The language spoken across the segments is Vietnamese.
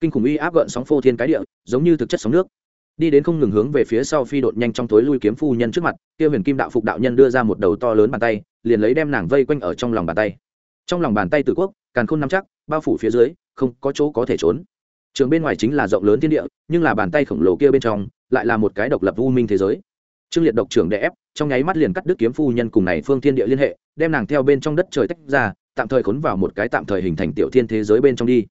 kinh khủng uy áp gợn sóng phô thiên cái địa, giống như thực chất sóng nước. Đi đến không ngừng hướng về phía sau phi đột nhanh trong tối lui kiếm phu nhân trước mặt, kia huyền kim đạo phục đạo nhân đưa ra một đầu to lớn bàn tay, liền lấy đem nàng vây quanh ở trong lòng bàn tay. Trong lòng bàn tay tử quốc, càn khôn nắm chắc, bao phủ phía dưới, không có chỗ có thể trốn. Trường bên ngoài chính là rộng lớn thiên địa, nhưng là bàn tay khổng lồ kia bên trong, lại là một cái độc lập u minh thế giới. Trương liệt độc trưởng đè ép, trong nháy mắt liền cắt đứt kiếm phu nhân cùng này phương thiên địa liên hệ, đem nàng theo bên trong đất trời tách ra, tạm thời khốn vào một cái tạm thời hình thành tiểu thiên thế giới bên trong đi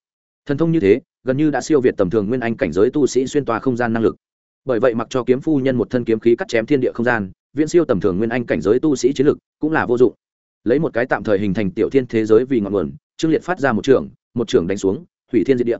thần thông như thế, gần như đã siêu việt tầm thường nguyên anh cảnh giới tu sĩ xuyên toa không gian năng lực. Bởi vậy mặc cho kiếm phu nhân một thân kiếm khí cắt chém thiên địa không gian, viễn siêu tầm thường nguyên anh cảnh giới tu sĩ chiến lực cũng là vô dụng. Lấy một cái tạm thời hình thành tiểu thiên thế giới vì ngọn nguồn, trương liệt phát ra một trường một trường đánh xuống, hủy thiên diệt địa.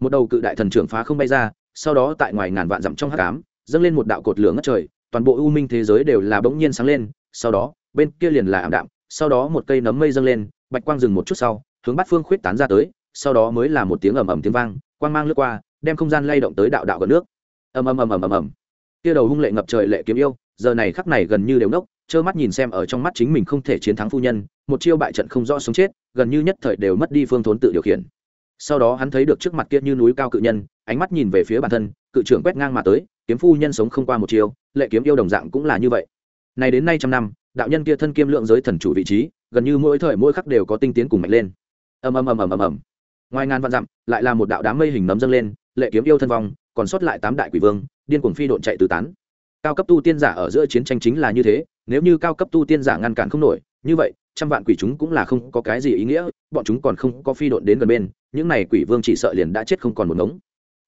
Một đầu cự đại thần trưởng phá không bay ra, sau đó tại ngoài ngàn vạn dặm trong hắc ám, dâng lên một đạo cột lửa ngất trời, toàn bộ u minh thế giới đều là bỗng nhiên sáng lên, sau đó, bên kia liền là ảm đạm, sau đó một cây nấm mây dâng lên, bạch quang dừng một chút sau, hướng bát phương khuyết tán ra tới sau đó mới là một tiếng ầm ầm tiếng vang, quang mang lướt qua, đem không gian lay động tới đạo đạo gần nước. Ầm ầm ầm ầm ầm ầm. Kia đầu hung lệ ngập trời lệ kiếm yêu, giờ này khắc này gần như đều nốc trơ mắt nhìn xem ở trong mắt chính mình không thể chiến thắng phu nhân, một chiêu bại trận không rõ sống chết, gần như nhất thời đều mất đi phương thốn tự điều khiển. Sau đó hắn thấy được trước mặt kia như núi cao cự nhân, ánh mắt nhìn về phía bản thân, cự trưởng quét ngang mà tới, kiếm phu nhân sống không qua một chiêu, lệ kiếm yêu đồng dạng cũng là như vậy. Này đến nay trăm năm, đạo nhân kia thân kiêm lượng giới thần chủ vị trí, gần như mỗi thời mỗi khắc đều có tinh tiến cùng mạnh lên. Ầm ầm ầm ầm ầm ầm ngoài ngàn vạn dặm, lại là một đạo đám mây hình nấm dâng lên, lệ kiếm yêu thân vong, còn sót lại tám đại quỷ vương, điên cuồng phi độn chạy tứ tán. Cao cấp tu tiên giả ở giữa chiến tranh chính là như thế, nếu như cao cấp tu tiên giả ngăn cản không nổi, như vậy, trăm vạn quỷ chúng cũng là không có cái gì ý nghĩa, bọn chúng còn không có phi độn đến gần bên, những này quỷ vương chỉ sợ liền đã chết không còn một ngống.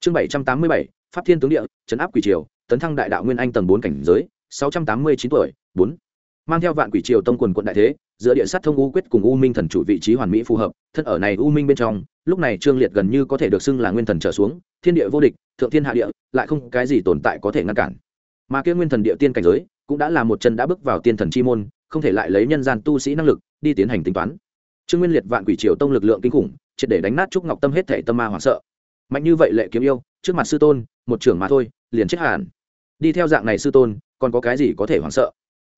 Chương bảy trăm tám mươi bảy, pháp thiên tướng địa, trấn áp quỷ triều, tấn thăng đại đạo nguyên anh tầng bốn cảnh giới, sáu trăm tám mươi chín tuổi, bốn mang theo vạn quỷ triều tông quần quận đại thế, giữa địa sát thông u quyết cùng u minh thần chủ vị trí hoàn mỹ phù hợp, thân ở này u minh bên trong, lúc này trương liệt gần như có thể được xưng là nguyên thần trở xuống, thiên địa vô địch, thượng thiên hạ địa, lại không cái gì tồn tại có thể ngăn cản. Mà kia nguyên thần địa tiên cảnh giới, cũng đã là một chân đã bước vào tiên thần chi môn, không thể lại lấy nhân gian tu sĩ năng lực, đi tiến hành tính toán. Trương nguyên liệt vạn quỷ triều tông lực lượng kinh khủng, triệt để đánh nát trúc ngọc tâm hết thể tâm ma hoảng sợ. Mạnh như vậy lệ kiếm yêu, trước mặt sư tôn, một trưởng mà thôi, liền chết hẳn. Đi theo dạng này sư tôn, còn có cái gì có thể hoảng sợ?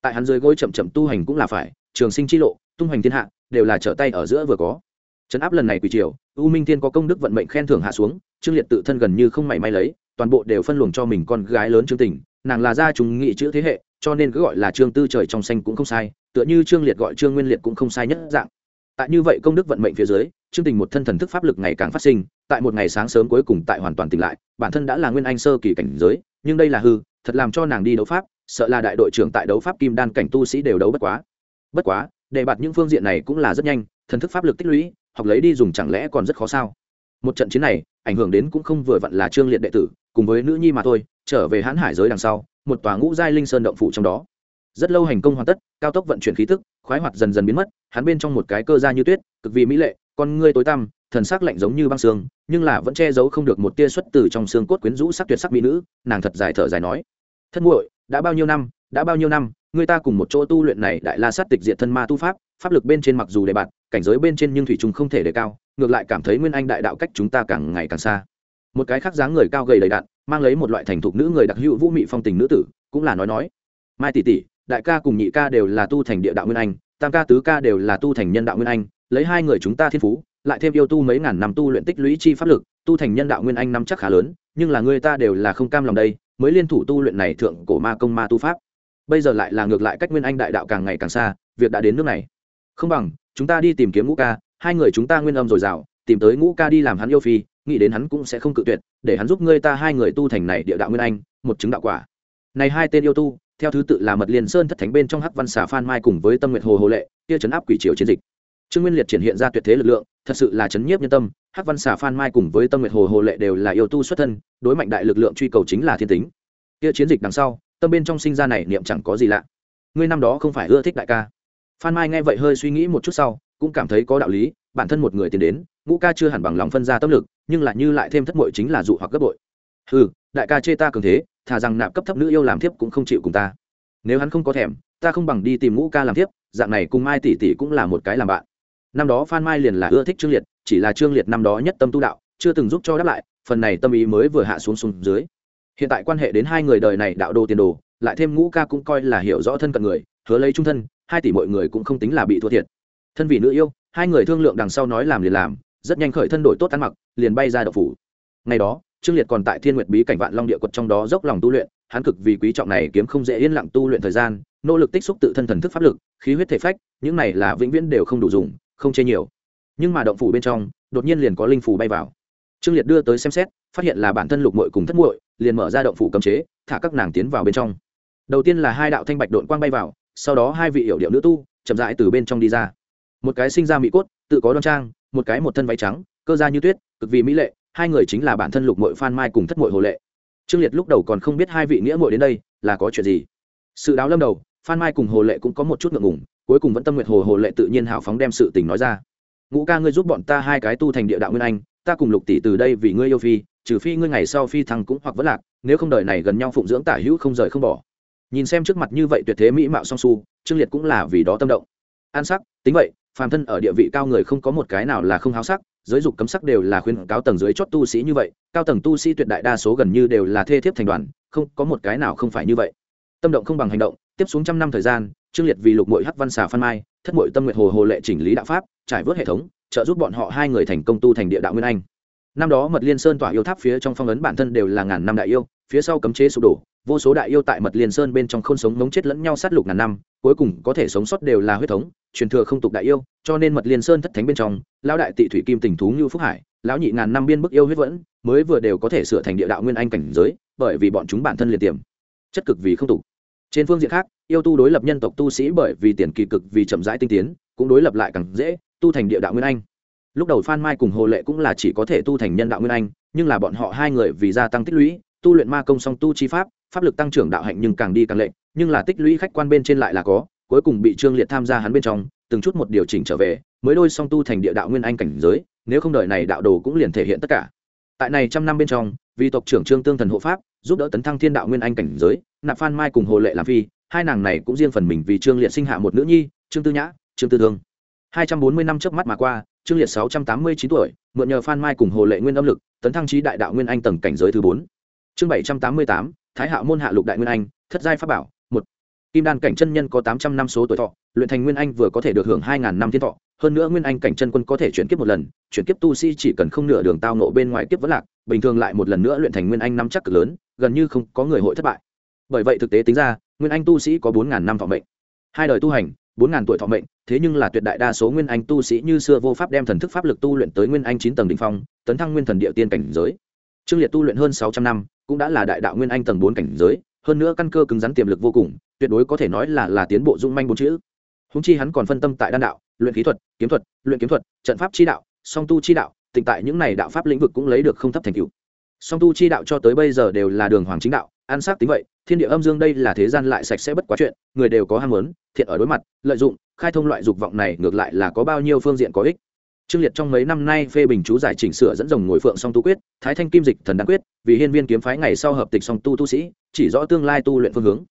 Tại hắn dưới gối chậm chậm tu hành cũng là phải, trường sinh chi lộ, tung hoành thiên hạ, đều là trở tay ở giữa vừa có. Trấn áp lần này quỷ triều, u minh tiên có công đức vận mệnh khen thưởng hạ xuống, trương liệt tự thân gần như không mảy may lấy, toàn bộ đều phân luồng cho mình con gái lớn trương tình, nàng là gia chúng nghị chữ thế hệ, cho nên cứ gọi là trương tư trời trong xanh cũng không sai, tựa như trương liệt gọi trương nguyên liệt cũng không sai nhất dạng. Tại như vậy công đức vận mệnh phía dưới, trương tình một thân thần thức pháp lực ngày càng phát sinh, tại một ngày sáng sớm cuối cùng tại hoàn toàn tỉnh lại, bản thân đã là nguyên anh sơ kỳ cảnh giới, nhưng đây là hư, thật làm cho nàng đi đấu pháp sợ là đại đội trưởng tại đấu pháp kim đan cảnh tu sĩ đều đấu bất quá. Bất quá, đề bạt những phương diện này cũng là rất nhanh, thần thức pháp lực tích lũy, học lấy đi dùng chẳng lẽ còn rất khó sao? Một trận chiến này, ảnh hưởng đến cũng không vừa vặn là trương liệt đệ tử, cùng với nữ nhi mà thôi, trở về hãn hải giới đằng sau, một tòa ngũ giai linh sơn động phủ trong đó. Rất lâu hành công hoàn tất, cao tốc vận chuyển khí tức, khoái hoạt dần dần biến mất, hắn bên trong một cái cơ da như tuyết, cực vì mỹ lệ, con ngươi tối tăm, thần sắc lạnh giống như băng xương, nhưng là vẫn che giấu không được một tia xuất từ trong xương cốt quyến rũ sắc tuyệt sắc mỹ nữ, nàng thật dài thở dài nói. Thân muội đã bao nhiêu năm, đã bao nhiêu năm, người ta cùng một chỗ tu luyện này đại la sát tịch diệt thân ma tu pháp pháp lực bên trên mặc dù đề bạt, cảnh giới bên trên nhưng thủy trung không thể đề cao, ngược lại cảm thấy nguyên anh đại đạo cách chúng ta càng ngày càng xa. Một cái khác dáng người cao gầy đầy đạn, mang lấy một loại thành thục nữ người đặc hữu vũ mị phong tình nữ tử, cũng là nói nói. Mai tỷ tỷ, đại ca cùng nhị ca đều là tu thành địa đạo nguyên anh, tam ca tứ ca đều là tu thành nhân đạo nguyên anh, lấy hai người chúng ta thiên phú, lại thêm yêu tu mấy ngàn năm tu luyện tích lũy chi pháp lực, tu thành nhân đạo nguyên anh năm chắc khá lớn, nhưng là người ta đều là không cam lòng đây mới liên thủ tu luyện này thượng cổ ma công ma tu pháp. Bây giờ lại là ngược lại cách nguyên anh đại đạo càng ngày càng xa, việc đã đến nước này. Không bằng, chúng ta đi tìm kiếm ngũ ca, hai người chúng ta nguyên âm dồi dào tìm tới ngũ ca đi làm hắn yêu phi, nghĩ đến hắn cũng sẽ không cự tuyệt, để hắn giúp ngươi ta hai người tu thành này địa đạo nguyên anh, một chứng đạo quả. Này hai tên yêu tu, theo thứ tự là mật liên sơn thất thánh bên trong hắc văn xà phan mai cùng với tâm nguyệt hồ hồ lệ, kia chấn áp quỷ triều chiến dịch trương nguyên liệt triển hiện ra tuyệt thế lực lượng, thật sự là chấn nhiếp nhân tâm. Hắc văn xà phan mai cùng với tâm nguyệt hồ hồ lệ đều là yêu tu xuất thân, đối mạnh đại lực lượng truy cầu chính là thiên tính. Kia chiến dịch đằng sau, tâm bên trong sinh ra này niệm chẳng có gì lạ. Ngươi năm đó không phải ưa thích đại ca. Phan mai nghe vậy hơi suy nghĩ một chút sau, cũng cảm thấy có đạo lý, bản thân một người tiến đến, ngũ ca chưa hẳn bằng lòng phân ra tâm lực, nhưng lại như lại thêm thất bội chính là dụ hoặc gấp bội. Ừ đại ca chê ta cường thế, thà rằng nạp cấp thấp nữ yêu làm thiếp cũng không chịu cùng ta. Nếu hắn không có thèm, ta không bằng đi tìm ngũ ca làm thiếp, dạng này cùng mai tỷ tỷ cũng là một cái làm bạn năm đó phan mai liền là ưa thích trương liệt, chỉ là trương liệt năm đó nhất tâm tu đạo, chưa từng giúp cho đáp lại, phần này tâm ý mới vừa hạ xuống xuống dưới. Hiện tại quan hệ đến hai người đời này đạo đồ tiền đồ, lại thêm ngũ ca cũng coi là hiểu rõ thân cận người, hứa lấy trung thân, hai tỷ mọi người cũng không tính là bị thua thiệt. Thân vì nữ yêu, hai người thương lượng đằng sau nói làm liền làm, rất nhanh khởi thân đổi tốt ăn mặc, liền bay ra đậu phủ. Ngày đó, trương liệt còn tại thiên nguyệt bí cảnh vạn long địa quật trong đó dốc lòng tu luyện, hắn cực vì quý trọng này kiếm không dễ yên lặng tu luyện thời gian, nỗ lực tích xúc tự thân thần thức pháp lực, khí huyết thể phách, những này là vĩnh viễn đều không đủ dùng không chê nhiều. Nhưng mà động phủ bên trong, đột nhiên liền có linh phủ bay vào. Trương liệt đưa tới xem xét, phát hiện là bản thân lục muội cùng thất muội, liền mở ra động phủ cấm chế, thả các nàng tiến vào bên trong. Đầu tiên là hai đạo thanh bạch đội quang bay vào, sau đó hai vị hiệu điệu nữ tu, chậm rãi từ bên trong đi ra. Một cái sinh ra mỹ cốt, tự có đoan trang, một cái một thân váy trắng, cơ da như tuyết, cực vì mỹ lệ, hai người chính là bản thân lục mội phan mai cùng thất mội hồ lệ. Trương liệt lúc đầu còn không biết hai vị nghĩa mội đến đây là có chuyện gì. Sự đáo lâm đầu, phan mai cùng hồ lệ cũng có một chút ngượng ngùng cuối cùng vẫn tâm nguyện hồ hồ lệ tự nhiên hào phóng đem sự tình nói ra. Ngũ ca ngươi giúp bọn ta hai cái tu thành địa đạo nguyên anh, ta cùng lục tỷ từ đây vì ngươi yêu phi, trừ phi ngươi ngày sau phi thăng cũng hoặc vẫn lạc, nếu không đời này gần nhau phụng dưỡng tả hữu không rời không bỏ. Nhìn xem trước mặt như vậy tuyệt thế mỹ mạo song su, trương liệt cũng là vì đó tâm động. An sắc, tính vậy, phàm thân ở địa vị cao người không có một cái nào là không háo sắc, giới dục cấm sắc đều là khuyên cáo tầng dưới chót tu sĩ như vậy, cao tầng tu sĩ tuyệt đại đa số gần như đều là thê thiếp thành đoàn, không có một cái nào không phải như vậy tâm động không bằng hành động, tiếp xuống trăm năm thời gian, trương liệt vì lục mội hắc văn xà phan mai, thất mội tâm nguyệt hồ hồ lệ chỉnh lý đạo pháp, trải vớt hệ thống, trợ giúp bọn họ hai người thành công tu thành địa đạo nguyên anh. Năm đó mật liên sơn tỏa yêu tháp phía trong phong ấn bản thân đều là ngàn năm đại yêu, phía sau cấm chế sụp đổ, vô số đại yêu tại mật liên sơn bên trong không sống ngống chết lẫn nhau sát lục ngàn năm, cuối cùng có thể sống sót đều là huyết thống, truyền thừa không tục đại yêu, cho nên mật liên sơn thất thánh bên trong, lão đại tị thủy kim tình thú như phúc hải, lão nhị ngàn năm biên bức yêu huyết vẫn, mới vừa đều có thể sửa thành địa đạo nguyên anh cảnh giới, bởi vì bọn chúng bản thân liệt tiềm. Chất cực vì không tục trên phương diện khác, yêu tu đối lập nhân tộc tu sĩ bởi vì tiền kỳ cực vì chậm rãi tinh tiến, cũng đối lập lại càng dễ, tu thành địa đạo nguyên anh. Lúc đầu phan mai cùng hồ lệ cũng là chỉ có thể tu thành nhân đạo nguyên anh, nhưng là bọn họ hai người vì gia tăng tích lũy, tu luyện ma công song tu chi pháp pháp lực tăng trưởng đạo hạnh nhưng càng đi càng lệ nhưng là tích lũy khách quan bên trên lại là có, cuối cùng bị trương liệt tham gia hắn bên trong, từng chút một điều chỉnh trở về, mới đôi song tu thành địa đạo nguyên anh cảnh giới, nếu không đợi này đạo đồ cũng liền thể hiện tất cả. Tại này trăm năm bên trong vì tộc trưởng trương tương thần hộ pháp, giúp đỡ tấn thăng thiên đạo nguyên anh cảnh giới, nạp phan mai cùng hồ lệ làm phi, hai nàng này cũng riêng phần mình vì trương liệt sinh hạ một nữ nhi, trương tư nhã, trương tư thương. Hai trăm bốn mươi năm trước mắt mà qua, trương liệt sáu trăm tám mươi chín tuổi, mượn nhờ phan mai cùng hồ lệ nguyên âm lực, tấn thăng trí đại đạo nguyên anh tầng cảnh giới thứ bốn. Chương bảy trăm tám mươi tám, thái hạo môn hạ lục đại nguyên anh, thất giai pháp bảo kim đan cảnh chân nhân có tám trăm năm số tuổi thọ, luyện thành nguyên anh vừa có thể được hưởng hai ngàn năm thiên thọ. Hơn nữa nguyên anh cảnh chân quân có thể chuyển kiếp một lần, chuyển kiếp tu sĩ chỉ cần không nửa đường tao nộ bên ngoài kiếp vẫn lạc, bình thường lại một lần nữa luyện thành nguyên anh năm chắc cực lớn, gần như không có người hội thất bại. Bởi vậy thực tế tính ra, nguyên anh tu sĩ có bốn ngàn năm thọ mệnh. Hai đời tu hành, bốn ngàn tuổi thọ mệnh, thế nhưng là tuyệt đại đa số nguyên anh tu sĩ như xưa vô pháp đem thần thức pháp lực tu luyện tới nguyên anh chín tầng đ ỉ n h phong, tấn thăng nguyên thần địa tiên cảnh giới. Trương liệt tu luyện hơn sáu trăm năm, cũng đã là đại đạo nguyên anh tầng bốn cảnh giới, hơn nữa căn cơ cứng rắn tiềm lực vô cùng tuyệt đối có thể nói là là tiến bộ dung manh bốn chữ. Húng chi hắn còn phân tâm tại đan đạo, luyện khí thuật, kiếm thuật, luyện kiếm thuật, trận pháp chi đạo, song tu chi đạo tịnh tại những này đạo pháp lĩnh vực cũng lấy được không thấp thành tựu. Song tu chi đạo cho tới bây giờ đều là đường hoàng chính đạo ăn sắc tính vậy, thiên địa âm dương đây là thế gian lại sạch sẽ bất quá chuyện, người đều có ham muốn, thiện ở đối mặt, lợi dụng, khai thông loại dục vọng này ngược lại là có bao nhiêu phương diện có ích. Trương liệt trong mấy năm nay phê bình chú giải chỉnh sửa dẫn dòng ngồi phượng song tu quyết, thái thanh kim dịch thần đăng quyết, vì hiên viên kiếm phái ngày sau hợp tịch song tu tu sĩ, chỉ rõ tương lai tu luyện phương hướng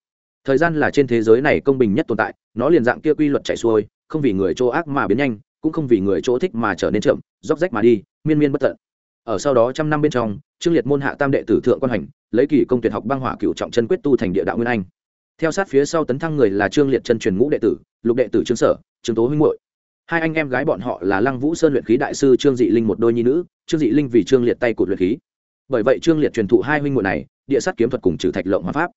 thời gian là trên thế giới này công bình nhất tồn tại, nó liền dạng kia quy luật chạy xuôi, không vì người chỗ ác mà biến nhanh, cũng không vì người chỗ thích mà trở nên chậm róc rách mà đi, miên miên bất tận. Ở sau đó trăm năm bên trong, trương liệt môn hạ tam đệ tử thượng quan hành, lấy kỳ công tuyệt học băng hỏa cựu trọng chân quyết tu thành địa đạo nguyên anh. Theo sát phía sau tấn thăng người là trương liệt chân truyền ngũ đệ tử, lục đệ tử trương sở, trương tố huynh hội hai anh em gái bọn họ là lăng vũ sơn luyện khí đại sư trương dị linh một đôi nhi nữ, trương dị linh vì trương liệt tay cụt luyện khí. Bởi vậy trương liệt truyền thụ hai huynh muội này, địa sát kiếm thuật cùng trừ thạch lộng hóa pháp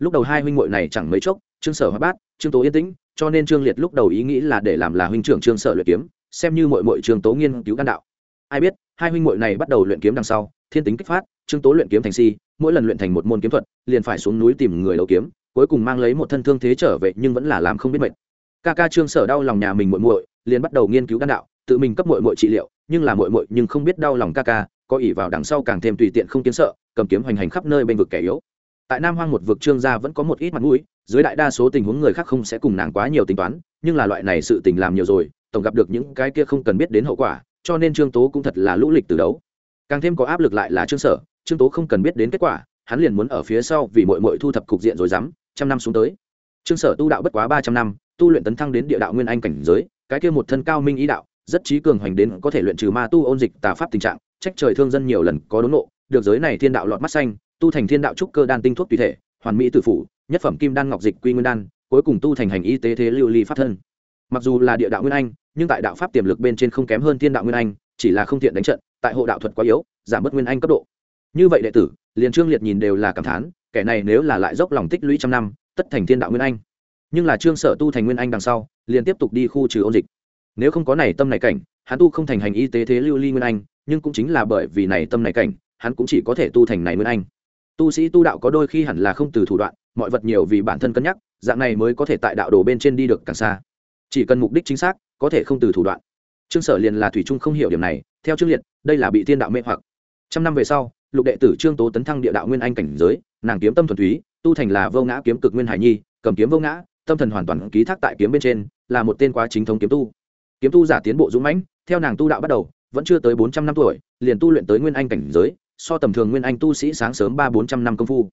lúc đầu hai huynh muội này chẳng mấy chốc, trương sở hóa bát, trương tố yên tĩnh, cho nên trương liệt lúc đầu ý nghĩ là để làm là huynh trưởng trương sở luyện kiếm, xem như mội mội trương tố nghiên cứu đan đạo. Ai biết, hai huynh muội này bắt đầu luyện kiếm đằng sau, thiên tính kích phát, trương tố luyện kiếm thành si, mỗi lần luyện thành một môn kiếm thuật, liền phải xuống núi tìm người đấu kiếm, cuối cùng mang lấy một thân thương thế trở về nhưng vẫn là làm không biết mệt. Ca ca trương sở đau lòng nhà mình muội muội, liền bắt đầu nghiên cứu đan đạo, tự mình cấp muội muội trị liệu, nhưng là muội muội nhưng không biết đau lòng ca ca, có ỷ vào đằng sau càng thêm tùy tiện không kiến sợ, cầm kiếm hoành hành khắp nơi bên vực kẻ yếu tại nam hoang một vực trương gia vẫn có một ít mặt mũi, dưới đại đa số tình huống người khác không sẽ cùng nàng quá nhiều tính toán, nhưng là loại này sự tình làm nhiều rồi, tổng gặp được những cái kia không cần biết đến hậu quả, cho nên trương tố cũng thật là lũ lịch từ đấu. Càng thêm có áp lực lại là trương sở, trương tố không cần biết đến kết quả, hắn liền muốn ở phía sau vì mội mội thu thập cục diện rồi dám, trăm năm xuống tới. Trương sở tu đạo bất quá ba trăm năm, tu luyện tấn thăng đến địa đạo nguyên anh cảnh giới, cái kia một thân cao minh ý đạo, rất trí cường hoành đến có thể luyện trừ ma tu ôn dịch tà pháp tình trạng, trách trời thương dân nhiều lần có đốn nộ, được giới này thiên đạo lọt mắt xanh tu thành thiên đạo trúc cơ đan tinh thuốc tùy thể, hoàn mỹ tử phủ, nhất phẩm kim đan ngọc dịch quy nguyên đan, cuối cùng tu thành hành y tế thế lưu ly pháp thân. Mặc dù là địa đạo nguyên anh, nhưng tại đạo pháp tiềm lực bên trên không kém hơn thiên đạo nguyên anh, chỉ là không thiện đánh trận, tại hộ đạo thuật quá yếu, giảm bớt nguyên anh cấp độ. Như vậy đệ tử, liền trương liệt nhìn đều là cảm thán, kẻ này nếu là lại dốc lòng tích lũy trăm năm, tất thành thiên đạo nguyên anh. Nhưng là trương sở tu thành nguyên anh đằng sau, liền tiếp tục đi khu trừ ôn dịch. Nếu không có này tâm này cảnh, hắn tu không thành hành y tế thế lưu ly nguyên anh, nhưng cũng chính là bởi vì này tâm này cảnh, hắn cũng chỉ có thể tu thành này nguyên anh tu sĩ tu đạo có đôi khi hẳn là không từ thủ đoạn, mọi vật nhiều vì bản thân cân nhắc, dạng này mới có thể tại đạo đồ bên trên đi được càng xa. Chỉ cần mục đích chính xác, có thể không từ thủ đoạn. Trương sở liền là thủy trung không hiểu điểm này, theo trương liệt, đây là bị thiên đạo mê hoặc. Trăm năm về sau, lục đệ tử trương tố tấn thăng địa đạo nguyên anh cảnh giới, nàng kiếm tâm thuần túy, tu thành là vô ngã kiếm cực nguyên hải nhi, cầm kiếm vô ngã, tâm thần hoàn toàn ký thác tại kiếm bên trên, là một tên quá chính thống kiếm tu. Kiếm tu giả tiến bộ dũng mãnh, theo nàng tu đạo bắt đầu, vẫn chưa tới bốn trăm năm tuổi, liền tu luyện tới nguyên anh cảnh giới so tầm thường nguyên anh tu sĩ sáng sớm ba bốn trăm năm công phu.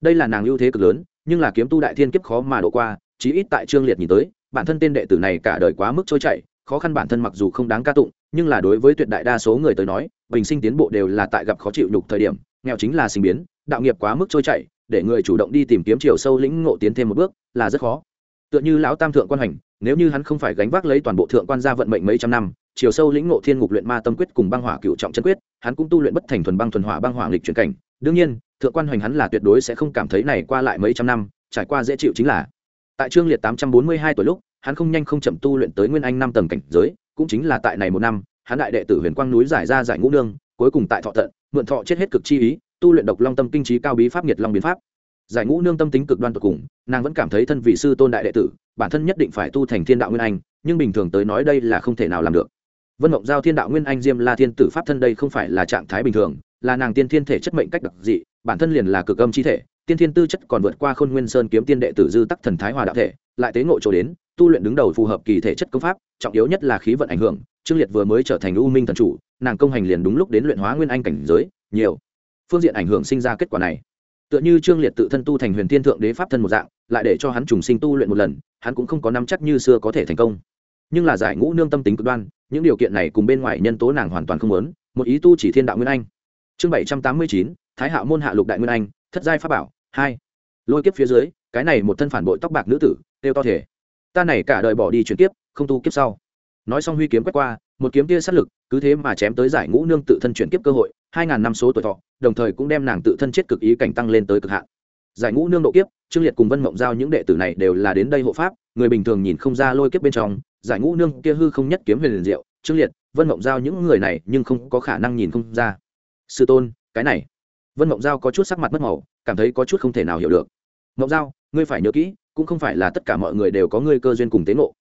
Đây là nàng ưu thế cực lớn, nhưng là kiếm tu đại thiên kiếp khó mà độ qua, chí ít tại trương liệt nhìn tới, bản thân tên đệ tử này cả đời quá mức trôi chảy, khó khăn bản thân mặc dù không đáng ca tụng, nhưng là đối với tuyệt đại đa số người tới nói, bình sinh tiến bộ đều là tại gặp khó chịu nhục thời điểm, nghèo chính là sinh biến, đạo nghiệp quá mức trôi chảy, để người chủ động đi tìm kiếm chiều sâu lĩnh ngộ tiến thêm một bước, là rất khó. Tựa như lão tam thượng quan hành, nếu như hắn không phải gánh vác lấy toàn bộ thượng quan gia vận mệnh mấy trăm năm chiều sâu lĩnh ngộ thiên ngục luyện ma tâm quyết cùng băng hỏa cựu trọng chân quyết hắn cũng tu luyện bất thành thuần băng thuần hỏa băng hỏa lịch chuyển cảnh. Đương nhiên, thượng quan hoành hắn là tuyệt đối sẽ không cảm thấy này qua lại mấy trăm năm, trải qua dễ chịu chính là. Tại trương liệt tám trăm bốn mươi hai tuổi lúc, hắn không nhanh không chậm tu luyện tới nguyên anh năm tầng cảnh giới, cũng chính là tại này một năm, hắn đại đệ tử huyền quang núi giải ra giải ngũ nương, cuối cùng tại thọ tận, mượn thọ chết hết cực chi ý, tu luyện độc long tâm kinh trí cao bí pháp nhiệt long biến pháp. Giải ngũ nương tâm tính cực đoan tột cùng, nàng vẫn cảm thấy thân vị sư tôn đại đệ tử, bản thân nhất định phải tu thành thiên đạo nguyên anh, nhưng bình thường tới nói đây là không thể nào làm được vân mộng giao thiên đạo nguyên anh diêm la thiên tử pháp thân đây không phải là trạng thái bình thường, là nàng tiên thiên thể chất mệnh cách đặc dị, bản thân liền là cực âm chi thể, tiên thiên tư chất còn vượt qua khôn nguyên sơn kiếm tiên đệ tử dư tắc thần thái hòa đạo thể, lại tế ngộ chỗ đến, tu luyện đứng đầu phù hợp kỳ thể chất công pháp, trọng yếu nhất là khí vận ảnh hưởng, trương liệt vừa mới trở thành u minh thần chủ, nàng công hành liền đúng lúc đến luyện hóa nguyên anh cảnh giới, nhiều phương diện ảnh hưởng sinh ra kết quả này. Tựa như trương liệt tự thân tu thành huyền thiên thượng đế pháp thân một dạng, lại để cho hắn trùng sinh tu luyện một lần, hắn cũng không có năm chắc như xưa có thể thành công. Nhưng là giải ngũ nương tâm tính cực đoan những điều kiện này cùng bên ngoài nhân tố nàng hoàn toàn không lớn một ý tu chỉ thiên đạo nguyên anh. Chương bảy trăm tám mươi chín, thái hạo môn hạ lục đại nguyên anh, thất giai pháp bảo, hai. Lôi kiếp phía dưới, cái này một thân phản bội tóc bạc nữ tử, đều to thể. Ta này cả đời bỏ đi chuyển kiếp, không tu kiếp sau. Nói xong huy kiếm quét qua, một kiếm kia sát lực, cứ thế mà chém tới giải ngũ nương tự thân chuyển kiếp cơ hội, hai ngàn năm số tuổi thọ, đồng thời cũng đem nàng tự thân chết cực ý cảnh tăng lên tới cực hạn. Giải ngũ nương độ kiếp, trương liệt cùng vân mộng giao những đệ tử này đều là đến đây hộ pháp, người bình thường nhìn không ra lôi kiếp bên trong giải ngũ nương kia hư không nhất kiếm huyền liền diệu, trương liệt, vân mộng giao những người này nhưng không có khả năng nhìn không ra. Sư tôn, cái này. Vân mộng giao có chút sắc mặt mất màu, cảm thấy có chút không thể nào hiểu được. Mộng giao, ngươi phải nhớ kỹ, cũng không phải là tất cả mọi người đều có ngươi cơ duyên cùng tế ngộ.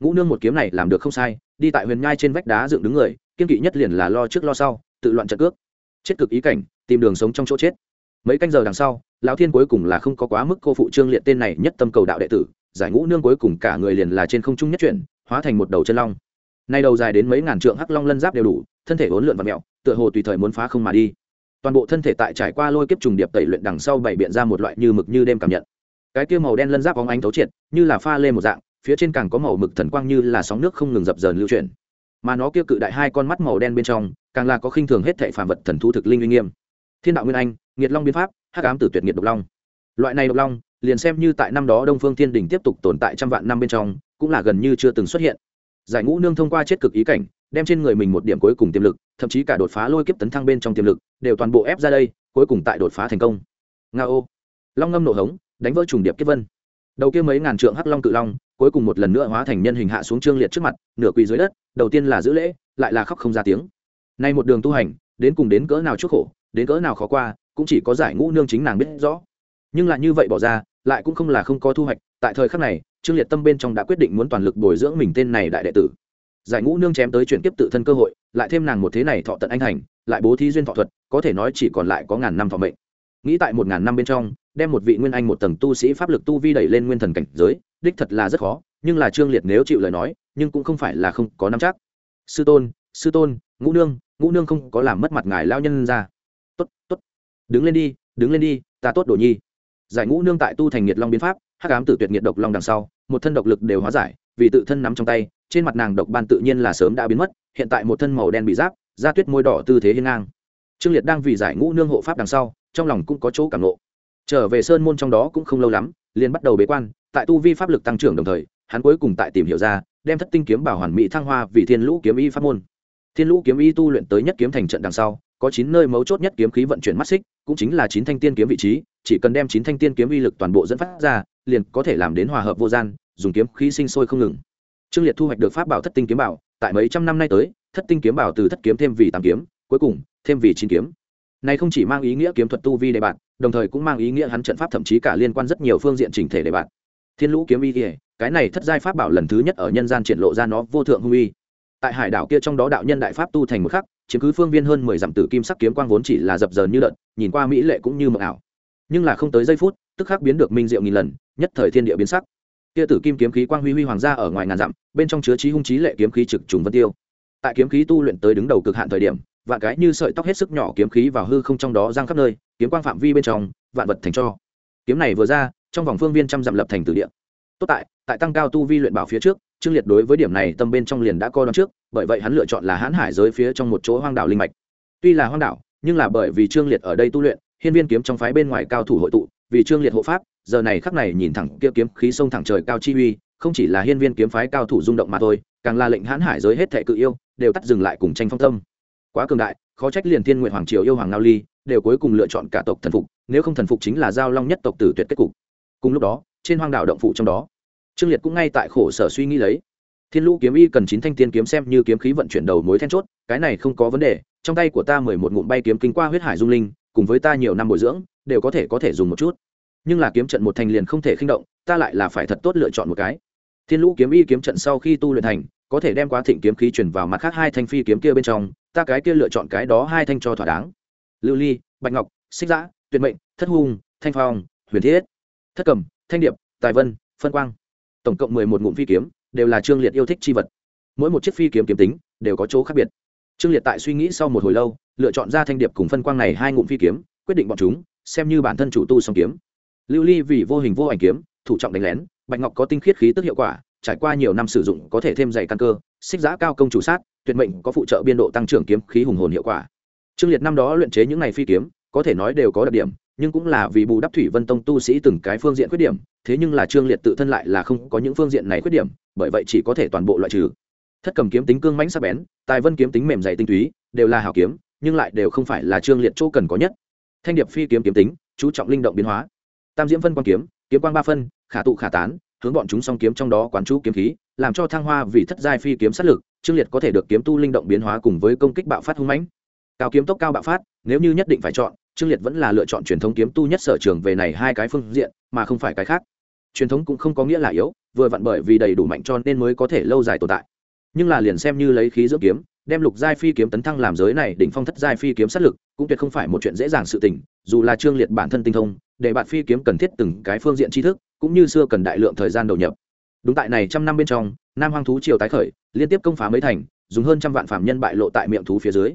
Ngũ nương một kiếm này làm được không sai, đi tại huyền nhai trên vách đá dựng đứng người, kiên kỵ nhất liền là lo trước lo sau, tự loạn trận cước. Chết cực ý cảnh, tìm đường sống trong chỗ chết. Mấy canh giờ đằng sau, lão thiên cuối cùng là không có quá mức cô phụ trương liệt tên này nhất tâm cầu đạo đệ tử, giải ngũ nương cuối cùng cả người liền là trên không trung nhất chuyển hóa thành một đầu chân long. Nay đầu dài đến mấy ngàn trượng hắc long lân giáp đều đủ, thân thể hỗn lượn và mẹo, tựa hồ tùy thời muốn phá không mà đi. Toàn bộ thân thể tại trải qua lôi kiếp trùng điệp tẩy luyện đằng sau bảy biện ra một loại như mực như đêm cảm nhận. Cái kia màu đen lân giáp óng ánh thấu triệt, như là pha lê một dạng, phía trên càng có màu mực thần quang như là sóng nước không ngừng dập dờn lưu chuyển. Mà nó kia cự đại hai con mắt màu đen bên trong, càng là có khinh thường hết thệ phàm vật thần thu thực linh uy nghiêm. Thiên đạo nguyên anh, nghiệt long biến pháp, hắc ám tử tuyệt nghiệt độc long. Loại này độc long, liền xem như tại năm đó đông phương thiên đình tiếp tục tồn tại trăm vạn năm bên trong cũng là gần như chưa từng xuất hiện. Giải ngũ nương thông qua chết cực ý cảnh, đem trên người mình một điểm cuối cùng tiềm lực, thậm chí cả đột phá lôi kiếp tấn thăng bên trong tiềm lực, đều toàn bộ ép ra đây, cuối cùng tại đột phá thành công. Nga ô. Long ngâm nổ hống, đánh vỡ trùng điệp kiếp vân. Đầu kia mấy ngàn trượng hắc long cự long, cuối cùng một lần nữa hóa thành nhân hình hạ xuống trương liệt trước mặt, nửa quỳ dưới đất, đầu tiên là giữ lễ, lại là khóc không ra tiếng. Nay một đường tu hành, đến cùng đến cỡ nào chuốc khổ, đến cỡ nào khó qua, cũng chỉ có giải ngũ nương chính nàng biết rõ. Nhưng lại như vậy bỏ ra, lại cũng không là không có thu hoạch, tại thời khắc này trương liệt tâm bên trong đã quyết định muốn toàn lực bồi dưỡng mình tên này đại đệ tử. Giải ngũ nương chém tới chuyển kiếp tự thân cơ hội, lại thêm nàng một thế này thọ tận anh thành lại bố thí duyên thọ thuật, có thể nói chỉ còn lại có ngàn năm thọ mệnh. Nghĩ tại một ngàn năm bên trong, đem một vị nguyên anh một tầng tu sĩ pháp lực tu vi đẩy lên nguyên thần cảnh giới, đích thật là rất khó, nhưng là trương liệt nếu chịu lời nói, nhưng cũng không phải là không có nắm chắc. Sư tôn sư tôn, ngũ nương ngũ nương không có làm mất mặt ngài lao nhân ra. Tốt tốt. Đứng lên đi, đứng lên đi, ta tốt đồ nhi. Giải ngũ nương tại tu thành nhiệt long biến pháp hắc ám tử tuyệt nhiệt độc long đằng sau, một thân độc lực đều hóa giải, vì tự thân nắm trong tay, trên mặt nàng độc ban tự nhiên là sớm đã biến mất, hiện tại một thân màu đen bị giáp, da tuyết môi đỏ tư thế hiên ngang. Trương liệt đang vì giải ngũ nương hộ pháp đằng sau, trong lòng cũng có chỗ cảm lộ trở về sơn môn trong đó cũng không lâu lắm, liền bắt đầu bế quan, tại tu vi pháp lực tăng trưởng đồng thời, hắn cuối cùng tại tìm hiểu ra, đem thất tinh kiếm bảo hoàn mỹ thăng hoa vì thiên lũ kiếm y pháp môn. Thiên lũ kiếm y tu luyện tới nhất kiếm thành trận đằng sau, có chín nơi mấu chốt nhất kiếm khí vận chuyển mắt xích, cũng chính là chín thanh tiên kiếm vị trí, chỉ cần đem chín thanh tiên kiếm uy lực toàn bộ dẫn phát ra liền có thể làm đến hòa hợp vô gian, dùng kiếm khí sinh sôi không ngừng. Trương liệt thu hoạch được pháp bảo thất tinh kiếm bảo, tại mấy trăm năm nay tới, thất tinh kiếm bảo từ thất kiếm thêm vì tám kiếm, cuối cùng, thêm vì chín kiếm. Này không chỉ mang ý nghĩa kiếm thuật tu vi đề bạn, đồng thời cũng mang ý nghĩa hắn trận pháp thậm chí cả liên quan rất nhiều phương diện chỉnh thể đề bạn. Thiên lũ kiếm y kỉa cái này thất giai pháp bảo lần thứ nhất ở nhân gian triển lộ ra nó vô thượng hung uy. Tại hải đảo kia trong đó đạo nhân đại pháp tu thành một khắc, chiếm cứ phương viên hơn mười dặm tử kim sắc kiếm quang vốn chỉ là dập dờn như đợt, nhìn qua mỹ lệ cũng như mờ ảo. Nhưng là không tới giây phút tức khắc biến được minh diệu nghìn lần, nhất thời thiên địa biến sắc. Kia tử kim kiếm khí quang huy huy hoàng gia ở ngoài ngàn dặm, bên trong chứa trí hung trí lệ kiếm khí trực trùng vân tiêu. Tại kiếm khí tu luyện tới đứng đầu cực hạn thời điểm, vạn cái như sợi tóc hết sức nhỏ kiếm khí vào hư không trong đó giang khắp nơi, kiếm quang phạm vi bên trong, vạn vật thành cho. Kiếm này vừa ra, trong vòng phương viên trăm dặm lập thành từ địa. Tốt tại tại tăng cao tu vi luyện bảo phía trước, trương liệt đối với điểm này tâm bên trong liền đã coi đón trước, bởi vậy hắn lựa chọn là hãn hải giới phía trong một chỗ hoang đảo linh mạch. Tuy là hoang đảo, nhưng là bởi vì trương liệt ở đây tu luyện, hiên viên kiếm trong phái bên ngoài cao thủ hội tụ vì trương liệt hộ pháp, giờ này khắc này nhìn thẳng kia kiếm khí sông thẳng trời cao chi uy, không chỉ là hiên viên kiếm phái cao thủ rung động mà thôi, càng là lệnh hãn hải giới hết thệ cự yêu, đều tắt dừng lại cùng tranh phong tâm. Quá cường đại, khó trách liền thiên nguyện hoàng triều yêu hoàng ngao ly, đều cuối cùng lựa chọn cả tộc thần phục, nếu không thần phục chính là giao long nhất tộc tử tuyệt kết cục. Cùng lúc đó, trên hoang đảo động phụ trong đó, trương liệt cũng ngay tại khổ sở suy nghĩ lấy. Thiên lũ kiếm y cần chín thanh tiên kiếm xem như kiếm khí vận chuyển đầu mối then chốt, cái này không có vấn đề, trong tay của ta mười một ngụm bay kiếm kinh qua huyết hải dung linh cùng với ta nhiều năm bồi dưỡng, đều có thể có thể dùng một chút. Nhưng là kiếm trận một thành liền không thể khinh động, ta lại là phải thật tốt lựa chọn một cái. Thiên lũ kiếm y kiếm trận sau khi tu luyện thành, có thể đem quá thịnh kiếm khí chuyển vào mặt khác hai thanh phi kiếm kia bên trong, ta cái kia lựa chọn cái đó hai thanh cho thỏa đáng. Lưu ly, bạch ngọc, xích giã, tuyệt mệnh, thất hung, thanh phong, huyền thiết, thất cầm, thanh điệp, tài vân, phân quang. Tổng cộng mười một ngụm phi kiếm, đều là trương liệt yêu thích chi vật. Mỗi một chiếc phi kiếm kiếm tính, đều có chỗ khác biệt. Trương liệt tại suy nghĩ sau một hồi lâu lựa chọn ra thanh điệp cùng phân quang này hai ngụm phi kiếm, quyết định bọn chúng, xem như bản thân chủ tu song kiếm. Lưu ly vì vô hình vô ảnh kiếm, thủ trọng đánh lén, bạch ngọc có tinh khiết khí tức hiệu quả, trải qua nhiều năm sử dụng có thể thêm dày căn cơ, xích giã cao công chủ sát, tuyệt mệnh có phụ trợ biên độ tăng trưởng kiếm khí hùng hồn hiệu quả. Trương liệt năm đó luyện chế những này phi kiếm, có thể nói đều có đặc điểm, nhưng cũng là vì bù đắp thủy vân tông tu sĩ từng cái phương diện khuyết điểm, thế nhưng là trương liệt tự thân lại là không có những phương diện này khuyết điểm, bởi vậy chỉ có thể toàn bộ loại trừ. Thất cầm kiếm tính cương mãnh sắc bén, tài vân kiếm tính mềm dày tinh túy, đều là hảo kiếm nhưng lại đều không phải là trương liệt chỗ cần có nhất. Thanh điệp phi kiếm kiếm tính, chú trọng linh động biến hóa. Tam diễm phân quan kiếm kiếm quang ba phân, khả tụ khả tán, hướng bọn chúng song kiếm trong đó quán chú kiếm khí, làm cho thăng hoa vì thất giai phi kiếm sát lực, trương liệt có thể được kiếm tu linh động biến hóa cùng với công kích bạo phát hung mãnh. Cao kiếm tốc cao bạo phát, nếu như nhất định phải chọn, trương liệt vẫn là lựa chọn truyền thống kiếm tu nhất sở trường về này hai cái phương diện, mà không phải cái khác. Truyền thống cũng không có nghĩa là yếu, vừa vặn bởi vì đầy đủ mạnh cho nên mới có thể lâu dài tồn tại. Nhưng là liền xem như lấy khí dưỡng kiếm đem lục giai phi kiếm tấn thăng làm giới này đỉnh phong thất giai phi kiếm sát lực, cũng tuyệt không phải một chuyện dễ dàng sự tình, dù là trương liệt bản thân tinh thông, để bạn phi kiếm cần thiết từng cái phương diện tri thức, cũng như xưa cần đại lượng thời gian đầu nhập. Đúng tại này trăm năm bên trong, nam hoang thú triều tái khởi, liên tiếp công phá mấy thành, dùng hơn trăm vạn phạm nhân bại lộ tại miệng thú phía dưới.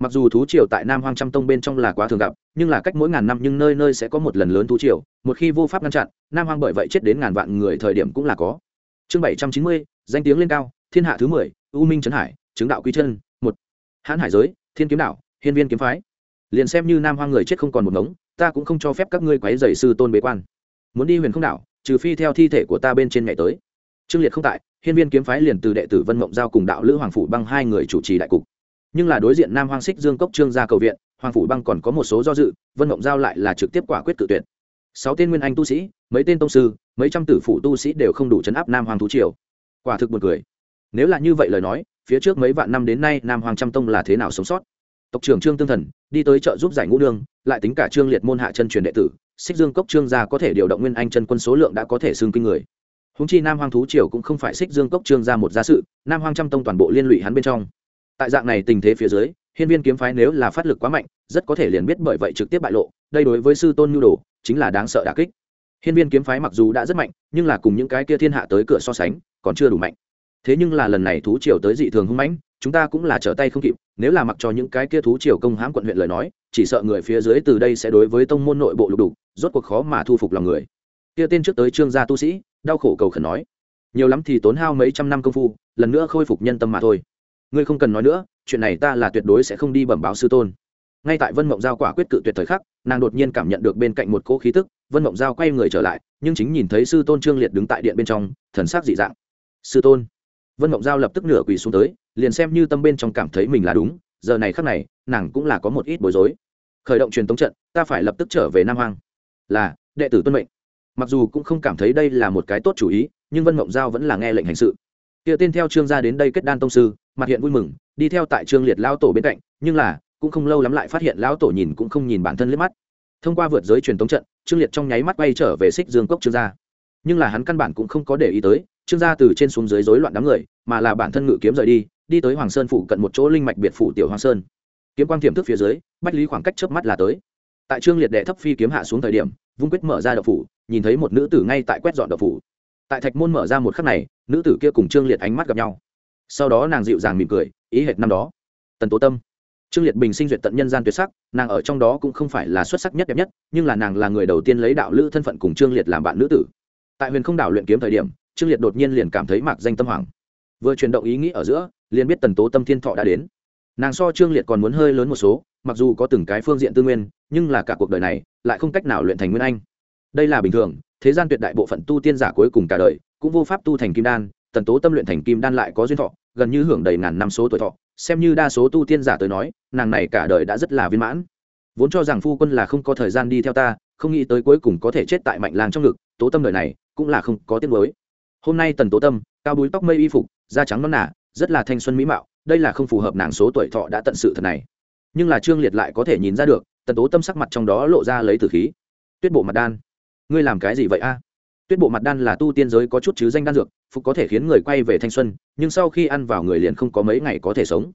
Mặc dù thú triều tại nam hoang trăm tông bên trong là quá thường gặp, nhưng là cách mỗi ngàn năm nhưng nơi nơi sẽ có một lần lớn thú triều, một khi vô pháp ngăn chặn, nam hoang bởi vậy chết đến ngàn vạn người thời điểm cũng là có. Chương bảy trăm chín mươi, danh tiếng lên cao, thiên hạ thứ mười, u minh trấn hải chứng đạo quy chân, một. Hãn hải giới, thiên kiếm đạo, hiên viên kiếm phái. Liền xem như nam hoang người chết không còn một ngống, ta cũng không cho phép các ngươi quấy dày sư tôn bế quan. Muốn đi huyền không đảo trừ phi theo thi thể của ta bên trên ngày tới. Trương liệt không tại, hiên viên kiếm phái liền từ đệ tử vân mộng giao cùng đạo lữ hoàng phủ băng hai người chủ trì đại cục. Nhưng là đối diện nam hoang xích dương cốc trương gia cầu viện, hoàng phủ băng còn có một số do dự, vân mộng giao lại là trực tiếp quả quyết tự tuyệt. Sáu tên nguyên anh tu sĩ, mấy tên tông sư, mấy trăm tử phủ tu sĩ đều không đủ chấn áp nam hoàng thú triều. Quả thực buồn cười. Nếu là như vậy lời nói phía trước mấy vạn năm đến nay nam hoàng trăm tông là thế nào sống sót? Tộc trưởng trương tương thần đi tới chợ giúp giải ngũ đương, lại tính cả trương liệt môn hạ chân truyền đệ tử, xích dương cốc trương gia có thể điều động nguyên anh chân quân số lượng đã có thể xương kinh người. Húng chi nam hoàng thú triều cũng không phải xích dương cốc trương gia một gia sự, nam hoàng trăm tông toàn bộ liên lụy hắn bên trong. Tại dạng này tình thế phía dưới, hiên viên kiếm phái nếu là phát lực quá mạnh, rất có thể liền biết bởi vậy trực tiếp bại lộ, đây đối với sư tôn nhu đồ, chính là đáng sợ đà kích. Hiên viên kiếm phái mặc dù đã rất mạnh, nhưng là cùng những cái kia thiên hạ tới cửa so sánh, còn chưa đủ mạnh thế nhưng là lần này thú triều tới dị thường hung mãnh, chúng ta cũng là trở tay không kịp, nếu là mặc cho những cái kia thú triều công hãm quận huyện lời nói, chỉ sợ người phía dưới từ đây sẽ đối với tông môn nội bộ lục đục, rốt cuộc khó mà thu phục lòng người. Kia tên trước tới trương gia tu sĩ, đau khổ cầu khẩn nói, nhiều lắm thì tốn hao mấy trăm năm công phu, lần nữa khôi phục nhân tâm mà thôi. Ngươi không cần nói nữa, chuyện này ta là tuyệt đối sẽ không đi bẩm báo sư tôn. Ngay tại vân mộng giao quả quyết cự tuyệt thời khắc, nàng đột nhiên cảm nhận được bên cạnh một cỗ khí tức, vân mộng giao quay người trở lại, nhưng chính nhìn thấy sư tôn trương liệt đứng tại điện bên trong, thần sắc dị dạng. Sư tôn vân mộng giao lập tức nửa quỳ xuống tới, liền xem như tâm bên trong cảm thấy mình là đúng, giờ này khắc này, nàng cũng là có một ít bối rối. Khởi động truyền tống trận, ta phải lập tức trở về nam hoang. Là, đệ tử tuân mệnh. Mặc dù cũng không cảm thấy đây là một cái tốt chủ ý, nhưng vân mộng giao vẫn là nghe lệnh hành sự. Kia tên theo trương gia đến đây kết đan tông sư, mặt hiện vui mừng, đi theo tại trương liệt lao tổ bên cạnh, nhưng là, cũng không lâu lắm lại phát hiện lão tổ nhìn cũng không nhìn bản thân liếc mắt. Thông qua vượt giới truyền tống trận, trương liệt trong nháy mắt bay trở về xích dương cốc trương gia. Nhưng là hắn căn bản cũng không có để ý tới trương gia từ trên xuống dưới rối loạn đám người, mà là bản thân ngự kiếm rời đi đi tới hoàng sơn phủ cận một chỗ linh mạch biệt phủ tiểu hoàng sơn. Kiếm quang tiềm thức phía dưới, bách lý khoảng cách chớp mắt là tới. Tại trương liệt đệ thấp phi kiếm hạ xuống thời điểm, vung quyết mở ra đậu phủ, nhìn thấy một nữ tử ngay tại quét dọn đậu phủ. Tại thạch môn mở ra một khắc này, nữ tử kia cùng trương liệt ánh mắt gặp nhau. Sau đó nàng dịu dàng mỉm cười, ý hệt năm đó. Tần tố tâm. Trương liệt bình sinh duyệt tận nhân gian tuyệt sắc, nàng ở trong đó cũng không phải là xuất sắc nhất đẹp nhất, nhưng là nàng là người đầu tiên lấy đạo lữ thân phận cùng trương liệt làm bạn nữ tử. Tại huyền không đảo luyện kiếm thời điểm trương liệt đột nhiên liền cảm thấy mạc danh tâm hoàng vừa chuyển động ý nghĩ ở giữa, liền biết tần tố tâm thiên thọ đã đến. Nàng so trương liệt còn muốn hơi lớn một số, mặc dù có từng cái phương diện tư nguyên, nhưng là cả cuộc đời này, lại không cách nào luyện thành nguyên anh. Đây là bình thường, thế gian tuyệt đại bộ phận tu tiên giả cuối cùng cả đời, cũng vô pháp tu thành kim đan, tần tố tâm luyện thành kim đan lại có duyên thọ, gần như hưởng đầy ngàn năm số tuổi thọ. Xem như đa số tu tiên giả tới nói, nàng này cả đời đã rất là viên mãn. Vốn cho rằng phu quân là không có thời gian đi theo ta, không nghĩ tới cuối cùng có thể chết tại mạnh làng trong ngực, tố tâm đời này cũng là không có tiết mới hôm nay tần tố tâm cao búi tóc mây y phục da trắng non nà, rất là thanh xuân mỹ mạo đây là không phù hợp nàng số tuổi thọ đã tận sự thật này. Nhưng là trương liệt lại có thể nhìn ra được tần tố tâm sắc mặt trong đó lộ ra lấy tử khí. Tuyết bộ mặt đan ngươi làm cái gì vậy a? Tuyết bộ mặt đan là tu tiên giới có chút chứ danh đan dược phục có thể khiến người quay về thanh xuân nhưng sau khi ăn vào người liền không có mấy ngày có thể sống.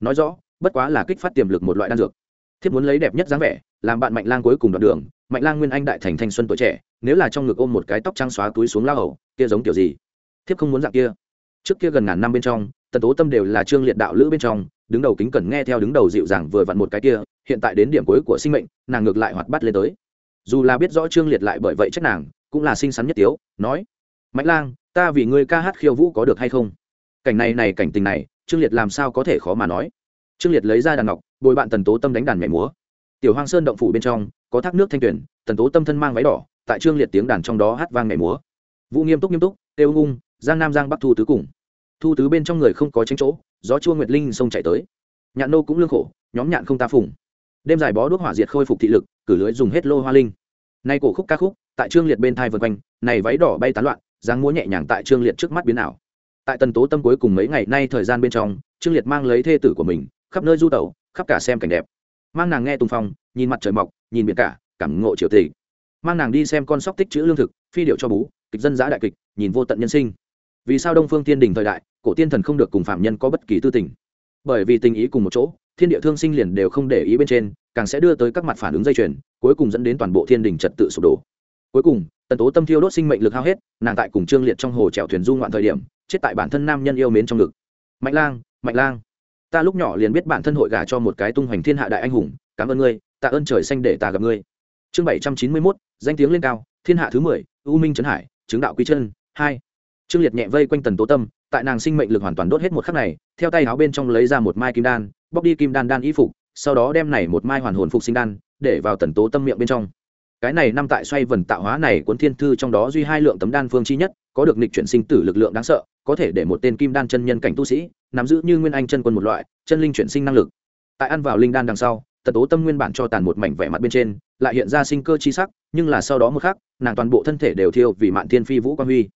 Nói rõ bất quá là kích phát tiềm lực một loại đan dược. Thiết muốn lấy đẹp nhất dáng vẻ làm bạn mạnh lang cuối cùng đoạn đường mạnh lang nguyên anh đại thành thanh xuân tuổi trẻ nếu là trong ngực ôm một cái tóc trắng xóa túi xuống lao hầu kia giống kiểu gì? Thiếp không muốn dạng kia. Trước kia gần ngàn năm bên trong, tần tố tâm đều là trương liệt đạo lữ bên trong, đứng đầu kính cẩn nghe theo đứng đầu dịu dàng vừa vặn một cái kia, hiện tại đến điểm cuối của sinh mệnh, nàng ngược lại hoạt bắt lên tới. Dù là biết rõ trương liệt lại bởi vậy trách nàng, cũng là xinh xắn nhất tiếu, nói, mạnh lang, ta vì ngươi ca hát khiêu vũ có được hay không? Cảnh này này cảnh tình này, trương liệt làm sao có thể khó mà nói. Trương liệt lấy ra đàn ngọc, bồi bạn tần tố tâm đánh đàn mẹ múa. Tiểu hoang sơn động phủ bên trong, có thác nước thanh tuyển tần tố tâm thân mang váy đỏ, tại trương liệt tiếng đàn trong đó hát vang mẹ múa vũ nghiêm túc nghiêm túc, têu ung giang nam giang bắc thu tứ cùng. Thu tứ bên trong người không có tránh chỗ, gió chua nguyệt linh sông chạy tới. Nhạn nô cũng lương khổ, nhóm nhạn không ta phùng. Đêm dài bó đuốc hỏa diệt khôi phục thị lực, cử lưới dùng hết lô hoa linh. Nay cổ khúc ca khúc, tại trương liệt bên thai vân quanh, này váy đỏ bay tán loạn, dáng múa nhẹ nhàng tại trương liệt trước mắt biến ảo. Tại tần tố tâm cuối cùng mấy ngày nay thời gian bên trong, trương liệt mang lấy thê tử của mình, khắp nơi du tẩu, khắp cả xem cảnh đẹp. Mang nàng nghe tùng phong, nhìn mặt trời mọc, nhìn biển cả, cảm ngộ triều tỷ mang nàng đi xem con sóc tích chữ lương thực, phi điệu cho bú kịch dân giã đại kịch, nhìn vô tận nhân sinh. Vì sao đông phương tiên đình thời đại, cổ tiên thần không được cùng phạm nhân có bất kỳ tư tình? Bởi vì tình ý cùng một chỗ, thiên địa thương sinh liền đều không để ý bên trên, càng sẽ đưa tới các mặt phản ứng dây chuyền, cuối cùng dẫn đến toàn bộ thiên đình trật tự sụp đổ. Cuối cùng, tần tố tâm thiêu đốt sinh mệnh lực hao hết, nàng tại cùng trương liệt trong hồ trèo thuyền du ngoạn thời điểm, chết tại bản thân nam nhân yêu mến trong ngực. Mạnh lang mạnh lang, ta lúc nhỏ liền biết bản thân hội gả cho một cái tung hoành thiên hạ đại anh hùng, cảm ơn ngươi, tạ ơn trời xanh để ta gặp ngươi. Chương bảy trăm chín mươi mốt, danh tiếng lên cao, thiên hạ thứ mười, u minh trấn hải chứng đạo quy chân. Hai, trương liệt nhẹ vây quanh tần tố tâm, tại nàng sinh mệnh lực hoàn toàn đốt hết một khắc này, theo tay áo bên trong lấy ra một mai kim đan, bóc đi kim đan đan y phục, sau đó đem này một mai hoàn hồn phục sinh đan, để vào tần tố tâm miệng bên trong. Cái này năm tại xoay vần tạo hóa này cuốn thiên thư trong đó duy hai lượng tấm đan phương chi nhất, có được nịch chuyển sinh tử lực lượng đáng sợ, có thể để một tên kim đan chân nhân cảnh tu sĩ, nắm giữ như nguyên anh chân quân một loại, chân linh chuyển sinh năng lực. Tại ăn vào linh đan đằng sau, tần tố tâm nguyên bản cho tàn một mảnh vẻ mặt bên trên, lại hiện ra sinh cơ chi sắc nhưng là sau đó một khắc, nàng toàn bộ thân thể đều thiêu vì mạn thiên phi vũ quang huy.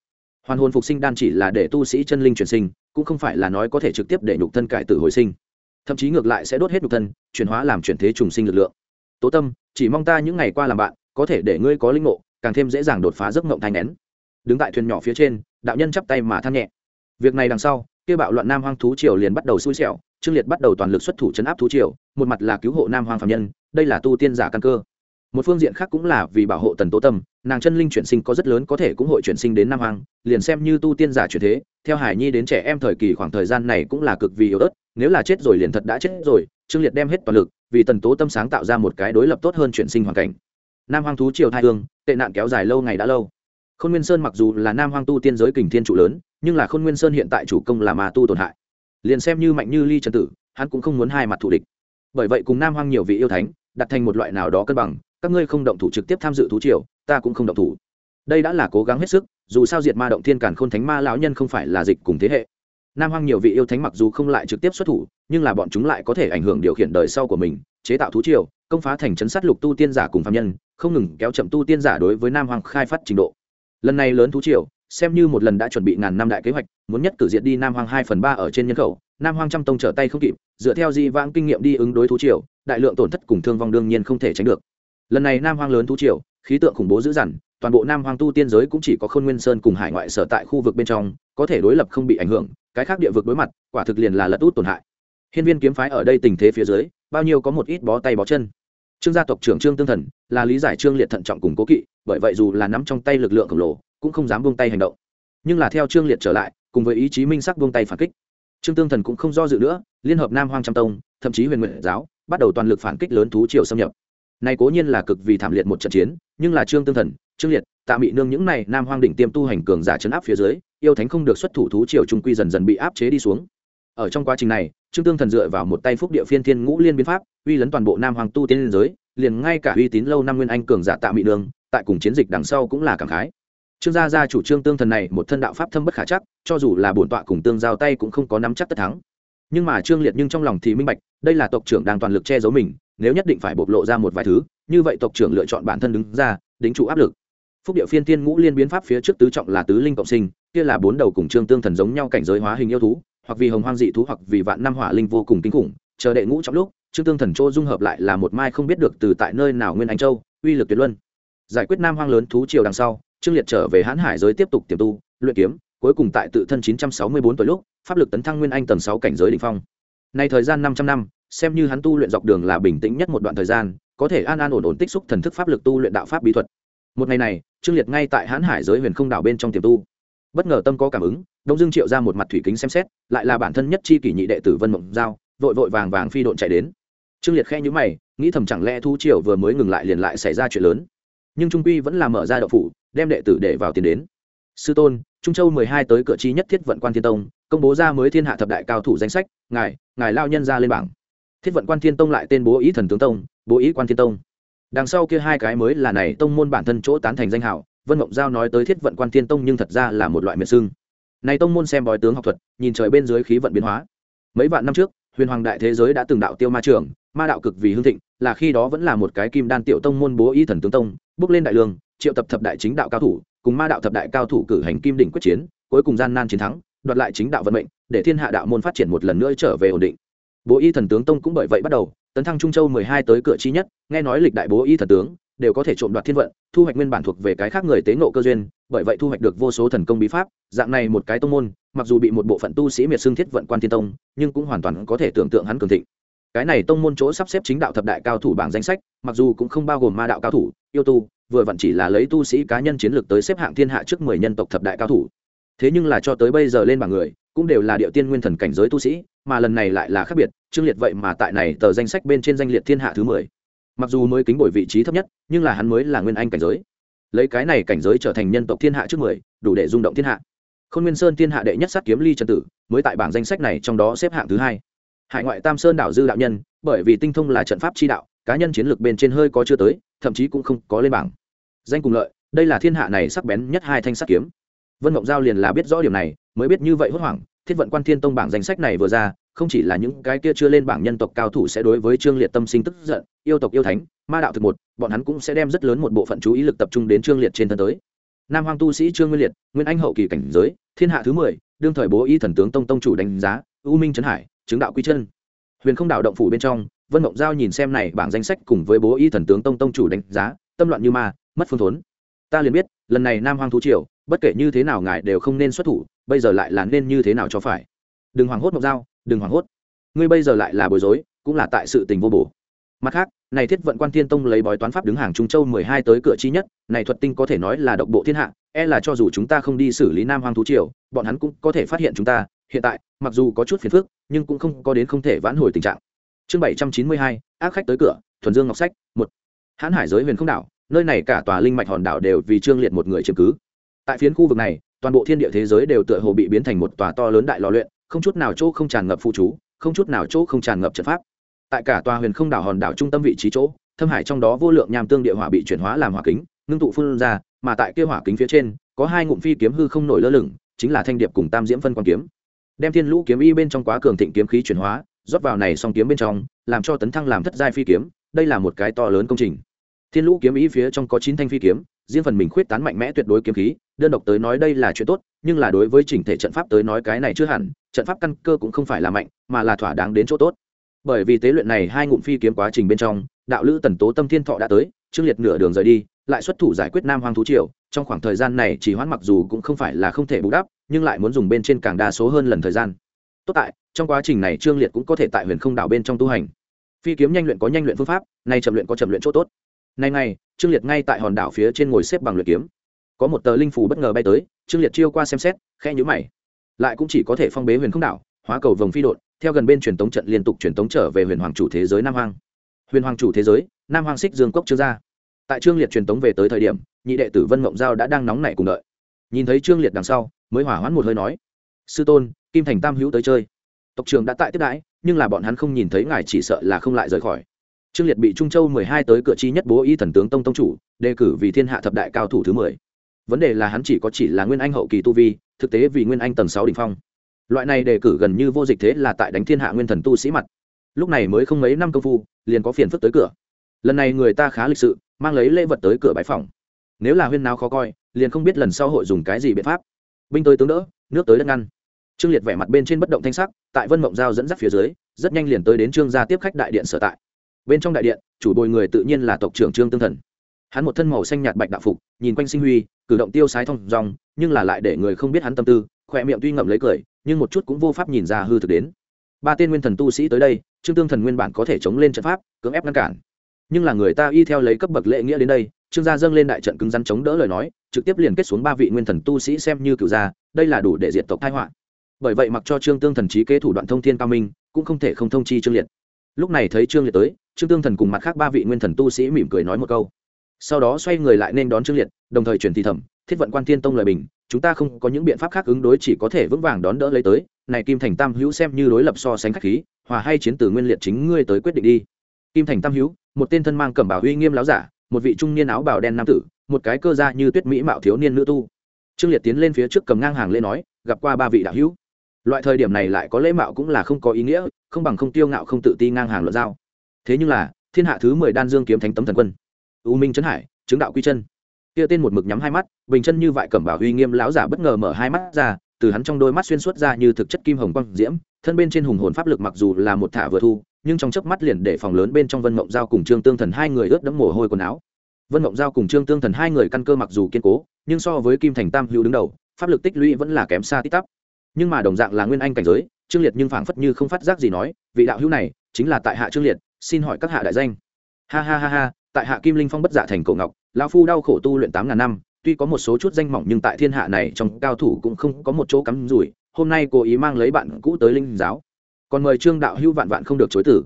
Hoàn hồn phục sinh đan chỉ là để tu sĩ chân linh chuyển sinh, cũng không phải là nói có thể trực tiếp để nhục thân cải tử hồi sinh. Thậm chí ngược lại sẽ đốt hết nhục thân, chuyển hóa làm chuyển thế trùng sinh lực lượng. Tố tâm, chỉ mong ta những ngày qua làm bạn, có thể để ngươi có linh ngộ, càng thêm dễ dàng đột phá giấc mộng thanh nén. Đứng tại thuyền nhỏ phía trên, đạo nhân chắp tay mà than nhẹ. Việc này đằng sau, kia bạo loạn nam hoang thú triều liền bắt đầu xui xẻo, trương liệt bắt đầu toàn lực xuất thủ chấn áp thú triều, một mặt là cứu hộ nam hoang phạm nhân, đây là tu tiên giả căn cơ một phương diện khác cũng là vì bảo hộ tần tố tâm, nàng chân linh chuyển sinh có rất lớn có thể cũng hội chuyển sinh đến nam hoàng liền xem như tu tiên giả chuyển thế, theo hải nhi đến trẻ em thời kỳ khoảng thời gian này cũng là cực vì yếu ớt, nếu là chết rồi liền thật đã chết rồi, trương liệt đem hết toàn lực, vì tần tố tâm sáng tạo ra một cái đối lập tốt hơn chuyển sinh hoàn cảnh. Nam hoàng thú triều thai hương, tệ nạn kéo dài lâu ngày đã lâu. Khôn nguyên sơn mặc dù là nam hoàng tu tiên giới kình thiên trụ lớn, nhưng là khôn nguyên sơn hiện tại chủ công là mà tu tổn hại. Liền xem như mạnh như ly trần tử, hắn cũng không muốn hai mặt thủ địch. Bởi vậy cùng nam hoàng nhiều vị yêu thánh, đặt thành một loại nào đó cân bằng các ngươi không động thủ trực tiếp tham dự thú triều, ta cũng không động thủ. Đây đã là cố gắng hết sức, dù sao diệt ma động thiên càn khôn thánh ma lão nhân không phải là dịch cùng thế hệ. Nam hoang nhiều vị yêu thánh mặc dù không lại trực tiếp xuất thủ, nhưng là bọn chúng lại có thể ảnh hưởng điều khiển đời sau của mình, chế tạo thú triều, công phá thành chấn sát lục tu tiên giả cùng phạm nhân, không ngừng kéo chậm tu tiên giả đối với nam hoang khai phát trình độ. Lần này lớn thú triều, xem như một lần đã chuẩn bị ngàn năm đại kế hoạch, muốn nhất cử diệt đi nam hoang hai phần ba ở trên nhân khẩu, nam hoang trăm tông trở tay không kịp, dựa theo di vãng kinh nghiệm đi ứng đối thú triều, đại lượng tổn thất cùng thương vong đương nhiên không thể tránh được lần này nam hoang lớn thú triều, khí tượng khủng bố dữ dằn, toàn bộ nam hoang tu tiên giới cũng chỉ có khôn nguyên sơn cùng hải ngoại sở tại khu vực bên trong, có thể đối lập không bị ảnh hưởng, cái khác địa vực đối mặt, quả thực liền là lật út tổn hại. Hiên viên kiếm phái ở đây tình thế phía dưới, bao nhiêu có một ít bó tay bó chân. Trương gia tộc trưởng trương tương thần, là lý giải trương liệt thận trọng cùng cố kỵ, bởi vậy dù là nắm trong tay lực lượng khổng lồ, cũng không dám buông tay hành động. Nhưng là theo trương liệt trở lại, cùng với ý chí minh sắc buông tay phản kích. Trương tương thần cũng không do dự nữa, liên hợp nam hoang trăm tông, thậm chí huyền nguyện giáo, bắt đầu toàn lực phản kích lớn thú triều xâm nhập này cố nhiên là cực vì thảm liệt một trận chiến, nhưng là trương tương thần, trương liệt, tạ mị nương những này nam hoang đỉnh tiêm tu hành cường giả chấn áp phía dưới, yêu thánh không được xuất thủ thú triều trung quy dần dần bị áp chế đi xuống. Ở trong quá trình này, trương tương thần dựa vào một tay phúc địa phiên thiên ngũ liên biến pháp, uy lấn toàn bộ nam hoàng tu tiên liên giới, liền ngay cả uy tín lâu năm nguyên anh cường giả tạ mị nương, tại cùng chiến dịch đằng sau cũng là cảm khái. Trương gia gia chủ trương tương thần này một thân đạo pháp thâm bất khả chắc, cho dù là bổn tọa cùng tương giao tay cũng không có nắm chắc tất thắng. Nhưng mà trương liệt nhưng trong lòng thì minh bạch, đây là tộc trưởng đang toàn lực che giấu mình nếu nhất định phải bộc lộ ra một vài thứ, như vậy tộc trưởng lựa chọn bản thân đứng ra, đính trụ áp lực. Phúc địa phiên tiên ngũ liên biến pháp phía trước tứ trọng là tứ linh cộng sinh, kia là bốn đầu cùng trương tương thần giống nhau cảnh giới hóa hình yêu thú, hoặc vì hồng hoang dị thú hoặc vì vạn năm hỏa linh vô cùng kinh khủng, chờ đệ ngũ trọng lúc, trương tương thần châu dung hợp lại là một mai không biết được từ tại nơi nào nguyên anh châu, uy lực tuyệt luân. Giải quyết nam hoang lớn thú triều đằng sau, trương liệt trở về hãn hải giới tiếp tục tiềm tu, luyện kiếm, cuối cùng tại tự thân 964 tuổi lúc, pháp lực tấn thăng nguyên anh tầng 6 cảnh giới đỉnh phong. Nay thời gian 500 năm xem như hắn tu luyện dọc đường là bình tĩnh nhất một đoạn thời gian, có thể an an ổn ổn tích xúc thần thức pháp lực tu luyện đạo pháp bí thuật. Một ngày này, trương liệt ngay tại hãn hải giới huyền không đảo bên trong tiềm tu. Bất ngờ tâm có cảm ứng, đông dương triệu ra một mặt thủy kính xem xét, lại là bản thân nhất chi kỷ nhị đệ tử vân mộng giao, vội vội vàng vàng phi độn chạy đến. Trương liệt khe nhữ mày, nghĩ thầm chẳng lẽ thu triều vừa mới ngừng lại liền lại xảy ra chuyện lớn. Nhưng trung quy vẫn là mở ra đậu phủ, đem đệ tử để vào tiền đến. Sư tôn, trung châu mười hai tới cửa chi nhất thiết vận quan thiên tông, công bố ra mới thiên hạ thập đại cao thủ danh sách, ngài ngài lao nhân ra lên bảng thiết vận quan thiên tông lại tên bố ý thần tướng tông, bố ý quan thiên tông. Đằng sau kia hai cái mới là này tông môn bản thân chỗ tán thành danh hảo vân mộng giao nói tới thiết vận quan thiên tông nhưng thật ra là một loại miệt xưng này tông môn xem bói tướng học thuật, nhìn trời bên dưới khí vận biến hóa. Mấy vạn năm trước, huyền hoàng đại thế giới đã từng đạo tiêu ma trường, ma đạo cực vì hương thịnh, là khi đó vẫn là một cái kim đan tiểu tông môn bố y thần tướng tông, bước lên đại lương, triệu tập thập đại chính đạo cao thủ, cùng ma đạo thập đại cao thủ cử hành kim đỉnh quyết chiến, cuối cùng gian nan chiến thắng, đoạt lại chính đạo vận mệnh, để thiên hạ đạo môn phát triển một lần nữa trở về ổn định bố y thần tướng tông cũng bởi vậy bắt đầu, tấn thăng trung châu mười hai tới cửa chi nhất, nghe nói lịch đại bố y thần tướng đều có thể trộm đoạt thiên vận, thu hoạch nguyên bản thuộc về cái khác người tế ngộ cơ duyên, bởi vậy thu hoạch được vô số thần công bí pháp, dạng này một cái tông môn, mặc dù bị một bộ phận tu sĩ miệt xương thiết vận quan thiên tông, nhưng cũng hoàn toàn có thể tưởng tượng hắn cường thịnh. Cái này tông môn chỗ sắp xếp chính đạo thập đại cao thủ bảng danh sách, mặc dù cũng không bao gồm ma đạo cao thủ, yêu tu, vừa vặn chỉ là lấy tu sĩ cá nhân chiến lược tới xếp hạng thiên hạ trước mười nhân tộc thập đại cao thủ. Thế nhưng là cho tới bây giờ lên bảng người cũng đều là địa tiên nguyên thần cảnh giới tu sĩ, mà lần này lại là khác biệt, trương liệt vậy mà tại này tờ danh sách bên trên danh liệt thiên hạ thứ mười. Mặc dù mới kính bồi vị trí thấp nhất, nhưng là hắn mới là nguyên anh cảnh giới. Lấy cái này cảnh giới trở thành nhân tộc thiên hạ trước mười, đủ để rung động thiên hạ. K h ô n nguyên sơn thiên hạ đệ nhất sát kiếm ly trần tử, mới tại bảng danh sách này trong đó xếp hạng thứ hai. Hải ngoại tam sơn đảo dư đạo nhân, bởi vì tinh thông là trận pháp chi đạo, cá nhân chiến lược bên trên hơi có chưa tới, thậm chí cũng không có lên bảng. Danh cùng lợi, đây là thiên hạ này sắc bén nhất hai thanh sắt kiếm vân mộng giao liền là biết rõ điểm này, mới biết như vậy hốt hoảng, thiết vận quan thiên tông bảng danh sách này vừa ra, không chỉ là những cái kia chưa lên bảng nhân tộc cao thủ sẽ đối với trương liệt tâm sinh tức giận, yêu tộc yêu thánh, ma đạo thực một, bọn hắn cũng sẽ đem rất lớn một bộ phận chú ý lực tập trung đến trương liệt trên thân tới. Nam hoàng tu sĩ trương nguyên liệt, nguyên anh hậu kỳ cảnh giới, thiên hạ thứ mười, đương thời bố y thần tướng tông tông chủ đánh giá, u minh trấn hải, chứng đạo quy chân. Huyền không đạo động phủ bên trong, vân mộng giao nhìn xem này bảng danh sách cùng với bố y thần tướng tông tông chủ đánh giá, tâm loạn như ma, mất phương thốn. Ta liền biết, lần này nam hoàng thú triều bất kể như thế nào ngài đều không nên xuất thủ bây giờ lại là nên như thế nào cho phải? Đừng hoảng hốt mộng dao, đừng hoảng hốt. Ngươi bây giờ lại là bối rối cũng là tại sự tình vô bổ. Mặt khác này thiết vận quan thiên tông lấy bói toán pháp đứng hàng trung châu mười hai tới cửa chi nhất này thuật tinh có thể nói là độc bộ thiên hạ e là cho dù chúng ta không đi xử lý nam hoang thú triều bọn hắn cũng có thể phát hiện chúng ta. Hiện tại mặc dù có chút phiền phức nhưng cũng không có đến không thể vãn hồi tình trạng. Chương bảy trăm chín mươi hai ác khách tới cửa thuần dương ngọc sách một. Hãn hải giới huyền không đảo nơi này cả tòa linh mạch hòn đảo đều vì trương liệt một người chiếm cứ tại phiến khu vực này, toàn bộ thiên địa thế giới đều tựa hồ bị biến thành một tòa to lớn đại lò luyện, không chút nào chỗ không tràn ngập phụ chú, không chút nào chỗ không tràn ngập trận pháp. Tại cả tòa huyền không đảo hòn đảo trung tâm vị trí chỗ, thâm hải trong đó vô lượng nham tương địa hỏa bị chuyển hóa làm hỏa kính, ngưng tụ phun ra, mà tại kia hỏa kính phía trên, có hai ngụm phi kiếm hư không nổi lơ lửng, chính là thanh điệp cùng tam diễm phân quan kiếm. Đem thiên lũ kiếm y bên trong quá cường thịnh kiếm khí chuyển hóa, rót vào này song kiếm bên trong, làm cho tấn thăng làm thất giai phi kiếm, đây là một cái to lớn công trình. Thiên lũ kiếm y phía trong có chín thanh phi kiếm riêng phần mình khuyết tán mạnh mẽ tuyệt đối kiếm khí, đơn độc tới nói đây là chuyện tốt, nhưng là đối với chỉnh thể trận pháp tới nói cái này chưa hẳn, trận pháp căn cơ cũng không phải là mạnh, mà là thỏa đáng đến chỗ tốt. Bởi vì tế luyện này hai ngụm phi kiếm quá trình bên trong, đạo lữ tần tố tâm thiên thọ đã tới trương liệt nửa đường rời đi, lại xuất thủ giải quyết nam hoang thú triều, trong khoảng thời gian này chỉ hoãn mặc dù cũng không phải là không thể bù đắp, nhưng lại muốn dùng bên trên càng đa số hơn lần thời gian. Tốt tại, trong quá trình này trương liệt cũng có thể tại huyền không đảo bên trong tu hành. Phi kiếm nhanh luyện có nhanh luyện phương pháp, nay chậm luyện có chậm luyện chỗ tốt nay nay, trương liệt ngay tại hòn đảo phía trên ngồi xếp bằng luyện kiếm. Có một tờ linh phù bất ngờ bay tới trương liệt chiêu qua xem xét khe nhữ mày. Lại cũng chỉ có thể phong bế huyền không đảo hóa cầu vồng phi đột theo gần bên truyền tống trận liên tục truyền tống trở về huyền hoàng chủ thế giới nam hoang. Huyền hoàng chủ thế giới nam hoang xích dương cốc chưa ra. Tại trương liệt truyền tống về tới thời điểm nhị đệ tử vân mộng giao đã đang nóng nảy cùng đợi. Nhìn thấy trương liệt đằng sau mới hỏa hoãn một hơi nói sư tôn kim thành tam hữu tới chơi. Tộc trưởng đã tại tiếp đãi nhưng là bọn hắn không nhìn thấy ngài chỉ sợ là không lại rời khỏi trương liệt bị trung châu mười hai tới cửa chi nhất bố y thần tướng tông tông chủ, đề cử vì thiên hạ thập đại cao thủ thứ mười. Vấn đề là hắn chỉ có chỉ là nguyên anh hậu kỳ tu vi, thực tế vì nguyên anh tầng sáu đ ỉ n h phong. Loại này đề cử gần như vô dịch thế là tại đánh thiên hạ nguyên thần tu sĩ mặt. Lúc này mới không mấy năm công phu, liền có phiền phức tới cửa. Lần này người ta khá lịch sự, mang lấy lễ vật tới cửa bãi phòng. Nếu là huyên nào khó coi, liền không biết lần sau hội dùng cái gì biện pháp. Binh tới tướng đỡ, nước tới đất ngăn. Trương liệt vẻ mặt bên trên bất động thanh sắc, tại vân mộng giao dẫn dắt phía dưới, rất nhanh liền tới đến trương gia tiếp khách đại điện sở tại bên trong đại điện, chủ bồi người tự nhiên là tộc trưởng trương tương thần. Hắn một thân màu xanh nhạt bạch đạo phục, nhìn quanh sinh huy, cử động tiêu sái thông dong, nhưng là lại để người không biết hắn tâm tư, khỏe miệng tuy ngậm lấy cười, nhưng một chút cũng vô pháp nhìn ra hư thực đến. Ba tên nguyên thần tu sĩ tới đây, trương tương thần nguyên bản có thể chống lên trận pháp, cưỡng ép ngăn cản. Nhưng là người ta y theo lấy cấp bậc lệ nghĩa đến đây, trương gia dâng lên đại trận cứng rắn chống đỡ lời nói, trực tiếp liền kết xuống ba vị nguyên thần tu sĩ xem như cựu gia, đây là đủ để diện tộc thái họa. Bởi vậy mặc cho trương tương thần trí kế thủ đoạn thông thiên cao minh, cũng không thể không thông chi trương liệt. Lúc này thấy trương liệt tới trương tương thần cùng mặt khác ba vị nguyên thần tu sĩ mỉm cười nói một câu. Sau đó xoay người lại nên đón trương liệt, đồng thời chuyển thì thẩm, thiết vận quan thiên tông lời bình, chúng ta không có những biện pháp khác ứng đối chỉ có thể vững vàng đón đỡ lấy tới, này kim thành tam hữu xem như đối lập so sánh khách khí, hòa hay chiến từ nguyên liệt chính ngươi tới quyết định đi. Kim thành tam hữu, một tên thân mang cẩm bảo uy nghiêm láo giả, một vị trung niên áo bào đen nam tử, một cái cơ gia như tuyết mỹ mạo thiếu niên nữ tu. Trương liệt tiến lên phía trước cầm ngang hàng lên nói, gặp qua ba vị đạo hữu. Loại thời điểm này lại có lễ mạo cũng là không có ý nghĩa, không bằng không tiêu ngạo không tự ti ngang hàng luận giao thế nhưng là, thiên hạ thứ mười đan dương kiếm thánh tấm thần quân. U minh trấn hải, chứng đạo quy chân. Kia tên một mực nhắm hai mắt, bình chân như vại cẩm bảo uy nghiêm lão giả bất ngờ mở hai mắt ra, từ hắn trong đôi mắt xuyên suốt ra như thực chất kim hồng quang diễm, thân bên trên hùng hồn pháp lực mặc dù là một thả vừa thu, nhưng trong chớp mắt liền để phòng lớn bên trong vân mộng giao cùng trương tương thần hai người ướt đẫm mồ hôi quần áo. Vân mộng giao cùng trương tương thần hai người căn cơ mặc dù kiên cố, nhưng so với kim thành tam hữu đứng đầu, pháp lực tích lũy vẫn là kém xa tít tắp. Nhưng mà đồng dạng là nguyên anh cảnh giới, trương liệt nhưng phảng phất như không phát giác gì nói, vị đạo hữu này chính là tại hạ trương liệt xin hỏi các hạ đại danh. Ha ha ha ha, tại hạ kim linh phong bất giả thành cổ ngọc, lão phu đau khổ tu luyện tám ngàn năm, tuy có một số chút danh mỏng nhưng tại thiên hạ này trong cao thủ cũng không có một chỗ cắm rủi, hôm nay cố ý mang lấy bạn cũ tới linh giáo. Còn mời trương đạo hữu vạn vạn không được chối tử.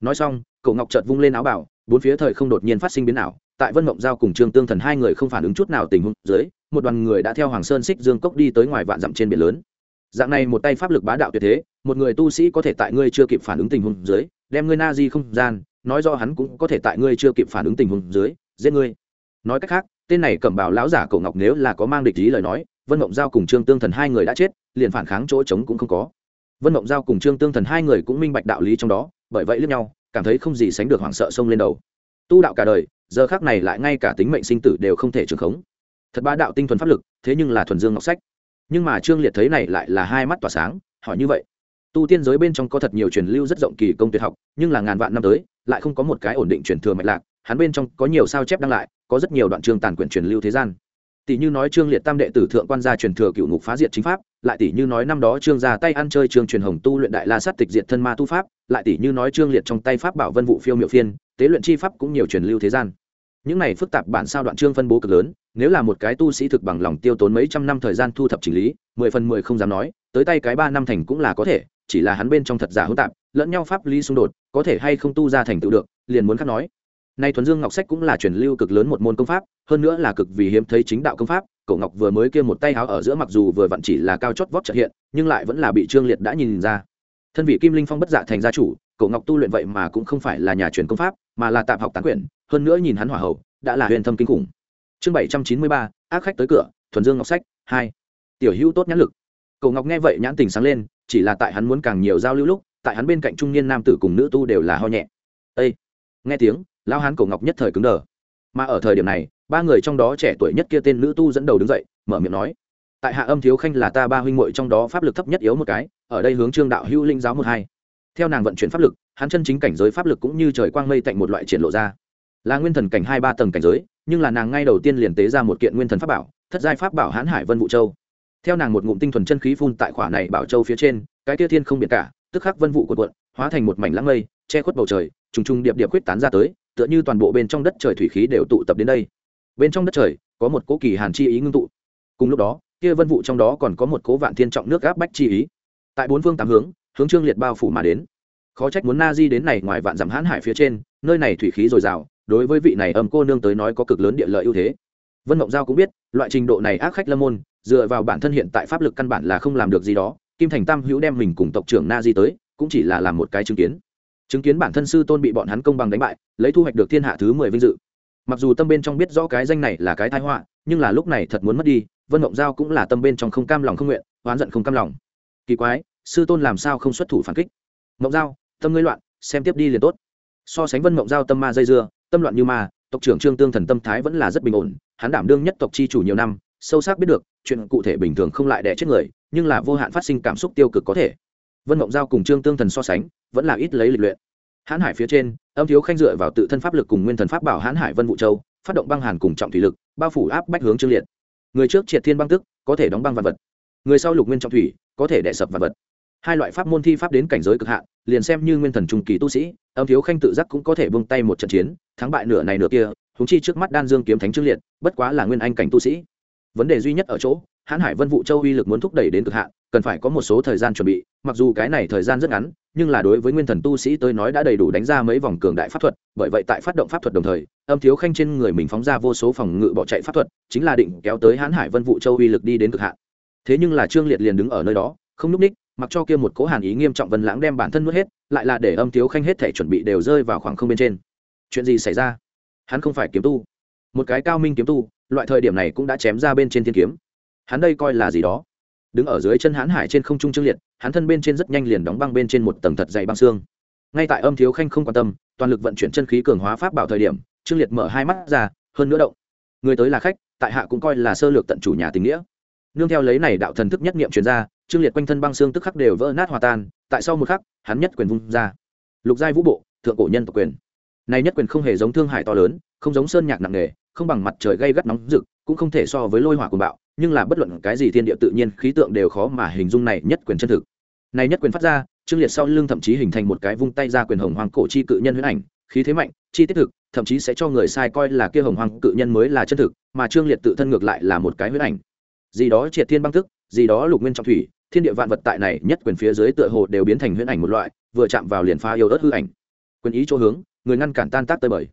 Nói xong, cổ ngọc chợt vung lên áo bảo bốn phía thời không đột nhiên phát sinh biến ảo, tại vân mộng giao cùng trương tương thần hai người không phản ứng chút nào tình huống dưới, một đoàn người đã theo hoàng sơn xích dương cốc đi tới ngoài vạn dặm trên biển lớn. Dạng này một tay pháp lực bá đạo tuyệt thế, một người tu sĩ có thể tại ngươi chưa kịp phản ứng tình huống dưới đem ngươi na di không gian, nói do hắn cũng có thể tại ngươi chưa kịp phản ứng tình huống dưới, giết ngươi. Nói cách khác, tên này cẩm bảo lão giả cổ ngọc nếu là có mang địch ý lời nói, vân mộng giao cùng trương tương thần hai người đã chết, liền phản kháng chỗ trống cũng không có. Vân mộng giao cùng trương tương thần hai người cũng minh bạch đạo lý trong đó, bởi vậy lướt nhau, cảm thấy không gì sánh được hoảng sợ xông lên đầu. Tu đạo cả đời, giờ khác này lại ngay cả tính mệnh sinh tử đều không thể trường khống. Thật ba đạo tinh thuần pháp lực, thế nhưng là thuần dương ngọc sách. Nhưng mà trương liệt thấy này lại là hai mắt tỏa sáng, hỏi như vậy tu tiên giới bên trong có thật nhiều truyền lưu rất rộng kỳ công tuyệt học, nhưng là ngàn vạn năm tới, lại không có một cái ổn định truyền thừa mạch lạc, hắn bên trong có nhiều sao chép đăng lại, có rất nhiều đoạn chương tàn quyển truyền lưu thế gian. Tỷ như nói trương liệt tam đệ tử thượng quan gia truyền thừa cựu ngục phá diệt chính pháp, lại tỷ như nói năm đó trương gia tay ăn chơi trương truyền hồng tu luyện đại la sát tịch diệt thân ma tu pháp, lại tỷ như nói trương liệt trong tay pháp bảo vân vụ phiêu miệu phiên, tế luyện chi pháp cũng nhiều truyền lưu thế gian. Những này phức tạp bản sao đoạn chương phân bố cực lớn, nếu là một cái tu sĩ thực bằng lòng tiêu tốn mấy trăm năm thời gian thu thập chỉnh lý, mười phần mười không dám nói, tới tay cái ba năm thành cũng là có thể chỉ là hắn bên trong thật giả hỗn tạp, lẫn nhau pháp lý xung đột, có thể hay không tu ra thành tựu được, liền muốn khắc nói. Nay thuần dương ngọc sách cũng là truyền lưu cực lớn một môn công pháp, hơn nữa là cực vì hiếm thấy chính đạo công pháp, cậu ngọc vừa mới kia một tay háo ở giữa mặc dù vừa vặn chỉ là cao chót vót trợ hiện, nhưng lại vẫn là bị trương liệt đã nhìn ra. Thân vị kim linh phong bất dạ thành gia chủ, cậu ngọc tu luyện vậy mà cũng không phải là nhà truyền công pháp, mà là tạm học tán quyển, hơn nữa nhìn hắn hỏa hậu đã là huyền thâm kinh khủng. Chương bảy trăm chín mươi ba, ác khách tới cửa, thuần dương ngọc sách hai. Tiểu hữu tốt nhãn lực. Cậu ngọc nghe vậy nhãn tình sáng lên chỉ là tại hắn muốn càng nhiều giao lưu lúc, tại hắn bên cạnh trung niên nam tử cùng nữ tu đều là ho nhẹ. Ây nghe tiếng lao hán cổ ngọc nhất thời cứng đờ. Mà ở thời điểm này, ba người trong đó trẻ tuổi nhất kia tên nữ tu dẫn đầu đứng dậy, mở miệng nói, tại hạ âm thiếu khanh là ta ba huynh muội trong đó pháp lực thấp nhất yếu một cái, ở đây hướng trương đạo hữu linh giáo một hai. Theo nàng vận chuyển pháp lực, hắn chân chính cảnh giới pháp lực cũng như trời quang mây tạnh một loại triển lộ ra. Là nguyên thần cảnh hai ba tầng cảnh giới, nhưng là nàng ngay đầu tiên liền tế ra một kiện nguyên thần pháp bảo, thất giai pháp bảo hãn hải vân vũ châu theo nàng một ngụm tinh thuần chân khí phun tại khỏa này bảo châu phía trên, cái tia thiên không biệt cả, tức khắc vân vụ của quận hóa thành một mảnh lãng mây, che khuất bầu trời, trùng trùng điệp điệp quyết tán ra tới, tựa như toàn bộ bên trong đất trời thủy khí đều tụ tập đến đây. Bên trong đất trời, có một cố kỳ hàn chi ý ngưng tụ. Cùng lúc đó, kia vân vụ trong đó còn có một cố vạn thiên trọng nước gáp bách chi ý. Tại bốn phương tám hướng hướng trương liệt bao phủ mà đến. Khó trách muốn na di đến này ngoài vạn dặm hãn hải phía trên, nơi này thủy khí dồi dào, đối với vị này âm cô nương tới nói có cực lớn địa lợi ưu thế vân mộng giao cũng biết, loại trình độ này ác khách lâm môn, dựa vào bản thân hiện tại pháp lực căn bản là không làm được gì đó, kim thành tam hữu đem mình cùng tộc trưởng na di tới, cũng chỉ là làm một cái chứng kiến. Chứng kiến bản thân sư tôn bị bọn hắn công bằng đánh bại, lấy thu hoạch được thiên hạ thứ mười vinh dự. Mặc dù tâm bên trong biết rõ cái danh này là cái thái họa, nhưng là lúc này thật muốn mất đi, vân mộng giao cũng là tâm bên trong không cam lòng không nguyện, oán giận không cam lòng. Kỳ quái, sư tôn làm sao không xuất thủ phản kích? Mộng giao, tâm ngươi loạn, xem tiếp đi liền tốt. So sánh vân mộng giao tâm ma dây dưa, tâm loạn như ma, tộc trưởng trương tương thần tâm thái vẫn là rất bình ổn hắn đảm đương nhất tộc chi chủ nhiều năm, sâu sắc biết được, chuyện cụ thể bình thường không lại đẻ chết người, nhưng là vô hạn phát sinh cảm xúc tiêu cực có thể. Vân mộng giao cùng trương tương thần so sánh, vẫn là ít lấy lịch luyện. Hãn hải phía trên, âm thiếu khanh dựa vào tự thân pháp lực cùng nguyên thần pháp bảo hãn hải vân vũ châu, phát động băng hàn cùng trọng thủy lực, bao phủ áp bách hướng trương liệt. Người trước triệt thiên băng tức, có thể đóng băng vật vật. Người sau lục nguyên trọng thủy, có thể đẻ sập vật vật. Hai loại pháp môn thi pháp đến cảnh giới cực hạn, liền xem như nguyên thần trung kỳ tu sĩ âm thiếu khanh tự giác cũng có thể buông tay một trận chiến, thắng bại nửa này nửa kia húng chi trước mắt đan dương kiếm thánh trương liệt, bất quá là nguyên anh cảnh tu sĩ. Vấn đề duy nhất ở chỗ, hãn hải vân vụ châu uy lực muốn thúc đẩy đến cực hạn, cần phải có một số thời gian chuẩn bị, mặc dù cái này thời gian rất ngắn, nhưng là đối với nguyên thần tu sĩ tới nói đã đầy đủ đánh ra mấy vòng cường đại pháp thuật, bởi vậy tại phát động pháp thuật đồng thời, âm thiếu khanh trên người mình phóng ra vô số phòng ngự bỏ chạy pháp thuật, chính là định kéo tới hãn hải vân vụ châu uy lực đi đến cực hạn. Thế nhưng là trương liệt liền đứng ở nơi đó, không n ú c ních mặc cho kia một cố hàn ý nghiêm trọng vân lãng đem bản thân nuốt hết, lại là để âm thiếu khanh hết thể chuẩn bị đều rơi vào khoảng không bên trên. Chuyện gì xảy ra? Hắn không phải kiếm tu. Một cái cao minh kiếm tu, loại thời điểm này cũng đã chém ra bên trên thiên kiếm. Hắn đây coi là gì đó? Đứng ở dưới chân hãn hải trên không trung trương liệt, hắn thân bên trên rất nhanh liền đóng băng bên trên một tầng thật dày băng xương. Ngay tại âm thiếu khanh không quan tâm, toàn lực vận chuyển chân khí cường hóa pháp bảo thời điểm, trương liệt mở hai mắt ra, hơn nữa động. Người tới là khách, tại hạ cũng coi là sơ lược tận chủ nhà tình nghĩa nương theo lấy này đạo thần thức nhất nghiệm truyền ra, trương liệt quanh thân băng xương tức khắc đều vỡ nát hòa tan, tại sau một khắc, hắn nhất quyền vung ra. Lục giai vũ bộ, thượng cổ nhân tộc quyền. Này nhất quyền không hề giống thương hải to lớn, không giống sơn nhạc nặng nề, không bằng mặt trời gây gắt nóng rực, cũng không thể so với lôi hỏa cuồng bạo, nhưng là bất luận cái gì thiên địa tự nhiên, khí tượng đều khó mà hình dung này nhất quyền chân thực. Này nhất quyền phát ra, trương liệt sau lưng thậm chí hình thành một cái vung tay ra quyền hồng hoàng cổ chi cự nhân huyễn ảnh, khí thế mạnh, chi tiết thực, thậm chí sẽ cho người sai coi là kia hồng hoàng cự nhân mới là chân thực, mà trương liệt tự thân ngược lại là một cái huyễn ảnh gì đó triệt thiên băng thức, gì đó lục nguyên trọng thủy, thiên địa vạn vật tại này nhất quyền phía dưới tựa hồ đều biến thành huyễn ảnh một loại, vừa chạm vào liền pha yêu ớt hư ảnh. Quyền ý chỗ hướng, người ngăn cản tan tác tới bởi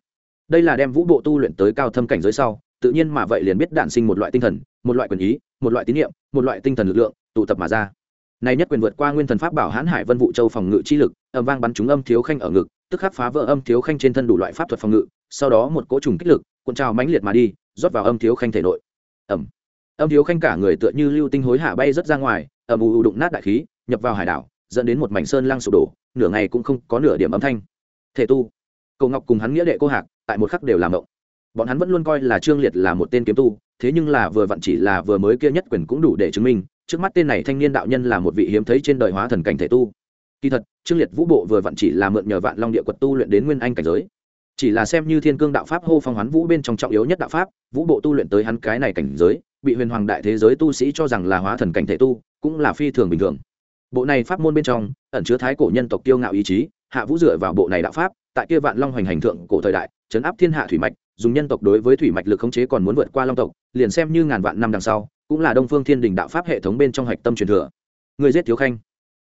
đây là đem vũ bộ tu luyện tới cao thâm cảnh giới sau, tự nhiên mà vậy liền biết đạn sinh một loại tinh thần, một loại quyền ý, một loại tín nhiệm một loại tinh thần lực lượng, tụ tập mà ra. Này nhất quyền vượt qua nguyên thần pháp bảo hãn hải vân vụ châu phòng ngự chi lực, âm vang bắn trúng âm thiếu khanh ở ngực, tức khắc phá vỡ âm thiếu khanh trên thân đủ loại pháp thuật phòng ngự, sau đó một cỗ trùng kích lực, cuộn trào mãnh liệt mà đi, rót vào âm thiếu khanh thể nội. Ẩm âm thiếu khanh cả người tựa như lưu tinh hối hạ bay rất ra ngoài, ầm ù đụng nát đại khí, nhập vào hải đảo, dẫn đến một mảnh sơn lăng sụp đổ, nửa ngày cũng không có nửa điểm âm thanh. Thể tu, cầu ngọc cùng hắn nghĩa đệ cô hạc, tại một khắc đều làm động bọn hắn vẫn luôn coi là trương liệt là một tên kiếm tu, thế nhưng là vừa vặn chỉ là vừa mới kia nhất quyền cũng đủ để chứng minh, trước mắt tên này thanh niên đạo nhân là một vị hiếm thấy trên đời hóa thần cảnh thể tu. Kỳ thật, trương liệt vũ bộ vừa vặn chỉ là mượn nhờ vạn long địa quật tu luyện đến nguyên anh cảnh giới. Chỉ là xem như thiên cương đạo pháp hô phong hoán vũ bên trong trọng yếu nhất đạo pháp, vũ bộ tu luyện tới hắn cái này cảnh giới bị huyền hoàng đại thế giới tu sĩ cho rằng là hóa thần cảnh thể tu, cũng là phi thường bình thường. Bộ này pháp môn bên trong, ẩn chứa thái cổ nhân tộc tiêu ngạo ý chí, hạ vũ dựa vào bộ này đạo pháp, tại kia vạn long hoành hành thượng cổ thời đại, chấn áp thiên hạ thủy mạch, dùng nhân tộc đối với thủy mạch lực khống chế còn muốn vượt qua long tộc, liền xem như ngàn vạn năm đằng sau, cũng là đông phương thiên đình đạo pháp hệ thống bên trong hạch tâm truyền thừa. Người giết thiếu khanh.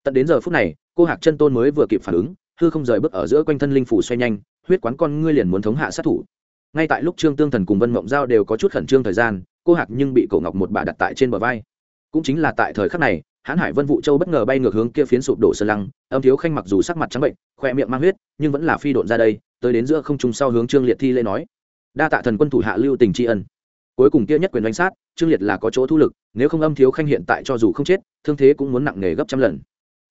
Tận đến giờ phút này, cô hạc chân tôn mới vừa kịp phản ứng, hư không rời bước ở giữa quanh thân linh phủ xoay nhanh, huyết quán con ngươi liền muốn thống hạ sát thủ. Ngay tại lúc trương tương thần cùng vân mộng giao đều có chút khẩn trương thời gian cô hạc nhưng bị cổ ngọc một bà đặt tại trên bờ vai. Cũng chính là tại thời khắc này, hãn hải vân vụ châu bất ngờ bay ngược hướng kia phiến sụp đổ sơn lăng, âm thiếu khanh mặc dù sắc mặt trắng bệnh, khoe miệng mang huyết, nhưng vẫn là phi độn ra đây, tới đến giữa không trung sau hướng trương liệt thi lễ nói, đa tạ thần quân thủ hạ lưu tình tri ân. Cuối cùng kia nhất quyền đánh sát, trương liệt là có chỗ thu lực, nếu không âm thiếu khanh hiện tại cho dù không chết, thương thế cũng muốn nặng nề gấp trăm lần.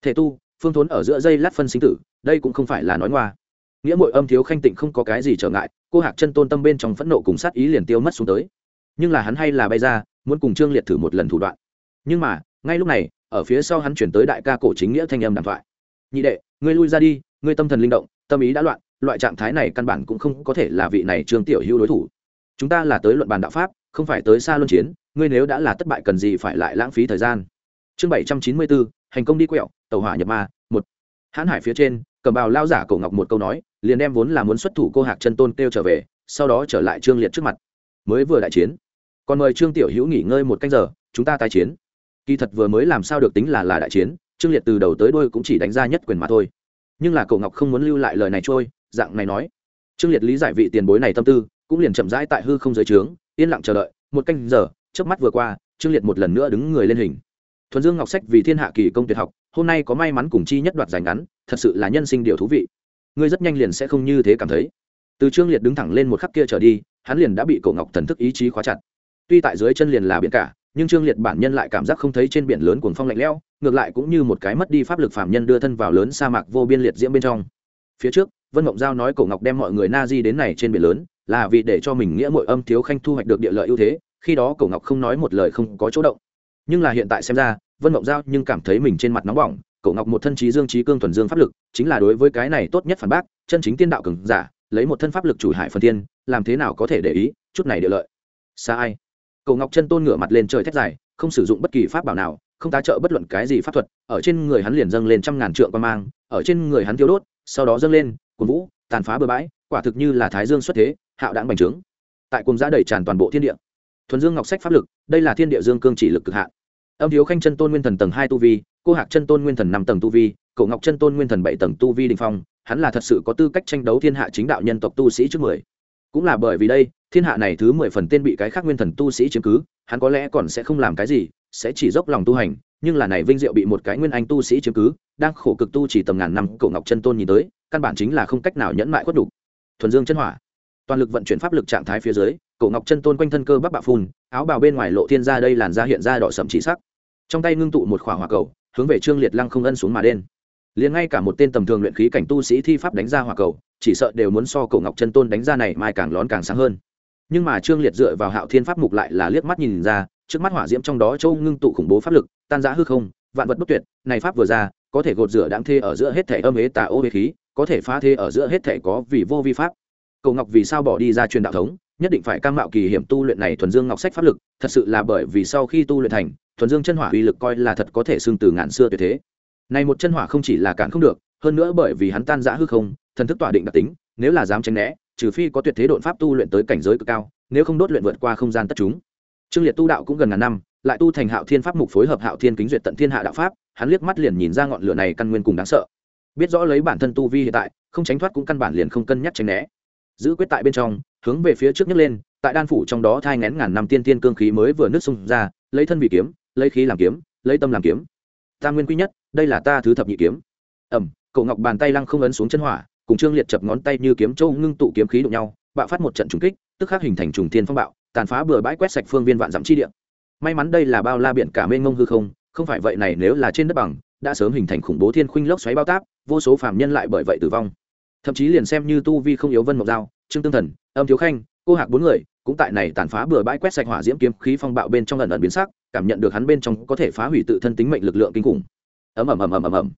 Thể tu, phương thốn ở giữa dây lát phân sinh tử, đây cũng không phải là nói ngoa. Nghĩa mội âm thiếu khanh tịnh không có cái gì trở ngại, cô hạc chân tôn tâm bên trong phẫn nộ cùng sát ý liền tiêu mất xuống tới nhưng là hắn hay là bay ra, muốn cùng trương liệt thử một lần thủ đoạn. Nhưng mà, ngay lúc này, ở phía sau hắn chuyển tới đại ca cổ chính nghĩa thanh âm đàm thoại. Nhị đệ, ngươi lui ra đi, ngươi tâm thần linh động, tâm ý đã loạn, loại trạng thái này căn bản cũng không có thể là vị này trương tiểu hữu đối thủ. Chúng ta là tới luận bàn đạo pháp, không phải tới xa luân chiến, ngươi nếu đã là thất bại cần gì phải lại lãng phí thời gian. Chương bảy trăm chín mươi bốn hành công đi quẹo, tàu hỏa nhập ma, một. Hãn hải phía trên, cầm bào lao giả cổ ngọc một câu nói, liền đem vốn là muốn xuất thủ cô hạc chân tôn kêu trở về, sau đó trở lại trương liệt trước mặt. Mới vừa đại chiến còn mời trương tiểu hữu nghỉ ngơi một canh giờ, chúng ta tái chiến. Kỳ thật vừa mới làm sao được tính là là đại chiến, trương liệt từ đầu tới đôi cũng chỉ đánh ra nhất quyền mà thôi. Nhưng là cậu ngọc không muốn lưu lại lời này trôi, dạng này nói. Trương liệt lý giải vị tiền bối này tâm tư, cũng liền chậm rãi tại hư không giới trướng, yên lặng chờ đợi, một canh giờ trước mắt vừa qua, trương liệt một lần nữa đứng người lên hình. Thuần dương ngọc sách vì thiên hạ kỳ công tuyệt học, hôm nay có may mắn cùng chi nhất đoạt giành ngắn, thật sự là nhân sinh điều thú vị. Ngươi rất nhanh liền sẽ không như thế cảm thấy. Từ trương liệt đứng thẳng lên một khắc kia trở đi, hắn liền đã bị cổ ngọc thần thức ý chí khóa chặt tuy tại dưới chân liền là biển cả, nhưng trương liệt bản nhân lại cảm giác không thấy trên biển lớn cuồng phong lạnh lẽo, ngược lại cũng như một cái mất đi pháp lực phạm nhân đưa thân vào lớn sa mạc vô biên liệt diễm bên trong. Phía trước, vân mộng giao nói cổ ngọc đem mọi người na di đến này trên biển lớn, là vì để cho mình nghĩa mội âm thiếu khanh thu hoạch được địa lợi ưu thế, khi đó cổ ngọc không nói một lời không có chỗ động. Nhưng là hiện tại xem ra, vân mộng giao nhưng cảm thấy mình trên mặt nóng bỏng, cổ ngọc một thân trí dương trí cương thuần dương pháp lực, chính là đối với cái này tốt nhất phản bác, chân chính tiên đạo cường giả, lấy một thân pháp lực chủ hải phần tiên làm thế nào có thể để ý, chút này địa lợi. Xa ai? Cổ ngọc chân tôn ngửa mặt lên trời thét dài, không sử dụng bất kỳ pháp bảo nào, không tá trợ bất luận cái gì pháp thuật, ở trên người hắn liền dâng lên trăm ngàn trượng quan mang, ở trên người hắn thiếu đốt, sau đó dâng lên cuốn vũ, tàn phá bừa bãi, quả thực như là thái dương xuất thế, hạo đạn bành trướng. Tại cùng giã đầy tràn toàn bộ thiên địa. Thuần dương ngọc sách pháp lực, đây là thiên địa dương cương chỉ lực cực hạn. Âm thiếu khanh chân tôn nguyên thần tầng hai tu vi, cô hạc chân tôn nguyên thần năm tầng tu vi Cổ ngọc chân tôn nguyên thần bảy tầng tu vi đình phong, hắn là thật sự có tư cách tranh đấu thiên hạ chính đạo nhân tộc tu sĩ trước mười cũng là bởi vì đây, thiên hạ này thứ mười phần tên bị cái khác nguyên thần tu sĩ chiếm cứ, hắn có lẽ còn sẽ không làm cái gì, sẽ chỉ dốc lòng tu hành, nhưng là này vinh diệu bị một cái nguyên anh tu sĩ chiếm cứ, đang khổ cực tu chỉ tầm ngàn năm, cổ ngọc chân tôn nhìn tới, căn bản chính là không cách nào nhẫn mại khuất đục thuần dương chân hỏa. Toàn lực vận chuyển pháp lực trạng thái phía dưới, cổ ngọc chân tôn quanh thân cơ bắc bạo phun, áo bào bên ngoài lộ thiên ra đây làn da hiện ra đỏ sậm chỉ sắc. Trong tay ngưng tụ một khỏa hỏa cầu, hướng về trương liệt lăng không ân xuống mà đen liền ngay cả một tên tầm thường luyện khí cảnh tu sĩ thi pháp đánh ra hỏa cầu, chỉ sợ đều muốn so cầu ngọc chân tôn đánh ra này mai càng lón càng sáng hơn. Nhưng mà trương liệt dựa vào hạo thiên pháp mục lại là liếc mắt nhìn ra, trước mắt hỏa diễm trong đó châu ngưng tụ khủng bố pháp lực, tan giã hư không, vạn vật bất tuyệt, này pháp vừa ra, có thể gột rửa đáng thê ở giữa hết thể âm ế tà ô ế khí, có thể phá thê ở giữa hết thể có vì vô vi pháp. Cầu ngọc vì sao bỏ đi ra truyền đạo thống, nhất định phải cam mạo kỳ hiểm tu luyện này thuần dương ngọc sách pháp lực, thật sự là bởi vì sau khi tu luyện thành, thuần dương chân hỏa uy lực coi là thật có thể xưng từ ngàn xưa tuyệt thế này một chân hỏa không chỉ là cản không được, hơn nữa bởi vì hắn tan giã hư không, thần thức tỏa định đặc tính, nếu là dám tránh né, trừ phi có tuyệt thế độn pháp tu luyện tới cảnh giới cực cao, nếu không đốt luyện vượt qua không gian tất chúng. Trương liệt tu đạo cũng gần ngàn năm, lại tu thành hạo thiên pháp mục phối hợp hạo thiên kính duyệt tận thiên hạ đạo pháp, hắn liếc mắt liền nhìn ra ngọn lửa này căn nguyên cùng đáng sợ. Biết rõ lấy bản thân tu vi hiện tại, không tránh thoát cũng căn bản liền không cân nhắc tránh né. Giữ quyết tại bên trong, hướng về phía trước nhấc lên, tại đan phủ trong đó thai ngén ngàn năm tiên tiên cương khí mới vừa nứt xung ra, lấy thân vị kiếm, lấy khí làm kiếm, lấy tâm làm kiếm. Ta nguyên quy nhất đây là ta thứ thập nhị kiếm. Ẩm cậu ngọc bàn tay lăng không ấn xuống chân hỏa, cùng trương liệt chập ngón tay như kiếm châu ngưng tụ kiếm khí đụng nhau, bạo phát một trận trùng kích, tức khắc hình thành trùng thiên phong bạo, tàn phá bừa bãi quét sạch phương viên vạn dặm chi địa. May mắn đây là bao la biển cả mênh mông hư không không phải vậy này nếu là trên đất bằng, đã sớm hình thành khủng bố thiên khuynh lốc xoáy bao táp, vô số phàm nhân lại bởi vậy tử vong. Thậm chí liền xem như tu vi không yếu vân mộc dao trương tương thần, âm thiếu khanh, cô hạc bốn người, cũng tại này tàn phá bừa bãi quét sạch hỏa diễm kiếm khí phong bạo bên trong ẩn ẩn biến sắc, cảm nhận được hắn bên trong có thể phá hủy tự thân tính mệnh lực lượng kinh khủng ầm ầm ầm ầm ầm ầm.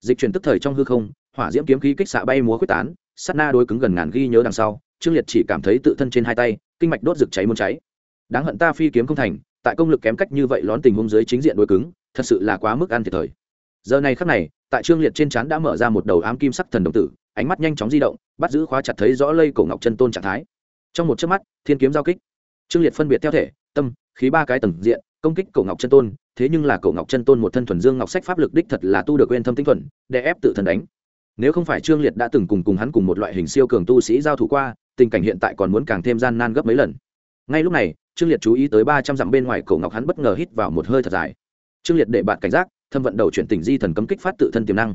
Dịch chuyển tức thời trong hư không, hỏa diễm kiếm khí kích xạ bay múa quyết tán, sát na đối cứng gần ngàn ghi nhớ đằng sau, trương liệt chỉ cảm thấy tự thân trên hai tay, kinh mạch đốt rực cháy muốn cháy. Đáng hận ta phi kiếm không thành, tại công lực kém cách như vậy lón tình huống dưới chính diện đối cứng, thật sự là quá mức ăn thiệt thời. Giờ này khắc này, tại trương liệt trên trán đã mở ra một đầu ám kim sắc thần đồng tử, ánh mắt nhanh chóng di động, bắt giữ khóa chặt thấy rõ lây cổ ngọc chân tôn trạng thái. Trong một chớp mắt, thiên kiếm giao kích. Trương liệt phân biệt theo thể, tâm, khí ba cái tầng diện công kích cổ ngọc chân tôn, thế nhưng là cổ ngọc chân tôn một thân thuần dương ngọc sách pháp lực đích thật là tu được quên thâm tinh thuần, để ép tự thần đánh. Nếu không phải trương liệt đã từng cùng cùng hắn cùng một loại hình siêu cường tu sĩ giao thủ qua, tình cảnh hiện tại còn muốn càng thêm gian nan gấp mấy lần. Ngay lúc này, trương liệt chú ý tới ba trăm dặm bên ngoài cổ ngọc hắn bất ngờ hít vào một hơi thật dài. Trương liệt để bạn cảnh giác, thâm vận đầu chuyển tỉnh di thần cấm kích phát tự thân tiềm năng.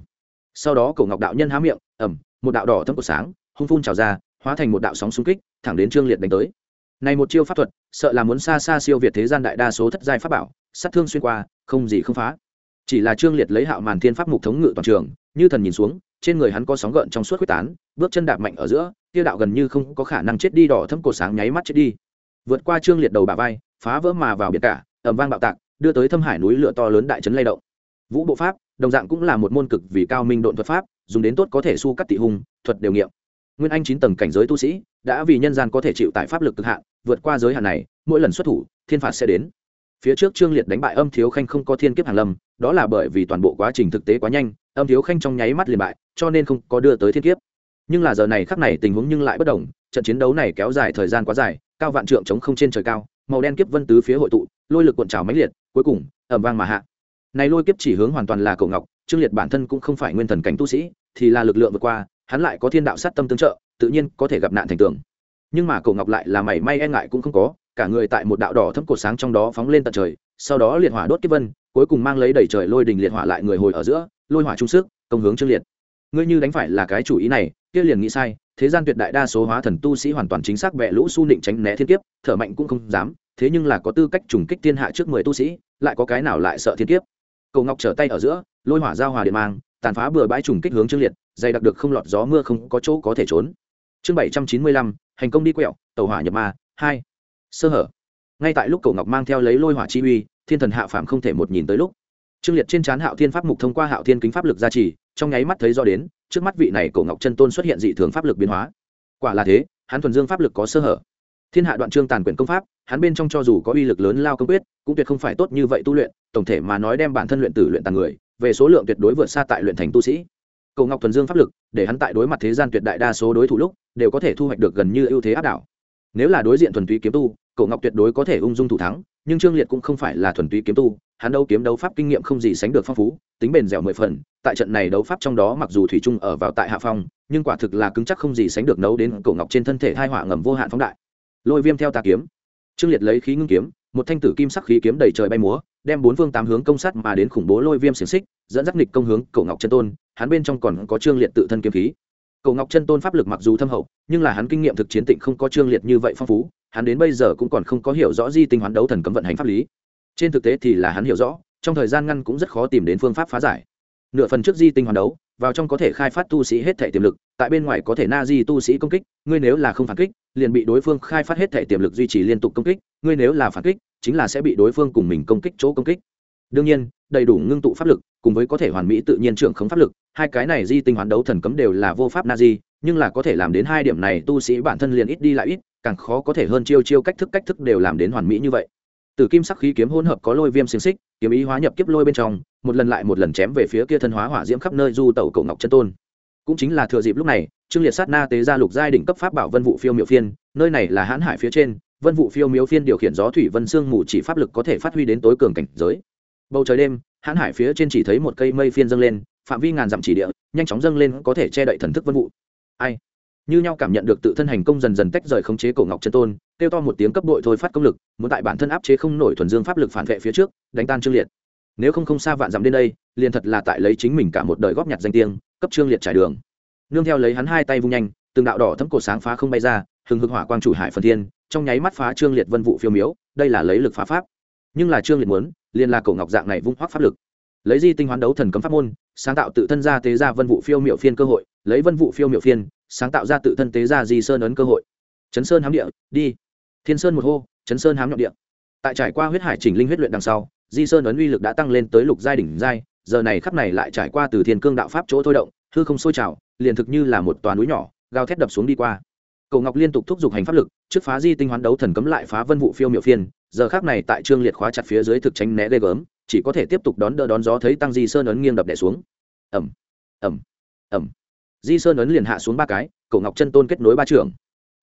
Sau đó cổ ngọc đạo nhân há miệng ẩm một đạo đỏ thâm của sáng, hung phun trào ra, hóa thành một đạo sóng xung kích, thẳng đến trương liệt đánh tới. Này một chiêu pháp thuật sợ là muốn xa xa siêu việt thế gian đại đa số thất giai pháp bảo, sát thương xuyên qua, không gì không phá. Chỉ là trương liệt lấy hạo màn thiên pháp mục thống ngự toàn trường, như thần nhìn xuống, trên người hắn có sóng gợn trong suốt quyết tán, bước chân đạp mạnh ở giữa tiêu đạo gần như không có khả năng chết đi, đỏ thâm cổ sáng nháy mắt chết đi. Vượt qua trương liệt đầu bà vai, phá vỡ mà vào biển cả ẩm vang bạo tạc, đưa tới thâm hải núi lửa to lớn đại trấn lay động. Vũ bộ pháp, đồng dạng cũng là một môn cực vì cao minh độn thuật pháp, dùng đến tốt có thể su cắt tị hùng thuật đều nghiệm nguyên anh chín tầng cảnh giới tu sĩ, đã vì nhân gian có thể chịu tại pháp lực cực hạn, vượt qua giới hạn này, mỗi lần xuất thủ, thiên phạt sẽ đến. Phía trước trương liệt đánh bại âm thiếu khanh không có thiên kiếp hàng lâm, đó là bởi vì toàn bộ quá trình thực tế quá nhanh, âm thiếu khanh trong nháy mắt liền bại, cho nên không có đưa tới thiên kiếp. Nhưng là giờ này khắc này tình huống nhưng lại bất đồng, trận chiến đấu này kéo dài thời gian quá dài, cao vạn trượng chống không trên trời cao, màu đen kiếp vân tứ phía hội tụ, lôi lực cuộn trào mãnh liệt, cuối cùng ẩm vang mà hạ. Này lôi kiếp chỉ hướng hoàn toàn là cổ ngọc, trương liệt bản thân cũng không phải nguyên thần cảnh tu sĩ, thì là lực lượng vượt qua hắn lại có thiên đạo sát tâm tương trợ, tự nhiên có thể gặp nạn thành tường. Nhưng mà cổ ngọc lại là mảy may e ngại cũng không có, cả người tại một đạo đỏ thấm cột sáng trong đó phóng lên tận trời, sau đó liệt hỏa đốt kiếp vân, cuối cùng mang lấy đầy trời lôi đình liệt hỏa lại người hồi ở giữa, lôi hỏa trung sức, công hướng trương liệt. Ngươi như đánh phải là cái chủ ý này, kia liền nghĩ sai, thế gian tuyệt đại đa số hóa thần tu sĩ hoàn toàn chính xác bẹ lũ su nịnh tránh né thiên kiếp, thở mạnh cũng không dám, thế nhưng là có tư cách trùng kích thiên hạ trước mười tu sĩ, lại có cái nào lại sợ thiên kiếp? Cầu ngọc trở tay ở giữa, lôi hỏa giao hòa điện mang tàn phá bừa bãi trùng kích hướng trương liệt, dày đặc được không lọt gió mưa không có chỗ có thể trốn. Chương bảy trăm chín mươi lăm, hành công đi quẹo, tàu hỏa nhập ma, hai. Sơ hở. Ngay tại lúc cầu ngọc mang theo lấy lôi hỏa chi uy, thiên thần hạ phàm không thể một nhìn tới lúc. Trương liệt trên trán hạo thiên pháp mục thông qua hạo thiên kính pháp lực gia trì, trong nháy mắt thấy do đến, trước mắt vị này cổ ngọc chân tôn xuất hiện dị thường pháp lực biến hóa. Quả là thế, hắn thuần dương pháp lực có sơ hở. Thiên hạ đoạn trương tàn quyền công pháp, hắn bên trong cho dù có uy lực lớn lao công quyết, cũng tuyệt không phải tốt như vậy tu luyện, tổng thể mà nói đem bản thân luyện tử luyện tàn người về số lượng tuyệt đối vượt xa tại luyện thành tu sĩ. Cầu ngọc thuần dương pháp lực, để hắn tại đối mặt thế gian tuyệt đại đa số đối thủ lúc, đều có thể thu hoạch được gần như ưu thế áp đảo. Nếu là đối diện thuần túy kiếm tu cầu ngọc tuyệt đối có thể ung dung thủ thắng, nhưng trương liệt cũng không phải là thuần túy kiếm tu, hắn đấu kiếm đấu pháp kinh nghiệm không gì sánh được phong phú, tính bền dẻo mười phần, tại trận này đấu pháp trong đó mặc dù thủy trung ở vào tại hạ phong, nhưng quả thực là cứng chắc không gì sánh được nấu đến cổ ngọc trên thân thể hai hỏa ngầm vô hạn phóng đại. Lôi viêm theo tà kiếm. Trương liệt lấy khí ngưng kiếm, một thanh tử kim sắc khí kiếm đầy trời bay múa đem bốn phương tám hướng công sát mà đến khủng bố lôi viêm xiềng xích, dẫn dắt nghịch công hướng cổ ngọc chân tôn, hắn bên trong còn có trương liệt tự thân kiếm khí. Cổ ngọc chân tôn pháp lực mặc dù thâm hậu, nhưng là hắn kinh nghiệm thực chiến tịnh không có trương liệt như vậy phong phú, hắn đến bây giờ cũng còn không có hiểu rõ di tinh hoán đấu thần cấm vận hành pháp lý. Trên thực tế thì là hắn hiểu rõ, trong thời gian ngăn cũng rất khó tìm đến phương pháp phá giải. Nửa phần trước di tinh hoàn đấu vào trong có thể khai phát tu sĩ hết thể tiềm lực, tại bên ngoài có thể na di tu sĩ công kích, ngươi nếu là không phản kích, liền bị đối phương khai phát hết thể tiềm lực duy trì liên tục công kích, ngươi nếu là phản kích, chính là sẽ bị đối phương cùng mình công kích chỗ công kích. Đương nhiên, đầy đủ ngưng tụ pháp lực, cùng với có thể hoàn mỹ tự nhiên trưởng khống pháp lực, hai cái này di tinh hoán đấu thần cấm đều là vô pháp na di, nhưng là có thể làm đến hai điểm này tu sĩ bản thân liền ít đi lại ít, càng khó có thể hơn chiêu chiêu cách thức cách thức đều làm đến hoàn mỹ như vậy từ kim sắc khí kiếm hỗn hợp có lôi viêm xiềng xích, kiếm ý hóa nhập kiếp lôi bên trong, một lần lại một lần chém về phía kia thân hóa hỏa diễm khắp nơi du tẩu cổ ngọc chân tôn. Cũng chính là thừa dịp lúc này, trương liệt sát na tế ra lục giai đỉnh cấp pháp bảo vân vũ phiêu Miểu phiên, nơi này là hãn hải phía trên, vân vũ phiêu miếu phiên điều khiển gió thủy vân xương mù chỉ pháp lực có thể phát huy đến tối cường cảnh giới. Bầu trời đêm, hãn hải phía trên chỉ thấy một cây mây phiên dâng lên, phạm vi ngàn dặm chỉ địa, nhanh chóng dâng lên có thể che đậy thần thức vân vũ. Ai? Như nhau cảm nhận được tự thân hành công dần dần tách rời khống chế cổ ngọc chân tôn, kêu to một tiếng cấp đội thôi phát công lực, muốn tại bản thân áp chế không nổi thuần dương pháp lực phản vệ phía trước, đánh tan trương liệt. Nếu không không xa vạn dặm đến đây, liền thật là tại lấy chính mình cả một đời góp nhặt danh tiếng, cấp trương liệt trải đường. Nương theo lấy hắn hai tay vung nhanh, từng đạo đỏ thấm cổ sáng phá không bay ra, hừng hực hỏa quang chủ hải phần thiên, trong nháy mắt phá trương liệt vân vụ phiêu miếu, đây là lấy lực phá pháp. Nhưng là trương liệt muốn, liền là cổ ngọc dạng này vung hoác pháp lực. Lấy di tinh hoán đấu thần cấm pháp môn, sáng tạo tự thân ra tế ra vân vụ phiêu miệu phiên cơ hội, lấy vân vụ phiêu miệu phiên sáng tạo ra tự thân tế ra di sơn ấn cơ hội. Chấn sơn hám địa, đi. Thiên sơn một hô, chấn sơn hám nhọn địa. Tại trải qua huyết hải chỉnh linh huyết luyện đằng sau, di sơn ấn uy lực đã tăng lên tới lục giai đỉnh giai, giờ này khắp này lại trải qua từ thiên cương đạo pháp chỗ thôi động, hư không sôi trào, liền thực như là một tòa núi nhỏ, gào thét đập xuống đi qua. Cầu ngọc liên tục thúc giục hành pháp lực, trước phá di tinh hoán đấu thần cấm lại phá vân vụ phiêu miệu phiên, giờ khác này tại trương liệt khóa chặt phía dưới thực tránh né ghê gớm, chỉ có thể tiếp tục đón đỡ đón gió thấy tăng di sơn ấn nghiêng đập đẻ xuống. Ẩm ẩm ẩm di sơn ấn liền hạ xuống ba cái, cổ ngọc chân tôn kết nối ba trường.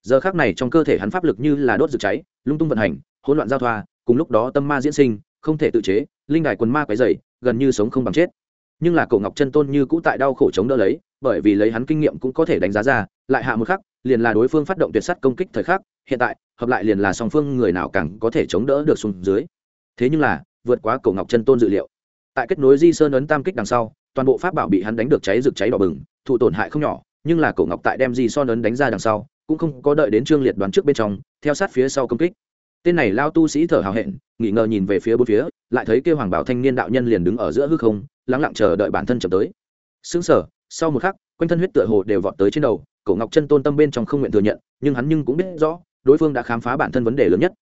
Giờ khác này trong cơ thể hắn pháp lực như là đốt rực cháy, lung tung vận hành, hỗn loạn giao thoa, cùng lúc đó tâm ma diễn sinh, không thể tự chế, linh đài quần ma quấy dày gần như sống không bằng chết. Nhưng là cổ ngọc chân tôn như cũ tại đau khổ chống đỡ lấy, bởi vì lấy hắn kinh nghiệm cũng có thể đánh giá ra, lại hạ một khắc, liền là đối phương phát động tuyệt sắt công kích thời khắc, hiện tại, hợp lại liền là song phương người nào càng có thể chống đỡ được xuống dưới. Thế nhưng là, vượt quá cổ ngọc chân tôn dự liệu. Tại kết nối di sơn ấn tam kích đằng sau, toàn bộ pháp bảo bị hắn đánh được cháy rực cháy đỏ bừng thụ tổn hại không nhỏ, nhưng là cổ ngọc tại đem di son ấn đánh ra đằng sau, cũng không có đợi đến trương liệt đoán trước bên trong, theo sát phía sau công kích. Tên này lao tu sĩ thở hào hẹn nghỉ ngờ nhìn về phía bốn phía, lại thấy kêu hoàng bảo thanh niên đạo nhân liền đứng ở giữa hư không lắng lặng chờ đợi bản thân chậm tới. Xứng sở sau một khắc, quanh thân huyết tựa hồ đều vọt tới trên đầu, cổ ngọc chân tôn tâm bên trong không nguyện thừa nhận, nhưng hắn nhưng cũng biết rõ, đối phương đã khám phá bản thân vấn đề lớn nhất.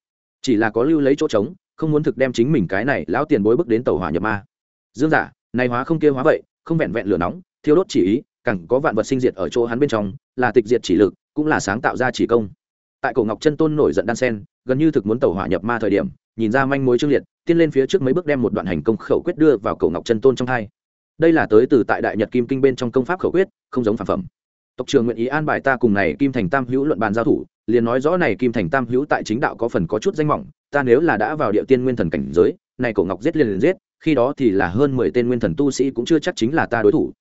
Chỉ là có lưu lấy chỗ trống, không muốn thực đem chính mình cái này lão tiền bối bước đến tàu hỏa nhập ma. Dương giả, này hóa không kia hóa vậy, không vẹn vẹn lửa nóng, thiêu đốt chỉ ý càng có vạn vật sinh diệt ở chỗ hắn bên trong, là tịch diệt chỉ lực, cũng là sáng tạo ra chỉ công. Tại cổ ngọc chân tôn nổi giận đan sen, gần như thực muốn tẩu hỏa nhập ma thời điểm, nhìn ra manh mối trương liệt tiên lên phía trước mấy bước đem một đoạn hành công khẩu quyết đưa vào cổ ngọc chân tôn trong hai. Đây là tới từ tại đại nhật kim kinh bên trong công pháp khẩu quyết, không giống phản phẩm. Tộc trường nguyện ý an bài ta cùng này kim thành tam hữu luận bàn giao thủ, liền nói rõ này kim thành tam hữu tại chính đạo có phần có chút danh mỏng, ta nếu là đã vào địa tiên nguyên thần cảnh giới, này cổ ngọc giết liền liền giết, khi đó thì là hơn mười tên nguyên thần tu sĩ cũng chưa chắc chính là ta đối thủ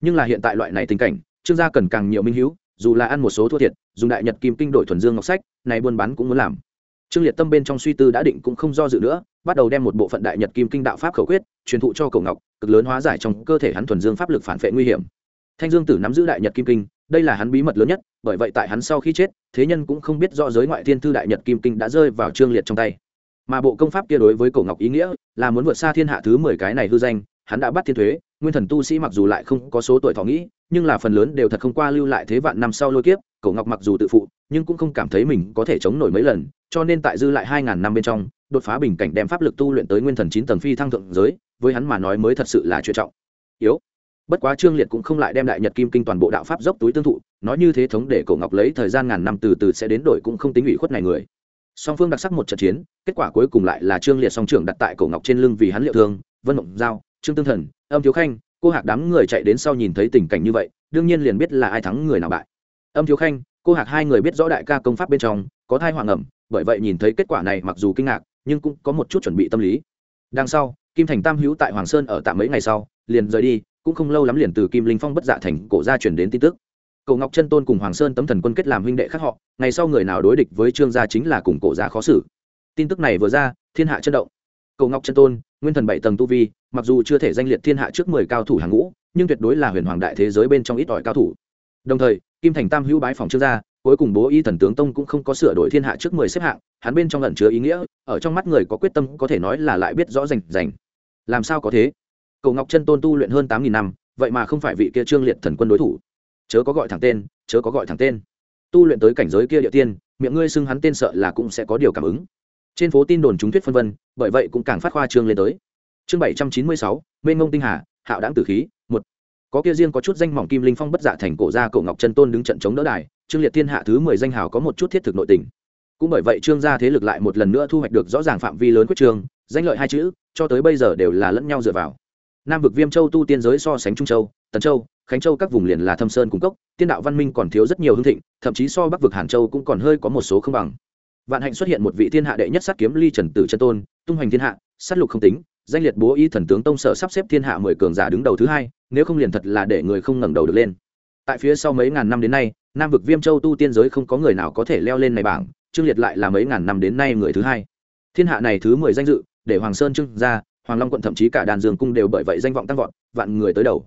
nhưng là hiện tại loại này tình cảnh, trương gia cần càng nhiều minh hữu dù là ăn một số thua thiệt, dùng đại nhật kim kinh đổi thuần dương ngọc sách, này buôn bán cũng muốn làm. Trương liệt tâm bên trong suy tư đã định cũng không do dự nữa, bắt đầu đem một bộ phận đại nhật kim kinh đạo pháp khẩu quyết, truyền thụ cho cổ ngọc, cực lớn hóa giải trong cơ thể hắn thuần dương pháp lực phản vệ nguy hiểm. Thanh dương tử nắm giữ đại nhật kim kinh, đây là hắn bí mật lớn nhất, bởi vậy tại hắn sau khi chết, thế nhân cũng không biết rõ giới ngoại thiên thư đại nhật kim kinh đã rơi vào trương liệt trong tay. Mà bộ công pháp kia đối với cổ ngọc ý nghĩa là muốn vượt xa thiên hạ thứ mười cái này hư danh hắn đã bắt thiên thuế, nguyên thần tu sĩ mặc dù lại không có số tuổi thọ nghĩ, nhưng là phần lớn đều thật không qua lưu lại thế vạn năm sau lôi kiếp cổ ngọc mặc dù tự phụ, nhưng cũng không cảm thấy mình có thể chống nổi mấy lần, cho nên tại dư lại hai ngàn năm bên trong, đột phá bình cảnh đem pháp lực tu luyện tới nguyên thần chín tầng phi thăng thượng giới, với hắn mà nói mới thật sự là chuyện trọng. Yếu. Bất quá trương liệt cũng không lại đem đại nhật kim kinh toàn bộ đạo pháp dốc túi tương thụ, nói như thế thống để cổ ngọc lấy thời gian ngàn năm từ từ sẽ đến đổi cũng không tính ủy khuất này người. Song phương đặc sắc một trận chiến, kết quả cuối cùng lại là trương liệt song trưởng đặt tại cổ ngọc trên lưng vì hắn liệu thương, vân mộng giao trương tương thần, âm thiếu khanh, cô hạc đám người chạy đến sau nhìn thấy tình cảnh như vậy, đương nhiên liền biết là ai thắng người nào bại. Âm thiếu khanh, cô hạc hai người biết rõ đại ca công pháp bên trong, có thai hoàng ẩm, bởi vậy nhìn thấy kết quả này mặc dù kinh ngạc, nhưng cũng có một chút chuẩn bị tâm lý. Đằng sau, kim thành tam hữu tại hoàng sơn ở tạm mấy ngày sau, liền rời đi, cũng không lâu lắm liền từ kim linh phong bất dạ thành cổ gia chuyển đến tin tức. Cầu ngọc chân tôn cùng hoàng sơn tấm thần quân kết làm huynh đệ khác họ, ngày sau người nào đối địch với trương gia chính là cùng cổ gia khó xử. Tin tức này vừa ra, thiên hạ chân động. Cầu ngọc chân tôn, nguyên thần bảy tầng tu vi mặc dù chưa thể danh liệt thiên hạ trước mười cao thủ hàng ngũ, nhưng tuyệt đối là huyền hoàng đại thế giới bên trong ít ỏi cao thủ. Đồng thời, kim thành tam hữu bái phòng trương gia, cuối cùng bố y thần tướng tông cũng không có sửa đổi thiên hạ trước mười xếp hạng, hắn bên trong lẩn chứa ý nghĩa, ở trong mắt người có quyết tâm có thể nói là lại biết rõ rành rành. Làm sao có thế? Cầu ngọc chân tôn tu luyện hơn tám nghìn năm, vậy mà không phải vị kia trương liệt thần quân đối thủ. Chớ có gọi thẳng tên, chớ có gọi thẳng tên. Tu luyện tới cảnh giới kia địa tiên, miệng ngươi xưng hắn tên sợ là cũng sẽ có điều cảm ứng. Trên phố tin đồn chúng thuyết phân vân, bởi vậy cũng càng phát khoa trương lên tới chương bảy trăm chín mươi sáu mênh ngông tinh hà, hạo đáng tử khí, một. Có kia riêng có chút danh mỏng kim linh phong bất dạ thành cổ gia cổ ngọc chân tôn đứng trận chống đỡ đài, trương liệt thiên hạ thứ mười danh hào có một chút thiết thực nội tình. Cũng bởi vậy trương gia thế lực lại một lần nữa thu hoạch được rõ ràng phạm vi lớn quyết trường, danh lợi hai chữ, cho tới bây giờ đều là lẫn nhau dựa vào. Nam vực viêm châu tu tiên giới so sánh trung châu, tần châu, khánh châu các vùng liền là thâm sơn cung cấp tiên đạo văn minh còn thiếu rất nhiều hương thịnh, thậm chí so bắc vực hàn châu cũng còn hơi có một số không bằng. Vạn hạnh xuất hiện một vị thiên hạ đệ nhất sát kiếm ly trần tử chân tôn, tung hoành thiên hạ, sát lục không tính danh liệt bố y thần tướng tông sở sắp xếp thiên hạ mười cường giả đứng đầu thứ hai, nếu không liền thật là để người không ngẩng đầu được lên. Tại phía sau mấy ngàn năm đến nay, nam vực viêm châu tu tiên giới không có người nào có thể leo lên này bảng, trương liệt lại là mấy ngàn năm đến nay người thứ hai. Thiên hạ này thứ mười danh dự, để hoàng sơn trưng ra, hoàng long quận thậm chí cả đàn dương cung đều bởi vậy danh vọng tăng vọt, vạn người tới đầu.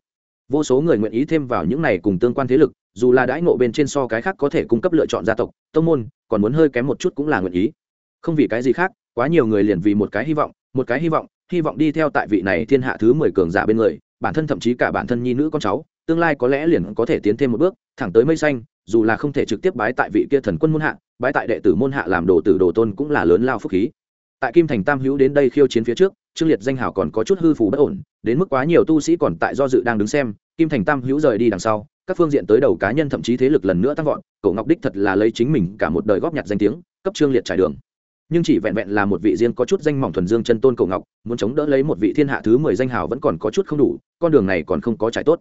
Vô số người nguyện ý thêm vào những này cùng tương quan thế lực, dù là đãi ngộ bên trên so cái khác có thể cung cấp lựa chọn gia tộc, tông môn, còn muốn hơi kém một chút cũng là nguyện ý. Không vì cái gì khác, quá nhiều người liền vì một cái hy vọng, một cái hy vọng hy vọng đi theo tại vị này thiên hạ thứ mười cường giả bên người, bản thân thậm chí cả bản thân nhi nữ con cháu, tương lai có lẽ liền có thể tiến thêm một bước, thẳng tới mây xanh, dù là không thể trực tiếp bái tại vị kia thần quân môn hạ, bái tại đệ tử môn hạ làm đồ tử đồ tôn cũng là lớn lao phúc khí. Tại kim thành tam hữu đến đây khiêu chiến phía trước, trương liệt danh hào còn có chút hư phù bất ổn, đến mức quá nhiều tu sĩ còn tại do dự đang đứng xem, kim thành tam hữu rời đi đằng sau, các phương diện tới đầu cá nhân thậm chí thế lực lần nữa tăng vọt, cổ ngọc đích thật là lấy chính mình cả một đời góp nhặt danh tiếng, cấp trương liệt trải đường nhưng chỉ vẹn vẹn là một vị riêng có chút danh mỏng thuần dương chân tôn cổ ngọc, muốn chống đỡ lấy một vị thiên hạ thứ mười danh hào vẫn còn có chút không đủ, con đường này còn không có trải tốt.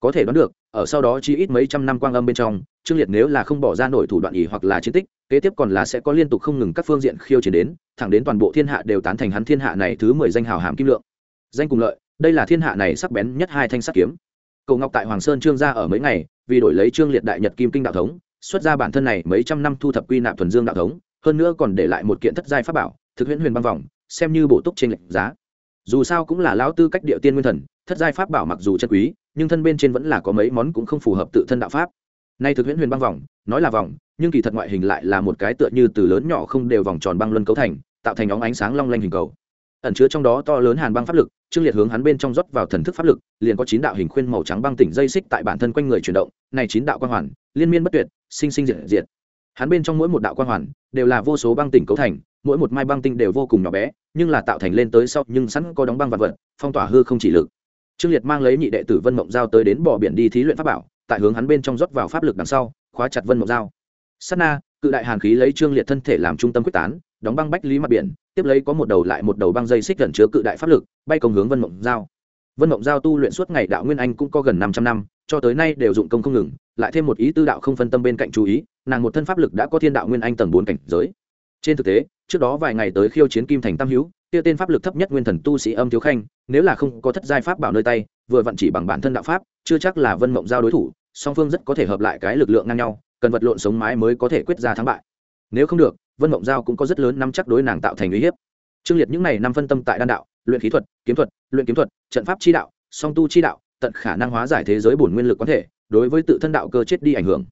Có thể đoán được, ở sau đó chi ít mấy trăm năm quang âm bên trong, trương liệt nếu là không bỏ ra nổi thủ đoạn ý hoặc là chiến tích, kế tiếp còn là sẽ có liên tục không ngừng các phương diện khiêu chiến đến, thẳng đến toàn bộ thiên hạ đều tán thành hắn thiên hạ này thứ mười danh hào hàm kim lượng. Danh cùng lợi, đây là thiên hạ này sắc bén nhất hai thanh sắt kiếm. Cầu ngọc tại hoàng sơn trương gia ở mấy ngày, vì đổi lấy trương liệt đại nhật kim kinh đạo thống, xuất ra bản thân này mấy trăm năm thu thập quy nạp thuần dương đạo thống hơn nữa còn để lại một kiện thất giai pháp bảo, thực huyễn huyền băng vòng, xem như bổ túc trên lệnh giá. Dù sao cũng là lão tư cách địa tiên nguyên thần, thất giai pháp bảo mặc dù chân quý, nhưng thân bên trên vẫn là có mấy món cũng không phù hợp tự thân đạo pháp. Nay thực huyễn huyền băng vòng, nói là vòng, nhưng kỳ thật ngoại hình lại là một cái tựa như từ lớn nhỏ không đều vòng tròn băng luân cấu thành, tạo thành óng ánh sáng long lanh hình cầu. Ẩn chứa trong đó to lớn hàn băng pháp lực, trương liệt hướng hắn bên trong rót vào thần thức pháp lực, liền có chín đạo hình khuyên màu trắng băng tỉnh dây xích tại bản thân quanh người chuyển động, này chín đạo quang hoàn, liên miên bất tuyệt, sinh sinh diệt diệt. Hắn bên trong mỗi một đạo quang hoàn đều là vô số băng tỉnh cấu thành, mỗi một mai băng tinh đều vô cùng nhỏ bé, nhưng là tạo thành lên tới sau, nhưng sẵn có đóng băng vật vật, phong tỏa hư không chỉ lực. Trương liệt mang lấy nhị đệ tử vân mộng giao tới đến bờ biển đi thí luyện pháp bảo, tại hướng hắn bên trong rót vào pháp lực đằng sau, khóa chặt vân mộng giao. Sát na, cự đại hàn khí lấy trương liệt thân thể làm trung tâm quyết tán, đóng băng bách lý mặt biển, tiếp lấy có một đầu lại một đầu băng dây xích gần chứa cự đại pháp lực, bay công hướng vân mộng giao. Vân mộng giao tu luyện suốt ngày đạo nguyên anh cũng có gần năm trăm năm, cho tới nay đều dụng công không ngừng, lại thêm một ý tư đạo không phân tâm bên cạnh chú ý nàng một thân pháp lực đã có thiên đạo nguyên anh tầng bốn cảnh giới. Trên thực tế, trước đó vài ngày tới khiêu chiến kim thành tam hữu, kia tên pháp lực thấp nhất nguyên thần tu sĩ âm thiếu khanh, nếu là không có thất giai pháp bảo nơi tay, vừa vặn chỉ bằng bản thân đạo pháp, chưa chắc là vân mộng giao đối thủ, song phương rất có thể hợp lại cái lực lượng ngang nhau, cần vật lộn sống mái mới có thể quyết ra thắng bại. Nếu không được, vân mộng giao cũng có rất lớn năm chắc đối nàng tạo thành uy hiếp. Trương liệt những này năm phân tâm tại đan đạo, luyện khí thuật, kiếm thuật, luyện kiếm thuật, trận pháp chi đạo, song tu chi đạo, tận khả năng hóa giải thế giới bổn nguyên lực có thể, đối với tự thân đạo cơ chết đi ảnh hưởng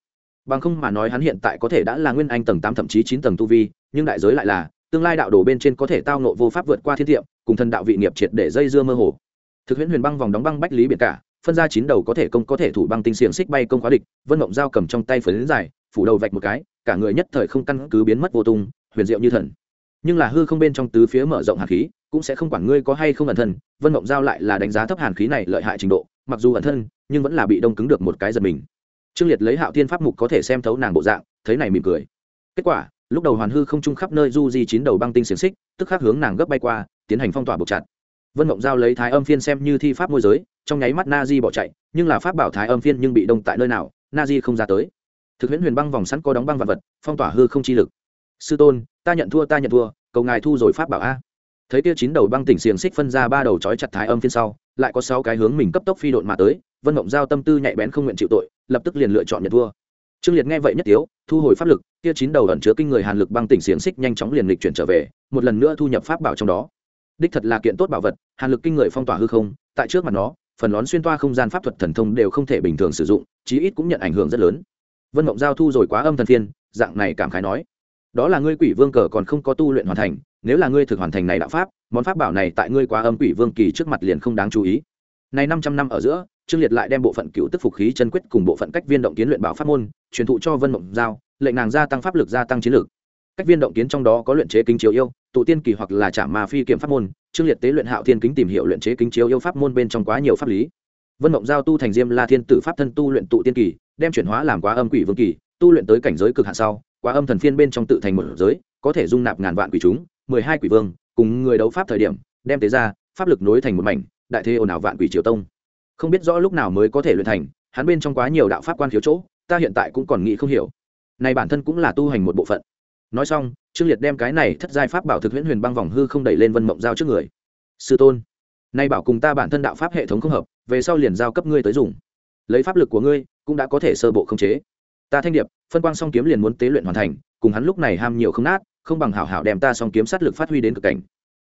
bằng không mà nói hắn hiện tại có thể đã là nguyên anh tầng tám thậm chí chín tầng tu vi, nhưng đại giới lại là, tương lai đạo đồ bên trên có thể tao nộ vô pháp vượt qua thiên thiệm cùng thần đạo vị nghiệp triệt để dây dưa mơ hồ. Thực huyễn huyền băng vòng đóng băng bách lý biển cả, phân ra chín đầu có thể công có thể thủ băng tinh xiềng xích bay công khóa địch, vân mộng dao cầm trong tay phấn dài, phủ đầu vạch một cái, cả người nhất thời không căn cứ biến mất vô tung, huyền diệu như thần. Nhưng là hư không bên trong tứ phía mở rộng hàn khí, cũng sẽ không quản ngươi có hay không ẩn thân, vân mộng giao lại là đánh giá thấp hàn khí này lợi hại trình độ, mặc dù ẩn thân, nhưng vẫn là bị đông cứng được một cái giật mình trương liệt lấy hạo thiên pháp mục có thể xem thấu nàng bộ dạng, thấy này mỉm cười. Kết quả, lúc đầu hoàn hư không trung khắp nơi du di chín đầu băng tinh xiềng xích, tức khắc hướng nàng gấp bay qua, tiến hành phong tỏa buộc chặt. Vân mộng giao lấy thái âm phiên xem như thi pháp môi giới, trong nháy mắt na di bỏ chạy, nhưng là pháp bảo thái âm phiên nhưng bị đông tại nơi nào, na di không ra tới. Thực huyễn huyền băng vòng sẵn có đóng băng vật vật, phong tỏa hư không chi lực. Sư tôn, ta nhận thua, ta nhận thua, cầu ngài thu rồi pháp bảo a thấy kia chín đầu băng tỉnh xiềng xích phân ra ba đầu trói chặt thái âm phiên sau, lại có sáu cái hướng mình cấp tốc phi độn mà tới, vân mộng giao tâm tư nhạy bén không nguyện chịu tội, lập tức liền lựa chọn nhận thua. Trương liệt nghe vậy nhất tiếu, thu hồi pháp lực kia chín đầu ẩn chứa kinh người hàn lực băng tỉnh xiềng xích nhanh chóng liền lịch chuyển trở về, một lần nữa thu nhập pháp bảo trong đó. Đích thật là kiện tốt bảo vật, hàn lực kinh người phong tỏa hư không, tại trước mặt nó, phần lón xuyên toa không gian pháp thuật thần thông đều không thể bình thường sử dụng, chí ít cũng nhận ảnh hưởng rất lớn. Vân mộng giao thu rồi quá âm thần phiên, dạng này cảm khái nói. Đó là ngươi quỷ vương cờ còn không có tu luyện hoàn thành nếu là ngươi thực hoàn thành này đạo pháp, món pháp bảo này tại ngươi quá âm quỷ vương kỳ trước mặt liền không đáng chú ý. Này năm trăm năm ở giữa, trương liệt lại đem bộ phận cựu tức phục khí chân quyết cùng bộ phận cách viên động kiến luyện bảo pháp môn, truyền thụ cho vân mộng giao, lệnh nàng gia tăng pháp lực, gia tăng chiến lực. Cách viên động kiến trong đó có luyện chế kính chiếu yêu, tụ tiên kỳ hoặc là trả ma phi kiểm pháp môn, trương liệt tế luyện hạo thiên kính tìm hiểu luyện chế kính chiếu yêu pháp môn bên trong quá nhiều pháp lý. Vân mộng giao tu thành diêm la thiên tử pháp thân tu luyện tụ tiên kỳ, đem chuyển hóa làm quá âm quỷ vương kỳ, tu luyện tới cảnh giới cực hạn sau, quá âm thần phiên bên trong tự thành một giới, có thể dung nạp ngàn vạn quỷ chúng mười hai quỷ vương, cùng người đấu pháp thời điểm, đem tế ra, pháp lực nối thành một mảnh, đại thế ồn ào vạn quỷ triều tông. Không biết rõ lúc nào mới có thể luyện thành, hắn bên trong quá nhiều đạo pháp quan thiếu chỗ, ta hiện tại cũng còn nghĩ không hiểu. Này bản thân cũng là tu hành một bộ phận. Nói xong, trương liệt đem cái này thất giai pháp bảo thực huyễn huyền băng vòng hư không đẩy lên vân mộng giao trước người. Sư tôn, nay bảo cùng ta bản thân đạo pháp hệ thống không hợp, về sau liền giao cấp ngươi tới dùng. Lấy pháp lực của ngươi, cũng đã có thể sơ bộ khống chế. Ta thanh điệp, phân quang song kiếm liền muốn tế luyện hoàn thành, cùng hắn lúc này ham nhiều không nát không bằng hảo hảo đem ta song kiếm sát lực phát huy đến cực cảnh.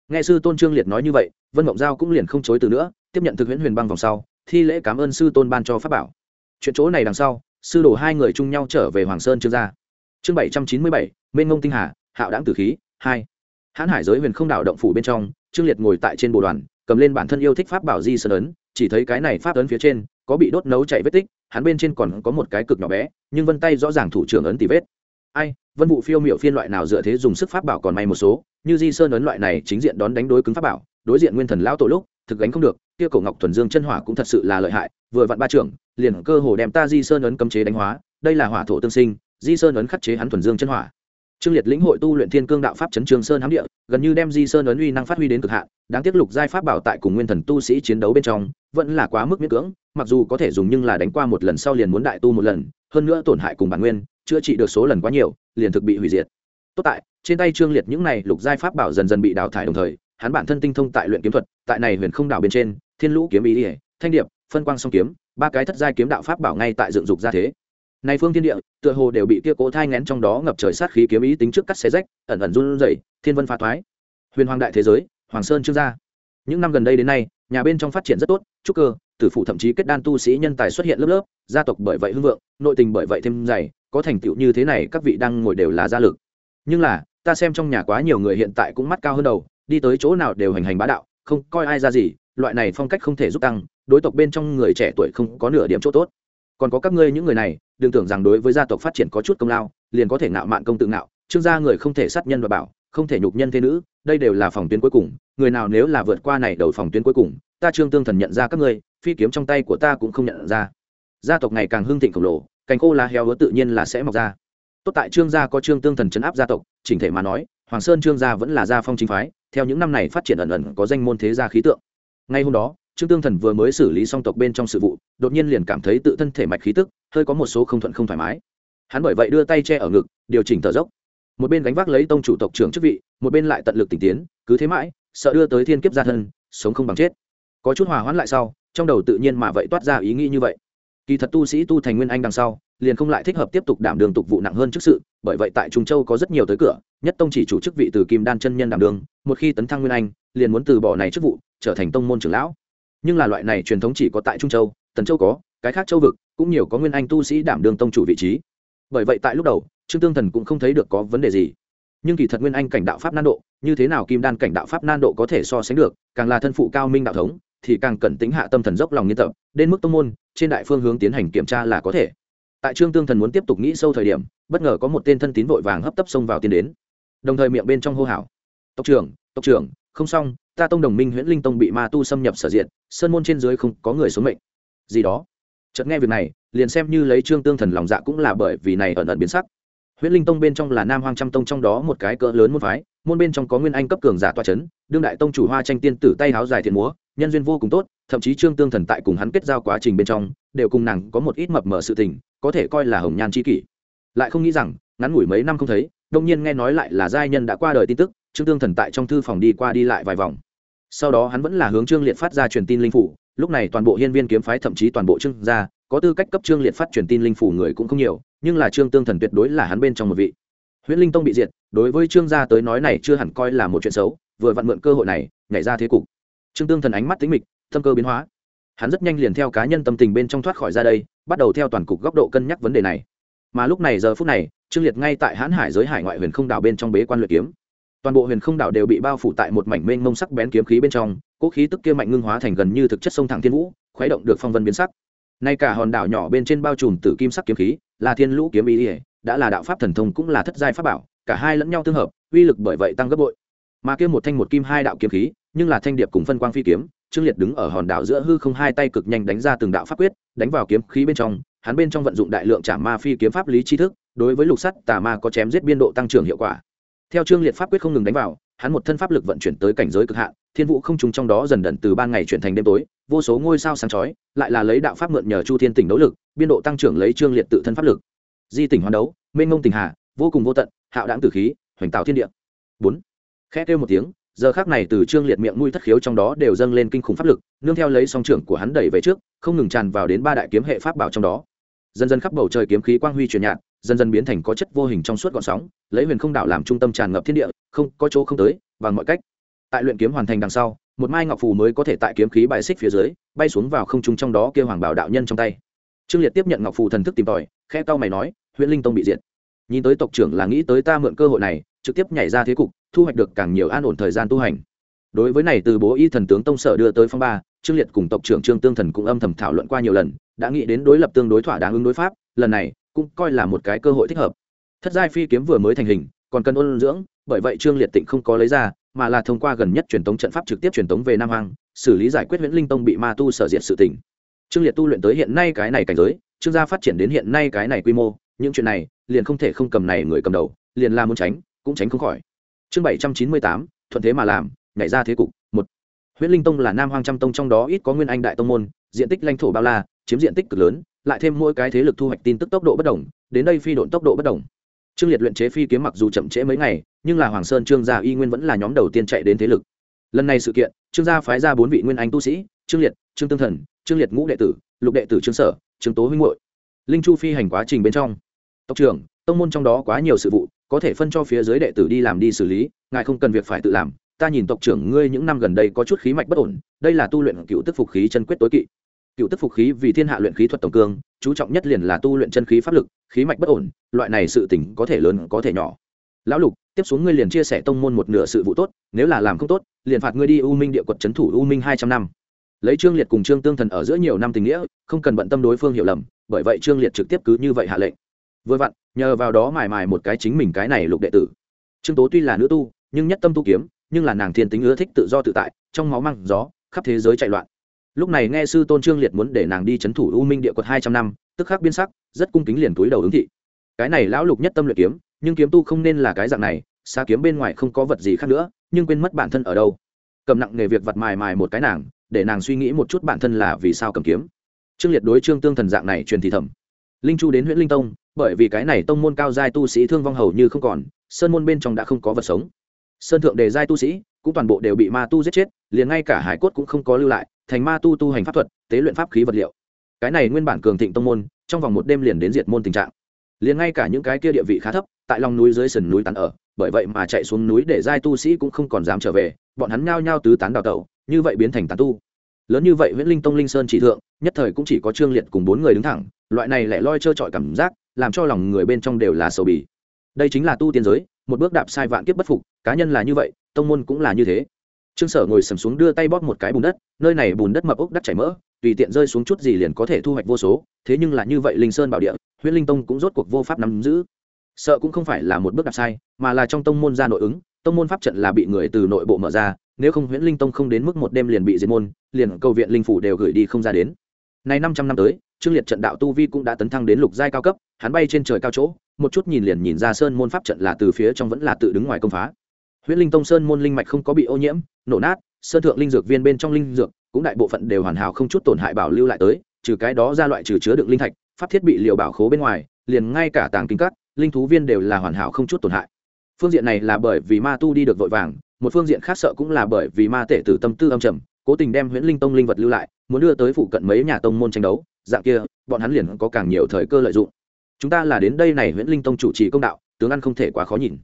Nghe sư tôn trương liệt nói như vậy, vân mộng giao cũng liền không chối từ nữa, tiếp nhận thực huyễn huyền băng vòng sau, thi lễ cảm ơn sư tôn ban cho pháp bảo. Chuyện chỗ này đằng sau, sư đồ hai người chung nhau trở về hoàng sơn trương gia. Chương bảy trăm chín mươi bảy, mênh ngông tinh hà, hạo đáng tử khí, hai. Hãn hải giới huyền không đảo động phủ bên trong, trương liệt ngồi tại trên bồ đoàn, cầm lên bản thân yêu thích pháp bảo di sơn ấn, chỉ thấy cái này pháp ấn phía trên, có bị đốt nấu chạy vết tích, hắn bên trên còn có một cái cực nhỏ bé, nhưng vân tay rõ ràng thủ trưởng ấn tỉ vết ai, vân vụ phiêu miệu phiên loại nào dựa thế dùng sức pháp bảo còn may một số, như di sơn ấn loại này chính diện đón đánh đối cứng pháp bảo, đối diện nguyên thần lão tổ lúc, thực gánh không được, kia cổ ngọc thuần dương chân hỏa cũng thật sự là lợi hại, vừa vặn ba trưởng, liền cơ hồ đem ta di sơn ấn cấm chế đánh hóa, đây là hỏa thổ tương sinh, di sơn ấn khắc chế hắn thuần dương chân hỏa. Trương liệt lĩnh hội tu luyện thiên cương đạo pháp chấn trường sơn hám địa, gần như đem di sơn ấn uy năng phát huy đến cực hạn, đáng tiếc lục giai pháp bảo tại cùng nguyên thần tu sĩ chiến đấu bên trong, vẫn là quá mức miễn cưỡng, mặc dù có thể dùng nhưng là đánh qua một lần sau liền muốn đại tu một lần, hơn nữa tổn hại cùng bản nguyên chữa trị được số lần quá nhiều, liền thực bị hủy diệt. Tốt tại, trên tay trương liệt những này lục giai pháp bảo dần dần bị đào thải đồng thời, hắn bản thân tinh thông tại luyện kiếm thuật, tại này huyền không đảo bên trên, thiên lũ kiếm ý ỉa thanh điệp, phân quang song kiếm, ba cái thất giai kiếm đạo pháp bảo ngay tại dựng dục ra thế. Này phương thiên địa, tựa hồ đều bị kia cố thai ngén trong đó ngập trời sát khí kiếm ý tính trước cắt xé rách, ẩn ẩn run rẩy, thiên vân phá thoái. Huyền hoàng đại thế giới, hoàng sơn trương gia. Những năm gần đây đến nay, nhà bên trong phát triển rất tốt, trúc cơ, tử phụ thậm chí kết đan tu sĩ nhân tài xuất hiện lớp lớp, gia tộc bởi vậy hưng vượng, nội tình bởi vậy thêm dày có thành tựu như thế này các vị đang ngồi đều là gia lực. Nhưng là, ta xem trong nhà quá nhiều người hiện tại cũng mắt cao hơn đầu, đi tới chỗ nào đều hành hành bá đạo, không coi ai ra gì, loại này phong cách không thể giúp tăng, đối tộc bên trong người trẻ tuổi không có nửa điểm chỗ tốt. Còn có các ngươi những người này, đừng tưởng rằng đối với gia tộc phát triển có chút công lao, liền có thể ngạo mạn công tự ngạo, trương gia người không thể sát nhân và bảo, không thể nhục nhân thế nữ, đây đều là phòng tuyến cuối cùng, người nào nếu là vượt qua này đầu phòng tuyến cuối cùng, ta trương tương thần nhận ra các ngươi, phi kiếm trong tay của ta cũng không nhận ra. Gia tộc ngày càng hưng thịnh khổng lồ cành khô lá héo hứa tự nhiên là sẽ mọc ra. Tốt tại trương gia có trương tương thần chấn áp gia tộc, chỉnh thể mà nói, hoàng sơn trương gia vẫn là gia phong chính phái, theo những năm này phát triển ẩn ẩn có danh môn thế gia khí tượng. Ngay hôm đó, trương tương thần vừa mới xử lý xong tộc bên trong sự vụ, đột nhiên liền cảm thấy tự thân thể mạch khí tức, hơi có một số không thuận không thoải mái. Hắn bởi vậy đưa tay che ở ngực, điều chỉnh thở dốc. Một bên gánh vác lấy tông chủ tộc trưởng chức vị, một bên lại tận lực tỉnh tiến, cứ thế mãi, sợ đưa tới thiên kiếp gia thân, sống không bằng chết. Có chút hòa hoãn lại sau, trong đầu tự nhiên mà vậy toát ra ý nghĩ như vậy kỳ thật tu sĩ tu thành nguyên anh đằng sau, liền không lại thích hợp tiếp tục đảm đường tục vụ nặng hơn trước sự, bởi vậy tại trung châu có rất nhiều tới cửa, nhất tông chỉ chủ chức vị từ kim đan chân nhân đảm đường, một khi tấn thăng nguyên anh, liền muốn từ bỏ này chức vụ, trở thành tông môn trưởng lão. Nhưng là loại này truyền thống chỉ có tại trung châu, tần châu có, cái khác châu vực cũng nhiều có nguyên anh tu sĩ đảm đường tông chủ vị trí. Bởi vậy tại lúc đầu, trương tương thần cũng không thấy được có vấn đề gì. Nhưng kỳ thật nguyên anh cảnh đạo pháp nan độ, như thế nào kim đan cảnh đạo pháp nan độ có thể so sánh được, càng là thân phụ cao minh đạo thống thì càng cần tính hạ tâm thần dốc lòng nghiên tập, đến mức tông môn, trên đại phương hướng tiến hành kiểm tra là có thể. Tại trương tương thần muốn tiếp tục nghĩ sâu thời điểm, bất ngờ có một tên thân tín vội vàng hấp tấp xông vào tiến đến. Đồng thời miệng bên trong hô hào, tộc trưởng tộc trưởng, không xong, ta tông đồng minh huyễn linh tông bị ma tu xâm nhập sở diện sơn môn trên dưới không có người xuống mệnh. Gì đó? Chợt nghe việc này, liền xem như lấy trương tương thần lòng dạ cũng là bởi vì này ẩn ẩn biến sắc. Huyễn linh tông bên trong là nam hoang trăm tông trong đó một cái cỡ lớn môn phái, môn bên trong có nguyên anh cấp cường giả toa c h ấ n đương đại tông chủ hoa tranh tiên tử tay háo dài thiện múa nhân duyên vô cùng tốt, thậm chí trương tương thần tại cùng hắn kết giao quá trình bên trong, đều cùng nàng có một ít mập mờ sự tình, có thể coi là hồng nhan c kỷ. Lại không nghĩ rằng, ngắn ngủi mấy năm không thấy đông nhiên nghe nói lại là giai nhân đã qua đời tin tức, trương tương thần tại trong thư phòng đi qua đi lại vài vòng. Sau đó hắn vẫn là hướng trương liệt phát ra truyền tin linh phủ, lúc này toàn bộ hiên viên kiếm phái thậm chí toàn bộ trương gia, có tư cách cấp trương liệt phát truyền tin linh phủ người cũng không nhiều, nhưng là trương tương thần tuyệt đối là hắn bên trong một vị. Huyễn linh tông bị diệt, đối với trương gia tới nói này chưa hẳn coi là một chuyện xấu, vừa vặn mượn cơ hội này, nhảy ra thế cục trương tương thần ánh mắt tính mịch, tâm cơ biến hóa. Hắn rất nhanh liền theo cá nhân tâm tình bên trong thoát khỏi ra đây, bắt đầu theo toàn cục góc độ cân nhắc vấn đề này. Mà lúc này giờ phút này, trương liệt ngay tại hãn hải giới hải ngoại huyền không đảo bên trong bế quan luyện kiếm. Toàn bộ huyền không đảo đều bị bao phủ tại một mảnh mênh mông sắc bén kiếm khí bên trong, cỗ khí tức kia mạnh ngưng hóa thành gần như thực chất sông thẳng thiên vũ, khuấy động được phong vân biến sắc. Nay cả hòn đảo nhỏ bên trên bao trùm tử kim sắc kiếm khí, là thiên lũ kiếm ý ỉa đã là đạo pháp thần thông cũng là thất giai pháp bảo, cả hai lẫn nhau tương hợp, uy lực bởi vậy tăng gấp bội. Mà kia một thanh một kim hai đạo kiếm khí nhưng là thanh điệp cùng phân quang phi kiếm, trương liệt đứng ở hòn đảo giữa hư không hai tay cực nhanh đánh ra từng đạo pháp quyết, đánh vào kiếm khí bên trong, hắn bên trong vận dụng đại lượng trả ma phi kiếm pháp lý tri thức, đối với lục sắt, tà ma có chém giết biên độ tăng trưởng hiệu quả. Theo trương liệt pháp quyết không ngừng đánh vào, hắn một thân pháp lực vận chuyển tới cảnh giới cực hạn, thiên vũ không trùng trong đó dần đần từ ban ngày chuyển thành đêm tối, vô số ngôi sao sáng chói, lại là lấy đạo pháp mượn nhờ chu thiên tỉnh đấu lực, biên độ tăng trưởng lấy trương liệt tự thân pháp lực. Di tỉnh hoán đấu, mênh ngông tỉnh hà, vô cùng vô tận, hạo đáng tử khí, hoành tạo thiên địa. Bốn. Khẽ kêu một tiếng giờ khác này từ trương liệt miệng mũi thất khiếu trong đó đều dâng lên kinh khủng pháp lực, nương theo lấy song trưởng của hắn đẩy về trước, không ngừng tràn vào đến ba đại kiếm hệ pháp bảo trong đó. Dần dần khắp bầu trời kiếm khí quang huy truyền nhạt, dần dần biến thành có chất vô hình trong suốt gọn sóng, lấy huyền không đạo làm trung tâm tràn ngập thiên địa, không, có chỗ không tới, bằng mọi cách. Tại luyện kiếm hoàn thành đằng sau, một mai ngọc phù mới có thể tại kiếm khí bài xích phía dưới, bay xuống vào không trung trong đó kêu hoàng bảo đạo nhân trong tay. Trương liệt tiếp nhận ngọc phù thần thức tìm tòi khe tao mày nói huyện linh tông bị diệt nhìn tới tộc trưởng là nghĩ tới ta mượn cơ hội này, trực tiếp nhảy ra thế cục, thu hoạch được càng nhiều an ổn thời gian tu hành. Đối với này, từ bố y thần tướng tông sở đưa tới phong ba, trương liệt cùng tộc trưởng trương tương thần cũng âm thầm thảo luận qua nhiều lần, đã nghĩ đến đối lập tương đối thỏa đáng ứng đối pháp, lần này cũng coi là một cái cơ hội thích hợp. Thất giai phi kiếm vừa mới thành hình, còn cần ôn dưỡng, bởi vậy trương liệt tịnh không có lấy ra, mà là thông qua gần nhất truyền tống trận pháp trực tiếp truyền tống về nam hoàng xử lý giải quyết nguyễn linh tông bị ma tu sở diệt sự tỉnh trương liệt tu luyện tới hiện nay cái này cảnh giới, trương gia phát triển đến hiện nay cái này quy mô những chuyện này, liền không thể không cầm này người cầm đầu, liền là muốn tránh, cũng tránh không khỏi. Chương bảy trăm chín mươi tám, thuận thế mà làm, nhảy ra thế cục, một. Huyễn linh tông là nam hoang trăm tông trong đó ít có nguyên anh đại tông môn, diện tích lãnh thổ bao la, chiếm diện tích cực lớn, lại thêm mỗi cái thế lực thu hoạch tin tức tốc độ bất đồng, đến đây phi độn tốc độ bất đồng. Trương liệt luyện chế phi kiếm mặc dù chậm trễ mấy ngày, nhưng là hoàng sơn trương gia y nguyên vẫn là nhóm đầu tiên chạy đến thế lực. Lần này sự kiện, trương gia phái ra bốn vị nguyên anh tu sĩ, trương liệt, trương tương thần, trương liệt ngũ đệ tử, lục đệ tử trương sở, trương tố huynh hội linh chu phi hành quá trình bên trong tộc trưởng, tông môn trong đó quá nhiều sự vụ, có thể phân cho phía dưới đệ tử đi làm đi xử lý, ngài không cần việc phải tự làm. Ta nhìn tộc trưởng ngươi những năm gần đây có chút khí mạch bất ổn, đây là tu luyện cựu tức phục khí chân quyết tối kỵ. Cựu tức phục khí vì thiên hạ luyện khí thuật tổng cương, chú trọng nhất liền là tu luyện chân khí pháp lực, khí mạch bất ổn, loại này sự tỉnh có thể lớn có thể nhỏ. Lão lục, tiếp xuống ngươi liền chia sẻ tông môn một nửa sự vụ tốt, nếu là làm không tốt, liền phạt ngươi đi u minh địa quật trấn thủ u minh hai trăm năm. Lấy trương liệt cùng trương tương thần ở giữa nhiều năm tình nghĩa, không cần bận tâm đối phương hiểu lầm, bởi vậy trương liệt trực tiếp cứ như vậy hạ lệnh vừa vặn, nhờ vào đó mài mài một cái chính mình cái này lục đệ tử. Trương tố tuy là nữ tu, nhưng nhất tâm tu kiếm, nhưng là nàng thiên tính ưa thích tự do tự tại, trong máu măng gió, khắp thế giới chạy loạn. Lúc này nghe sư tôn trương liệt muốn để nàng đi c h ấ n thủ u minh địa quật hai trăm năm, tức khắc biên sắc, rất cung kính liền túi đầu ứng thị. Cái này lão lục nhất tâm luyện kiếm, nhưng kiếm tu không nên là cái dạng này xa kiếm bên ngoài không có vật gì khác nữa, nhưng quên mất bản thân ở đâu. Cầm nặng nghề việc vặt mài mài một cái nàng, để nàng suy nghĩ một chút bản thân là vì sao cầm kiếm. Trương liệt đối trương tương thần dạng này truyền thì thầm linh chu đến huyện linh tông, bởi vì cái này tông môn cao giai tu sĩ thương vong hầu như không còn, sơn môn bên trong đã không có vật sống. Sơn thượng đề giai tu sĩ cũng toàn bộ đều bị ma tu giết chết, liền ngay cả hải cốt cũng không có lưu lại, thành ma tu tu hành pháp thuật, tế luyện pháp khí vật liệu. Cái này nguyên bản cường thịnh tông môn, trong vòng một đêm liền đến diệt môn tình trạng. Liền ngay cả những cái kia địa vị khá thấp, tại lòng núi dưới sườn núi tán ở, bởi vậy mà chạy xuống núi để giai tu sĩ cũng không còn dám trở về, bọn hắn nhao nhao tứ tán đào tẩu, như vậy biến thành tán tu. Lớn như vậy nguyễn linh tông linh sơn chỉ thượng, nhất thời cũng chỉ có trương liệt cùng bốn người đứng thẳng loại này lại loi trơ trọi cảm giác, làm cho lòng người bên trong đều là sầu bì. Đây chính là tu tiên giới, một bước đạp sai vạn kiếp bất phục, cá nhân là như vậy, tông môn cũng là như thế. Trương sở ngồi sầm xuống đưa tay bóp một cái bùn đất, nơi này bùn đất mập ốc đắt chảy mỡ, tùy tiện rơi xuống chút gì liền có thể thu hoạch vô số, thế nhưng là như vậy linh sơn bảo địa huyện linh tông cũng rốt cuộc vô pháp nắm giữ. Sợ cũng không phải là một bước đạp sai, mà là trong tông môn ra nội ứng, tông môn pháp trận là bị người từ nội bộ mở ra, nếu không huyễn linh tông không đến mức một đêm liền bị diệt môn, liền cầu viện linh phủ đều gửi đi không ra đến. Nay năm trăm năm tới trương liệt trận đạo tu vi cũng đã tấn thăng đến lục giai cao cấp, hắn bay trên trời cao chỗ, một chút nhìn liền nhìn ra sơn môn pháp trận là từ phía trong vẫn là tự đứng ngoài công phá. Huyễn linh tông sơn môn linh mạch không có bị ô nhiễm, nổ nát, sơn thượng linh dược viên bên trong linh dược, cũng đại bộ phận đều hoàn hảo không chút tổn hại bảo lưu lại tới, trừ cái đó ra loại trừ chứa đựng linh thạch, pháp thiết bị liệu bảo khố bên ngoài, liền ngay cả tàng kinh cắt linh thú viên đều là hoàn hảo không chút tổn hại. Phương diện này là bởi vì ma tu đi được vội vàng, một phương diện khác sợ cũng là bởi vì ma tể tử tâm tư âm trầm, cố tình đem huyễn linh tông linh vật lưu lại, muốn đưa tới phụ cận mấy nhà tông môn tranh đấu dạng kia, bọn hắn liền có càng nhiều thời cơ lợi dụng. Chúng ta là đến đây này nguyễn linh tông chủ trì công đạo, tướng ăn không thể quá khó nhìn.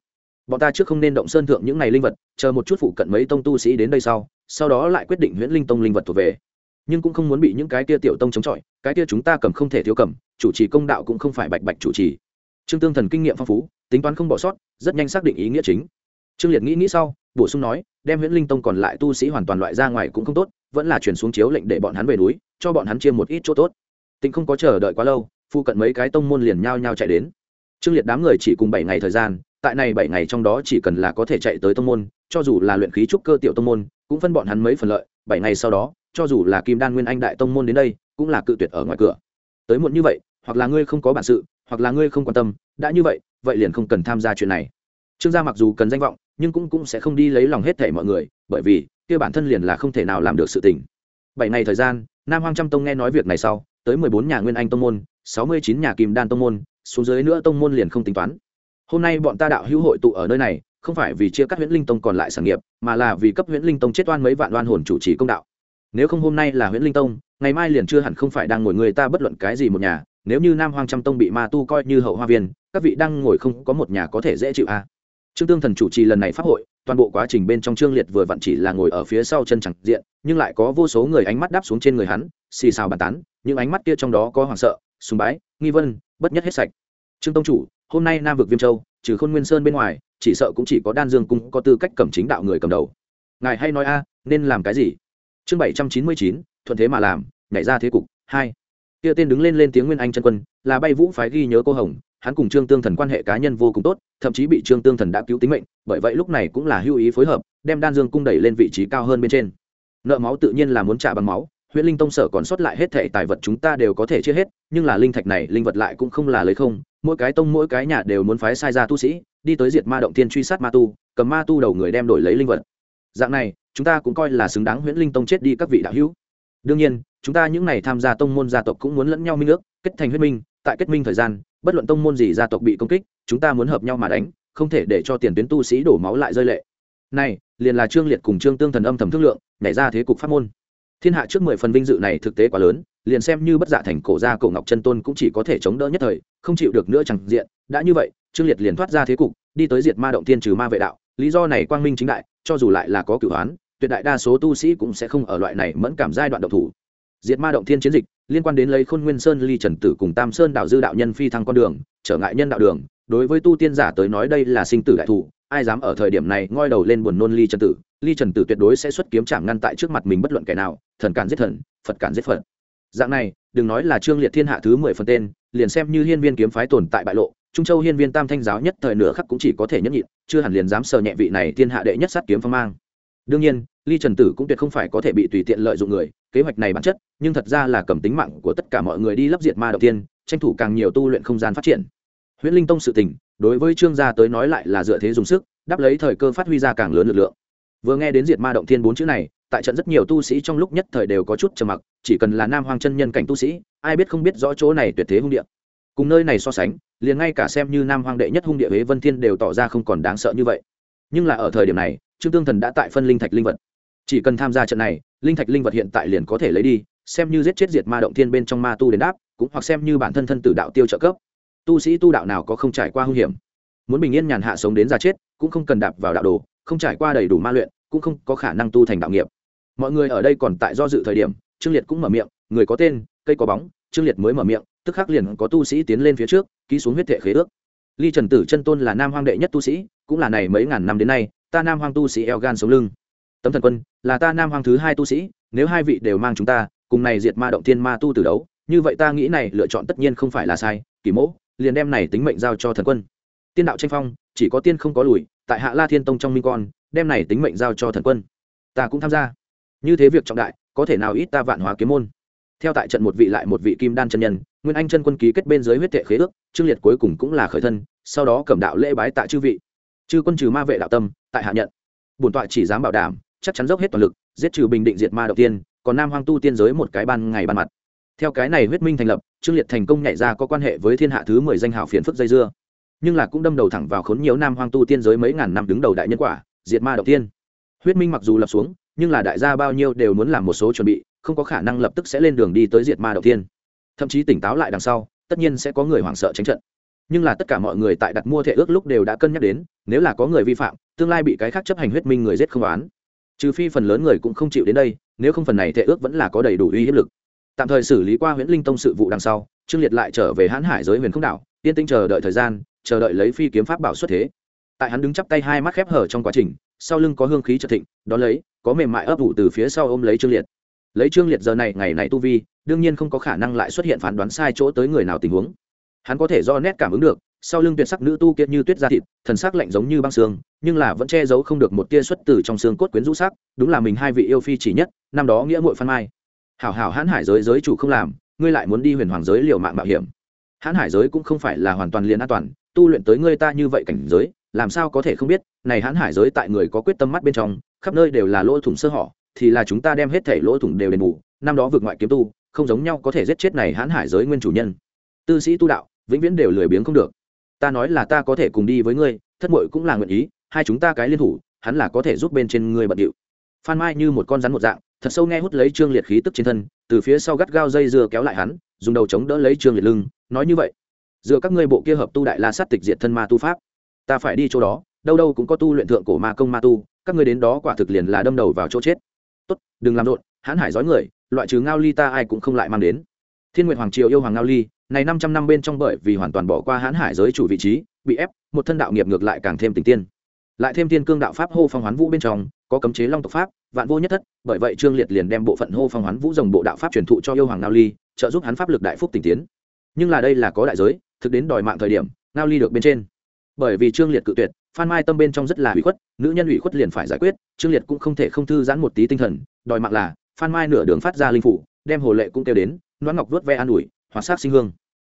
Bọn ta trước không nên động sơn thượng những này linh vật, chờ một chút phụ cận mấy tông tu sĩ đến đây sau sau đó lại quyết định nguyễn linh tông linh vật thuộc về. Nhưng cũng không muốn bị những cái kia tiểu tông chống chọi, cái kia chúng ta cầm không thể thiếu cầm, chủ trì công đạo cũng không phải bạch bạch chủ trì. Trương tương thần kinh nghiệm phong phú, tính toán không bỏ sót, rất nhanh xác định ý nghĩa chính. Trương liệt nghĩ nghĩ sau, bổ sung nói, đem nguyễn linh tông còn lại tu sĩ hoàn toàn loại ra ngoài cũng không tốt, vẫn là chuyển xuống chiếu lệnh để bọn hắn về núi, cho bọn hắn chia một ít chỗ tốt tịnh không có chờ đợi quá lâu phụ cận mấy cái tông môn liền nhao nhao chạy đến. Trương liệt đám người chỉ cùng bảy ngày thời gian, tại này bảy ngày trong đó chỉ cần là có thể chạy tới tông môn, cho dù là luyện khí trúc cơ tiểu tông môn, cũng phân bọn hắn mấy phần lợi. Bảy ngày sau đó, cho dù là kim đan nguyên anh đại tông môn đến đây, cũng là cự tuyệt ở ngoài cửa. Tới muộn như vậy, hoặc là ngươi không có bản sự, hoặc là ngươi không quan tâm, đã như vậy vậy liền không cần tham gia chuyện này. Trương gia mặc dù cần danh vọng, nhưng cũng cũng sẽ không đi lấy lòng hết thể mọi người, bởi vì, kia bản thân liền là không thể nào làm được sự tình. Bảy ngày thời gian, nam hoang trăm tông nghe nói việc này sau tới mười bốn nhà nguyên anh tông môn, sáu mươi chín nhà kim đan tông môn, xuống dưới nữa tông môn liền không tính toán hôm nay bọn ta đạo hữu hội tụ ở nơi này, không phải vì chia cắt huyễn linh tông còn lại sản nghiệp, mà là vì cấp huyễn linh tông chết oan mấy vạn oan hồn chủ trì công đạo nếu không hôm nay là huyễn linh tông, ngày mai liền chưa hẳn không phải đang ngồi người ta bất luận cái gì một nhà, nếu như nam hoang trăm tông bị ma tu coi như hậu hoa viên, các vị đang ngồi không có một nhà có thể dễ chịu a à trương tương thần chủ trì lần này pháp hội, toàn bộ quá trình bên trong trương liệt vừa vặn chỉ là ngồi ở phía sau chân chẳng diện, nhưng lại có vô số người ánh mắt đáp xuống trên người hắn, xì xào bàn tán, những ánh mắt kia trong đó có hoảng sợ, sùng bái, nghi vân bất nhất hết sạch. Trương tông chủ, hôm nay nam vực viêm châu, trừ khôn nguyên sơn bên ngoài, chỉ sợ cũng chỉ có đan dương cung có tư cách cầm chính đạo người cầm đầu. Ngài hay nói a, nên làm cái gì? Chương bảy trăm chín mươi chín, thuận thế mà làm, nhảy ra thế cục, hai. Kia tên đứng lên lên tiếng nguyên anh chân quân, là bay vũ phái ghi nhớ cô hồng hắn cùng trương tương thần quan hệ cá nhân vô cùng tốt, thậm chí bị trương tương thần đã cứu tính mệnh, bởi vậy lúc này cũng là hưu ý phối hợp, đem đan dương cung đẩy lên vị trí cao hơn bên trên. Nợ máu tự nhiên là muốn trả bằng máu huyện linh tông sở còn sót lại hết thệ tài vật chúng ta đều có thể chia hết, nhưng là linh thạch này, linh vật lại cũng không là lấy không, mỗi cái tông, mỗi cái nhà đều muốn phái sai ra tu sĩ, đi tới diệt ma động tiên truy sát ma tu, cầm ma tu đầu người đem đổi lấy linh vật. Dạng này, chúng ta cũng coi là xứng đáng huyễn linh tông chết đi các vị đạo hữu. Đương nhiên, chúng ta những n à y tham gia tông môn gia tộc cũng muốn lẫn nhau minh ước, kết thành huyết minh, tại kết minh thời gian bất luận tông môn gì gia tộc bị công kích, chúng ta muốn hợp nhau mà đánh, không thể để cho tiền tuyến tu sĩ đổ máu lại rơi lệ. Này, liền là trương liệt cùng trương tương thần âm thầm thương lượng, nhảy ra thế cục pháp môn. Thiên hạ trước mười phần vinh dự này thực tế quá lớn, liền xem như bất dạ thành cổ gia cổ ngọc chân tôn cũng chỉ có thể chống đỡ nhất thời, không chịu được nữa chẳng diện. Đã như vậy, trương liệt liền thoát ra thế cục, đi tới diệt ma động tiên trừ ma vệ đạo. Lý do này quang minh chính đại, cho dù lại là có cửu hoán, tuyệt đại đa số tu sĩ cũng sẽ không ở loại này mẫn cảm giai đoạn độc thủ diệt ma động thiên chiến dịch, liên quan đến lấy khôn nguyên sơn ly trần tử cùng tam sơn đạo dư đạo nhân phi thăng con đường, trở ngại nhân đạo đường, đối với tu tiên giả tới nói đây là sinh tử đại thủ ai dám ở thời điểm này ngoi đầu lên buồn nôn ly trần tử, ly trần tử tuyệt đối sẽ xuất kiếm chạm ngăn tại trước mặt mình bất luận kẻ nào, thần cản giết thần, phật cản giết phật. Dạng này, đừng nói là trương liệt thiên hạ thứ mười phần tên, liền xem như hiên viên kiếm phái tồn tại bại lộ, trung châu hiên viên tam thanh giáo nhất thời nửa khắc cũng chỉ có thể nhẫn nhịn, chưa hẳn liền dám sờ nhẹ vị này thiên hạ đệ nhất sát kiếm phong mang đương nhiên, ly trần tử cũng tuyệt không phải có thể bị tùy tiện lợi dụng người, kế hoạch này bản chất, nhưng thật ra là cầm tính mạng của tất cả mọi người đi lấp diệt ma đầu tiên, tranh thủ càng nhiều tu luyện không gian phát triển. Huyễn linh tông sự tình, đối với trương gia tới nói lại là dựa thế dùng sức, đáp lấy thời cơ phát huy ra càng lớn lực lượng. Vừa nghe đến diệt ma động thiên bốn chữ này, tại trận rất nhiều tu sĩ trong lúc nhất thời đều có chút trầm mặc, chỉ cần là nam hoàng chân nhân cảnh tu sĩ, ai biết không biết rõ chỗ này tuyệt thế hung địa. Cùng nơi này so sánh, liền ngay cả xem như nam hoàng đệ nhất hung địa huế vân thiên đều tỏ ra không còn đáng sợ như vậy. Nhưng là ở thời điểm này trương tương thần đã tại phân linh thạch linh vật. Chỉ cần tham gia trận này, linh thạch linh vật hiện tại liền có thể lấy đi, xem như giết chết diệt ma động thiên bên trong ma tu đến đáp, cũng hoặc xem như bản thân thân tử đạo tiêu trợ cấp. Tu sĩ tu đạo nào có không trải qua hung hiểm? Muốn bình yên nhàn hạ sống đến già chết, cũng không cần đạp vào đạo đồ, không trải qua đầy đủ ma luyện, cũng không có khả năng tu thành đạo nghiệp. Mọi người ở đây còn tại do dự thời điểm, trương liệt cũng mở miệng, người có tên, cây có bóng, trương liệt mới mở miệng, tức khắc liền có tu sĩ tiến lên phía trước, ký xuống huyết thệ khế ước. Ly trần tử chân tôn là nam hoang đệ nhất tu sĩ, cũng là này mấy ngàn năm đến nay ta nam hoang tu sĩ eo gan sống lưng. Tấm thần quân là ta nam hoang thứ hai tu sĩ nếu hai vị đều mang chúng ta cùng này diệt ma động thiên ma tu từ đấu như vậy ta nghĩ này lựa chọn tất nhiên không phải là sai Kỷ Mỗ, liền đem này tính mệnh giao cho thần quân. Tiên đạo tranh phong chỉ có tiên không có lùi tại hạ la thiên tông trong minh con đem này tính mệnh giao cho thần quân. Ta cũng tham gia. Như thế việc trọng đại có thể nào ít ta vạn hóa kiếm môn? Theo tại trận một vị lại một vị kim đan chân nhân nguyên anh chân quân ký kết bên dưới huyết tệ khế ước trương liệt cuối cùng cũng là khởi thân sau đó cẩm đạo lễ bái tại chư vị. Chư quân trừ ma vệ đạo tâm tại hạ nhận. Bổn tọa chỉ dám bảo đảm, chắc chắn dốc hết toàn lực, giết trừ bình định diệt ma đầu tiên, còn nam hoang tu tiên giới một cái ban ngày ban mặt. Theo cái này huyết minh thành lập, trương liệt thành công nhảy ra có quan hệ với thiên hạ thứ mười danh hào phiền phức dây dưa. Nhưng là cũng đâm đầu thẳng vào khốn nhiều nam hoang tu tiên giới mấy ngàn năm đứng đầu đại nhân quả, diệt ma đầu tiên. Huyết minh mặc dù lập xuống, nhưng là đại gia bao nhiêu đều muốn làm một số chuẩn bị, không có khả năng lập tức sẽ lên đường đi tới diệt ma đầu tiên. Thậm chí tỉnh táo lại đằng sau, tất nhiên sẽ có người hoảng sợ tránh trận nhưng là tất cả mọi người tại đặt mua thệ ước lúc đều đã cân nhắc đến, nếu là có người vi phạm, tương lai bị cái khác chấp hành huyết minh người giết không oán. Trừ phi phần lớn người cũng không chịu đến đây, nếu không phần này thệ ước vẫn là có đầy đủ uy hiếp lực. Tạm thời xử lý qua huyễn linh tông sự vụ đằng sau, trương liệt lại trở về hãn hải giới huyền không đảo, yên tĩnh chờ đợi thời gian, chờ đợi lấy phi kiếm pháp bảo xuất thế. Tại hắn đứng chắp tay hai mắt khép hở trong quá trình, sau lưng có hương khí trật thịnh, đón lấy, có mềm mại ấp ủ từ phía sau ôm lấy trương liệt. Lấy trương liệt giờ này, ngày này tu vi, đương nhiên không có khả năng lại xuất hiện phán đoán sai chỗ tới người nào tình huống hắn có thể do nét cảm ứng được, sau lưng tuyệt sắc nữ tu kiệt như tuyết da thịt, thần sắc lạnh giống như băng xương, nhưng là vẫn che giấu không được một tia xuất từ trong xương cốt quyến rũ sắc, đúng là mình hai vị yêu phi chỉ nhất, năm đó nghĩa muội phan mai. Hảo hảo hãn hải giới giới chủ không làm, ngươi lại muốn đi huyền hoàng giới liều mạng mạo hiểm. Hãn hải giới cũng không phải là hoàn toàn liền an toàn, tu luyện tới ngươi ta như vậy cảnh giới, làm sao có thể không biết, này hãn hải giới tại người có quyết tâm mắt bên trong, khắp nơi đều là lỗ thủng sơ hỏ thì là chúng ta đem hết thể lỗ thủng đều đền bù, năm đó vượt ngoại kiếm tu, không giống nhau có thể giết chết này hãn hải giới nguyên chủ nhân. Tư sĩ tu đạo vĩnh viễn đều lười biếng không được. Ta nói là ta có thể cùng đi với ngươi, thất muội cũng là nguyện ý, hai chúng ta cái liên thủ, hắn là có thể giúp bên trên ngươi bận điệu. Phan mai như một con rắn một dạng, thật sâu nghe hút lấy trương liệt khí tức trên thân, từ phía sau gắt gao dây dưa kéo lại hắn, dùng đầu chống đỡ lấy trương liệt lưng, nói như vậy. Dựa các ngươi bộ kia hợp tu đại la sát tịch diệt thân ma tu pháp, ta phải đi chỗ đó, đâu đâu cũng có tu luyện thượng cổ ma công ma tu, các ngươi đến đó quả thực liền là đâm đầu vào chỗ chết. Tốt, đừng làm rộn, hãn hải giói người, loại trừ ngao ly ta ai cũng không lại mang đến. Thiên nguyện hoàng triều yêu hoàng ngao ly này năm trăm năm bên trong bởi vì hoàn toàn bỏ qua hãn hải giới chủ vị trí, bị ép, một thân đạo nghiệp ngược lại càng thêm tình tiên. Lại thêm tiên cương đạo pháp hô phong hoán vũ bên trong, có cấm chế long tộc pháp, vạn vô nhất thất, bởi vậy trương liệt liền đem bộ phận hô phong hoán vũ dòng bộ đạo pháp truyền thụ cho yêu hoàng ngao ly, trợ giúp hắn pháp lực đại phúc tình tiến. Nhưng là đây là có đại giới, thực đến đòi mạng thời điểm, ngao ly được bên trên. Bởi vì trương liệt cự tuyệt, phan mai tâm bên trong rất là ủy khuất, nữ nhân ủy khuất liền phải giải quyết, trương liệt cũng không thể không thư giãn một tí tinh thần, đòi mạng là, phan mai nửa đường phát ra linh phủ, đem hồ lệ cũng kêu đến đoán ngọc vuốt ve an ủi hoặc sát sinh hương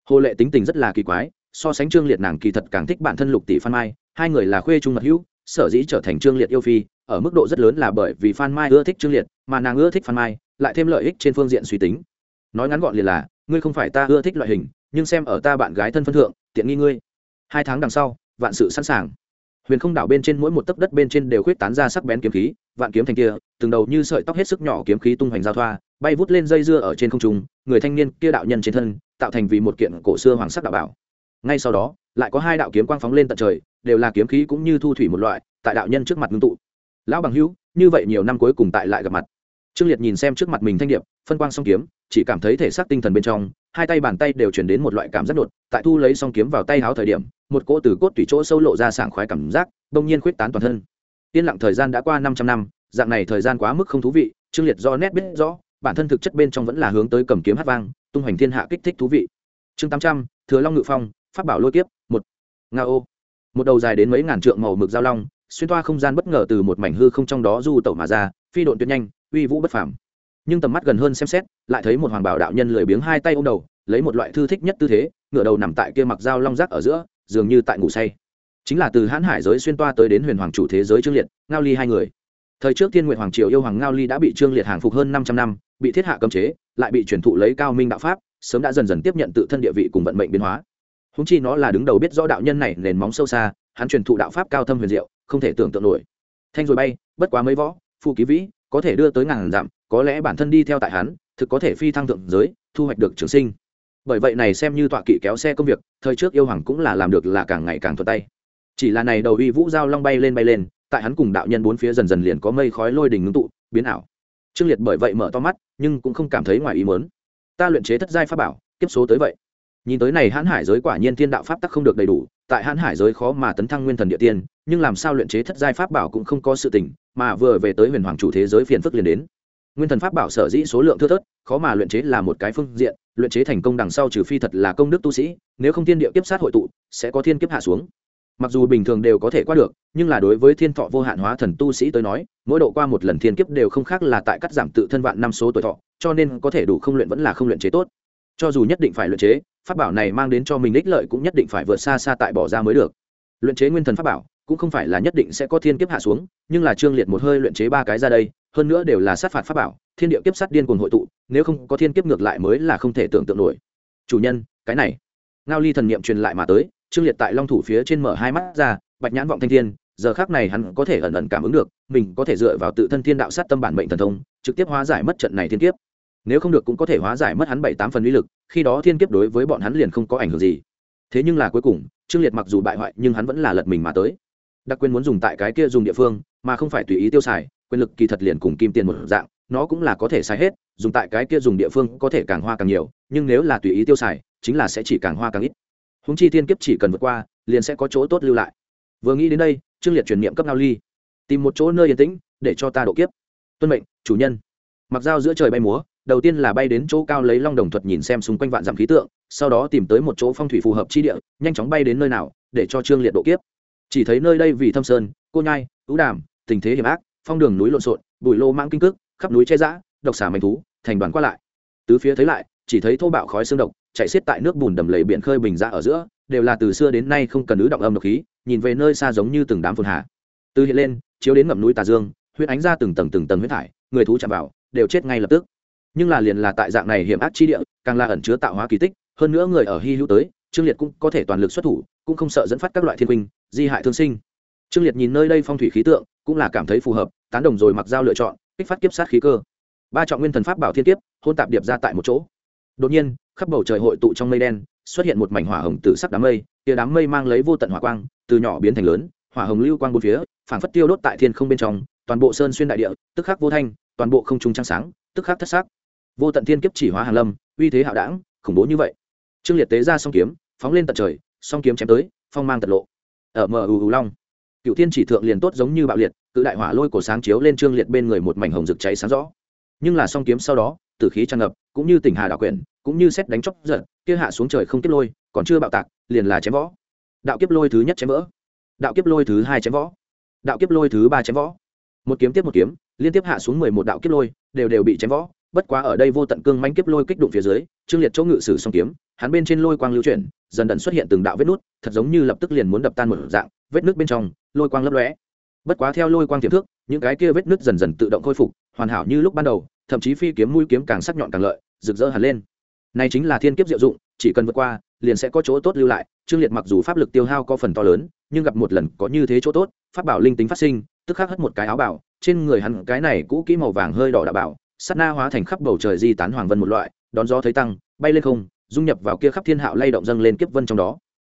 hồ lệ tính tình rất là kỳ quái, so sánh trương liệt nàng kỳ thật càng thích bản thân lục tỷ phan mai, hai người là khuê trung mật hữu, sở dĩ trở thành trương liệt yêu phi, ở mức độ rất lớn là bởi vì phan mai ưa thích trương liệt, mà nàng ưa thích phan mai, lại thêm lợi ích trên phương diện suy tính. Nói ngắn gọn liền là, ngươi không phải ta ưa thích loại hình, nhưng xem ở ta bạn gái thân phân thượng, tiện nghi ngươi. Hai tháng đằng sau, vạn sự sẵn sàng. Huyền không đảo bên trên mỗi một tấc đất bên trên đều khuyết tán ra sắc bén kiếm khí, vạn kiếm thành kia, từng đầu như sợi tóc hết sức nhỏ kiếm khí tung hoành giao thoa, bay vút lên dây dưa ở trên không trung, người thanh niên kia đạo nhân trên thân tạo thành vì một kiện cổ xưa hoàng sắc đạo bảo. Ngay sau đó, lại có hai đạo kiếm quang phóng lên tận trời, đều là kiếm khí cũng như thu thủy một loại, tại đạo nhân trước mặt ngưng tụ. Lão bằng hữu, như vậy nhiều năm cuối cùng tại lại gặp mặt. Trương liệt nhìn xem trước mặt mình thanh điệp, phân quang song kiếm, chỉ cảm thấy thể xác tinh thần bên trong, hai tay bàn tay đều chuyển đến một loại cảm giác đột, tại thu lấy song kiếm vào tay háo thời điểm, một cỗ từ cốt tủy chỗ sâu lộ ra sảng khoái cảm giác đông nhiên khuyết tán toàn thân. Yên lặng thời gian đã qua 500 năm, dạng này thời gian quá mức không thú vị, trương liệt do nét biết rõ, bản thân thực chất bên trong vẫn là hướng tới cầm kiếm hát vang tung hoành thiên hạ kích thích thú vị. Chương 800, thừa long ngự phong phát bảo lôi kiếp một. Nga ô. Một đầu dài đến mấy ngàn trượng màu mực giao long xuyên toa không gian bất ngờ từ một mảnh hư không trong đó du tẩu mà ra phi độn tuyệt nhanh uy vũ bất phàm. Nhưng tầm mắt gần hơn xem xét lại thấy một hoàng bảo đạo nhân lười biếng hai tay ôm đầu lấy một loại thư thích nhất tư thế ngựa đầu nằm tại kia mặc dao long rác ở giữa dường như tại ngủ say. Chính là từ hãn hải giới xuyên toa tới đến huyền hoàng chủ thế giới trương liệt ngao ly hai người thời trước thiên nguyện hoàng triều yêu hoàng ngao ly đã bị trương liệt hàng phục hơn năm trăm năm, bị thiết hạ cấm chế, lại bị truyền thụ lấy cao minh đạo pháp, sớm đã dần dần tiếp nhận tự thân địa vị cùng vận mệnh biến hóa. Húng chi nó là đứng đầu biết rõ đạo nhân này nền móng sâu xa, hắn truyền thụ đạo pháp cao thâm huyền diệu, không thể tưởng tượng nổi. Thanh rồi bay, bất quá mấy võ, phu ký vĩ, có thể đưa tới ngàn dặm, có lẽ bản thân đi theo tại hắn, thực có thể phi thăng thượng giới, thu hoạch được trường sinh. Bởi vậy này xem như tọa kỵ kéo xe công việc, thời trước yêu hoàng cũng là làm được là càng ngày càng thuận tay. Chỉ là này đầu uy vũ giao long bay lên bay lên tại hắn cùng đạo nhân bốn phía dần dần liền có mây khói lôi đình ngưng tụ, biến ảo. Trương liệt bởi vậy mở to mắt, nhưng cũng không cảm thấy ngoài ý mớn ta luyện chế thất giai pháp bảo, kiếp số tới vậy. Nhìn tới này hãn hải giới quả nhiên thiên đạo pháp tắc không được đầy đủ, tại hãn hải giới khó mà tấn thăng nguyên thần địa tiên, nhưng làm sao luyện chế thất giai pháp bảo cũng không có sự tình, mà vừa về tới huyền hoàng chủ thế giới phiền phức liền đến. Nguyên thần pháp bảo sở dĩ số lượng thưa thớt, khó mà luyện chế là một cái phương diện, luyện chế thành công đằng sau trừ phi thật là công đức tu sĩ, nếu không thiên địa kiếp sát hội tụ, sẽ có thiên kiếp hạ xuống mặc dù bình thường đều có thể qua được, nhưng là đối với thiên thọ vô hạn hóa thần tu sĩ tới nói, mỗi độ qua một lần thiên kiếp đều không khác là tại cắt giảm tự thân vạn năm số tuổi thọ, cho nên có thể đủ không luyện vẫn là không luyện chế tốt. Cho dù nhất định phải luyện chế, pháp bảo này mang đến cho mình ích lợi cũng nhất định phải vượt xa xa tại bỏ ra mới được. Luyện chế nguyên thần pháp bảo, cũng không phải là nhất định sẽ có thiên kiếp hạ xuống, nhưng là trương liệt một hơi luyện chế ba cái ra đây, hơn nữa đều là sát phạt pháp bảo, thiên địa kiếp sát điên cuồng hội tụ, nếu không có thiên kiếp ngược lại mới là không thể tưởng tượng nổi. Chủ nhân, cái này. Ngao ly thần niệm truyền lại mà tới trương liệt tại long thủ phía trên mở hai mắt ra, bạch nhãn vọng thanh thiên, giờ khác này hắn có thể ẩn ẩn cảm ứng được, mình có thể dựa vào tự thân thiên đạo sát tâm bản mệnh thần thông, trực tiếp hóa giải mất trận này thiên kiếp. Nếu không được cũng có thể hóa giải mất hắn bảy tám phần uy lực, khi đó thiên kiếp đối với bọn hắn liền không có ảnh hưởng gì. Thế nhưng là cuối cùng, trương liệt mặc dù bại hoại, nhưng hắn vẫn là lật mình mà tới. Đặc quyền muốn dùng tại cái kia dùng địa phương, mà không phải tùy ý tiêu xài, quyền lực kỳ thật liền cùng kim tiền một dạng, nó cũng là có thể xài hết, dùng tại cái kia dùng địa phương có thể càng hoa càng nhiều, nhưng nếu là tùy ý tiêu xài, chính là sẽ chỉ càng hoa càng ít húng chi thiên kiếp chỉ cần vượt qua, liền sẽ có chỗ tốt lưu lại. Vừa nghĩ đến đây, trương liệt chuyển niệm cấp ngao ly. Tìm một chỗ nơi yên tĩnh, để cho ta độ kiếp. Tuân mệnh, chủ nhân. Mặc dao giữa trời bay múa, đầu tiên là bay đến chỗ cao lấy long đồng thuật nhìn xem xung quanh vạn dặm khí tượng, sau đó tìm tới một chỗ phong thủy phù hợp chi địa, nhanh chóng bay đến nơi nào, để cho trương liệt độ kiếp. Chỉ thấy nơi đây vì thâm sơn, cô nhai, ưu đàm, tình thế hiểm ác, phong đường núi lộn xộn, bụi lô mang kinh cước khắp núi che giã, độc xả manh thú, thành đoàn qua lại. Tứ phía thấy lại, chỉ thấy thô bạo khói xương độc chạy xiết tại nước bùn đầm lầy biển khơi bình ra ở giữa, đều là từ xưa đến nay không cần ứ động âm độc khí, nhìn về nơi xa giống như từng đám phồn hạ. Từ hiện lên, chiếu đến ngậm núi tà dương, huyết ánh ra từng tầng từng tầng huyết thải, người thú chạm vào, đều chết ngay lập tức. Nhưng là liền là tại dạng này hiểm ác chi địa, càng là ẩn chứa tạo hóa kỳ tích, hơn nữa người ở hy hữu tới, trương liệt cũng có thể toàn lực xuất thủ, cũng không sợ dẫn phát các loại thiên huynh, di hại thương sinh. Trương liệt nhìn nơi đây phong thủy khí tượng, cũng là cảm thấy phù hợp, tán đồng rồi mặc dao lựa chọn, kích phát kiếp sát khí cơ. Ba trọng nguyên thần pháp bảo thiên kiếp, hôn tạp điệp ra tại một chỗ đột nhiên, khắp bầu trời hội tụ trong mây đen, xuất hiện một mảnh hỏa hồng từ sắc đám mây, tia đám mây mang lấy vô tận hỏa quang, từ nhỏ biến thành lớn, hỏa hồng lưu quang bốn phía, phảng phất tiêu đốt tại thiên không bên trong, toàn bộ sơn xuyên đại địa, tức khắc vô thanh, toàn bộ không trung trăng sáng, tức khắc thất sắc. Vô tận thiên kiếp chỉ hóa hàn lâm, uy thế hạo đảng, khủng bố như vậy. Trương liệt tế ra song kiếm, phóng lên tận trời, song kiếm chém tới, phong mang tận lộ. Ở mờ ù ù long, cựu thiên chỉ thượng liền tốt giống như bạo liệt, cự đại hỏa lôi cổ sáng chiếu lên trương liệt bên người một mảnh hồng rực cháy sáng rõ. Nhưng là song kiếm sau đó tử khí tràn ngập, cũng như tỉnh hà đạo quyển, cũng như xét đánh chóc giận, kia hạ xuống trời không kiếp lôi, còn chưa bạo tạc, liền là chém võ. Đạo kiếp lôi thứ nhất chém vỡ. Đạo kiếp lôi thứ hai chém võ. Đạo kiếp lôi thứ ba chém võ. Một kiếm tiếp một kiếm, liên tiếp hạ xuống mười một đạo kiếp lôi, đều đều bị chém võ. Bất quá ở đây vô tận cương manh kiếp lôi kích đụng phía dưới, trương liệt chỗ ngự sử song kiếm, hắn bên trên lôi quang lưu chuyển, dần dần xuất hiện từng đạo vết nút, thật giống như lập tức liền muốn đập tan một dạng, vết nước bên trong, lôi quang lấp lóe. Bất quá theo lôi quang tiềm thước những cái kia vết nứt dần dần tự động khôi phục, hoàn hảo như lúc ban đầu thậm chí phi kiếm mũi kiếm càng sắc nhọn càng lợi, rực rỡ hẳn lên. Này chính là thiên kiếp diệu dụng, chỉ cần vượt qua, liền sẽ có chỗ tốt lưu lại. Trương liệt mặc dù pháp lực tiêu hao có phần to lớn, nhưng gặp một lần có như thế chỗ tốt, pháp bảo linh tính phát sinh, tức khắc hất một cái áo bảo, trên người hắn cái này cũ kỹ màu vàng hơi đỏ đạo bảo sắt na hóa thành khắp bầu trời di tán hoàng vân một loại, đón gió thấy tăng, bay lên không, dung nhập vào kia khắp thiên hạo lay động dâng lên kiếp vân trong đó.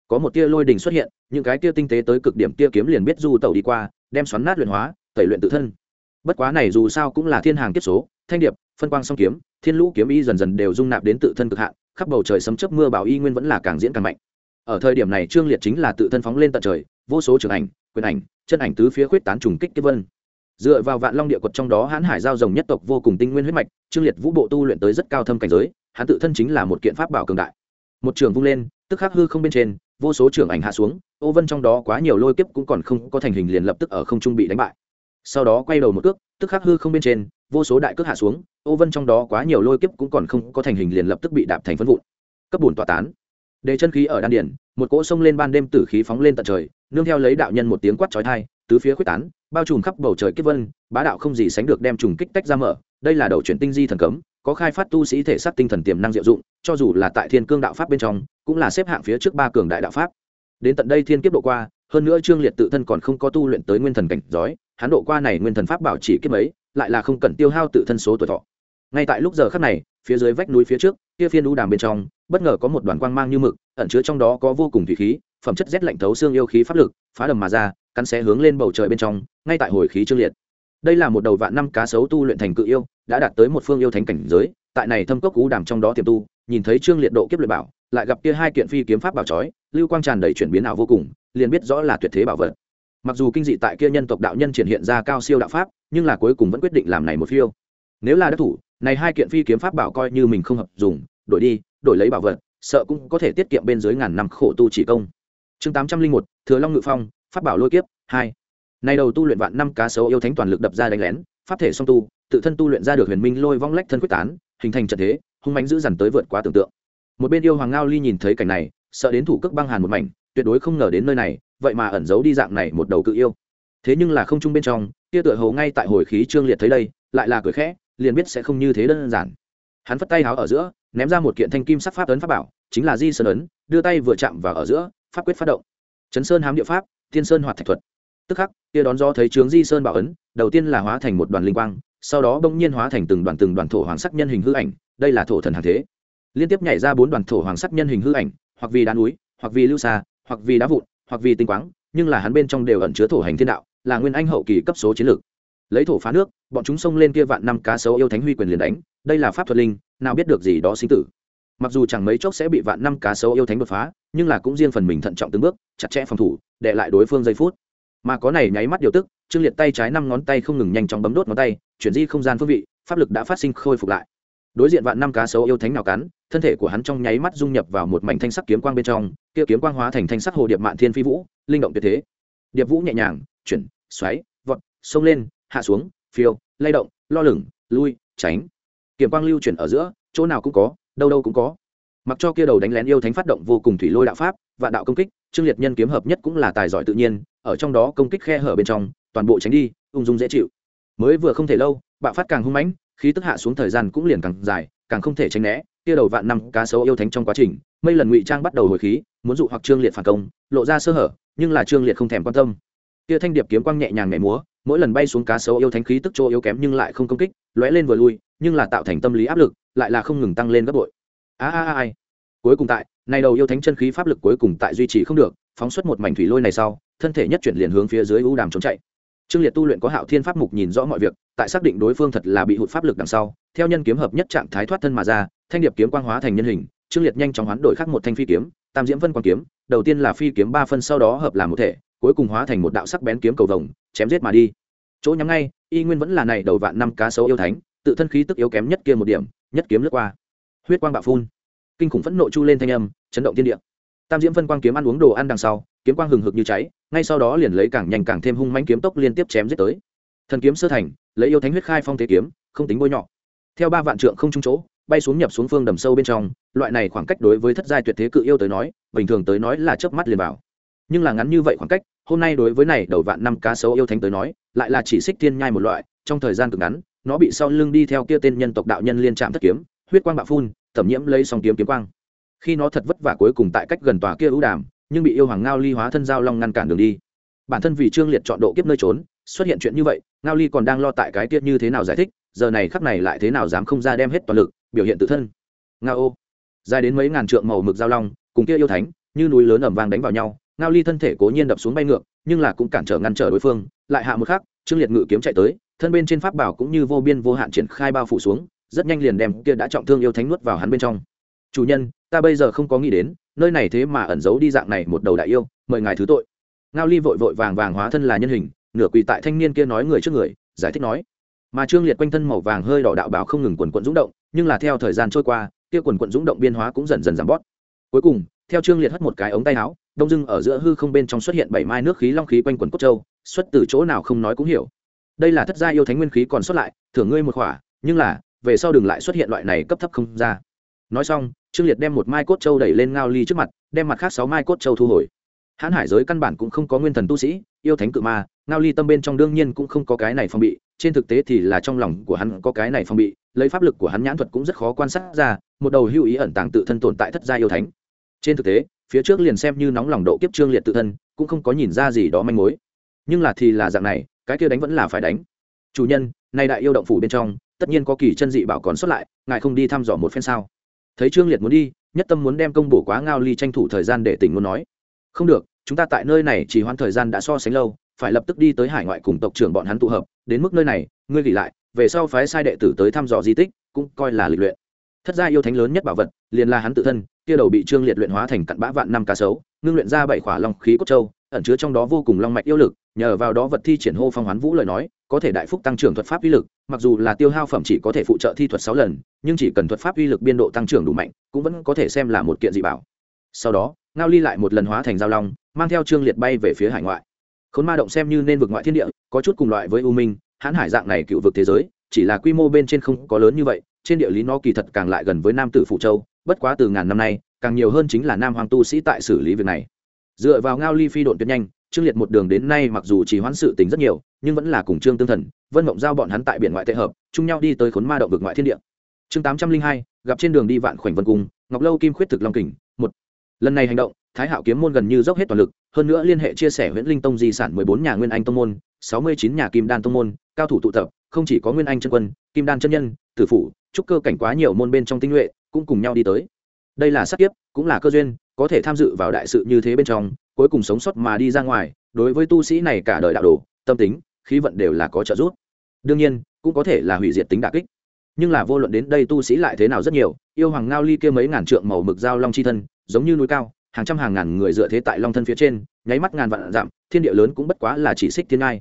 Có một tia lôi đình xuất hiện, những cái tia tinh tế tới cực điểm tia kiếm liền biết du tẩu đi qua, đem xoắn nát luyện hóa, tẩy luyện tự thân bất quá này dù sao cũng là thiên hàng kiếp số, thanh điệp, phân quang song kiếm, thiên lũ kiếm y dần dần đều dung nạp đến tự thân cực hạn, khắp bầu trời sấm chớp mưa bảo y nguyên vẫn là càng diễn càng mạnh. Ở thời điểm này trương liệt chính là tự thân phóng lên tận trời, vô số trường ảnh, quyền ảnh, chân ảnh tứ phía khuyết tán trùng kích kiếp vân. Dựa vào vạn long địa quật trong đó hãn hải giao rồng nhất tộc vô cùng tinh nguyên huyết mạch, trương liệt vũ bộ tu luyện tới rất cao thâm cảnh giới, hắn tự thân chính là một kiện pháp bảo cường đại. Một trường vung lên, tức khắc hư không bên trên, vô số trưởng ảnh hạ xuống, ô vân trong đó quá nhiều lôi kiếp cũng còn không có thành hình liền lập tức ở không trung bị đánh bại sau đó quay đầu một cước, tức khắc hư không bên trên, vô số đại cước hạ xuống, ô vân trong đó quá nhiều lôi kiếp cũng còn không có thành hình liền lập tức bị đạp thành phân vụn. Cấp bùn tỏa tán. Để chân khí ở đan điển một cỗ sông lên ban đêm tử khí phóng lên tận trời, nương theo lấy đạo nhân một tiếng quát trói thai tứ phía quyết tán, bao trùm khắp bầu trời kiếp vân, bá đạo không gì sánh được đem trùng kích tách ra mở, đây là đầu chuyển tinh di thần cấm, có khai phát tu sĩ thể xác tinh thần tiềm năng diệu dụng, cho dù là tại thiên cương đạo pháp bên trong, cũng là xếp hạng phía trước ba cường đại đạo pháp. Đến tận đây thiên kiếp độ qua, hơn nữa trương liệt tự thân còn không có tu luyện tới nguyên thần cảnh giói hắn độ qua này nguyên thần pháp bảo chỉ kiếp ấy, lại là không cần tiêu hao tự thân số tuổi thọ. Ngay tại lúc giờ khắc này, phía dưới vách núi phía trước, kia phiên đu đàm bên trong, bất ngờ có một đoàn quang mang như mực, ẩn chứa trong đó có vô cùng thủy khí, phẩm chất rét lạnh thấu xương yêu khí pháp lực, phá đầm mà ra, cắn xé hướng lên bầu trời bên trong, ngay tại hồi khí trương liệt. Đây là một đầu vạn năm cá sấu tu luyện thành cự yêu, đã đạt tới một phương yêu thánh cảnh giới, tại này thâm cốc cú đàm trong đó tiềm tu, nhìn thấy trương liệt độ kiếp luyện bảo, lại gặp kia hai kiện phi kiếm pháp bảo chói, lưu quang tràn đầy chuyển biến ảo vô cùng, liền biết rõ là tuyệt thế bảo vật mặc dù kinh dị tại kia nhân tộc đạo nhân triển hiện ra cao siêu đạo pháp, nhưng là cuối cùng vẫn quyết định làm này một phiêu. Nếu là đắc thủ, này hai kiện phi kiếm pháp bảo coi như mình không hợp dùng, đổi đi, đổi lấy bảo vật, sợ cũng có thể tiết kiệm bên dưới ngàn năm khổ tu chỉ công. Chương tám trăm linh một, thừa long ngự phong, pháp bảo lôi kiếp, hai. Nay đầu tu luyện vạn năm cá sấu yêu thánh toàn lực đập ra đánh lén, pháp thể song tu, tự thân tu luyện ra được huyền minh lôi vong lách thân quyết tán, hình thành trận thế, hung mánh giữ dằn tới vượt quá tưởng tượng. Một bên yêu hoàng ngao ly nhìn thấy cảnh này, sợ đến thủ cước băng hàn một mảnh tuyệt đối không ngờ đến nơi này, vậy mà ẩn giấu đi dạng này một đầu cự yêu. Thế nhưng là không chung bên trong, kia tựa hầu ngay tại hồi khí trương liệt thấy đây, lại là cười khẽ, liền biết sẽ không như thế đơn giản. Hắn phất tay háo ở giữa, ném ra một kiện thanh kim sắc pháp ấn pháp bảo, chính là di sơn ấn, đưa tay vừa chạm vào ở giữa, pháp quyết phát động. Chấn sơn hám địa pháp, tiên sơn hoạt thạch thuật. Tức khắc, kia đón do thấy trướng di sơn bảo ấn, đầu tiên là hóa thành một đoàn linh quang, sau đó bỗng nhiên hóa thành từng đoàn từng đoàn thổ hoàng sắc nhân hình hư ảnh, đây là thổ thần hàng thế. Liên tiếp nhảy ra bốn đoàn thổ hoàng sắc nhân hình hư ảnh, hoặc vì đá núi, hoặc vì lưu xa hoặc vì đá vụn, hoặc vì tinh quáng, nhưng là hắn bên trong đều ẩn chứa thổ hành thiên đạo, là nguyên anh hậu kỳ cấp số chiến lược. Lấy thổ phá nước, bọn chúng xông lên kia vạn năm cá sấu yêu thánh huy quyền liền đánh, đây là pháp thuật linh, nào biết được gì đó sinh tử. Mặc dù chẳng mấy chốc sẽ bị vạn năm cá sấu yêu thánh đột phá, nhưng là cũng riêng phần mình thận trọng từng bước, chặt chẽ phòng thủ, để lại đối phương giây phút. Mà có này nháy mắt điều tức, trương liệt tay trái năm ngón tay không ngừng nhanh chóng bấm đốt ngón tay, chuyển di không gian phương vị, pháp lực đã phát sinh khôi phục lại. Đối diện vạn năm cá sấu yêu thánh nào cắn, thân thể của hắn trong nháy mắt dung nhập vào một mảnh thanh sắc kiếm quang bên trong kia kiếm quang hóa thành thanh sắc hồ điệp mạn thiên phi vũ, linh động tuyệt thế. Điệp vũ nhẹ nhàng, chuyển, xoáy, vọt, xông lên, hạ xuống, phiêu, lay động, lo lửng, lui, tránh. Kiểm quang lưu chuyển ở giữa, chỗ nào cũng có, đâu đâu cũng có. Mặc cho kia đầu đánh lén yêu thánh phát động vô cùng thủy lôi đạo pháp và đạo công kích, trương liệt nhân kiếm hợp nhất cũng là tài giỏi tự nhiên, ở trong đó công kích khe hở bên trong, toàn bộ tránh đi, ung dung dễ chịu. Mới vừa không thể lâu, bạo phát càng hung mãnh, khí tức hạ xuống thời gian cũng liền càng dài, càng không thể tránh né, kia đầu vạn năm cá sấu yêu thánh trong quá trình mây lần ngụy trang bắt đầu hồi khí, muốn dụ hoặc trương liệt phản công, lộ ra sơ hở, nhưng là trương liệt không thèm quan tâm. Tia thanh điệp kiếm quang nhẹ nhàng nhảy múa, mỗi lần bay xuống cá sấu yêu thánh khí tức chỗ yếu kém nhưng lại không công kích, lóe lên vừa lui, nhưng là tạo thành tâm lý áp lực, lại là không ngừng tăng lên gấp bội. A a a ai. Cuối cùng tại, này đầu yêu thánh chân khí pháp lực cuối cùng tại duy trì không được, phóng xuất một mảnh thủy lôi này sau, thân thể nhất chuyển liền hướng phía dưới u đàm trốn chạy. Trương liệt tu luyện có hạo thiên pháp mục nhìn rõ mọi việc, tại xác định đối phương thật là bị hụt pháp lực đằng sau, theo nhân kiếm hợp nhất trạng thái thoát thân mà ra, thanh điệp kiếm quang hóa thành nhân hình trương liệt nhanh chóng hoán đổi khắc một thanh phi kiếm, tam diễm vân quang kiếm, đầu tiên là phi kiếm ba phân sau đó hợp làm một thể, cuối cùng hóa thành một đạo sắc bén kiếm cầu vồng, chém giết mà đi. Chỗ nhắm ngay, y nguyên vẫn là này đầu vạn năm cá sấu yêu thánh, tự thân khí tức yếu kém nhất kia một điểm, nhất kiếm lướt qua. Huyết quang bạo phun. Kinh khủng phẫn nộ chu lên thanh âm, chấn động thiên địa. Tam diễm phân quang kiếm ăn uống đồ ăn đằng sau, kiếm quang hừng hực như cháy, ngay sau đó liền lấy càng nhanh càng thêm hung manh kiếm tốc liên tiếp chém giết tới. Thần kiếm sơ thành, lấy yêu thánh huyết khai phong thế kiếm, không tính bôi nhọ. Theo ba vạn trượng không trung chỗ bay xuống nhập xuống phương đầm sâu bên trong, loại này khoảng cách đối với thất giai tuyệt thế cự yêu tới nói, bình thường tới nói là chớp mắt liền vào. Nhưng là ngắn như vậy khoảng cách, hôm nay đối với này đầu vạn năm cá sấu yêu thánh tới nói, lại là chỉ xích thiên nhai một loại, trong thời gian cực ngắn, nó bị sau lưng đi theo kia tên nhân tộc đạo nhân liên trạm thất kiếm, huyết quang bạo phun, thẩm nhiễm lấy song kiếm kiếm quang. Khi nó thật vất vả cuối cùng tại cách gần tòa kia ưu đàm, nhưng bị yêu hoàng ngao ly hóa thân giao long ngăn cản đường đi. Bản thân vì trương liệt chọn độ kiếp nơi trốn, xuất hiện chuyện như vậy, ngao ly còn đang lo tại cái kia như thế nào giải thích, giờ này khắc này lại thế nào dám không ra đem hết toàn lực biểu hiện tự thân. Ngao ô. Dài đến mấy ngàn trượng màu mực giao long, cùng kia yêu thánh, như núi lớn ẩm vàng đánh vào nhau, ngao ly thân thể cố nhiên đập xuống bay ngược, nhưng là cũng cản trở ngăn trở đối phương, lại hạ một khắc, trương liệt ngự kiếm chạy tới, thân bên trên pháp bảo cũng như vô biên vô hạn triển khai bao phủ xuống, rất nhanh liền đem kia đã trọng thương yêu thánh nuốt vào hắn bên trong. Chủ nhân, ta bây giờ không có nghĩ đến, nơi này thế mà ẩn giấu đi dạng này một đầu đại yêu, mời ngài thứ tội. Ngao ly vội vội vàng vàng hóa thân là nhân hình, nửa quỳ tại thanh niên kia nói người trước người, giải thích nói. Mà trương liệt quanh thân màu vàng hơi đỏ đạo bảo không ngừng quần quận rúng động nhưng là theo thời gian trôi qua, kia quần quận rúng động biên hóa cũng dần dần giảm bót cuối cùng, theo trương liệt hất một cái ống tay áo, đông dưng ở giữa hư không bên trong xuất hiện bảy mai nước khí long khí quanh quần cốt châu, xuất từ chỗ nào không nói cũng hiểu. Đây là thất gia yêu thánh nguyên khí còn xuất lại, thưởng ngươi một khỏa, nhưng là, về sau đừng lại xuất hiện loại này cấp thấp không ra. Nói xong, trương liệt đem một mai cốt châu đẩy lên ngao ly trước mặt, đem mặt khác sáu mai cốt châu thu hồi. Hãn hải giới căn bản cũng không có nguyên thần tu sĩ, yêu thánh cự ma, ngao ly tâm bên trong đương nhiên cũng không có cái này phong bị trên thực tế thì là trong lòng của hắn có cái này phong bị, lấy pháp lực của hắn nhãn thuật cũng rất khó quan sát ra, một đầu hữu ý ẩn tàng tự thân tồn tại thất gia yêu thánh. Trên thực tế, phía trước liền xem như nóng lòng độ kiếp trương liệt tự thân, cũng không có nhìn ra gì đó manh mối. Nhưng là thì là dạng này, cái kia đánh vẫn là phải đánh. Chủ nhân, nay đại yêu động phủ bên trong, tất nhiên có kỳ chân dị bảo còn xuất lại, ngài không đi thăm dò một phen sao? Thấy trương liệt muốn đi, nhất tâm muốn đem công bổ quá ngao ly tranh thủ thời gian để tỉnh muốn nói. Không được, chúng ta tại nơi này chỉ hoãn thời gian đã so sánh lâu phải lập tức đi tới hải ngoại cùng tộc trưởng bọn hắn tụ hợp, đến mức nơi này, ngươi gỉ lại, về sau phái sai đệ tử tới thăm dò di tích, cũng coi là lịch luyện. Thất gia yêu thánh lớn nhất bảo vật, liền là hắn tự thân, kia đầu bị trương liệt luyện hóa thành cặn bã vạn năm cá sấu, ngưng luyện ra bảy khỏa long khí cốt châu, ẩn chứa trong đó vô cùng long mạch yêu lực, nhờ vào đó vật thi triển hô phong hoán vũ lời nói, có thể đại phúc tăng trưởng thuật pháp uy lực, mặc dù là tiêu hao phẩm chỉ có thể phụ trợ thi thuật sáu lần, nhưng chỉ cần thuật pháp uy lực biên độ tăng trưởng đủ mạnh, cũng vẫn có thể xem là một kiện dị bảo. Sau đó, ngao ly lại một lần hóa thành giao long, mang theo trương liệt bay về phía hải ngoại khốn ma động xem như nên vực ngoại thiên địa, có chút cùng loại với u minh, hãn hải dạng này cựu vực thế giới, chỉ là quy mô bên trên không có lớn như vậy, trên địa lý nó kỳ thật càng lại gần với nam tử phụ châu, bất quá từ ngàn năm nay, càng nhiều hơn chính là nam hoàng tu sĩ tại xử lý việc này. Dựa vào ngao ly phi độn tuyệt nhanh, trương liệt một đường đến nay mặc dù chỉ hoãn sự tình rất nhiều, nhưng vẫn là cùng trương tương thần, vân mộng giao bọn hắn tại biển ngoại tệ hợp, chung nhau đi tới khốn ma động vực ngoại thiên địa. Chương tám trăm linh hai, gặp trên đường đi vạn khoảnh vân cung, ngọc lâu kim khuyết thực long kình, một. Lần này hành động thái hạo kiếm môn gần như dốc hết toàn lực, hơn nữa liên hệ chia sẻ huyện linh tông di sản mười bốn nhà nguyên anh tông môn, sáu mươi chín nhà kim đan tông môn, cao thủ tụ tập, không chỉ có nguyên anh chân quân, kim đan chân nhân, tử phủ, trúc cơ cảnh quá nhiều môn bên trong tinh nhuệ, cũng cùng nhau đi tới. Đây là sát kiếp, cũng là cơ duyên, có thể tham dự vào đại sự như thế bên trong, cuối cùng sống sót mà đi ra ngoài, đối với tu sĩ này cả đời đạo đồ, tâm tính, khí vận đều là có trợ giúp. Đương nhiên, cũng có thể là hủy diệt tính đà kích. Nhưng là vô luận đến đây tu sĩ lại thế nào rất nhiều, yêu hoàng ngao ly kia mấy ngàn trượng màu mực dao long chi thân, giống như núi cao hàng trăm hàng ngàn người dựa thế tại long thân phía trên, nháy mắt ngàn vạn dặm, thiên địa lớn cũng bất quá là chỉ xích thiên ngai.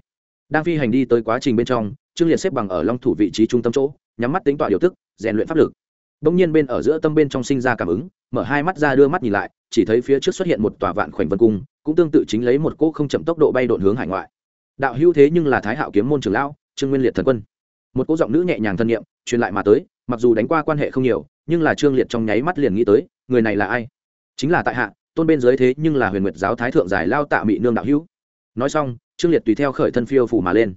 Đang phi hành đi tới quá trình bên trong, trương liệt xếp bằng ở long thủ vị trí trung tâm chỗ, nhắm mắt tính tọa điều tức, rèn luyện pháp lực. Bỗng nhiên bên ở giữa tâm bên trong sinh ra cảm ứng, mở hai mắt ra đưa mắt nhìn lại, chỉ thấy phía trước xuất hiện một tòa vạn khoảnh vân cung, cũng tương tự chính lấy một cỗ không chậm tốc độ bay đột hướng hải ngoại. Đạo hữu thế nhưng là thái hạo kiếm môn trường lão, trương nguyên liệt thần quân. Một cỗ giọng nữ nhẹ nhàng thân nhiệm truyền lại mà tới, mặc dù đánh qua quan hệ không nhiều, nhưng là trương liệt trong nháy mắt liền nghĩ tới, người này là ai? Chính là tại hạ tôn bên dưới thế nhưng là huyền nguyệt giáo thái thượng giải lao tạ mị nương đạo hữu. Nói xong, trương liệt tùy theo khởi thân phiêu phủ mà lên.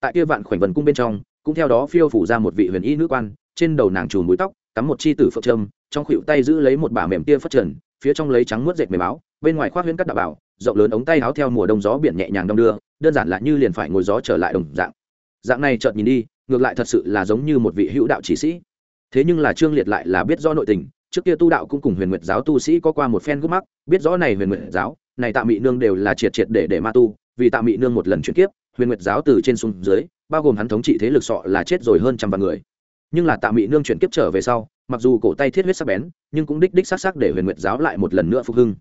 Tại kia vạn khoảnh vần cung bên trong, cũng theo đó phiêu phủ ra một vị huyền y nữ quan, trên đầu nàng trùn mũi tóc, cắm một chi tử phượng trâm, trong khuỷu tay giữ lấy một bả mềm tia phất trần, phía trong lấy trắng muốt dệt mềm áo, bên ngoài khoác huyễn cắt đạo bảo, rộng lớn ống tay áo theo mùa đông gió biển nhẹ nhàng đong đưa, đơn giản là như liền phải ngồi gió trở lại đồng dạng. Dạng này chợt nhìn đi, ngược lại thật sự là giống như một vị hữu đạo chỉ sĩ. Thế nhưng là trương liệt lại là biết do nội tình trước kia tu đạo cũng cùng huyền nguyệt giáo tu sĩ có qua một phen gốc mắc, biết rõ này huyền nguyệt giáo, này tạ mị nương đều là triệt triệt để để ma tu, vì tạ mị nương một lần chuyển kiếp, huyền nguyệt giáo từ trên xuống dưới, bao gồm hắn thống trị thế lực sọ là chết rồi hơn trăm vạn người. Nhưng là tạ mị nương chuyển kiếp trở về sau, mặc dù cổ tay thiết huyết sắc bén, nhưng cũng đích đích sắc sắc để huyền nguyệt giáo lại một lần nữa phục hưng.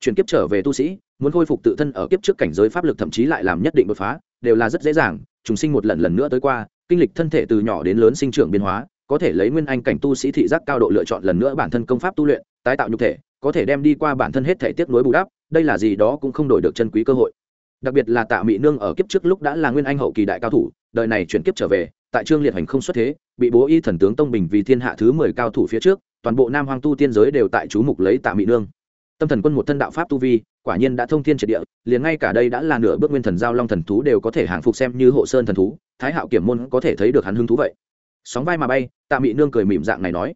Chuyển kiếp trở về tu sĩ, muốn khôi phục tự thân ở kiếp trước cảnh giới pháp lực thậm chí lại làm nhất định đột phá, đều là rất dễ dàng chúng sinh một lần lần nữa tới qua, kinh lịch thân thể từ nhỏ đến lớn sinh trưởng biến hóa có thể lấy nguyên anh cảnh tu sĩ thị giác cao độ lựa chọn lần nữa bản thân công pháp tu luyện, tái tạo nhục thể, có thể đem đi qua bản thân hết thể tiếp nối bù đắp, đây là gì đó cũng không đổi được chân quý cơ hội. Đặc biệt là tạ mỹ nương ở kiếp trước lúc đã là nguyên anh hậu kỳ đại cao thủ, đời này chuyển kiếp trở về, tại trương liệt hành không xuất thế, bị bố y thần tướng tông bình vì thiên hạ thứ mười cao thủ phía trước, toàn bộ nam hoang tu tiên giới đều tại chú mục lấy tạ mỹ nương. Tâm thần quân một thân đạo pháp tu vi, quả nhiên đã thông thiên triệt địa, liền ngay cả đây đã là nửa bước nguyên thần giao long thần thú đều có thể hàng phục xem như hộ sơn thần thú, thái hạo kiểm môn có thể thấy được hắn hứng thú vậy sóng vai mà bay, tạ mị nương cười mỉm dạng này nói.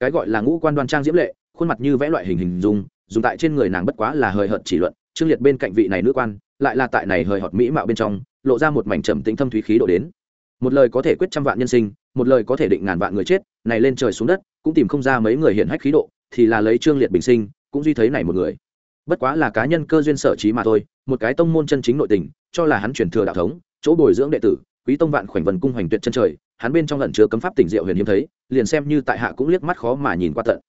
Cái gọi là ngũ quan đoan trang diễm lệ, khuôn mặt như vẽ loại hình hình dung, dùng tại trên người nàng bất quá là hời hợt chỉ luận, trương liệt bên cạnh vị này nữ quan, lại là tại này hời hợt mỹ mạo bên trong, lộ ra một mảnh trầm tĩnh thâm thúy khí độ đến. Một lời có thể quyết trăm vạn nhân sinh, một lời có thể định ngàn vạn người chết, này lên trời xuống đất, cũng tìm không ra mấy người hiện hách khí độ, thì là lấy trương liệt bình sinh, cũng duy thấy này một người. Bất quá là cá nhân cơ duyên sở trí mà thôi, một cái tông môn chân chính nội tình, cho là hắn truyền thừa đạo thống, chỗ bồi dưỡng đệ tử, quý tông vạn khoảnh vần cung hoành tuyệt chân trời hắn bên trong lần chứa cấm pháp tỉnh diệu huyền hiếm thấy, liền xem như tại hạ cũng liếc mắt khó mà nhìn qua tận.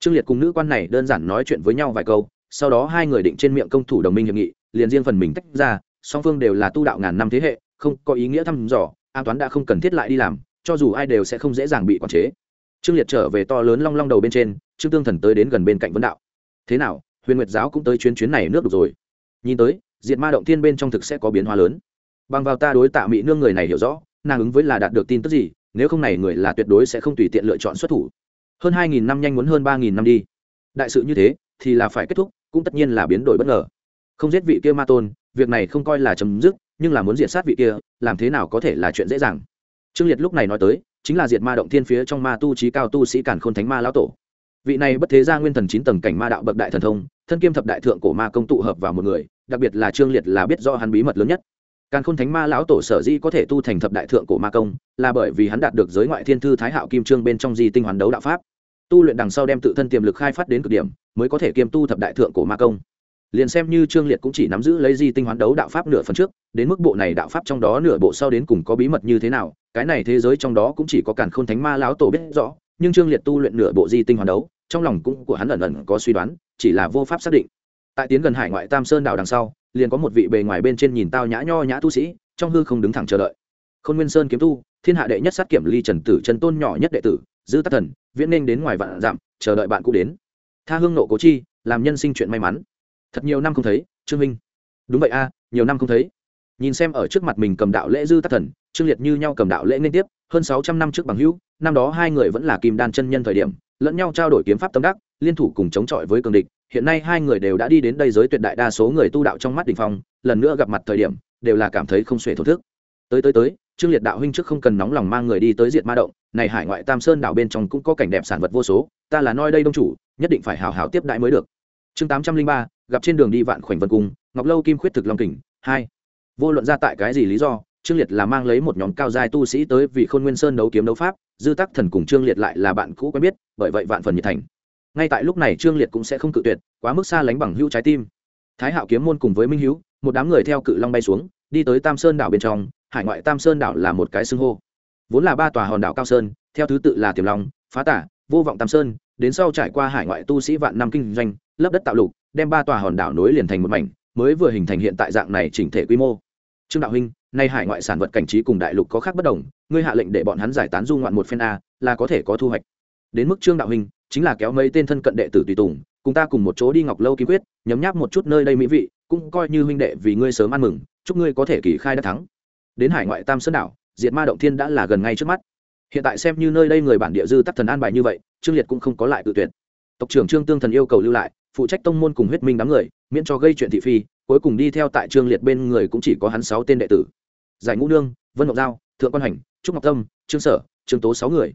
Trương liệt cùng nữ quan này đơn giản nói chuyện với nhau vài câu, sau đó hai người định trên miệng công thủ đồng minh hiệp nghị, liền riêng phần mình tách ra, song phương đều là tu đạo ngàn năm thế hệ, không có ý nghĩa thăm dò, an toán đã không cần thiết lại đi làm, cho dù ai đều sẽ không dễ dàng bị quản chế. Trương liệt trở về to lớn long long đầu bên trên, trương tương thần tới đến gần bên cạnh vấn đạo. Thế nào, huyền nguyệt giáo cũng tới chuyến chuyến này nước được rồi? Nhìn tới, diệt ma động thiên bên trong thực sẽ có biến hóa lớn. Bằng vào ta đối tạ mỹ nương người này hiểu rõ nàng ứng với là đạt được tin tức gì, nếu không này người là tuyệt đối sẽ không tùy tiện lựa chọn xuất thủ. Hơn hai nghìn năm nhanh muốn hơn ba nghìn năm đi. Đại sự như thế, thì là phải kết thúc, cũng tất nhiên là biến đổi bất ngờ. Không giết vị kia ma tôn, việc này không coi là chấm dứt, nhưng là muốn diệt sát vị kia, làm thế nào có thể là chuyện dễ dàng? Trương liệt lúc này nói tới, chính là diệt ma động thiên phía trong ma tu trí cao tu sĩ cản khôn thánh ma lão tổ. Vị này bất thế gia nguyên thần chín tầng cảnh ma đạo bậc đại thần thông, thân kiêm thập đại thượng cổ ma công tụ hợp vào một người, đặc biệt là trương liệt là biết do hắn bí mật lớn nhất càn khôn thánh ma lão tổ sở dĩ có thể tu thành thập đại thượng cổ ma công, là bởi vì hắn đạt được giới ngoại thiên thư thái hạo kim trương bên trong di tinh hoàn đấu đạo pháp. Tu luyện đằng sau đem tự thân tiềm lực khai phát đến cực điểm, mới có thể kiêm tu thập đại thượng cổ ma công. Liền xem như trương liệt cũng chỉ nắm giữ lấy di tinh hoán đấu đạo pháp nửa phần trước, đến mức bộ này đạo pháp trong đó nửa bộ sau đến cùng có bí mật như thế nào, cái này thế giới trong đó cũng chỉ có càn khôn thánh ma lão tổ biết rõ, nhưng trương liệt tu luyện nửa bộ di tinh hoán đấu, trong lòng cũng của hắn ẩn ẩn có suy đoán, chỉ là vô pháp xác định tại tiến gần hải ngoại tam sơn đảo đằng sau, liền có một vị bề ngoài bên trên nhìn tao nhã nho nhã tu sĩ, trong hư không đứng thẳng chờ đợi. Khôn nguyên sơn kiếm tu, thiên hạ đệ nhất sát kiểm ly trần tử trần tôn nhỏ nhất đệ tử, dư tắc thần, viễn Ninh đến ngoài vạn dặm, chờ đợi bạn cũng đến. Tha hương nộ cố chi, làm nhân sinh chuyện may mắn. Thật nhiều năm không thấy, trương minh. Đúng vậy a, nhiều năm không thấy. Nhìn xem ở trước mặt mình cầm đạo lễ dư tắc thần, trương liệt như nhau cầm đạo lễ liên tiếp, hơn sáu trăm năm trước bằng hữu, năm đó hai người vẫn là kim đan chân nhân thời điểm, lẫn nhau trao đổi kiếm pháp tâm đắc liên thủ cùng chống chọi với cường địch, hiện nay hai người đều đã đi đến đây giới tuyệt đại đa số người tu đạo trong mắt đình phong, lần nữa gặp mặt thời điểm, đều là cảm thấy không xuể thổ thức. Tới tới tới, trương liệt đạo huynh trước không cần nóng lòng mang người đi tới diệt ma động, này hải ngoại tam sơn đảo bên trong cũng có cảnh đẹp sản vật vô số, ta là noi đây đông chủ, nhất định phải hào hào tiếp đại mới được. Chương tám trăm linh ba, gặp trên đường đi vạn khoảnh vân cung, ngọc lâu kim khuyết thực long kình, hai. Vô luận ra tại cái gì lý do, trương liệt là mang lấy một nhóm cao giai tu sĩ tới vì khôn nguyên sơn đấu kiếm đấu pháp, dư tắc thần cùng trương liệt lại là bạn cũ quen biết, bởi vậy vạn phần nhiệt thành ngay tại lúc này trương liệt cũng sẽ không cự tuyệt, quá mức xa lánh bằng hữu trái tim. Thái hạo kiếm môn cùng với minh hữu một đám người theo cự long bay xuống, đi tới tam sơn đảo bên trong, hải ngoại tam sơn đảo là một cái xưng hô. Vốn là ba tòa hòn đảo cao sơn, theo thứ tự là tiềm long, phá tả, vô vọng tam sơn, đến sau trải qua hải ngoại tu sĩ vạn năm kinh doanh, lấp đất tạo lục, đem ba tòa hòn đảo nối liền thành một mảnh, mới vừa hình thành hiện tại dạng này chỉnh thể quy mô. Trương đạo huynh, nay hải ngoại sản vật cảnh trí cùng đại lục có khác bất đồng, ngươi hạ lệnh để bọn hắn giải tán du ngoạn một phen a, là có thể có thu hoạch. Đến mức trương đạo huynh chính là kéo mấy tên thân cận đệ tử tùy tùng, cùng ta cùng một chỗ đi ngọc lâu ký quyết, nhấm nháp một chút nơi đây mỹ vị, cũng coi như huynh đệ vì ngươi sớm ăn mừng, chúc ngươi có thể kỳ khai đắc thắng. Đến hải ngoại tam sơn đảo, diệt ma động thiên đã là gần ngay trước mắt. Hiện tại xem như nơi đây người bản địa dư tắc thần an bài như vậy, trương liệt cũng không có lại tự tuyển. tộc trưởng trương tương thần yêu cầu lưu lại, phụ trách tông môn cùng huyết minh đám người, miễn cho gây chuyện thị phi, cuối cùng đi theo tại trương liệt bên người cũng chỉ có hắn sáu tên đệ tử. Giải ngũ nương, vân ngọc giao, thượng quan hành, trúc ngọc tâm, trương sở, trương tố sáu người.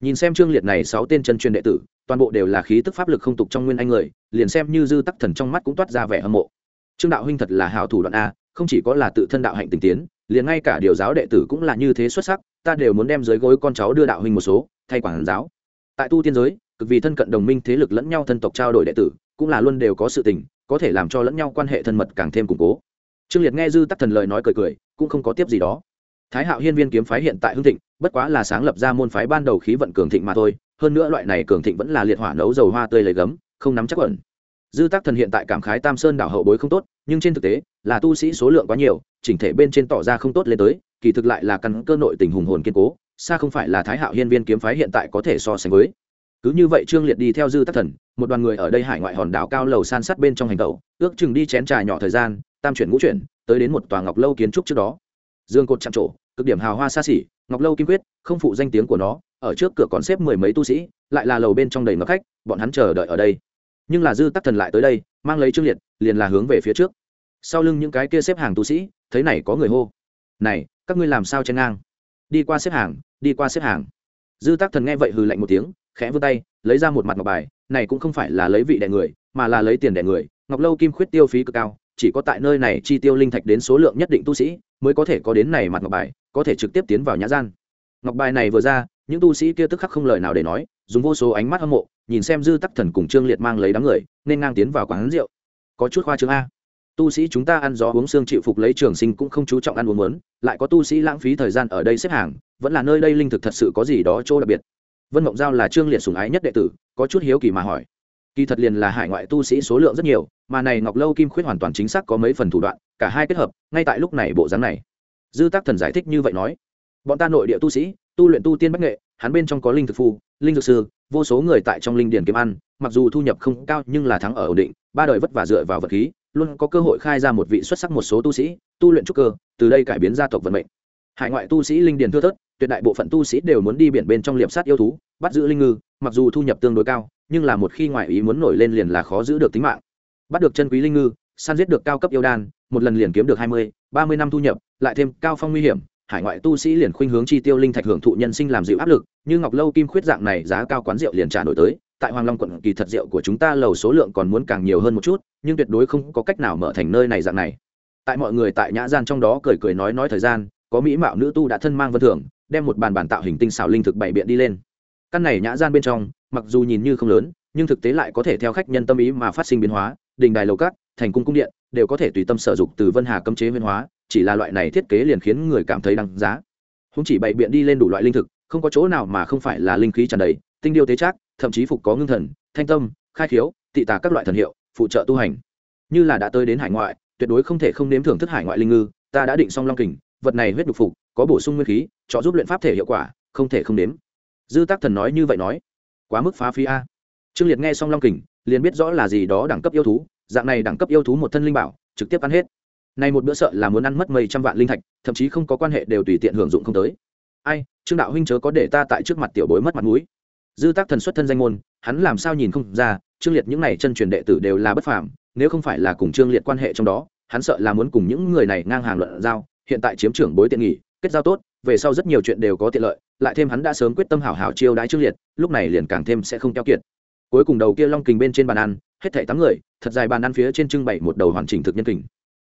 Nhìn xem trương liệt này sáu tên chân truyền đệ tử toàn bộ đều là khí tức pháp lực không tục trong nguyên anh người, liền xem như dư tắc thần trong mắt cũng toát ra vẻ hâm mộ. Trương đạo huynh thật là hảo thủ đoạn a, không chỉ có là tự thân đạo hạnh tình tiến, liền ngay cả điều giáo đệ tử cũng là như thế xuất sắc, ta đều muốn đem dưới gối con cháu đưa đạo huynh một số, thay quản giáo. Tại tu tiên giới, cực vì thân cận đồng minh thế lực lẫn nhau thân tộc trao đổi đệ tử, cũng là luôn đều có sự tình, có thể làm cho lẫn nhau quan hệ thân mật càng thêm củng cố. Trương liệt nghe dư tắc thần lời nói cười cười, cũng không có tiếp gì đó. Thái hạo hiên viên kiếm phái hiện tại hưng thịnh, bất quá là sáng lập ra môn phái ban đầu khí vận cường thịnh mà thôi hơn nữa loại này cường thịnh vẫn là liệt hỏa nấu dầu hoa tươi lấy gấm, không nắm chắc ẩn dư tác thần hiện tại cảm khái tam sơn đảo hậu bối không tốt, nhưng trên thực tế, là tu sĩ số lượng quá nhiều, chỉnh thể bên trên tỏ ra không tốt lên tới, kỳ thực lại là căn cơ nội tình hùng hồn kiên cố, xa không phải là thái hạo hiên viên kiếm phái hiện tại có thể so sánh với. Cứ như vậy trương liệt đi theo dư tác thần, một đoàn người ở đây hải ngoại hòn đảo cao lầu san sát bên trong hành tẩu, ước chừng đi chén trà nhỏ thời gian, tam chuyển ngũ chuyển, tới đến một tòa ngọc lâu kiến trúc trước đó. Dương cột chạm trổ, cực điểm hào hoa xa xỉ, ngọc lâu kim quyết, không phụ danh tiếng của nó ở trước cửa còn xếp mười mấy tu sĩ, lại là lầu bên trong đầy ngập khách, bọn hắn chờ đợi ở đây. Nhưng là dư tắc thần lại tới đây, mang lấy trương liệt, liền là hướng về phía trước. Sau lưng những cái kia xếp hàng tu sĩ, thấy này có người hô. Này, các ngươi làm sao chen ngang? Đi qua xếp hàng, đi qua xếp hàng. Dư tắc thần nghe vậy hừ lạnh một tiếng, khẽ vươn tay, lấy ra một mặt ngọc bài, này cũng không phải là lấy vị đẻ người, mà là lấy tiền đẻ người. Ngọc lâu kim khuyết tiêu phí cực cao, chỉ có tại nơi này chi tiêu linh thạch đến số lượng nhất định tu sĩ, mới có thể có đến này mặt ngọc bài, có thể trực tiếp tiến vào nhã gian. Ngọc bài này vừa ra những tu sĩ kia tức khắc không lời nào để nói, dùng vô số ánh mắt hâm mộ, nhìn xem dư tắc thần cùng trương liệt mang lấy đám người, nên ngang tiến vào quán rượu. Có chút khoa trương a. Tu sĩ chúng ta ăn gió uống xương chịu phục lấy trường sinh cũng không chú trọng ăn uống lớn lại có tu sĩ lãng phí thời gian ở đây xếp hàng, vẫn là nơi đây linh thực thật sự có gì đó chỗ đặc biệt. Vân mộng giao là trương liệt sùng ái nhất đệ tử, có chút hiếu kỳ mà hỏi. Kỳ thật liền là hải ngoại tu sĩ số lượng rất nhiều, mà này ngọc lâu kim khuyết hoàn toàn chính xác có mấy phần thủ đoạn, cả hai kết hợp, ngay tại lúc này bộ dáng này. Dư tác thần giải thích như vậy nói. Bọn ta nội địa tu sĩ tu luyện tu tiên bách nghệ, hắn bên trong có linh thực phu linh thực sư, vô số người tại trong linh điển kiếm ăn, mặc dù thu nhập không cao nhưng là thắng ở ổn định, ba đời vất vả dựa vào vật khí, luôn có cơ hội khai ra một vị xuất sắc một số tu sĩ, tu luyện trúc cơ, từ đây cải biến gia tộc vận mệnh. Hải ngoại tu sĩ linh điển thưa thớt, tuyệt đại bộ phận tu sĩ đều muốn đi biển bên trong liệp sát yêu thú, bắt giữ linh ngư, mặc dù thu nhập tương đối cao, nhưng là một khi ngoại ý muốn nổi lên liền là khó giữ được tính mạng. Bắt được chân quý linh ngư, săn giết được cao cấp yêu đan, một lần liền kiếm được hai mươi, ba mươi năm thu nhập, lại thêm cao phong nguy hiểm hải ngoại tu sĩ liền khuynh hướng chi tiêu linh thạch hưởng thụ nhân sinh làm dịu áp lực, như ngọc lâu kim khuyết dạng này giá cao quán rượu liền trả nổi tới. Tại hoàng long quận, kỳ thật rượu của chúng ta lầu số lượng còn muốn càng nhiều hơn một chút, nhưng tuyệt đối không có cách nào mở thành nơi này dạng này. Tại mọi người tại nhã gian trong đó cười cười nói nói thời gian, có mỹ mạo nữ tu đã thân mang vân thường, đem một bàn bàn tạo hình tinh xảo linh thực bày biện đi lên. Căn này nhã gian bên trong, mặc dù nhìn như không lớn, nhưng thực tế lại có thể theo khách nhân tâm ý mà phát sinh biến hóa, đình đài lầu cát, thành cung cung điện, đều có thể tùy tâm sở dục từ vân hà cấm chế nguyên hóa chỉ là loại này thiết kế liền khiến người cảm thấy đăng giá. Không chỉ bày biện đi lên đủ loại linh thực, không có chỗ nào mà không phải là linh khí tràn đầy, tinh điêu tế trác, thậm chí phục có ngưng thần, thanh tâm, khai khiếu, tị tà các loại thần hiệu, phụ trợ tu hành. Như là đã tới đến hải ngoại, tuyệt đối không thể không nếm thưởng thức hải ngoại linh ngư, ta đã định xong long kình, vật này huyết đục phục, có bổ sung nguyên khí cho giúp luyện pháp thể hiệu quả, không thể không nếm. Dư tác thần nói như vậy nói, quá mức phá phi a. Trương liệt nghe xong long kình, liền biết rõ là gì đó đẳng cấp yêu thú, dạng này đẳng cấp yêu thú một thân linh bảo, trực tiếp ăn hết nay một bữa sợ là muốn ăn mất mấy trăm vạn linh thạch, thậm chí không có quan hệ đều tùy tiện hưởng dụng không tới. Ai, trương đạo huynh chớ có để ta tại trước mặt tiểu bối mất mặt mũi. Dư tác thần xuất thân danh môn, hắn làm sao nhìn không ra, trương liệt những này chân truyền đệ tử đều là bất phàm, nếu không phải là cùng trương liệt quan hệ trong đó, hắn sợ là muốn cùng những người này ngang hàng luận giao, hiện tại chiếm trưởng bối tiện nghỉ, kết giao tốt, về sau rất nhiều chuyện đều có tiện lợi, lại thêm hắn đã sớm quyết tâm hảo hảo chiêu đãi trương liệt, lúc này liền càng thêm sẽ không keo kiệt. Cuối cùng đầu kia long kình bên trên bàn ăn, hết thảy tám người, thật dài bàn ăn phía trên trưng bày một đầu hoàn chỉnh thực nhân kình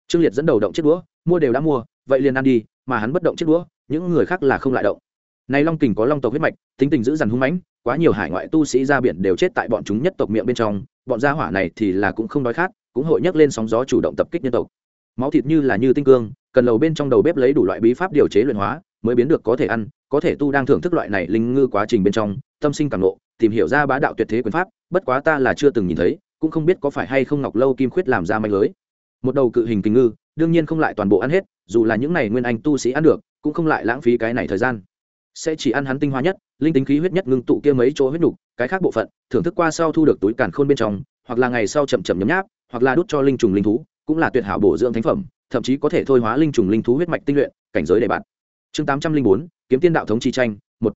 trương liệt dẫn đầu động chiếc đũa, mua đều đã mua, vậy liền ăn đi, mà hắn bất động chiếc đũa, những người khác là không lại động. Này long kình có long tộc huyết mạch, tính tình giữ dằn hung mãnh, quá nhiều hải ngoại tu sĩ ra biển đều chết tại bọn chúng nhất tộc miệng bên trong, bọn gia hỏa này thì là cũng không đói khát cũng hội nhấc lên sóng gió chủ động tập kích nhân tộc. Máu thịt như là như tinh cương, cần lầu bên trong đầu bếp lấy đủ loại bí pháp điều chế luyện hóa, mới biến được có thể ăn, có thể tu đang thưởng thức loại này linh ngư quá trình bên trong, tâm sinh càng nộ tìm hiểu ra bá đạo tuyệt thế quyền pháp, bất quá ta là chưa từng nhìn thấy, cũng không biết có phải hay không ngọc lâu kim khuyết làm ra manh lưới một đầu cự hình kình ngư, đương nhiên không lại toàn bộ ăn hết, dù là những này nguyên anh tu sĩ ăn được, cũng không lại lãng phí cái này thời gian. Sẽ chỉ ăn hắn tinh hoa nhất, linh tính khí huyết nhất ngưng tụ kia mấy chỗ huyết nục, cái khác bộ phận, thưởng thức qua sau thu được túi càn khôn bên trong, hoặc là ngày sau chậm chậm nhấm nháp, hoặc là đút cho linh trùng linh thú, cũng là tuyệt hảo bổ dưỡng thánh phẩm, thậm chí có thể thôi hóa linh trùng linh thú huyết mạch tinh luyện, cảnh giới đề bạn. Chương tám trăm linh bốn, kiếm tiên đạo thống chi tranh, một.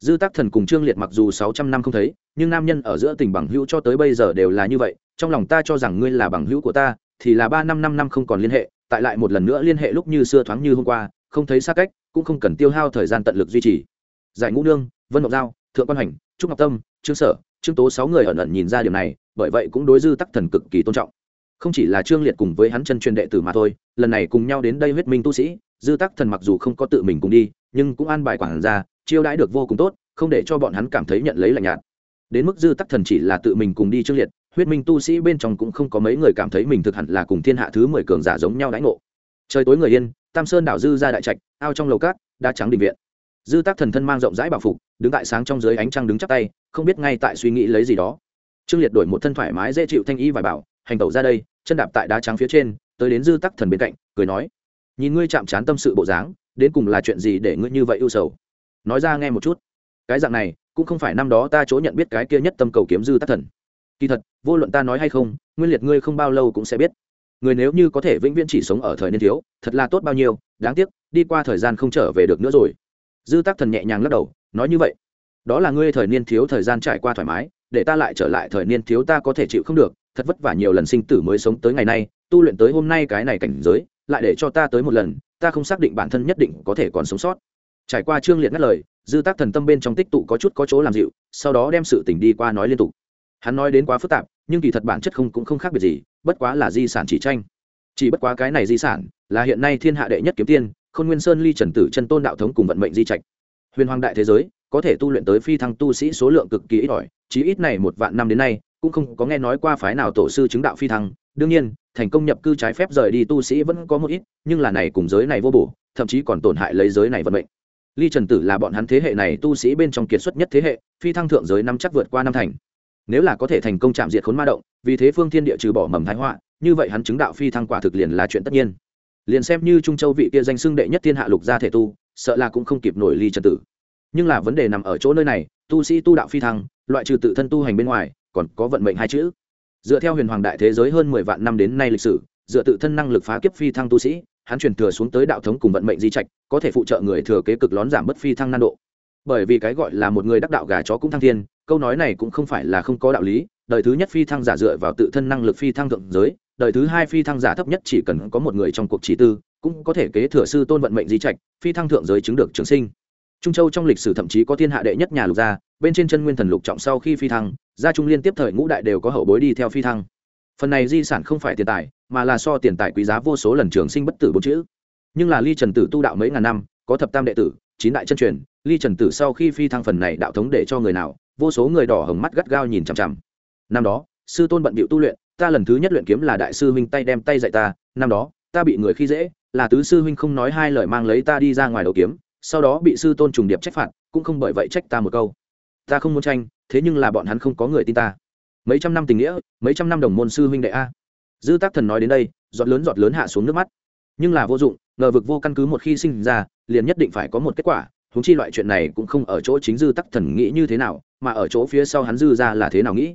Dư tác thần cùng trương liệt mặc dù sáu trăm năm không thấy, nhưng nam nhân ở giữa tình bằng hữu cho tới bây giờ đều là như vậy, trong lòng ta cho rằng ngươi là bằng hữu của ta thì là ba năm năm năm không còn liên hệ, tại lại một lần nữa liên hệ lúc như xưa thoáng như hôm qua, không thấy xa cách, cũng không cần tiêu hao thời gian tận lực duy trì. Giải ngũ nương, vân ngọc giao, thượng quan hành, trúc ngọc tâm, trương sở, trương tố sáu người ẩn ẩn nhìn ra điều này, bởi vậy cũng đối dư tắc thần cực kỳ tôn trọng. Không chỉ là trương liệt cùng với hắn chân truyền đệ tử mà thôi, lần này cùng nhau đến đây huyết minh tu sĩ, dư tắc thần mặc dù không có tự mình cùng đi, nhưng cũng an bài quản ra chiêu đãi được vô cùng tốt, không để cho bọn hắn cảm thấy nhận lấy lạnh nhạt đến mức dư tắc thần chỉ là tự mình cùng đi trương liệt, huyết minh tu sĩ bên trong cũng không có mấy người cảm thấy mình thực hẳn là cùng thiên hạ thứ mười cường giả giống nhau đãi ngộ. Trời tối người yên, tam sơn đảo dư ra đại trạch, ao trong lầu cát, đá trắng định viện. Dư tác thần thân mang rộng rãi bảo phục, đứng tại sáng trong dưới ánh trăng đứng chắc tay, không biết ngay tại suy nghĩ lấy gì đó. Trương liệt đổi một thân thoải mái dễ chịu thanh y vải bảo, hành tẩu ra đây, chân đạp tại đá trắng phía trên, tới đến dư tắc thần bên cạnh, cười nói, nhìn ngươi chạm chán tâm sự bộ dáng, đến cùng là chuyện gì để ngươi như vậy ưu sầu? Nói ra nghe một chút. Cái dạng này cũng không phải năm đó ta chỗ nhận biết cái kia nhất tâm cầu kiếm dư tắc thần. Kỳ thật, vô luận ta nói hay không, nguyên liệt ngươi không bao lâu cũng sẽ biết. Người nếu như có thể vĩnh viễn chỉ sống ở thời niên thiếu, thật là tốt bao nhiêu, đáng tiếc, đi qua thời gian không trở về được nữa rồi. Dư tác thần nhẹ nhàng lắc đầu, nói như vậy. Đó là ngươi thời niên thiếu thời gian trải qua thoải mái, để ta lại trở lại thời niên thiếu ta có thể chịu không được, thật vất vả nhiều lần sinh tử mới sống tới ngày nay, tu luyện tới hôm nay cái này cảnh giới, lại để cho ta tới một lần, ta không xác định bản thân nhất định có thể còn sống sót. Trải qua trương liệt ngắt lời dư tác thần tâm bên trong tích tụ có chút có chỗ làm dịu, sau đó đem sự tình đi qua nói liên tục. Hắn nói đến quá phức tạp, nhưng kỳ thật bản chất không cũng không khác biệt gì, bất quá là di sản chỉ tranh. Chỉ bất quá cái này di sản là hiện nay thiên hạ đệ nhất kiếm tiên, khôn nguyên sơn ly trần tử chân tôn đạo thống cùng vận mệnh di trạch. Huyền hoàng đại thế giới có thể tu luyện tới phi thăng tu sĩ số lượng cực kỳ ít ỏi, chí ít này một vạn năm đến nay, cũng không có nghe nói qua phái nào tổ sư chứng đạo phi thăng. Đương nhiên, thành công nhập cư trái phép rời đi tu sĩ vẫn có một ít, nhưng là này cùng giới này vô bổ, thậm chí còn tổn hại lấy giới này vận mệnh ly trần tử là bọn hắn thế hệ này tu sĩ bên trong kiệt xuất nhất thế hệ, phi thăng thượng giới năm chắc vượt qua năm thành. Nếu là có thể thành công chạm diệt khốn ma động, vì thế phương thiên địa trừ bỏ mầm thái họa, như vậy hắn chứng đạo phi thăng quả thực liền là chuyện tất nhiên. Liền xem như trung châu vị kia danh xưng đệ nhất thiên hạ lục gia thể tu, sợ là cũng không kịp nổi ly trần tử. Nhưng là vấn đề nằm ở chỗ nơi này, tu sĩ tu đạo phi thăng, loại trừ tự thân tu hành bên ngoài, còn có vận mệnh hai chữ. Dựa theo huyền hoàng đại thế giới hơn mười vạn năm đến nay lịch sử, dựa tự thân năng lực phá kiếp phi thăng tu sĩ hắn truyền thừa xuống tới đạo thống cùng vận mệnh di trạch, có thể phụ trợ người thừa kế cực lón giảm bất phi thăng nan độ. Bởi vì cái gọi là một người đắc đạo gà chó cũng thăng thiên, câu nói này cũng không phải là không có đạo lý, đời thứ nhất phi thăng giả dựa vào tự thân năng lực phi thăng thượng giới, đời thứ hai phi thăng giả thấp nhất chỉ cần có một người trong cuộc chỉ tư, cũng có thể kế thừa sư tôn vận mệnh di trạch, phi thăng thượng giới chứng được trường sinh. Trung châu trong lịch sử thậm chí có thiên hạ đệ nhất nhà lục gia, bên trên chân nguyên thần lục trọng sau khi phi thăng, gia trung liên tiếp thời ngũ đại đều có hậu bối đi theo phi thăng. Phần này di sản không phải tiền tài mà là so tiền tài quý giá vô số lần trường sinh bất tử bốn chữ. Nhưng là ly trần tử tu đạo mấy ngàn năm, có thập tam đệ tử, chín đại chân truyền, ly trần tử sau khi phi thăng phần này đạo thống để cho người nào, vô số người đỏ hồng mắt gắt gao nhìn chằm chằm. Năm đó, sư tôn bận bịu tu luyện, ta lần thứ nhất luyện kiếm là đại sư huynh tay đem tay dạy ta, năm đó, ta bị người khi dễ, là tứ sư huynh không nói hai lời mang lấy ta đi ra ngoài đầu kiếm, sau đó bị sư tôn trùng điệp trách phạt, cũng không bởi vậy trách ta một câu. Ta không muốn tranh, thế nhưng là bọn hắn không có người tin ta. Mấy trăm năm tình nghĩa, mấy trăm năm đồng môn sư huynh đệ a dư tác thần nói đến đây, giọt lớn giọt lớn hạ xuống nước mắt. Nhưng là vô dụng, ngờ vực vô căn cứ một khi sinh ra, liền nhất định phải có một kết quả húng chi loại chuyện này cũng không ở chỗ chính dư tắc thần nghĩ như thế nào, mà ở chỗ phía sau hắn dư ra là thế nào nghĩ.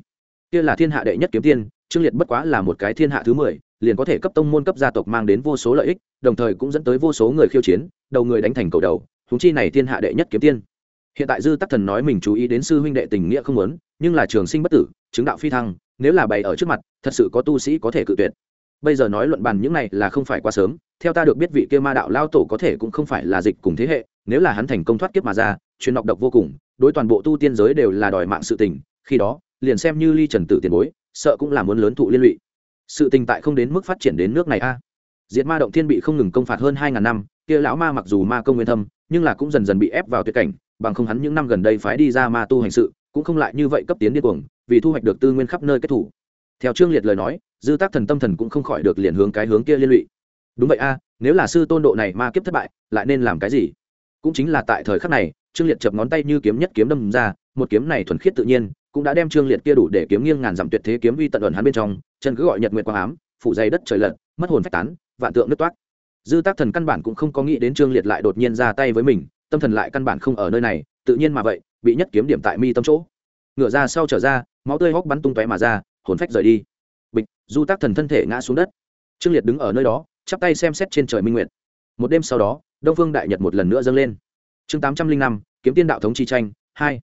Kia là thiên hạ đệ nhất kiếm tiên, trương liệt bất quá là một cái thiên hạ thứ mười, liền có thể cấp tông môn cấp gia tộc mang đến vô số lợi ích, đồng thời cũng dẫn tới vô số người khiêu chiến, đầu người đánh thành cầu đầu húng chi này thiên hạ đệ nhất kiếm tiên. Hiện tại dư tắc thần nói mình chú ý đến sư huynh đệ tình nghĩa không muốn, nhưng là trường sinh bất tử, chứng đạo phi thăng nếu là bày ở trước mặt, thật sự có tu sĩ có thể cự tuyệt bây giờ nói luận bàn những này là không phải quá sớm, theo ta được biết vị kia ma đạo lao tổ có thể cũng không phải là dịch cùng thế hệ, nếu là hắn thành công thoát kiếp mà ra chuyện đọc độc vô cùng, đối toàn bộ tu tiên giới đều là đòi mạng sự tình, khi đó, liền xem như ly trần tử tiền bối, sợ cũng là muốn lớn thụ liên lụy sự tình tại không đến mức phát triển đến nước này a à. diệt ma động thiên bị không ngừng công phạt hơn hai ngàn năm, kia lão ma mặc dù ma công nguyên thâm, nhưng là cũng dần dần bị ép vào tuyệt cảnh, bằng không hắn những năm gần đây phái đi ra ma tu hành sự, cũng không lại như vậy cấp tiến điên cuồng vì thu hoạch được tư nguyên khắp nơi kết thủ. Theo trương liệt lời nói, dư tác thần tâm thần cũng không khỏi được liền hướng cái hướng kia liên lụy. Đúng vậy a, nếu là sư tôn độ này ma kiếp thất bại, lại nên làm cái gì? Cũng chính là tại thời khắc này, trương liệt chập ngón tay như kiếm nhất kiếm đâm ra, một kiếm này thuần khiết tự nhiên, cũng đã đem trương liệt kia đủ để kiếm nghiêng ngàn dặm tuyệt thế kiếm uy tận ẩn hắn bên trong, chân cứ gọi nhật nguyệt quang ám, phủ dày đất trời lật, mất hồn phách tán, vạn tượng nứt toát dư tác thần căn bản cũng không có nghĩ đến trương liệt lại đột nhiên ra tay với mình, tâm thần lại căn bản không ở nơi này, tự nhiên mà vậy, bị nhất kiếm điểm tại mi tâm chỗ. Ngựa ra sau trở ra máu tươi hốc bắn tung tóe mà ra, hồn phách rời đi. Bịch, du tác thần thân thể ngã xuống đất. Trương liệt đứng ở nơi đó, chắp tay xem xét trên trời minh nguyện một đêm sau đó, đông phương đại nhật một lần nữa dâng lên. Chương tám trăm linh năm, kiếm tiên đạo thống chi tranh, hai.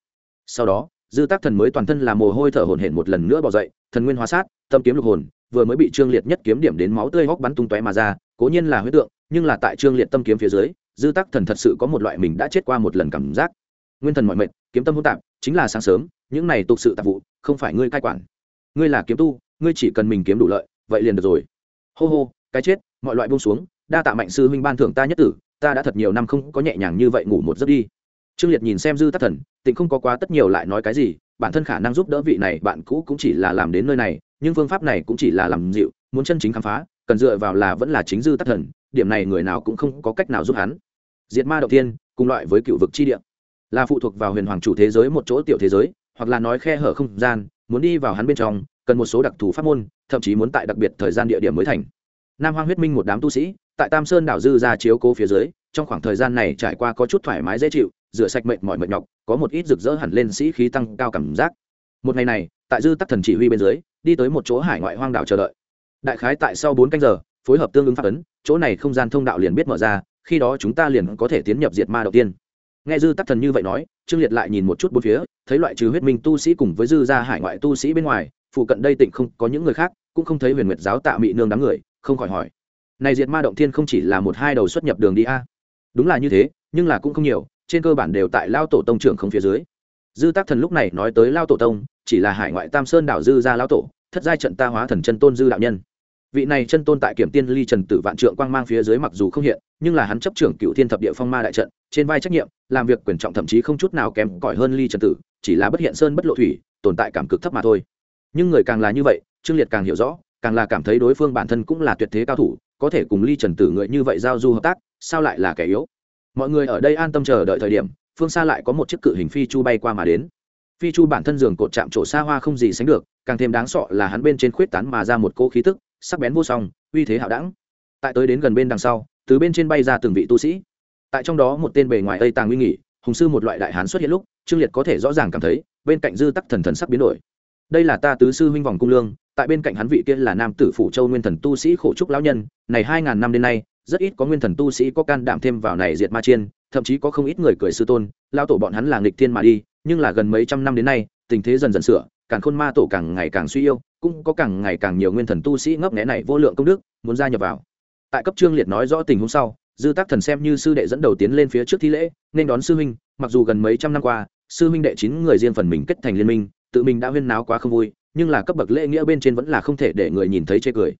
Sau đó, dư tác thần mới toàn thân là mồ hôi thở hổn hển một lần nữa bỏ dậy, thần nguyên hóa sát, tâm kiếm lục hồn, vừa mới bị trương liệt nhất kiếm điểm đến máu tươi hốc bắn tung tóe mà ra, cố nhiên là huyết tượng, nhưng là tại trương liệt tâm kiếm phía dưới, dư tác thần thật sự có một loại mình đã chết qua một lần cảm giác. Nguyên thần mọi mệnh, kiếm tâm hỗn tạp, chính là sáng sớm những này tục sự tạp vụ, không phải ngươi cai quản. Ngươi là kiếm tu, ngươi chỉ cần mình kiếm đủ lợi, vậy liền được rồi. Hô hô, cái chết, mọi loại buông xuống, đa tạ mạnh sư huynh ban thưởng ta nhất tử, ta đã thật nhiều năm không có nhẹ nhàng như vậy ngủ một giấc đi. Trương liệt nhìn xem dư tắc thần, tịnh không có quá tất nhiều lại nói cái gì, bản thân khả năng giúp đỡ vị này bạn cũ cũng chỉ là làm đến nơi này, nhưng phương pháp này cũng chỉ là làm dịu, muốn chân chính khám phá, cần dựa vào là vẫn là chính dư tắc thần, điểm này người nào cũng không có cách nào giúp hắn. Diệt ma đầu tiên cùng loại với cựu vực chi địa, là phụ thuộc vào huyền hoàng chủ thế giới một chỗ tiểu thế giới hoặc là nói khe hở không gian, muốn đi vào hắn bên trong, cần một số đặc thù pháp môn, thậm chí muốn tại đặc biệt thời gian địa điểm mới thành. Nam hoang huyết minh một đám tu sĩ, tại tam sơn đảo dư ra chiếu cố phía dưới, trong khoảng thời gian này trải qua có chút thoải mái dễ chịu, rửa sạch mệt mỏi mệt nhọc, có một ít rực rỡ hẳn lên sĩ khí tăng cao cảm giác. Một ngày này, tại dư tắc thần chỉ huy bên dưới, đi tới một chỗ hải ngoại hoang đảo chờ đợi. Đại khái tại sau bốn canh giờ, phối hợp tương ứng pháp ấn, chỗ này không gian thông đạo liền biết mở ra, khi đó chúng ta liền có thể tiến nhập diệt ma đầu tiên nghe dư tắc thần như vậy nói, trương liệt lại nhìn một chút bốn phía, thấy loại trừ huyết minh tu sĩ cùng với dư gia hải ngoại tu sĩ bên ngoài, phụ cận đây tỉnh không có những người khác, cũng không thấy huyền nguyệt giáo tạ mị nương đám người, không khỏi hỏi. Này diệt ma động thiên không chỉ là một hai đầu xuất nhập đường đi a? Đúng là như thế, nhưng là cũng không nhiều, trên cơ bản đều tại lao tổ tông trưởng không phía dưới. Dư tác thần lúc này nói tới lao tổ tông, chỉ là hải ngoại tam sơn đảo dư gia lao tổ, thất giai trận ta hóa thần chân tôn dư đạo nhân vị này chân tôn tại kiểm tiên ly trần tử vạn trượng quang mang phía dưới mặc dù không hiện, nhưng là hắn chấp trưởng cựu thiên thập địa phong ma đại trận, trên vai trách nhiệm, làm việc quyền trọng thậm chí không chút nào kém cỏi hơn ly trần tử, chỉ là bất hiện sơn bất lộ thủy, tồn tại cảm cực thấp mà thôi. Nhưng người càng là như vậy, trương liệt càng hiểu rõ, càng là cảm thấy đối phương bản thân cũng là tuyệt thế cao thủ, có thể cùng ly trần tử người như vậy giao du hợp tác, sao lại là kẻ yếu? Mọi người ở đây an tâm chờ đợi thời điểm, phương xa lại có một chiếc cự hình phi chu bay qua mà đến. Phi chu bản thân giường cột chạm trổ xa hoa không gì sánh được, càng thêm đáng sọ là hắn bên trên khuyết tán mà ra một cỗ khí tức sắc bén vô song, uy thế hạo đẳng. Tại tới đến gần bên đằng sau, từ bên trên bay ra từng vị tu sĩ. Tại trong đó một tên bề ngoài tây tàng uy nghỉ, hùng sư một loại đại hán xuất hiện lúc, trương liệt có thể rõ ràng cảm thấy, bên cạnh dư tắc thần thần sắc biến đổi. Đây là ta tứ sư huynh vòng cung lương, tại bên cạnh hắn vị kia là nam tử phủ châu nguyên thần tu sĩ khổ trúc lão nhân, này hai ngàn năm đến nay, rất ít có nguyên thần tu sĩ có can đảm thêm vào này diệt ma chiên, thậm chí có không ít người cười sư tôn lao tổ bọn hắn là nghịch thiên mà đi, nhưng là gần mấy trăm năm đến nay tình thế dần dần sửa, càng khôn ma tổ càng ngày càng suy yêu, cũng có càng ngày càng nhiều nguyên thần tu sĩ ngấp nghẽ này vô lượng công đức, muốn gia nhập vào. Tại cấp trương liệt nói rõ tình huống sau, dư tác thần xem như sư đệ dẫn đầu tiến lên phía trước thi lễ, nên đón sư huynh, mặc dù gần mấy trăm năm qua, sư huynh đệ chín người riêng phần mình kết thành liên minh, tự mình đã huyên náo quá không vui, nhưng là cấp bậc lễ nghĩa bên trên vẫn là không thể để người nhìn thấy chê cười.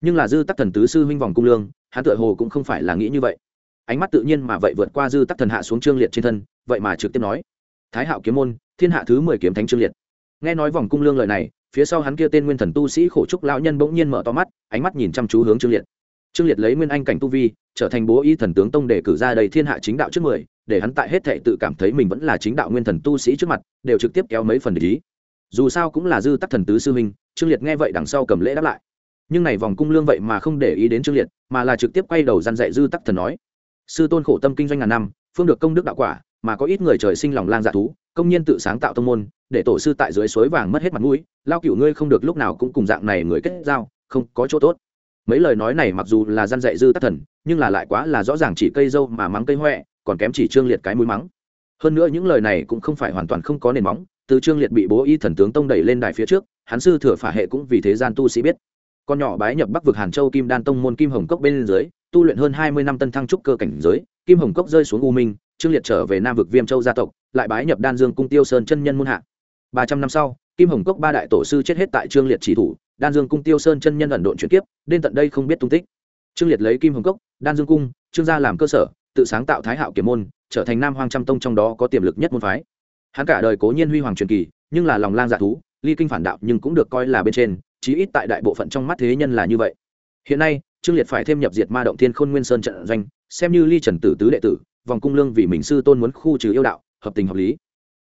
Nhưng là dư tắc thần tứ sư huynh vòng cung lương, hắn tựa hồ cũng không phải là nghĩ như vậy. Ánh mắt tự nhiên mà vậy vượt qua dư tắc thần hạ xuống trương liệt trên thân, vậy mà trực tiếp nói thái hạo kiếm môn, thiên hạ thứ mười kiếm thánh trương liệt. Nghe nói vòng cung lương lời này, phía sau hắn kia tên nguyên thần tu sĩ khổ trúc lão nhân bỗng nhiên mở to mắt, ánh mắt nhìn chăm chú hướng trương liệt. Trương liệt lấy nguyên anh cảnh tu vi, trở thành bố y thần tướng tông để cử ra đầy thiên hạ chính đạo trước mười, để hắn tại hết thệ tự cảm thấy mình vẫn là chính đạo nguyên thần tu sĩ trước mặt, đều trực tiếp kéo mấy phần để ý. Dù sao cũng là dư tắc thần tứ sư huynh trương liệt nghe vậy đằng sau cầm lễ đáp lại. Nhưng này vòng cung lương vậy mà không để ý đến trương liệt, mà là trực tiếp quay đầu gian dạy dư tắc thần nói. Sư tôn khổ tâm kinh doanh ngàn năm, phương được công đức đạo quả mà có ít người trời sinh lòng lang dạ thú, công nhân tự sáng tạo tông môn, để tổ sư tại dưới suối vàng mất hết mặt mũi, lao cựu ngươi không được lúc nào cũng cùng dạng này người kết giao, không có chỗ tốt. Mấy lời nói này mặc dù là gian dạy dư tác thần, nhưng là lại quá là rõ ràng chỉ cây dâu mà mắng cây huệ còn kém chỉ trương liệt cái mũi mắng. Hơn nữa những lời này cũng không phải hoàn toàn không có nền móng, từ trương liệt bị bố y thần tướng tông đẩy lên đài phía trước, hắn sư thừa phả hệ cũng vì thế gian tu sĩ biết. Con nhỏ bái nhập bắc vực hàn châu kim đan tông môn kim hồng cốc bên dưới, tu luyện hơn hai mươi năm tân thăng trúc cơ cảnh giới, kim hồng cốc rơi xuống u minh trương liệt trở về nam vực viêm châu gia tộc, lại bái nhập đan dương cung tiêu sơn chân nhân môn hạ. Ba trăm năm sau, kim hồng cốc ba đại tổ sư chết hết tại trương liệt chỉ thủ, đan dương cung tiêu sơn chân nhân ẩn độn chuyển kiếp, đến tận đây không biết tung tích. Trương liệt lấy kim hồng cốc, đan dương cung, trương gia làm cơ sở, tự sáng tạo thái hạo kiểm môn, trở thành nam Hoang trăm tông trong đó có tiềm lực nhất môn phái. Hắn cả đời cố nhiên huy hoàng truyền kỳ, nhưng là lòng lang dạ thú, ly kinh phản đạo nhưng cũng được coi là bên trên, chí ít tại đại bộ phận trong mắt thế nhân là như vậy. Hiện nay, trương liệt phải thêm nhập diệt ma động thiên khôn nguyên sơn trận doanh, xem như ly trần tử tứ đệ tử vòng cung lương vì mình sư tôn muốn khu trừ yêu đạo, hợp tình hợp lý.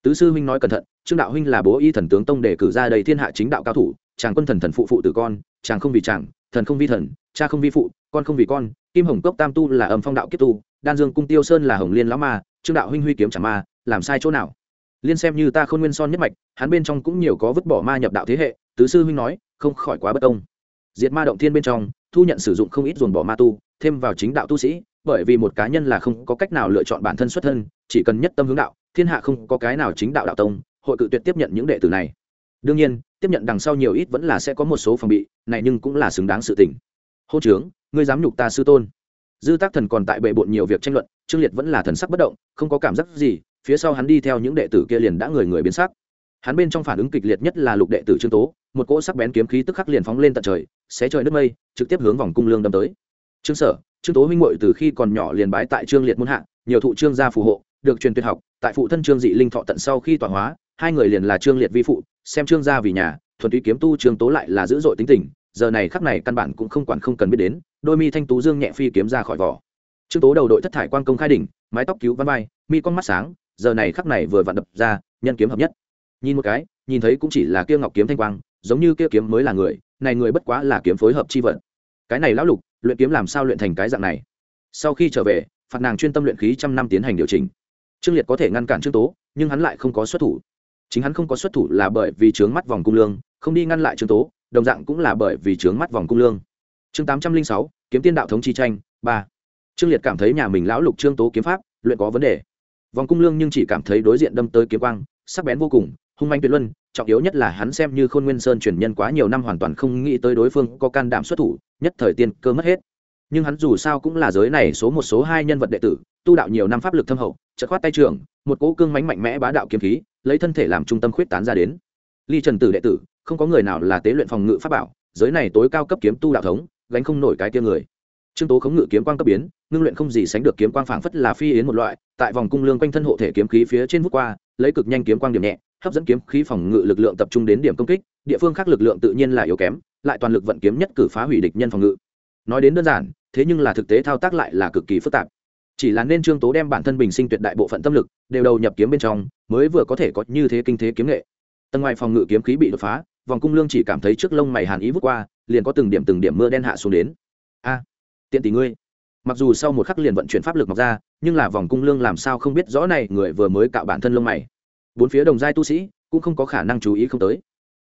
Tứ sư huynh nói cẩn thận, trương đạo huynh là bố y thần tướng tông để cử ra đầy thiên hạ chính đạo cao thủ, chàng quân thần thần phụ phụ tử con, chàng không vì chàng, thần không vi thần, cha không vi phụ, con không vì con, kim hồng cốc tam tu là âm phong đạo kiếp tu, đan dương cung tiêu sơn là hồng liên lão ma, trương đạo huynh huy kiếm chả ma, làm sai chỗ nào? Liên xem như ta khôn nguyên son nhất mạch, hắn bên trong cũng nhiều có vứt bỏ ma nhập đạo thế hệ, tứ sư huynh nói, không khỏi quá bất công. Diệt ma động thiên bên trong, thu nhận sử dụng không ít dồn bỏ ma tu, thêm vào chính đạo tu sĩ bởi vì một cá nhân là không có cách nào lựa chọn bản thân xuất thân, chỉ cần nhất tâm hướng đạo, thiên hạ không có cái nào chính đạo đạo tông, hội cự tuyệt tiếp nhận những đệ tử này. Đương nhiên, tiếp nhận đằng sau nhiều ít vẫn là sẽ có một số phòng bị, này nhưng cũng là xứng đáng sự tình. Hô trướng, ngươi dám nhục ta sư tôn. Dư tác thần còn tại bệ bộn nhiều việc tranh luận, trương liệt vẫn là thần sắc bất động, không có cảm giác gì, phía sau hắn đi theo những đệ tử kia liền đã người người biến sắc. Hắn bên trong phản ứng kịch liệt nhất là lục đệ tử trương tố, một cỗ sắc bén kiếm khí tức khắc liền phóng lên tận trời, xé trời nước mây, trực tiếp hướng vòng cung lương đâm tới. Trương sở trương tố huynh muội từ khi còn nhỏ liền bái tại trương liệt môn hạ, nhiều thụ trương gia phù hộ, được truyền tuyệt học, tại phụ thân trương dị linh thọ tận sau khi tọa hóa, hai người liền là trương liệt vi phụ, xem trương gia vì nhà, thuần túy kiếm tu trương tố lại là dữ dội tính tình, giờ này khắc này căn bản cũng không quản không cần biết đến, đôi mi thanh tú dương nhẹ phi kiếm ra khỏi vỏ. Trương tố đầu đội thất thải quan công khai đỉnh, mái tóc cứu văn vai, mi con mắt sáng, giờ này khắc này vừa vặn đập ra, nhân kiếm hợp nhất. Nhìn một cái, nhìn thấy cũng chỉ là kia ngọc kiếm thanh quang, giống như kia kiếm mới là người, này người bất quá là kiếm phối hợp chi vận cái này lão lục, luyện kiếm làm sao luyện thành cái dạng này? Sau khi trở về, phạt nàng chuyên tâm luyện khí trăm năm tiến hành điều chỉnh. Trương liệt có thể ngăn cản trương tố, nhưng hắn lại không có xuất thủ. Chính hắn không có xuất thủ là bởi vì trướng mắt vòng cung lương, không đi ngăn lại trương tố, đồng dạng cũng là bởi vì trướng mắt vòng cung lương. Chương tám trăm linh sáu, kiếm tiên đạo thống chi tranh, ba. Trương liệt cảm thấy nhà mình lão lục trương tố kiếm pháp, luyện có vấn đề. Vòng cung lương nhưng chỉ cảm thấy đối diện đâm tới kiếm quang, sắc bén vô cùng hung manh tuyệt luân, trọng yếu nhất là hắn xem như khôn nguyên sơn truyền nhân quá nhiều năm hoàn toàn không nghĩ tới đối phương có can đảm xuất thủ, nhất thời tiên cơ mất hết. Nhưng hắn dù sao cũng là giới này số một, số hai nhân vật đệ tử, tu đạo nhiều năm pháp lực thâm hậu, chợt khoát tay trường một cỗ cương mánh mạnh mẽ bá đạo kiếm khí, lấy thân thể làm trung tâm khuyết tán ra đến. Ly trần tử đệ tử, không có người nào là tế luyện phòng ngự pháp bảo, giới này tối cao cấp kiếm tu đạo thống, gánh không nổi cái tia người. Trương tố khống ngự kiếm quang cấp biến, ngưng luyện không gì sánh được kiếm quang phảng phất là phi yến một loại, tại vòng cung lương quanh thân hộ thể kiếm khí phía trên vút qua, lấy cực nhanh kiếm quang điểm nhẹ hấp dẫn kiếm khí phòng ngự lực lượng tập trung đến điểm công kích, địa phương khác lực lượng tự nhiên là yếu kém, lại toàn lực vận kiếm nhất cử phá hủy địch nhân phòng ngự. Nói đến đơn giản, thế nhưng là thực tế thao tác lại là cực kỳ phức tạp. Chỉ là nên trương tố đem bản thân bình sinh tuyệt đại bộ phận tâm lực đều đầu nhập kiếm bên trong, mới vừa có thể có như thế kinh thế kiếm nghệ. Tầng ngoài phòng ngự kiếm khí bị đột phá, vòng cung lương chỉ cảm thấy trước lông mày hàn ý vút qua, liền có từng điểm từng điểm mưa đen hạ xuống đến. A, tiện tỷ ngươi. Mặc dù sau một khắc liền vận chuyển pháp lực mọc ra, nhưng là vòng cung lương làm sao không biết rõ này, người vừa mới cạo bản thân lông mày bốn phía đồng giai tu sĩ cũng không có khả năng chú ý không tới.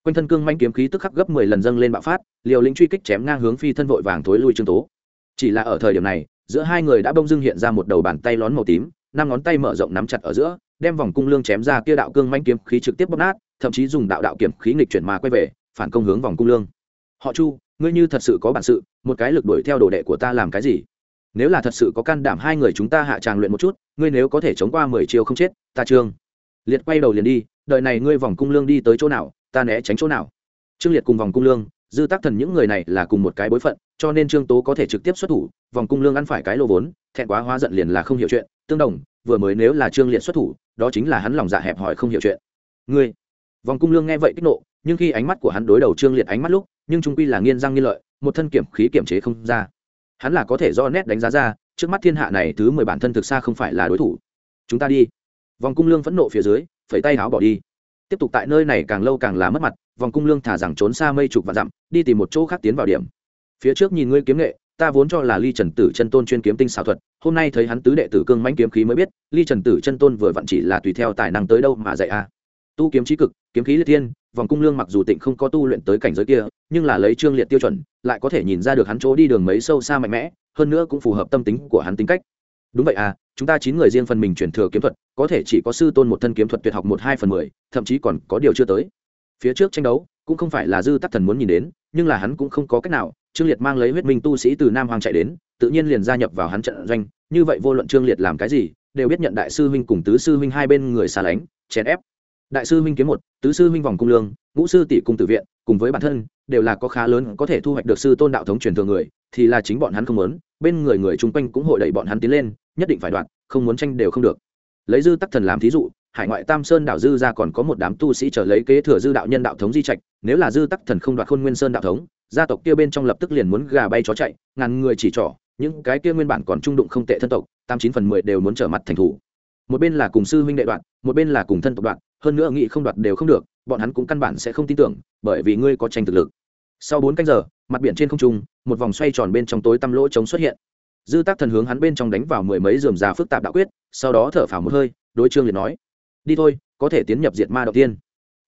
Quanh thân cương manh kiếm khí tức khắc gấp mười lần dâng lên bạo phát, liều lĩnh truy kích chém ngang hướng phi thân vội vàng thối lui trương tố. Chỉ là ở thời điểm này, giữa hai người đã bông dưng hiện ra một đầu bàn tay lón màu tím, năm ngón tay mở rộng nắm chặt ở giữa, đem vòng cung lương chém ra kia đạo cương manh kiếm khí trực tiếp bóp nát, thậm chí dùng đạo đạo kiểm khí nghịch chuyển mà quay về, phản công hướng vòng cung lương. Họ chu, ngươi như thật sự có bản sự, một cái lực đuổi theo đồ đệ của ta làm cái gì? Nếu là thật sự có can đảm hai người chúng ta hạ tràng luyện một chút, ngươi nếu có thể chống qua mười chiêu không chết, ta trương liệt quay đầu liền đi, đợi này ngươi vòng cung lương đi tới chỗ nào, ta né tránh chỗ nào? Trương liệt cùng vòng cung lương, dư tác thần những người này là cùng một cái bối phận, cho nên trương tố có thể trực tiếp xuất thủ, vòng cung lương ăn phải cái lô vốn, thẹn quá hóa giận liền là không hiểu chuyện. Tương đồng, vừa mới nếu là trương liệt xuất thủ, đó chính là hắn lòng dạ hẹp hòi không hiểu chuyện. Ngươi? Vòng cung lương nghe vậy kích nộ, nhưng khi ánh mắt của hắn đối đầu trương liệt ánh mắt lúc, nhưng trung quy là nghiên răng nghiên lợi, một thân kiểm khí kiểm chế không ra. Hắn là có thể do nét đánh giá ra, trước mắt thiên hạ này thứ mười bản thân thực xa không phải là đối thủ. Chúng ta đi vòng cung lương phẫn nộ phía dưới, phẩy tay áo bỏ đi. Tiếp tục tại nơi này càng lâu càng là mất mặt, vòng cung lương thả rằng trốn xa mây chục và dặm, đi tìm một chỗ khác tiến vào điểm. Phía trước nhìn ngươi kiếm nghệ, ta vốn cho là ly trần tử chân tôn chuyên kiếm tinh xảo thuật, hôm nay thấy hắn tứ đệ tử cương mãnh kiếm khí mới biết, ly trần tử chân tôn vừa vặn chỉ là tùy theo tài năng tới đâu mà dạy a. Tu kiếm trí cực, kiếm khí liệt thiên, vòng cung lương mặc dù tịnh không có tu luyện tới cảnh giới kia, nhưng là lấy trương liệt tiêu chuẩn, lại có thể nhìn ra được hắn chỗ đi đường mấy sâu xa mạnh mẽ, hơn nữa cũng phù hợp tâm tính của hắn tính cách đúng vậy à chúng ta chín người riêng phần mình chuyển thừa kiếm thuật, có thể chỉ có sư tôn một thân kiếm thuật tuyệt học một hai phần mười, thậm chí còn có điều chưa tới. Phía trước tranh đấu, cũng không phải là dư tắc thần muốn nhìn đến, nhưng là hắn cũng không có cách nào. Trương liệt mang lấy huyết minh tu sĩ từ nam hoàng chạy đến, tự nhiên liền gia nhập vào hắn trận doanh. Như vậy vô luận trương liệt làm cái gì, đều biết nhận đại sư huynh cùng tứ sư huynh hai bên người xa lánh, chèn ép. Đại sư huynh kiếm một, tứ sư huynh vòng cung lương, ngũ sư tỷ cung tử viện, cùng với bản thân, đều là có khá lớn có thể thu hoạch được sư tôn đạo thống truyền thừa người, thì là chính bọn hắn không muốn bên người người chung quanh cũng hội đẩy bọn hắn tiến lên, nhất định phải đoạt, không muốn tranh đều không được. Lấy dư tắc thần làm thí dụ, hải ngoại tam sơn đảo dư ra còn có một đám tu sĩ trở lấy kế thừa dư đạo nhân đạo thống di trạch, nếu là dư tắc thần không đoạt khôn nguyên sơn đạo thống, gia tộc kia bên trong lập tức liền muốn gà bay chó chạy, ngàn người chỉ trỏ, những cái kia nguyên bản còn trung đụng không tệ thân tộc, tám chín phần mười đều muốn trở mặt thành thủ. Một bên là cùng sư huynh đệ đoạn một bên là cùng thân tộc đoạn hơn nữa nghị không đoạt đều không được, bọn hắn cũng căn bản sẽ không tin tưởng, bởi vì ngươi có tranh thực lực. Sau bốn canh giờ mặt biển trên không trung, một vòng xoay tròn bên trong tối tăm lỗ trống xuất hiện. Dư tác thần hướng hắn bên trong đánh vào mười mấy dườm già phức tạp đạo quyết, sau đó thở phào một hơi, đối trương liền nói, đi thôi, có thể tiến nhập diệt ma đầu tiên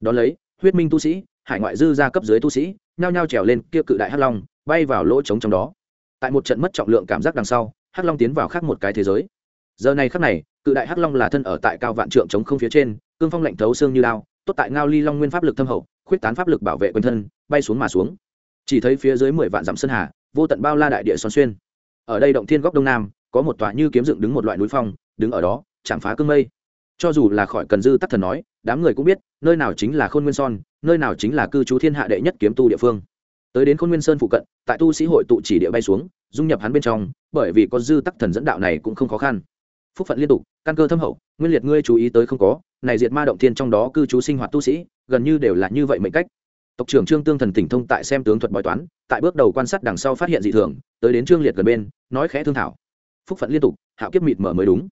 đón lấy, huyết minh tu sĩ, hải ngoại dư ra cấp dưới tu sĩ, nhao nhao trèo lên kia cự đại hắc long, bay vào lỗ trống trong đó. Tại một trận mất trọng lượng cảm giác đằng sau, hắc long tiến vào khác một cái thế giới. Giờ này khắc này, cự đại hắc long là thân ở tại cao vạn trượng chống không phía trên, cương phong lạnh thấu xương như lao, tốt tại ngao ly long nguyên pháp lực thâm hậu, khuyết tán pháp lực bảo vệ quanh thân, bay xuống mà xuống chỉ thấy phía dưới mười vạn dặm sơn hà, vô tận bao la đại địa xoắn xuyên. Ở đây động thiên góc đông nam, có một tòa như kiếm dựng đứng một loại núi phong, đứng ở đó, chẳng phá cương mây. Cho dù là khỏi cần dư tắc thần nói, đám người cũng biết, nơi nào chính là khôn nguyên son, nơi nào chính là cư trú thiên hạ đệ nhất kiếm tu địa phương. Tới đến khôn nguyên sơn phụ cận, tại tu sĩ hội tụ chỉ địa bay xuống, dung nhập hắn bên trong, bởi vì có dư tắc thần dẫn đạo này cũng không khó khăn. Phúc phận liên tục, căn cơ thâm hậu, nguyên liệt ngươi chú ý tới không có, này diệt ma động thiên trong đó cư trú sinh hoạt tu sĩ, gần như đều là như vậy mệnh cách tộc trưởng trương tương thần tỉnh thông tại xem tướng thuật bói toán, tại bước đầu quan sát đằng sau phát hiện dị thường, tới đến trương liệt gần bên, nói khẽ thương thảo. Phúc phận liên tục, hạo kiếp mịt mở mới đúng.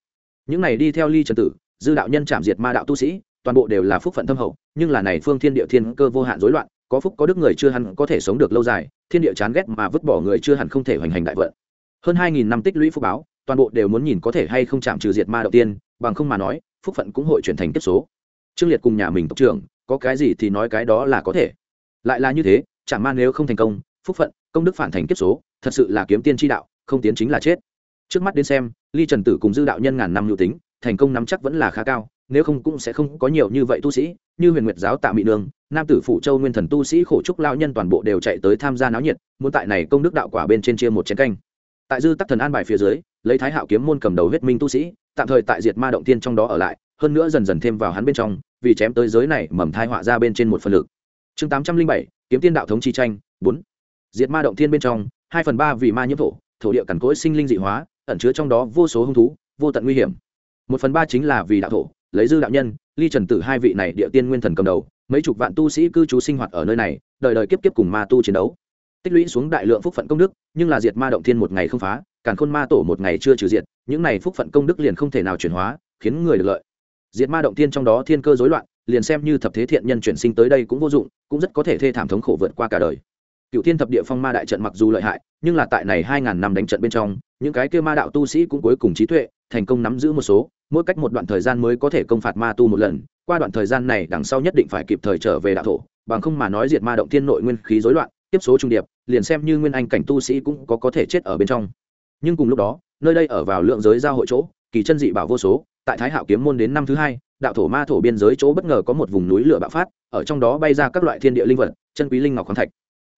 Những này đi theo ly trần tử, dư đạo nhân chạm diệt ma đạo tu sĩ, toàn bộ đều là phúc phận thâm hậu, nhưng là này phương thiên địa thiên cơ vô hạn rối loạn, có phúc có đức người chưa hẳn có thể sống được lâu dài, thiên địa chán ghét mà vứt bỏ người chưa hẳn không thể hoành hành đại vận. Hơn hai nghìn năm tích lũy phúc báo, toàn bộ đều muốn nhìn có thể hay không chạm trừ diệt ma đầu tiên, bằng không mà nói, phúc phận cũng hội chuyển thành kiếp số. Trương liệt cùng nhà mình tộc trưởng, có cái gì thì nói cái đó là có thể lại là như thế, chẳng man nếu không thành công, phúc phận, công đức phản thành kiếp số, thật sự là kiếm tiên tri đạo, không tiến chính là chết. Trước mắt đến xem, ly trần tử cùng dư đạo nhân ngàn năm hữu tính, thành công nắm chắc vẫn là khá cao, nếu không cũng sẽ không có nhiều như vậy tu sĩ, như huyền nguyệt giáo tạ mỹ nương, nam tử phụ châu nguyên thần tu sĩ khổ trúc lao nhân toàn bộ đều chạy tới tham gia náo nhiệt, muốn tại này công đức đạo quả bên trên chia một chén canh. Tại dư tắc thần an bài phía dưới, lấy thái hạo kiếm môn cầm đầu huyết minh tu sĩ, tạm thời tại diệt ma động tiên trong đó ở lại, hơn nữa dần dần thêm vào hắn bên trong, vì chém tới giới này mầm thai họa ra bên trên một phần lực chương tám trăm linh bảy, kiếm tiên đạo thống chi tranh, bốn. Diệt ma động thiên bên trong, hai phần ba vì ma nhiễm thổ thổ địa cằn cỗi sinh linh dị hóa, ẩn chứa trong đó vô số hung thú, vô tận nguy hiểm. Một phần ba chính là vì đạo thổ, lấy dư đạo nhân, ly trần tử hai vị này địa tiên nguyên thần cầm đầu, mấy chục vạn tu sĩ cư trú sinh hoạt ở nơi này, đời đời kiếp kiếp cùng ma tu chiến đấu. Tích lũy xuống đại lượng phúc phận công đức, nhưng là diệt ma động thiên một ngày không phá, càn khôn ma tổ một ngày chưa trừ diệt, những này phúc phận công đức liền không thể nào chuyển hóa, khiến người được lợi. Diệt ma động thiên trong đó thiên cơ rối loạn liền xem như thập thế thiện nhân chuyển sinh tới đây cũng vô dụng, cũng rất có thể thê thảm thống khổ vượt qua cả đời. Cựu thiên thập địa phong ma đại trận mặc dù lợi hại, nhưng là tại này hai ngàn năm đánh trận bên trong, những cái kêu ma đạo tu sĩ cũng cuối cùng trí tuệ, thành công nắm giữ một số, mỗi cách một đoạn thời gian mới có thể công phạt ma tu một lần, qua đoạn thời gian này đằng sau nhất định phải kịp thời trở về đạo thổ, bằng không mà nói diệt ma động thiên nội nguyên khí rối loạn tiếp số trung điệp, liền xem như nguyên anh cảnh tu sĩ cũng có có thể chết ở bên trong. Nhưng cùng lúc đó, nơi đây ở vào lượng giới giao hội chỗ kỳ chân dị bảo vô số, tại thái hạo kiếm môn đến năm thứ hai, đạo thổ ma thổ biên giới chỗ bất ngờ có một vùng núi lửa bạo phát, ở trong đó bay ra các loại thiên địa linh vật, chân quý linh ngọc khoáng thạch.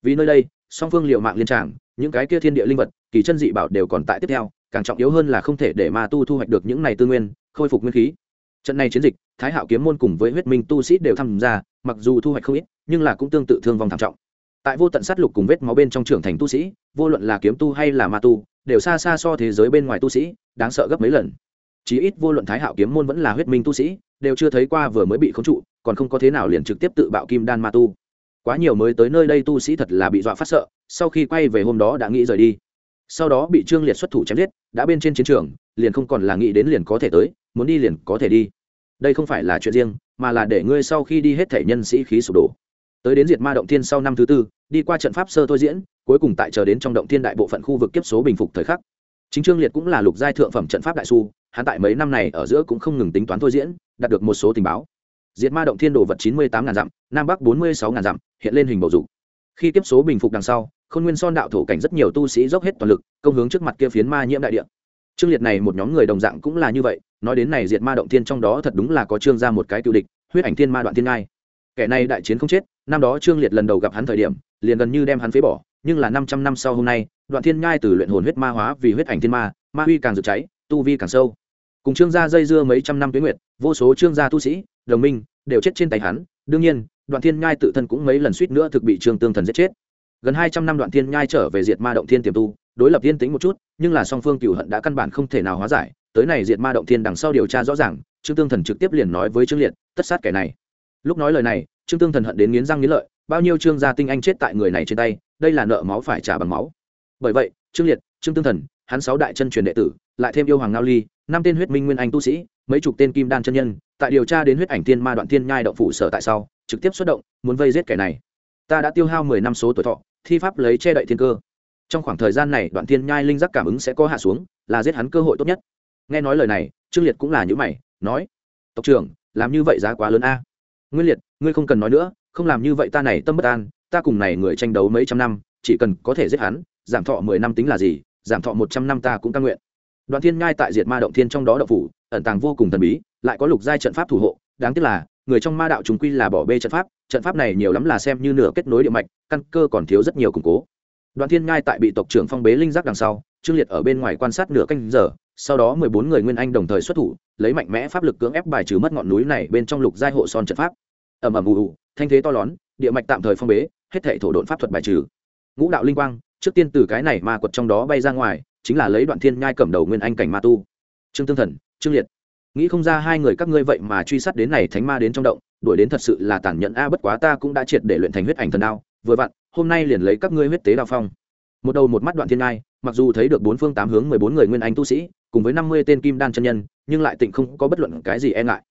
Vì nơi đây, song phương liệu mạng liên tràng, những cái kia thiên địa linh vật, kỳ chân dị bảo đều còn tại tiếp theo, càng trọng yếu hơn là không thể để ma tu thu hoạch được những này tư nguyên, khôi phục nguyên khí. Trận này chiến dịch, thái hạo kiếm môn cùng với huyết minh tu sĩ đều tham gia, mặc dù thu hoạch không ít, nhưng là cũng tương tự thương vong thảm trọng. Tại vô tận sát lục cùng vết máu bên trong trưởng thành tu sĩ, vô luận là kiếm tu hay là ma tu, đều xa xa so thế giới bên ngoài tu sĩ đáng sợ gấp mấy lần. Chí ít vô luận thái hạo kiếm môn vẫn là huyết minh tu sĩ, đều chưa thấy qua vừa mới bị khống trụ, còn không có thế nào liền trực tiếp tự bạo kim đan ma tu. Quá nhiều mới tới nơi đây tu sĩ thật là bị dọa phát sợ, sau khi quay về hôm đó đã nghĩ rời đi. Sau đó bị trương liệt xuất thủ chém giết, đã bên trên chiến trường, liền không còn là nghĩ đến liền có thể tới, muốn đi liền có thể đi. Đây không phải là chuyện riêng, mà là để ngươi sau khi đi hết thể nhân sĩ khí sụp đổ. Tới đến diệt ma động thiên sau năm thứ tư, đi qua trận pháp sơ thôi diễn, cuối cùng tại chờ đến trong động thiên đại bộ phận khu vực kiếp số bình phục thời khắc chính trương liệt cũng là lục giai thượng phẩm trận pháp đại su, hắn tại mấy năm này ở giữa cũng không ngừng tính toán thôi diễn, đạt được một số tình báo. Diệt ma động thiên đồ vật chín mươi tám ngàn dặm, nam bắc bốn mươi sáu ngàn dặm, hiện lên hình bầu dục. Khi tiếp số bình phục đằng sau, khôn nguyên son đạo thổ cảnh rất nhiều tu sĩ dốc hết toàn lực, công hướng trước mặt kia phiến ma nhiễm đại địa. Trương liệt này một nhóm người đồng dạng cũng là như vậy, nói đến này diệt ma động thiên trong đó thật đúng là có trương ra một cái cựu địch, huyết ảnh thiên ma đoạn thiên ngai. Kẻ này đại chiến không chết, năm đó trương liệt lần đầu gặp hắn thời điểm, liền gần như đem hắn phế bỏ nhưng là năm trăm năm sau hôm nay, đoạn thiên nhai từ luyện hồn huyết ma hóa vì huyết ảnh thiên ma ma huy càng rực cháy, tu vi càng sâu. Cùng trương gia dây dưa mấy trăm năm tuyến nguyệt, vô số trương gia tu sĩ, đồng minh, đều chết trên tay hắn. Đương nhiên, đoạn thiên nhai tự thân cũng mấy lần suýt nữa thực bị trương tương thần giết chết. Gần hai trăm năm đoạn thiên nhai trở về diệt ma động thiên tiềm tu, đối lập thiên tính một chút, nhưng là song phương cựu hận đã căn bản không thể nào hóa giải. Tới này diệt ma động thiên đằng sau điều tra rõ ràng, trương tương thần trực tiếp liền nói với trương liệt, tất sát kẻ này. Lúc nói lời này, trương tương thần hận đến nghiến răng nghiến lợi, bao nhiêu trương gia tinh anh chết tại người này trên tay đây là nợ máu phải trả bằng máu. Bởi vậy, trương liệt, trương tương thần, hắn sáu đại chân truyền đệ tử, lại thêm yêu hoàng ngao ly, năm tên huyết minh nguyên anh tu sĩ, mấy chục tên kim đan chân nhân, tại điều tra đến huyết ảnh thiên ma đoạn thiên nhai động phủ sở tại sau, trực tiếp xuất động, muốn vây giết kẻ này. Ta đã tiêu hao mười năm số tuổi thọ, thi pháp lấy che đậy thiên cơ. Trong khoảng thời gian này, đoạn thiên nhai linh giác cảm ứng sẽ có hạ xuống, là giết hắn cơ hội tốt nhất. Nghe nói lời này, trương liệt cũng là những mày, nói, tộc trưởng, làm như vậy giá quá lớn a. Nguyên liệt, ngươi không cần nói nữa, không làm như vậy ta này tâm bất an ta cùng này người tranh đấu mấy trăm năm, chỉ cần có thể giết hắn, giảm thọ mười năm tính là gì, giảm thọ một trăm năm ta cũng căn nguyện. Đoàn thiên ngai tại diệt ma động thiên trong đó đậu phủ, ẩn tàng vô cùng thần bí, lại có lục giai trận pháp thủ hộ, đáng tiếc là, người trong ma đạo chúng quy là bỏ bê trận pháp trận pháp này nhiều lắm là xem như nửa kết nối địa mạch, căn cơ còn thiếu rất nhiều củng cố. Đoàn thiên ngai tại bị tộc trưởng phong bế linh giác đằng sau, trương liệt ở bên ngoài quan sát nửa canh giờ, sau đó mười bốn người nguyên anh đồng thời xuất thủ, lấy mạnh mẽ pháp lực cưỡng ép bài trừ mất ngọn núi này bên trong lục giai hộ son trận pháp. Ầm ầm ù ù, thanh thế to lớn địa mạch tạm thời phong bế, hết thể thổ độn pháp thuật bài trừ. Ngũ đạo linh quang, trước tiên từ cái này ma quật trong đó bay ra ngoài, chính là lấy đoạn thiên nhai cầm đầu nguyên anh cảnh ma tu. Trương tương thần, trương liệt. Nghĩ không ra hai người các ngươi vậy mà truy sát đến này thánh ma đến trong động, đuổi đến thật sự là tàn nhẫn. A, bất quá ta cũng đã triệt để luyện thành huyết ảnh thần đao, vừa vặn, hôm nay liền lấy các ngươi huyết tế đao phong. Một đầu một mắt đoạn thiên nhai, mặc dù thấy được bốn phương tám hướng mười bốn người nguyên anh tu sĩ, cùng với năm mươi tên kim đan chân nhân, nhưng lại tịnh không có bất luận cái gì e ngại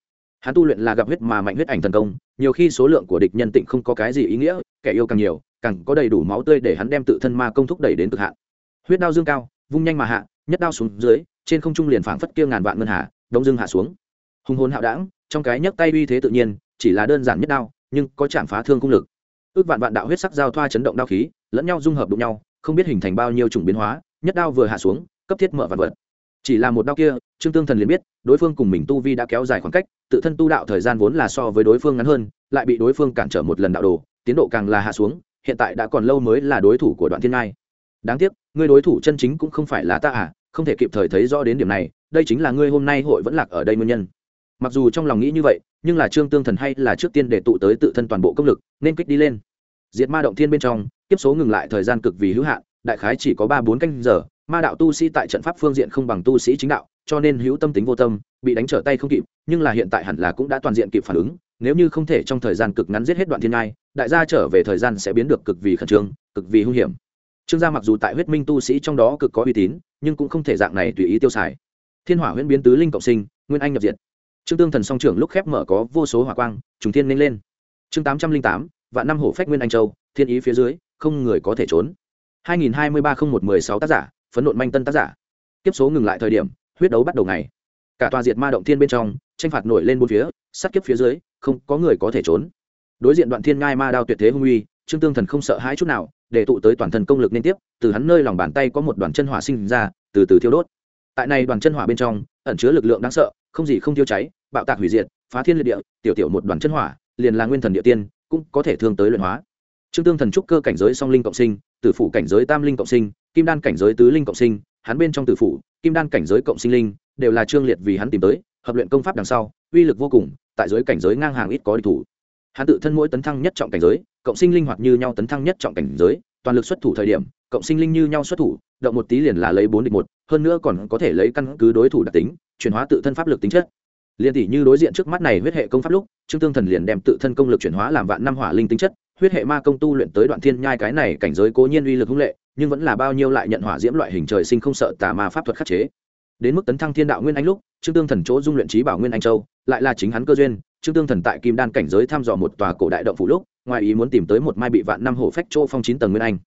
hắn tu luyện là gặp huyết mà mạnh huyết ảnh thần công, nhiều khi số lượng của địch nhân tịnh không có cái gì ý nghĩa, kẻ yêu càng nhiều, càng có đầy đủ máu tươi để hắn đem tự thân ma công thúc đẩy đến cực hạn. Huyết đao dương cao, vung nhanh mà hạ, nhất đao xuống dưới, trên không trung liền phảng phất kia ngàn vạn ngân hà đông dương hạ xuống. Hùng hồn hạo đảng, trong cái nhấc tay uy thế tự nhiên, chỉ là đơn giản nhất đao, nhưng có chạm phá thương cung lực. Ước vạn vạn đạo huyết sắc giao thoa chấn động đao khí, lẫn nhau dung hợp đụng nhau, không biết hình thành bao nhiêu chủng biến hóa, nhất đao vừa hạ xuống, cấp thiết mở vạn vật chỉ là một đao kia, trương tương thần liền biết, đối phương cùng mình tu vi đã kéo dài khoảng cách, tự thân tu đạo thời gian vốn là so với đối phương ngắn hơn, lại bị đối phương cản trở một lần đạo đồ, tiến độ càng là hạ xuống, hiện tại đã còn lâu mới là đối thủ của đoạn thiên ngai. Đáng tiếc người đối thủ chân chính cũng không phải là ta à không thể kịp thời thấy rõ đến điểm này, đây chính là ngươi hôm nay hội vẫn lạc ở đây nguyên nhân. Mặc dù trong lòng nghĩ như vậy, nhưng là trương tương thần hay là trước tiên để tụ tới tự thân toàn bộ công lực, nên kích đi lên. Diệt ma động thiên bên trong tiếp số ngừng lại thời gian cực vì hữu hạn, đại khái chỉ có ba bốn canh giờ ma đạo tu sĩ tại trận pháp phương diện không bằng tu sĩ chính đạo, cho nên hữu tâm tính vô tâm, bị đánh trở tay không kịp, nhưng là hiện tại hẳn là cũng đã toàn diện kịp phản ứng, nếu như không thể trong thời gian cực ngắn giết hết đoạn thiên ngai đại gia trở về thời gian sẽ biến được cực vì khẩn trương, cực vì hung hiểm. Trương gia mặc dù tại huyết minh tu sĩ trong đó cực có uy tín, nhưng cũng không thể dạng này tùy ý tiêu xài. Thiên hỏa huyễn biến tứ linh cộng sinh, nguyên anh nhập diệt. Trương tương thần song trưởng lúc khép mở có vô số hỏa quang, trùng thiên lên lên. Chương tám trăm linh tám, vạn năm hổ phách nguyên anh châu, thiên ý phía dưới, không người có thể trốn. 2023-01-16 tác giả phấn nộn manh tân tác giả. Tiếp số ngừng lại thời điểm, huyết đấu bắt đầu ngày. Cả tòa diệt ma động thiên bên trong, tranh phạt nổi lên bốn phía, sát kiếp phía dưới, không có người có thể trốn. Đối diện đoạn thiên ngai ma đao tuyệt thế hung uy, trương tương thần không sợ hãi chút nào, để tụ tới toàn thân công lực liên tiếp, từ hắn nơi lòng bàn tay có một đoàn chân hỏa sinh ra, từ từ thiêu đốt. Tại này đoàn chân hỏa bên trong, ẩn chứa lực lượng đáng sợ, không gì không tiêu cháy, bạo tạc hủy diệt, phá thiên liệt địa, tiểu tiểu một đoàn chân hỏa, liền là nguyên thần địa tiên, cũng có thể thương tới luyện hóa. Trương tương thần trúc cơ cảnh giới song linh cộng sinh, tử phủ cảnh giới tam linh cộng sinh kim đan cảnh giới tứ linh cộng sinh, hắn bên trong tử phủ, kim đan cảnh giới cộng sinh linh, đều là trương liệt vì hắn tìm tới, hợp luyện công pháp đằng sau, uy lực vô cùng, tại giới cảnh giới ngang hàng ít có địch thủ. Hắn tự thân mỗi tấn thăng nhất trọng cảnh giới, cộng sinh linh hoạt như nhau tấn thăng nhất trọng cảnh giới, toàn lực xuất thủ thời điểm, cộng sinh linh như nhau xuất thủ, động một tí liền là lấy bốn địch một, hơn nữa còn có thể lấy căn cứ đối thủ đặc tính, chuyển hóa tự thân pháp lực tính chất. Liền tỷ như đối diện trước mắt này huyết hệ công pháp lúc, trương tương thần liền đem tự thân công lực chuyển hóa làm vạn năm hỏa linh tính chất, huyết hệ ma công tu luyện tới đoạn thiên nhai cái này cảnh giới cố nhiên uy lực hung lệ nhưng vẫn là bao nhiêu lại nhận hỏa diễm loại hình trời sinh không sợ tà ma pháp thuật khắc chế. Đến mức tấn thăng thiên đạo nguyên anh lúc, trương tương thần chỗ dung luyện trí bảo nguyên anh châu, lại là chính hắn cơ duyên, trương tương thần tại kim đan cảnh giới thăm dò một tòa cổ đại động phủ lúc, ngoài ý muốn tìm tới một mai bị vạn năm hổ phách chỗ phong chín tầng nguyên anh.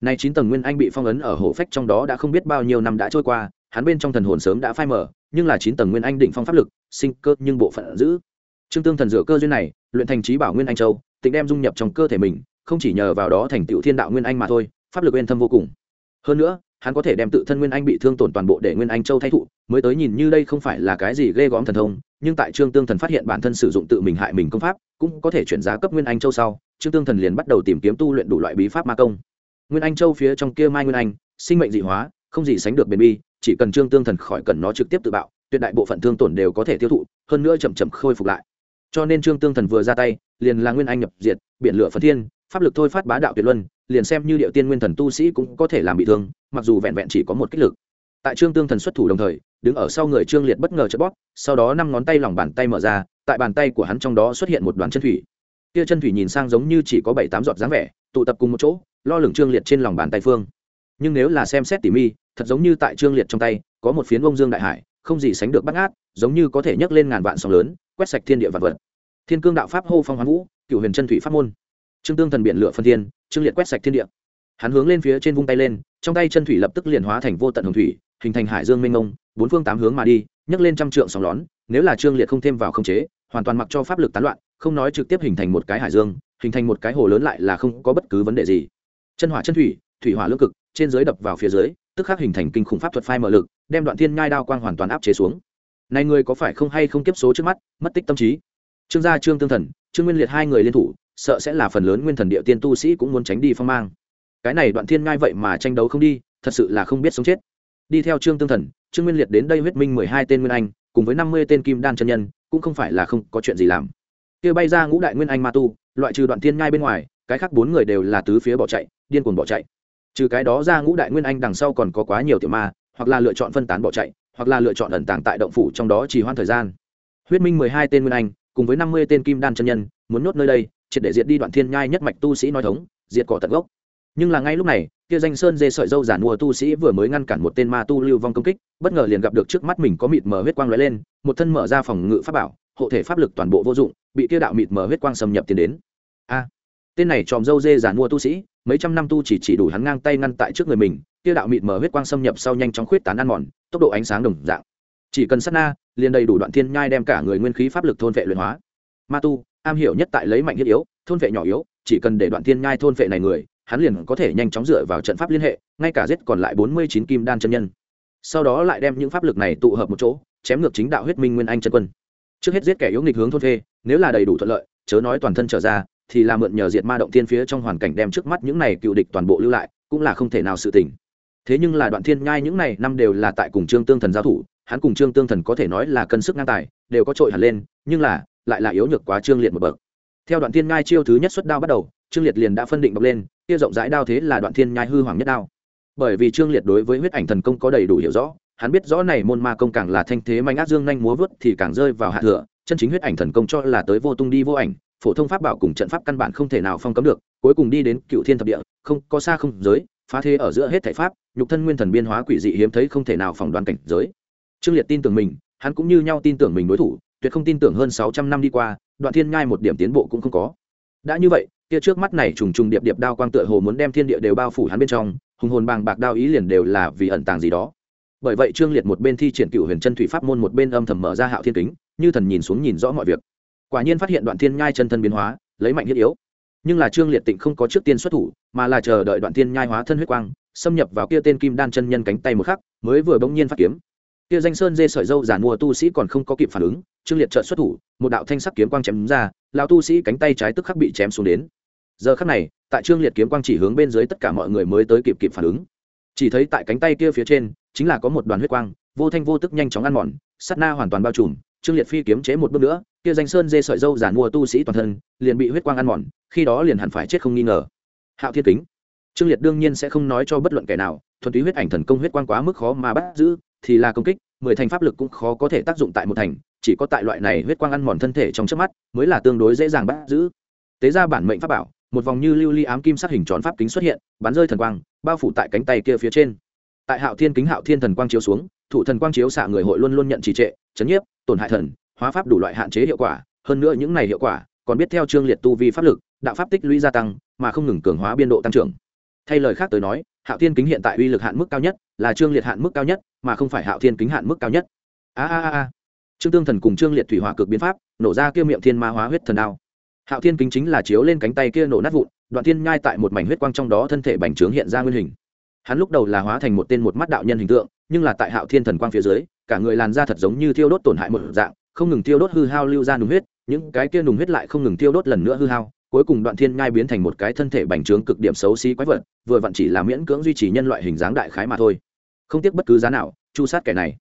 Nay chín tầng nguyên anh bị phong ấn ở hổ phách trong đó đã không biết bao nhiêu năm đã trôi qua, hắn bên trong thần hồn sớm đã phai mở nhưng là chín tầng nguyên anh định phong pháp lực, sinh cơ nhưng bộ phận giữ. Trương tương thần dựa cơ duyên này, luyện thành trí bảo nguyên anh châu, tịnh đem dung nhập trong cơ thể mình, không chỉ nhờ vào đó thành tựu thiên đạo nguyên anh mà thôi pháp lực bên thâm vô cùng. Hơn nữa, hắn có thể đem tự thân nguyên anh bị thương tổn toàn bộ để nguyên anh châu thay thụ, mới tới nhìn như đây không phải là cái gì ghê góm thần thông, nhưng tại trương tương thần phát hiện bản thân sử dụng tự mình hại mình công pháp, cũng có thể chuyển giá cấp nguyên anh châu sau, trương tương thần liền bắt đầu tìm kiếm tu luyện đủ loại bí pháp ma công. Nguyên anh châu phía trong kia mai nguyên anh, sinh mệnh dị hóa, không gì sánh được bền bi, chỉ cần trương tương thần khỏi cần nó trực tiếp tự bạo, tuyệt đại bộ phận thương tổn đều có thể tiêu thụ, hơn nữa chậm chậm khôi phục lại. Cho nên trương tương thần vừa ra tay, liền là nguyên anh nhập diệt, biển lửa phần thiên, pháp lực thôi phát bá đạo tuyệt luân liền xem như điệu tiên nguyên thần tu sĩ cũng có thể làm bị thương, mặc dù vẹn vẹn chỉ có một kích lực. Tại trương tương thần xuất thủ đồng thời, đứng ở sau người trương liệt bất ngờ chớp bóp, sau đó năm ngón tay lòng bàn tay mở ra, tại bàn tay của hắn trong đó xuất hiện một đoàn chân thủy. Kia chân thủy nhìn sang giống như chỉ có bảy tám giọt dáng vẻ, tụ tập cùng một chỗ, lo lửng trương liệt trên lòng bàn tay phương. Nhưng nếu là xem xét tỉ mi, thật giống như tại trương liệt trong tay, có một phiến bông dương đại hải, không gì sánh được bắt ngát, giống như có thể nhấc lên ngàn vạn sóng lớn, quét sạch thiên địa vạn vật. Thiên cương đạo pháp hô phong hoán vũ cựu huyền chân thủy pháp môn trương tương thần biện lửa phân thiên, trương liệt quét sạch thiên địa. Hắn hướng lên phía trên vung tay lên, trong tay chân thủy lập tức liền hóa thành vô tận hồng thủy, hình thành hải dương mênh mông, bốn phương tám hướng mà đi, nhấc lên trăm trượng sóng lón, nếu là trương liệt không thêm vào không chế, hoàn toàn mặc cho pháp lực tán loạn, không nói trực tiếp hình thành một cái hải dương, hình thành một cái hồ lớn lại là không có bất cứ vấn đề gì. Chân hỏa chân thủy thủy hỏa lưỡng cực, trên dưới đập vào phía dưới, tức khắc hình thành kinh khủng pháp thuật phai mở lực, đem đoạn thiên nhai đao quang hoàn toàn áp chế xuống. Này người có phải không hay không kiếp số trước mắt, mất tích tâm trí? Trương gia trương tương thần, trương nguyên liệt hai người liên thủ sợ sẽ là phần lớn nguyên thần địa tiên tu sĩ cũng muốn tránh đi phong mang. Cái này đoạn thiên ngai vậy mà tranh đấu không đi, thật sự là không biết sống chết. Đi theo trương tương thần, trương nguyên liệt đến đây huyết minh mười hai tên nguyên anh, cùng với năm mươi tên kim đan chân nhân, cũng không phải là không có chuyện gì làm. Kia bay ra ngũ đại nguyên anh ma tu, loại trừ đoạn thiên ngai bên ngoài, cái khác bốn người đều là tứ phía bỏ chạy, điên cuồng bỏ chạy. Trừ cái đó ra ngũ đại nguyên anh đằng sau còn có quá nhiều tiểu ma, hoặc là lựa chọn phân tán bỏ chạy, hoặc là lựa chọn ẩn tàng tại động phủ trong đó chỉ hoãn thời gian. Huyết minh mười hai tên nguyên anh, cùng với năm mươi tên kim đan chân nhân, muốn nhốt nơi đây triệt để diệt đi đoạn thiên nhai nhất mạch tu sĩ nói thống, diệt cỏ tận gốc. Nhưng là ngay lúc này, kia danh sơn dê sợi dâu giả mua tu sĩ vừa mới ngăn cản một tên ma tu lưu vong công kích, bất ngờ liền gặp được trước mắt mình có mịt mờ huyết quang lóe lên, một thân mở ra phòng ngự pháp bảo, hộ thể pháp lực toàn bộ vô dụng, bị kia đạo mịt mờ huyết quang xâm nhập tiến đến. A! Tên này tròm dâu dê giả mua tu sĩ, mấy trăm năm tu chỉ chỉ đủ hắn ngang tay ngăn tại trước người mình, kia đạo mịt mờ huyết quang xâm nhập sau nhanh chóng khuyết tán ăn mòn, tốc độ ánh sáng đồng dạng. Chỉ cần sát na, liền đầy đủ đoạn thiên nhai đem cả người nguyên khí pháp lực thôn vệ luyện hóa. Ma tu am hiểu nhất tại lấy mạnh thiết yếu, thôn vệ nhỏ yếu, chỉ cần để đoạn thiên nhai thôn vệ này người, hắn liền có thể nhanh chóng dựa vào trận pháp liên hệ, ngay cả giết còn lại bốn mươi chín kim đan chân nhân sau đó lại đem những pháp lực này tụ hợp một chỗ, chém ngược chính đạo huyết minh nguyên anh chân quân trước hết giết kẻ yếu nghịch hướng thôn phê, nếu là đầy đủ thuận lợi, chớ nói toàn thân trở ra, thì là mượn nhờ diệt ma động thiên phía trong hoàn cảnh đem trước mắt những này cựu địch toàn bộ lưu lại, cũng là không thể nào sự tỉnh. thế nhưng là đoạn thiên nhai những này năm đều là tại cùng trương tương thần giao thủ, hắn cùng trương tương thần có thể nói là cân sức ngang tài, đều có trội hẳn lên, nhưng là lại là yếu nhược quá trương liệt một bậc. Theo đoạn thiên ngai chiêu thứ nhất xuất đao bắt đầu, trương liệt liền đã phân định bọc lên, kia rộng rãi đao thế là đoạn thiên nhai hư hoàng nhất đao. Bởi vì trương liệt đối với huyết ảnh thần công có đầy đủ hiểu rõ, hắn biết rõ này môn ma công càng là thanh thế manh ác dương nhanh múa vớt thì càng rơi vào hạ thừa, chân chính huyết ảnh thần công cho là tới vô tung đi vô ảnh, phổ thông pháp bảo cùng trận pháp căn bản không thể nào phong cấm được, cuối cùng đi đến cựu thiên thập địa, không, có xa không giới, phá thế ở giữa hết thể pháp, nhục thân nguyên thần biên hóa quỷ dị hiếm thấy không thể nào phỏng đoán cảnh giới. Trương liệt tin tưởng mình, hắn cũng như nhau tin tưởng mình đối thủ tuyệt không tin tưởng hơn sáu trăm năm đi qua, đoạn thiên nhai một điểm tiến bộ cũng không có. Đã như vậy, kia trước mắt này trùng trùng điệp điệp đao quang tựa hồ muốn đem thiên địa đều bao phủ hắn bên trong, hùng hồn bàng bạc đao ý liền đều là vì ẩn tàng gì đó. Bởi vậy trương liệt một bên thi triển cựu huyền chân thủy pháp môn một bên âm thầm mở ra hạo thiên kính, như thần nhìn xuống nhìn rõ mọi việc. Quả nhiên phát hiện đoạn thiên nhai chân thân biến hóa, lấy mạnh thiết yếu. Nhưng là trương liệt tịnh không có trước tiên xuất thủ, mà là chờ đợi đoạn thiên nhai hóa thân huyết quang, xâm nhập vào kia tên kim đan chân nhân cánh tay một khắc, mới vừa bỗng nhiên phát kiếm kia danh sơn dê sợi dâu giản mua tu sĩ còn không có kịp phản ứng, trương liệt trợn xuất thủ, một đạo thanh sắc kiếm quang chém ra, lão tu sĩ cánh tay trái tức khắc bị chém xuống đến. Giờ khắc này, tại trương liệt kiếm quang chỉ hướng bên dưới tất cả mọi người mới tới kịp kịp phản ứng. Chỉ thấy tại cánh tay kia phía trên, chính là có một đoàn huyết quang, vô thanh vô tức nhanh chóng ăn mòn sắt na hoàn toàn bao trùm, trương liệt phi kiếm chế một bước nữa, kia danh sơn dê sợi dâu giản mua tu sĩ toàn thân, liền bị huyết quang ăn mòn, khi đó liền hẳn phải chết không nghi ngờ. Hạo thiên kính, trương liệt đương nhiên sẽ không nói cho bất luận kẻ nào, thuần túy huyết ảnh thần công huyết quang quá mức khó mà bắt giữ thì là công kích, mười thành pháp lực cũng khó có thể tác dụng tại một thành, chỉ có tại loại này huyết quang ăn mòn thân thể trong trước mắt mới là tương đối dễ dàng bắt giữ. Tế ra bản mệnh pháp bảo, một vòng như lưu ly ám kim sắc hình tròn pháp kính xuất hiện, bắn rơi thần quang, bao phủ tại cánh tay kia phía trên. Tại hạo thiên kính hạo thiên thần quang chiếu xuống, thủ thần quang chiếu xạ người hội luôn luôn nhận trì trệ, chấn nhiếp, tổn hại thần, hóa pháp đủ loại hạn chế hiệu quả, hơn nữa những này hiệu quả còn biết theo chương liệt tu vi pháp lực, đạo pháp tích lũy gia tăng, mà không ngừng cường hóa biên độ tăng trưởng thay lời khác tới nói, hạo thiên kính hiện tại uy lực hạn mức cao nhất, là trương liệt hạn mức cao nhất, mà không phải hạo thiên kính hạn mức cao nhất. A a a trương tương thần cùng trương liệt thủy hỏa cực biến pháp, nổ ra kia miệng thiên ma hóa huyết thần đao. Hạo thiên kính chính là chiếu lên cánh tay kia nổ nát vụn, đoạn thiên nhai tại một mảnh huyết quang trong đó thân thể bành trướng hiện ra nguyên hình. Hắn lúc đầu là hóa thành một tên một mắt đạo nhân hình tượng, nhưng là tại hạo thiên thần quang phía dưới, cả người làn da thật giống như thiêu đốt tổn hại một dạng, không ngừng thiêu đốt hư hao lưu ra nùng huyết, những cái kia nùng huyết lại không ngừng thiêu đốt lần nữa hư hao cuối cùng đoạn thiên nhai biến thành một cái thân thể bành trướng cực điểm xấu xí quái vật, vừa vặn chỉ là miễn cưỡng duy trì nhân loại hình dáng đại khái mà thôi. Không tiếc bất cứ giá nào, chu sát kẻ này.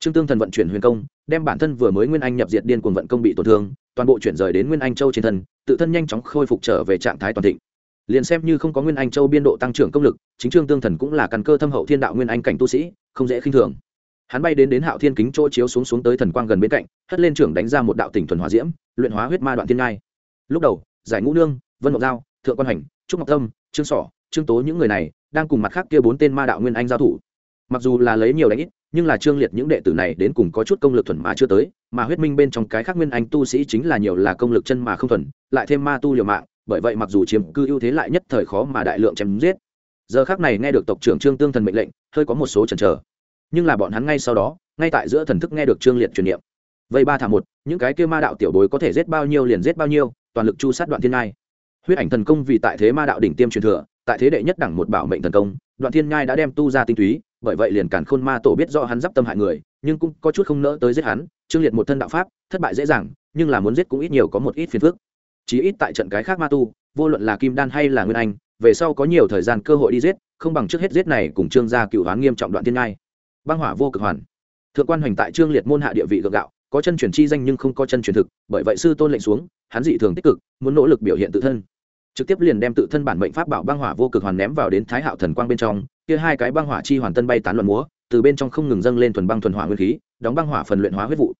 Trương tương thần vận chuyển huyền công, đem bản thân vừa mới nguyên anh nhập diệt điên cuồng vận công bị tổn thương, toàn bộ chuyển rời đến nguyên anh châu trên thân, tự thân nhanh chóng khôi phục trở về trạng thái toàn thịnh. Liền xem như không có nguyên anh châu biên độ tăng trưởng công lực, chính trương tương thần cũng là căn cơ thâm hậu thiên đạo nguyên anh cảnh tu sĩ, không dễ khinh thường. Hắn bay đến đến hạo thiên kính chỗ chiếu xuống xuống tới thần quang gần bên cạnh, hất lên trưởng đánh ra một đạo tỉnh thuần hòa diễm, luyện hóa huyết ma đoạn thiên ngai lúc đầu giải ngũ nương, vân ngọc giao, thượng quan hành, trúc ngọc tâm, trương sỏ, trương tố những người này đang cùng mặt khác kia bốn tên ma đạo nguyên anh giao thủ. Mặc dù là lấy nhiều đánh ít, nhưng là trương liệt những đệ tử này đến cùng có chút công lực thuần mà chưa tới, mà huyết minh bên trong cái khác nguyên anh tu sĩ chính là nhiều là công lực chân mà không thuần, lại thêm ma tu liều mạng, bởi vậy mặc dù chiếm cư ưu thế lại nhất thời khó mà đại lượng chém giết. Giờ khác này nghe được tộc trưởng trương tương thần mệnh lệnh, hơi có một số chần chờ. Nhưng là bọn hắn ngay sau đó, ngay tại giữa thần thức nghe được trương liệt truyền niệm. Vây ba thả một, những cái kia ma đạo tiểu bối có thể giết bao nhiêu liền giết bao nhiêu toàn lực chu sát đoạn thiên ngai. Huyết ảnh thần công vì tại thế ma đạo đỉnh tiêm truyền thừa, tại thế đệ nhất đẳng một bảo mệnh thần công, đoạn thiên ngai đã đem tu ra tinh túy, bởi vậy liền cản khôn ma tổ biết do hắn d tâm hại người, nhưng cũng có chút không nỡ tới giết hắn, trương liệt một thân đạo pháp, thất bại dễ dàng, nhưng là muốn giết cũng ít nhiều có một ít phiền phức. Chí ít tại trận cái khác ma tu, vô luận là kim đan hay là nguyên anh, về sau có nhiều thời gian cơ hội đi giết, không bằng trước hết giết này cùng trương gia cựu hoán nghiêm trọng đoạn thiên ngai. Băng hỏa vô cực hoàn. Thượng quan hoành tại trương liệt môn hạ địa vị gượng gạo có chân truyền chi danh nhưng không có chân truyền thực, bởi vậy sư tôn lệnh xuống, hắn dị thường tích cực, muốn nỗ lực biểu hiện tự thân. Trực tiếp liền đem tự thân bản mệnh pháp bảo băng hỏa vô cực hoàn ném vào đến thái hạo thần quang bên trong, kia hai cái băng hỏa chi hoàn tân bay tán loạn múa, từ bên trong không ngừng dâng lên thuần băng thuần hỏa nguyên khí, đóng băng hỏa phần luyện hóa huyết vụ.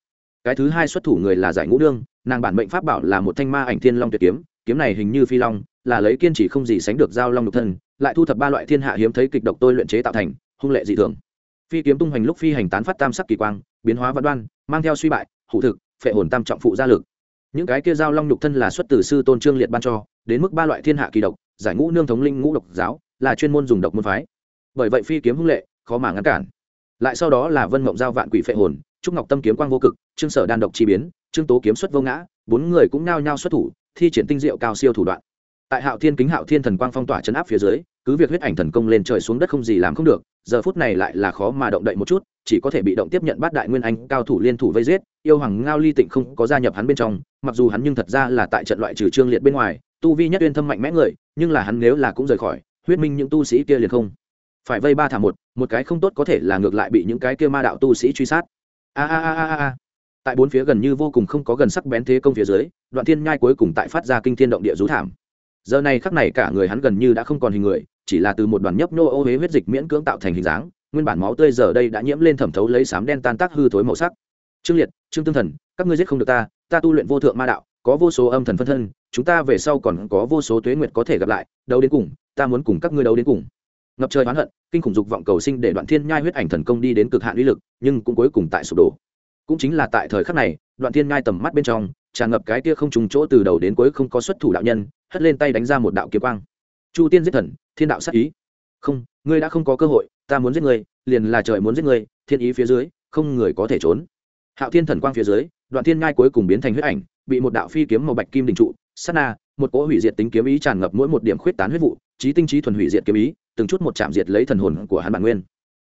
Cái thứ hai xuất thủ người là giải ngũ đương nàng bản mệnh pháp bảo là một thanh ma ảnh thiên long tuyệt kiếm kiếm này hình như phi long, là lấy kiên trì không gì sánh được giao long nhục thân, lại thu thập ba loại thiên hạ hiếm thấy kịch độc tôi luyện chế tạo thành, hung lệ dị thường. Phi kiếm tung hoành lúc phi hành tán phát tam sắc kỳ quang biến hóa văn đoan, mang theo suy bại, hủ thực, phệ hồn tam trọng phụ gia lực. Những cái kia giao long nhục thân là xuất từ sư tôn trương liệt ban cho, đến mức ba loại thiên hạ kỳ độc, giải ngũ nương thống linh ngũ độc giáo, là chuyên môn dùng độc môn phái. Bởi vậy phi kiếm hưng lệ, khó mà ngăn cản. Lại sau đó là vân mộng giao vạn quỷ phệ hồn, trúc ngọc tâm kiếm quang vô cực, trương sở đan độc chi biến, trương tố kiếm xuất vô ngã, bốn người cũng nao nhao xuất thủ, thi triển tinh diệu cao siêu thủ đoạn. Tại hạo thiên kính hạo thiên thần quang phong tỏa chấn áp phía dưới cứ việc huyết ảnh thần công lên trời xuống đất không gì làm không được, giờ phút này lại là khó mà động đậy một chút, chỉ có thể bị động tiếp nhận bát đại nguyên anh cao thủ liên thủ vây giết, yêu hoàng ngao ly tịnh không có gia nhập hắn bên trong, mặc dù hắn nhưng thật ra là tại trận loại trừ trương liệt bên ngoài, tu vi nhất uyên thâm mạnh mẽ người, nhưng là hắn nếu là cũng rời khỏi, huyết minh những tu sĩ kia liền không phải vây ba thả một một cái không tốt có thể là ngược lại bị những cái kia ma đạo tu sĩ truy sát. A a a a a tại bốn phía gần như vô cùng không có gần sắc bén thế công phía dưới, đoạn thiên nhai cuối cùng tại phát ra kinh thiên động địa rú thảm. Giờ này khắc này cả người hắn gần như đã không còn hình người chỉ là từ một đoàn nhấp nô ô huế huyết dịch miễn cưỡng tạo thành hình dáng, nguyên bản máu tươi giờ đây đã nhiễm lên thẩm thấu lấy sám đen tan tác hư thối màu sắc. Trương liệt, trương tương thần, các ngươi giết không được ta ta tu luyện vô thượng ma đạo, có vô số âm thần phân thân, chúng ta về sau còn có vô số tuế nguyệt có thể gặp lại, đấu đến cùng, ta muốn cùng các ngươi đấu đến cùng. Ngập trời oán hận, kinh khủng dục vọng cầu sinh để đoạn thiên nhai huyết ảnh thần công đi đến cực hạn uy lực, nhưng cũng cuối cùng tại sụp đổ. Cũng chính là tại thời khắc này, đoạn thiên nhai tầm mắt bên trong, tràn ngập cái kia không trùng chỗ từ đầu đến cuối không có xuất thủ đạo nhân, hất lên tay đánh ra một đạo kiếm quang. Chu tiên giết thần thiên đạo sát ý. Không, ngươi đã không có cơ hội, ta muốn giết ngươi, liền là trời muốn giết ngươi, thiên ý phía dưới, không người có thể trốn. Hạo thiên thần quang phía dưới, đoạn thiên ngai cuối cùng biến thành huyết ảnh, bị một đạo phi kiếm màu bạch kim đình trụ, sát na, một cỗ hủy diệt tính kiếm ý tràn ngập mỗi một điểm khuyết tán huyết vụ, trí tinh trí thuần hủy diệt kiếm ý, từng chút một chạm diệt lấy thần hồn của hắn bản nguyên.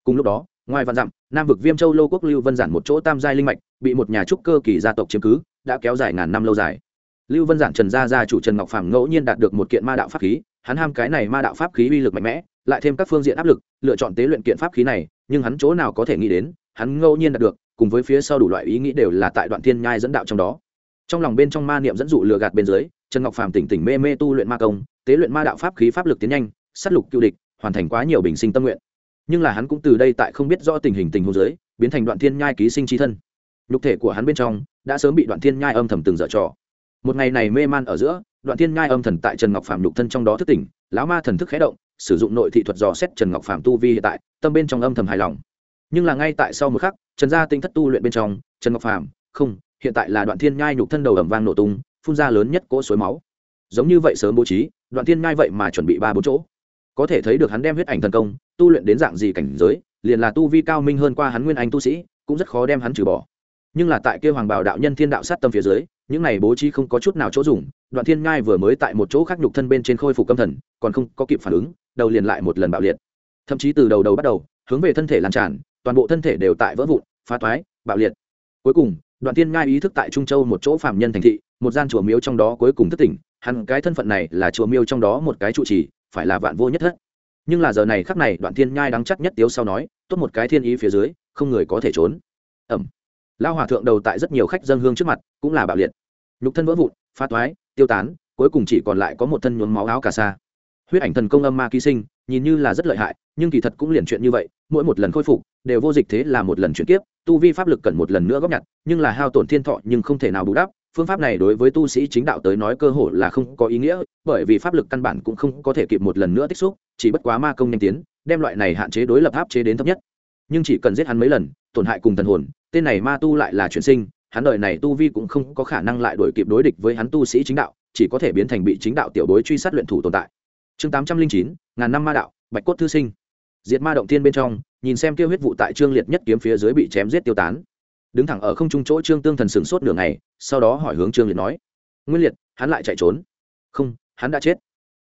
Cùng lúc đó, ngoài vạn dặm, nam vực viêm châu lô quốc lưu vân giản một chỗ tam giai linh mạch, bị một nhà trúc cơ kỳ gia tộc chiếm cứ, đã kéo dài ngàn năm lâu dài. Lưu vân giản trần gia gia chủ trần ngọc phàm ngẫu nhiên đạt được một kiện ma đạo pháp khí hắn ham cái này ma đạo pháp khí uy lực mạnh mẽ, lại thêm các phương diện áp lực, lựa chọn tế luyện kiện pháp khí này, nhưng hắn chỗ nào có thể nghĩ đến, hắn ngẫu nhiên đạt được, cùng với phía sau đủ loại ý nghĩ đều là tại đoạn thiên nhai dẫn đạo trong đó. Trong lòng bên trong ma niệm dẫn dụ lừa gạt bên dưới, trần ngọc phàm tỉnh tỉnh mê mê tu luyện ma công, tế luyện ma đạo pháp khí pháp lực tiến nhanh, sát lục cựu địch, hoàn thành quá nhiều bình sinh tâm nguyện. Nhưng là hắn cũng từ đây tại không biết rõ tình hình tình huống dưới, biến thành đoạn thiên nhai ký sinh trí thân. Nhục thể của hắn bên trong, đã sớm bị đoạn thiên nhai âm thầm từng dở trò. Một ngày này mê man ở giữa đoạn thiên nhai âm thần tại trần ngọc phạm nhục thân trong đó thức tỉnh, lão ma thần thức khé động, sử dụng nội thị thuật dò xét trần ngọc phạm tu vi hiện tại, tâm bên trong âm thầm hài lòng. Nhưng là ngay tại sau một khắc, trần gia tinh thất tu luyện bên trong, trần ngọc phạm không, hiện tại là đoạn thiên nhai nhục thân đầu ẩm vang nổ tung, phun ra lớn nhất cỗ suối máu. Giống như vậy sớm bố trí, đoạn thiên nhai vậy mà chuẩn bị ba bốn chỗ. Có thể thấy được hắn đem huyết ảnh thần công, tu luyện đến dạng gì cảnh giới, liền là tu vi cao minh hơn qua hắn nguyên anh tu sĩ, cũng rất khó đem hắn trừ bỏ. Nhưng là tại kia hoàng bảo đạo nhân thiên đạo sát tâm phía dưới, những này bố trí không có chút nào chỗ dùng đoạn thiên ngai vừa mới tại một chỗ khác nhục thân bên trên khôi phục tâm thần, còn không có kịp phản ứng, đầu liền lại một lần bạo liệt. Thậm chí từ đầu đầu bắt đầu, hướng về thân thể lan tràn, toàn bộ thân thể đều tại vỡ vụn, phá toái, bạo liệt. Cuối cùng, đoạn thiên ngai ý thức tại trung châu một chỗ phạm nhân thành thị, một gian chùa miếu trong đó cuối cùng thất tỉnh hẳn cái thân phận này là chùa miêu trong đó một cái trụ trì, phải là vạn vô nhất thất. Nhưng là giờ này khắc này, đoạn thiên nhai đắng chắc nhất tiếu sau nói, tốt một cái thiên ý phía dưới, không người có thể trốn. Ẩm. Lao hòa thượng đầu tại rất nhiều khách dân hương trước mặt, cũng là bạo liệt. Nhục thân vỡ vụn, phá toái tiêu tán, cuối cùng chỉ còn lại có một thân nhuốm máu áo cà sa. Huyết ảnh thần công âm ma ký sinh, nhìn như là rất lợi hại, nhưng kỳ thật cũng liền chuyện như vậy, mỗi một lần khôi phục, đều vô dịch thế là một lần chuyển kiếp, tu vi pháp lực cần một lần nữa góp nhặt, nhưng là hao tổn thiên thọ nhưng không thể nào bù đắp, phương pháp này đối với tu sĩ chính đạo tới nói cơ hội là không có ý nghĩa, bởi vì pháp lực căn bản cũng không có thể kịp một lần nữa tích xúc, chỉ bất quá ma công nhanh tiến, đem loại này hạn chế đối lập áp chế đến thấp nhất. Nhưng chỉ cần giết hắn mấy lần, tổn hại cùng thần hồn, tên này ma tu lại là chuyển sinh hắn đời này tu vi cũng không có khả năng lại đổi kịp đối địch với hắn tu sĩ chính đạo, chỉ có thể biến thành bị chính đạo tiểu bối truy sát luyện thủ tồn tại. Chương tám trăm linh chín, ngàn năm ma đạo, bạch cốt thư sinh. Diệt ma động thiên bên trong, nhìn xem tiêu huyết vụ tại trương liệt nhất kiếm phía dưới bị chém giết tiêu tán. Đứng thẳng ở không trung chỗ trương tương thần sửng sốt nửa ngày, sau đó hỏi hướng trương liệt nói, nguyên liệt, hắn lại chạy trốn? Không, hắn đã chết.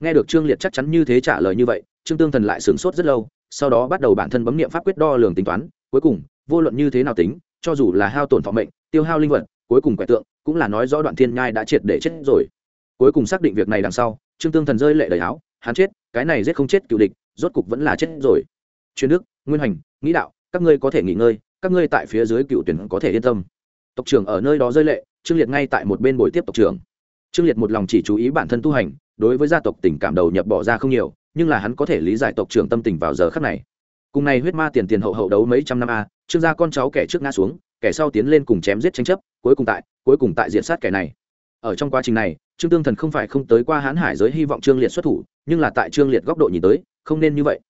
Nghe được trương liệt chắc chắn như thế trả lời như vậy, trương tương thần lại sửng sốt rất lâu, sau đó bắt đầu bản thân bấm nghiệm pháp quyết đo lường tính toán, cuối cùng, vô luận như thế nào tính, cho dù là hao tổn thọ mệnh tiêu hao linh vật, cuối cùng quẻ tượng, cũng là nói rõ đoạn thiên nhai đã triệt để chết rồi. Cuối cùng xác định việc này đằng sau, trương tương thần rơi lệ đầy áo, hắn chết, cái này giết không chết cựu địch, rốt cục vẫn là chết rồi. Chuyên đức, nguyên hành, nghĩ đạo, các ngươi có thể nghỉ ngơi, các ngươi tại phía dưới cựu tuyển có thể yên tâm. Tộc trưởng ở nơi đó rơi lệ, trương liệt ngay tại một bên buổi tiếp tộc trưởng. Trương liệt một lòng chỉ chú ý bản thân tu hành, đối với gia tộc tình cảm đầu nhập bỏ ra không nhiều, nhưng là hắn có thể lý giải tộc trưởng tâm tình vào giờ khắc này. Cùng này huyết ma tiền tiền hậu hậu đấu mấy trăm năm a, trương gia con cháu kẻ trước ngã xuống kẻ sau tiến lên cùng chém giết tranh chấp, cuối cùng tại, cuối cùng tại diện sát kẻ này. Ở trong quá trình này, trương tương thần không phải không tới qua hãn hải giới hy vọng trương liệt xuất thủ, nhưng là tại trương liệt góc độ nhìn tới, không nên như vậy.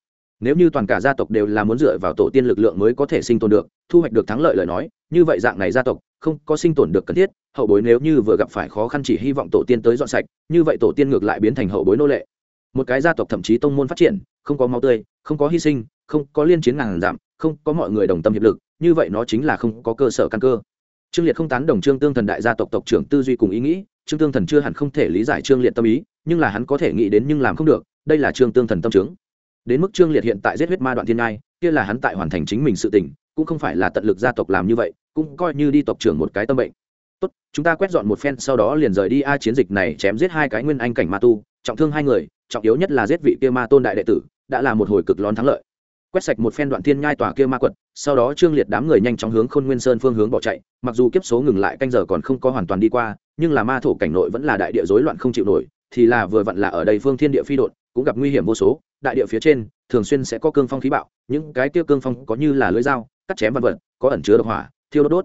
Nếu như toàn cả gia tộc đều là muốn dựa vào tổ tiên lực lượng mới có thể sinh tồn được, thu hoạch được thắng lợi lời nói, như vậy dạng này gia tộc, không có sinh tồn được cần thiết, hậu bối nếu như vừa gặp phải khó khăn chỉ hy vọng tổ tiên tới dọn sạch, như vậy tổ tiên ngược lại biến thành hậu bối nô lệ. Một cái gia tộc thậm chí tông môn phát triển, không có máu tươi, không có hy sinh, không có liên chiến ngàn giảm, không có mọi người đồng tâm hiệp lực như vậy nó chính là không có cơ sở căn cơ. Trương liệt không tán đồng trương tương thần đại gia tộc tộc trưởng tư duy cùng ý nghĩ, trương tương thần chưa hẳn không thể lý giải trương liệt tâm ý, nhưng là hắn có thể nghĩ đến nhưng làm không được, đây là trương tương thần tâm chứng. Đến mức trương liệt hiện tại giết huyết ma đoạn thiên ngai, kia là hắn tại hoàn thành chính mình sự tình, cũng không phải là tận lực gia tộc làm như vậy, cũng coi như đi tộc trưởng một cái tâm bệnh. Tốt, chúng ta quét dọn một phen, sau đó liền rời đi a chiến dịch này chém giết hai cái nguyên anh cảnh ma tu, trọng thương hai người, trọng yếu nhất là giết vị kia ma tôn đại đệ tử, đã là một hồi cực lón thắng lợi quét sạch một phen đoạn thiên nhai tòa kia ma quật, sau đó trương liệt đám người nhanh chóng hướng khôn nguyên sơn phương hướng bỏ chạy, mặc dù kiếp số ngừng lại canh giờ còn không có hoàn toàn đi qua, nhưng là ma thổ cảnh nội vẫn là đại địa rối loạn không chịu nổi, thì là vừa vặn là ở đây phương thiên địa phi đột cũng gặp nguy hiểm vô số, đại địa phía trên, thường xuyên sẽ có cương phong khí bạo, những cái tiêu cương phong có như là lưỡi dao, cắt chém văn vật, có ẩn chứa độc hỏa, thiêu đốt đốt,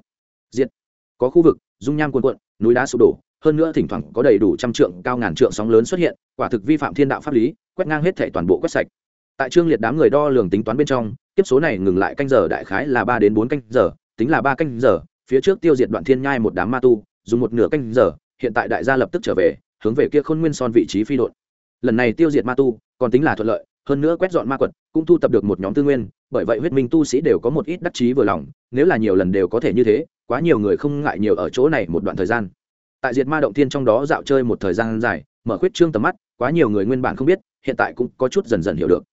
diệt. Có khu vực, dung nham cuồn cuộn, núi đá sụp đổ, hơn nữa thỉnh thoảng có đầy đủ trăm trượng, cao ngàn trượng sóng lớn xuất hiện, quả thực vi phạm thiên đạo pháp lý, quét ngang hết thể toàn bộ quét sạch tại trương liệt đám người đo lường tính toán bên trong tiếp số này ngừng lại canh giờ đại khái là ba đến bốn canh giờ, tính là ba canh giờ, phía trước tiêu diệt đoạn thiên nhai một đám ma tu, dùng một nửa canh giờ, hiện tại đại gia lập tức trở về, hướng về kia khôn nguyên son vị trí phi đội lần này tiêu diệt ma tu, còn tính là thuận lợi, hơn nữa quét dọn ma quật, cũng thu tập được một nhóm tư nguyên, bởi vậy huyết minh tu sĩ đều có một ít đắc chí vừa lòng, nếu là nhiều lần đều có thể như thế, quá nhiều người không ngại nhiều ở chỗ này một đoạn thời gian. Tại diệt ma động tiên trong đó dạo chơi một thời gian dài, mở khuyết trương tầm mắt, quá nhiều người nguyên bản không biết, hiện tại cũng có chút dần dần hiểu được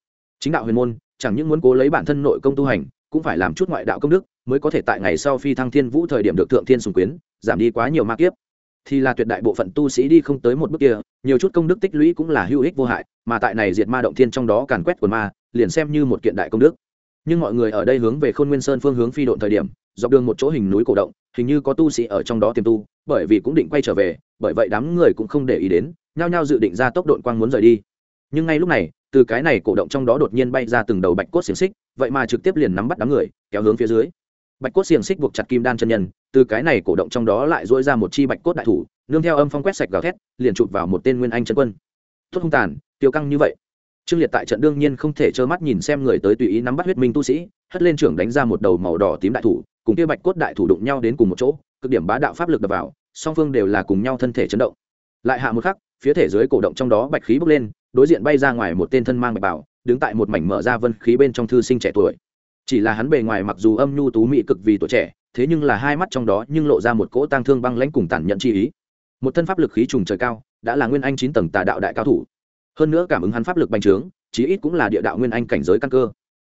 chính đạo huyền môn, chẳng những muốn cố lấy bản thân nội công tu hành, cũng phải làm chút ngoại đạo công đức, mới có thể tại ngày sau phi thăng thiên vũ thời điểm được thượng thiên sùng quyến, giảm đi quá nhiều ma kiếp. Thì là tuyệt đại bộ phận tu sĩ đi không tới một bước kia, nhiều chút công đức tích lũy cũng là hữu ích vô hại, mà tại này diệt ma động thiên trong đó càn quét quần ma, liền xem như một kiện đại công đức. Nhưng mọi người ở đây hướng về khôn nguyên sơn phương hướng phi độn thời điểm, dọc đường một chỗ hình núi cổ động, hình như có tu sĩ ở trong đó tiềm tu, bởi vì cũng định quay trở về, bởi vậy đám người cũng không để ý đến, nhao nhao dự định ra tốc độn quang muốn rời đi. Nhưng ngay lúc này từ cái này cổ động trong đó đột nhiên bay ra từng đầu bạch cốt xiềng xích, vậy mà trực tiếp liền nắm bắt đám người, kéo hướng phía dưới. Bạch cốt xiềng xích buộc chặt kim đan chân nhân, từ cái này cổ động trong đó lại dỗi ra một chi bạch cốt đại thủ, nương theo âm phong quét sạch gào thét, liền chụp vào một tên nguyên anh chân quân. Tốt hung tàn, tiêu căng như vậy. Trương liệt tại trận đương nhiên không thể trơ mắt nhìn xem người tới tùy ý nắm bắt huyết minh tu sĩ, hất lên trưởng đánh ra một đầu màu đỏ tím đại thủ, cùng kia bạch cốt đại thủ đụng nhau đến cùng một chỗ, cực điểm bá đạo pháp lực đập vào, song phương đều là cùng nhau thân thể chấn động. Lại hạ một khắc, phía thể dưới cổ động trong đó bạch khí bốc lên đối diện bay ra ngoài một tên thân mang bạch bảo, đứng tại một mảnh mở ra vân khí bên trong thư sinh trẻ tuổi. Chỉ là hắn bề ngoài mặc dù âm nhu tú mỹ cực vì tuổi trẻ, thế nhưng là hai mắt trong đó nhưng lộ ra một cỗ tang thương băng lãnh cùng tàn nhẫn chi ý. Một thân pháp lực khí trùng trời cao, đã là nguyên anh chín tầng tà đạo đại cao thủ. Hơn nữa cảm ứng hắn pháp lực bành trướng, chí ít cũng là địa đạo nguyên anh cảnh giới căn cơ.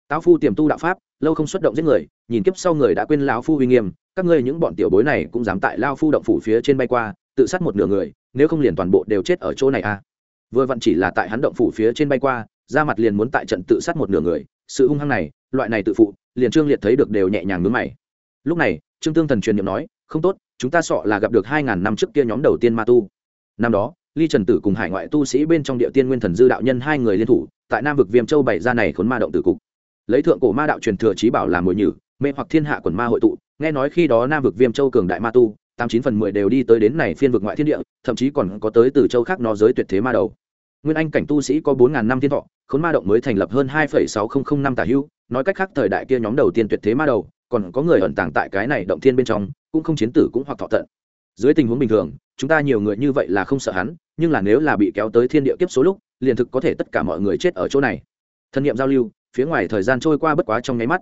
Táo phu tiềm tu đạo pháp, lâu không xuất động giết người, nhìn kiếp sau người đã quên lão phu uy nghiêm, các ngươi những bọn tiểu bối này cũng dám tại lao phu động phủ phía trên bay qua, tự sát một nửa người, nếu không liền toàn bộ đều chết ở chỗ này à vừa vặn chỉ là tại hắn động phủ phía trên bay qua ra mặt liền muốn tại trận tự sát một nửa người. Sự hung hăng này, loại này tự phụ, liền trương liệt thấy được đều nhẹ nhàng ngứa mày. Lúc này, trương tương thần truyền niệm nói, không tốt, chúng ta sọ là gặp được hai ngàn năm trước kia nhóm đầu tiên ma tu. Năm đó, ly trần tử cùng hải ngoại tu sĩ bên trong địa tiên nguyên thần dư đạo nhân hai người liên thủ, tại nam vực viêm châu bảy ra này khốn ma động tử cục. Lấy thượng cổ ma đạo truyền thừa trí bảo làm mồi nhử, mê hoặc thiên hạ quần ma hội tụ. Nghe nói khi đó nam vực viêm châu cường đại ma tu, tám chín phần mười đều đi tới đến này phiên vực ngoại thiên địa, thậm chí còn có tới từ châu khác nó giới tuyệt thế ma đầu nguyên anh cảnh tu sĩ có bốn ngàn năm thiên thọ, khốn ma động mới thành lập hơn hai phẩy sáu không không năm tả hưu. Nói cách khác, thời đại kia nhóm đầu tiên tuyệt thế ma đầu, còn có người ẩn tàng tại cái này động thiên bên trong, cũng không chiến tử cũng hoặc thọ tận. Dưới tình huống bình thường, chúng ta nhiều người như vậy là không sợ hắn, nhưng là nếu là bị kéo tới thiên địa kiếp số lúc, liền thực có thể tất cả mọi người chết ở chỗ này. Thân nhiệm giao lưu, phía ngoài thời gian trôi qua bất quá trong nháy mắt.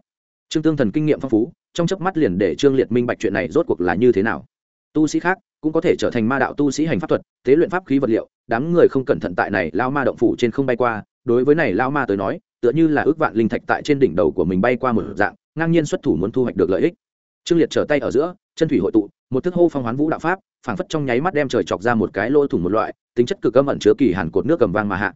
Trương tương thần kinh nghiệm phong phú, trong chớp mắt liền để trương liệt minh bạch chuyện này rốt cuộc là như thế nào. Tu sĩ khác cũng có thể trở thành ma đạo tu sĩ hành pháp thuật, tế luyện pháp khí vật liệu đám người không cẩn thận tại này lao ma động phủ trên không bay qua, đối với này lao ma tới nói, tựa như là ước vạn linh thạch tại trên đỉnh đầu của mình bay qua một dạng, ngang nhiên xuất thủ muốn thu hoạch được lợi ích. Trương liệt trở tay ở giữa, chân thủy hội tụ, một thức hô phong hoán vũ đạo pháp, phảng phất trong nháy mắt đem trời chọc ra một cái lỗ thủng một loại, tính chất cực âm ẩn chứa kỳ hàn cột nước cầm vang mà hạ.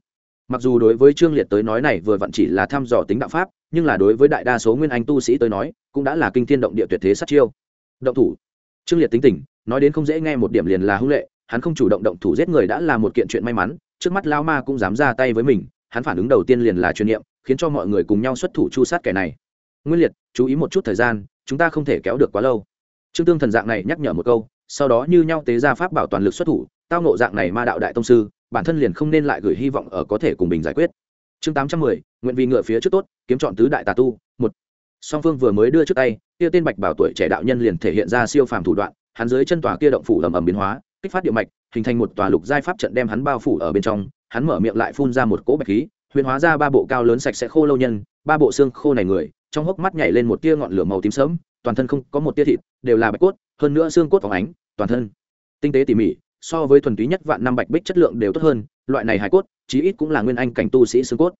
Mặc dù đối với trương liệt tới nói này vừa vặn chỉ là thăm dò tính đạo pháp, nhưng là đối với đại đa số nguyên anh tu sĩ tới nói, cũng đã là kinh thiên động địa tuyệt thế sát chiêu. Động thủ. Trương liệt tính tình, nói đến không dễ nghe một điểm liền là hung lệ hắn không chủ động động thủ giết người đã là một kiện chuyện may mắn, trước mắt lao ma cũng dám ra tay với mình, hắn phản ứng đầu tiên liền là chuyên niệm, khiến cho mọi người cùng nhau xuất thủ chu sát kẻ này. Nguyên liệt, chú ý một chút thời gian, chúng ta không thể kéo được quá lâu. Trương tương thần dạng này nhắc nhở một câu, sau đó như nhau tế ra pháp bảo toàn lực xuất thủ, tao nộ dạng này ma đạo đại tông sư, bản thân liền không nên lại gửi hy vọng ở có thể cùng mình giải quyết. Chương tám trăm mười, nguyện vì ngựa phía trước tốt, kiếm chọn tứ đại tà tu, một. Song phương vừa mới đưa trước tay, kia tên bạch bảo tuổi trẻ đạo nhân liền thể hiện ra siêu phàm thủ đoạn, hắn dưới chân tòa kia động phủ ầm ầm biến hóa kích phát địa mạch, hình thành một tòa lục giai pháp trận đem hắn bao phủ ở bên trong, hắn mở miệng lại phun ra một cỗ bạch khí, huyền hóa ra ba bộ cao lớn sạch sẽ khô lâu nhân, ba bộ xương khô này người, trong hốc mắt nhảy lên một tia ngọn lửa màu tím sớm toàn thân không có một tia thịt, đều là bạch cốt, hơn nữa xương cốt phóng ánh, toàn thân tinh tế tỉ mỉ, so với thuần túy nhất vạn năm bạch bích chất lượng đều tốt hơn, loại này hải cốt, chí ít cũng là nguyên anh cảnh tu sĩ xương cốt.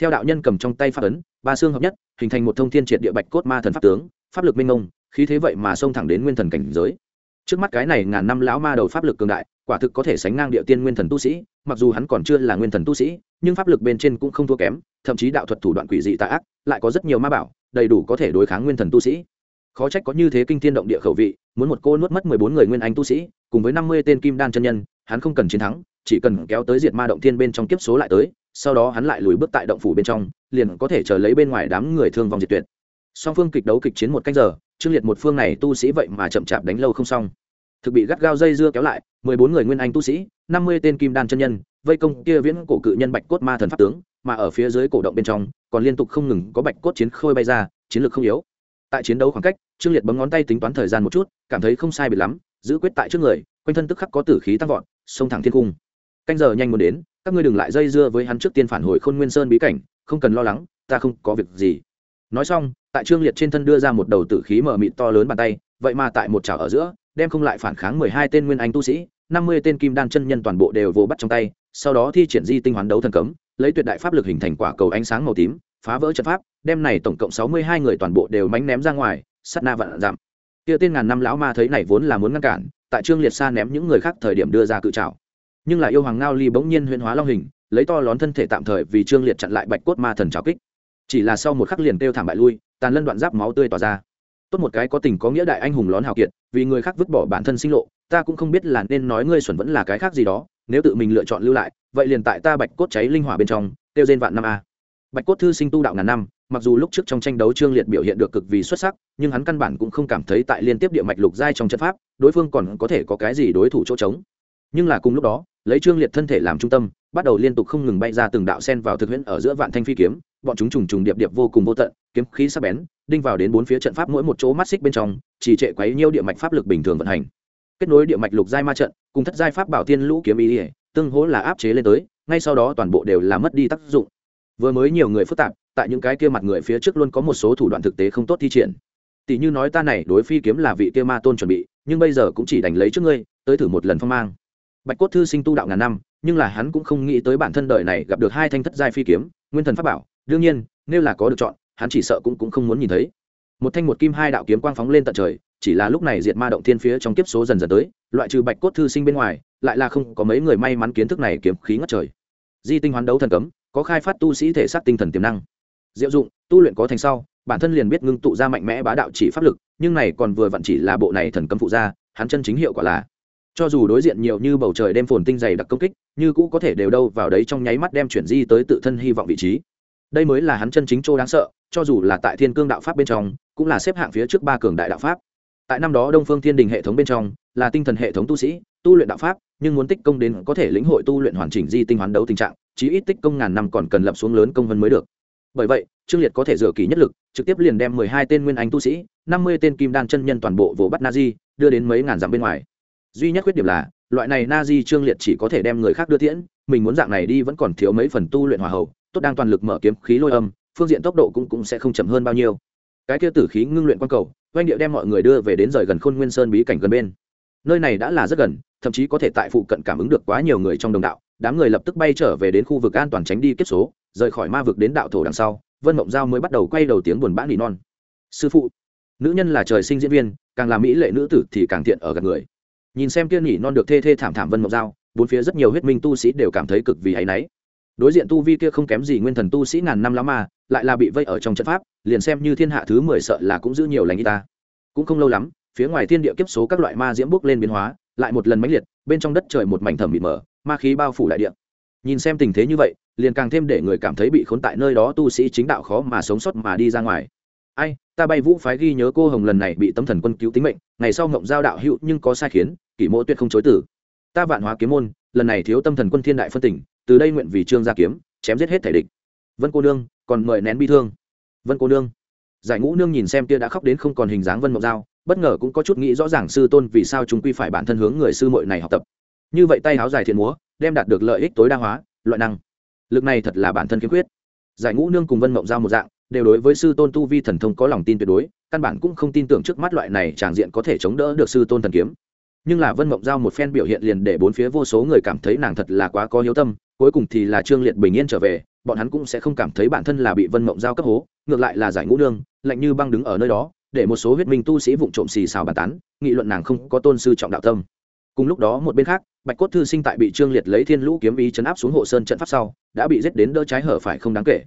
Theo đạo nhân cầm trong tay pháp ấn, ba xương hợp nhất, hình thành một thông thiên triệt địa bạch cốt ma thần pháp tướng, pháp lực minh ngông khí thế vậy mà xông thẳng đến nguyên thần cảnh giới trước mắt cái này ngàn năm lão ma đầu pháp lực cường đại, quả thực có thể sánh ngang địa tiên nguyên thần tu sĩ, mặc dù hắn còn chưa là nguyên thần tu sĩ, nhưng pháp lực bên trên cũng không thua kém, thậm chí đạo thuật thủ đoạn quỷ dị tạ ác, lại có rất nhiều ma bảo, đầy đủ có thể đối kháng nguyên thần tu sĩ. Khó trách có như thế kinh thiên động địa khẩu vị, muốn một cô nuốt mất mười bốn người nguyên anh tu sĩ, cùng với năm mươi tên kim đan chân nhân, hắn không cần chiến thắng, chỉ cần kéo tới diệt ma động thiên bên trong kiếp số lại tới, sau đó hắn lại lùi bước tại động phủ bên trong, liền có thể chờ lấy bên ngoài đám người thương vong diệt tuyệt. Song phương kịch đấu kịch chiến một canh giờ trương liệt một phương này tu sĩ vậy mà chậm chạp đánh lâu không xong. Thực bị gắt gao dây dưa kéo lại, mười bốn người nguyên anh tu sĩ, năm mươi tên kim đan chân nhân, vây công kia viễn cổ cự nhân bạch cốt ma thần pháp tướng, mà ở phía dưới cổ động bên trong, còn liên tục không ngừng có bạch cốt chiến khôi bay ra, chiến lược không yếu. Tại chiến đấu khoảng cách, trương liệt bấm ngón tay tính toán thời gian một chút, cảm thấy không sai biệt lắm, giữ quyết tại trước người, quanh thân tức khắc có tử khí tăng vọt xông thẳng thiên cung. Canh giờ nhanh muốn đến, các ngươi đừng lại dây dưa với hắn trước tiên phản hồi khôn nguyên sơn bí cảnh, không cần lo lắng, ta không có việc gì. Nói xong tại trương liệt trên thân đưa ra một đầu tử khí mở mịt to lớn bàn tay, vậy mà tại một chảo ở giữa, đem không lại phản kháng mười hai tên nguyên anh tu sĩ, năm mươi tên kim đan chân nhân toàn bộ đều vồ bắt trong tay, sau đó thi triển di tinh hoán đấu thần cấm, lấy tuyệt đại pháp lực hình thành quả cầu ánh sáng màu tím, phá vỡ trận pháp, đem này tổng cộng sáu mươi hai người toàn bộ đều mánh ném ra ngoài sắt na vạn giảm kia tên ngàn năm lão ma thấy này vốn là muốn ngăn cản, tại trương liệt xa ném những người khác thời điểm đưa ra cự trào nhưng lại yêu hoàng ngao ly bỗng nhiên huyễn hóa long hình, lấy to lón thân thể tạm thời vì trương liệt chặn lại bạch cốt ma thần trào kích chỉ là sau một khắc liền kêu thảm bại lui, tàn lân đoạn giáp máu tươi tỏa ra. Tốt một cái có tình có nghĩa đại anh hùng lón hào kiệt, vì người khác vứt bỏ bản thân sinh lộ, ta cũng không biết là nên nói ngươi xuẩn vẫn là cái khác gì đó, nếu tự mình lựa chọn lưu lại, vậy liền tại ta bạch cốt cháy linh hỏa bên trong tiêu trên vạn năm a. Bạch cốt thư sinh tu đạo ngàn năm, mặc dù lúc trước trong tranh đấu trương liệt biểu hiện được cực vì xuất sắc, nhưng hắn căn bản cũng không cảm thấy tại liên tiếp địa mạch lục giai trong trận pháp, đối phương còn có thể có cái gì đối thủ chỗ trống nhưng là cùng lúc đó, lấy trương liệt thân thể làm trung tâm, bắt đầu liên tục không ngừng bay ra từng đạo sen vào thực huyễn ở giữa vạn thanh phi kiếm, bọn chúng trùng trùng điệp điệp vô cùng vô tận, kiếm khí sắc bén, đinh vào đến bốn phía trận pháp mỗi một chỗ mắt xích bên trong chỉ trệ quấy nhiêu địa mạch pháp lực bình thường vận hành. Kết nối địa mạch lục giai ma trận, cùng thất giai pháp bảo tiên lũ kiếm ý ỉa tương hỗ là áp chế lên tới, ngay sau đó toàn bộ đều là mất đi tác dụng. Vừa mới nhiều người phức tạp, tại những cái kia mặt người phía trước luôn có một số thủ đoạn thực tế không tốt thi triển. Tỷ như nói ta này, đối phi kiếm là vị kia ma tôn chuẩn bị, nhưng bây giờ cũng chỉ đành lấy trước ngươi, tới thử một lần phong mang bạch cốt thư sinh tu đạo ngàn năm, nhưng là hắn cũng không nghĩ tới bản thân đời này gặp được hai thanh thất giai phi kiếm, nguyên thần pháp bảo. Đương nhiên, nếu là có được chọn, hắn chỉ sợ cũng cũng không muốn nhìn thấy. Một thanh một kim hai đạo kiếm quang phóng lên tận trời, chỉ là lúc này diệt ma động thiên phía trong kiếp số dần dần tới, loại trừ bạch cốt thư sinh bên ngoài, lại là không có mấy người may mắn kiến thức này kiếm khí ngất trời. Di tinh hoán đấu thần cấm, có khai phát tu sĩ thể xác tinh thần tiềm năng. Diệu dụng, tu luyện có thành sau, bản thân liền biết ngưng tụ ra mạnh mẽ bá đạo chỉ pháp lực, nhưng này còn vừa vặn chỉ là bộ này thần cấm phụ ra hắn chân chính hiệu quả là cho dù đối diện nhiều như bầu trời đêm phồn tinh dày đặc công kích, như cũ có thể đều đâu vào đấy trong nháy mắt đem chuyển di tới tự thân hy vọng vị trí. Đây mới là hắn chân chính chỗ đáng sợ, cho dù là tại thiên cương đạo pháp bên trong, cũng là xếp hạng phía trước ba cường đại đạo pháp. Tại năm đó đông phương thiên đình hệ thống bên trong, là tinh thần hệ thống tu sĩ, tu luyện đạo pháp, nhưng muốn tích công đến có thể lĩnh hội tu luyện hoàn chỉnh di tinh hoán đấu tình trạng, chí ít tích công ngàn năm còn cần lập xuống lớn công vân mới được. Bởi vậy, trương liệt có thể dựa kỳ nhất lực, trực tiếp liền đem mười hai tên nguyên anh tu sĩ, năm mươi tên kim đan chân nhân toàn bộ vồ bắt na di, đưa đến mấy ngàn dặm bên ngoài duy nhất khuyết điểm là, loại này na di trương liệt chỉ có thể đem người khác đưa tiễn, mình muốn dạng này đi vẫn còn thiếu mấy phần tu luyện hòa hậu, tốt đang toàn lực mở kiếm khí lôi âm, phương diện tốc độ cũng cũng sẽ không chậm hơn bao nhiêu. Cái kia tử khí ngưng luyện quan cầu, oanh điệu đem mọi người đưa về đến rời gần khôn nguyên sơn bí cảnh gần bên. Nơi này đã là rất gần, thậm chí có thể tại phụ cận cảm ứng được quá nhiều người trong đồng đạo, đám người lập tức bay trở về đến khu vực an toàn tránh đi kiếp số, rời khỏi ma vực đến đạo thổ đằng sau, vân mộng giao mới bắt đầu quay đầu tiếng buồn bã nỉ non. Sư phụ, nữ nhân là trời sinh diễn viên, càng là mỹ lệ nữ tử thì càng thiện ở gần người nhìn xem kia nỉ non được thê thê thảm thảm vân mộng dao, bốn phía rất nhiều huyết minh tu sĩ đều cảm thấy cực vì áy náy. Đối diện tu vi kia không kém gì nguyên thần tu sĩ ngàn năm lắm mà lại là bị vây ở trong trận pháp liền xem như thiên hạ thứ mười sợ là cũng giữ nhiều lành y ta. Cũng không lâu lắm phía ngoài thiên địa kiếp số các loại ma diễm bốc lên biến hóa lại một lần mãnh liệt bên trong đất trời một mảnh thẩm bị mở ma khí bao phủ đại địa. Nhìn xem tình thế như vậy liền càng thêm để người cảm thấy bị khốn tại nơi đó tu sĩ chính đạo khó mà sống sót mà đi ra ngoài. Ai ta bay vũ phái ghi nhớ cô hồng lần này bị tâm thần quân cứu tính mệnh, ngày sau ngộng giao đạo hữu nhưng có sai khiến, kỷ mỗ tuyệt không chối tử. Ta vạn hóa kiếm môn, lần này thiếu tâm thần quân thiên đại phân tỉnh, từ đây nguyện vì trương gia kiếm, chém giết hết thể địch. Vân cô nương, còn mời nén bi thương. Vân cô nương. Giải ngũ nương nhìn xem kia đã khóc đến không còn hình dáng vân mộng giao, bất ngờ cũng có chút nghĩ rõ ràng sư tôn vì sao chúng quy phải bản thân hướng người sư muội này học tập. Như vậy tay áo dài thiện múa, đem đạt được lợi ích tối đa hóa, loại năng. Lực này thật là bản thân kiếm khuyết giải ngũ nương cùng vân mộng giao một dạng đều đối với sư tôn tu vi thần thông có lòng tin tuyệt đối, căn bản cũng không tin tưởng trước mắt loại này tràng diện có thể chống đỡ được sư tôn thần kiếm. Nhưng là vân mộng giao một phen biểu hiện liền để bốn phía vô số người cảm thấy nàng thật là quá có hiếu tâm, cuối cùng thì là trương liệt bình yên trở về, bọn hắn cũng sẽ không cảm thấy bản thân là bị vân mộng giao cấp hố, ngược lại là giải ngũ nương, lạnh như băng đứng ở nơi đó, để một số huyết minh tu sĩ vụng trộm xì xào bàn tán, nghị luận nàng không có tôn sư trọng đạo tâm. Cùng lúc đó một bên khác, bạch cốt thư sinh tại bị trương liệt lấy thiên lũ kiếm ý chấn áp xuống hộ sơn trận pháp sau, đã bị giết đến đỡ trái hở phải không đáng kể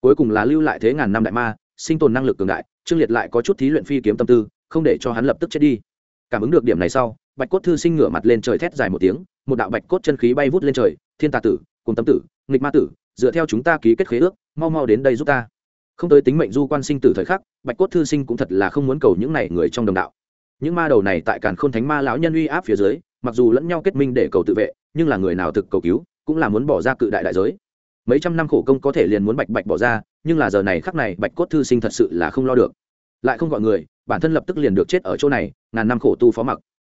cuối cùng là lưu lại thế ngàn năm đại ma, sinh tồn năng lực cường đại, trương liệt lại có chút thí luyện phi kiếm tâm tư, không để cho hắn lập tức chết đi. Cảm ứng được điểm này sau, bạch cốt thư sinh ngửa mặt lên trời thét dài một tiếng, một đạo bạch cốt chân khí bay vút lên trời, thiên tà tử cùng tâm tử, nghịch ma tử, dựa theo chúng ta ký kết khế ước, mau mau đến đây giúp ta. Không tới tính mệnh du quan sinh tử thời khắc, bạch cốt thư sinh cũng thật là không muốn cầu những này người trong đồng đạo. Những ma đầu này tại càn khôn thánh ma lão nhân uy áp phía dưới, mặc dù lẫn nhau kết minh để cầu tự vệ, nhưng là người nào thực cầu cứu, cũng là muốn bỏ ra cự đại đại giới mấy trăm năm khổ công có thể liền muốn bạch bạch bỏ ra, nhưng là giờ này khắc này bạch cốt thư sinh thật sự là không lo được. Lại không gọi người, bản thân lập tức liền được chết ở chỗ này, ngàn năm khổ tu phó mặc.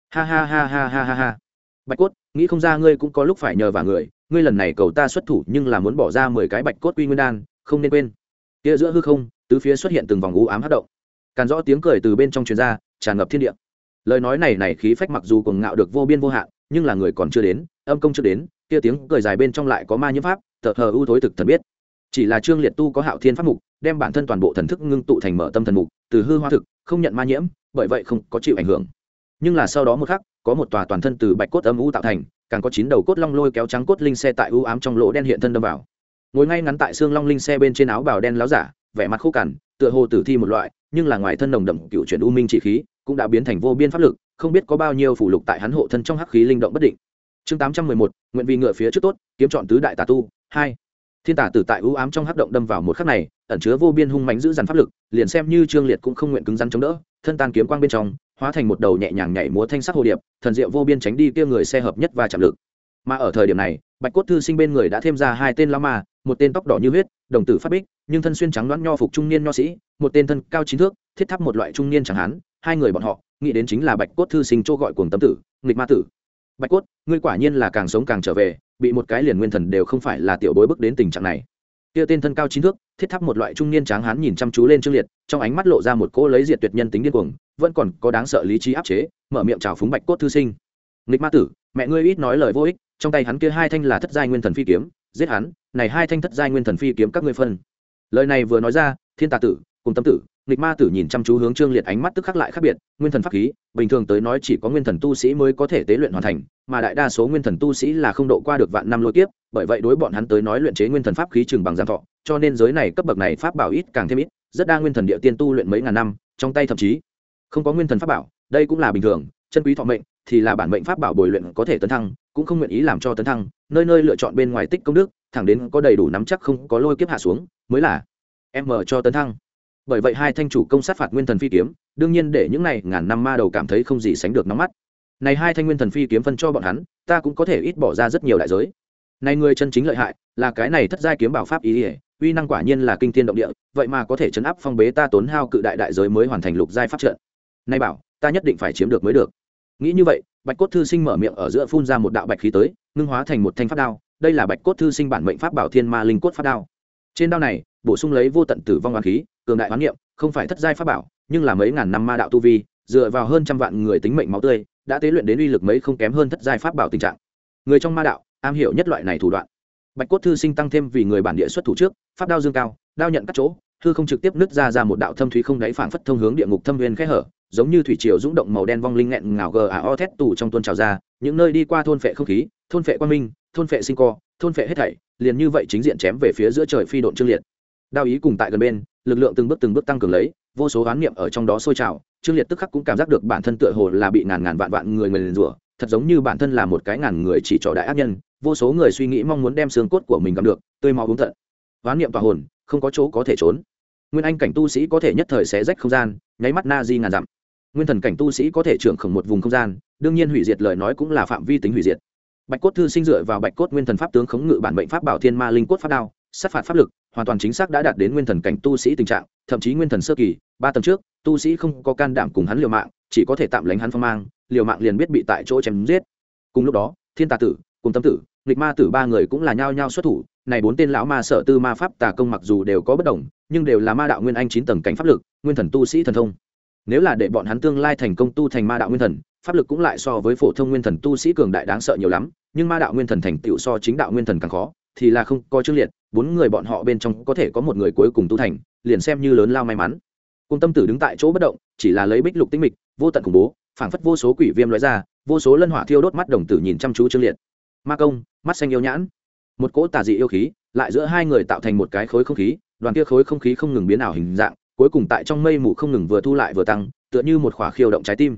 Ha ha ha ha ha ha ha. Bạch cốt, nghĩ không ra ngươi cũng có lúc phải nhờ vào người, ngươi lần này cầu ta xuất thủ nhưng là muốn bỏ ra mười cái bạch cốt quy nguyên đan, không nên quên. Kia giữa hư không, tứ phía xuất hiện từng vòng u ám hát động. Càn rõ tiếng cười từ bên trong truyền ra, tràn ngập thiên địa. Lời nói này này khí phách mặc dù còn ngạo được vô biên vô hạn, nhưng là người còn chưa đến, âm công chưa đến, kia tiếng cười dài bên trong lại có ma nhiễm pháp tờ hờ ưu thối thực thần biết. Chỉ là trương liệt tu có hạo thiên pháp mục, đem bản thân toàn bộ thần thức ngưng tụ thành mở tâm thần mục, từ hư hoa thực, không nhận ma nhiễm, bởi vậy không có chịu ảnh hưởng. Nhưng là sau đó một khắc, có một tòa toàn thân từ bạch cốt âm u tạo thành, càng có chín đầu cốt long lôi kéo trắng cốt linh xe tại u ám trong lỗ đen hiện thân đâm vào. Ngồi ngay ngắn tại xương long linh xe bên trên áo bào đen láo giả, vẻ mặt khô cằn, tựa hồ tử thi một loại, nhưng là ngoài thân nồng đậm cựu chuyển u minh trị khí, cũng đã biến thành vô biên pháp lực, không biết có bao nhiêu phủ lục tại hắn hộ thân trong hắc khí linh động bất định. Chương tám trăm mười một, nguyện vì ngựa phía trước tốt, kiếm chọn tứ đại tà tu hai. Thiên tả tử tại ưu ám trong hắc động đâm vào một khắc này, ẩn chứa vô biên hung mánh giữ dằn pháp lực, liền xem như trương liệt cũng không nguyện cứng rắn chống đỡ, thân tan kiếm quang bên trong, hóa thành một đầu nhẹ nhàng nhảy múa thanh sắc hồ điệp, thần diệu vô biên tránh đi kia người xe hợp nhất và chạm lực. Mà ở thời điểm này, bạch cốt thư sinh bên người đã thêm ra hai tên lao ma, một tên tóc đỏ như huyết, đồng tử phát bích, nhưng thân xuyên trắng đoán nho phục trung niên nho sĩ, một tên thân cao chín thước, thiết thắp một loại trung niên chẳng hán, hai người bọn họ, nghĩ đến chính là bạch cốt thư sinh chỗ gọi cuồng tâm tử, nghịch ma tử bạch cốt, ngươi quả nhiên là càng sống càng trở về, bị một cái liền nguyên thần đều không phải là tiểu bối bước đến tình trạng này. Kia tên thân cao chín thước, thiết thắp một loại trung niên tráng hán nhìn chăm chú lên trương liệt, trong ánh mắt lộ ra một cỗ lấy diệt tuyệt nhân tính điên cuồng, vẫn còn có đáng sợ lý trí áp chế, mở miệng chào phúng bạch cốt thư sinh. Nghịch ma tử, mẹ ngươi ít nói lời vô ích, trong tay hắn kia hai thanh là thất giai nguyên thần phi kiếm, giết hắn, này hai thanh thất giai nguyên thần phi kiếm các ngươi phân. Lời này vừa nói ra, thiên tà tử, cùng tâm tử nghịch ma tử nhìn chăm chú hướng trương liệt ánh mắt tức khắc lại khác biệt, nguyên thần pháp khí, bình thường tới nói chỉ có nguyên thần tu sĩ mới có thể tế luyện hoàn thành, mà đại đa số nguyên thần tu sĩ là không độ qua được vạn năm lôi kiếp, bởi vậy đối bọn hắn tới nói luyện chế nguyên thần pháp khí chừng bằng giang thọ, cho nên giới này cấp bậc này pháp bảo ít càng thêm ít, rất đa nguyên thần địa tiên tu luyện mấy ngàn năm, trong tay thậm chí không có nguyên thần pháp bảo, đây cũng là bình thường, chân quý thọ mệnh thì là bản mệnh pháp bảo bồi luyện có thể tấn thăng, cũng không nguyện ý làm cho tấn thăng, nơi nơi lựa chọn bên ngoài tích công đức, thẳng đến có đầy đủ nắm chắc không có lôi kiếp hạ xuống, mới là em mở cho tấn thăng bởi vậy hai thanh chủ công sát phạt nguyên thần phi kiếm, đương nhiên để những này ngàn năm ma đầu cảm thấy không gì sánh được nóng mắt. Này hai thanh nguyên thần phi kiếm phân cho bọn hắn, ta cũng có thể ít bỏ ra rất nhiều đại giới. Này người chân chính lợi hại, là cái này thất giai kiếm bảo pháp ý ỉa uy năng quả nhiên là kinh thiên động địa, vậy mà có thể chấn áp phong bế ta tốn hao cự đại đại giới mới hoàn thành lục giai pháp trận. Nay bảo, ta nhất định phải chiếm được mới được. Nghĩ như vậy, bạch cốt thư sinh mở miệng ở giữa phun ra một đạo bạch khí tới, ngưng hóa thành một thanh pháp đao, đây là bạch cốt thư sinh bản mệnh pháp bảo thiên ma linh cốt pháp đao. Trên đao này bổ sung lấy vô tận tử vong oán khí, cường đại oán niệm, không phải thất giai pháp bảo, nhưng là mấy ngàn năm ma đạo tu vi, dựa vào hơn trăm vạn người tính mệnh máu tươi, đã tế luyện đến uy lực mấy không kém hơn thất giai pháp bảo tình trạng. Người trong ma đạo, am hiểu nhất loại này thủ đoạn. Bạch cốt thư sinh tăng thêm vì người bản địa xuất thủ trước, pháp đao dương cao, đao nhận các chỗ, thư không trực tiếp nứt ra ra một đạo thâm thúy không đáy phảng phất thông hướng địa ngục thâm viên khẽ hở, giống như thủy triều rung động màu đen vong linh nghẹn ngào gờ à o thét tù trong tuôn trào ra, những nơi đi qua thôn phệ không khí, thôn phệ quan minh, thôn phệ sinh co, thôn phệ hết thảy, liền như vậy chính diện chém về phía giữa trời phi độn trương liệt đao ý cùng tại gần bên, lực lượng từng bước từng bước tăng cường lấy, vô số oán niệm ở trong đó sôi trào, trương liệt tức khắc cũng cảm giác được bản thân tựa hồ là bị ngàn ngàn vạn vạn người nguyền rủa, thật giống như bản thân là một cái ngàn người chỉ trỏ đại ác nhân, vô số người suy nghĩ mong muốn đem xương cốt của mình gặp được, tươi máu uống thận oán niệm tòa hồn, không có chỗ có thể trốn. Nguyên anh cảnh tu sĩ có thể nhất thời xé rách không gian, nháy mắt na di ngàn dặm. Nguyên thần cảnh tu sĩ có thể trưởng khổng một vùng không gian, đương nhiên hủy diệt lời nói cũng là phạm vi tính hủy diệt. Bạch cốt thư sinh dựa vào bạch cốt nguyên thần pháp tướng khống ngự bản mệnh pháp bảo thiên ma linh cốt pháp đao, sát phạt pháp lực hoàn toàn chính xác đã đạt đến nguyên thần cảnh tu sĩ tình trạng, thậm chí nguyên thần sơ kỳ, ba tầng trước, tu sĩ không có can đảm cùng hắn liều mạng, chỉ có thể tạm lánh hắn phong mang, liều mạng liền biết bị tại chỗ chém giết. Cùng lúc đó, thiên tà tử, cùng tâm tử, nghịch ma tử ba người cũng là nhao nhao xuất thủ, này bốn tên lão ma sở tư ma pháp tà công mặc dù đều có bất đồng, nhưng đều là ma đạo nguyên anh chín tầng cảnh pháp lực, nguyên thần tu sĩ thần thông. Nếu là để bọn hắn tương lai thành công tu thành ma đạo nguyên thần, pháp lực cũng lại so với phổ thông nguyên thần tu sĩ cường đại đáng sợ nhiều lắm, nhưng ma đạo nguyên thần thành tựu so chính đạo nguyên thần càng khó thì là không có chương liệt, bốn người bọn họ bên trong có thể có một người cuối cùng tu thành, liền xem như lớn lao may mắn. Cung tâm tử đứng tại chỗ bất động, chỉ là lấy bích lục tinh mịch, vô tận khủng bố, phảng phất vô số quỷ viêm loại ra, vô số lân hỏa thiêu đốt mắt đồng tử nhìn chăm chú chương liệt. Ma công, mắt xanh yêu nhãn. Một cỗ tà dị yêu khí, lại giữa hai người tạo thành một cái khối không khí, đoàn kia khối không khí không ngừng biến ảo hình dạng, cuối cùng tại trong mây mù không ngừng vừa thu lại vừa tăng, tựa như một khỏa khiêu động trái tim.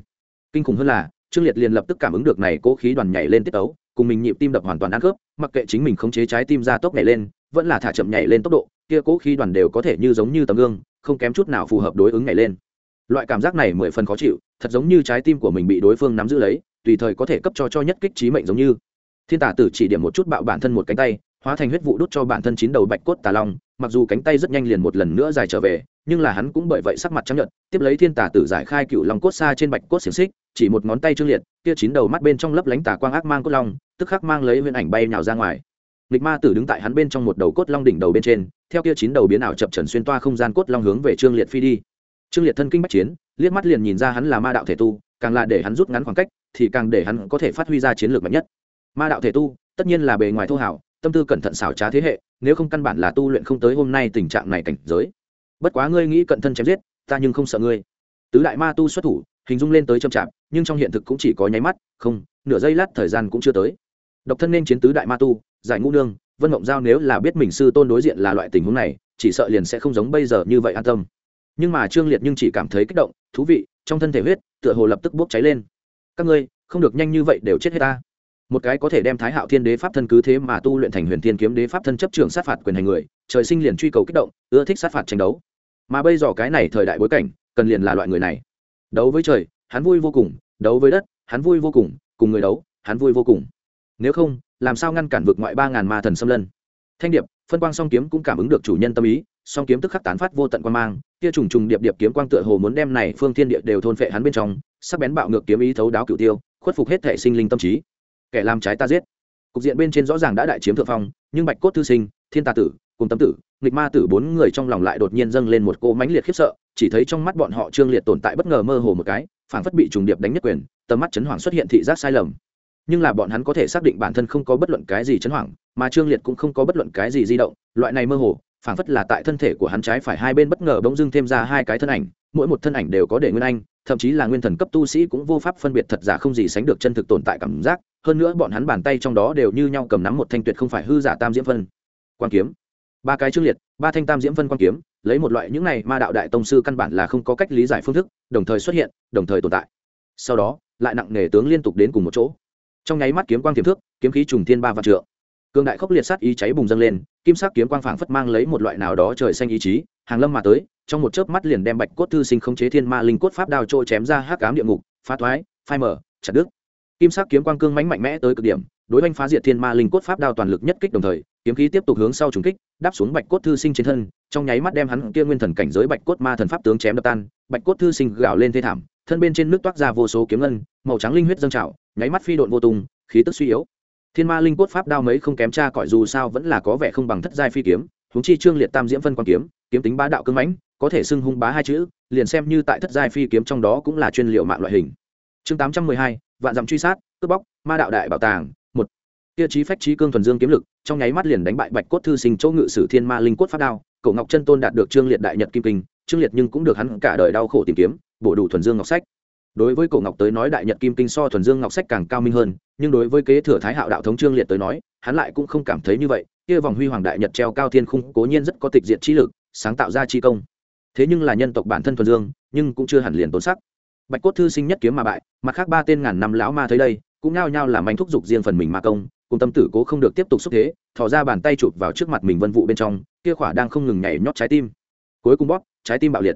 Kinh khủng hơn là trương liệt liền lập tức cảm ứng được này cỗ khí đoàn nhảy lên tiết ấu cùng mình nhịp tim đập hoàn toàn ăn khớp, mặc kệ chính mình khống chế trái tim ra tốc nhảy lên, vẫn là thả chậm nhảy lên tốc độ, kia cố khí đoàn đều có thể như giống như tấm gương, không kém chút nào phù hợp đối ứng nhảy lên. Loại cảm giác này mười phần khó chịu, thật giống như trái tim của mình bị đối phương nắm giữ lấy, tùy thời có thể cấp cho cho nhất kích trí mệnh giống như. Thiên tả tử chỉ điểm một chút bạo bản thân một cánh tay, hóa thành huyết vụ đốt cho bản thân chín đầu bạch cốt tà long, mặc dù cánh tay rất nhanh liền một lần nữa dài trở về, nhưng là hắn cũng bởi vậy sắc mặt chấp nhận tiếp lấy thiên tả tử giải khai cựu long cốt xa trên bạch cốt xiềng xích chỉ một ngón tay trương liệt, kia chín đầu mắt bên trong lấp lánh tà quang ác mang cốt long, tức khắc mang lấy huyền ảnh bay nhào ra ngoài. Nghịch ma tử đứng tại hắn bên trong một đầu cốt long đỉnh đầu bên trên, theo kia chín đầu biến ảo chập trần xuyên toa không gian cốt long hướng về trương liệt phi đi. Trương liệt thân kinh bách chiến, liếc mắt liền nhìn ra hắn là ma đạo thể tu, càng là để hắn rút ngắn khoảng cách, thì càng để hắn có thể phát huy ra chiến lược mạnh nhất. Ma đạo thể tu, tất nhiên là bề ngoài thô hảo, tâm tư cẩn thận xảo trá thế hệ, nếu không căn bản là tu luyện không tới hôm nay tình trạng này cảnh giới. Bất quá ngươi nghĩ cận thân chém giết, ta nhưng không sợ ngươi. Tứ đại ma tu xuất thủ hình dung lên tới chậm chạp, nhưng trong hiện thực cũng chỉ có nháy mắt, không, nửa giây lát thời gian cũng chưa tới. Độc thân nên chiến tứ đại ma tu, giải ngũ nương, vân mộng giao nếu là biết mình sư tôn đối diện là loại tình huống này, chỉ sợ liền sẽ không giống bây giờ như vậy an tâm. Nhưng mà trương liệt nhưng chỉ cảm thấy kích động, thú vị, trong thân thể huyết, tựa hồ lập tức bốc cháy lên. Các ngươi, không được nhanh như vậy đều chết hết ta. Một cái có thể đem thái hạo thiên đế pháp thân cứ thế mà tu luyện thành huyền thiên kiếm đế pháp thân chấp trường sát phạt quyền hành người, trời sinh liền truy cầu kích động, ưa thích sát phạt tranh đấu. Mà bây giờ cái này thời đại bối cảnh, cần liền là loại người này đấu với trời, hắn vui vô cùng, đấu với đất, hắn vui vô cùng cùng người đấu, hắn vui vô cùng. Nếu không, làm sao ngăn cản vực ngoại ba ngàn ma thần xâm lân? Thanh điệp, phân quang song kiếm cũng cảm ứng được chủ nhân tâm ý, song kiếm tức khắc tán phát vô tận quan mang, kia trùng trùng điệp điệp kiếm quang tựa hồ muốn đem này phương thiên địa đều thôn phệ hắn bên trong, sắc bén bạo ngược kiếm ý thấu đáo cửu tiêu, khuất phục hết thể sinh linh tâm trí. Kẻ làm trái ta giết. Cục diện bên trên rõ ràng đã đại chiếm thượng phong, nhưng bạch cốt thư sinh, thiên tà tử, cùng tâm tử, nghịch ma tử bốn người trong lòng lại đột nhiên dâng lên một cô mãnh liệt khiếp sợ chỉ thấy trong mắt bọn họ trương liệt tồn tại bất ngờ mơ hồ một cái, phảng phất bị trùng điệp đánh nhất quyền, tầm mắt chấn hoàng xuất hiện thị giác sai lầm. Nhưng là bọn hắn có thể xác định bản thân không có bất luận cái gì chấn hoảng, mà trương liệt cũng không có bất luận cái gì di động, loại này mơ hồ, phảng phất là tại thân thể của hắn trái phải hai bên bất ngờ bỗng dưng thêm ra hai cái thân ảnh, mỗi một thân ảnh đều có để nguyên anh, thậm chí là nguyên thần cấp tu sĩ cũng vô pháp phân biệt thật giả không gì sánh được chân thực tồn tại cảm giác, hơn nữa bọn hắn bàn tay trong đó đều như nhau cầm nắm một thanh tuyệt không phải hư giả tam diễm phân. Quan kiếm ba cái chương liệt, ba thanh tam diễm vân quan kiếm, lấy một loại những này ma đạo đại tông sư căn bản là không có cách lý giải phương thức, đồng thời xuất hiện, đồng thời tồn tại. Sau đó, lại nặng nề tướng liên tục đến cùng một chỗ. Trong nháy mắt kiếm quang tiềm thước kiếm khí trùng thiên ba vạn trượng. Cường đại khốc liệt sát ý cháy bùng dâng lên, kim sắc kiếm quang phảng phất mang lấy một loại nào đó trời xanh ý chí, hàng lâm mà tới, trong một chớp mắt liền đem bạch cốt thư sinh khống chế thiên ma linh cốt pháp đao trôi chém ra hắc ám địa ngục, phá thoái, phai mở chặt đứt. Kim sắc kiếm quang cương mãnh mạnh mẽ tới cực điểm, đối oanh phá diệt thiên ma linh cốt pháp đao toàn lực nhất kích đồng thời kiếm khí tiếp tục hướng sau trùng kích, đáp xuống bạch cốt thư sinh trên thân, trong nháy mắt đem hắn kia nguyên thần cảnh giới bạch cốt ma thần pháp tướng chém đập tan. Bạch cốt thư sinh gào lên thê thảm, thân bên trên nước toát ra vô số kiếm ngân, màu trắng linh huyết dâng trào, nháy mắt phi độn vô tung, khí tức suy yếu. Thiên ma linh cốt pháp đao mấy không kém cha cõi dù sao vẫn là có vẻ không bằng thất giai phi kiếm, huống chi trương liệt tam diễm phân quan kiếm kiếm tính bá đạo cưng mãnh, có thể xưng hung bá hai chữ, liền xem như tại thất giai phi kiếm trong đó cũng là chuyên liệu mạng loại hình. Chương tám trăm mười hai, vạn dặm truy sát, cướp bóc, ma đạo đại bảo tàng tiêu chí phách trí cương thuần dương kiếm lực, trong nháy mắt liền đánh bại bạch cốt thư sinh chỗ ngự sử thiên ma linh cốt pháp đao, cổ ngọc chân tôn đạt được trương liệt đại nhật kim kinh, trương liệt nhưng cũng được hắn cả đời đau khổ tìm kiếm, bổ đủ thuần dương ngọc sách. Đối với cổ ngọc tới nói đại nhật kim kinh so thuần dương ngọc sách càng cao minh hơn, nhưng đối với kế thừa thái hạo đạo thống trương liệt tới nói, hắn lại cũng không cảm thấy như vậy. Kia vòng huy hoàng đại nhật treo cao thiên khung cố nhiên rất có tịch diệt trí lực, sáng tạo ra chi công. Thế nhưng là nhân tộc bản thân thuần dương, nhưng cũng chưa hẳn liền tốn sắc. Bạch cốt thư sinh nhất kiếm mà bại, mặt khác ba tên ngàn năm lão ma tới đây, cũng nao nhao làm anh thúc dục riêng phần mình ma công cùng tâm tử cố không được tiếp tục xúc thế, thò ra bàn tay chụp vào trước mặt mình vân vụ bên trong, kia khỏa đang không ngừng nhảy nhót trái tim. Cuối cùng bóp, trái tim bạo liệt.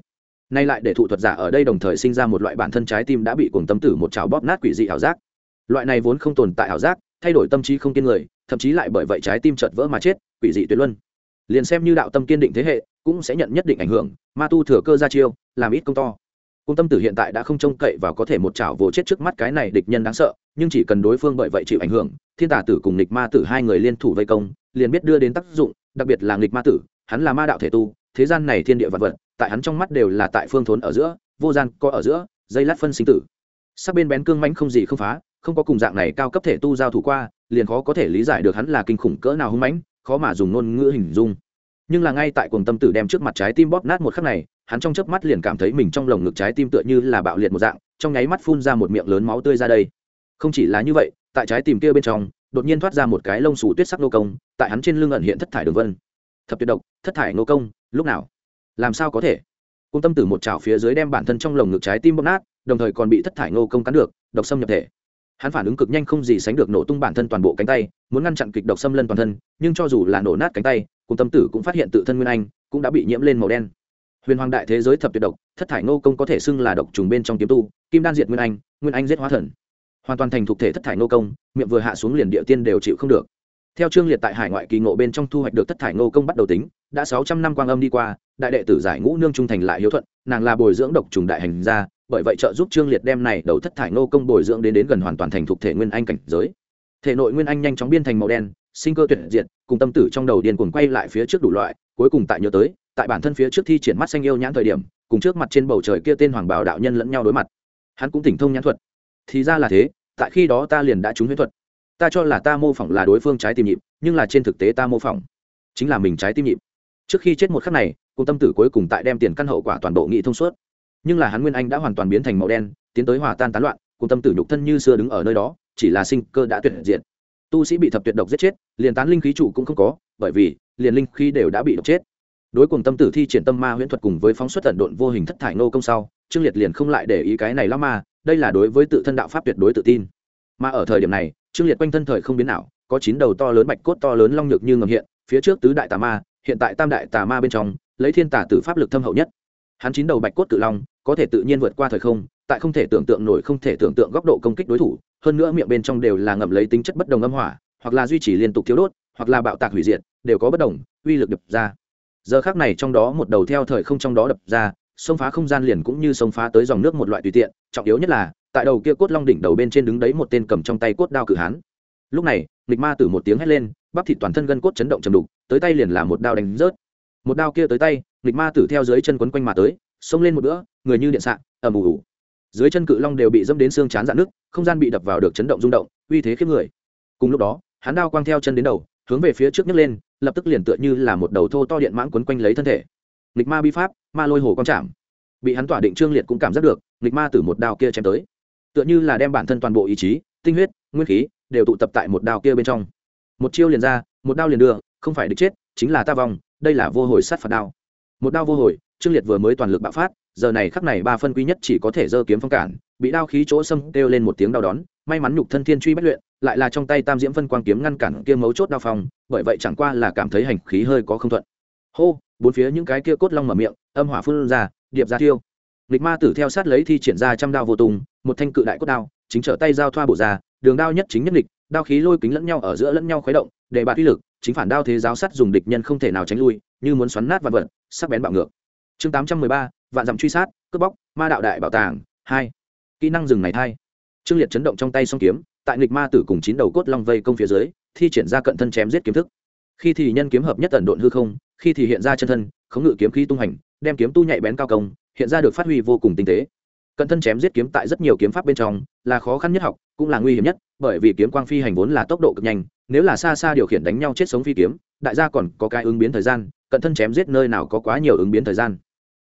Nay lại để thụ thuật giả ở đây đồng thời sinh ra một loại bản thân trái tim đã bị cuồng tâm tử một chảo bóp nát quỷ dị ảo giác. Loại này vốn không tồn tại ảo giác, thay đổi tâm trí không kiên người, thậm chí lại bởi vậy trái tim chợt vỡ mà chết, quỷ dị tuyệt luân. Liền xem như đạo tâm kiên định thế hệ, cũng sẽ nhận nhất định ảnh hưởng, ma tu thừa cơ ra chiêu, làm ít công to cung tâm tử hiện tại đã không trông cậy và có thể một chảo vồ chết trước mắt cái này địch nhân đáng sợ, nhưng chỉ cần đối phương bởi vậy chịu ảnh hưởng, thiên tả tử cùng nghịch ma tử hai người liên thủ vây công, liền biết đưa đến tác dụng, đặc biệt là nghịch ma tử, hắn là ma đạo thể tu, thế gian này thiên địa vật vật, tại hắn trong mắt đều là tại phương thốn ở giữa, vô gian có ở giữa, dây lát phân sinh tử. Sắc bên bén cương mãnh không gì không phá, không có cùng dạng này cao cấp thể tu giao thủ qua, liền khó có thể lý giải được hắn là kinh khủng cỡ nào hung mãnh, khó mà dùng ngôn ngữ hình dung nhưng là ngay tại cuồng tâm tử đem trước mặt trái tim bóp nát một khắc này, hắn trong chớp mắt liền cảm thấy mình trong lồng ngực trái tim tựa như là bạo liệt một dạng, trong nháy mắt phun ra một miệng lớn máu tươi ra đây. Không chỉ là như vậy, tại trái tim kia bên trong, đột nhiên thoát ra một cái lông xù tuyết sắc nô công, tại hắn trên lưng ẩn hiện thất thải đường vân. Thập tuyệt độc, thất thải nô công, lúc nào? Làm sao có thể? Cung tâm tử một chảo phía dưới đem bản thân trong lồng ngực trái tim bóp nát, đồng thời còn bị thất thải nô công cắn được, độc xâm nhập thể. Hắn phản ứng cực nhanh không gì sánh được nổ tung bản thân toàn bộ cánh tay, muốn ngăn chặn kịch độc xâm lân toàn thân, nhưng cho dù là nổ nát cánh tay cùng tâm tử cũng phát hiện tự thân nguyên anh, cũng đã bị nhiễm lên màu đen. Huyền hoàng đại thế giới thập tuyệt độc, thất thải ngô công có thể xưng là độc trùng bên trong kiếm tu, kim đan diệt nguyên anh nguyên anh giết hóa thần. Hoàn toàn thành thuộc thể thất thải ngô công, miệng vừa hạ xuống liền địa tiên đều chịu không được. Theo trương liệt tại hải ngoại kỳ ngộ bên trong thu hoạch được thất thải ngô công bắt đầu tính, đã sáu trăm năm quang âm đi qua, đại đệ tử giải ngũ nương trung thành lại hiếu thuận, nàng là bồi dưỡng độc trùng đại hành gia, bởi vậy trợ giúp trương liệt đem này đầu thất thải ngô công bồi dưỡng đến đến gần hoàn toàn thành thuộc thể nguyên anh cảnh giới. Thể nội nguyên anh nhanh chóng biên thành màu đen sinh cơ tuyệt diệt, cùng tâm tử trong đầu điên cuồng quay lại phía trước đủ loại, cuối cùng tại nhớ tới, tại bản thân phía trước thi triển mắt xanh yêu nhãn thời điểm, cùng trước mặt trên bầu trời kia tên hoàng bảo đạo nhân lẫn nhau đối mặt. Hắn cũng tỉnh thông nhãn thuật. Thì ra là thế, tại khi đó ta liền đã trúng huyễn thuật. Ta cho là ta mô phỏng là đối phương trái tim nhịp, nhưng là trên thực tế ta mô phỏng chính là mình trái tim nhịp. Trước khi chết một khắc này cùng tâm tử cuối cùng tại đem tiền căn hậu quả toàn bộ nghị thông suốt. Nhưng là hắn nguyên anh đã hoàn toàn biến thành màu đen, tiến tới hòa tan tán loạn cùng tâm tử nhục thân như xưa đứng ở nơi đó, chỉ là sinh cơ đã tuyệt diệt tu sĩ bị thập tuyệt độc giết chết liền tán linh khí trụ cũng không có bởi vì liền linh khí đều đã bị độc chết. Đối cùng tâm tử thi triển tâm ma huyễn thuật cùng với phóng xuất tận độn vô hình thất thải nô công sau trương liệt liền không lại để ý cái này lắm mà, đây là đối với tự thân đạo pháp tuyệt đối tự tin. Mà ở thời điểm này trương liệt quanh thân thời không biến nào có chín đầu to lớn bạch cốt to lớn long nhược như ngầm hiện phía trước tứ đại tà ma hiện tại tam đại tà ma bên trong lấy thiên tà tử pháp lực thâm hậu nhất. Hắn chín đầu bạch cốt tự long có thể tự nhiên vượt qua thời không tại không thể tưởng tượng nổi không thể tưởng tượng góc độ công kích đối thủ hơn nữa miệng bên trong đều là ngậm lấy tính chất bất đồng âm hỏa, hoặc là duy trì liên tục thiếu đốt, hoặc là bạo tạc hủy diệt, đều có bất đồng, uy lực đập ra. Giờ khác này trong đó một đầu theo thời không trong đó đập ra, xông phá không gian liền cũng như xông phá tới dòng nước một loại tùy tiện, trọng yếu nhất là, tại đầu kia cốt long đỉnh đầu bên trên đứng đấy một tên cầm trong tay cốt đao cử hán. Lúc này, nghịch ma tử một tiếng hét lên, bắp thịt toàn thân gân cốt chấn động chầm đục, tới tay liền là một đao đánh rớt. Một đao kia tới tay, nghịch ma tử theo dưới chân quấn quanh mà tới, xông lên một bữa, người như điện xạ, ầm ủ ủ dưới chân cự long đều bị dẫm đến xương chán dạn nước không gian bị đập vào được chấn động rung động, uy thế khiếp người. Cùng lúc đó, hắn đao quang theo chân đến đầu, hướng về phía trước nhấc lên, lập tức liền tựa như là một đầu thô to điện mãng quấn quanh lấy thân thể. Nghịch ma bi pháp, ma lôi hồ quang chạm. Bị hắn tỏa định trương liệt cũng cảm giác được, nghịch ma từ một đao kia chém tới. Tựa như là đem bản thân toàn bộ ý chí, tinh huyết, nguyên khí đều tụ tập tại một đao kia bên trong. Một chiêu liền ra, một đao liền đưa, không phải địch chết, chính là ta vong, đây là vô hồi sát phạt đao. Một đao vô hồi, trương liệt vừa mới toàn lực bạo phát giờ này khắc này ba phân quý nhất chỉ có thể giơ kiếm phong cản, bị đao khí chỗ xâm kêu lên một tiếng đau đón, may mắn nhục thân thiên truy bất luyện, lại là trong tay tam diễm phân quang kiếm ngăn cản kia mấu chốt đao phong, bởi vậy chẳng qua là cảm thấy hành khí hơi có không thuận. Hô, bốn phía những cái kia cốt long mở miệng, âm hỏa phun ra, điệp ra thiêu. Lịch ma tử theo sát lấy thi triển ra trăm đao vô tùng, một thanh cự đại cốt đao, chính trở tay giao thoa bổ ra, đường đao nhất chính nhất địch đao khí lôi kính lẫn nhau ở giữa lẫn nhau khuấy động, để bạt uy lực, chính phản đao thế giáo sát dùng địch nhân không thể nào tránh lui, như muốn xoắn nát và vật, sắc bén bạo ngược. Chương tám trăm mười ba vạn dặm truy sát, cướp bóc, ma đạo đại bảo tàng, hai, kỹ năng rừng này thay. Trương liệt chấn động trong tay song kiếm, tại nghịch ma tử cùng chín đầu cốt long vây công phía dưới, thi triển ra cận thân chém giết kiếm thức. Khi thì nhân kiếm hợp nhất tần độn hư không, khi thì hiện ra chân thân, khống ngự kiếm khí tung hành, đem kiếm tu nhạy bén cao công, hiện ra được phát huy vô cùng tinh tế. Cận thân chém giết kiếm tại rất nhiều kiếm pháp bên trong, là khó khăn nhất học, cũng là nguy hiểm nhất, bởi vì kiếm quang phi hành vốn là tốc độ cực nhanh, nếu là xa xa điều khiển đánh nhau chết sống phi kiếm, đại gia còn có cái ứng biến thời gian, cận thân chém giết nơi nào có quá nhiều ứng biến thời gian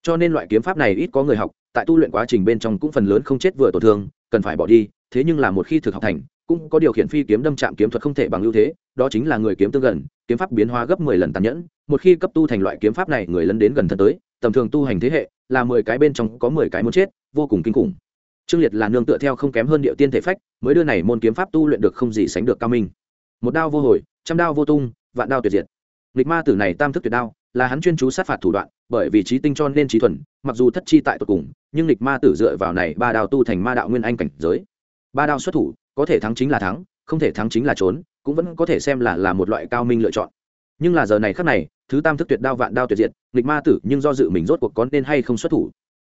cho nên loại kiếm pháp này ít có người học, tại tu luyện quá trình bên trong cũng phần lớn không chết vừa tổn thương, cần phải bỏ đi, thế nhưng là một khi thực học thành, cũng có điều khiển phi kiếm đâm chạm kiếm thuật không thể bằng ưu thế, đó chính là người kiếm tương gần, kiếm pháp biến hóa gấp mười lần tàn nhẫn, một khi cấp tu thành loại kiếm pháp này, người lấn đến gần thân tới, tầm thường tu hành thế hệ, là mười cái bên trong có mười cái muốn chết, vô cùng kinh khủng. Trương liệt là nương tựa theo không kém hơn điệu tiên thể phách, mới đưa này môn kiếm pháp tu luyện được không gì sánh được cao minh. Một đao vô hồi, trăm đao vô tung, vạn đao tuyệt diệt. Nghịch ma tử này tam thức tuyệt đao, là hắn chuyên chú sát phạt thủ đoạn bởi vì trí tinh cho nên trí thuần, mặc dù thất chi tại tột cùng, nhưng lịch ma tử dựa vào này ba đao tu thành ma đạo nguyên anh cảnh giới. Ba đao xuất thủ, có thể thắng chính là thắng, không thể thắng chính là trốn, cũng vẫn có thể xem là là một loại cao minh lựa chọn. Nhưng là giờ này khác này, thứ tam thức tuyệt đao vạn đao tuyệt diệt lịch ma tử nhưng do dự mình rốt cuộc có nên hay không xuất thủ.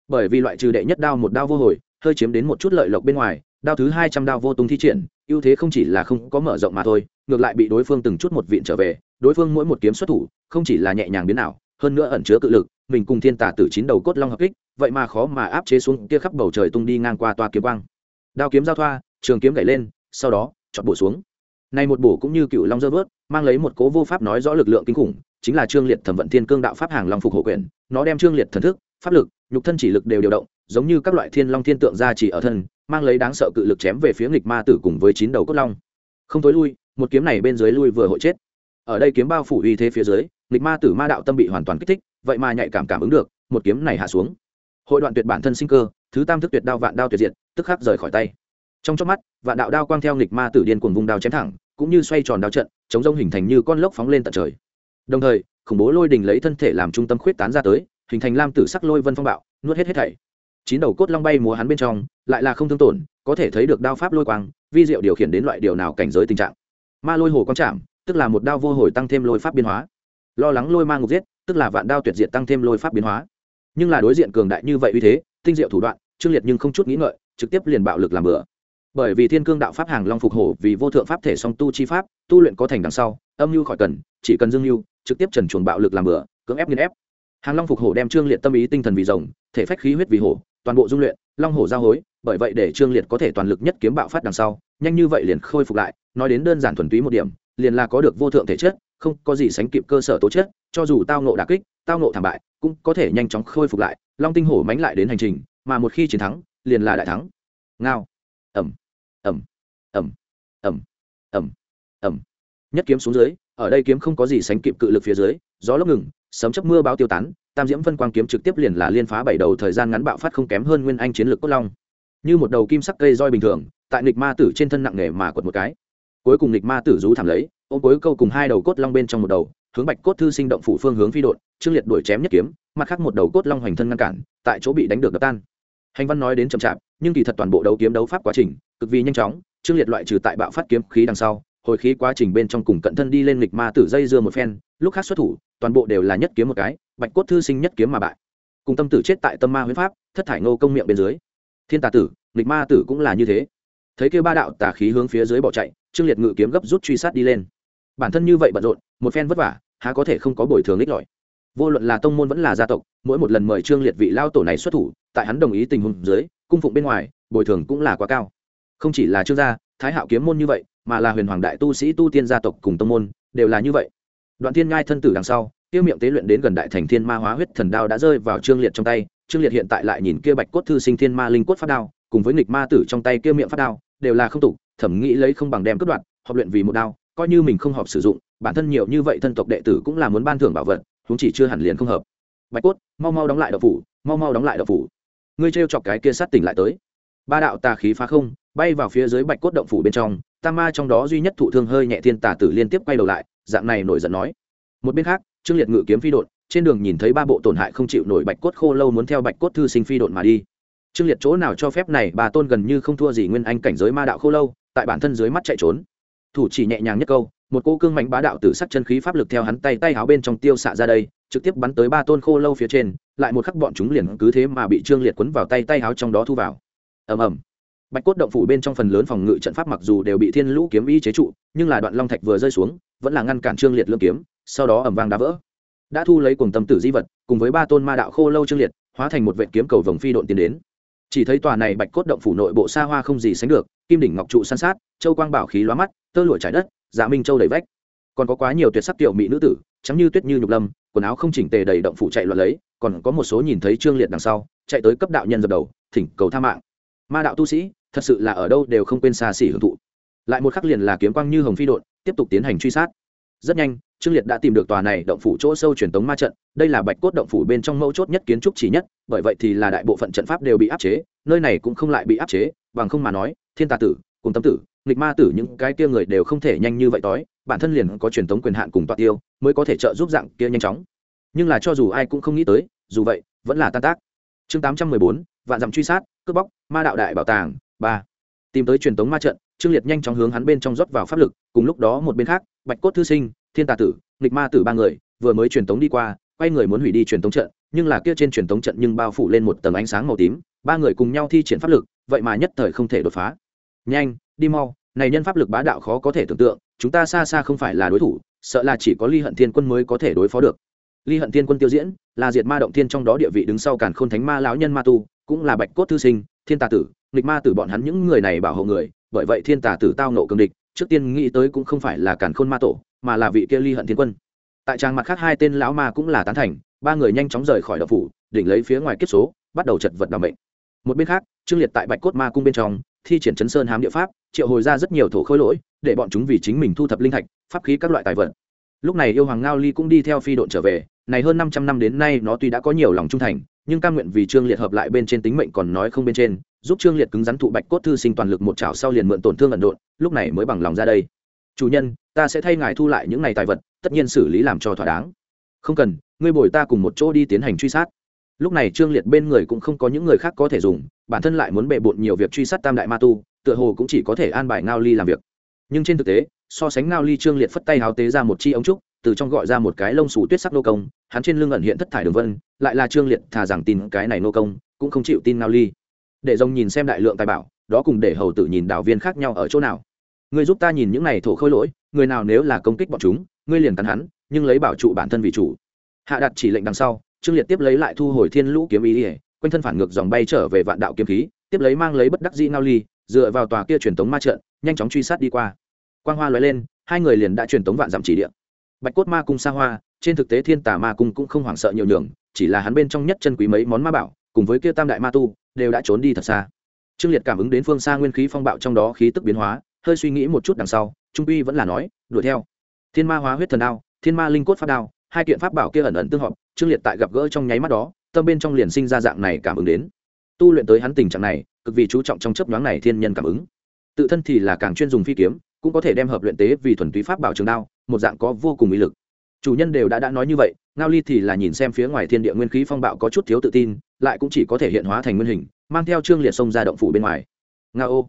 Bởi vì loại trừ đệ nhất đao một đao vô hồi, hơi chiếm đến một chút lợi lộc bên ngoài, đao thứ hai trăm đao vô tung thi triển, ưu thế không chỉ là không có mở rộng mà thôi, ngược lại bị đối phương từng chút một viện trở về, đối phương mỗi một kiếm xuất thủ, không chỉ là nhẹ nhàng biến nào hơn nữa ẩn chứa cự lực, mình cùng thiên tả tử chín đầu cốt long hợp kích, vậy mà khó mà áp chế xuống kia khắp bầu trời tung đi ngang qua toa kiếm quang. Đao kiếm giao thoa, trường kiếm gãy lên, sau đó, chọn bổ xuống. Nay một bổ cũng như cựu long dơ vớt, mang lấy một cố vô pháp nói rõ lực lượng kinh khủng, chính là trương liệt thẩm vận thiên cương đạo pháp hàng long phục hộ quyền, nó đem trương liệt thần thức, pháp lực, nhục thân chỉ lực đều điều động, giống như các loại thiên long thiên tượng ra chỉ ở thân, mang lấy đáng sợ cự lực chém về phía nghịch ma tử cùng với chín đầu cốt long. Không tối lui, một kiếm này bên dưới lui vừa hội chết. Ở đây kiếm bao phủ uy thế phía dưới nghịch ma tử ma đạo tâm bị hoàn toàn kích thích, vậy mà nhạy cảm cảm ứng được, một kiếm này hạ xuống. Hội đoạn tuyệt bản thân sinh cơ, thứ tam thức tuyệt đao vạn đao tuyệt diệt, tức khắc rời khỏi tay. Trong chớp mắt, vạn đạo đao quang theo nghịch ma tử điên cuồng vùng đao chém thẳng, cũng như xoay tròn đao trận, chống rông hình thành như con lốc phóng lên tận trời. Đồng thời, khủng bố lôi đình lấy thân thể làm trung tâm khuyết tán ra tới, hình thành lam tử sắc lôi vân phong bạo, nuốt hết hết thảy. Chín đầu cốt long bay múa hắn bên trong, lại là không thương tổn, có thể thấy được đao pháp lôi quang, vi diệu điều khiển đến loại điều nào cảnh giới tình trạng. Ma lôi hồ quang chạm, tức là một đao vô hồi tăng thêm lôi pháp biến hóa lo lắng lôi mang ngục giết, tức là vạn đao tuyệt diệt tăng thêm lôi pháp biến hóa. Nhưng là đối diện cường đại như vậy uy thế, tinh diệu thủ đoạn, trương liệt nhưng không chút nghĩ ngợi, trực tiếp liền bạo lực làm bừa. Bởi vì thiên cương đạo pháp hàng long phục hổ vì vô thượng pháp thể song tu chi pháp, tu luyện có thành đằng sau, âm mưu khỏi cần, chỉ cần dương mưu, trực tiếp trần chuồng bạo lực làm bừa, cưỡng ép nghiên ép. Hàng long phục hổ đem trương liệt tâm ý tinh thần vì rồng, thể phách khí huyết vì hổ, toàn bộ dung luyện, long hổ giao hối, bởi vậy để trương liệt có thể toàn lực nhất kiếm bạo phát đằng sau, nhanh như vậy liền khôi phục lại, nói đến đơn giản thuần túy một điểm, liền là có được vô thượng thể chất không có gì sánh kịp cơ sở tố chất, cho dù tao nộ đà kích, tao nộ thảm bại, cũng có thể nhanh chóng khôi phục lại, long tinh hổ mánh lại đến hành trình, mà một khi chiến thắng, liền là đại thắng. Ngao. Ẩm ẩm ẩm ẩm ẩm ẩm nhất kiếm xuống dưới, ở đây kiếm không có gì sánh kịp cự lực phía dưới, gió lốc ngừng, sấm chấp mưa bao tiêu tán, tam diễm phân quang kiếm trực tiếp liền là liên phá bảy đầu thời gian ngắn bạo phát không kém hơn nguyên anh chiến lược cốt long. Như một đầu kim sắc cây roi bình thường, tại nghịch ma tử trên thân nặng nề mà quật một cái. Cuối cùng nghịch ma tử rú thảm lấy ôm cuối câu cùng hai đầu cốt long bên trong một đầu, hướng bạch cốt thư sinh động phủ phương hướng phi đột trương liệt đuổi chém nhất kiếm, mặt khác một đầu cốt long hoành thân ngăn cản, tại chỗ bị đánh được đập tan. Hành văn nói đến chậm chạp, nhưng kỳ thật toàn bộ đấu kiếm đấu pháp quá trình, cực vì nhanh chóng, trương liệt loại trừ tại bạo phát kiếm khí đằng sau, hồi khí quá trình bên trong cùng cận thân đi lên lịch ma tử dây dưa một phen, lúc khác xuất thủ, toàn bộ đều là nhất kiếm một cái, bạch cốt thư sinh nhất kiếm mà bại. Cùng tâm tử chết tại tâm ma huyết pháp, thất thải ngô công miệng bên dưới. Thiên tà tử lịch ma tử cũng là như thế. Thấy kêu ba đạo tà khí hướng phía dưới bỏ chạy, trương liệt ngự kiếm gấp rút truy sát đi lên bản thân như vậy bận rộn, một phen vất vả, há có thể không có bồi thường ích lợi. Vô luận là tông môn vẫn là gia tộc, mỗi một lần mời trương liệt vị lao tổ này xuất thủ, tại hắn đồng ý tình huống dưới, cung phụng bên ngoài, bồi thường cũng là quá cao. Không chỉ là trương gia, thái hạo kiếm môn như vậy, mà là huyền hoàng đại tu sĩ, tu tiên gia tộc cùng tông môn, đều là như vậy. Đoạn thiên ngai thân tử đằng sau, tiêu miệng tế luyện đến gần đại thành thiên ma hóa huyết thần đao đã rơi vào trương liệt trong tay, trương liệt hiện tại lại nhìn kia bạch cốt thư sinh thiên ma linh cốt phát đao, cùng với nghịch ma tử trong tay kia miệng phát đao, đều là không tục, thẩm nghĩ lấy không bằng đem cất đoạn, học luyện vì một đao coi như mình không hợp sử dụng, bản thân nhiều như vậy thân tộc đệ tử cũng là muốn ban thưởng bảo vật chúng chỉ chưa hẳn liền không hợp. Bạch cốt, mau mau đóng lại đậu phủ, mau mau đóng lại đậu phủ. Ngươi trêu chọc cái kia sát tỉnh lại tới. Ba đạo tà khí phá không, bay vào phía dưới bạch cốt động phủ bên trong, tam ma trong đó duy nhất thụ thương hơi nhẹ thiên tà tử liên tiếp quay đầu lại, dạng này nổi giận nói. Một bên khác, trương liệt ngự kiếm phi đột trên đường nhìn thấy ba bộ tổn hại không chịu nổi bạch cốt khô lâu muốn theo bạch cốt thư sinh phi đột mà đi. Trương liệt chỗ nào cho phép này, bà tôn gần như không thua gì nguyên anh cảnh giới ma đạo khô lâu, tại bản thân dưới mắt chạy trốn thủ chỉ nhẹ nhàng nhất câu, một cô cương mạnh bá đạo tử sắc chân khí pháp lực theo hắn tay tay háo bên trong tiêu xạ ra đây, trực tiếp bắn tới ba tôn khô lâu phía trên, lại một khắc bọn chúng liền cứ thế mà bị trương liệt quấn vào tay tay háo trong đó thu vào. Ầm ầm. Bạch cốt động phủ bên trong phần lớn phòng ngự trận pháp mặc dù đều bị thiên lũ kiếm y chế trụ, nhưng là đoạn long thạch vừa rơi xuống, vẫn là ngăn cản trương liệt lương kiếm, sau đó ẩm vang đá vỡ. Đã thu lấy cùng tâm tử di vật, cùng với ba tôn ma đạo khô lâu trương liệt, hóa thành một vệ kiếm cầu vồng phi độn tiến đến chỉ thấy tòa này bạch cốt động phủ nội bộ xa hoa không gì sánh được, kim đỉnh ngọc trụ san sát, châu quang bảo khí lóa mắt, tơ lụa trải đất dạ minh châu đầy vách. Còn có quá nhiều tuyệt sắc tiểu mỹ nữ tử, trắng như tuyết như nhục lâm, quần áo không chỉnh tề đầy động phủ chạy loạn lấy, còn có một số nhìn thấy trương liệt đằng sau, chạy tới cấp đạo nhân dập đầu, thỉnh cầu tha mạng. Ma đạo tu sĩ, thật sự là ở đâu đều không quên xa xỉ hưởng thụ. Lại một khắc liền là kiếm quang như hồng phi đột tiếp tục tiến hành truy sát. Rất nhanh, trương liệt đã tìm được tòa này động phủ chỗ sâu truyền tống ma trận, đây là bạch cốt động phủ bên trong mẫu chốt nhất kiến trúc chỉ nhất bởi vậy thì là đại bộ phận trận pháp đều bị áp chế, nơi này cũng không lại bị áp chế, bằng không mà nói, thiên tà tử, cùng tâm tử, nghịch ma tử những cái kia người đều không thể nhanh như vậy tối bản thân liền có truyền tống quyền hạn cùng toa tiêu, mới có thể trợ giúp dạng kia nhanh chóng. Nhưng là cho dù ai cũng không nghĩ tới, dù vậy, vẫn là tan tác. Chương tám trăm mười bốn, vạn dặm truy sát, cướp bóc, ma đạo đại bảo tàng, ba. Tìm tới truyền tống ma trận, trương liệt nhanh chóng hướng hắn bên trong rót vào pháp lực, cùng lúc đó một bên khác, bạch cốt thư sinh, thiên tà tử, nghịch ma tử ba người, vừa mới truyền tống đi qua, quay người muốn hủy đi truyền tống trận nhưng là kia trên truyền thống trận nhưng bao phủ lên một tầng ánh sáng màu tím, ba người cùng nhau thi triển pháp lực, vậy mà nhất thời không thể đột phá. Nhanh, đi mau, này nhân pháp lực bá đạo khó có thể tưởng tượng, chúng ta xa xa không phải là đối thủ, sợ là chỉ có ly hận thiên quân mới có thể đối phó được. Ly hận thiên quân tiêu diễn, là diệt ma động thiên trong đó địa vị đứng sau cản khôn thánh ma lão nhân ma tu, cũng là bạch cốt thư sinh, thiên tà tử, nghịch ma tử bọn hắn những người này bảo hộ người, bởi vậy thiên tà tử tao nộ cường địch, trước tiên nghĩ tới cũng không phải là cản khôn ma tổ, mà là vị kia ly hận thiên quân. Tại trang mặt khác hai tên lão ma cũng là tán thành ba người nhanh chóng rời khỏi đập phủ, đỉnh lấy phía ngoài kiếp số, bắt đầu chật vật đ bệnh một bên khác, trương liệt tại bạch cốt ma cung bên trong, thi triển chấn sơn hám địa pháp, triệu hồi ra rất nhiều thổ khối lỗi, để bọn chúng vì chính mình thu thập linh thạch, pháp khí các loại tài vật. Lúc này yêu hoàng ngao ly cũng đi theo phi đội trở về, này hơn 500 năm đến nay nó tuy đã có nhiều lòng trung thành, nhưng cam nguyện vì trương liệt hợp lại bên trên tính mệnh còn nói không bên trên, giúp trương liệt cứng rắn thụ bạch cốt thư sinh toàn lực một chảo sau liền mượn tổn thương ẩn độn, lúc này mới bằng lòng ra đây. Chủ nhân, ta sẽ thay ngài thu lại những này tài vật, tất nhiên xử lý làm cho thỏa đáng không cần, ngươi bồi ta cùng một chỗ đi tiến hành truy sát. Lúc này trương liệt bên người cũng không có những người khác có thể dùng, bản thân lại muốn bệ bộn nhiều việc truy sát tam đại ma tu, tựa hồ cũng chỉ có thể an bài ngao ly làm việc. Nhưng trên thực tế, so sánh ngao ly, trương liệt phất tay háo tế ra một chi ống trúc, từ trong gọi ra một cái lông xù tuyết sắc nô công, hắn trên lưng ẩn hiện thất thải đường vân, lại là trương liệt thà rằng tin cái này nô công, cũng không chịu tin ngao ly. Để rồng nhìn xem đại lượng tài bảo, đó cùng để hầu tử nhìn đạo viên khác nhau ở chỗ nào. Ngươi giúp ta nhìn những này thổ khôi lỗi, người nào nếu là công kích bọn chúng, ngươi liền cắn hắn nhưng lấy bảo trụ bản thân vì chủ. Hạ đặt chỉ lệnh đằng sau, trương liệt tiếp lấy lại thu hồi thiên lũ kiếm ý ỉa quanh thân phản ngược dòng bay trở về vạn đạo kiếm khí, tiếp lấy mang lấy bất đắc dĩ ngao ly, dựa vào tòa kia truyền tống ma trận, nhanh chóng truy sát đi qua. Quang hoa lóe lên, hai người liền đã truyền tống vạn dặm chỉ địa. Bạch cốt ma cung xa hoa, trên thực tế thiên tà ma cung cũng không hoảng sợ nhiều nhường, chỉ là hắn bên trong nhất chân quý mấy món ma bảo, cùng với kia tam đại ma tu, đều đã trốn đi thật xa. Trương liệt cảm ứng đến phương xa nguyên khí phong bạo trong đó khí tức biến hóa, hơi suy nghĩ một chút đằng sau, trung uy vẫn là nói, đuổi theo. Thiên ma hóa huyết thần đao thiên ma linh cốt pháp đao, hai kiện pháp bảo kia ẩn ẩn tương hợp, trương liệt tại gặp gỡ trong nháy mắt đó, tâm bên trong liền sinh ra dạng này cảm ứng đến. Tu luyện tới hắn tình trạng này, cực vì chú trọng trong chấp nhoáng này thiên nhân cảm ứng. Tự thân thì là càng chuyên dùng phi kiếm, cũng có thể đem hợp luyện tế vì thuần túy pháp bảo trường đao, một dạng có vô cùng ý lực. Chủ nhân đều đã đã nói như vậy, ngao ly thì là nhìn xem phía ngoài thiên địa nguyên khí phong bạo có chút thiếu tự tin, lại cũng chỉ có thể hiện hóa thành nguyên hình, mang theo trương liệt sông ra động phủ bên ngoài. Ngao ô,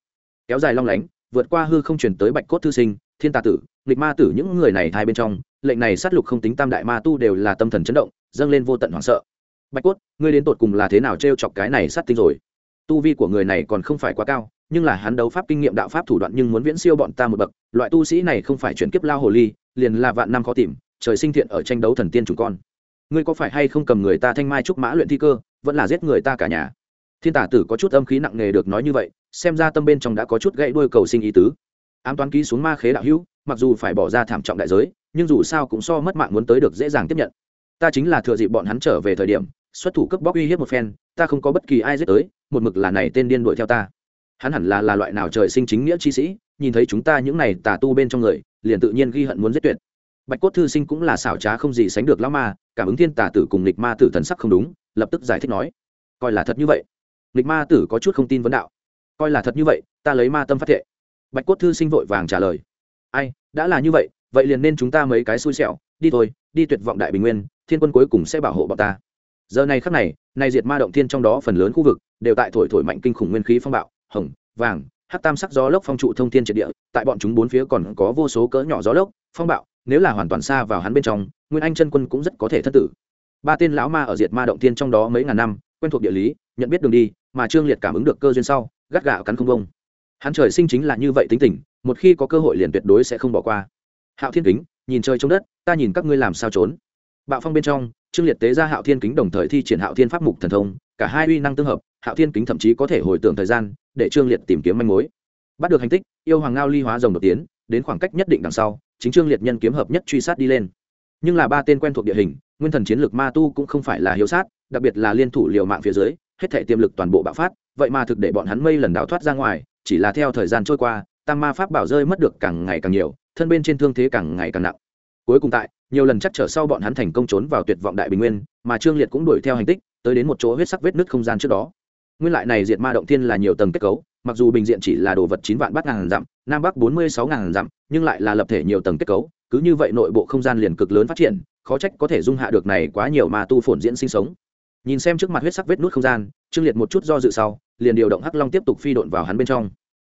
kéo dài long lánh, vượt qua hư không chuyển tới bạch cốt thư sinh thiên tà tử, nghịch ma tử những người này hai bên trong, lệnh này sát lục không tính tam đại ma tu đều là tâm thần chấn động, dâng lên vô tận hoảng sợ. Bạch cốt, ngươi đến tột cùng là thế nào t r e o chọc cái này sát tinh rồi? Tu vi của người này còn không phải quá cao, nhưng là hắn đấu pháp kinh nghiệm đạo pháp thủ đoạn nhưng muốn viễn siêu bọn ta một bậc, loại tu sĩ này không phải chuyển kiếp lao hồ ly, liền là vạn năm khó tìm, trời sinh thiện ở tranh đấu thần tiên chủ con. Ngươi có phải hay không cầm người ta thanh mai trúc mã luyện thi cơ, vẫn là giết người ta cả nhà? Thiên tả tử có chút âm khí nặng nề được nói như vậy, xem ra tâm bên trong đã có chút gãy đuôi cầu sinh ý tứ ám toán ký xuống ma khế đạo hữu, mặc dù phải bỏ ra thảm trọng đại giới, nhưng dù sao cũng so mất mạng muốn tới được dễ dàng tiếp nhận. Ta chính là thừa dịp bọn hắn trở về thời điểm, xuất thủ cướp bóc uy hiếp một phen, ta không có bất kỳ ai giết tới, một mực là này tên điên đuổi theo ta. Hắn hẳn là là loại nào trời sinh chính nghĩa chi sĩ, nhìn thấy chúng ta những này tà tu bên trong người, liền tự nhiên ghi hận muốn giết tuyệt. Bạch cốt thư sinh cũng là xảo trá không gì sánh được lão ma, cảm ứng thiên tà tử cùng lịch ma tử thần sắc không đúng, lập tức giải thích nói, coi là thật như vậy. Lịch ma tử có chút không tin vấn đạo, coi là thật như vậy, ta lấy ma tâm phát thệ bạch cốt thư sinh vội vàng trả lời. Ai, đã là như vậy vậy liền nên chúng ta mấy cái xui xẻo, đi thôi, đi tuyệt vọng đại bình nguyên, thiên quân cuối cùng sẽ bảo hộ bọn ta. Giờ này khắc này, nay diệt ma động thiên trong đó phần lớn khu vực đều tại thổi thổi mạnh kinh khủng nguyên khí phong bạo, hồng, vàng hát tam sắc gió lốc phong trụ thông thiên triệt địa, tại bọn chúng bốn phía còn có vô số cỡ nhỏ gió lốc, phong bạo, nếu là hoàn toàn xa vào hắn bên trong, nguyên anh chân quân cũng rất có thể thất tử. Ba tên lão ma ở diệt ma động thiên trong đó mấy ngàn năm, quen thuộc địa lý, nhận biết đường đi, mà trương liệt cảm ứng được cơ duyên sau, gắt gạo cắn không bông hắn trời sinh chính là như vậy tính tình, một khi có cơ hội liền tuyệt đối sẽ không bỏ qua. Hạo thiên kính, nhìn trời trong đất, ta nhìn các ngươi làm sao trốn. Bạo phong bên trong, trương liệt tế ra hạo thiên kính đồng thời thi triển hạo thiên pháp mục thần thông, cả hai uy năng tương hợp, hạo thiên kính thậm chí có thể hồi tưởng thời gian, để trương liệt tìm kiếm manh mối. Bắt được hành tích, yêu hoàng ngao ly hóa rồng đột tiến, đến khoảng cách nhất định đằng sau, chính trương liệt nhân kiếm hợp nhất truy sát đi lên. Nhưng là ba tên quen thuộc địa hình, nguyên thần chiến lược ma tu cũng không phải là hiếu sát, đặc biệt là liên thủ liều mạng phía dưới, hết thể tiềm lực toàn bộ bạo phát, vậy mà thực để bọn hắn mây lần đào thoát ra ngoài chỉ là theo thời gian trôi qua, tam ma pháp bảo rơi mất được càng ngày càng nhiều, thân bên trên thương thế càng ngày càng nặng. Cuối cùng tại, nhiều lần chắc trở sau bọn hắn thành công trốn vào tuyệt vọng đại bình nguyên, mà trương liệt cũng đuổi theo hành tích, tới đến một chỗ huyết sắc vết nứt không gian trước đó. Nguyên lại này diệt ma động thiên là nhiều tầng kết cấu, mặc dù bình diện chỉ là đồ vật chín vạn bát ngàn dặm, nam bắc bốn mươi sáu ngàn dặm, nhưng lại là lập thể nhiều tầng kết cấu, cứ như vậy nội bộ không gian liền cực lớn phát triển, khó trách có thể dung hạ được này quá nhiều mà tu phồn diễn sinh sống. Nhìn xem trước mặt huyết sắc vết nút không gian, trương liệt một chút do dự sau liền điều động hắc long tiếp tục phi độn vào hắn bên trong.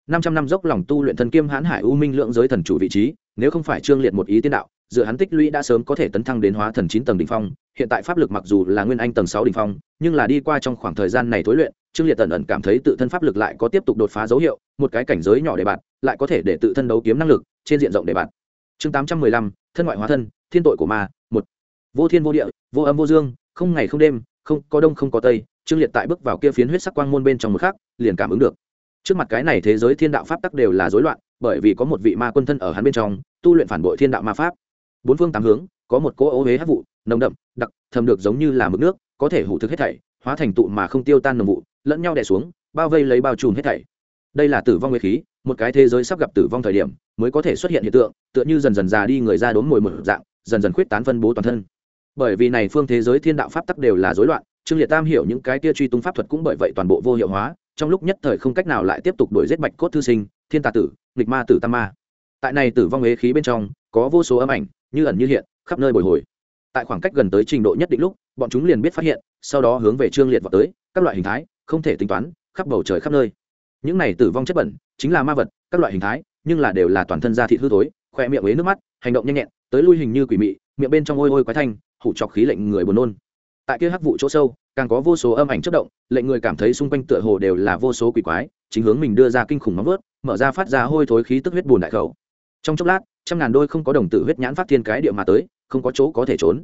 Năm trăm năm dốc lòng tu luyện thần kiêm hãn hải u minh lượng giới thần chủ vị trí, nếu không phải trương liệt một ý tiên đạo dựa hắn tích lũy đã sớm có thể tấn thăng đến hóa thần chín tầng đỉnh phong, hiện tại pháp lực mặc dù là nguyên anh tầng sáu đỉnh phong, nhưng là đi qua trong khoảng thời gian này thối luyện, trương liệt tần ẩn cảm thấy tự thân pháp lực lại có tiếp tục đột phá dấu hiệu, một cái cảnh giới nhỏ để bạn, lại có thể để tự thân đấu kiếm năng lực, trên diện rộng để bạn. Chương tám trăm mười lăm, thân ngoại hóa thân, thiên tội của ma, một. Vô thiên vô địa, vô âm vô dương, không ngày không đêm, không có đông không có tây trương liệt tại bước vào kia phiến huyết sắc quang môn bên trong một khắc, liền cảm ứng được. Trước mặt cái này thế giới thiên đạo pháp tắc đều là rối loạn, bởi vì có một vị ma quân thân ở hắn bên trong, tu luyện phản bội thiên đạo ma pháp. Bốn phương tám hướng, có một cỗ ô huế hát vụ, nồng đậm, đặc, thầm được giống như là mực nước, có thể hủ thực hết thảy, hóa thành tụ mà không tiêu tan nồng vụ, lẫn nhau đè xuống, bao vây lấy bao trùm hết thảy. Đây là tử vong nguyên khí, một cái thế giới sắp gặp tử vong thời điểm, mới có thể xuất hiện hiện tượng, tựa như dần dần già đi người ra đốn mồi một dạng, dần dần khuyết tán phân bố toàn thân. Bởi vì này phương thế giới thiên đạo pháp tắc đều là rối loạn trương liệt tam hiểu những cái kia truy tung pháp thuật cũng bởi vậy toàn bộ vô hiệu hóa, trong lúc nhất thời không cách nào lại tiếp tục đuổi giết bạch cốt thư sinh, thiên tà tử, nghịch ma tử tam ma. Tại này tử vong ế khí bên trong, có vô số âm ảnh, như ẩn như hiện, khắp nơi bồi hồi. Tại khoảng cách gần tới trình độ nhất định lúc, bọn chúng liền biết phát hiện, sau đó hướng về trương liệt vào tới, các loại hình thái, không thể tính toán, khắp bầu trời khắp nơi. Những này tử vong chất bẩn, chính là ma vật, các loại hình thái, nhưng là đều là toàn thân da thịt hư thối, khoe miệng ế nước mắt, hành động nhanh nhẹn, tới lui hình như quỷ mị, miệng bên trong ôi ôi quái thanh, hủ chọc khí lệnh người buồn nôn tại kia hắc vụ chỗ sâu, càng có vô số âm ảnh chất động lệnh người cảm thấy xung quanh tựa hồ đều là vô số quỷ quái, chính hướng mình đưa ra kinh khủng nóng vớt mở ra phát ra hôi thối khí tức huyết bùn đại khẩu. Trong chốc lát, trăm ngàn đôi không có đồng tử huyết nhãn phát thiên cái địa mà tới, không có chỗ có thể trốn.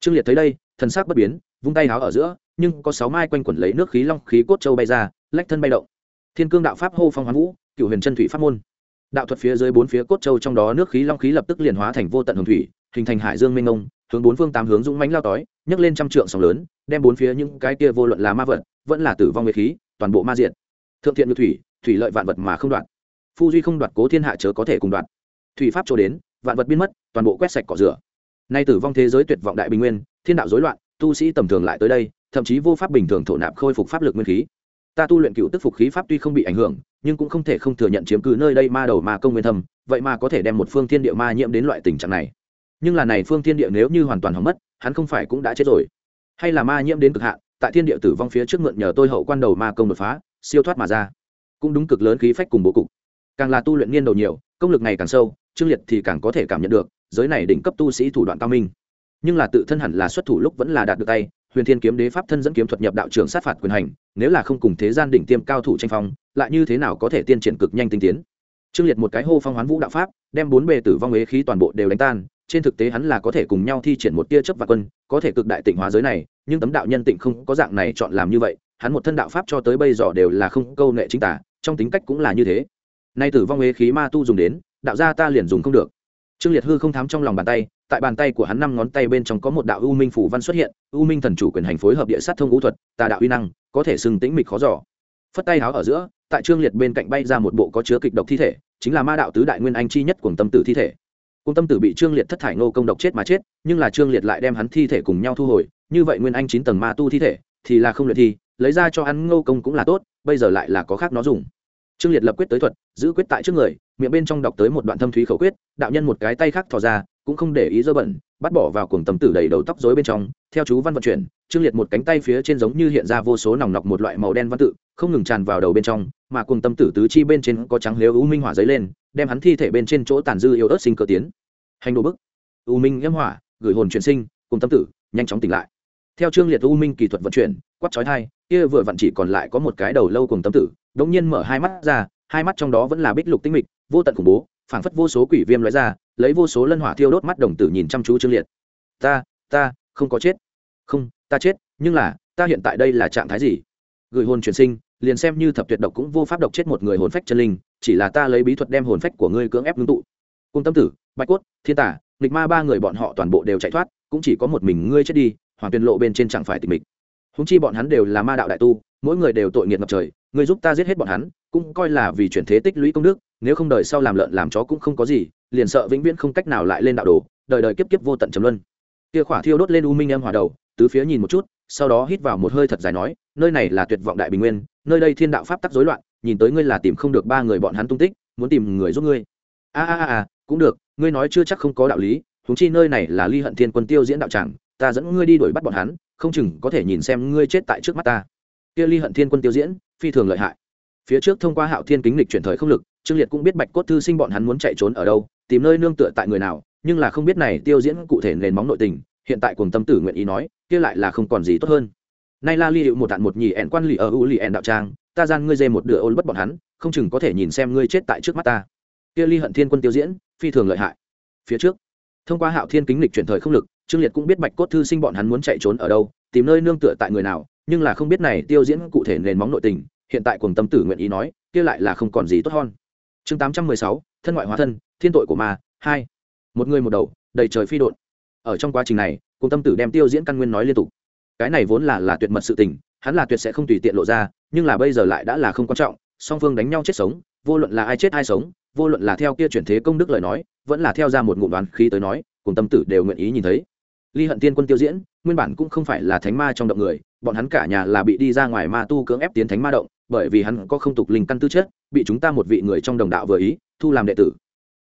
Trương liệt thấy đây, thần sắc bất biến, vung tay háo ở giữa, nhưng có sáu mai quanh quẩn lấy nước khí long khí cốt châu bay ra, lách thân bay động. Thiên cương đạo pháp hô phong hoán vũ cựu huyền chân thủy pháp môn. Đạo thuật phía dưới bốn phía cốt châu trong đó nước khí long khí lập tức liền hóa thành vô tận hồng thủy, hình thành hải dương minh ngông hướng bốn phương tám hướng dũng mánh lao tói nhấc lên trăm trượng sóng lớn, đem bốn phía những cái kia vô luận là ma vật, vẫn là tử vong nguyệt khí, toàn bộ ma diện thượng thiện như thủy thủy lợi vạn vật mà không đoạt phu duy không đoạt cố thiên hạ chớ có thể cùng đoạt thủy pháp chỗ đến, vạn vật biến mất, toàn bộ quét sạch cỏ rửa. Nay tử vong thế giới tuyệt vọng đại bình nguyên, thiên đạo rối loạn, tu sĩ tầm thường lại tới đây, thậm chí vô pháp bình thường thổ nạp khôi phục pháp lực nguyên khí. Ta tu luyện cựu tức phục khí pháp tuy không bị ảnh hưởng, nhưng cũng không thể không thừa nhận chiếm cứ nơi đây ma đầu ma công nguyên thầm vậy mà có thể đem một phương thiên địa ma nhiễm đến loại tình trạng này. Nhưng là này phương thiên địa nếu như hoàn toàn hỏng mất hắn không phải cũng đã chết rồi. Hay là ma nhiễm đến cực hạn, tại thiên địa tử vong phía trước mượn nhờ tôi hậu quan đầu ma công đột phá, siêu thoát mà ra. Cũng đúng cực lớn khí phách cùng bố cục. Càng là tu luyện niên đầu nhiều, công lực này càng sâu trương liệt thì càng có thể cảm nhận được, giới này đỉnh cấp tu sĩ thủ đoạn cao minh. Nhưng là tự thân hẳn là xuất thủ lúc vẫn là đạt được tay, huyền thiên kiếm đế pháp thân dẫn kiếm thuật nhập đạo trường sát phạt quyền hành, nếu là không cùng thế gian đỉnh tiêm cao thủ tranh phong, lại như thế nào có thể tiên triển cực nhanh tinh tiến? Trương liệt một cái hô phong hoán vũ đạo pháp, đem bốn bề tử vong ế khí toàn bộ đều đánh tan trên thực tế hắn là có thể cùng nhau thi triển một tia chấp và quân, có thể cực đại tịnh hóa giới này, nhưng tấm đạo nhân tịnh không có dạng này chọn làm như vậy, hắn một thân đạo pháp cho tới bây giờ đều là không câu nệ chính tả, trong tính cách cũng là như thế. Nay tử vong ế khí ma tu dùng đến, đạo gia ta liền dùng không được. Trương liệt hư không thám trong lòng bàn tay, tại bàn tay của hắn năm ngón tay bên trong có một đạo u minh phủ văn xuất hiện, u minh thần chủ quyền hành phối hợp địa sát thông ngũ thuật, tà đạo uy năng, có thể sừng tĩnh mịch khó giỏ phất tay háo ở giữa, tại trương liệt bên cạnh bay ra một bộ có chứa kịch độc thi thể, chính là ma đạo tứ đại nguyên anh chi nhất của tâm tử thi thể cung tâm tử bị trương liệt thất thải ngô công độc chết mà chết, nhưng là trương liệt lại đem hắn thi thể cùng nhau thu hồi, như vậy nguyên anh chín tầng ma tu thi thể, thì là không luyện thi, lấy ra cho ăn ngô công cũng là tốt, bây giờ lại là có khác nó dùng. Trương liệt lập quyết tới thuật, giữ quyết tại trước người, miệng bên trong đọc tới một đoạn thâm thúy khẩu quyết, đạo nhân một cái tay khác thò ra, cũng không để ý dơ bẩn, bắt bỏ vào cuồng tầm tử đầy đầu tóc rối bên trong. Theo chú văn vận chuyển, trương liệt một cánh tay phía trên giống như hiện ra vô số nòng nọc một loại màu đen văn tự không ngừng tràn vào đầu bên trong, mà cuồng tâm tử tứ chi bên trên có trắng lếu u minh hỏa giấy lên, đem hắn thi thể bên trên chỗ tàn dư yếu ớt sinh cơ tiến. Hành đồ bức. U minh nhiễm hỏa, gửi hồn chuyển sinh cùng tâm tử, nhanh chóng tỉnh lại. Theo trương liệt u minh kỹ thuật vận chuyển quắt chói thai kia vừa vặn chỉ còn lại có một cái đầu lâu cùng tâm tử đống nhiên mở hai mắt ra, hai mắt trong đó vẫn là bích lục tinh mịch, vô tận khủng bố, phảng phất vô số quỷ viêm lóe ra, lấy vô số lân hỏa thiêu đốt mắt đồng tử nhìn chăm chú trương liệt. Ta ta, không có chết. Không, ta chết, nhưng là, ta hiện tại đây là trạng thái gì? Gửi hồn chuyển sinh liền xem như thập tuyệt độc cũng vô pháp độc chết một người hồn phách chân linh, chỉ là ta lấy bí thuật đem hồn phách của ngươi cưỡng ép ngưng tụ. Cung tâm tử, bạch cốt, thiên tả, nghịch ma ba người bọn họ toàn bộ đều chạy thoát, cũng chỉ có một mình ngươi chết đi, hoàng tuyên lộ bên trên chẳng phải tịch mịch. Húng chi bọn hắn đều là ma đạo đại tu, mỗi người đều tội nghiệt ngập trời, ngươi giúp ta giết hết bọn hắn, cũng coi là vì chuyển thế tích lũy công đức, nếu không đời sau làm lợn làm chó cũng không có gì, liền sợ vĩnh viễn không cách nào lại lên đạo đồ, đời đời kiếp kiếp vô tận trầm luân. Kia khỏa thiêu đốt lên u minh em hòa đầu tứ phía nhìn một chút, sau đó hít vào một hơi thật dài nói, nơi này là tuyệt vọng đại bình nguyên, nơi đây thiên đạo pháp tắc rối loạn, nhìn tới ngươi là tìm không được ba người bọn hắn tung tích, muốn tìm người giúp ngươi. A a a cũng được, ngươi nói chưa chắc không có đạo lý húng chi nơi này là ly hận thiên quân tiêu diễn đạo tràng, ta dẫn ngươi đi đuổi bắt bọn hắn, không chừng có thể nhìn xem ngươi chết tại trước mắt ta. Kia ly hận thiên quân tiêu diễn, phi thường lợi hại. Phía trước thông qua hạo thiên kính lịch chuyển thời không lực, trương liệt cũng biết bạch cốt thư sinh bọn hắn muốn chạy trốn ở đâu, tìm nơi nương tựa tại người nào, nhưng là không biết này tiêu diễn cụ thể nền móng nội tình, hiện tại cùng tâm tử nguyện ý nói kia lại là không còn gì tốt hơn. Nay la ly hiệu một đạn một nhì ẹn quan lì ở u lì ẹn đạo trang, ta gian ngươi dê một đứa ôn bất bọn hắn, không chừng có thể nhìn xem ngươi chết tại trước mắt ta. Kia ly hận thiên quân tiêu diễn, phi thường lợi hại. Phía trước, thông qua hạo thiên kính lịch chuyển thời không lực, trương liệt cũng biết bạch cốt thư sinh bọn hắn muốn chạy trốn ở đâu, tìm nơi nương tựa tại người nào, nhưng là không biết này tiêu diễn cụ thể nền móng nội tình, hiện tại cuồng tâm tử nguyện ý nói, kia lại là không còn gì tốt hơn. Chương tám trăm mười sáu, thân ngoại hóa thân, thiên tội của ma, hai. Một người một đầu, đầy trời phi độn. Ở trong quá trình này cùng tâm tử đem tiêu diễn căn nguyên nói liên tục. Cái này vốn là là tuyệt mật sự tình, hắn là tuyệt sẽ không tùy tiện lộ ra, nhưng là bây giờ lại đã là không quan trọng, song phương đánh nhau chết sống, vô luận là ai chết ai sống, vô luận là theo kia chuyển thế công đức lời nói, vẫn là theo ra một ngụm đoán khí tới nói, cùng tâm tử đều nguyện ý nhìn thấy. Ly hận tiên quân tiêu diễn, nguyên bản cũng không phải là thánh ma trong động người, bọn hắn cả nhà là bị đi ra ngoài ma tu cưỡng ép tiến thánh ma động, bởi vì hắn có không tục linh căn tư chất, bị chúng ta một vị người trong đồng đạo vừa ý, thu làm đệ tử.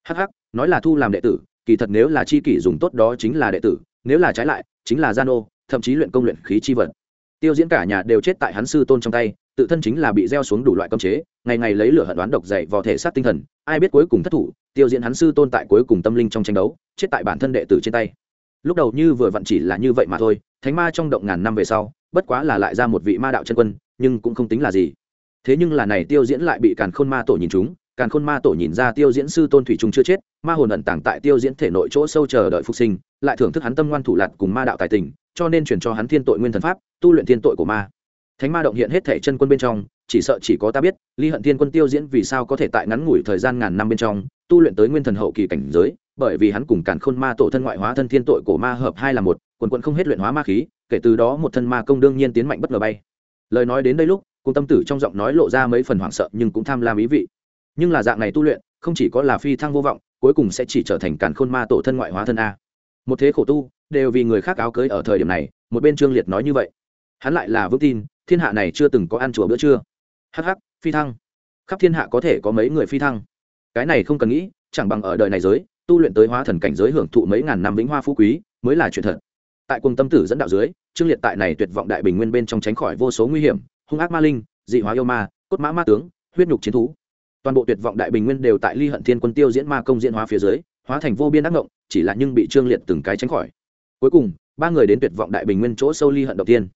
Hh nói là thu làm đệ tử, kỳ thật nếu là chi kỷ dùng tốt đó chính là đệ tử nếu là trái lại, chính là gian ô thậm chí luyện công luyện khí chi vật. Tiêu diễn cả nhà đều chết tại hắn sư tôn trong tay, tự thân chính là bị gieo xuống đủ loại cơm chế, ngày ngày lấy lửa hận đoán độc dậy vào thể xác tinh thần, ai biết cuối cùng thất thủ, tiêu diễn hắn sư tôn tại cuối cùng tâm linh trong tranh đấu, chết tại bản thân đệ tử trên tay. Lúc đầu như vừa vặn chỉ là như vậy mà thôi, thánh ma trong động ngàn năm về sau, bất quá là lại ra một vị ma đạo chân quân, nhưng cũng không tính là gì. Thế nhưng là này tiêu diễn lại bị càn khôn ma tổ nhìn chúng càn khôn ma tổ nhìn ra tiêu diễn sư tôn thủy trung chưa chết, ma hồn ẩn tàng tại tiêu diễn thể nội chỗ sâu chờ đợi phục sinh, lại thưởng thức hắn tâm ngoan thủ lạt cùng ma đạo tài tình, cho nên chuyển cho hắn thiên tội nguyên thần pháp, tu luyện thiên tội của ma. Thánh ma động hiện hết thể chân quân bên trong, chỉ sợ chỉ có ta biết, ly hận thiên quân tiêu diễn vì sao có thể tại ngắn ngủi thời gian ngàn năm bên trong, tu luyện tới nguyên thần hậu kỳ cảnh giới, bởi vì hắn cùng càn khôn ma tổ thân ngoại hóa thân thiên tội của ma hợp hai là một, quần quận không hết luyện hóa ma khí, kể từ đó một thân ma công đương nhiên tiến mạnh bất ngờ bay. Lời nói đến đây lúc cùng tâm tử trong giọng nói lộ ra mấy phần hoảng sợ nhưng cũng tham lam ý vị nhưng là dạng này tu luyện, không chỉ có là phi thăng vô vọng, cuối cùng sẽ chỉ trở thành càn khôn ma tổ thân ngoại hóa thân a. Một thế khổ tu, đều vì người khác áo cưới ở thời điểm này, một bên trương liệt nói như vậy. Hắn lại là vững tin, thiên hạ này chưa từng có ăn chùa bữa trưa. Hh phi thăng. Khắp thiên hạ có thể có mấy người phi thăng. Cái này không cần nghĩ, chẳng bằng ở đời này giới, tu luyện tới hóa thần cảnh giới hưởng thụ mấy ngàn năm vĩnh hoa phú quý, mới là chuyện thật. Tại cùng tâm tử dẫn đạo dưới, trương liệt tại này tuyệt vọng đại bình nguyên bên trong tránh khỏi vô số nguy hiểm, hung ác ma linh, dị hóa yêu ma, cốt mã ma tướng, huyết nhục chiến thú toàn bộ tuyệt vọng đại bình nguyên đều tại ly hận thiên quân tiêu diễn ma công diễn hóa phía dưới, hóa thành vô biên đắc ngộng, chỉ là nhưng bị trương liệt từng cái tránh khỏi. Cuối cùng, ba người đến tuyệt vọng đại bình nguyên chỗ sâu ly hận đầu tiên.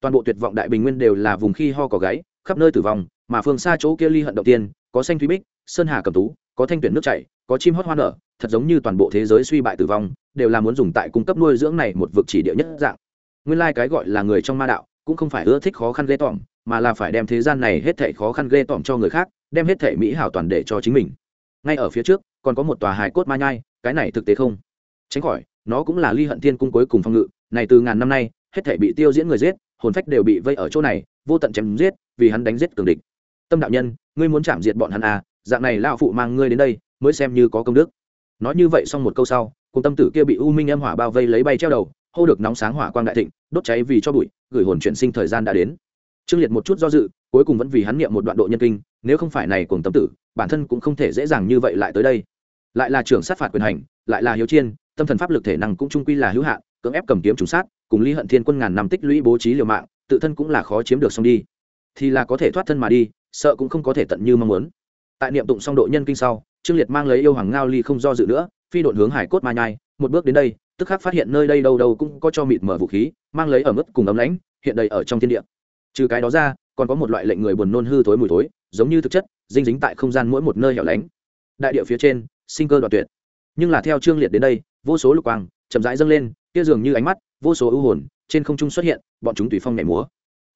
Toàn bộ tuyệt vọng đại bình nguyên đều là vùng khi ho có gáy, khắp nơi tử vong, mà phương xa chỗ kia ly hận đầu tiên, có xanh thúy bích, sơn hà cầm tú, có thanh tuyển nước chảy, có chim hót hoa nở, thật giống như toàn bộ thế giới suy bại tử vong, đều là muốn dùng tại cung cấp nuôi dưỡng này một vực chỉ địa nhất dạng. Nguyên lai cái gọi là người trong ma đạo, cũng không phải ưa thích khó khăn ghê tởm, mà là phải đem thế gian này hết thảy khó khăn ghê tởm cho người khác đem hết thể mỹ hảo toàn để cho chính mình. Ngay ở phía trước, còn có một tòa hài cốt ma nhai, cái này thực tế không? Tránh khỏi, nó cũng là ly hận thiên cung cuối cùng phong ngự, này từ ngàn năm nay, hết thể bị tiêu diễn người giết, hồn phách đều bị vây ở chỗ này, vô tận chém giết, vì hắn đánh giết cường địch. Tâm đạo nhân, ngươi muốn chạm diệt bọn hắn à dạng này lão phụ mang ngươi đến đây, mới xem như có công đức. Nói như vậy xong một câu sau, cùng tâm tử kia bị u minh âm hỏa bao vây lấy bay treo đầu, hô được nóng sáng hỏa quang đại thịnh, đốt cháy vì cho bụi, gửi hồn chuyển sinh thời gian đã đến. Trương liệt một chút do dự, cuối cùng vẫn vì hắn niệm một đoạn độ nhân kinh nếu không phải này cùng tâm tử, bản thân cũng không thể dễ dàng như vậy lại tới đây. Lại là trưởng sát phạt quyền hành, lại là hiếu chiên, tâm thần pháp lực thể năng cũng trung quy là hữu hạn, cưỡng ép cầm kiếm trùng sát, cùng ly hận thiên quân ngàn năm tích lũy bố trí liều mạng, tự thân cũng là khó chiếm được xong đi. Thì là có thể thoát thân mà đi, sợ cũng không có thể tận như mong muốn. Tại niệm tụng xong độ nhân kinh sau, trương liệt mang lấy yêu hoàng ngao ly không do dự nữa, phi độn hướng hải cốt ma nhai, một bước đến đây, tức khắc phát hiện nơi đây đâu đâu cũng có cho mịt mở vũ khí, mang lấy ở mức cùng ấm lãnh, hiện đầy ở trong thiên địa. Trừ cái đó ra, còn có một loại lệnh người buồn nôn hư thối mùi thối giống như thực chất, dinh dính tại không gian mỗi một nơi hẻo lánh. Đại địa phía trên, sinh cơ đoạn tuyệt. Nhưng là theo trương liệt đến đây, vô số lục quang chậm rãi dâng lên, kia dường như ánh mắt, vô số ưu hồn trên không trung xuất hiện, bọn chúng tùy phong nhảy múa.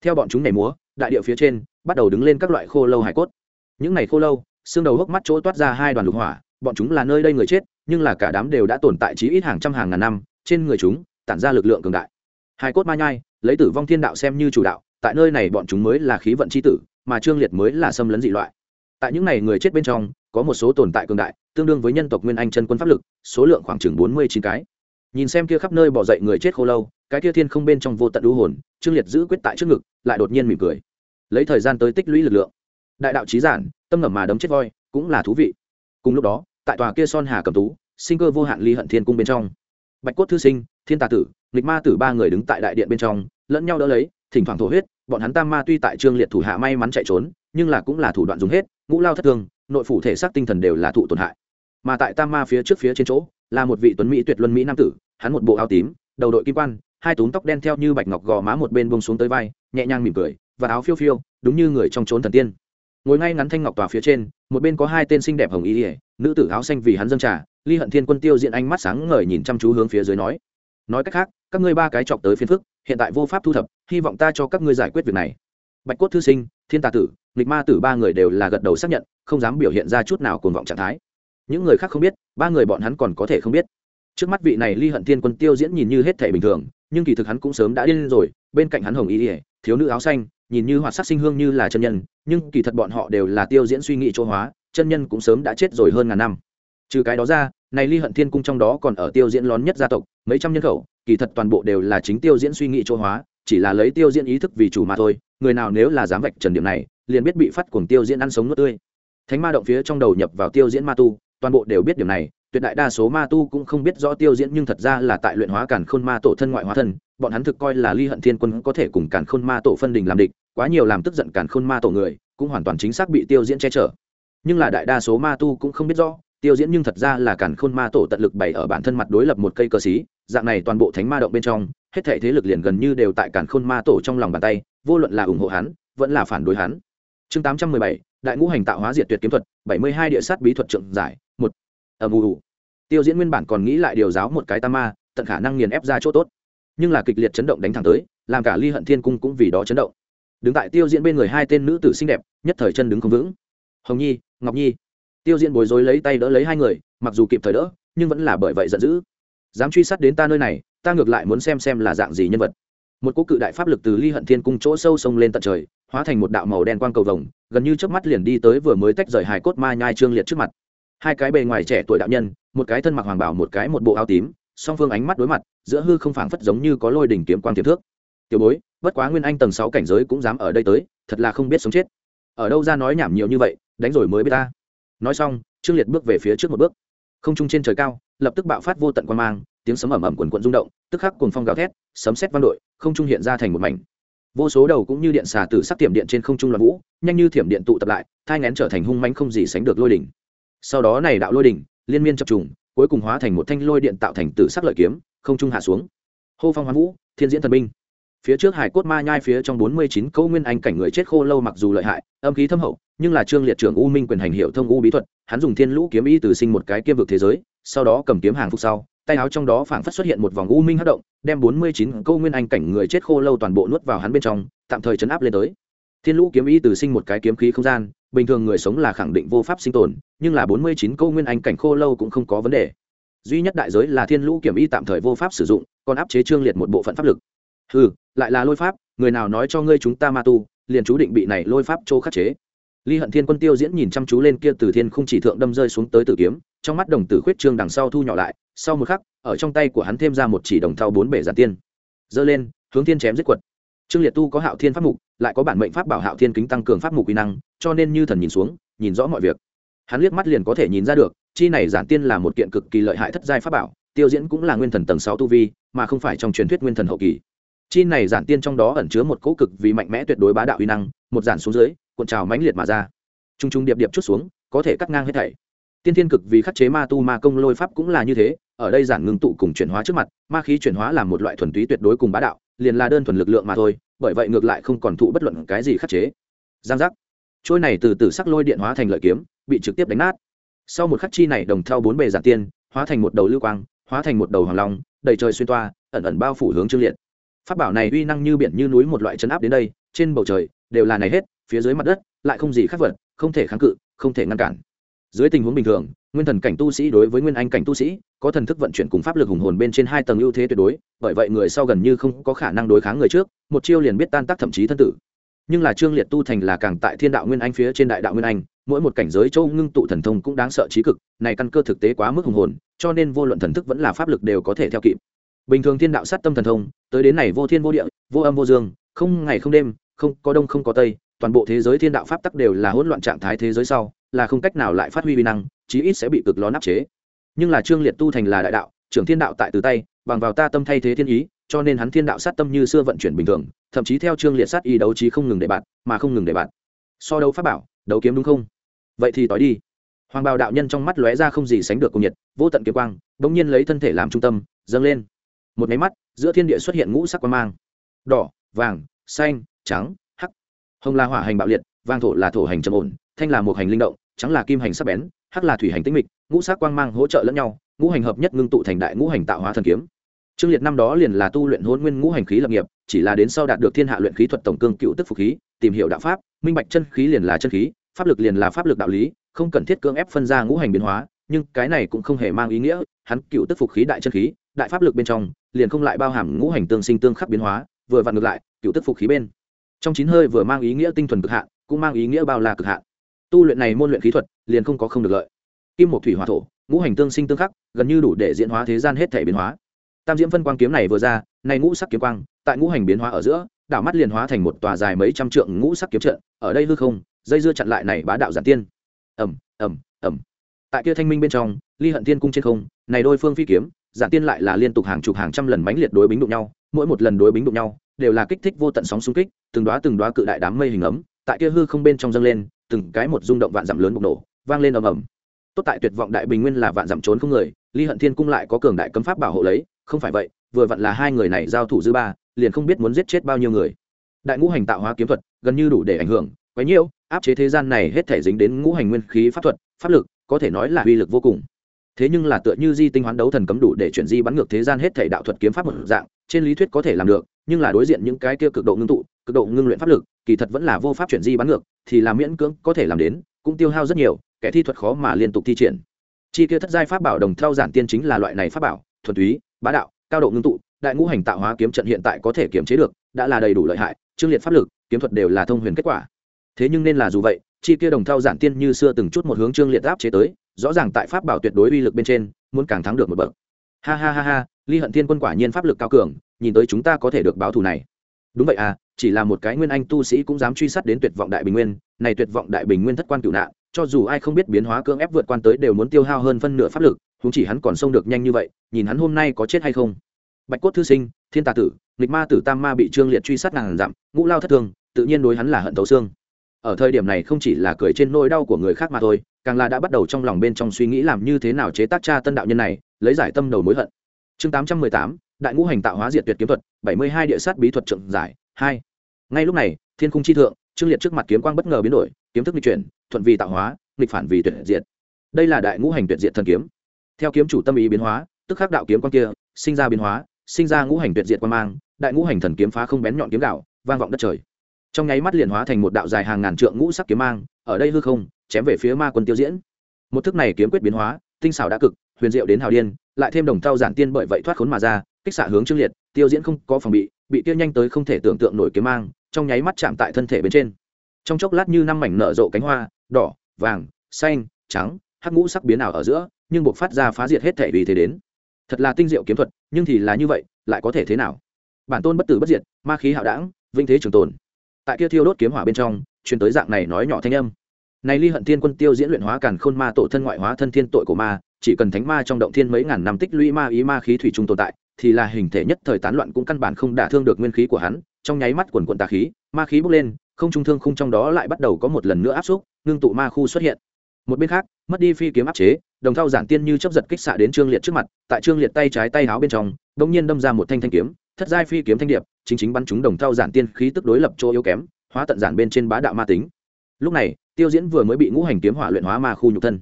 Theo bọn chúng nhảy múa, đại địa phía trên bắt đầu đứng lên các loại khô lâu hải cốt. Những này khô lâu, xương đầu hốc mắt chỗ toát ra hai đoàn lục hỏa, bọn chúng là nơi đây người chết, nhưng là cả đám đều đã tồn tại chí ít hàng trăm hàng ngàn năm, trên người chúng tản ra lực lượng cường đại. Hải cốt ma nhai, lấy tử vong thiên đạo xem như chủ đạo, tại nơi này bọn chúng mới là khí vận c h i tử mà trương liệt mới là xâm lấn dị loại. Tại những n à y người chết bên trong, có một số tồn tại cường đại, tương đương với nhân tộc nguyên anh chân quân pháp lực, số lượng khoảng chừng bốn mươi chín cái. Nhìn xem kia khắp nơi bỏ dậy người chết khô lâu, cái kia thiên không bên trong vô tận đũ hồn, trương liệt giữ quyết tại trước ngực, lại đột nhiên mỉm cười. Lấy thời gian tới tích lũy lực lượng. Đại đạo trí giản, tâm ngầm mà đấm chết voi, cũng là thú vị. Cùng lúc đó, tại tòa kia son hà cầm tú, sinh cơ vô hạn ly hận thiên cung bên trong. Bạch cốt thư sinh, thiên tà tử, nghịch ma tử ba người đứng tại đại điện bên trong, lẫn nhau đỡ lấy thỉnh thoảng thổ huyết, bọn hắn tam ma tuy tại trương liệt thủ hạ may mắn chạy trốn, nhưng là cũng là thủ đoạn dùng hết, ngũ lao thất thương nội phủ thể xác tinh thần đều là thụ tổn hại. Mà tại tam ma phía trước phía trên chỗ, là một vị tuấn mỹ tuyệt luân mỹ nam tử, hắn một bộ áo tím, đầu đội kim quan, hai túm tóc đen theo như bạch ngọc gò má một bên bông xuống tới vai, nhẹ nhàng mỉm cười, và áo phiêu phiêu, đúng như người trong trốn thần tiên. Ngồi ngay ngắn thanh ngọc tòa phía trên, một bên có hai tên xinh đẹp hồng y ỉa nữ tử áo xanh vì hắn dâng trà, ly hận thiên quân tiêu diện ánh mắt sáng ngời nhìn chăm chú hướng phía dưới nói nói cách khác, các ngươi ba cái chọc tới phiên phức, hiện tại vô pháp thu thập, hy vọng ta cho các ngươi giải quyết việc này. Bạch cốt thư sinh, thiên tà tử, nghịch ma tử ba người đều là gật đầu xác nhận, không dám biểu hiện ra chút nào cuồng vọng trạng thái. Những người khác không biết, ba người bọn hắn còn có thể không biết. Trước mắt vị này ly hận thiên quân tiêu diễn nhìn như hết thể bình thường, nhưng kỳ thực hắn cũng sớm đã điên rồi, bên cạnh hắn hồng y ỉa thiếu nữ áo xanh, nhìn như hoạt sắc sinh hương như là chân nhân, nhưng kỳ thật bọn họ đều là tiêu diễn suy nghĩ chỗ hóa, chân nhân cũng sớm đã chết rồi hơn ngàn năm trừ cái đó ra, này ly hận thiên cung trong đó còn ở tiêu diễn lón nhất gia tộc, mấy trăm nhân khẩu, kỳ thật toàn bộ đều là chính tiêu diễn suy nghĩ chỗ hóa, chỉ là lấy tiêu diễn ý thức vì chủ mà thôi, người nào nếu là dám vạch trần điểm này, liền biết bị phát cuồng tiêu diễn ăn sống nuốt tươi. Thánh ma động phía trong đầu nhập vào tiêu diễn ma tu, toàn bộ đều biết điểm này, tuyệt đại đa số ma tu cũng không biết rõ tiêu diễn nhưng thật ra là tại luyện hóa cản khôn ma tổ thân ngoại hóa thân, bọn hắn thực coi là ly hận thiên quân có thể cùng cản khôn ma tổ phân đình làm địch, quá nhiều làm tức giận càn khôn ma tổ người, cũng hoàn toàn chính xác bị tiêu diễn che chở. Nhưng là đại đa số ma tu cũng không biết rõ tiêu diễn nhưng thật ra là cản khôn ma tổ tận lực bày ở bản thân mặt đối lập một cây cờ xí, dạng này toàn bộ thánh ma động bên trong, hết thể thế lực liền gần như đều tại cản khôn ma tổ trong lòng bàn tay, vô luận là ủng hộ hắn, vẫn là phản đối hắn. Chương tám trăm mười bảy, đại ngũ hành tạo hóa diệt tuyệt kiếm thuật, bảy mươi hai địa sát bí thuật trượng giải, một. Ầm ù tiêu diễn nguyên bản còn nghĩ lại điều giáo một cái tam ma, tận khả năng nghiền ép ra chỗ tốt. Nhưng là kịch liệt chấn động đánh thẳng tới, làm cả ly hận thiên cung cũng vì đó chấn động. Đứng tại tiêu diễn bên người hai tên nữ tử xinh đẹp, nhất thời chân đứng không vững. Hồng nhi, ngọc nhi tiêu diễn bối rối lấy tay đỡ lấy hai người, mặc dù kịp thời đỡ, nhưng vẫn là bởi vậy giận dữ. Dám truy sát đến ta nơi này, ta ngược lại muốn xem xem là dạng gì nhân vật. Một cỗ cự đại pháp lực từ ly hận thiên cung chỗ sâu sông lên tận trời, hóa thành một đạo màu đen quang cầu vồng, gần như trước mắt liền đi tới vừa mới tách rời hài cốt ma nhai trương liệt trước mặt. Hai cái bề ngoài trẻ tuổi đạo nhân, một cái thân mặc hoàng bảo, một cái một bộ áo tím, song phương ánh mắt đối mặt, giữa hư không phảng phất giống như có lôi đỉnh kiếm quang tiềm thước. Tiểu bối, bất quá nguyên anh tầng sáu cảnh giới cũng dám ở đây tới, thật là không biết sống chết. Ở đâu ra nói nhảm nhiều như vậy, đánh rồi mới biết ta nói xong, trương liệt bước về phía trước một bước. Không trung trên trời cao, lập tức bạo phát vô tận quan mang, tiếng sấm ẩm ẩm quần quận rung động, tức khắc cùng phong gào thét, sấm xét vang đội, không trung hiện ra thành một mảnh. Vô số đầu cũng như điện xà từ sắc tiệm điện trên không trung loạn vũ, nhanh như thiểm điện tụ tập lại, thai ngén trở thành hung manh không gì sánh được lôi đỉnh. Sau đó này đạo lôi đỉnh, liên miên chập trùng, cuối cùng hóa thành một thanh lôi điện tạo thành tử sắc lợi kiếm, không trung hạ xuống. Hô phong hoán vũ, thiên diễn thần binh phía trước hải cốt ma nhai phía trong bốn mươi chín câu nguyên anh cảnh người chết khô lâu mặc dù lợi hại, âm khí thâm hậu, nhưng là trương liệt trưởng u minh quyền hành hiệu thông u bí thuật, hắn dùng thiên lũ kiếm y từ sinh một cái kiêm vực thế giới, sau đó cầm kiếm hàng phục sau, tay áo trong đó phảng phất xuất hiện một vòng u minh hất động, đem bốn mươi chín câu nguyên anh cảnh người chết khô lâu toàn bộ nuốt vào hắn bên trong, tạm thời chấn áp lên tới. Thiên lũ kiếm y từ sinh một cái kiếm khí không gian, bình thường người sống là khẳng định vô pháp sinh tồn, nhưng là bốn mươi chín câu nguyên anh cảnh khô lâu cũng không có vấn đề. Duy nhất đại giới là thiên lũ kiểm y tạm thời vô pháp sử dụng, còn áp chế trương liệt một bộ phận pháp lực. Ừ lại là lôi pháp, người nào nói cho ngươi chúng ta ma tu, liền chú định bị này lôi pháp chỗ khắc chế. Ly hận thiên quân tiêu diễn nhìn chăm chú lên kia từ thiên không chỉ thượng đâm rơi xuống tới tử kiếm, trong mắt đồng tử khuyết trương đằng sau thu nhỏ lại, sau một khắc, ở trong tay của hắn thêm ra một chỉ đồng thau bốn bể giản tiên. Giơ lên, hướng thiên chém giết quật. Trương liệt tu có hạo thiên pháp mục, lại có bản mệnh pháp bảo hạo thiên kính tăng cường pháp mục quy năng, cho nên như thần nhìn xuống, nhìn rõ mọi việc. Hắn liếc mắt liền có thể nhìn ra được, chi này giản tiên là một kiện cực kỳ lợi hại thất giai pháp bảo, tiêu diễn cũng là nguyên thần tầng sáu tu vi, mà không phải trong truyền thuyết nguyên thần hậu kỳ chi này giản tiên trong đó ẩn chứa một cỗ cực vì mạnh mẽ tuyệt đối bá đạo uy năng, một giản xuống dưới, cuộn trào mãnh liệt mà ra. T r u n g t r u n g điệp điệp chút xuống, có thể cắt ngang hết thảy. Tiên thiên cực vì khắc chế ma tu ma công lôi pháp cũng là như thế, ở đây giản ngưng tụ cùng chuyển hóa trước mặt, ma khí chuyển hóa là một loại thuần túy tuyệt đối cùng bá đạo, liền là đơn thuần lực lượng mà thôi, bởi vậy ngược lại không còn thụ bất luận cái gì khắc chế. Giang giác. Trôi này từ từ sắc lôi điện hóa thành lợi kiếm, bị trực tiếp đánh nát. Sau một khắc chi này đồng theo bốn bề giản tiên, hóa thành một đầu lưu quang, hóa thành một đầu hoàng long, đầy trời xuyên toa, ẩn ẩn bao phủ hướng trương liệt pháp bảo này uy năng như biển như núi một loại chấn áp đến đây, trên bầu trời đều là này hết, phía dưới mặt đất lại không gì khác vật, không thể kháng cự, không thể ngăn cản. Dưới tình huống bình thường, nguyên thần cảnh tu sĩ đối với nguyên anh cảnh tu sĩ, có thần thức vận chuyển cùng pháp lực hùng hồn bên trên hai tầng ưu thế tuyệt đối, bởi vậy người sau gần như không có khả năng đối kháng người trước, một chiêu liền biết tan tác thậm chí thân tử. Nhưng là trương liệt tu thành là càng tại thiên đạo nguyên anh phía trên đại đạo nguyên anh, mỗi một cảnh giới châu ngưng tụ thần thông cũng đáng sợ trí cực, này căn cơ thực tế quá mức hùng hồn, cho nên vô luận thần thức vẫn là pháp lực đều có thể theo kịp. Bình thường thiên đạo sát tâm thần thông tới đến này vô thiên vô địa, vô âm vô dương, không ngày không đêm, không có đông không có tây, toàn bộ thế giới thiên đạo pháp tắc đều là hỗn loạn trạng thái thế giới sau, là không cách nào lại phát huy vi năng, chí ít sẽ bị cực ló nắp chế. Nhưng là trương liệt tu thành là đại đạo, trưởng thiên đạo tại từ tay, bằng vào ta tâm thay thế thiên ý, cho nên hắn thiên đạo sát tâm như xưa vận chuyển bình thường, thậm chí theo trương liệt sát y đấu trí không ngừng để bạn, mà không ngừng để bạn. So đấu pháp bảo, đấu kiếm đúng không? Vậy thì tỏi đi. Hoàng bào đạo nhân trong mắt lóe ra không gì sánh được cùng nhiệt, vô tận kiếm quang đ ỗ n g nhiên lấy thân thể làm trung tâm, dâng lên. Một máy mắt giữa thiên địa xuất hiện ngũ sắc quang mang. Đỏ vàng xanh trắng hắc. Hồng là hỏa hành bạo liệt vàng thổ là thổ hành trầm ổn thanh là một hành linh động trắng là kim hành sắc bén hắc là thủy hành tĩnh mịch ngũ sắc quang mang hỗ trợ lẫn nhau ngũ hành hợp nhất ngưng tụ thành đại ngũ hành tạo hóa thần kiếm. Trương Liệt năm đó liền là tu luyện hôn Nguyên Ngũ Hành khí lập nghiệp, chỉ là đến sau đạt được Thiên Hạ luyện khí thuật tổng cương cựu tức phục khí, tìm hiểu đạo pháp, minh bạch chân khí liền là chân khí, pháp lực liền là pháp lực đạo lý, không cần thiết cưỡng ép phân ra ngũ hành biến hóa, nhưng cái này cũng không hề mang ý nghĩa, hắn cựu tức phục khí đại chân khí, đại pháp lực bên trong, liền không lại bao hàm ngũ hành tương sinh tương khắc biến hóa, vừa vặn ngược lại, cựu tức phục khí bên. Trong chín hơi vừa mang ý nghĩa tinh thuần cực hạn, cũng mang ý nghĩa bao la cực hạn. Tu luyện này môn luyện khí thuật, liền không có không được lợi. Kim một thủy hòa thổ, ngũ hành tương sinh tương khắc, gần như đủ để diễn hóa thế gian hết thể biến hóa tam diễm phân quang kiếm này vừa ra này ngũ sắc kiếm quang tại ngũ hành biến hóa ở giữa đảo mắt liền hóa thành một tòa dài mấy trăm trượng ngũ sắc kiếm trận ở đây hư không dây dưa chặn lại này bá đạo giản tiên ẩm ẩm ẩm tại kia thanh minh bên trong ly hận tiên cung trên không này đôi phương phi kiếm giản tiên lại là liên tục hàng chục hàng trăm lần mãnh liệt đối bính đụng nhau, mỗi một lần đối bính đụng nhau, đều là kích thích vô tận sóng xung kích, từng đoá từng đoá cự đại đám mây hình ấm, tại kia hư không bên trong dâng lên, từng cái một rung động vạn dặm lớn bùng nổ, vang lên ầm ầm. Tốt tại tuyệt vọng đại bình nguyên là vạn dặm trốn không người, ly hận thiên cung lại có cường đại cấm pháp bảo hộ lấy, không phải vậy, vừa vặn là hai người này giao thủ dư ba, liền không biết muốn giết chết bao nhiêu người. Đại ngũ hành tạo hóa kiếm thuật, gần như đủ để ảnh hưởng, quấy nhiêu áp chế thế gian này hết thể dính đến ngũ hành nguyên khí pháp thuật, pháp lực, có thể nói là uy lực vô cùng thế nhưng là tựa như di tinh hoán đấu thần cấm đủ để chuyển di bắn ngược thế gian hết thể đạo thuật kiếm pháp một dạng, trên lý thuyết có thể làm được, nhưng là đối diện những cái kia cực độ ngưng tụ, cực độ ngưng luyện pháp lực, kỳ thật vẫn là vô pháp chuyển di bắn ngược, thì là miễn cưỡng có thể làm đến, cũng tiêu hao rất nhiều, kẻ thi thuật khó mà liên tục thi triển. Chi kia thất giai pháp bảo đồng theo giản tiên chính là loại này pháp bảo, thuần túy, bá đạo, cao độ ngưng tụ, đại ngũ hành tạo hóa kiếm trận hiện tại có thể kiểm chế được, đã là đầy đủ lợi hại trương liệt pháp lực, kiếm thuật đều là thông huyền kết quả. Thế nhưng nên là dù vậy chi kia đồng thao giản tiên như xưa từng chút một hướng trương liệt áp chế tới, rõ ràng tại pháp bảo tuyệt đối uy lực bên trên, muốn càng thắng được một bậc. Ha ha ha ha, ly hận thiên quân quả nhiên pháp lực cao cường, nhìn tới chúng ta có thể được báo thù này. Đúng vậy à chỉ là một cái nguyên anh tu sĩ cũng dám truy sát đến tuyệt vọng đại bình nguyên, này tuyệt vọng đại bình nguyên thất quan cửu nạn, cho dù ai không biết biến hóa cưỡng ép vượt quan tới đều muốn tiêu hao hơn phân nửa pháp lực chúng chỉ hắn còn xông được nhanh như vậy, nhìn hắn hôm nay có chết hay không. Bạch cốt thư sinh, thiên tà tử, nghịch ma tử tam ma bị trương liệt truy sát ngàn dặm, ngũ lao thất thương, tự nhiên đối hắn là hận thấu xương ở thời điểm này không chỉ là cười trên nỗi đau của người khác mà thôi, càng là đã bắt đầu trong lòng bên trong suy nghĩ làm như thế nào chế tác cha tân đạo nhân này, lấy giải tâm đầu mối hận. Chương tám trăm mười tám, đại ngũ hành tạo hóa diệt tuyệt kiếm thuật, bảy mươi hai địa sát bí thuật trượng giải, hai. Ngay lúc này, thiên khung chi thượng, trương liệt trước mặt kiếm quang bất ngờ biến đổi, kiếm thức nghịch chuyển, thuận vì tạo hóa, nghịch phản vì tuyệt diệt. Đây là đại ngũ hành tuyệt diệt thần kiếm. Theo kiếm chủ tâm ý biến hóa, tức khắc đạo kiếm quang kia, sinh ra biến hóa, sinh ra ngũ hành tuyệt diệt quan mang, đại ngũ hành thần kiếm phá không bén nhọn kiếm đạo, vang vọng đất trời trong nháy mắt liền hóa thành một đạo dài hàng ngàn trượng ngũ sắc kiếm mang, ở đây hư không, chém về phía ma quân tiêu diễn. Một thức này kiếm quyết biến hóa, tinh xảo đã cực, huyền diệu đến hào điên, lại thêm đồng thao giản tiên bởi vậy thoát khốn mà ra, kích xạ hướng trương liệt, tiêu diễn không có phòng bị bị tiêu nhanh tới không thể tưởng tượng nổi kiếm mang, trong nháy mắt chạm tại thân thể bên trên. Trong chốc lát như năm mảnh nở rộ cánh hoa, đỏ, vàng, xanh, trắng, hắc ngũ sắc biến ảo ở giữa, nhưng buộc phát ra phá diệt hết thể vì thế đến. Thật là tinh diệu kiếm thuật, nhưng thì là như vậy, lại có thể thế nào? Bản tôn bất tử bất diệt, ma khí hạo đảng vinh thế trường tồn tại kia thiêu đốt kiếm hỏa bên trong, truyền tới dạng này nói nhỏ thanh âm. Này ly hận thiên quân tiêu diễn luyện hóa càn khôn ma tổ thân ngoại hóa thân thiên tội của ma, chỉ cần thánh ma trong động thiên mấy ngàn năm tích lũy ma ý ma khí thủy trung tồn tại, thì là hình thể nhất thời tán loạn cũng căn bản không đả thương được nguyên khí của hắn. Trong nháy mắt quần quần tà khí, ma khí bốc lên, không trung thương khung trong đó lại bắt đầu có một lần nữa áp xúc, ngưng tụ ma khu xuất hiện. Một bên khác, mất đi phi kiếm áp chế, đồng thao giản tiên như chấp giật kích xạ đến trương liệt trước mặt, tại trương liệt tay trái tay háo bên trong đ nhiên đâm ra một thanh thanh kiếm thất giai phi kiếm thanh điệp, chính chính bắn chúng đồng thao giản tiên khí tức đối lập chỗ yếu kém, hóa tận giản bên trên bá đạo ma tính. Lúc này, tiêu diễn vừa mới bị ngũ hành kiếm hỏa luyện hóa ma khu nhục thân.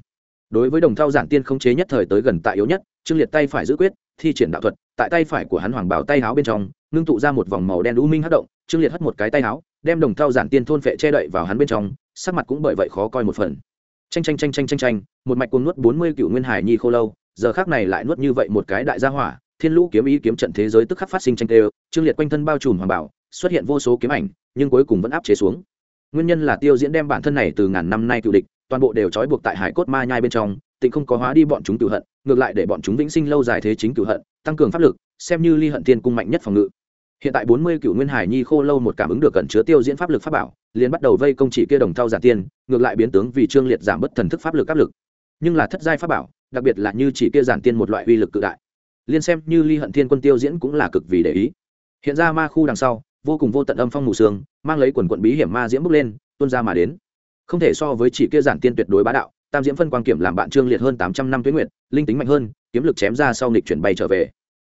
Đối với đồng thao giản tiên không chế nhất thời tới gần tại yếu nhất, trương liệt tay phải giữ quyết, thi triển đạo thuật, tại tay phải của hắn hoàng bảo tay háo bên trong, ngưng tụ ra một vòng màu đen u minh hất động, trương liệt hất một cái tay háo, đem đồng thao giản tiên thôn phệ che đậy vào hắn bên trong, sắc mặt cũng bởi vậy khó coi một phần. Tranh tranh tranh tranh tranh tranh một mạch cuồng nuốt bốn mươi cựu nguyên hải nhi khô lâu, giờ khác này lại nuốt như vậy một cái đại gia hỏa thiên lũ kiếm ý kiếm trận thế giới tức khắc phát sinh tranh tê, trương liệt quanh thân bao trùm hoàng bảo, xuất hiện vô số kiếm ảnh, nhưng cuối cùng vẫn áp chế xuống. Nguyên nhân là tiêu diễn đem bản thân này từ ngàn năm nay cựu địch, toàn bộ đều trói buộc tại hải cốt ma nhai bên trong, tịnh không có hóa đi bọn chúng cựu hận, ngược lại để bọn chúng vĩnh sinh lâu dài thế chính cựu hận, tăng cường pháp lực, xem như ly hận thiên cung mạnh nhất phòng ngự. Hiện tại bốn mươi cựu nguyên hải nhi khô lâu một cảm ứng được cẩn chứa tiêu diễn pháp lực pháp bảo, liền bắt đầu vây công chỉ kia đồng thau giả tiên, ngược lại biến tướng vì trương liệt giảm bất thần thức pháp lực áp lực. Nhưng là thất giai pháp bảo, đặc biệt là như chỉ kia giản tiên một loại uy lực cự đại liên xem như ly hận thiên quân tiêu diễn cũng là cực vì để ý. Hiện ra ma khu đằng sau, vô cùng vô tận âm phong mù sương, mang lấy quần quận bí hiểm ma diễm bước lên, tuôn ra mà đến. Không thể so với chỉ kia giản tiên tuyệt đối bá đạo, tam diễm phân quang kiểm làm bạn trương liệt hơn tám trăm năm tuyến nguyện linh tính mạnh hơn, kiếm lực chém ra sau nghịch chuyển bay trở về.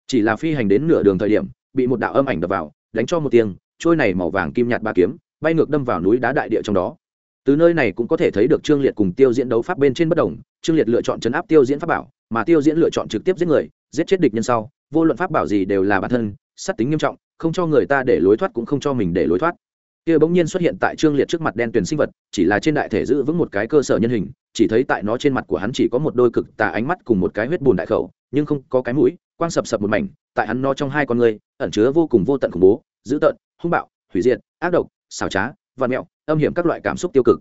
Chỉ là phi hành đến nửa đường thời điểm, bị một đạo âm ảnh đập vào, đánh cho một tiếng, trôi này màu vàng kim nhạt ba kiếm, bay ngược đâm vào núi đá đại địa trong đó. Từ nơi này cũng có thể thấy được trương liệt cùng tiêu diễn đấu pháp bên trên bất đồng, trương liệt lựa chọn chấn áp tiêu diễn pháp bảo, mà tiêu diễn lựa chọn trực tiếp giết người giết chết địch nhân sau, vô luận pháp bảo gì đều là bản thân, sát tính nghiêm trọng, không cho người ta để lối thoát cũng không cho mình để lối thoát. Kia bỗng nhiên xuất hiện tại trương liệt trước mặt đen tuyền sinh vật, chỉ là trên đại thể giữ vững một cái cơ sở nhân hình, chỉ thấy tại nó trên mặt của hắn chỉ có một đôi cực tà ánh mắt cùng một cái huyết bùn đại khẩu, nhưng không có cái mũi, quang sập sập một mảnh, tại hắn nó trong hai con người, ẩn chứa vô cùng vô tận khủng bố, dữ tợn, hung bạo, hủy diệt, ác độc, xảo trá và mẹo, âm hiểm các loại cảm xúc tiêu cực.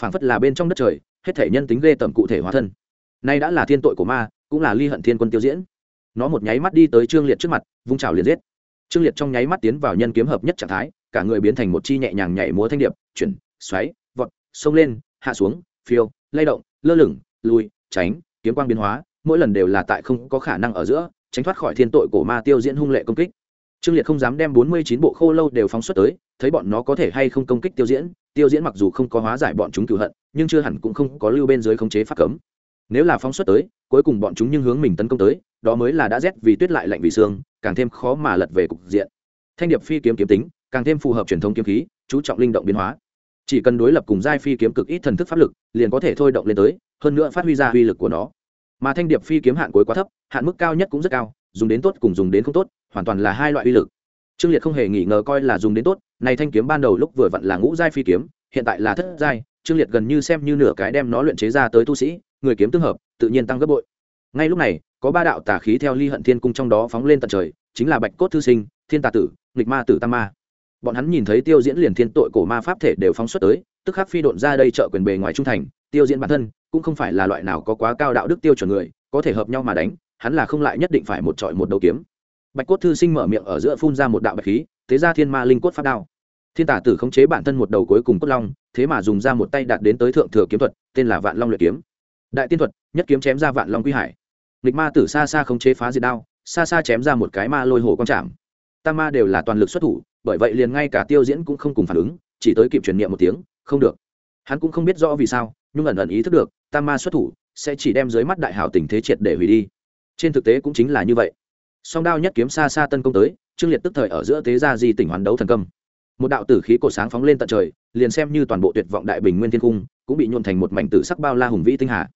Phảng phất là bên trong đất trời, hết thể nhân tính ghê tởm cụ thể hóa thân. Nay đã là thiên tội của ma, cũng là ly hận thiên quân tiêu diễn nó một nháy mắt đi tới trương liệt trước mặt, vung trào liền giết. Trương liệt trong nháy mắt tiến vào nhân kiếm hợp nhất trạng thái, cả người biến thành một chi nhẹ nhàng nhảy múa thanh điệp, chuyển, xoáy, vọt, xông lên, hạ xuống, phiêu, lay động, lơ lửng, lùi, tránh, kiếm quang biến hóa, mỗi lần đều là tại không có khả năng ở giữa, tránh thoát khỏi thiên tội của ma tiêu diễn hung lệ công kích. Trương liệt không dám đem bốn mươi chín bộ khô lâu đều phóng xuất tới, thấy bọn nó có thể hay không công kích tiêu diễn tiêu diễn mặc dù không có hóa giải bọn chúng cựu hận, nhưng chưa hẳn cũng không có lưu bên dưới khống chế pháp cấm nếu là phóng xuất tới, cuối cùng bọn chúng nhưng hướng mình tấn công tới, đó mới là đã rét vì tuyết lại lạnh vì xương càng thêm khó mà lật về cục diện. Thanh điệp phi kiếm kiếm tính, càng thêm phù hợp truyền thống kiếm khí, chú trọng linh động biến hóa. Chỉ cần đối lập cùng giai phi kiếm cực ít thần thức pháp lực, liền có thể thôi động lên tới, hơn nữa phát huy ra uy lực của nó. Mà thanh điệp phi kiếm hạn cuối quá thấp, hạn mức cao nhất cũng rất cao, dùng đến tốt cùng dùng đến không tốt, hoàn toàn là hai loại uy lực. Trương liệt không hề nghi ngờ coi là dùng đến tốt, này thanh kiếm ban đầu lúc vừa vặn là ngũ giai phi kiếm, hiện tại là thất giai, trương liệt gần như xem như nửa cái đem nó luyện chế ra tới tu sĩ người kiếm tương hợp, tự nhiên tăng gấp bội. Ngay lúc này, có ba đạo tà khí theo ly hận thiên cung trong đó phóng lên tận trời, chính là bạch cốt thư sinh, thiên tà tử, nghịch ma tử tam ma. Bọn hắn nhìn thấy tiêu diễn liền thiên tội cổ ma pháp thể đều phóng xuất tới, tức khắc phi độn ra đây trợ quyền bề ngoài trung thành, tiêu diễn bản thân cũng không phải là loại nào có quá cao đạo đức tiêu chuẩn người, có thể hợp nhau mà đánh, hắn là không lại nhất định phải một trọi một đầu kiếm. Bạch cốt thư sinh mở miệng ở giữa phun ra một đạo bạch khí, thế ra thiên ma linh cốt phát đao. Thiên tả tử khống chế bản thân một đầu cuối cùng cốt long, thế mà dùng ra một tay đạt đến tới thượng thừa kiếm thuật, tên là vạn long luyện kiếm đại tiên thuật, nhất kiếm chém ra vạn long quy hải. Nghịch ma tử xa xa không chế phá diệt đao, xa xa chém ra một cái ma lôi hồ con chạm tam ma đều là toàn lực xuất thủ, bởi vậy liền ngay cả tiêu diễn cũng không cùng phản ứng, chỉ tới kịp truyền niệm một tiếng, không được. Hắn cũng không biết rõ vì sao, nhưng ẩn ẩn ý thức được tam ma xuất thủ, sẽ chỉ đem dưới mắt đại hảo tình thế triệt để hủy đi. Trên thực tế cũng chính là như vậy. Song đao nhất kiếm xa xa tân công tới trương liệt tức thời ở giữa tế gia di tỉnh hoàn đấu thần công một đạo tử khí cổ sáng phóng lên tận trời, liền xem như toàn bộ tuyệt vọng đại bình nguyên thiên cung, cũng bị nhuộn thành một mảnh tử sắc bao la hùng vĩ tinh hà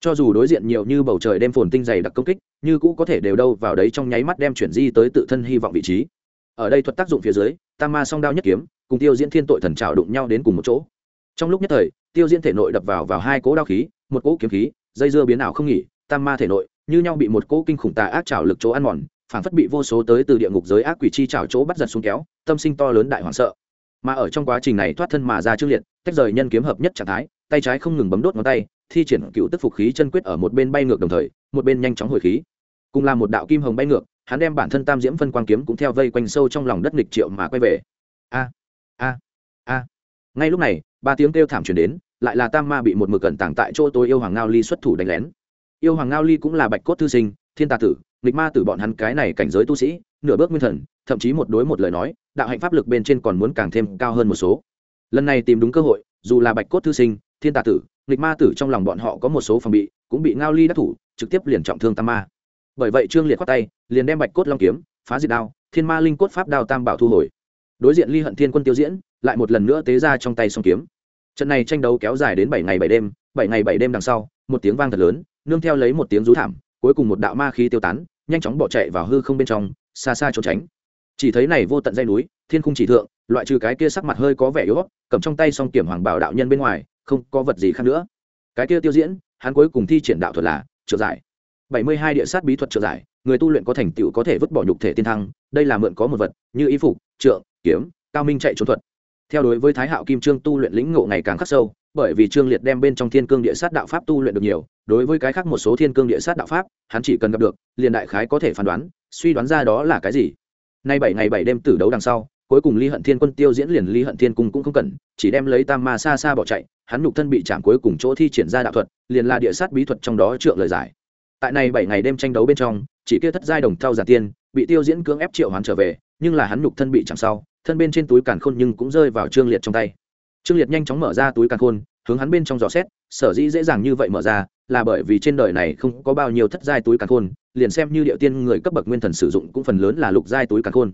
cho dù đối diện nhiều như bầu trời đem phồn tinh dày đặc công kích, như cũ có thể đều đâu vào đấy trong nháy mắt đem chuyển di tới tự thân hy vọng vị trí. Ở đây thuật tác dụng phía dưới, tam ma song đao nhất kiếm, cùng tiêu diễn thiên tội thần trào đụng nhau đến cùng một chỗ. Trong lúc nhất thời, tiêu diễn thể nội đập vào vào hai cỗ đao khí, một cỗ kiếm khí, dây dưa biến ảo không nghỉ, tam ma thể nội, như nhau bị một cỗ kinh khủng tà ác trào lực chỗ ăn mòn, phản phất bị vô số tới từ địa ngục giới ác quỷ chi trào chỗ bắt giật xuống kéo, tâm sinh to lớn đại hoảng sợ. Mà ở trong quá trình này thoát thân mà ra trước liệt, tách rời nhân kiếm hợp nhất trạng thái, tay trái không ngừng bấm đốt ngón tay thi triển cựu tức phục khí chân quyết ở một bên bay ngược đồng thời, một bên nhanh chóng hồi khí. Cùng là một đạo kim hồng bay ngược, hắn đem bản thân tam diễm phân quang kiếm cũng theo vây quanh sâu trong lòng đất nghịch triệu mà quay về. A a a. Ngay lúc này, ba tiếng kêu thảm truyền đến, lại là tam ma bị một mực cẩn tàng tại chỗ tôi yêu hoàng ngao ly xuất thủ đánh lén. Yêu hoàng ngao ly cũng là bạch cốt thư sinh, thiên tà tử, nghịch ma tử bọn hắn cái này cảnh giới tu sĩ, nửa bước nguyên thần, thậm chí một đối một lời nói, đạo hạnh pháp lực bên trên còn muốn càng thêm cao hơn một số. Lần này tìm đúng cơ hội, dù là bạch cốt thư sinh, thiên tà tử nghịch ma tử trong lòng bọn họ có một số phòng bị, cũng bị ngao ly đắc thủ, trực tiếp liền trọng thương tam ma. Bởi vậy trương liệt khoát tay, liền đem bạch cốt long kiếm, phá diệt đao, thiên ma linh cốt pháp đao tam bảo thu hồi. Đối diện ly hận thiên quân tiêu diễn, lại một lần nữa tế ra trong tay song kiếm. Trận này tranh đấu kéo dài đến bảy ngày bảy đêm, bảy ngày bảy đêm đằng sau, một tiếng vang thật lớn, nương theo lấy một tiếng rú thảm, cuối cùng một đạo ma khí tiêu tán, nhanh chóng bỏ chạy vào hư không bên trong, xa xa trốn tránh. Chỉ thấy này vô tận dây núi, thiên khung chỉ thượng, loại trừ cái kia sắc mặt hơi có vẻ yếu cầm trong tay song kiểm hoàng bảo đạo nhân bên ngoài không có vật gì khác nữa. Cái kia tiêu diễn, hắn cuối cùng thi triển đạo thuật là trợ giải. Bảy mươi hai địa sát bí thuật trợ giải, người tu luyện có thành tựu có thể vứt bỏ nhục thể tiên thăng, đây là mượn có một vật, như y phục, trượng, kiếm, cao minh chạy trốn thuật. Theo đối với thái hạo kim trương tu luyện lĩnh ngộ ngày càng khắc sâu, bởi vì trương liệt đem bên trong thiên cương địa sát đạo pháp tu luyện được nhiều, đối với cái khác một số thiên cương địa sát đạo pháp, hắn chỉ cần gặp được, liền đại khái có thể phán đoán, suy đoán ra đó là cái gì. Nay bảy ngày bảy đêm tử đấu đằng sau, cuối cùng ly hận thiên quân tiêu diễn liền ly hận thiên cung cũng không cần, chỉ đem lấy tam ma xa xa bỏ chạy hắn nhục thân bị chạm cuối cùng chỗ thi triển ra đạo thuật, liền là địa sát bí thuật trong đó trượng lời giải. Tại này bảy ngày đêm tranh đấu bên trong, chỉ kia thất giai đồng thao giả tiên, bị tiêu diễn cưỡng ép triệu hoàn trở về, nhưng là hắn nhục thân bị chạm sau, thân bên trên túi càn khôn nhưng cũng rơi vào trương liệt trong tay. Trương liệt nhanh chóng mở ra túi càn khôn, hướng hắn bên trong dò xét, sở dĩ dễ dàng như vậy mở ra, là bởi vì trên đời này không có bao nhiêu thất giai túi càn khôn, liền xem như điệu tiên người cấp bậc nguyên thần sử dụng cũng phần lớn là lục giai túi càn khôn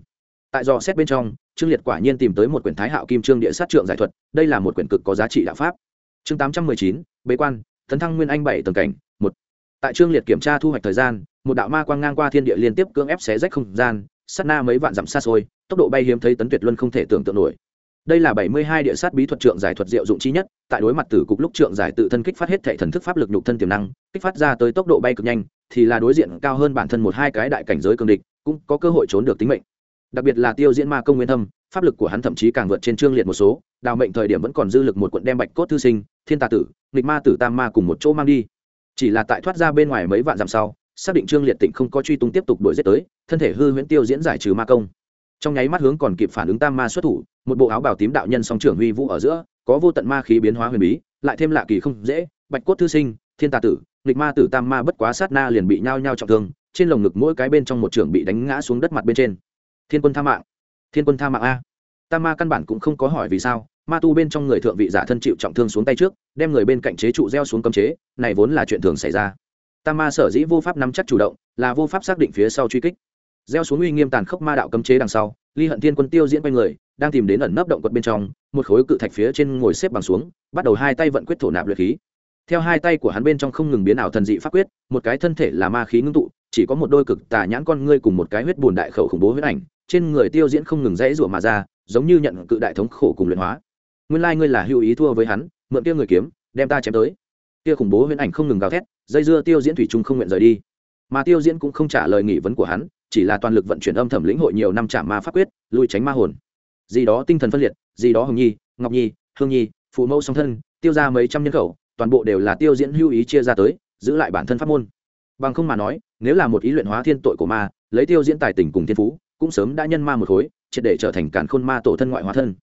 tại dò xét bên trong, trương liệt quả nhiên tìm tới một quyển thái hạo kim trương địa sát trượng giải thuật, đây là một quyển cực có giá trị đạo pháp. Chương tám trăm mười chín, bế quan thấn thăng nguyên anh bảy tầng cảnh, một. Tại trương liệt kiểm tra thu hoạch thời gian, một đạo ma quang ngang qua thiên địa liên tiếp cưỡng ép xé rách không gian, sát na mấy vạn dặm xa xôi, tốc độ bay hiếm thấy tấn tuyệt luân không thể tưởng tượng nổi. Đây là bảy mươi hai địa sát bí thuật trượng giải thuật diệu dụng chi nhất, tại đối mặt tử cục lúc trượng giải tự thân kích phát hết thể thần thức pháp lực nhục thân tiềm năng, kích phát ra tới tốc độ bay cực nhanh, thì là đối diện cao hơn bản thân một hai cái đại cảnh giới cường địch, cũng có cơ hội trốn được tính mệnh đặc biệt là tiêu diễn ma công nguyên thâm, pháp lực của hắn thậm chí càng vượt trên trương liệt một số, đào mệnh thời điểm vẫn còn dư lực một quận đem bạch cốt thư sinh, thiên tà tử, nghịch ma tử tam ma cùng một chỗ mang đi. Chỉ là tại thoát ra bên ngoài mấy vạn dặm sau, xác định trương liệt tịnh không có truy tung tiếp tục đuổi giết tới, thân thể hư huyễn tiêu diễn giải trừ ma công. Trong nháy mắt hướng còn kịp phản ứng tam ma xuất thủ, một bộ áo bào tím đạo nhân song trưởng huy vũ ở giữa, có vô tận ma khí biến hóa huyền bí, lại thêm lạ kỳ không dễ, bạch cốt thư sinh, thiên tà tử, nghịch ma tử tam ma bất quá sát na liền bị nhao nhao trọng thương, trên lồng ngực mỗi cái bên trong một trưởng bị đánh ngã xuống đất mặt bên trên thiên quân tha mạng. Thiên quân tha mạng a. Tam ma căn bản cũng không có hỏi vì sao, ma tu bên trong người thượng vị giả thân chịu trọng thương xuống tay trước, đem người bên cạnh chế trụ gieo xuống cấm chế, này vốn là chuyện thường xảy ra. Tam ma sở dĩ vô pháp nắm chắc chủ động, là vô pháp xác định phía sau truy kích. Gieo xuống uy nghiêm tàn khốc ma đạo cấm chế đằng sau, ly hận thiên quân tiêu diễn quanh người, đang tìm đến ẩn nấp động quật bên trong, một khối cự thạch phía trên ngồi xếp bằng xuống, bắt đầu hai tay vận quyết thổ nạp luyện khí. Theo hai tay của hắn bên trong không ngừng biến ảo thần dị pháp quyết, một cái thân thể là ma khí ngưng tụ, chỉ có một đôi cực tà nhãn con ngươi cùng một cái huyết bùn đại khẩu khủng bố huyết ảnh trên người tiêu diễn không ngừng rẽ rủa mà ra, giống như nhận cự đại thống khổ cùng luyện hóa. Nguyên lai ngươi là hữu ý thua với hắn, mượn kia người kiếm, đem ta chém tới. Kia khủng bố huyễn ảnh không ngừng gào thét, dây dưa tiêu diễn thủy trung không nguyện rời đi. Mà tiêu diễn cũng không trả lời nghị vấn của hắn, chỉ là toàn lực vận chuyển âm thầm lĩnh hội nhiều năm trả ma pháp quyết, lui tránh ma hồn. Gì đó tinh thần phân liệt, gì đó hồng nhi, ngọc nhi, hương nhi, phụ mẫu song thân, tiêu ra mấy trăm nhân khẩu, toàn bộ đều là tiêu diễn hữu ý chia ra tới, giữ lại bản thân pháp môn. Bằng không mà nói, nếu là một ý luyện hóa thiên tội của ma, lấy tiêu diễn tài tình cùng thiên phú cũng sớm đã nhân ma một khối triệt để trở thành càn khôn ma tổ thân ngoại hóa thân.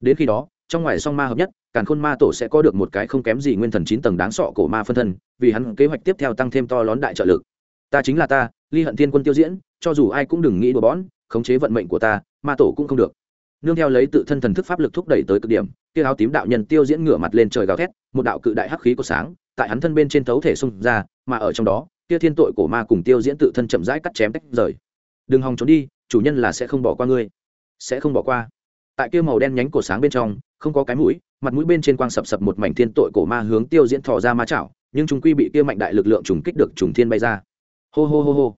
Đến khi đó trong ngoài song ma hợp nhất càn khôn ma tổ sẽ có được một cái không kém gì nguyên thần chín tầng đáng sọ cổ ma phân thân vì hắn kế hoạch tiếp theo tăng thêm to lớn đại trợ lực. Ta chính là ta ly hận thiên quân tiêu diễn cho dù ai cũng đừng nghĩ đùa bón, khống chế vận mệnh của ta ma tổ cũng không được. Nương theo lấy tự thân thần thức pháp lực thúc đẩy tới cực điểm kia áo tím đạo nhân tiêu diễn ngửa mặt lên trời gào thét một đạo cự đại hắc khí của sáng tại hắn thân bên trên thấu thể xung ra mà ở trong đó kia thiên tội của ma cùng tiêu diễn tự thân chậm rãi cắt chém tách rời. Đừng hòng trốn đi chủ nhân là sẽ không bỏ qua ngươi. Sẽ không bỏ qua. Tại kia màu đen nhánh cổ sáng bên trong không có cái mũi mặt mũi bên trên quang sập sập một mảnh thiên tội cổ ma hướng tiêu diễn thò ra ma chảo nhưng chúng quy bị kia mạnh đại lực lượng trùng kích được trùng thiên bay ra. Hô hô hô hô.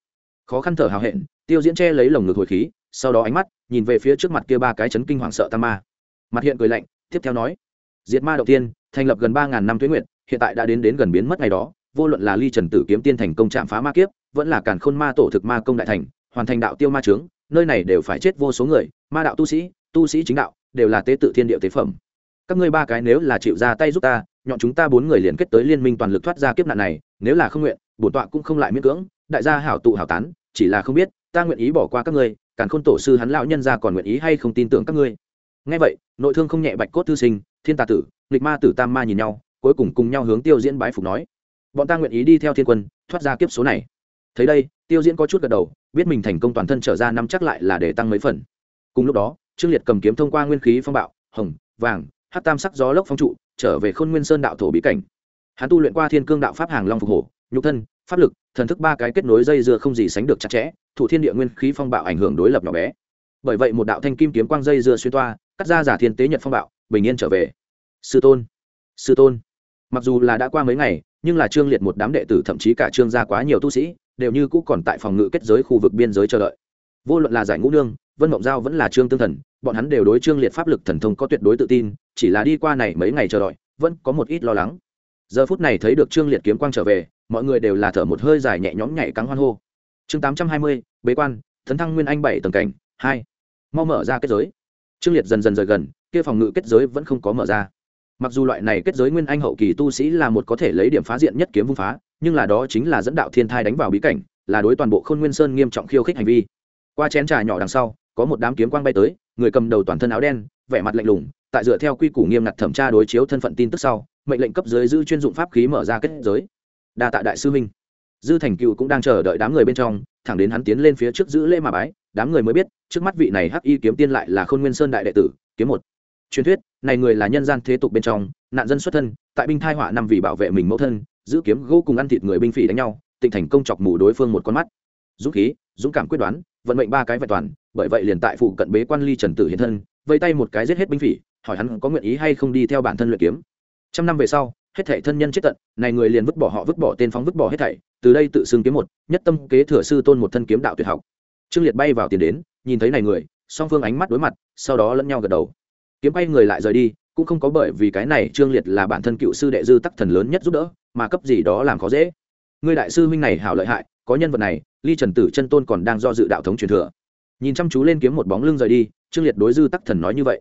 Khó khăn thở hào hẹn tiêu diễn che lấy lồng ngực hồi khí sau đó ánh mắt nhìn về phía trước mặt kia ba cái chấn kinh hoàng sợ tam ma. Mặt hiện cười lạnh tiếp theo nói diệt ma đầu tiên thành lập gần ba ngàn năm tuế nguyện, hiện tại đã đến đến gần biến mất ngày đó vô luận là ly trần tử kiếm tiên thành công chạm phá ma kiếp vẫn là cản khôn ma tổ thực ma công đại thành hoàn thành đạo tiêu ma trướng nơi này đều phải chết vô số người, ma đạo tu sĩ tu sĩ chính đạo, đều là tế tự thiên địa tế phẩm. Các ngươi ba cái nếu là chịu ra tay giúp ta, nhọn chúng ta bốn người liền kết tới liên minh toàn lực thoát ra kiếp nạn này, nếu là không nguyện, bổn tọa cũng không lại miễn cưỡng, đại gia hảo tụ hảo tán, chỉ là không biết, ta nguyện ý bỏ qua các ngươi, càn khôn tổ sư hắn lão nhân ra còn nguyện ý hay không tin tưởng các ngươi. Ngay vậy, nội thương không nhẹ bạch cốt thư sinh, thiên tà tử nghịch ma tử tam ma nhìn nhau, cuối cùng cùng nhau hướng tiêu diễn bái phục nói, bọn ta nguyện ý đi theo thiên quân, thoát ra kiếp số này. Thấy đây, tiêu diễn có chút gật đầu biết mình thành công toàn thân trở ra năm chắc lại là để tăng mấy phần. Cùng lúc đó, trương liệt cầm kiếm thông qua nguyên khí phong bạo, hồng, vàng hát tam sắc gió lốc phong trụ, trở về khôn nguyên sơn đạo thổ bí cảnh. Hắn tu luyện qua thiên cương đạo pháp hàng long phục hổ, nhục thân, pháp lực, thần thức ba cái kết nối dây dưa không gì sánh được chặt chẽ, thủ thiên địa nguyên khí phong bạo ảnh hưởng đối lập nhỏ bé. Bởi vậy một đạo thanh kim kiếm quang dây dưa xuyên toa, cắt ra giả thiên tế nhật phong bạo, bình yên trở về. Sư tôn sư tôn. Mặc dù là đã qua mấy ngày, nhưng là trương liệt một đám đệ tử thậm chí cả trương gia quá nhiều tu sĩ đều như cũ còn tại phòng ngự kết giới khu vực biên giới chờ đợi. Vô luận là giải ngũ nương, vân mộng giao vẫn là trương tương thần, bọn hắn đều đối trương liệt pháp lực thần thông có tuyệt đối tự tin, chỉ là đi qua này mấy ngày chờ đợi, vẫn có một ít lo lắng. Giờ phút này thấy được trương liệt kiếm quang trở về, mọi người đều là thở một hơi dài nhẹ nhõm nhảy cắn hoan hô. Chương tám trăm hai mươi, bế quan, thấn thăng nguyên anh bảy tầng cảnh, hai. Mau mở ra kết giới. Trương liệt dần dần rời gần, kia phòng ngự kết giới vẫn không có mở ra. Mặc dù loại này kết giới nguyên anh hậu kỳ tu sĩ là một có thể lấy điểm phá diện nhất kiếm vung phá nhưng là đó chính là dẫn đạo thiên thai đánh vào bí cảnh, là đối toàn bộ khôn nguyên sơn nghiêm trọng khiêu khích hành vi. Qua chén trà nhỏ đằng sau, có một đám kiếm quang bay tới, người cầm đầu toàn thân áo đen, vẻ mặt lạnh lùng, tại dựa theo quy củ nghiêm ngặt thẩm tra đối chiếu thân phận tin tức sau, mệnh lệnh cấp dưới giữ chuyên dụng pháp khí mở ra kết giới. Đa tạ đại sư minh dư thành cựu cũng đang chờ đợi đám người bên trong, thẳng đến hắn tiến lên phía trước giữ lễ mà bái, đám người mới biết, trước mắt vị này hắc y kiếm tiên lại là khôn nguyên sơn đại đệ tử, kiếm một. Truyền thuyết, này người là nhân gian thế tục bên trong, nạn dân xuất thân, tại binh thai họa năm vì bảo vệ mình mẫu thân giữ kiếm gỗ cùng ăn thịt người binh phỉ đánh nhau, tịnh thành công chọc mù đối phương một con mắt. Dũng khí, dũng cảm quyết đoán, vận mệnh ba cái vẹn toàn, bởi vậy liền tại phụ cận bế quan ly trần tử hiện thân, vây tay một cái giết hết binh phỉ, hỏi hắn có nguyện ý hay không đi theo bản thân luyện kiếm. Trăm năm về sau, hết thảy thân nhân chết tận, này người liền vứt bỏ họ, vứt bỏ tên phóng, vứt bỏ hết thảy, từ đây tự xưng kiếm một, nhất tâm kế thừa sư tôn một thân kiếm đạo tuyệt học. Trương liệt bay vào tiền đến, nhìn thấy này người, song phương ánh mắt đối mặt, sau đó lẫn nhau gật đầu. Kiếm bay người lại rời đi cũng không có bởi vì cái này trương liệt là bản thân cựu sư đệ dư tắc thần lớn nhất giúp đỡ, mà cấp gì đó làm khó dễ. Người đại sư huynh này hảo lợi hại, có nhân vật này, ly trần tử chân tôn còn đang do dự đạo thống truyền thừa. Nhìn chăm chú lên kiếm một bóng lưng rời đi, trương liệt đối dư tắc thần nói như vậy.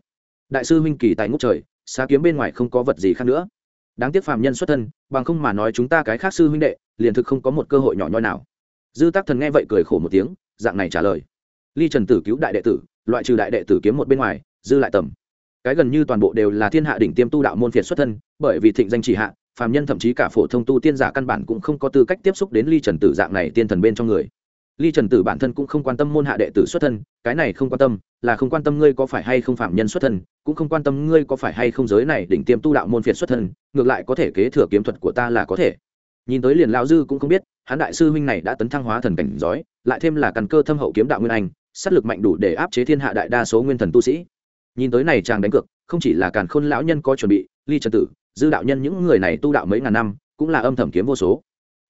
Đại sư huynh kỳ tài ngốc trời xa kiếm bên ngoài không có vật gì khác nữa. Đáng tiếc phàm nhân xuất thân, bằng không mà nói chúng ta cái khác sư huynh đệ, liền thực không có một cơ hội nhỏ nhoi nào. Dư tắc thần nghe vậy cười khổ một tiếng, dạng này trả lời. Ly trần tử cứu đại đệ tử, loại trừ đại đệ tử kiếm một bên ngoài, dư lại tầm cái gần như toàn bộ đều là thiên hạ đỉnh tiêm tu đạo môn phiệt xuất thân, bởi vì thịnh danh chỉ hạ, phàm nhân thậm chí cả phổ thông tu tiên giả căn bản cũng không có tư cách tiếp xúc đến ly trần tử dạng này tiên thần bên trong người. Ly trần tử bản thân cũng không quan tâm môn hạ đệ tử xuất thân, cái này không quan tâm, là không quan tâm ngươi có phải hay không phạm nhân xuất thân, cũng không quan tâm ngươi có phải hay không giới này đỉnh tiêm tu đạo môn phiệt xuất thân, ngược lại có thể kế thừa kiếm thuật của ta là có thể. Nhìn tới liền lao dư cũng không biết, hắn đại sư huynh này đã tấn thăng hóa thần cảnh giói lại thêm là căn cơ thâm hậu kiếm đạo nguyên anh, sát lực mạnh đủ để áp chế thiên hạ đại đa số nguyên thần tu sĩ nhìn tới này chàng đánh cược, không chỉ là càn khôn lão nhân có chuẩn bị, ly trần tử, dư đạo nhân những người này tu đạo mấy ngàn năm, cũng là âm thầm kiếm vô số.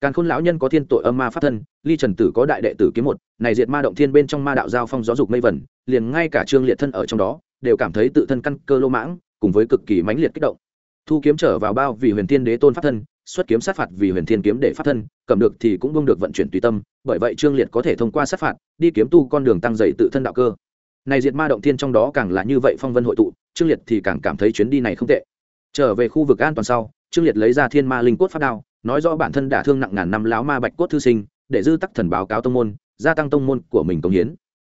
Càn khôn lão nhân có thiên tội âm ma phát thân, ly trần tử có đại đệ tử kiếm một, này diệt ma động thiên bên trong ma đạo giao phong gió dục mây vẩn, liền ngay cả trương liệt thân ở trong đó, đều cảm thấy tự thân căn cơ lô mãng, cùng với cực kỳ mãnh liệt kích động. Thu kiếm trở vào bao vì huyền thiên đế tôn phát thân, xuất kiếm sát phạt vì huyền thiên kiếm để phát thân, cầm được thì cũng bông được vận chuyển tùy tâm, bởi vậy trương liệt có thể thông qua sát phạt, đi kiếm tu con đường tăng dày tự thân đạo cơ này diệt ma động thiên trong đó càng là như vậy phong vân hội tụ, trương liệt thì càng cảm thấy chuyến đi này không tệ. Trở về khu vực an toàn sau, trương liệt lấy ra thiên ma linh cốt pháp đao, nói rõ bản thân đả thương nặng ngàn năm láo ma bạch cốt thư sinh, để dư tắc thần báo cáo tông môn, gia tăng tông môn của mình công hiến.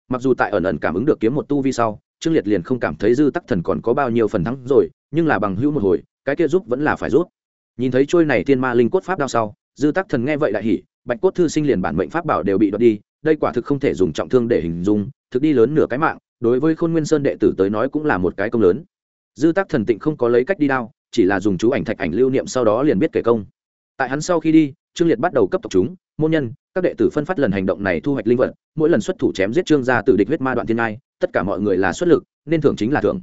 Mặc dù tại ẩn ẩn cảm ứng được kiếm một tu vi sau, trương liệt liền không cảm thấy dư tắc thần còn có bao nhiêu phần thắng rồi, nhưng là bằng hữu một hồi, cái kia giúp vẫn là phải rút nhìn thấy trôi này thiên ma linh cốt pháp đao sau, dư tắc thần nghe vậy đại hỉ, bạch cốt thư sinh liền bản mệnh pháp bảo đều bị đoạt đi đây quả thực không thể dùng trọng thương để hình dung, thực đi lớn nửa cái mạng, đối với khôn nguyên sơn đệ tử tới nói cũng là một cái công lớn. Dư tắc thần tịnh không có lấy cách đi đao, chỉ là dùng chú ảnh thạch ảnh lưu niệm sau đó liền biết kể công. Tại hắn sau khi đi, trương liệt bắt đầu cấp tộc chúng, môn nhân, các đệ tử phân phát lần hành động này thu hoạch linh vật, mỗi lần xuất thủ chém giết trương gia tử địch huyết ma đoạn thiên ngai, tất cả mọi người là xuất lực, nên thưởng chính là thưởng.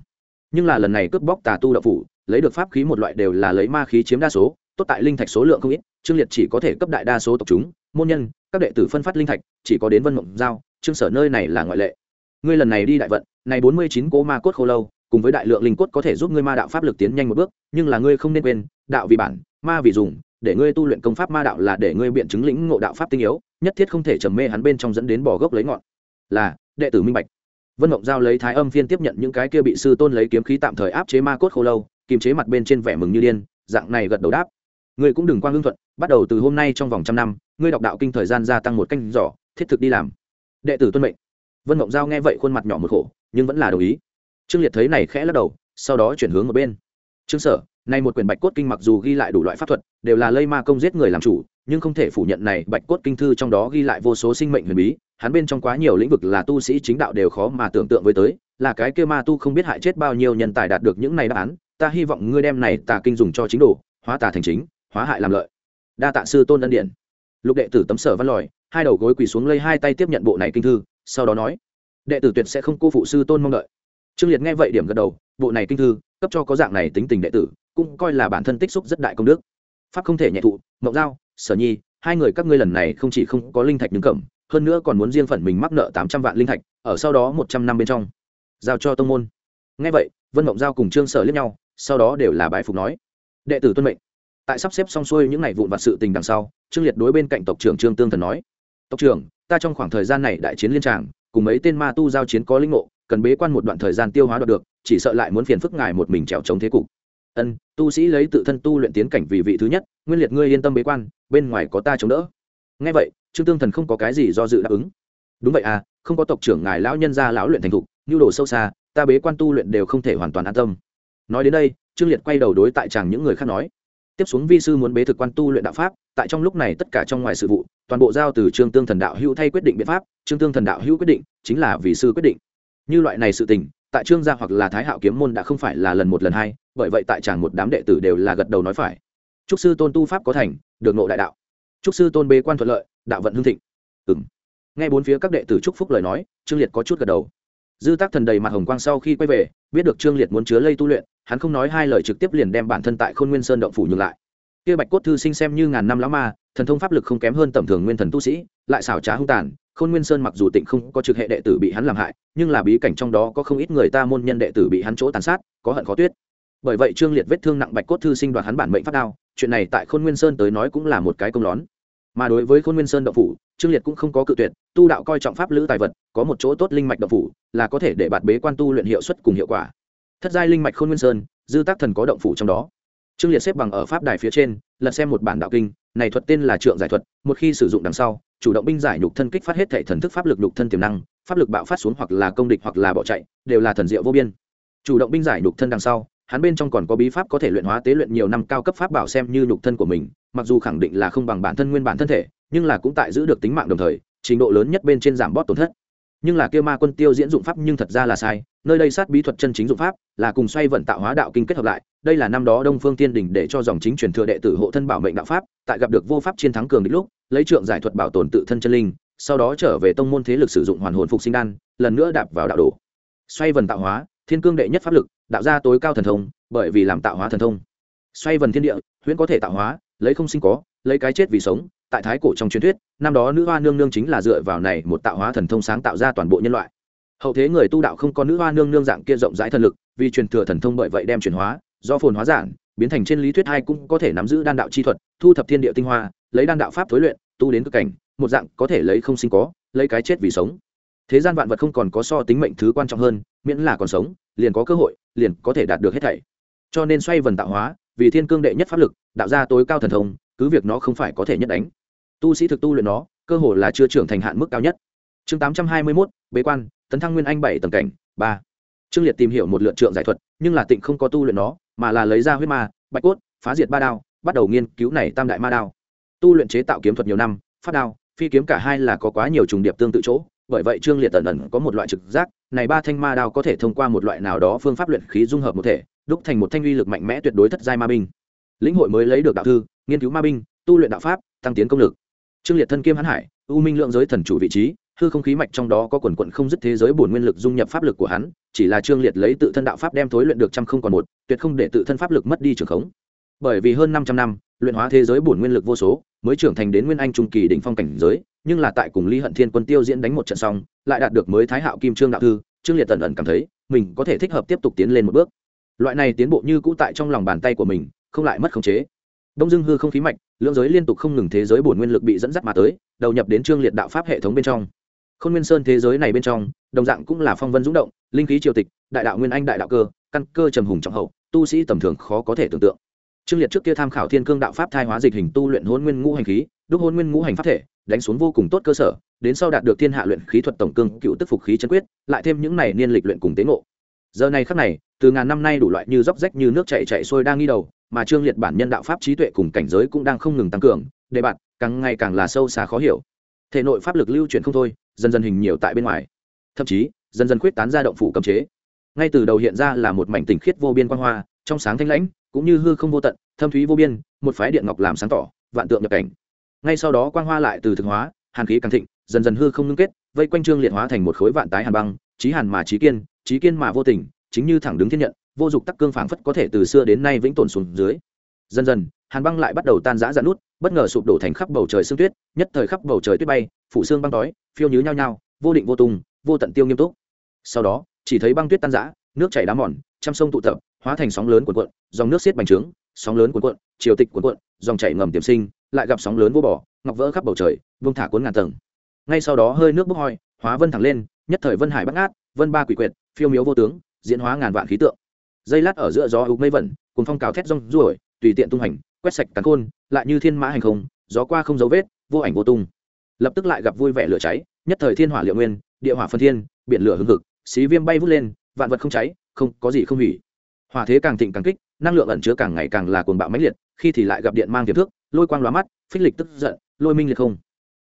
Nhưng là lần này cướp bóc tà tu đậu phủ, lấy được pháp khí một loại đều là lấy ma khí chiếm đa số, tốt tại linh thạch số lượng không ít, trương liệt chỉ có thể cấp đại đa số tộc chúng môn nhân, các đệ tử phân phát linh thạch, chỉ có đến vân mộng giao. Trương sở, nơi này là ngoại lệ. Ngươi lần này đi đại vận, này bốn mươi chín cố ma cốt khô lâu, cùng với đại lượng linh cốt có thể giúp ngươi ma đạo pháp lực tiến nhanh một bước, nhưng là ngươi không nên quên, đạo vì bản, ma vì dùng, để ngươi tu luyện công pháp ma đạo là để ngươi biện chứng lĩnh ngộ đạo pháp tinh yếu, nhất thiết không thể trầm mê hắn bên trong dẫn đến bỏ gốc lấy ngọn. Là, đệ tử minh bạch. Vân mộng giao lấy thái âm phiên tiếp nhận những cái kia bị sư tôn lấy kiếm khí tạm thời áp chế ma cốt khô lâu kiềm chế mặt bên trên vẻ mừng như điên, dạng này gật đầu đáp ngươi cũng đừng quang hương thuận, bắt đầu từ hôm nay trong vòng trăm năm, ngươi đọc đạo kinh thời gian gia tăng một canh giỏ thiết thực đi làm. Đệ tử tuân mệnh. Vân mộng giao nghe vậy khuôn mặt nhỏ một khổ, nhưng vẫn là đồng ý. Trương liệt thấy này khẽ lắc đầu, sau đó chuyển hướng một bên. Trương sở nay một quyển bạch cốt kinh mặc dù ghi lại đủ loại pháp thuật, đều là lây ma công giết người làm chủ, nhưng không thể phủ nhận này bạch cốt kinh thư trong đó ghi lại vô số sinh mệnh huyền bí, hắn bên trong quá nhiều lĩnh vực là tu sĩ chính đạo đều khó mà tưởng tượng với tới, là cái kia ma tu không biết hại chết bao nhiêu nhân tài đạt được những này đáp án, ta hy vọng ngươi đem này tà kinh dùng cho chính đồ, hóa tà thành chính hóa hại làm lợi. Đa tạ sư tôn ân điện lục đệ tử tấm sở văn lòi, hai đầu gối quỳ xuống lây hai tay tiếp nhận bộ này kinh thư, sau đó nói, đệ tử tuyệt sẽ không cô phụ sư tôn mong đợi. Trương liệt nghe vậy điểm gật đầu, bộ này kinh thư, cấp cho có dạng này tính tình đệ tử, cũng coi là bản thân tích xúc rất đại công đức. Pháp không thể nhẹ thụ, mộng giao, sở nhi, hai người các ngươi lần này không chỉ không có linh thạch đứng cẩm, hơn nữa còn muốn riêng phần mình mắc nợ tám trăm vạn linh thạch, ở sau đó một trăm năm bên trong. Giao cho tông môn. Nghe vậy, vân mộng giao cùng trương sở liếc nhau, sau đó đều là bái phục nói, đệ tử tuân mệnh tại sắp xếp xong xuôi những ngày vụn vặt sự tình đằng sau, trương liệt đối bên cạnh tộc trưởng trương tương thần nói, tộc trưởng, ta trong khoảng thời gian này đại chiến liên tràng, cùng mấy tên ma tu giao chiến có linh ngộ, cần bế quan một đoạn thời gian tiêu hóa đoạt được, chỉ sợ lại muốn phiền phức ngài một mình trèo chống thế cục. Ân, tu sĩ lấy tự thân tu luyện tiến cảnh vì vị thứ nhất, nguyên liệt ngươi yên tâm bế quan, bên ngoài có ta chống đỡ. Ngay vậy, trương tương thần không có cái gì do dự đáp ứng. Đúng vậy à không có tộc trưởng ngài lão nhân gia lão luyện thành thục, nhu đồ sâu xa, ta bế quan tu luyện đều không thể hoàn toàn an tâm. Nói đến đây, trương liệt quay đầu đối tại chàng những người khác nói tiếp xuống vi sư muốn bế thực quan tu luyện đạo pháp, tại trong lúc này tất cả trong ngoài sự vụ, toàn bộ giao từ trương tương thần đạo hữu thay quyết định biện pháp, trương tương thần đạo hữu quyết định chính là vì sư quyết định. Như loại này sự tình, tại trương gia hoặc là thái hạo kiếm môn đã không phải là lần một lần hai, bởi vậy tại chẳng một đám đệ tử đều là gật đầu nói phải. Chúc sư tôn tu pháp có thành, được nộ đại đạo. Chúc sư tôn bế quan thuận lợi, đạo vận hương thịnh. Ừng nghe bốn phía các đệ tử chúc phúc lời nói, trương liệt có chút gật đầu dư tác thần đầy mặt hồng quang sau khi quay về, biết được trương liệt muốn chứa lây tu luyện, hắn không nói hai lời trực tiếp liền đem bản thân tại khôn nguyên sơn động phủ nhường lại. Kia bạch cốt thư sinh xem như ngàn năm lão ma, thần thông pháp lực không kém hơn tầm thường nguyên thần tu sĩ, lại xảo trá hung tàn, khôn nguyên sơn mặc dù tịnh không có trực hệ đệ tử bị hắn làm hại, nhưng là bí cảnh trong đó có không ít người ta môn nhân đệ tử bị hắn chỗ tàn sát, có hận khó tuyết. Bởi vậy trương liệt vết thương nặng bạch cốt thư sinh đoạt hắn bản mệnh phát đao, chuyện này tại khôn nguyên sơn tới nói cũng là một cái công lón mà đối với khôn nguyên sơn động phủ, trương liệt cũng không có cự tuyệt, tu đạo coi trọng pháp lữ tài vật, có một chỗ tốt linh mạch động phủ, là có thể để bạt bế quan tu luyện hiệu suất cùng hiệu quả. Thất giai linh mạch khôn nguyên sơn, dư tác thần có động phủ trong đó. Trương liệt xếp bằng ở pháp đài phía trên, lật xem một bản đạo kinh, này thuật tên là trượng giải thuật, một khi sử dụng đằng sau, chủ động binh giải nhục thân kích phát hết thể thần thức pháp lực nhục thân tiềm năng, pháp lực bạo phát xuống hoặc là công địch hoặc là bỏ chạy, đều là thần diệu vô biên. Chủ động binh giải nhục thân đằng sau hắn bên trong còn có bí pháp có thể luyện hóa tế luyện nhiều năm cao cấp pháp bảo xem như nhục thân của mình, mặc dù khẳng định là không bằng bản thân nguyên bản thân thể, nhưng là cũng tại giữ được tính mạng đồng thời, trình độ lớn nhất bên trên giảm bót tổn thất. Nhưng là kia ma quân tiêu diễn dụng pháp nhưng thật ra là sai, nơi đây sát bí thuật chân chính dụng pháp, là cùng xoay vận tạo hóa đạo kinh kết hợp lại, đây là năm đó đông phương tiên đình để cho dòng chính truyền thừa đệ tử hộ thân bảo mệnh đạo pháp, tại gặp được vô pháp chiến thắng cường địch lúc, lấy trượng giải thuật bảo tồn tự thân chân linh, sau đó trở về tông môn thế lực sử dụng hoàn hồn phục sinh đan, lần nữa đạp vào đạo đồ. Xoay vần tạo hóa thiên cương đệ nhất pháp lực, đạo ra tối cao thần thông, bởi vì làm tạo hóa thần thông. Xoay vần thiên địa, huyễn có thể tạo hóa, lấy không sinh có, lấy cái chết vì sống, tại thái cổ trong truyền thuyết, năm đó nữ hoa nương nương chính là dựa vào này một tạo hóa thần thông sáng tạo ra toàn bộ nhân loại. Hậu thế người tu đạo không có nữ hoa nương nương dạng kia rộng rãi thần lực, vì truyền thừa thần thông bởi vậy đem chuyển hóa, do phồn hóa giản, biến thành trên lý thuyết hai cũng có thể nắm giữ đan đạo chi thuật, thu thập thiên địa tinh hoa, lấy đan đạo pháp thối luyện, tu đến cực cảnh, một dạng có thể lấy không sinh có, lấy cái chết vì sống. Thế gian vạn vật không còn có so tính mệnh thứ quan trọng hơn miễn là còn sống, liền có cơ hội, liền có thể đạt được hết thảy. Cho nên xoay vần tạo hóa, vì thiên cương đệ nhất pháp lực, đạo ra tối cao thần thông, cứ việc nó không phải có thể nhất đánh. Tu sĩ thực tu luyện nó, cơ hội là chưa trưởng thành hạn mức cao nhất. Chương tám trăm hai mươi mốt, bế quan, tấn thăng nguyên anh bảy tầng cảnh, ba. Trương liệt tìm hiểu một lượt trượng giải thuật, nhưng là tịnh không có tu luyện nó, mà là lấy ra huyết ma, bạch cốt, phá diệt ba đao, bắt đầu nghiên cứu này tam đại ma đao. Tu luyện chế tạo kiếm thuật nhiều năm phát đao, phi kiếm cả hai là có quá nhiều trùng điệp tương tự chỗ bởi vậy trương liệt tần ẩn có một loại trực giác, này ba thanh ma đao có thể thông qua một loại nào đó phương pháp luyện khí dung hợp một thể, đúc thành một thanh uy lực mạnh mẽ tuyệt đối thất giai ma binh. Lĩnh hội mới lấy được đạo thư, nghiên cứu ma binh, tu luyện đạo pháp, tăng tiến công lực. Trương liệt thân kiêm hãn hải, u minh lượng giới thần chủ vị trí, hư không khí mạch trong đó có quần quận không dứt thế giới bổn nguyên lực dung nhập pháp lực của hắn, chỉ là trương liệt lấy tự thân đạo pháp đem thối luyện được trăm không còn một, tuyệt không để tự thân pháp lực mất đi trường khống. Bởi vì hơn 500 năm, luyện hóa thế giới bổn nguyên lực vô số, mới trưởng thành đến nguyên anh trung kỳ đỉnh phong cảnh giới nhưng là tại cùng lý hận thiên quân tiêu diễn đánh một trận xong, lại đạt được mới thái hạo kim trương đạo thư, trương liệt tần ẩn cảm thấy, mình có thể thích hợp tiếp tục tiến lên một bước. Loại này tiến bộ như cũ tại trong lòng bàn tay của mình, không lại mất khống chế. Đông dương hư không khí mạch, lượng giới liên tục không ngừng thế giới bổn nguyên lực bị dẫn dắt mà tới, đầu nhập đến trương liệt đạo pháp hệ thống bên trong. Khôn nguyên sơn thế giới này bên trong, đồng dạng cũng là phong vân dũng động, linh khí triều tịch, đại đạo nguyên anh đại đạo cơ, căn cơ trầm hùng trọng hậu, tu sĩ tầm thường khó có thể tưởng tượng. Trương liệt trước kia tham khảo thiên cương đạo pháp thai hóa dịch hình tu luyện hôn nguyên ngũ hành khí, đúc hôn nguyên ngũ hành pháp thể đánh xuống vô cùng tốt cơ sở, đến sau đạt được thiên hạ luyện khí thuật tổng cương, cựu tức phục khí chân quyết, lại thêm những này niên lịch luyện cùng tế ngộ. Giờ này khắc này, từ ngàn năm nay đủ loại như róc rách như nước chảy chạy xuôi đang nghi đầu, mà trương liệt bản nhân đạo pháp trí tuệ cùng cảnh giới cũng đang không ngừng tăng cường, đề bạn càng ngày càng là sâu xa khó hiểu. Thể nội pháp lực lưu chuyển không thôi, dần dần hình nhiều tại bên ngoài. Thậm chí, dần dần khuyết tán ra động phủ cầm chế. Ngay từ đầu hiện ra là một mảnh tỉnh khiết vô biên quan hoa, trong sáng thanh lãnh, cũng như hư không vô tận, thâm thúy vô biên, một phái điện ngọc làm sáng tỏ, vạn tượng nhập cảnh ngay sau đó quang hoa lại từ thực hóa, hàn khí càng thịnh, dần dần hư không ngưng kết, vây quanh trương liệt hóa thành một khối vạn tái hàn băng trí hàn mà trí kiên trí kiên mà vô tình, chính như thẳng đứng thiên nhận, vô dụng tắc cương phảng phất có thể từ xưa đến nay vĩnh tồn xuống dưới. Dần dần, hàn băng lại bắt đầu tan rã dạn nút, bất ngờ sụp đổ thành khắp bầu trời sương tuyết, nhất thời khắp bầu trời tuyết bay, phủ xương băng đói phiêu nhứ nhau nhau vô định vô tùng vô tận tiêu nghiêm túc. Sau đó, chỉ thấy băng tuyết tan rã, nước chảy đá mòn, trăm sông tụ tập, hóa thành sóng lớn cuộn cuộn, dòng nước xiết bành trướng, sóng lớn cuộn cuộn, triều tịch cuộn cuộn, dòng chảy ngầm tiềm sinh lại gặp sóng lớn vô bỏ ngọc vỡ khắp bầu trời vung thả cuốn ngàn tầng. Ngay sau đó hơi nước bốc hoi, hóa vân thẳng lên, nhất thời vân hải bắt ngát, vân ba quỷ quyệt, phiêu miếu vô tướng, diễn hóa ngàn vạn khí tượng. Dây lát ở giữa gió ục mây vẩn cùng phong cào thét rong ruổi, tùy tiện tung hành quét sạch cắn khôn, lại như thiên mã hành không, gió qua không dấu vết, vô ảnh vô tung. Lập tức lại gặp vui vẻ lửa cháy, nhất thời thiên hỏa liệu nguyên, địa hỏa phân thiên, biển lửa hưng hực, xí viêm bay vút lên, vạn vật không cháy, không, có gì không hủy. Hỏa thế càng thịnh càng kích, năng lượng ẩn chứa càng ngày càng là cuồng bạo mãnh liệt, khi thì lại gặp điện mang tiềm thước lôi quang lóa mắt, phích lịch tức giận, lôi minh liệt không.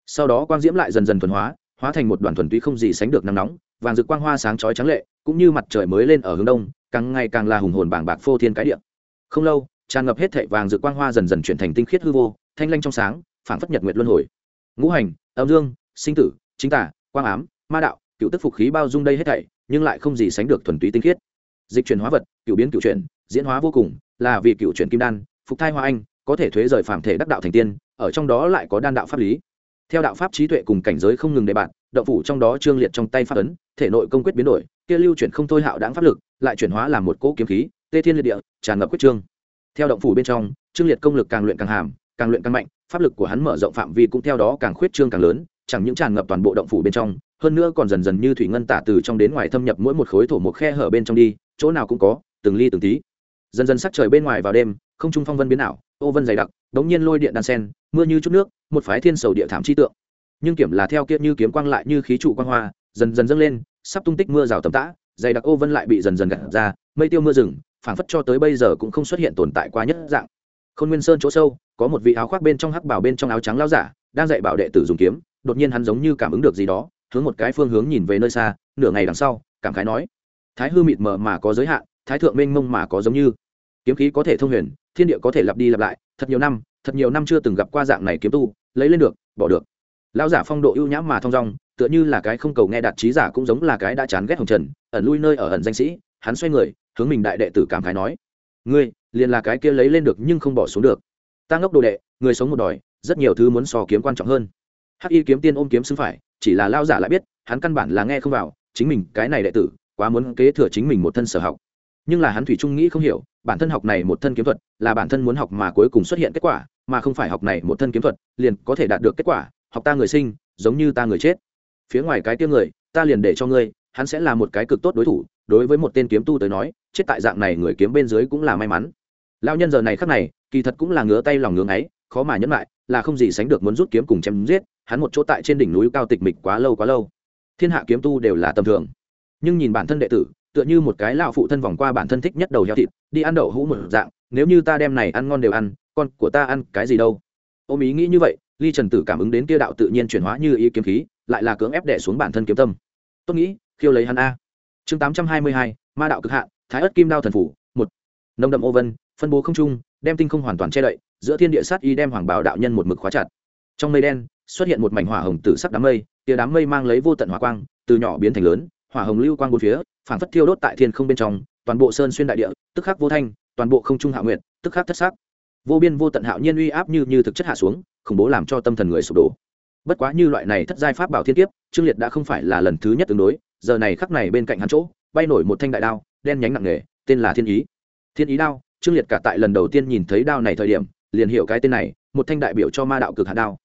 Sau đó quang diễm lại dần dần thuần hóa hóa thành một đoàn thuần túy không gì sánh được nắng nóng, vàng rực quang hoa sáng chói trắng lệ, cũng như mặt trời mới lên ở hướng đông, càng ngày càng là hùng hồn bảng bạc phô thiên cái địa. Không lâu, tràn ngập hết thệ vàng rực quang hoa dần dần chuyển thành tinh khiết hư vô, thanh lanh trong sáng, phảng phất nhật nguyệt luân hồi. Ngũ hành, âm dương, sinh tử, chính tả quang ám, ma đạo, cựu tức phục khí bao dung đây hết thảy, nhưng lại không gì sánh được thuần túy tinh khiết. Dịch chuyển hóa vật, cựu biến cựu chuyển, diễn hóa vô cùng, là vì cựu chuyển kim đan, phục thai hoa anh có thể thuế rời phàm thể đắc đạo thành tiên, ở trong đó lại có đan đạo pháp lý. Theo đạo pháp trí tuệ cùng cảnh giới không ngừng đề bạn động phủ trong đó trương liệt trong tay pháp ấn, thể nội công quyết biến đổi, kia lưu chuyển không thôi hạo đáng pháp lực, lại chuyển hóa làm một cỗ kiếm khí, tê thiên liệt địa, tràn ngập quyết trương. Theo động phủ bên trong, trương liệt công lực càng luyện càng hàm, càng luyện càng mạnh, pháp lực của hắn mở rộng phạm vi cũng theo đó càng khuyết trương càng lớn, chẳng những tràn ngập toàn bộ động phủ bên trong, hơn nữa còn dần dần như thủy ngân tả từ trong đến ngoài thâm nhập mỗi một khối thổ một khe hở bên trong đi, chỗ nào cũng có, từng ly từng tí. Dần dần sắc trời bên ngoài vào đêm, không trung phong vân biến ảo ô vân dày đặc, đống nhiên lôi điện đan sen, mưa như chút nước, một phái thiên sầu địa thảm chi tượng. Nhưng kiểm là theo kiệt như kiếm quang lại như khí trụ quang hoa, dần dần dâng lên, sắp tung tích mưa rào tầm tã, dày đặc ô vân lại bị dần dần gặt ra, mây tiêu mưa rừng, phảng phất cho tới bây giờ cũng không xuất hiện tồn tại quá nhất dạng. Khôn nguyên sơn chỗ sâu, có một vị áo khoác bên trong hắc bảo bên trong áo trắng lao giả, đang dạy bảo đệ tử dùng kiếm, đột nhiên hắn giống như cảm ứng được gì đó, hướng một cái phương hướng nhìn về nơi xa, nửa ngày đằng sau, cảm khái nói, thái hư mịt mờ mà có giới hạn, thái thượng mênh mông mà có giống như, kiếm khí có thể thông huyền thiên địa có thể lặp đi lặp lại, thật nhiều năm, thật nhiều năm chưa từng gặp qua dạng này kiếm tu, lấy lên được, bỏ được. Lão giả phong độ ưu nhãm mà thong dong, tựa như là cái không cầu nghe đạt trí giả cũng giống là cái đã chán ghét hồng trần, ẩn lui nơi ở ẩn danh sĩ, hắn xoay người, hướng mình đại đệ tử cảm khái nói, ngươi, liền là cái kia lấy lên được nhưng không bỏ xuống được. Ta ngốc đồ đệ, người sống một đòi, rất nhiều thứ muốn so kiếm quan trọng hơn. Hắc y kiếm tiên ôm kiếm xứng phải, chỉ là lao giả lại biết, hắn căn bản là nghe không vào, chính mình, cái này đệ tử, quá muốn kế thừa chính mình một thân sở học nhưng là hắn thủy trung nghĩ không hiểu, bản thân học này một thân kiếm thuật, là bản thân muốn học mà cuối cùng xuất hiện kết quả, mà không phải học này một thân kiếm thuật, liền có thể đạt được kết quả, học ta người sinh, giống như ta người chết. Phía ngoài cái tiêu người, ta liền để cho ngươi, hắn sẽ là một cái cực tốt đối thủ, đối với một tên kiếm tu tới nói, chết tại dạng này người kiếm bên dưới cũng là may mắn. Lao nhân giờ này khắc này, kỳ thật cũng là ngứa tay lòng ngưỡng ấy khó mà nhẫn lại, là không gì sánh được muốn rút kiếm cùng chém giết, hắn một chỗ tại trên đỉnh núi cao tịch mịch quá lâu quá lâu. Thiên hạ kiếm tu đều là tầm thường. Nhưng nhìn bản thân đệ tử tựa như một cái lão phụ thân vòng qua bản thân thích nhất đầu heo thịt, đi ăn đậu hũ một dạng, nếu như ta đem này ăn ngon đều ăn, con của ta ăn cái gì đâu. Ôm ý nghĩ như vậy, ly trần tử cảm ứng đến kia đạo tự nhiên chuyển hóa như ý kiếm khí, lại là cưỡng ép đẻ xuống bản thân kiếm tâm. Tốt nghĩ, khiêu lấy hắn a. Chương tám trăm hai mươi hai, ma đạo cực hạn, thái ất kim đao thần phủ, một. Nông đậm ô vân, phân bố không trung đem tinh không hoàn toàn che đậy, giữa thiên địa sát y đem hoàng bảo đạo nhân một mực khóa chặt. Trong mây đen, xuất hiện một mảnh hỏa hồng tử sắc đám mây tia đám mây mang lấy vô tận hỏa quang, từ nhỏ biến thành lớn hỏa hồng lưu quang bốn phía, phảng phất thiêu đốt tại thiên không bên trong, toàn bộ sơn xuyên đại địa, tức khắc vô thanh, toàn bộ không trung hạ nguyệt, tức khắc thất sắc. Vô biên vô tận hạo nhiên uy áp như như thực chất hạ xuống, khủng bố làm cho tâm thần người sụp đổ. Bất quá như loại này thất giai pháp bảo thiên kiếp, trương liệt đã không phải là lần thứ nhất tương đối, giờ này khắc này bên cạnh hắn chỗ, bay nổi một thanh đại đao, đen nhánh nặng nề, tên là thiên ý. Thiên ý đao, trương liệt cả tại lần đầu tiên nhìn thấy đao này thời điểm, liền hiểu cái tên này, một thanh đại biểu cho ma đạo cực hạ đao.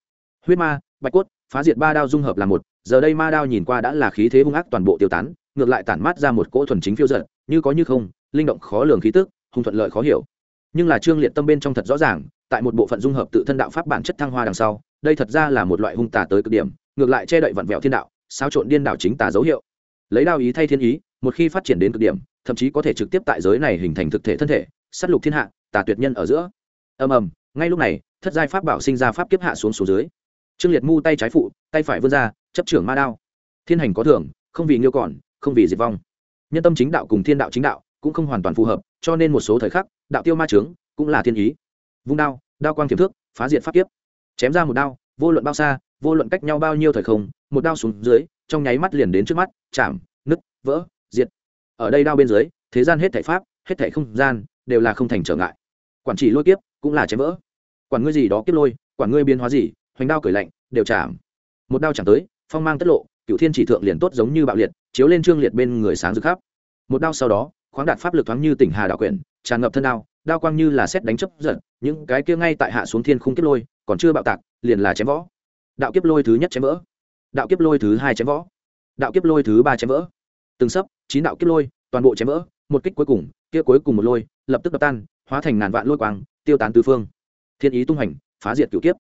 Huyết ma, bạch cốt phá diệt ba đao dung hợp là một, giờ đây ma đao nhìn qua đã là khí thế hung ác toàn bộ tiêu tán, ngược lại tản mát ra một cỗ thuần chính phiêu giận như có như không, linh động khó lường khí tức, hung thuận lợi khó hiểu. Nhưng là trương liệt tâm bên trong thật rõ ràng, tại một bộ phận dung hợp tự thân đạo pháp bản chất thăng hoa đằng sau, đây thật ra là một loại hung tà tới cực điểm, ngược lại che đậy vặn vẹo thiên đạo, xáo trộn điên đạo chính tà dấu hiệu. Lấy đao ý thay thiên ý, một khi phát triển đến cực điểm, thậm chí có thể trực tiếp tại giới này hình thành thực thể thân thể, sát lục thiên hạ, tà tuyệt nhân ở giữa. Ầm ầm, ngay lúc này, thất giai pháp bảo sinh ra pháp kiếp hạ xuống số dưới trương liệt mu tay trái phụ, tay phải vươn ra, chấp trưởng ma đao. Thiên hành có thưởng, không vì nghiêu còn, không vì diệt vong. Nhân tâm chính đạo cùng thiên đạo chính đạo cũng không hoàn toàn phù hợp, cho nên một số thời khắc, đạo tiêu ma trướng cũng là thiên ý. Vung đao đao quang tiềm thước, phá diệt pháp kiếp. Chém ra một đao, vô luận bao xa, vô luận cách nhau bao nhiêu thời không, một đao xuống dưới, trong nháy mắt liền đến trước mắt, chạm, nứt, vỡ, diệt. Ở đây đao bên dưới, thế gian hết thể pháp, hết thể không gian đều là không thành trở ngại. Quản trị lôi kiếp cũng là chém vỡ. Quản ngươi gì đó kiếp lôi, quản ngươi biến hóa gì hoành đao cười lạnh, đều chạm. Một đao chẳng tới, phong mang tất lộ cựu thiên chỉ thượng liền tốt giống như bạo liệt, chiếu lên trương liệt bên người sáng rực khắp. Một đao sau đó, khoáng đạt pháp lực thoáng như tỉnh hà đạo quyển, tràn ngập thân đao đao quang như là xét đánh chấp giận những cái kia ngay tại hạ xuống thiên khung kiếp lôi, còn chưa bạo tạc, liền là chém võ. Đạo kiếp lôi thứ nhất chém vỡ. Đạo kiếp lôi thứ hai chém võ. Đạo kiếp lôi thứ ba chém vỡ. Từng sấp, chín đạo kiếp lôi, toàn bộ chém vỡ, một kích cuối cùng, kia cuối cùng một lôi, lập tức đập tan, hóa thành ngàn vạn lôi quang, tiêu tán tứ phương. Thiên ý tung hành phá diệt cửu kiếp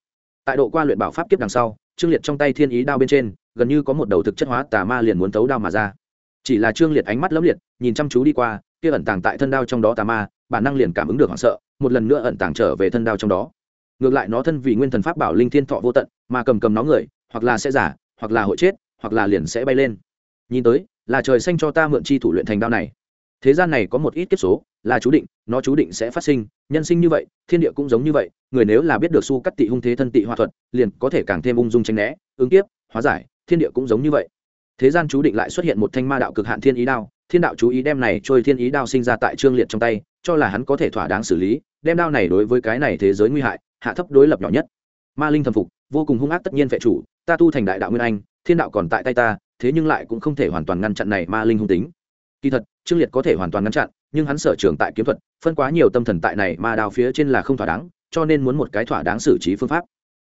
tại độ qua luyện bảo pháp kiếp đằng sau, trương liệt trong tay thiên ý đao bên trên, gần như có một đầu thực chất hóa tà ma liền muốn tấu đao mà ra. Chỉ là trương liệt ánh mắt lấm liệt, nhìn chăm chú đi qua, kia ẩn tàng tại thân đao trong đó tà ma, bản năng liền cảm ứng được hoảng sợ, một lần nữa ẩn tàng trở về thân đao trong đó. Ngược lại nó thân vì nguyên thần pháp bảo linh thiên thọ vô tận, mà cầm cầm nó người, hoặc là sẽ giả, hoặc là hội chết, hoặc là liền sẽ bay lên. Nhìn tới, là trời xanh cho ta mượn chi thủ luyện thành đao này. Thế gian này có một ít kiếp số là chú định, nó chú định sẽ phát sinh. Nhân sinh như vậy, thiên địa cũng giống như vậy. Người nếu là biết được su cắt tị hung thế thân tị hòa thuật, liền có thể càng thêm ung dung tranh né, ứng kiếp, hóa giải. Thiên địa cũng giống như vậy. Thế gian chú định lại xuất hiện một thanh ma đạo cực hạn thiên ý đao. Thiên đạo chú ý đem này trôi thiên ý đao sinh ra tại trương liệt trong tay, cho là hắn có thể thỏa đáng xử lý, đem đao này đối với cái này thế giới nguy hại, hạ thấp đối lập nhỏ nhất. Ma linh thầm phục, vô cùng hung ác tất nhiên vệ chủ, ta tu thành đại đạo nguyên anh, thiên đạo còn tại tay ta, thế nhưng lại cũng không thể hoàn toàn ngăn chặn này ma linh hung tính. Kỳ thật, trương liệt có thể hoàn toàn ngăn chặn nhưng hắn sở trường tại kiếm thuật, phân quá nhiều tâm thần tại này mà đào phía trên là không thỏa đáng, cho nên muốn một cái thỏa đáng xử trí phương pháp.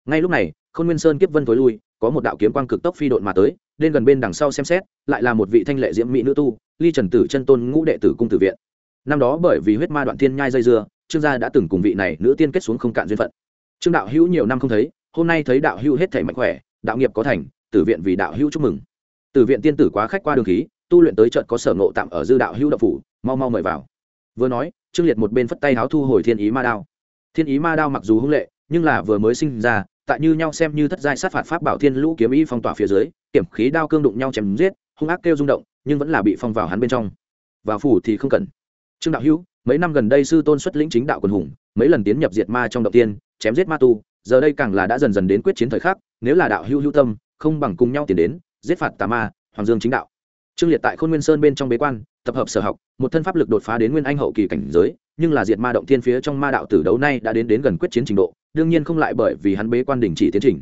Ngay lúc này, khôn nguyên sơn kiếp vân tối lui, có một đạo kiếm quang cực tốc phi độn mà tới lên gần bên đằng sau xem xét, lại là một vị thanh lệ diễm mỹ nữ tu, ly trần tử chân tôn ngũ đệ tử cung tử viện. Năm đó bởi vì huyết ma đoạn thiên nhai dây dưa, trương gia đã từng cùng vị này nữ tiên kết xuống không cạn duyên phận. Trương đạo hữu nhiều năm không thấy, hôm nay thấy đạo hữu hết thể mạnh khỏe, đạo nghiệp có thành, tử viện vì đạo hữu chúc mừng. Tử viện tiên tử quá khách qua đường khí, tu luyện tới trận có sở ngộ tạm ở dư đạo hữu đạo phủ mau mau mời vào. Vừa nói, trương liệt một bên phất tay háo thu hồi thiên ý ma đao. Thiên ý ma đao mặc dù hung lệ, nhưng là vừa mới sinh ra, tại như nhau xem như thất giai sát phạt pháp bảo thiên lũ kiếm ý phong tỏa phía dưới, kiểm khí đao cương đụng nhau chém giết, hung ác kêu rung động, nhưng vẫn là bị phong vào hắn bên trong. Vào phủ thì không cần. Trương đạo hữu, mấy năm gần đây sư tôn xuất lĩnh chính đạo quần hùng, mấy lần tiến nhập diệt ma trong động tiên, chém giết ma tu, giờ đây càng là đã dần dần đến quyết chiến thời khắc, nếu là đạo hữu hữu tâm, không bằng cùng nhau tiến đến, giết phạt tà ma, hoàng dương chính đạo. Trương liệt tại khôn nguyên sơn bên trong bế quan tập hợp sở học, một thân pháp lực đột phá đến nguyên anh hậu kỳ cảnh giới, nhưng là diệt ma động thiên phía trong ma đạo tử đấu nay đã đến đến gần quyết chiến trình độ, đương nhiên không lại bởi vì hắn bế quan đình chỉ tiến trình.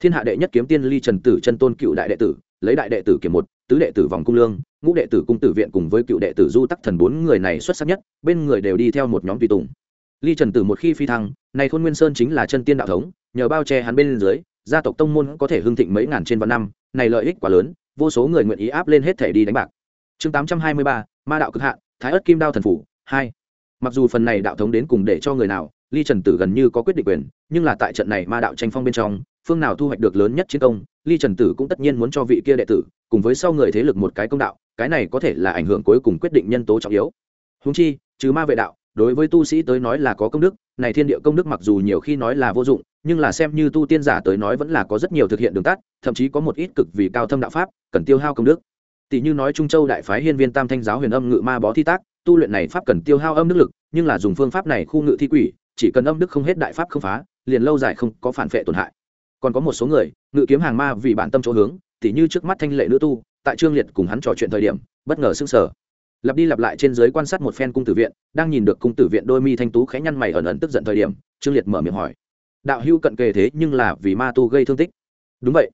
Thiên hạ đệ nhất kiếm tiên ly trần tử chân tôn cựu đại đệ tử, lấy đại đệ tử kiểm một, tứ đệ tử vòng cung lương, ngũ đệ tử cung tử viện cùng với cựu đệ tử du tắc thần bốn người này xuất sắc nhất, bên người đều đi theo một nhóm tùy tùng. Ly trần tử một khi phi thăng này thôn nguyên sơn chính là chân tiên đạo thống, nhờ bao che hắn bên dưới, gia tộc tông môn có thể hưng thịnh mấy ngàn trên vạn năm, này lợi ích quá lớn, vô số người nguyện ý áp lên hết thể đi đánh bạc chương tám trăm hai mươi ba, ma đạo cực hạn, thái ớt kim đao thần phủ, hai. Mặc dù phần này đạo thống đến cùng để cho người nào, ly trần tử gần như có quyết định quyền, nhưng là tại trận này ma đạo tranh phong bên trong, phương nào thu hoạch được lớn nhất chiến công, ly trần tử cũng tất nhiên muốn cho vị kia đệ tử, cùng với sau người thế lực một cái công đạo, cái này có thể là ảnh hưởng cuối cùng quyết định nhân tố trọng yếu. Húng chi, trừ ma vệ đạo, đối với tu sĩ tới nói là có công đức, này thiên địa công đức mặc dù nhiều khi nói là vô dụng, nhưng là xem như tu tiên giả tới nói vẫn là có rất nhiều thực hiện đường tắt, thậm chí có một ít cực vì cao thâm đạo pháp, cần tiêu hao công đức tỷ như nói trung châu đại phái hiên viên tam thanh giáo huyền âm ngự ma bó thi tác, tu luyện này pháp cần tiêu hao âm đức lực, nhưng là dùng phương pháp này khu ngự thi quỷ, chỉ cần âm đức không hết đại pháp không phá, liền lâu dài không có phản vệ tổn hại. Còn có một số người, ngự kiếm hàng ma vì bản tâm chỗ hướng, tỉ như trước mắt thanh lệ nữ tu, tại trương liệt cùng hắn trò chuyện thời điểm, bất ngờ sưng sở lặp đi lặp lại trên giới quan sát một phen cung tử viện, đang nhìn được cung tử viện đôi mi thanh tú khẽ nhăn mày ẩn ẩn tức giận thời điểm, trương liệt mở miệng hỏi. Đạo hưu cận kề thế nhưng là vì ma tu gây thương tích. Đúng vậy.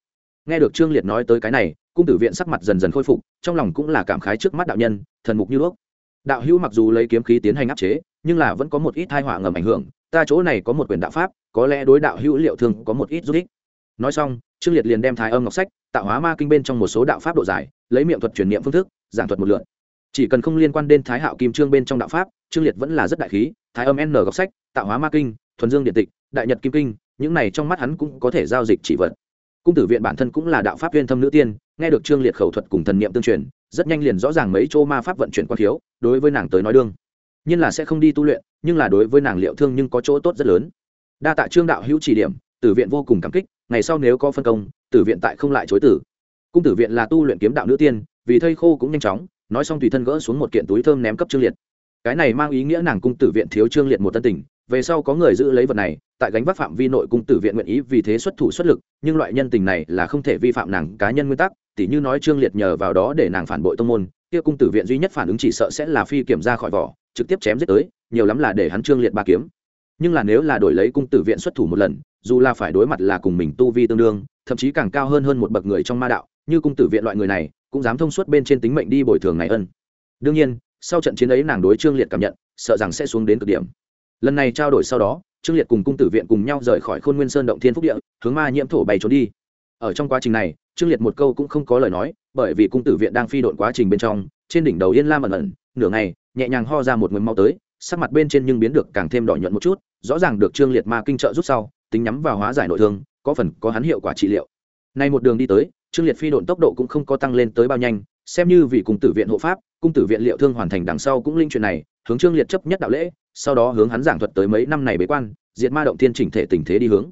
Nghe được trương liệt nói tới cái này cung tử viện sắc mặt dần dần khôi phục, trong lòng cũng là cảm khái trước mắt đạo nhân, thần mục như đuốc. Đạo hưu mặc dù lấy kiếm khí tiến hành áp chế, nhưng là vẫn có một ít thai họa ngầm ảnh hưởng, ta chỗ này có một quyền đạo pháp, có lẽ đối đạo hữu liệu thương có một ít rút ích. Nói xong, trương liệt liền đem thái âm ngọc sách, tạo hóa ma kinh bên trong một số đạo pháp độ dài lấy miệng thuật truyền niệm phương thức, giảng thuật một lượt. Chỉ cần không liên quan đến thái hạo kim trương bên trong đạo pháp, trương liệt vẫn là rất đại khí, thái âm n ngọc sách, tạo hóa ma kinh, thuần dương điện tịch, đại nhật kim kinh, những này trong mắt hắn cũng có thể giao dịch chỉ vật. Cung tử viện bản thân cũng là đạo pháp viên thâm nữ tiên nghe được trương liệt khẩu thuật cùng thần niệm tương truyền, rất nhanh liền rõ ràng mấy chỗ ma pháp vận chuyển quan thiếu, đối với nàng tới nói đương nhưng là sẽ không đi tu luyện, nhưng là đối với nàng liệu thương nhưng có chỗ tốt rất lớn. Đa tạ trương đạo hữu chỉ điểm, tử viện vô cùng cảm kích, ngày sau nếu có phân công, tử viện tại không lại chối tử. Cung tử viện là tu luyện kiếm đạo nữ tiên, vì thây khô cũng nhanh chóng, nói xong tùy thân gỡ xuống một kiện túi thơm ném cấp trương liệt. Cái này mang ý nghĩa nàng cung tử viện thiếu trương liệt một tân tình, về sau có người giữ lấy vật này, tại gánh vác phạm vi nội cung tử viện nguyện ý vì thế xuất thủ xuất lực, nhưng loại nhân tình này là không thể vi phạm nàng cá nhân nguyên tắc tỉ như nói trương liệt nhờ vào đó để nàng phản bội tông môn, kia cung tử viện duy nhất phản ứng chỉ sợ sẽ là phi kiểm ra khỏi vỏ, trực tiếp chém giết tới, nhiều lắm là để hắn trương liệt ba kiếm. Nhưng là nếu là đổi lấy cung tử viện xuất thủ một lần, dù là phải đối mặt là cùng mình tu vi tương đương, thậm chí càng cao hơn hơn một bậc người trong ma đạo, như cung tử viện loại người này, cũng dám thông suốt bên trên tính mệnh đi bồi thường này ân. Đương nhiên, sau trận chiến ấy nàng đối trương liệt cảm nhận, sợ rằng sẽ xuống đến cực điểm. Lần này trao đổi sau đó, trương liệt cùng cung tử viện cùng nhau rời khỏi khôn nguyên sơn động thiên phúc địa, hướng ma nhiễm thổ bày trốn đi. Ở trong quá trình này trương liệt một câu cũng không có lời nói, bởi vì cung tử viện đang phi độn quá trình bên trong, trên đỉnh đầu yên lam ẩn ẩn, nửa ngày, nhẹ nhàng ho ra một mầm mau tới, sắc mặt bên trên nhưng biến được càng thêm đỏ nhuận một chút, rõ ràng được trương liệt ma kinh trợ rút sau, tính nhắm vào hóa giải nội thương, có phần có hắn hiệu quả trị liệu. Nay một đường đi tới, trương liệt phi độn tốc độ cũng không có tăng lên tới bao nhanh, xem như vì cung tử viện hộ pháp, cung tử viện liệu thương hoàn thành đằng sau cũng linh chuyện này, hướng trương liệt chấp nhất đạo lễ, sau đó hướng hắn giảng thuật tới mấy năm này bế quan, diệt ma động thiên chỉnh thể tình thế đi hướng.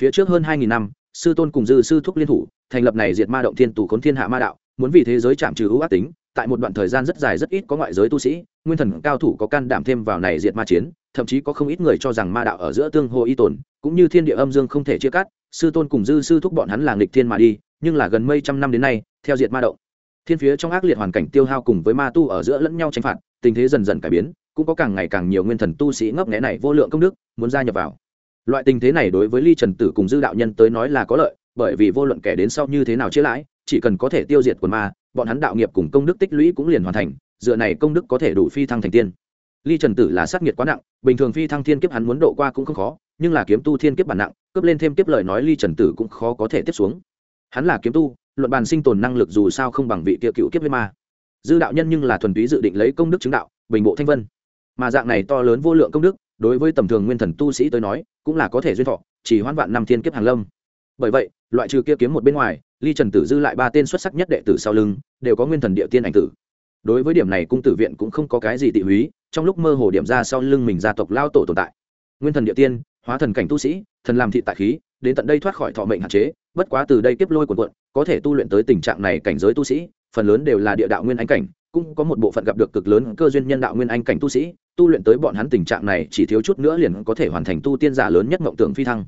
Phía trước hơn hai nghìn năm, sư tôn cùng dư sư thúc liên thủ thành lập này diệt ma động thiên tù khốn thiên hạ ma đạo, muốn vì thế giới chạm trừ ưu ác tính, tại một đoạn thời gian rất dài rất ít có ngoại giới tu sĩ, nguyên thần cao thủ có can đảm thêm vào này diệt ma chiến, thậm chí có không ít người cho rằng ma đạo ở giữa tương hô y tồn, cũng như thiên địa âm dương không thể chia cắt, sư tôn cùng dư sư thúc bọn hắn là nghịch thiên mà đi, nhưng là gần mấy trăm năm đến nay, theo diệt ma động, thiên phía trong ác liệt hoàn cảnh tiêu hao cùng với ma tu ở giữa lẫn nhau tranh phạt, tình thế dần dần cải biến, cũng có càng ngày càng nhiều nguyên thần tu sĩ ngấp nghẽ này vô lượng công đức, muốn gia nhập vào. Loại tình thế này đối với ly trần tử cùng dư đạo nhân tới nói là có lợi bởi vì vô luận kẻ đến sau như thế nào chia lãi, chỉ cần có thể tiêu diệt quần ma, bọn hắn đạo nghiệp cùng công đức tích lũy cũng liền hoàn thành, dựa này công đức có thể đủ phi thăng thành tiên. Ly trần tử là sát nghiệt quá nặng, bình thường phi thăng thiên kiếp hắn muốn độ qua cũng không khó, nhưng là kiếm tu thiên kiếp bản nặng, cướp lên thêm kiếp lời nói ly trần tử cũng khó có thể tiếp xuống. Hắn là kiếm tu, luận bàn sinh tồn năng lực dù sao không bằng vị kia cựu kiếp với ma. Dư đạo nhân nhưng là thuần túy dự định lấy công đức chứng đạo, bình bộ thanh vân. Mà dạng này to lớn vô lượng công đức, đối với tầm thường nguyên thần tu sĩ tới nói, cũng là có thể duyên thọ, chỉ hoãn vạn năm thiên kiếp hàng lâm. Bởi vậy loại trừ kia kiếm một bên ngoài, ly trần tử dư lại ba tên xuất sắc nhất đệ tử sau lưng, đều có nguyên thần địa tiên ảnh tử. Đối với điểm này cung tử viện cũng không có cái gì tị húy, trong lúc mơ hồ điểm ra sau lưng mình gia tộc lao tổ tồn tại. Nguyên thần địa tiên, hóa thần cảnh tu sĩ, thần làm thị tại khí, đến tận đây thoát khỏi thọ mệnh hạn chế, bất quá từ đây tiếp lôi quần quận có thể tu luyện tới tình trạng này cảnh giới tu sĩ, phần lớn đều là địa đạo nguyên anh cảnh, cũng có một bộ phận gặp được cực lớn cơ duyên nhân đạo nguyên anh cảnh tu sĩ, tu luyện tới bọn hắn tình trạng này chỉ thiếu chút nữa liền có thể hoàn thành tu tiên giả lớn nhất mộng tưởng phi thăng.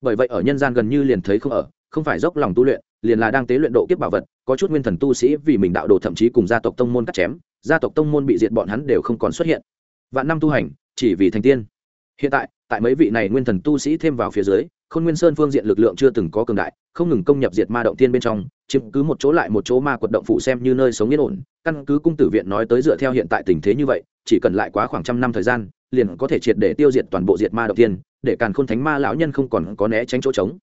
Bởi vậy ở nhân gian gần như liền thấy không ở không phải dốc lòng tu luyện, liền là đang tế luyện độ kiếp bảo vật, có chút nguyên thần tu sĩ vì mình đạo đồ thậm chí cùng gia tộc tông môn cắt chém, gia tộc tông môn bị diệt bọn hắn đều không còn xuất hiện. Vạn năm tu hành, chỉ vì thành tiên. Hiện tại tại mấy vị này nguyên thần tu sĩ thêm vào phía dưới, khôn nguyên sơn phương diện lực lượng chưa từng có cường đại, không ngừng công nhập diệt ma động tiên bên trong, chiếm cứ một chỗ lại một chỗ ma quật động phụ xem như nơi sống yên ổn. Căn cứ cung tử viện nói tới dựa theo hiện tại tình thế như vậy, chỉ cần lại quá khoảng trăm năm thời gian, liền có thể triệt để tiêu diệt toàn bộ diệt ma động tiên để càn khôn thánh ma lão nhân không còn có né tránh chỗ trống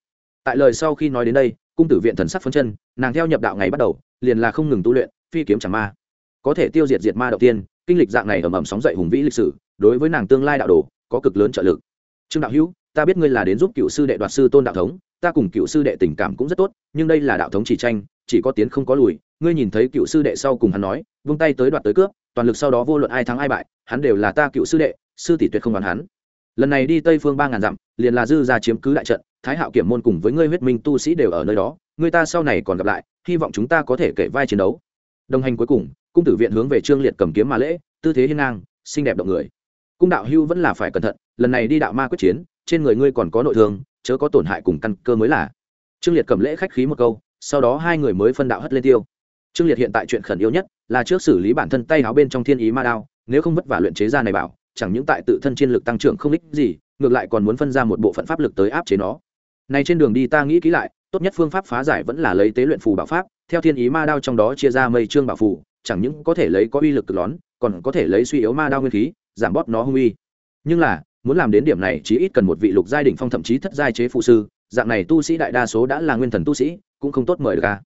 tại lời sau khi nói đến đây, cung tử viện thần sắc phấn chân, nàng theo nhập đạo ngày bắt đầu, liền là không ngừng tu luyện, phi kiếm chẳng ma. Có thể tiêu diệt diệt ma đầu tiên, kinh lịch dạng này ầm ầm sóng dậy hùng vĩ lịch sử, đối với nàng tương lai đạo đồ, có cực lớn trợ lực. Trương đạo hữu, ta biết ngươi là đến giúp cựu sư đệ đoạt sư tôn đạo thống, ta cùng cựu sư đệ tình cảm cũng rất tốt, nhưng đây là đạo thống chỉ tranh, chỉ có tiến không có lùi. Ngươi nhìn thấy cựu sư đệ sau cùng hắn nói, vung tay tới đoạt tới cướp, toàn lực sau đó vô luận ai thắng ai bại, hắn đều là ta cựu sư đệ, sư tỷ tuyệt không đoán hắn. Lần này đi tây phương ba ngàn dặm, liền là dư ra chiếm cứ đại trận thái hạo kiểm môn cùng với ngươi huyết minh tu sĩ đều ở nơi đó, người ta sau này còn gặp lại, hy vọng chúng ta có thể kể vai chiến đấu. Đồng hành cuối cùng, cung tử viện hướng về trương liệt cầm kiếm mà lễ, tư thế hiên ngang, xinh đẹp động người. Cung đạo hưu vẫn là phải cẩn thận, lần này đi đạo ma quyết chiến, trên người ngươi còn có nội thương, chớ có tổn hại cùng căn cơ mới là. Trương liệt cầm lễ khách khí một câu, sau đó hai người mới phân đạo hất lên tiêu. Trương liệt hiện tại chuyện khẩn yếu nhất là trước xử lý bản thân tay áo bên trong thiên ý ma đao, nếu không vất vả luyện chế ra này bảo, chẳng những tại tự thân chiến lực tăng trưởng không ích gì, ngược lại còn muốn phân ra một bộ phận pháp lực tới áp chế nó này trên đường đi ta nghĩ kỹ lại, tốt nhất phương pháp phá giải vẫn là lấy tế luyện phù bảo pháp, theo thiên ý ma đao trong đó chia ra mây trương bảo phù, chẳng những có thể lấy có uy lực cực lón còn có thể lấy suy yếu ma đao nguyên khí, giảm bóp nó hung uy. Nhưng là, muốn làm đến điểm này chỉ ít cần một vị lục giai đỉnh phong thậm chí thất giai chế phụ sư, dạng này tu sĩ đại đa số đã là nguyên thần tu sĩ, cũng không tốt mời được ca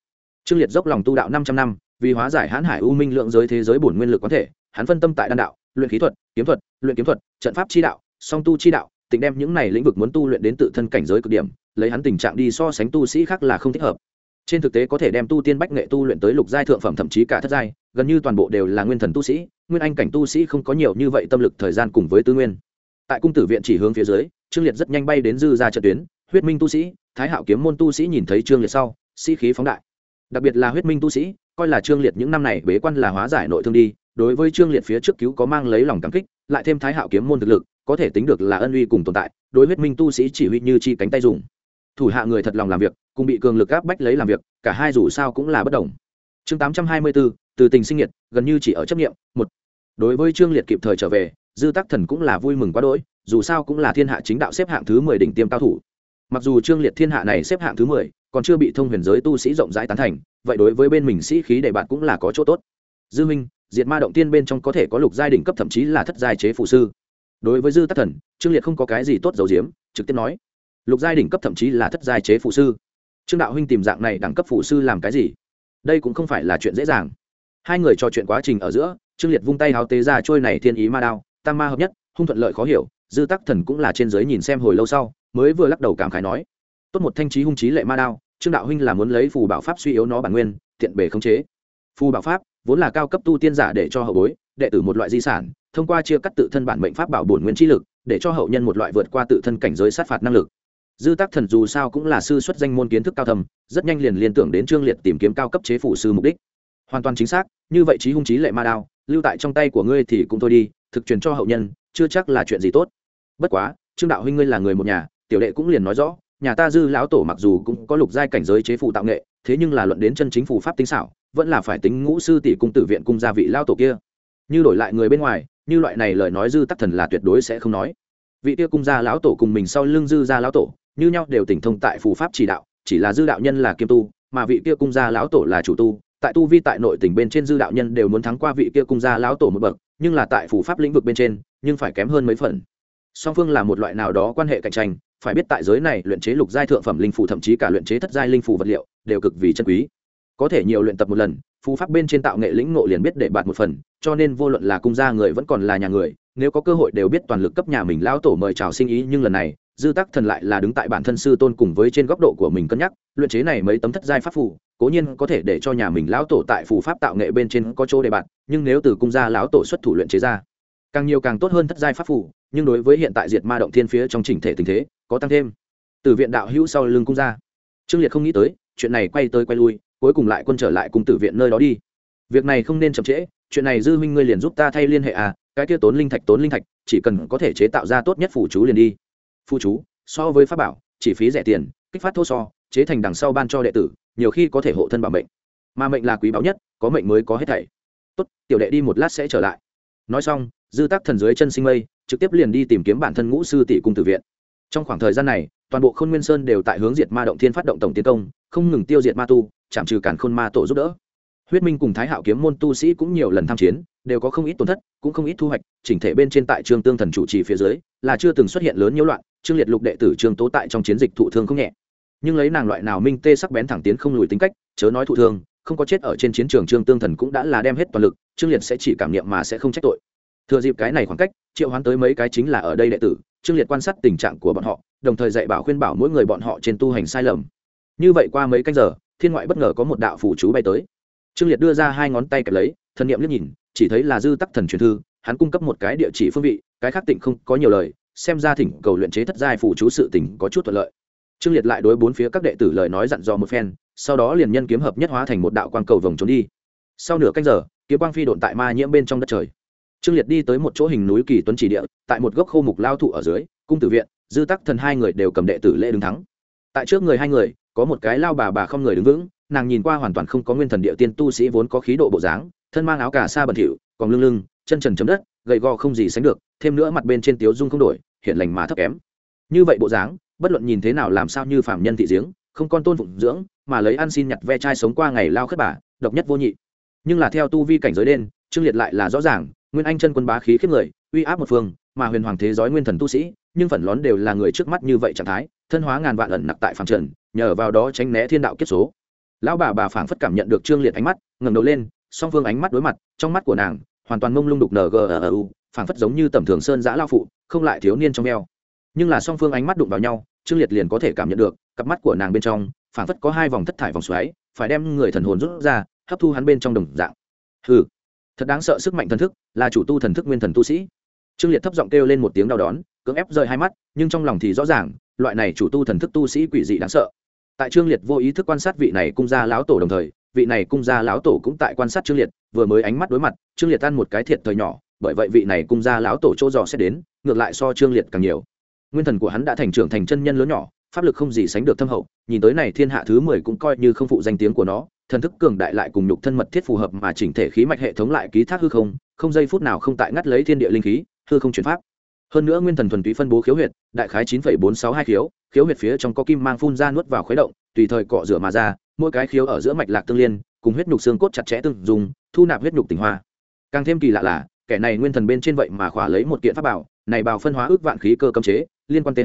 trương liệt dốc lòng tu đạo 500 năm, vì hóa giải hãn hải u minh lượng giới thế giới bổn nguyên lực có thể, hắn phân tâm tại đan đạo, luyện khí thuật, kiếm thuật, luyện kiếm thuật, trận pháp chi đạo, song tu chi đạo, tịnh đem những này lĩnh vực muốn tu luyện đến tự thân cảnh giới cực điểm lấy hắn tình trạng đi so sánh tu sĩ khác là không thích hợp. Trên thực tế có thể đem tu tiên bách nghệ tu luyện tới lục giai thượng phẩm thậm chí cả thất giai, gần như toàn bộ đều là nguyên thần tu sĩ, nguyên anh cảnh tu sĩ không có nhiều như vậy tâm lực thời gian cùng với tư nguyên. Tại cung tử viện chỉ hướng phía dưới, trương liệt rất nhanh bay đến dư ra trận tuyến, huyết minh tu sĩ, thái hạo kiếm môn tu sĩ nhìn thấy trương liệt sau, sĩ khí phóng đại. Đặc biệt là huyết minh tu sĩ, coi là trương liệt những năm này bế quan là hóa giải nội thương đi, đối với trương liệt phía trước cứu có mang lấy lòng cảm kích, lại thêm thái hạo kiếm môn thực lực, có thể tính được là ân uy cùng tồn tại, đối huyết minh tu sĩ chỉ huy như chi cánh tay dùng thủ hạ người thật lòng làm việc, cùng bị cường lực áp bách lấy làm việc, cả hai dù sao cũng là bất đồng. Chương tám trăm hai mươi bốn từ tình sinh nhiệt gần như chỉ ở chấp nghiệm một. Đối với trương liệt kịp thời trở về, dư tắc thần cũng là vui mừng quá đỗi, dù sao cũng là thiên hạ chính đạo xếp hạng thứ mười đỉnh tiêm cao thủ. Mặc dù trương liệt thiên hạ này xếp hạng thứ mười, còn chưa bị thông huyền giới tu sĩ rộng rãi tán thành, vậy đối với bên mình sĩ khí đề bạn cũng là có chỗ tốt. Dư minh, diệt ma động tiên bên trong có thể có lục giai đỉnh cấp thậm chí là thất giai chế phụ sư. Đối với dư tắc thần, trương liệt không có cái gì tốt dầu diếm trực tiếp nói lục giai đỉnh cấp thậm chí là thất giai chế phụ sư. Trương đạo huynh tìm dạng này đẳng cấp phụ sư làm cái gì? Đây cũng không phải là chuyện dễ dàng. Hai người trò chuyện quá trình ở giữa, trương liệt vung tay háo tế ra trôi này thiên ý ma đao, tam ma hợp nhất, hung thuận lợi khó hiểu, dư tắc thần cũng là trên giới nhìn xem hồi lâu sau, mới vừa lắc đầu cảm khái nói, tốt một thanh trí hung trí lệ ma đao, trương đạo huynh là muốn lấy phù bảo pháp suy yếu nó bản nguyên, tiện bề khống chế. Phù bảo pháp, vốn là cao cấp tu tiên giả để cho hậu bối, đệ tử một loại di sản, thông qua chia cắt tự thân bản mệnh pháp bảo bổn nguyên trí lực, để cho hậu nhân một loại vượt qua tự thân cảnh giới sát phạt năng lực dư tác thần dù sao cũng là sư xuất danh môn kiến thức cao thầm rất nhanh liền liên tưởng đến trương liệt tìm kiếm cao cấp chế phủ sư mục đích. Hoàn toàn chính xác, như vậy trí hung trí lệ ma đao, lưu tại trong tay của ngươi thì cũng thôi đi, thực truyền cho hậu nhân, chưa chắc là chuyện gì tốt. Bất quá, trương đạo huynh ngươi là người một nhà, tiểu đệ cũng liền nói rõ, nhà ta dư lão tổ mặc dù cũng có lục giai cảnh giới chế phụ tạo nghệ, thế nhưng là luận đến chân chính phủ pháp tinh xảo, vẫn là phải tính ngũ sư tỷ cung tử viện cung gia vị lao tổ kia. Như đổi lại người bên ngoài, như loại này lời nói dư tắc thần là tuyệt đối sẽ không nói. Vị tia cung gia lão tổ cùng mình sau lưng dư gia lão tổ như nhau đều tỉnh thông tại phù pháp chỉ đạo, chỉ là dư đạo nhân là kiêm tu, mà vị kia cung gia lão tổ là chủ tu. Tại tu vi tại nội tỉnh bên trên dư đạo nhân đều muốn thắng qua vị kia cung gia lão tổ một bậc, nhưng là tại phù pháp lĩnh vực bên trên, nhưng phải kém hơn mấy phần. Song phương là một loại nào đó quan hệ cạnh tranh, phải biết tại giới này luyện chế lục giai thượng phẩm linh phù thậm chí cả luyện chế thất giai linh phù vật liệu, đều cực vì chân quý. Có thể nhiều luyện tập một lần, phù pháp bên trên tạo nghệ lĩnh ngộ liền biết để bạt một phần, cho nên vô luận là cung gia người vẫn còn là nhà người, nếu có cơ hội đều biết toàn lực cấp nhà mình lão tổ mời chào sinh ý, nhưng lần này dư tắc thần lại là đứng tại bản thân sư tôn cùng với trên góc độ của mình cân nhắc luyện chế này mấy tấm thất giai pháp phù cố nhiên có thể để cho nhà mình lão tổ tại phù pháp tạo nghệ bên trên có chỗ đề bạt nhưng nếu từ cung gia lão tổ xuất thủ luyện chế ra càng nhiều càng tốt hơn thất giai pháp phù nhưng đối với hiện tại diệt ma động thiên phía trong chỉnh thể tình thế có tăng thêm. Từ viện đạo hữu sau lưng cung gia, trương liệt không nghĩ tới chuyện này quay tới quay lui cuối cùng lại quân trở lại cùng tử viện nơi đó đi. Việc này không nên chậm trễ chuyện này dư huynh ngươi liền giúp ta thay liên hệ à cái kia tốn linh thạch tốn linh thạch chỉ cần có thể chế tạo ra tốt nhất phủ chú liền đi phụ chú, so với pháp bảo, chỉ phí rẻ tiền, kích phát thô so, chế thành đằng sau ban cho đệ tử, nhiều khi có thể hộ thân bảo mệnh. Mà mệnh là quý báu nhất, có mệnh mới có hết thảy. Tốt, tiểu đệ đi một lát sẽ trở lại. Nói xong, dư tác thần dưới chân sinh mây, trực tiếp liền đi tìm kiếm bản thân ngũ sư tỷ cung tử viện. Trong khoảng thời gian này, toàn bộ khôn nguyên sơn đều tại hướng diệt ma động thiên phát động tổng tiến công, không ngừng tiêu diệt ma tu, chạm trừ cản khôn ma tổ giúp đỡ. Huyết minh cùng thái hạo kiếm môn tu sĩ cũng nhiều lần tham chiến, đều có không ít tổn thất, cũng không ít thu hoạch, chỉnh thể bên trên tại trường tương thần chủ trì phía dưới, là chưa từng xuất hiện lớn nhiễu loạn trương liệt lục đệ tử trương tố tại trong chiến dịch thụ thương không nhẹ. Nhưng lấy nàng loại nào minh tê sắc bén thẳng tiến không lùi tính cách, chớ nói thụ thương, không có chết ở trên chiến trường trương tương thần cũng đã là đem hết toàn lực, trương liệt sẽ chỉ cảm nghiệm mà sẽ không trách tội. Thừa dịp cái này khoảng cách, triệu hoán tới mấy cái chính là ở đây đệ tử, trương liệt quan sát tình trạng của bọn họ, đồng thời dạy bảo khuyên bảo mỗi người bọn họ trên tu hành sai lầm. Như vậy qua mấy canh giờ, thiên ngoại bất ngờ có một đạo phủ chú bay tới. Trương liệt đưa ra hai ngón tay kẹp lấy, thần niệm liếc nhìn, chỉ thấy là dư tắc thần truyền thư, hắn cung cấp một cái địa chỉ phương vị, cái khác tịnh không có nhiều lời xem ra thỉnh cầu luyện chế thất giai phụ chú sự tình có chút thuận lợi. Trương liệt lại đối bốn phía các đệ tử lời nói dặn dò một phen, sau đó liền nhân kiếm hợp nhất hóa thành một đạo quang cầu vòng trốn đi. Sau nửa canh giờ, kiếm quang phi độn tại ma nhiễm bên trong đất trời. Trương liệt đi tới một chỗ hình núi kỳ tuấn chỉ địa, tại một gốc khô mục lao thụ ở dưới, cung tử viện, dư tắc thần hai người đều cầm đệ tử lễ đứng thắng. Tại trước người hai người, có một cái lao bà bà không người đứng vững, nàng nhìn qua hoàn toàn không có nguyên thần địa tiên tu sĩ vốn có khí độ bộ dáng, thân mang áo cà sa bẩn thỉu, còn lưng lưng, chân trần chấm đất, gầy gò không gì sánh được, thêm nữa mặt bên trên tiếu dung không đổi hiện lành mà thấp kém. Như vậy bộ dáng, bất luận nhìn thế nào làm sao như phạm nhân thị giếng, không con tôn phụng dưỡng, mà lấy ăn xin nhặt ve chai sống qua ngày lao khất bà, độc nhất vô nhị. Nhưng là theo tu vi cảnh giới đen, trương liệt lại là rõ ràng, nguyên anh chân quân bá khí khiếp người, uy áp một phương, mà huyền hoàng thế giới nguyên thần tu sĩ, nhưng phần lón đều là người trước mắt như vậy trạng thái, thân hóa ngàn vạn ẩn nặc tại phàm trần, nhờ vào đó tránh né thiên đạo kiếp số. Lão bà bà phảng phất cảm nhận được trương liệt ánh mắt, ngẩng đầu lên, song phương ánh mắt đối mặt, trong mắt của nàng, hoàn toàn mông lung đục ngờ phảng phất giống như tầm thường sơn giã lao phụ không lại thiếu niên trong eo. Nhưng là song phương ánh mắt đụng vào nhau, trương liệt liền có thể cảm nhận được, cặp mắt của nàng bên trong, phảng phất có hai vòng thất thải vòng xoáy, phải đem người thần hồn rút ra, hấp thu hắn bên trong đồng dạng. Ừ thật đáng sợ sức mạnh thần thức, là chủ tu thần thức nguyên thần tu sĩ. Trương liệt thấp giọng kêu lên một tiếng đau đón cưỡng ép rời hai mắt, nhưng trong lòng thì rõ ràng, loại này chủ tu thần thức tu sĩ quỷ dị đáng sợ. Tại trương liệt vô ý thức quan sát vị này cung gia lão tổ đồng thời, vị này cung gia lão tổ cũng tại quan sát trương liệt, vừa mới ánh mắt đối mặt, trương liệt ăn một cái thiệt thời nhỏ bởi vậy vị này cung gia lão tổ chỗ dò sẽ đến, ngược lại so trương liệt càng nhiều. Nguyên thần của hắn đã thành trưởng thành chân nhân lớn nhỏ, pháp lực không gì sánh được thâm hậu, nhìn tới này thiên hạ thứ mười cũng coi như không phụ danh tiếng của nó, thần thức cường đại lại cùng nhục thân mật thiết phù hợp mà chỉnh thể khí mạch hệ thống lại ký thác hư không không giây phút nào không tại ngắt lấy thiên địa linh khí, hư không chuyển pháp. Hơn nữa nguyên thần thuần túy phân bố khiếu huyệt, đại khái chín bốn sáu hai khiếu khiếu huyệt phía trong có kim mang phun ra nuốt vào khuấy động, tùy thời cọ rửa mà ra, mỗi cái khiếu ở giữa mạch lạc tương liên, cùng huyết nhục xương cốt chặt chẽ tương dùng, thu nạp huyết nhục tinh hoa. Càng thêm kỳ lạ là kẻ này nguyên thần bên trên vậy mà khỏa lấy một kiện pháp bảo, này bảo phân hóa ước vạn khí cơ cấm chế, liên quan th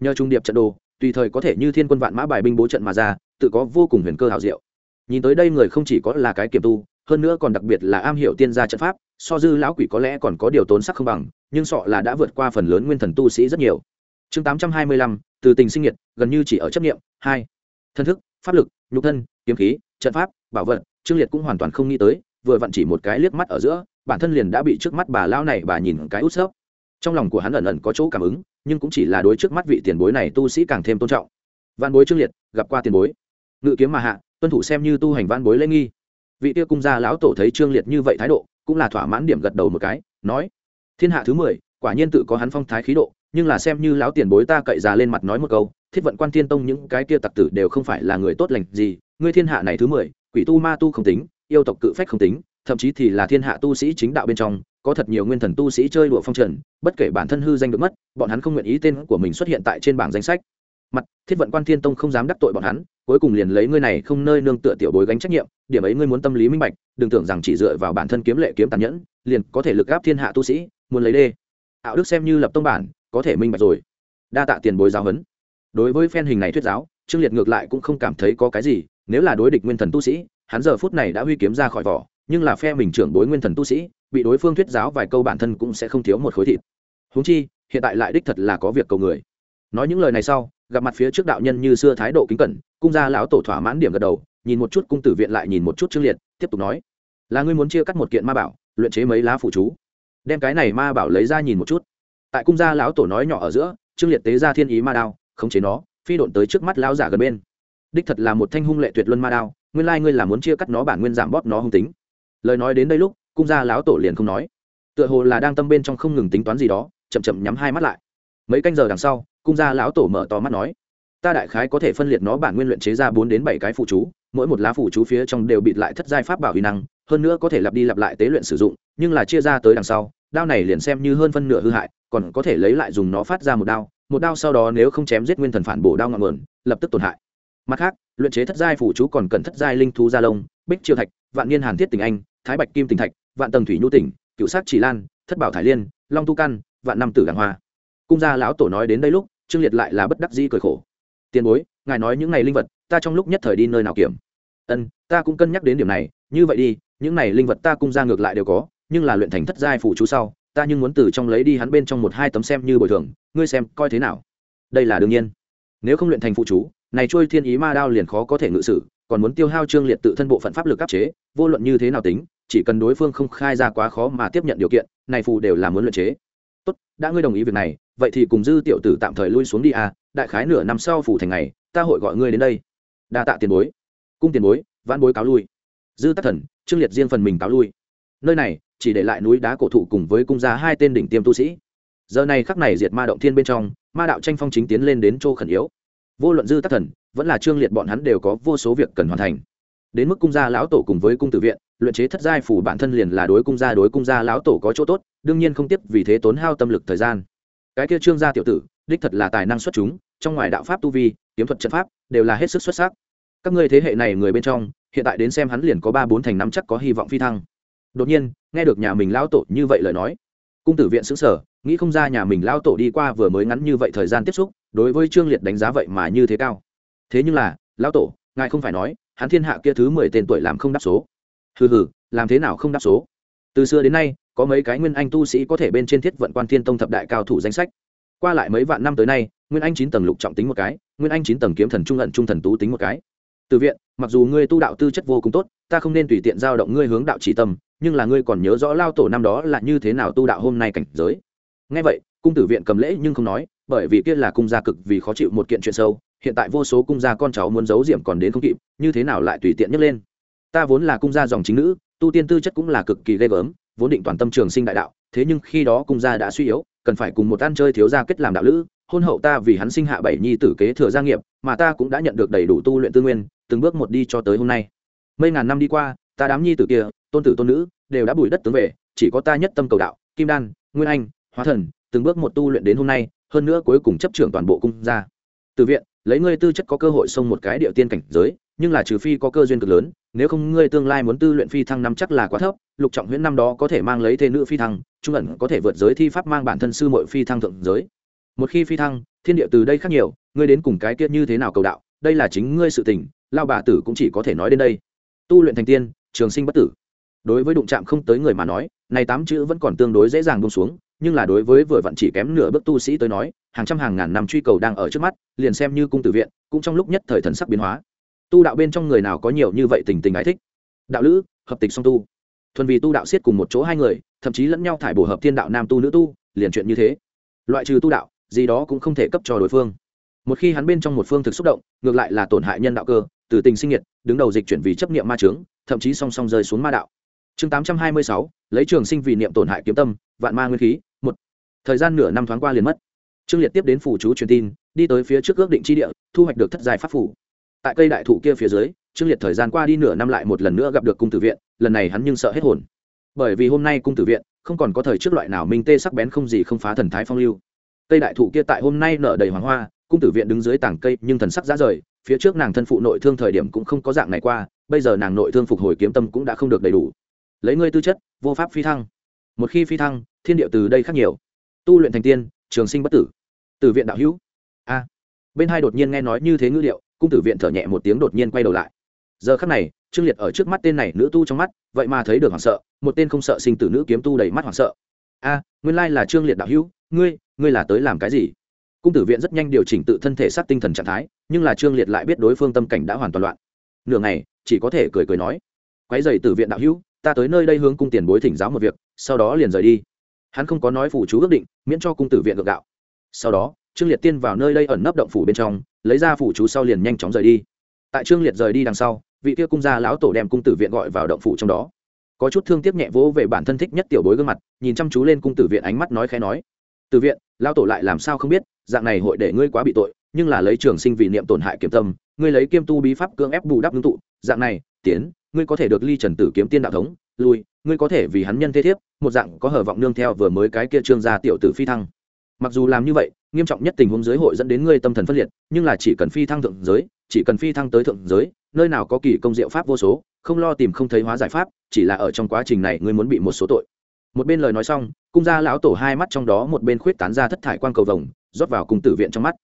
nhờ trung điệp trận đồ, tùy thời có thể như thiên quân vạn mã bài binh bố trận mà ra, tự có vô cùng huyền cơ hảo diệu. Nhìn tới đây người không chỉ có là cái kiềm tu, hơn nữa còn đặc biệt là am hiểu tiên gia trận pháp, so dư lão quỷ có lẽ còn có điều tốn sắc không bằng, nhưng sọ là đã vượt qua phần lớn nguyên thần tu sĩ rất nhiều. Chương tám trăm hai mươi lăm, từ tình sinh nhiệt, gần như chỉ ở chấp nghiệm hai. Thân thức, pháp lực, nhục thân, kiếm khí, trận pháp, bảo vật, trương liệt cũng hoàn toàn không nghĩ tới, vừa vặn chỉ một cái liếc mắt ở giữa bản thân liền đã bị trước mắt bà lao này bà nhìn cái út xớp. Trong lòng của hắn ẩn ẩn có chỗ cảm ứng, nhưng cũng chỉ là đối trước mắt vị tiền bối này tu sĩ càng thêm tôn trọng. Văn bối trương liệt, gặp qua tiền bối. Ngự kiếm mà hạ, tuân thủ xem như tu hành văn bối lễ nghi. Vị tiêu cung gia lão tổ thấy trương liệt như vậy thái độ, cũng là thỏa mãn điểm gật đầu một cái, nói, thiên hạ thứ mười, quả nhiên tự có hắn phong thái khí độ, nhưng là xem như lão tiền bối ta cậy già lên mặt nói một câu, thiết vận quan thiên tông những cái kia tặc tử đều không phải là người tốt lành gì ngươi thiên hạ này thứ mười, quỷ tu ma tu không tính, yêu tộc cự phách không tính thậm chí thì là thiên hạ tu sĩ chính đạo bên trong, có thật nhiều nguyên thần tu sĩ chơi đùa phong trần, bất kể bản thân hư danh được mất, bọn hắn không nguyện ý tên của mình xuất hiện tại trên bảng danh sách. Mặt, thiết vận quan thiên tông không dám đắc tội bọn hắn, cuối cùng liền lấy ngươi này không nơi nương tựa tiểu bối gánh trách nhiệm, điểm ấy ngươi muốn tâm lý minh bạch, đừng tưởng rằng chỉ dựa vào bản thân kiếm lệ kiếm tàn nhẫn, liền có thể lực gáp thiên hạ tu sĩ, muốn lấy đê. Ảo đức xem như lập tông bản, có thể minh bạch rồi. Đa tạ tiền bối giáo huấn. Đối với phen hình này thuyết giáo, trương liệt ngược lại cũng không cảm thấy có cái gì, nếu là đối địch nguyên thần tu sĩ, hắn giờ phút này đã huy kiếm ra khỏi vỏ nhưng là phe mình trưởng bối nguyên thần tu sĩ, bị đối phương thuyết giáo vài câu bản thân cũng sẽ không thiếu một khối thịt. Huống chi, hiện tại lại đích thật là có việc cầu người. Nói những lời này sau, gặp mặt phía trước đạo nhân như xưa thái độ kính cẩn, cung gia lão tổ thỏa mãn điểm gật đầu, nhìn một chút cung tử viện lại nhìn một chút trương liệt, tiếp tục nói, là ngươi muốn chia cắt một kiện ma bảo, luyện chế mấy lá phụ chú? Đem cái này ma bảo lấy ra nhìn một chút. Tại cung gia lão tổ nói nhỏ ở giữa, trương liệt tế ra thiên ý ma đao, khống chế nó, phi độn tới trước mắt lão giả gần bên. Đích thật là một thanh hung lệ tuyệt luân ma đao, nguyên lai ngươi là muốn chia cắt nó bản nguyên giảm bóp nó hung tính lời nói đến đây lúc, cung gia lão tổ liền không nói. Tựa hồ là đang tâm bên trong không ngừng tính toán gì đó, chậm chậm nhắm hai mắt lại. Mấy canh giờ đằng sau, cung gia lão tổ mở to mắt nói, ta đại khái có thể phân liệt nó bản nguyên luyện chế ra bốn đến bảy cái phụ chú, mỗi một lá phụ chú phía trong đều bịt lại thất giai pháp bảo huy năng, hơn nữa có thể lặp đi lặp lại tế luyện sử dụng, nhưng là chia ra tới đằng sau, đao này liền xem như hơn phân nửa hư hại, còn có thể lấy lại dùng nó phát ra một đao một đao sau đó nếu không chém giết nguyên thần phản bổ đao ngọn nguồn, lập tức tổn hại. Mặt khác, luyện chế thất giai phụ chú còn cần thất giai linh thú gia lông, bích triều thạch vạn niên hàn thiết tình anh, thái bạch kim tình thạch, vạn tầng thủy nhu tỉnh, cựu sát chỉ lan, thất bảo thái liên, long tu căn, vạn năm tử đàng hoa. Cung gia lão tổ nói đến đây lúc, trương liệt lại là bất đắc dĩ cười khổ. Tiền bối, ngài nói những này linh vật, ta trong lúc nhất thời đi nơi nào kiểm? Ân, ta cũng cân nhắc đến điểm này, như vậy đi, những này linh vật ta cung ra ngược lại đều có, nhưng là luyện thành thất giai phủ chú sau, ta nhưng muốn từ trong lấy đi hắn bên trong một hai tấm xem như bồi thường, ngươi xem coi thế nào? Đây là đương nhiên. Nếu không luyện thành phụ chú, này trôi thiên ý ma đao liền khó có thể ngự sử còn muốn tiêu hao trương liệt tự thân bộ phận pháp lực áp chế, vô luận như thế nào tính, chỉ cần đối phương không khai ra quá khó mà tiếp nhận điều kiện, này phù đều là muốn luyện chế. Tốt, đã ngươi đồng ý việc này, vậy thì cùng dư tiểu tử tạm thời lui xuống đi à đại khái nửa năm sau phủ thành ngày, ta hội gọi ngươi đến đây. Đa tạ tiền bối. Cung tiền bối, vãn bối cáo lui. Dư tắc thần, trương liệt riêng phần mình cáo lui. Nơi này, chỉ để lại núi đá cổ thụ cùng với cung gia hai tên đỉnh tiêm tu sĩ. Giờ này khắc này diệt ma động thiên bên trong, ma đạo tranh phong chính tiến lên đến chỗ khẩn yếu. Vô luận dư tắc thần vẫn là trương liệt bọn hắn đều có vô số việc cần hoàn thành. Đến mức cung gia lão tổ cùng với cung tử viện, luyện chế thất giai phủ bản thân liền là đối cung gia, đối cung gia lão tổ có chỗ tốt, đương nhiên không tiếp vì thế tốn hao tâm lực thời gian. Cái kia trương gia tiểu tử, đích thật là tài năng xuất chúng, trong ngoài đạo pháp tu vi, kiếm thuật trận pháp đều là hết sức xuất sắc. Các ngươi thế hệ này người bên trong, hiện tại đến xem hắn liền có ba bốn thành năm chắc có hy vọng phi thăng. Đột nhiên, nghe được nhà mình lão tổ như vậy lời nói, cung tử viện xứng sở nghĩ không ra nhà mình lão tổ đi qua vừa mới ngắn như vậy thời gian tiếp xúc, đối với trương liệt đánh giá vậy mà như thế cao thế nhưng là, lão tổ, ngài không phải nói, hắn thiên hạ kia thứ mười tên tuổi làm không đáp số. Hừ hừ, làm thế nào không đáp số? Từ xưa đến nay, có mấy cái nguyên anh tu sĩ có thể bên trên thiết vận quan thiên tông thập đại cao thủ danh sách. Qua lại mấy vạn năm tới nay, nguyên anh chín tầng lục trọng tính một cái, nguyên anh chín tầng kiếm thần trung ẩn trung thần tú tính một cái. Từ viện, mặc dù ngươi tu đạo tư chất vô cùng tốt, ta không nên tùy tiện giao động ngươi hướng đạo chỉ tâm, nhưng là ngươi còn nhớ rõ lao tổ năm đó là như thế nào tu đạo hôm nay cảnh giới. Ngay vậy, cung tử viện cầm lễ nhưng không nói, bởi vì kia là cung gia cực vì khó chịu một kiện chuyện sâu hiện tại vô số cung gia con cháu muốn giấu diệm còn đến không kịp, như thế nào lại tùy tiện nhấc lên? Ta vốn là cung gia dòng chính nữ, tu tiên tư chất cũng là cực kỳ ghê gớm, vốn định toàn tâm trường sinh đại đạo, thế nhưng khi đó cung gia đã suy yếu, cần phải cùng một ăn chơi thiếu gia kết làm đạo lữ, hôn hậu ta vì hắn sinh hạ bảy nhi tử kế thừa gia nghiệp, mà ta cũng đã nhận được đầy đủ tu luyện tư nguyên, từng bước một đi cho tới hôm nay. Mấy ngàn năm đi qua, ta đám nhi tử kia, tôn tử tôn nữ, đều đã bùi đất tướng về, chỉ có ta nhất tâm cầu đạo, kim đan, nguyên anh, hóa thần, từng bước một tu luyện đến hôm nay, hơn nữa cuối cùng chấp trưởng toàn bộ cung gia. Từ viện lấy ngươi tư chất có cơ hội xông một cái địa tiên cảnh giới, nhưng là trừ phi có cơ duyên cực lớn, nếu không ngươi tương lai muốn tư luyện phi thăng năm chắc là quá thấp, lục trọng huyễn năm đó có thể mang lấy thê nữ phi thăng, trung ẩn có thể vượt giới thi pháp mang bản thân sư mội phi thăng thượng giới. Một khi phi thăng, thiên địa từ đây khác nhiều, ngươi đến cùng cái kia như thế nào cầu đạo, đây là chính ngươi sự tình, lao bà tử cũng chỉ có thể nói đến đây. Tu luyện thành tiên, trường sinh bất tử. Đối với đụng chạm không tới người mà nói, này tám chữ vẫn còn tương đối dễ dàng bông xuống nhưng là đối với vừa vặn chỉ kém nửa bước tu sĩ tới nói, hàng trăm hàng ngàn năm truy cầu đang ở trước mắt, liền xem như cung tử viện, cũng trong lúc nhất thời thần sắc biến hóa. Tu đạo bên trong người nào có nhiều như vậy tình tình ái thích? Đạo lữ, hợp tịch song tu. Thuần vì tu đạo siết cùng một chỗ hai người, thậm chí lẫn nhau thải bổ hợp thiên đạo nam tu nữ tu, liền chuyện như thế. Loại trừ tu đạo, gì đó cũng không thể cấp cho đối phương. Một khi hắn bên trong một phương thực xúc động, ngược lại là tổn hại nhân đạo cơ, từ tình sinh nhiệt, đứng đầu dịch chuyển vì chấp niệm ma trướng thậm chí song song rơi xuống ma đạo. Chương tám trăm hai mươi sáu, lấy trường sinh vì niệm tổn hại kiếm tâm, vạn ma nguyên khí thời gian nửa năm thoáng qua liền mất. Trương liệt tiếp đến phủ chú truyền tin, đi tới phía trước ước định chi địa, thu hoạch được thất giai pháp phủ. Tại cây đại thụ kia phía dưới, trương liệt thời gian qua đi nửa năm lại một lần nữa gặp được cung tử viện, lần này hắn nhưng sợ hết hồn. Bởi vì hôm nay cung tử viện, không còn có thời trước loại nào minh tê sắc bén không gì không phá thần thái phong lưu. Cây đại thụ kia tại hôm nay nở đầy hoàng hoa, cung tử viện đứng dưới tảng cây nhưng thần sắc ra rời, phía trước nàng thân phụ nội thương thời điểm cũng không có dạng này qua, bây giờ nàng nội thương phục hồi kiếm tâm cũng đã không được đầy đủ. Lấy ngươi tư chất, vô pháp phi thăng. Một khi phi thăng, thiên địa từ đây khác nhiều tu luyện thành tiên trường sinh bất tử. Từ viện đạo hữu. A. Bên hai đột nhiên nghe nói như thế ngữ liệu, cung tử viện thở nhẹ một tiếng đột nhiên quay đầu lại. Giờ khắc này trương liệt ở trước mắt tên này nữ tu trong mắt vậy mà thấy được hoảng sợ một tên không sợ sinh tử nữ kiếm tu đầy mắt hoảng sợ. A nguyên lai là trương liệt đạo hữu ngươi ngươi là tới làm cái gì? Cung tử viện rất nhanh điều chỉnh tự thân thể sát tinh thần trạng thái nhưng là trương liệt lại biết đối phương tâm cảnh đã hoàn toàn loạn. Nửa ngày chỉ có thể cười cười nói quái dày tử viện đạo hữu ta tới nơi đây hướng cung tiền bối thỉnh giáo một việc sau đó liền rời đi hắn không có nói phủ chú ước định, miễn cho cung tử viện ngược gạo. Sau đó, trương liệt tiên vào nơi đây ẩn nấp động phủ bên trong, lấy ra phủ chú sau liền nhanh chóng rời đi. Tại trương liệt rời đi đằng sau, vị kia cung gia lão tổ đem cung tử viện gọi vào động phủ trong đó. Có chút thương tiếc nhẹ vỗ về bản thân thích nhất tiểu bối gương mặt, nhìn chăm chú lên cung tử viện ánh mắt nói khẽ nói. Từ viện, lão tổ lại làm sao không biết, dạng này hội để ngươi quá bị tội, nhưng là lấy trường sinh vì niệm tổn hại kiểm tâm, ngươi lấy kiêm tu bí pháp cưỡng ép bù đắp ngưng tụ, dạng này tiến ngươi có thể được ly trần tử kiếm tiên đạo thống, lui ngươi có thể vì hắn nhân thế thiếp, một dạng có hở vọng nương theo vừa mới cái kia trương gia tiểu tử phi thăng. Mặc dù làm như vậy, nghiêm trọng nhất tình huống giới hội dẫn đến ngươi tâm thần phân liệt, nhưng là chỉ cần phi thăng thượng giới, chỉ cần phi thăng tới thượng giới, nơi nào có kỳ công diệu pháp vô số, không lo tìm không thấy hóa giải pháp, chỉ là ở trong quá trình này ngươi muốn bị một số tội. Một bên lời nói xong, cung gia lão tổ hai mắt trong đó một bên khuyết tán ra thất thải quang cầu vồng, rót vào cung tử viện trong mắt.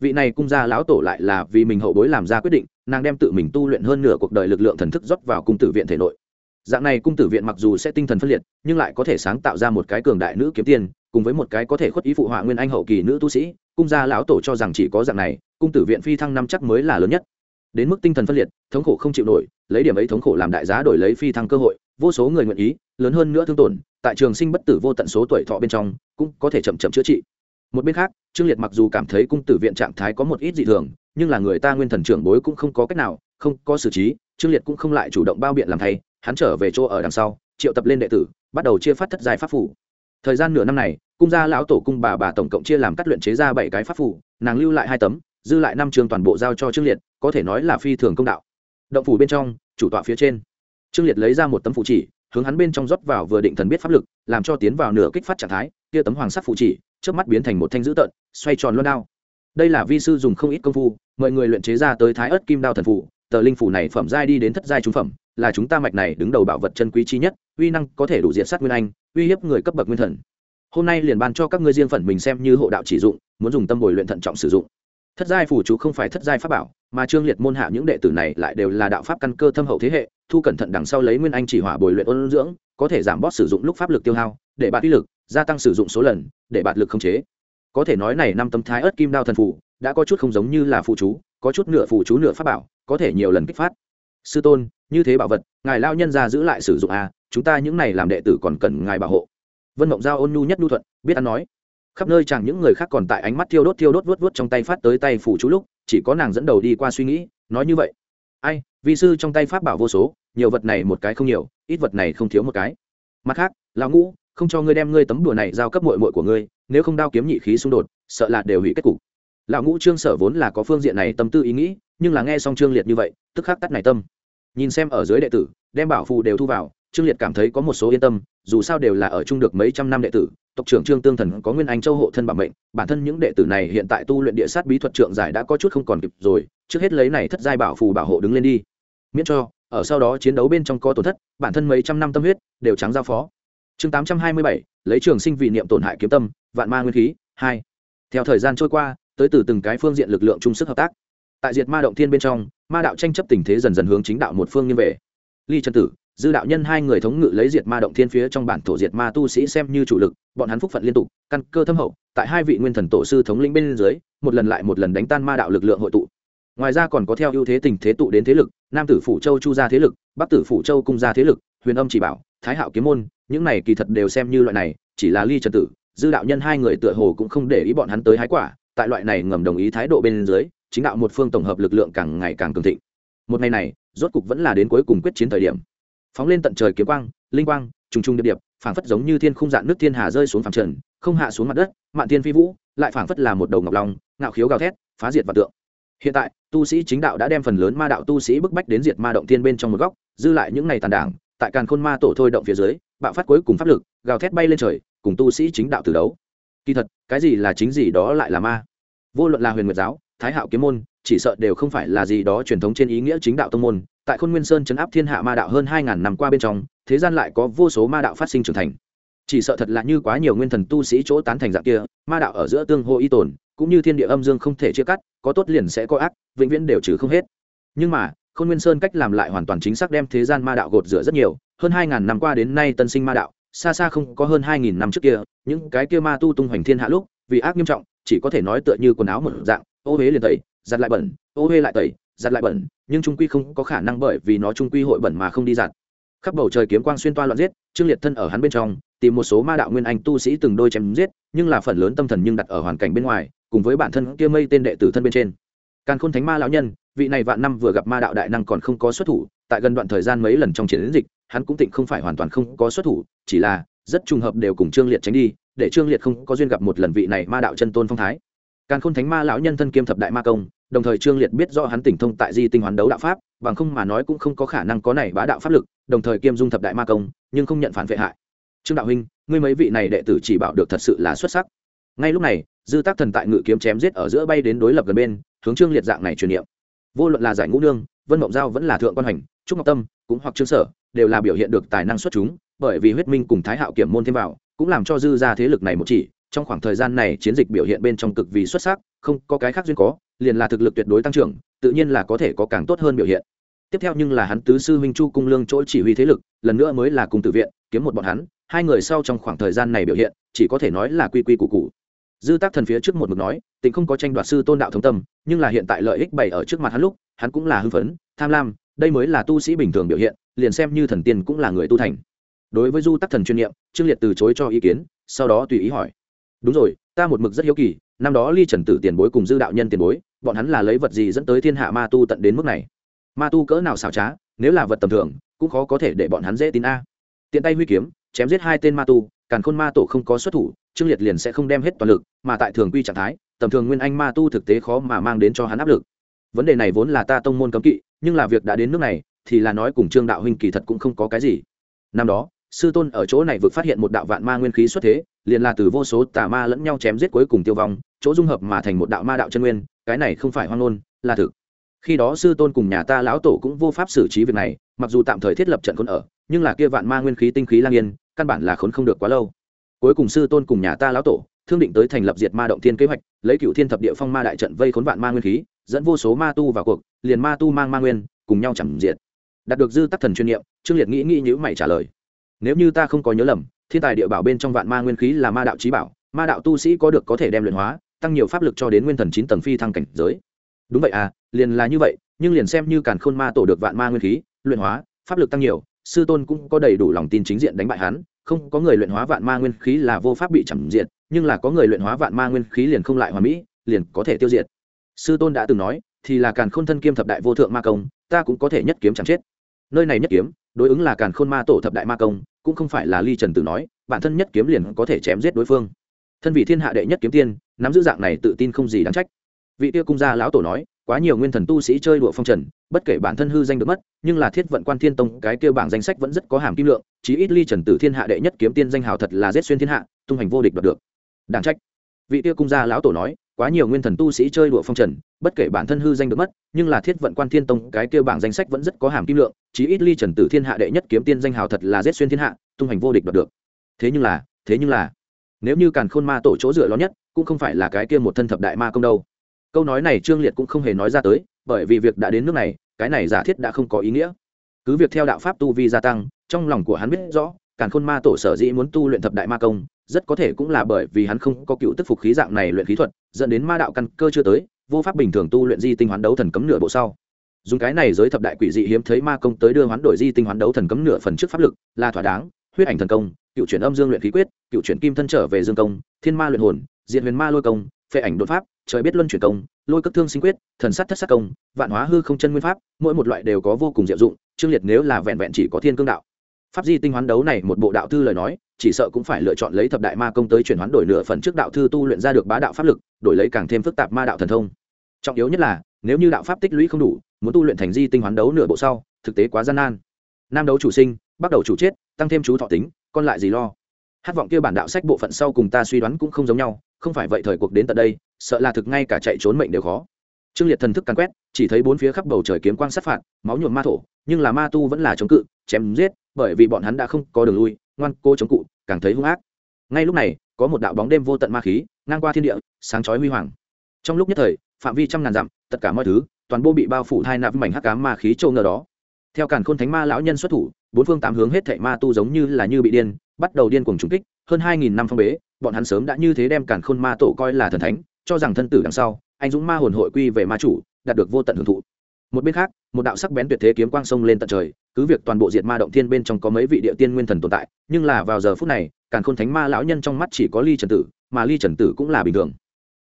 Vị này cung gia lão tổ lại là vì mình hậu bối làm ra quyết định, nàng đem tự mình tu luyện hơn nửa cuộc đời lực lượng thần thức rót vào cung tử viện thể nội dạng này cung tử viện mặc dù sẽ tinh thần phân liệt, nhưng lại có thể sáng tạo ra một cái cường đại nữ kiếm tiền cùng với một cái có thể khuất ý phụ họa nguyên anh hậu kỳ nữ tu sĩ, cung gia lão tổ cho rằng chỉ có dạng này, cung tử viện phi thăng năm chắc mới là lớn nhất. Đến mức tinh thần phân liệt, thống khổ không chịu nổi, lấy điểm ấy thống khổ làm đại giá đổi lấy phi thăng cơ hội, vô số người nguyện ý, lớn hơn nữa thương tổn, tại trường sinh bất tử vô tận số tuổi thọ bên trong, cũng có thể chậm chậm chữa trị. Một bên khác, trương liệt mặc dù cảm thấy cung tử viện trạng thái có một ít dị thường, nhưng là người ta nguyên thần trưởng bối cũng không có cách nào, không có xử trí, trương liệt cũng không lại chủ động bao biện làm thay hắn trở về chỗ ở đằng sau, triệu tập lên đệ tử, bắt đầu chia phát thất giai pháp phủ thời gian nửa năm này, cung gia lão tổ cung bà bà tổng cộng chia làm cắt luyện chế ra bảy cái pháp phủ nàng lưu lại hai tấm, dư lại năm trường toàn bộ giao cho trương liệt, có thể nói là phi thường công đạo. Động phủ bên trong, chủ tọa phía trên. Trương liệt lấy ra một tấm phủ chỉ, hướng hắn bên trong rót vào vừa định thần biết pháp lực, làm cho tiến vào nửa kích phát trạng thái, kia tấm hoàng sắc phủ chỉ trước mắt biến thành một thanh dữ tợn, xoay tròn luôn đao. Đây là vi sư dùng không ít công phu, mọi người luyện chế ra tới thái ớt kim đao thần phủ tờ linh phủ này phẩm giai đi đến thất giai trung phẩm là chúng ta mạch này đứng đầu bảo vật chân quý chi nhất, uy năng có thể đủ diện sát nguyên anh, uy hiếp người cấp bậc nguyên thần. Hôm nay liền ban cho các ngươi riêng phần mình xem như hộ đạo chỉ dụng, muốn dùng tâm bồi luyện thận trọng sử dụng. Thất giai phủ chú không phải thất giai pháp bảo, mà trương liệt môn hạ những đệ tử này lại đều là đạo pháp căn cơ thâm hậu thế hệ, thu cẩn thận đằng sau lấy nguyên anh chỉ hỏa bồi luyện ôn dưỡng, có thể giảm bớt sử dụng lúc pháp lực tiêu hao, để bạt uy lực, gia tăng sử dụng số lần, để bạt lực không chế. Có thể nói này năm tấm thái ớt kim đao thần phù, đã có chút không giống như là phụ chú, có chút nửa phụ chú nửa pháp bảo, có thể nhiều lần kích phát. Sư tôn như thế bảo vật, ngài lao nhân ra giữ lại sử dụng à chúng ta những này làm đệ tử còn cần ngài bảo hộ. Vân mộng giao ôn nhu nhất nhu thuận, biết ăn nói. Khắp nơi chẳng những người khác còn tại ánh mắt thiêu đốt thiêu đốt vuốt vuốt trong tay phát tới tay phủ chú lúc, chỉ có nàng dẫn đầu đi qua suy nghĩ, nói như vậy. Ai, vi sư trong tay pháp bảo vô số, nhiều vật này một cái không nhiều, ít vật này không thiếu một cái. Mặt khác, lão ngũ, không cho ngươi đem ngươi tấm đùa này giao cấp mội mội của ngươi, nếu không đao kiếm nhị khí xung đột, sợ là đều hủy kết cục. Lão ngũ trương sở vốn là có phương diện này tâm tư ý nghĩ, nhưng là nghe xong trương liệt như vậy, tức khắc tắt này tâm nhìn xem ở dưới đệ tử, đem bảo phù đều thu vào, trương liệt cảm thấy có một số yên tâm, dù sao đều là ở chung được mấy trăm năm đệ tử, tộc trưởng trương tương thần có nguyên anh châu hộ thân bảo mệnh, bản thân những đệ tử này hiện tại tu luyện địa sát bí thuật trượng giải đã có chút không còn kịp rồi, trước hết lấy này thất giai bảo phù bảo hộ đứng lên đi. Miễn cho, ở sau đó chiến đấu bên trong có tổn thất, bản thân mấy trăm năm tâm huyết, đều trắng giao phó. Chương tám trăm hai mươi bảy, lấy trường sinh vị niệm tổn hại kiếm tâm, vạn ma nguyên khí, hai. Theo thời gian trôi qua, tới từ từng cái phương diện lực lượng chung sức hợp tác tại diệt ma động thiên bên trong, ma đạo tranh chấp tình thế dần dần hướng chính đạo một phương như về. Ly trần tử, dư đạo nhân hai người thống ngự lấy diệt ma động thiên phía trong bản thổ diệt ma tu sĩ xem như chủ lực, bọn hắn phúc phận liên tục, căn cơ thâm hậu, tại hai vị nguyên thần tổ sư thống lĩnh bên dưới, một lần lại một lần đánh tan ma đạo lực lượng hội tụ. Ngoài ra còn có theo ưu thế tình thế tụ đến thế lực, nam tử phủ châu chu gia thế lực, bắc tử phủ châu cung gia thế lực, huyền âm chỉ bảo, thái hạo kiếm môn, những này kỳ thật đều xem như loại này, chỉ là ly trần tử, dư đạo nhân hai người tựa hồ cũng không để ý bọn hắn tới hái quả, tại loại này ngầm đồng ý thái độ bên dưới chính đạo một phương tổng hợp lực lượng càng ngày càng cường thịnh. Một ngày này, rốt cục vẫn là đến cuối cùng quyết chiến thời điểm. Phóng lên tận trời kiếm quang, linh quang, trùng trùng điệp điệp, phảng phất giống như thiên không dạn nước thiên hà rơi xuống phẳng trần, không hạ xuống mặt đất, mạn thiên phi vũ, lại phảng phất là một đầu ngọc long, ngạo khiếu gào thét, phá diệt và tượng. Hiện tại, tu sĩ chính đạo đã đem phần lớn ma đạo tu sĩ bức bách đến diệt ma động thiên bên trong một góc, dư lại những ngày tàn đảng, tại càn khôn ma tổ thôi động phía dưới, bạo phát cuối cùng pháp lực, gào thét bay lên trời, cùng tu sĩ chính đạo từ đấu. Kỳ thật, cái gì là chính gì đó lại là ma. Vô luận là huyền nguyệt giáo thái hạo kiếm môn, chỉ sợ đều không phải là gì đó truyền thống trên ý nghĩa chính đạo tông môn. Tại khôn nguyên sơn chấn áp thiên hạ ma đạo hơn hai ngàn năm qua bên trong, thế gian lại có vô số ma đạo phát sinh trưởng thành. Chỉ sợ thật là như quá nhiều nguyên thần tu sĩ chỗ tán thành dạng kia, ma đạo ở giữa tương hô y tồn, cũng như thiên địa âm dương không thể chia cắt, có tốt liền sẽ có ác, vĩnh viễn đều trừ không hết. Nhưng mà, khôn nguyên sơn cách làm lại hoàn toàn chính xác đem thế gian ma đạo gột rửa rất nhiều. Hơn hai ngàn năm qua đến nay tân sinh ma đạo, xa xa không có hơn hai nghìn năm trước kia, những cái kia ma tu tung hoành thiên hạ lúc, vì ác nghiêm trọng, chỉ có thể nói tựa như quần áo một dạng ô huế liền tẩy, giặt lại bẩn, ô huế lại tẩy, giặt lại bẩn, nhưng trung quy không có khả năng bởi vì nó trung quy hội bẩn mà không đi giặt. Khắp bầu trời kiếm quang xuyên toa loạn giết, trương liệt thân ở hắn bên trong, tìm một số ma đạo nguyên anh tu sĩ từng đôi chém giết, nhưng là phần lớn tâm thần nhưng đặt ở hoàn cảnh bên ngoài, cùng với bản thân kia mây tên đệ tử thân bên trên. Càn khôn thánh ma lão nhân, vị này vạn năm vừa gặp ma đạo đại năng còn không có xuất thủ, tại gần đoạn thời gian mấy lần trong chiến dịch, hắn cũng tịnh không phải hoàn toàn không có xuất thủ, chỉ là rất trùng hợp đều cùng trương liệt tránh đi, để trương liệt không có duyên gặp một lần vị này ma đạo chân tôn phong thái càn khôn thánh ma lão nhân thân kiêm thập đại ma công, đồng thời trương liệt biết do hắn tỉnh thông tại di tinh hoán đấu đạo pháp, bằng không mà nói cũng không có khả năng có này bá đạo pháp lực, đồng thời kiêm dung thập đại ma công, nhưng không nhận phản vệ hại. Trương đạo huynh, ngươi mấy vị này đệ tử chỉ bảo được thật sự là xuất sắc. Ngay lúc này, dư tác thần tại ngự kiếm chém giết ở giữa bay đến đối lập gần bên, hướng trương liệt dạng này truyền niệm. Vô luận là giải ngũ nương, vân mộng giao vẫn là thượng quan hành trúc ngọc tâm, cũng hoặc trương sở, đều là biểu hiện được tài năng xuất chúng, bởi vì huyết minh cùng thái hạo kiểm môn thêm vào, cũng làm cho dư ra thế lực này một chỉ trong khoảng thời gian này chiến dịch biểu hiện bên trong cực vì xuất sắc, không có cái khác duyên có, liền là thực lực tuyệt đối tăng trưởng, tự nhiên là có thể có càng tốt hơn biểu hiện. Tiếp theo nhưng là hắn tứ sư huynh chu cung lương chỗ chỉ huy thế lực, lần nữa mới là cùng tử viện, kiếm một bọn hắn, hai người sau trong khoảng thời gian này biểu hiện, chỉ có thể nói là quy quy củ củ. dư tác thần phía trước một mực nói tỉnh không có tranh đoạt sư tôn đạo thống tâm, nhưng là hiện tại lợi ích bày ở trước mặt hắn lúc, hắn cũng là hưng phấn, tham lam, đây mới là tu sĩ bình thường biểu hiện, liền xem như thần tiên cũng là người tu thành. Đối với du Tắc thần chuyên nhiệm trương liệt từ chối cho ý kiến, sau đó tùy ý hỏi đúng rồi, ta một mực rất hiếu kỳ, năm đó ly trần tử tiền bối cùng dư đạo nhân tiền bối, bọn hắn là lấy vật gì dẫn tới thiên hạ ma tu tận đến mức này? Ma tu cỡ nào xảo trá, nếu là vật tầm thường, cũng khó có thể để bọn hắn dễ tin a. Tiện tay huy kiếm, chém giết hai tên ma tu, càn khôn ma tổ không có xuất thủ, trương liệt liền sẽ không đem hết toàn lực, mà tại thường quy trạng thái, tầm thường nguyên anh ma tu thực tế khó mà mang đến cho hắn áp lực. Vấn đề này vốn là ta tông môn cấm kỵ, nhưng là việc đã đến nước này, thì là nói cùng trương đạo huynh kỳ thật cũng không có cái gì. Năm đó, sư tôn ở chỗ này vực phát hiện một đạo vạn ma nguyên khí xuất thế liền là từ vô số tà ma lẫn nhau chém giết cuối cùng tiêu vong chỗ dung hợp mà thành một đạo ma đạo chân nguyên cái này không phải hoang ngôn là thực. Khi đó sư tôn cùng nhà ta lão tổ cũng vô pháp xử trí việc này mặc dù tạm thời thiết lập trận khốn ở nhưng là kia vạn ma nguyên khí tinh khí lang yên căn bản là khốn không được quá lâu. Cuối cùng sư tôn cùng nhà ta lão tổ thương định tới thành lập diệt ma động thiên kế hoạch lấy cựu thiên thập địa phong ma đại trận vây khốn vạn ma nguyên khí dẫn vô số ma tu vào cuộc liền ma tu mang ma nguyên cùng nhau chẳng diệt. Đạt được dư tắc thần chuyên niệm, trương liệt nghĩ nghĩ nhữ mày trả lời. Nếu như ta không có nhớ lầm thiên tài địa bảo bên trong vạn ma nguyên khí là ma đạo trí bảo, ma đạo tu sĩ có được có thể đem luyện hóa, tăng nhiều pháp lực cho đến nguyên thần chín tầng phi thăng cảnh giới. Đúng vậy à liền là như vậy, nhưng liền xem như càn khôn ma tổ được vạn ma nguyên khí, luyện hóa, pháp lực tăng nhiều, sư tôn cũng có đầy đủ lòng tin chính diện đánh bại hắn, không có người luyện hóa vạn ma nguyên khí là vô pháp bị chẩm diện, nhưng là có người luyện hóa vạn ma nguyên khí liền không lại hòa mỹ, liền có thể tiêu diệt. Sư tôn đã từng nói, thì là càn khôn thân kiêm thập đại vô thượng ma công, ta cũng có thể nhất kiếm chẳng chết. Nơi này nhất kiếm đối ứng là càn khôn ma tổ thập đại ma công, cũng không phải là ly trần tử nói, bản thân nhất kiếm liền có thể chém giết đối phương. Thân vị thiên hạ đệ nhất kiếm tiên, nắm giữ dạng này tự tin không gì đáng trách. Vị tiêu cung gia lão tổ nói, quá nhiều nguyên thần tu sĩ chơi đùa phong trần, bất kể bản thân hư danh được mất, nhưng là thiết vận quan thiên tông, cái kêu bảng danh sách vẫn rất có hàm kim lượng, chí ít ly trần tử thiên hạ đệ nhất kiếm tiên danh hào thật là giết xuyên thiên hạ, tung hành vô địch đoạt được. Đáng trách. Vị tiêu cung gia lão tổ nói, quá nhiều nguyên thần tu sĩ chơi đùa phong trần, bất kể bản thân hư danh được mất, nhưng là thiết vận quan thiên tông, cái kêu bảng danh sách vẫn rất có hàm kim lượng chí ít ly trần tử thiên hạ đệ nhất kiếm tiên danh hào thật là giết xuyên thiên hạ, tung hành vô địch đoạt được. Thế nhưng là, thế nhưng là, nếu như càn khôn ma tổ chỗ dựa lớn nhất, cũng không phải là cái kia một thân thập đại ma công đâu. Câu nói này trương liệt cũng không hề nói ra tới, bởi vì việc đã đến nước này, cái này giả thiết đã không có ý nghĩa. Cứ việc theo đạo pháp tu vi gia tăng, trong lòng của hắn biết rõ, càn khôn ma tổ sở dĩ muốn tu luyện thập đại ma công, rất có thể cũng là bởi vì hắn không có cựu tức phục khí dạng này luyện khí thuật, dẫn đến ma đạo căn cơ chưa tới, vô pháp bình thường tu luyện di tinh hoán đấu thần cấm nửa bộ sau dùng cái này giới thập đại quỷ dị hiếm thấy ma công tới đưa hoán đổi di tinh hoán đấu thần cấm nửa phần trước pháp lực, là thỏa đáng. Huyết ảnh thần công, cựu chuyển âm dương luyện khí quyết, cựu chuyển kim thân trở về dương công, thiên ma luyện hồn diện huyền ma lôi công, phệ ảnh đột pháp, trời biết luân chuyển công, lôi cất thương sinh quyết, thần sắt thất sắc công, vạn hóa hư không chân nguyên pháp, mỗi một loại đều có vô cùng diệu dụng trương liệt nếu là vẹn vẹn chỉ có thiên cương đạo. Pháp di tinh hoán đấu này một bộ đạo thư lời nói, chỉ sợ cũng phải lựa chọn lấy thập đại ma công tới chuyển hoán đổi nửa phần trước đạo thư tu luyện ra được bá đạo pháp lực, đổi lấy càng thêm phức tạp ma đạo thần thông. Trọng yếu nhất là nếu như đạo pháp tích lũy không đủ, muốn tu luyện thành di tinh hoán đấu nửa bộ sau, thực tế quá gian nan. Nam đấu chủ sinh bắt đầu chủ chết, tăng thêm chú thọ tính, còn lại gì lo? Hát vọng kia bản đạo sách bộ phận sau cùng ta suy đoán cũng không giống nhau, không phải vậy thời cuộc đến tận đây, sợ là thực ngay cả chạy trốn mệnh đều khó. Trương liệt thần thức căn quét, chỉ thấy bốn phía khắp bầu trời kiếm quang sát phạt, máu nhuộm ma thổ, nhưng là ma tu vẫn là chống cự, chém giết, bởi vì bọn hắn đã không có đường lui, ngoan cô chống cụ càng thấy hung ác. Ngay lúc này, có một đạo bóng đêm vô tận ma khí, ngang qua thiên địa, sáng chói huy hoàng. Trong lúc nhất thời phạm vi trăm ngàn dặm, tất cả mọi thứ, toàn bộ bị bao phủ thai nạp mảnh hắc cám ma khí trâu ngờ đó. Theo càn khôn thánh ma lão nhân xuất thủ, bốn phương tám hướng hết thảy ma tu giống như là như bị điên, bắt đầu điên cuồng trùng kích, hơn hai nghìn năm phong bế, bọn hắn sớm đã như thế đem càn khôn ma tổ coi là thần thánh, cho rằng thân tử đằng sau, anh dũng ma hồn hội quy về ma chủ, đạt được vô tận hưởng thụ. Một bên khác, một đạo sắc bén tuyệt thế kiếm quang sông lên tận trời, cứ việc toàn bộ diệt ma động thiên bên trong có mấy vị địa tiên nguyên thần tồn tại, nhưng là vào giờ phút này, càn khôn thánh ma lão nhân trong mắt chỉ có ly trần tử, mà ly trần tử cũng là bình thường.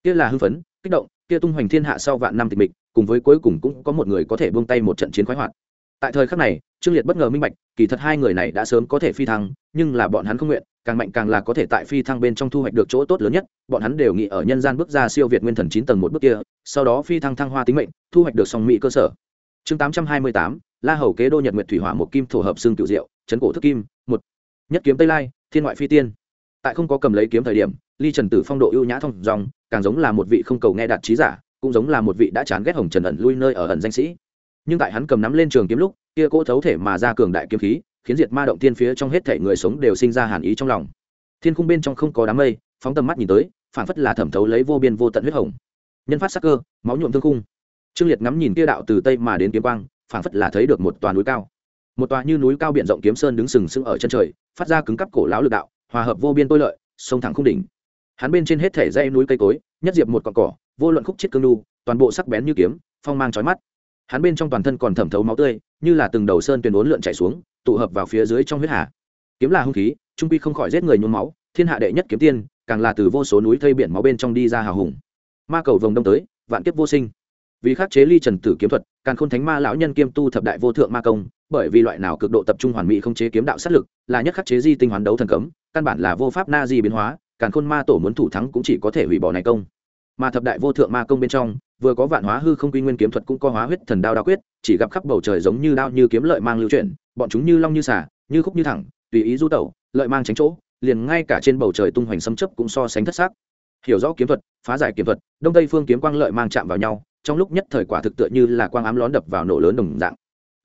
Kia là hưng phấn, kích động kia tung hoành thiên hạ sau vạn năm tịch mịch, cùng với cuối cùng cũng có một người có thể buông tay một trận chiến khoái hoạt. Tại thời khắc này, trương liệt bất ngờ minh bạch, kỳ thật hai người này đã sớm có thể phi thăng, nhưng là bọn hắn không nguyện, càng mạnh càng là có thể tại phi thăng bên trong thu hoạch được chỗ tốt lớn nhất, bọn hắn đều nghĩ ở nhân gian bước ra siêu việt nguyên thần chín tầng một bước kia, sau đó phi thăng thăng hoa tính mệnh, thu hoạch được song mỹ cơ sở. Chương tám trăm hai mươi tám, la hầu kế đô nhật nguyệt thủy hỏa một kim thổ hợp xương cựu diệu, chấn cổ thức kim, một. Nhất kiếm tây lai, thiên ngoại phi tiên. Tại không có cầm lấy kiếm thời điểm, ly trần tử phong độ ưu nhã thông dòng càng giống là một vị không cầu nghe đạt trí giả, cũng giống là một vị đã chán ghét hồng trần ẩn lui nơi ở ẩn danh sĩ. Nhưng tại hắn cầm nắm lên trường kiếm lúc, kia cỗ thấu thể mà ra cường đại kiếm khí, khiến diệt ma động tiên phía trong hết thể người sống đều sinh ra hàn ý trong lòng. Thiên khung bên trong không có đám mây, phóng tầm mắt nhìn tới phản phất là thẩm thấu lấy vô biên vô tận huyết hồng. Nhân phát sắc cơ, máu nhuộm thương khung. Trương liệt ngắm nhìn kia đạo từ tây mà đến kiếm quang phản phất là thấy được một tòa núi cao. Một tòa như núi cao biển rộng kiếm sơn đứng sừng sững ở chân trời, phát ra cứng cắp cổ lão lực đạo, hòa hợp vô biên tôi lợi, sông thẳng khung đỉnh hắn bên trên hết thể dây núi cây cối, nhất diệp một cọn cỏ, vô luận khúc chết cương đu, toàn bộ sắc bén như kiếm, phong mang trói mắt. Hắn bên trong toàn thân còn thẩm thấu máu tươi, như là từng đầu sơn tuyền bốn lượn chảy xuống, tụ hợp vào phía dưới trong huyết hà. Kiếm là hung khí, trung quy không khỏi giết người nhuốm máu, thiên hạ đệ nhất kiếm tiên, càng là từ vô số núi thây biển máu bên trong đi ra hào hùng. Ma cầu vồng đông tới, vạn kiếp vô sinh. Vì khắc chế ly trần tử kiếm thuật càng khôn thánh ma lão nhân kiêm tu thập đại vô thượng ma công, bởi vì loại nào cực độ tập trung hoàn mỹ không chế kiếm đạo sát lực, là nhất khắc chế di tinh hoán đấu thần cấm, căn bản là vô pháp na di biến hóa càn khôn ma tổ muốn thủ thắng cũng chỉ có thể hủy bỏ này công. Mà thập đại vô thượng ma công bên trong, vừa có vạn hóa hư không quy nguyên kiếm thuật cũng có hóa huyết thần đao đao quyết, chỉ gặp khắp bầu trời giống như đao như kiếm lợi mang lưu chuyển, bọn chúng như long như xả như khúc như thẳng, tùy ý du tẩu, lợi mang tránh chỗ, liền ngay cả trên bầu trời tung hoành xâm chấp cũng so sánh thất xác. Hiểu rõ kiếm thuật, phá giải kiếm thuật, đông tây phương kiếm quang lợi mang chạm vào nhau, trong lúc nhất thời quả thực tựa như là quang ám lón đập vào nổ lớn đồng dạng.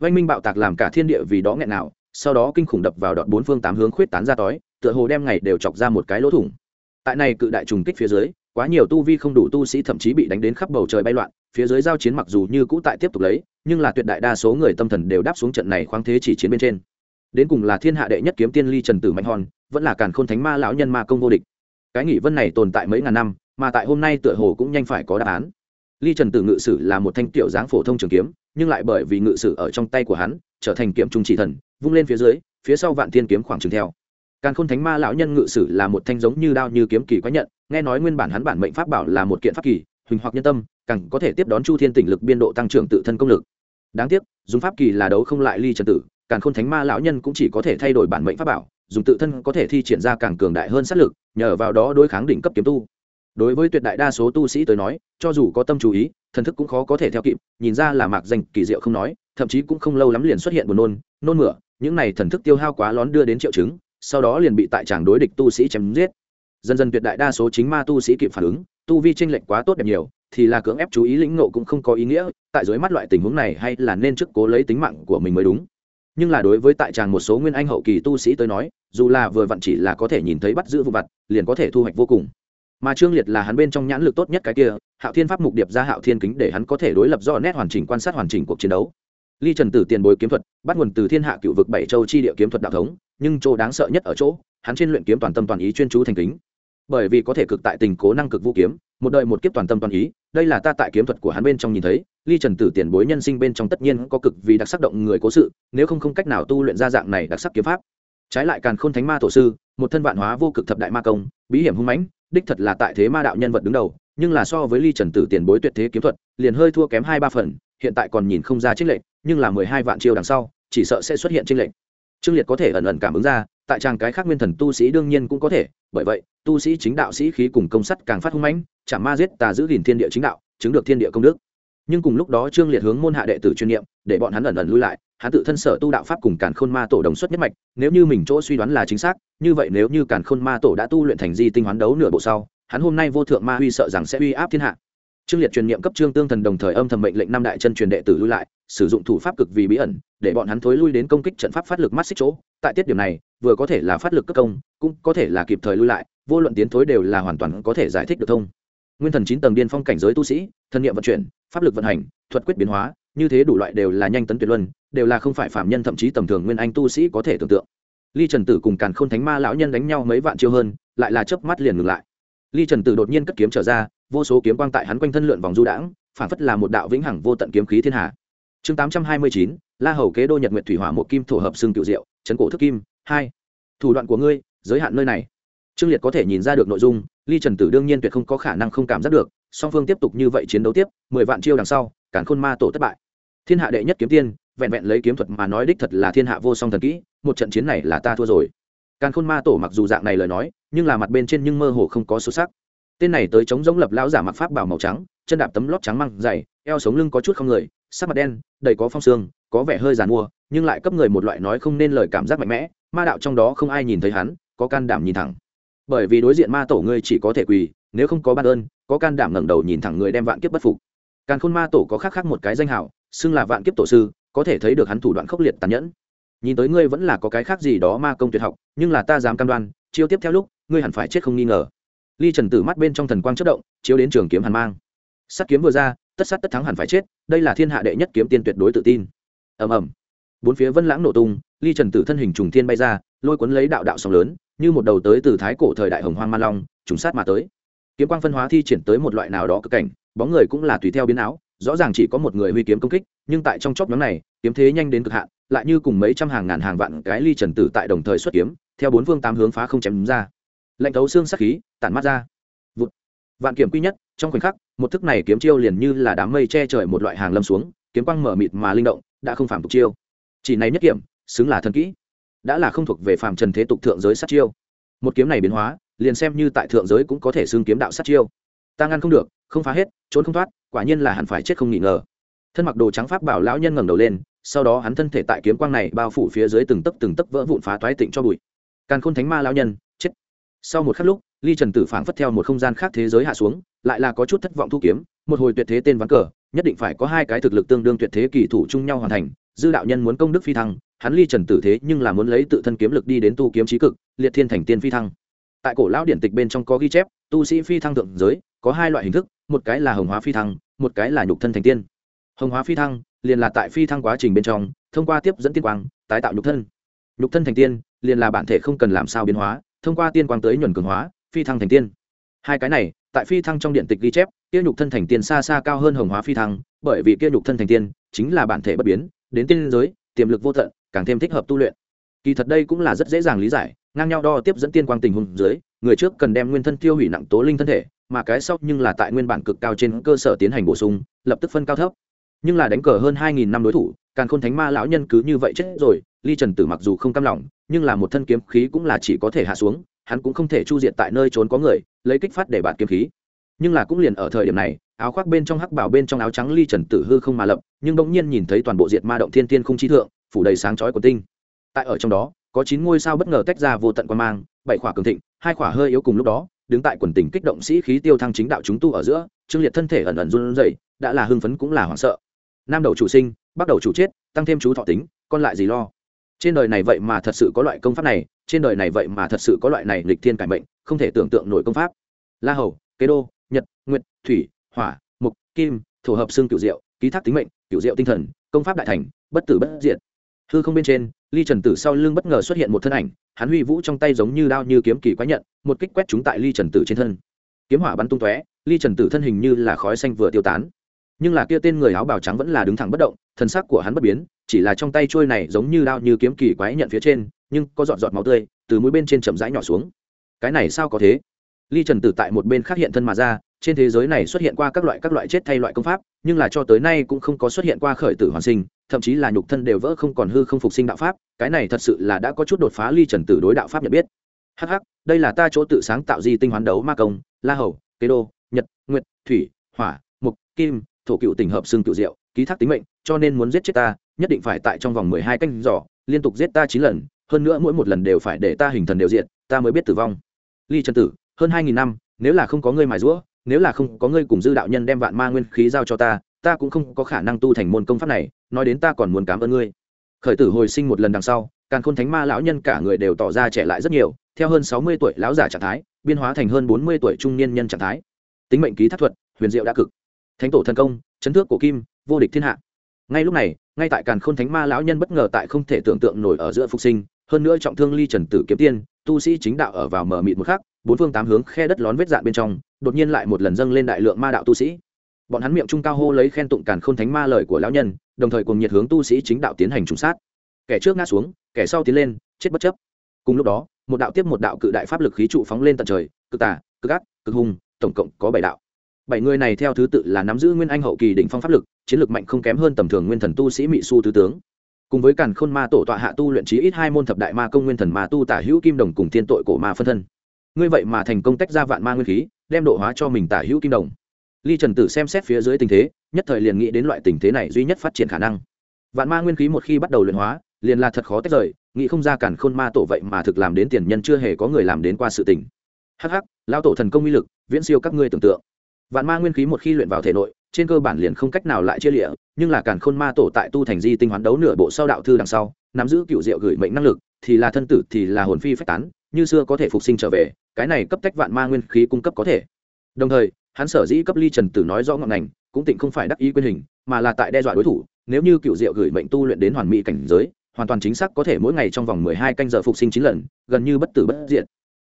Vanh minh bạo tạc làm cả thiên địa vì đó nghẹn nào, sau đó kinh khủng đập vào đoạn bốn phương tám hướng khuyết tán ra tói, tựa hồ đem ngày đều chọc ra một cái lỗ thủng tại này cự đại trùng kích phía dưới, quá nhiều tu vi không đủ tu sĩ thậm chí bị đánh đến khắp bầu trời bay loạn, phía dưới giao chiến mặc dù như cũ tại tiếp tục lấy, nhưng là tuyệt đại đa số người tâm thần đều đáp xuống trận này khoáng thế chỉ chiến bên trên. Đến cùng là thiên hạ đệ nhất kiếm tiên ly trần tử mạnh hòn, vẫn là càn khôn thánh ma lão nhân ma công vô địch. Cái nghỉ vân này tồn tại mấy ngàn năm, mà tại hôm nay tựa hồ cũng nhanh phải có đáp án. Ly trần tử ngự sử là một thanh kiểu dáng phổ thông trường kiếm, nhưng lại bởi vì ngự sử ở trong tay của hắn, trở thành kiếm trung chỉ thần, vung lên phía dưới, phía sau vạn thiên kiếm khoảng trừng theo càn khôn thánh ma lão nhân ngự sử là một thanh giống như đao như kiếm kỳ quái nhận, nghe nói nguyên bản hắn bản mệnh pháp bảo là một kiện pháp kỳ, huỳnh hoặc nhân tâm, càng có thể tiếp đón chu thiên tỉnh lực biên độ tăng trưởng tự thân công lực. Đáng tiếc, dùng pháp kỳ là đấu không lại ly trần tử, càn khôn thánh ma lão nhân cũng chỉ có thể thay đổi bản mệnh pháp bảo, dùng tự thân có thể thi triển ra càng cường đại hơn sát lực, nhờ vào đó đối kháng đỉnh cấp kiếm tu. Đối với tuyệt đại đa số tu sĩ tới nói, cho dù có tâm chú ý, thần thức cũng khó có thể theo kịp, nhìn ra là mạc danh kỳ diệu không nói, thậm chí cũng không lâu lắm liền xuất hiện buồn nôn nôn mửa, những này thần thức tiêu hao quá lón đưa đến triệu chứng sau đó liền bị tại tràng đối địch tu sĩ chém giết. Dần dần tuyệt đại đa số chính ma tu sĩ kịp phản ứng, tu vi tranh lệch quá tốt đẹp nhiều, thì là cưỡng ép chú ý lĩnh ngộ cũng không có ý nghĩa, tại dưới mắt loại tình huống này hay là nên trước cố lấy tính mạng của mình mới đúng. Nhưng là đối với tại tràng một số nguyên anh hậu kỳ tu sĩ tới nói, dù là vừa vặn chỉ là có thể nhìn thấy bắt giữ vụ vặt, liền có thể thu hoạch vô cùng. Mà trương liệt là hắn bên trong nhãn lực tốt nhất cái kia, hạo thiên pháp mục điệp ra hạo thiên kính để hắn có thể đối lập rõ nét hoàn chỉnh quan sát hoàn chỉnh cuộc chiến đấu ly trần tử tiền bối kiếm thuật, bắt nguồn từ thiên hạ cựu vực bảy châu chi địa kiếm thuật đạo thống, nhưng chỗ đáng sợ nhất ở chỗ, hắn trên luyện kiếm toàn tâm toàn ý chuyên chú thành kính. Bởi vì có thể cực tại tình cố năng cực vũ kiếm, một đời một kiếp toàn tâm toàn ý, đây là ta tại kiếm thuật của hắn bên trong nhìn thấy, ly trần tử tiền bối nhân sinh bên trong tất nhiên có cực vì đặc sắc động người cố sự, nếu không không cách nào tu luyện ra dạng này đặc sắc kiếm pháp. Trái lại càn khôn thánh ma tổ sư, một thân vạn hóa vô cực thập đại ma công, bí hiểm hung mãnh, đích thật là tại thế ma đạo nhân vật đứng đầu, nhưng là so với ly trần tử tiền bối tuyệt thế kiếm thuật, liền hơi thua kém hai ba phần hiện tại còn nhìn không ra trích lệnh nhưng là mười hai vạn chiêu đằng sau, chỉ sợ sẽ xuất hiện trích lệnh trương liệt có thể ẩn ẩn cảm ứng ra, tại trang cái khác nguyên thần tu sĩ đương nhiên cũng có thể, bởi vậy, tu sĩ chính đạo sĩ khí cùng công sắt càng phát hung mãnh, chả ma giết tà giữ gìn thiên địa chính đạo, chứng được thiên địa công đức. Nhưng cùng lúc đó trương liệt hướng môn hạ đệ tử chuyên niệm, để bọn hắn ẩn ẩn lui lại, hắn tự thân sở tu đạo pháp cùng càn khôn ma tổ đồng xuất nhất mạch, nếu như mình chỗ suy đoán là chính xác, như vậy nếu như càn khôn ma tổ đã tu luyện thành di tinh hoán đấu nửa bộ sau, hắn hôm nay vô thượng ma huy sợ rằng sẽ uy áp thiên hạ trương liệt truyền niệm cấp trương tương thần đồng thời âm thầm mệnh lệnh năm đại chân truyền đệ tử lui lại, sử dụng thủ pháp cực vì bí ẩn, để bọn hắn thối lui đến công kích trận pháp phát lực mắt xích chỗ. Tại tiết điểm này, vừa có thể là phát lực cấp công, cũng có thể là kịp thời lui lại, vô luận tiến thối đều là hoàn toàn có thể giải thích được thông. Nguyên thần chín tầng điên phong cảnh giới tu sĩ, thân nhiệm vận chuyển, pháp lực vận hành, thuật quyết biến hóa, như thế đủ loại đều là nhanh tấn tuyệt luân, đều là không phải phạm nhân thậm chí tầm thường nguyên anh tu sĩ có thể tưởng tượng. Ly trần tử cùng càn k h ô n thánh ma lão nhân đánh nhau mấy vạn chiêu hơn, lại là chớp mắt liền ngừng lại. Ly trần tử đột nhiên cất kiếm trở ra vô số kiếm quang tại hắn quanh thân lượn vòng du đãng, phản phất là một đạo vĩnh hằng vô tận kiếm khí thiên hạ chương tám trăm hai mươi chín, la hầu kế đô nhật nguyện thủy hỏa một kim thổ hợp xương cựu diệu, chấn cổ thức kim, hai. Thủ đoạn của ngươi, giới hạn nơi này. Trương liệt có thể nhìn ra được nội dung, ly trần tử đương nhiên tuyệt không có khả năng không cảm giác được, song phương tiếp tục như vậy chiến đấu tiếp, mười vạn chiêu đằng sau, càn khôn ma tổ thất bại. Thiên hạ đệ nhất kiếm tiên, vẹn vẹn lấy kiếm thuật mà nói đích thật là thiên hạ vô song thần kỹ, một trận chiến này là ta thua rồi. Càn khôn ma tổ mặc dù dạng này lời nói, nhưng là mặt bên trên nhưng mơ hồ không có xuất sắc tên này tới chống giống lập lão giả mặc pháp bảo màu trắng, chân đạp tấm lót trắng măng dày, eo sống lưng có chút không người, sắc mặt đen, đầy có phong xương có vẻ hơi giàn mua, nhưng lại cấp người một loại nói không nên lời cảm giác mạnh mẽ, ma đạo trong đó không ai nhìn thấy hắn, có can đảm nhìn thẳng. Bởi vì đối diện ma tổ ngươi chỉ có thể quỳ, nếu không có ban ơn, có can đảm ngẩng đầu nhìn thẳng người đem vạn kiếp bất phục. Càn khôn ma tổ có khác khác một cái danh hào, xưng là vạn kiếp tổ sư, có thể thấy được hắn thủ đoạn khốc liệt tàn nhẫn. Nhìn tới ngươi vẫn là có cái khác gì đó ma công tuyệt học, nhưng là ta dám cam đoan, chiêu tiếp theo lúc, ngươi hẳn phải chết không nghi ngờ ly trần tử mắt bên trong thần quang chất động, chiếu đến trường kiếm hàn mang. Sắt kiếm vừa ra, tất sát tất thắng hẳn phải chết, đây là thiên hạ đệ nhất kiếm tiên tuyệt đối tự tin. Ầm ầm. Bốn phía vân lãng nổ tung, ly trần tử thân hình trùng thiên bay ra, lôi cuốn lấy đạo đạo sóng lớn, như một đầu tới từ thái cổ thời đại hồng hoang man long, trùng sát mà tới. Kiếm quang phân hóa thi triển tới một loại nào đó cực cảnh, bóng người cũng là tùy theo biến áo, rõ ràng chỉ có một người huy kiếm công kích, nhưng tại trong chốc nhóm này, kiếm thế nhanh đến cực hạn, lại như cùng mấy trăm hàng ngàn hàng vạn cái ly trần tử tại đồng thời xuất kiếm, theo bốn phương tám hướng phá không chém ra lệnh thấu xương sắc khí, tản mắt ra. Vụt. vạn kiểm quy nhất, trong khoảnh khắc, một thức này kiếm chiêu liền như là đám mây che trời một loại hàng lâm xuống, kiếm quang mở mịt mà linh động, đã không phạm tục chiêu. Chỉ này nhất kiểm, xứng là thần kỹ. Đã là không thuộc về phàm trần thế tục thượng giới sát chiêu. Một kiếm này biến hóa, liền xem như tại thượng giới cũng có thể xưng kiếm đạo sát chiêu. Ta ngăn không được, không phá hết, trốn không thoát, quả nhiên là hẳn phải chết không nghỉ ngờ. Thân mặc đồ trắng pháp bảo lão nhân ngẩng đầu lên, sau đó hắn thân thể tại kiếm quang này bao phủ phía dưới từng tấc từng tấc vỡ vụn phá toái tịnh cho bụi. Càn khôn thánh ma lão nhân sau một khắc lúc, ly trần tử phảng phất theo một không gian khác thế giới hạ xuống, lại là có chút thất vọng thu kiếm, một hồi tuyệt thế tên ván cờ, nhất định phải có hai cái thực lực tương đương tuyệt thế kỳ thủ chung nhau hoàn thành, dư đạo nhân muốn công đức phi thăng, hắn ly trần tử thế nhưng là muốn lấy tự thân kiếm lực đi đến tu kiếm trí cực, liệt thiên thành tiên phi thăng. Tại cổ lão điển tịch bên trong có ghi chép, tu sĩ phi thăng thượng giới, có hai loại hình thức, một cái là hồng hóa phi thăng, một cái là nhục thân thành tiên. Hồng hóa phi thăng, liền là tại phi thăng quá trình bên trong, thông qua tiếp dẫn tiên quang, tái tạo nhục thân. Nhục thân thành tiên, liền là bản thể không cần làm sao biến hóa thông qua tiên quang tới nhuần cường hóa, phi thăng thành tiên. Hai cái này, tại phi thăng trong điện tịch ghi chép, kia nhục thân thành tiên xa xa cao hơn hồng hóa phi thăng, bởi vì kia nhục thân thành tiên chính là bản thể bất biến, đến tiên giới, tiềm lực vô tận, càng thêm thích hợp tu luyện. Kỳ thật đây cũng là rất dễ dàng lý giải, ngang nhau đo tiếp dẫn tiên quang tình huống dưới, người trước cần đem nguyên thân tiêu hủy nặng tố linh thân thể, mà cái sau nhưng là tại nguyên bản cực cao trên cơ sở tiến hành bổ sung, lập tức phân cao thấp. Nhưng là đánh cờ hơn hai nghìn năm đối thủ càng khôn thánh ma lão nhân cứ như vậy chết rồi ly trần tử mặc dù không cam lòng, nhưng là một thân kiếm khí cũng là chỉ có thể hạ xuống, hắn cũng không thể chu diện tại nơi trốn có người, lấy kích phát để bạn kiếm khí. Nhưng là cũng liền ở thời điểm này, áo khoác bên trong hắc bảo bên trong áo trắng ly trần tử hư không mà lập, nhưng bỗng nhiên nhìn thấy toàn bộ diệt ma động thiên tiên không chi thượng, phủ đầy sáng chói của tinh. Tại ở trong đó, có chín ngôi sao bất ngờ tách ra vô tận quan mang, bảy khỏa cường thịnh, hai khỏa hơi yếu cùng lúc đó, đứng tại quần tình kích động sĩ khí tiêu thăng chính đạo chúng tu ở giữa, trương liệt thân thể ẩn ẩn run rẩy, đã là hưng phấn cũng là hoảng sợ. Nam đầu chủ sinh bắt đầu chủ chết, tăng thêm chú thọ tính, còn lại gì lo? Trên đời này vậy mà thật sự có loại công pháp này, trên đời này vậy mà thật sự có loại này lịch thiên cải mệnh, không thể tưởng tượng nổi công pháp. La hầu, kế đô, nhật, nguyệt, thủy, hỏa mục kim, thổ hợp xương cửu diệu, ký thác tính mệnh, cửu diệu tinh thần, công pháp đại thành, bất tử bất diệt. Hư không bên trên, ly trần tử sau lưng bất ngờ xuất hiện một thân ảnh, hắn huy vũ trong tay giống như đao như kiếm kỳ quái nhận, một kích quét chúng tại ly trần tử trên thân. Kiếm hỏa bắn tung tóe, ly trần tử thân hình như là khói xanh vừa tiêu tán nhưng là kia tên người áo bào trắng vẫn là đứng thẳng bất động thân xác của hắn bất biến, chỉ là trong tay trôi này giống như đao như kiếm kỳ quái nhận phía trên, nhưng có giọt giọt máu tươi từ mũi bên trên chậm rãi nhỏ xuống. Cái này sao có thế? Ly trần tử tại một bên khác hiện thân mà ra, trên thế giới này xuất hiện qua các loại các loại chết thay loại công pháp, nhưng là cho tới nay cũng không có xuất hiện qua khởi tử hoàn sinh, thậm chí là nhục thân đều vỡ không còn hư không phục sinh đạo pháp, cái này thật sự là đã có chút đột phá ly trần tử đối đạo pháp nhận biết. Hh đây là ta chỗ tự sáng tạo di tinh hoán đấu ma công, la hầu, kế đô, nhật, nguyệt, thủy, hỏa, mục, kim thổ cựu tình hợp xương cựu diệu, ký thác tính mệnh, cho nên muốn giết chết ta, nhất định phải tại trong vòng mười hai canh giỏ liên tục giết ta chín lần, hơn nữa mỗi một lần đều phải để ta hình thần đều diện ta mới biết tử vong. Ly trần tử, hơn hai nghìn năm, nếu là không có ngươi mài rũa nếu là không có ngươi cùng dư đạo nhân đem vạn ma nguyên khí giao cho ta ta cũng không có khả năng tu thành môn công pháp này, nói đến ta còn muốn cảm ơn ngươi. Khởi tử hồi sinh một lần đằng sau, càn khôn thánh ma lão nhân cả người đều tỏ ra trẻ lại rất nhiều, theo hơn sáu mươi tuổi lão giả trạng thái, biên hóa thành hơn bốn mươi tuổi trung niên nhân trạng thái. Tính mệnh ký thác thuật, huyền diệu đã cực thánh tổ thần công, chấn thước cổ kim, vô địch thiên hạ. Ngay lúc này, ngay tại càn khôn thánh ma lão nhân bất ngờ tại không thể tưởng tượng nổi ở giữa phục sinh, hơn nữa trọng thương ly trần tử kiếm tiên, tu sĩ chính đạo ở vào mở mịt một khắc, bốn phương tám hướng khe đất lón vết dạn bên trong, đột nhiên lại một lần dâng lên đại lượng ma đạo tu sĩ. Bọn hắn miệng trung cao hô lấy khen tụng càn khôn thánh ma lời của lão nhân, đồng thời cùng nhiệt hướng tu sĩ chính đạo tiến hành trùng sát. Kẻ trước ngã xuống, kẻ sau tiến lên, chết bất chấp. Cùng lúc đó, một đạo tiếp một đạo cự đại pháp lực khí trụ phóng lên tận trời, cực tà, cực gác cực hùng, tổng cộng có bảy đạo bảy người này theo thứ tự là nắm giữ nguyên anh hậu kỳ đỉnh phong pháp lực, chiến lược mạnh không kém hơn tầm thường nguyên thần tu sĩ mỹ su tứ tướng. Cùng với càn khôn ma tổ tọa hạ tu luyện trí ít hai môn thập đại ma công nguyên thần ma tu tả hữu kim đồng cùng thiên tội cổ ma phân thân. Ngươi vậy mà thành công tách ra vạn ma nguyên khí, đem độ hóa cho mình tả hữu kim đồng. Ly trần tử xem xét phía dưới tình thế, nhất thời liền nghĩ đến loại tình thế này duy nhất phát triển khả năng. Vạn ma nguyên khí một khi bắt đầu luyện hóa, liền là thật khó tách rời, nghĩ không ra cản khôn ma tổ vậy mà thực làm đến tiền nhân chưa hề có người làm đến qua sự tình. Hắc hắc lao tổ thần công uy lực, viễn siêu các ngươi tưởng tượng vạn ma nguyên khí một khi luyện vào thể nội, trên cơ bản liền không cách nào lại chia lịa, nhưng là càn khôn ma tổ tại tu thành di tinh hoán đấu nửa bộ sau đạo thư đằng sau, nắm giữ cựu diệu gửi mệnh năng lực, thì là thân tử, thì là hồn phi phách tán, như xưa có thể phục sinh trở về, cái này cấp tách vạn ma nguyên khí cung cấp có thể. Đồng thời, hắn sở dĩ cấp ly trần tử nói rõ ngọn ngành, cũng tịnh không phải đắc ý quyền hình, mà là tại đe dọa đối thủ, nếu như cựu diệu gửi mệnh tu luyện đến hoàn mỹ cảnh giới, hoàn toàn chính xác có thể mỗi ngày trong vòng mười hai canh giờ phục sinh chín lần, gần như bất tử bất diệt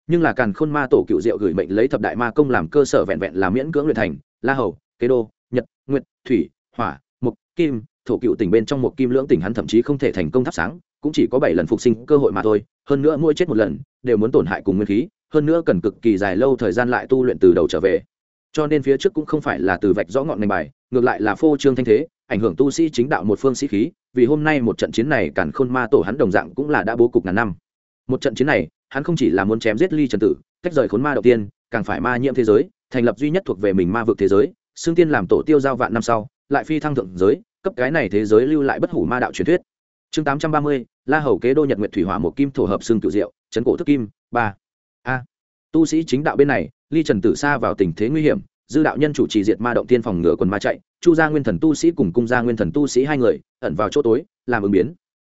nhưng là càn khôn ma tổ cựu diệu gửi mệnh lấy thập đại ma công làm cơ sở vẹn vẹn là miễn cưỡng luyện thành, la hầu, kế đô, nhật, nguyệt, thủy, hỏa mục kim, thổ cựu tỉnh bên trong một kim lưỡng tỉnh hắn thậm chí không thể thành công thắp sáng, cũng chỉ có bảy lần phục sinh cơ hội mà thôi, hơn nữa mỗi chết một lần, đều muốn tổn hại cùng nguyên khí, hơn nữa cần cực kỳ dài lâu thời gian lại tu luyện từ đầu trở về. Cho nên phía trước cũng không phải là từ vạch rõ ngọn ngành bài, ngược lại là phô trương thanh thế, ảnh hưởng tu sĩ chính đạo một phương sĩ khí, vì hôm nay một trận chiến này càn khôn ma tổ hắn đồng dạng cũng là đã bố cục ngàn năm. Một trận chiến này hắn không chỉ là muốn chém giết ly trần tử tách rời khốn ma đầu tiên, càng phải ma nhiễm thế giới, thành lập duy nhất thuộc về mình ma vực thế giới xương tiên làm tổ tiêu giao vạn năm sau, lại phi thăng thượng giới, cấp cái này thế giới lưu lại bất hủ ma đạo truyền thuyết. Chương tám trăm ba mươi, la hầu kế đô nhật nguyện thủy hỏa một kim thổ hợp xương cựu diệu, chấn cổ thức kim, ba. A. Tu sĩ chính đạo bên này, ly trần tử xa vào tình thế nguy hiểm, dư đạo nhân chủ trì diệt ma động tiên phòng ngựa quần ma chạy, chu gia nguyên thần tu sĩ cùng cung gia nguyên thần tu sĩ hai người, ẩn vào chỗ tối, làm ứng biến.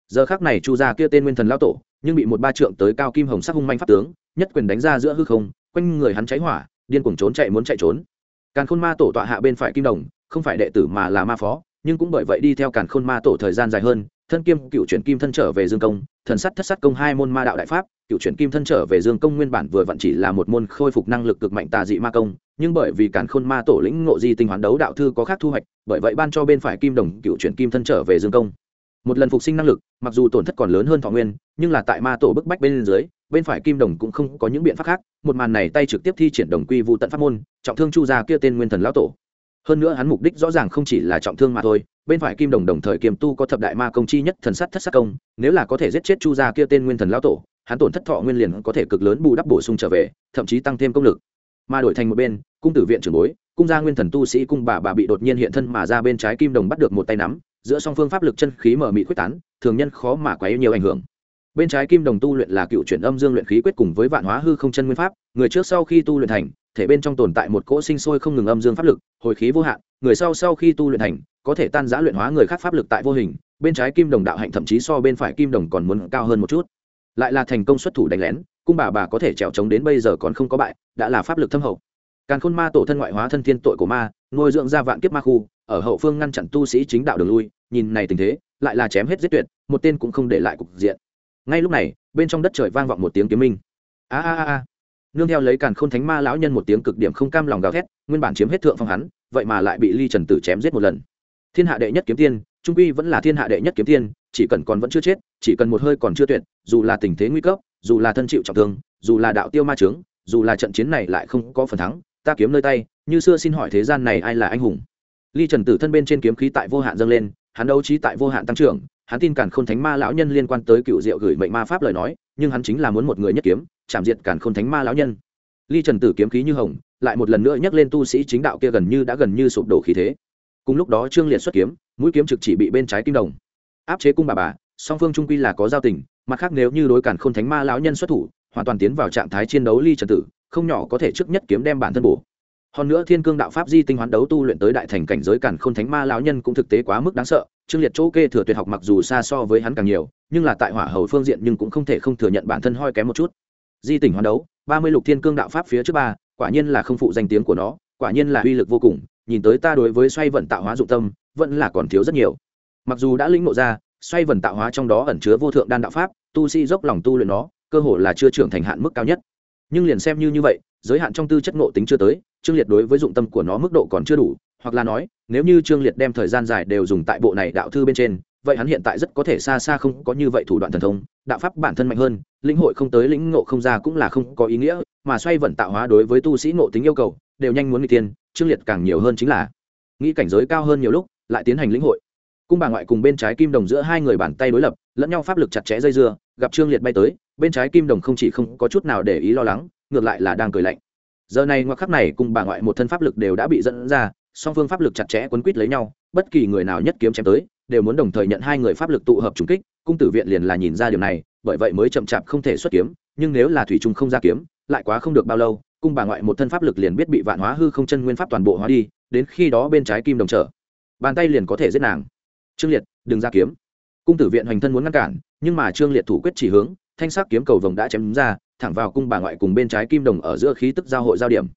Giờ khác này chu gia kia tên nguyên thần lao tổ nhưng bị một ba trượng tới cao kim hồng sắc hung manh pháp tướng, nhất quyền đánh ra giữa hư không, quanh người hắn cháy hỏa, điên cuồng trốn chạy muốn chạy trốn. Càn khôn ma tổ tọa hạ bên phải kim đồng, không phải đệ tử mà là ma phó, nhưng cũng bởi vậy đi theo càn khôn ma tổ thời gian dài hơn, thân kiêm cựu chuyển kim thân trở về dương công, thần sắt thất sắt công hai môn ma đạo đại pháp, cựu chuyển kim thân trở về dương công nguyên bản vừa vặn chỉ là một môn khôi phục năng lực cực mạnh tà dị ma công, nhưng bởi vì càn khôn ma tổ lĩnh ngộ di tinh hoán đấu đạo thư có khác thu hoạch, bởi vậy ban cho bên phải kim đồng cựu chuyển kim thân trở về dương công. Một lần phục sinh năng lực, mặc dù tổn thất còn lớn hơn thọ nguyên nhưng là tại ma tổ bức bách bên dưới, bên phải kim đồng cũng không có những biện pháp khác, một màn này tay trực tiếp thi triển đồng quy vụ tận pháp môn, trọng thương chu gia kia tên nguyên thần lão tổ. Hơn nữa hắn mục đích rõ ràng không chỉ là trọng thương mà thôi, bên phải kim đồng đồng thời kiềm tu có thập đại ma công chi nhất thần sát thất sát công, nếu là có thể giết chết chu gia kia tên nguyên thần lão tổ, hắn tổn thất thọ nguyên liền có thể cực lớn bù đắp bổ sung trở về, thậm chí tăng thêm công lực. Mà đổi thành một bên, cung tử viện trưởng bối, cung gia nguyên thần tu sĩ cung bà bà bị đột nhiên hiện thân mà ra bên trái kim đồng bắt được một tay nắm, giữa song phương pháp lực chân khí mở mị quyết tán, thường nhân khó mà quá nhiều ảnh hưởng bên trái kim đồng tu luyện là cựu chuyển âm dương luyện khí quyết cùng với vạn hóa hư không chân nguyên pháp, người trước sau khi tu luyện thành, thể bên trong tồn tại một cỗ sinh sôi không ngừng âm dương pháp lực, hồi khí vô hạn, người sau sau khi tu luyện thành, có thể tan giã luyện hóa người khác pháp lực tại vô hình, bên trái kim đồng đạo hạnh thậm chí so bên phải kim đồng còn muốn cao hơn một chút. Lại là thành công xuất thủ đánh lén, cung bà bà có thể trèo trống đến bây giờ còn không có bại, đã là pháp lực thâm hậu. Càn khôn ma tổ thân ngoại hóa thân thiên tội của ma, nuôi dưỡng ra vạn kiếp ma khu, ở hậu phương ngăn chặn tu sĩ chính đạo đường lui, nhìn này tình thế, lại là chém hết giết tuyệt, một tên cũng không để lại cục diện ngay lúc này, bên trong đất trời vang vọng một tiếng kiếm minh. A a a nương theo lấy càn khôn thánh ma lão nhân một tiếng cực điểm không cam lòng gào thét, nguyên bản chiếm hết thượng phong hắn, vậy mà lại bị ly trần tử chém giết một lần. Thiên hạ đệ nhất kiếm tiên, trung quy vẫn là thiên hạ đệ nhất kiếm tiên, chỉ cần còn vẫn chưa chết, chỉ cần một hơi còn chưa tuyệt, dù là tình thế nguy cấp, dù là thân chịu trọng thương, dù là đạo tiêu ma trướng dù là trận chiến này lại không có phần thắng, ta kiếm nơi tay, như xưa xin hỏi thế gian này ai là anh hùng? Ly trần tử thân bên trên kiếm khí tại vô hạn dâng lên, hắn đấu trí tại vô hạn tăng trưởng hắn tin cản khôn thánh ma lão nhân liên quan tới cựu diệu gửi mệnh ma pháp lời nói, nhưng hắn chính là muốn một người nhất kiếm, chạm diệt cản khôn thánh ma lão nhân. Ly trần tử kiếm khí như hồng, lại một lần nữa nhắc lên tu sĩ chính đạo kia gần như đã gần như sụp đổ khí thế. Cùng lúc đó trương liệt xuất kiếm, mũi kiếm trực chỉ bị bên trái kim đồng. Áp chế cung bà bà, song phương trung quy là có giao tình, mặt khác nếu như đối cản khôn thánh ma lão nhân xuất thủ, hoàn toàn tiến vào trạng thái chiến đấu ly trần tử, không nhỏ có thể trước nhất kiếm đem bản thân bổ. Hơn nữa thiên cương đạo pháp di tinh hoán đấu tu luyện tới đại thành cảnh giới cản khôn thánh ma lão nhân cũng thực tế quá mức đáng sợ trương liệt chỗ kê thừa tuyệt học mặc dù xa so với hắn càng nhiều, nhưng là tại hỏa hầu phương diện nhưng cũng không thể không thừa nhận bản thân hoi kém một chút. Di tỉnh hoán đấu, ba mươi lục thiên cương đạo pháp phía trước ba, quả nhiên là không phụ danh tiếng của nó, quả nhiên là uy lực vô cùng, nhìn tới ta đối với xoay vận tạo hóa dụng tâm, vẫn là còn thiếu rất nhiều. Mặc dù đã lĩnh ngộ ra, xoay vần tạo hóa trong đó ẩn chứa vô thượng đan đạo pháp, tu sĩ dốc lòng tu luyện nó, cơ hồ là chưa trưởng thành hạn mức cao nhất. Nhưng liền xem như như vậy, giới hạn trong tư chất ngộ tính chưa tới, trương liệt đối với dụng tâm của nó mức độ còn chưa đủ hoặc là nói, nếu như trương liệt đem thời gian dài đều dùng tại bộ này đạo thư bên trên, vậy hắn hiện tại rất có thể xa xa không có như vậy thủ đoạn thần thông, đạo pháp bản thân mạnh hơn, lĩnh hội không tới lĩnh ngộ không ra cũng là không có ý nghĩa, mà xoay vận tạo hóa đối với tu sĩ ngộ tính yêu cầu, đều nhanh muốn người tiên trương liệt càng nhiều hơn chính là nghĩ cảnh giới cao hơn nhiều lúc, lại tiến hành lĩnh hội. Cung bà ngoại cùng bên trái kim đồng giữa hai người bàn tay đối lập, lẫn nhau pháp lực chặt chẽ dây dưa, gặp trương liệt bay tới, bên trái kim đồng không chỉ không có chút nào để ý lo lắng, ngược lại là đang cười lạnh. Giờ này ngoặc khắc này cùng bà ngoại một thân pháp lực đều đã bị dẫn ra song phương pháp lực chặt chẽ quấn quýt lấy nhau, bất kỳ người nào nhất kiếm chém tới, đều muốn đồng thời nhận hai người pháp lực tụ hợp trùng kích, cung tử viện liền là nhìn ra điều này, bởi vậy mới chậm chạp không thể xuất kiếm, nhưng nếu là thủy trung không ra kiếm, lại quá không được bao lâu, cung bà ngoại một thân pháp lực liền biết bị vạn hóa hư không chân nguyên pháp toàn bộ hóa đi, đến khi đó bên trái kim đồng trở, bàn tay liền có thể giết nàng. Trương liệt, đừng ra kiếm. Cung tử viện hoành thân muốn ngăn cản, nhưng mà trương liệt thủ quyết chỉ hướng, thanh sắc kiếm cầu vồng đã chém ra, thẳng vào cung bà ngoại cùng bên trái kim đồng ở giữa khí tức giao hội giao điểm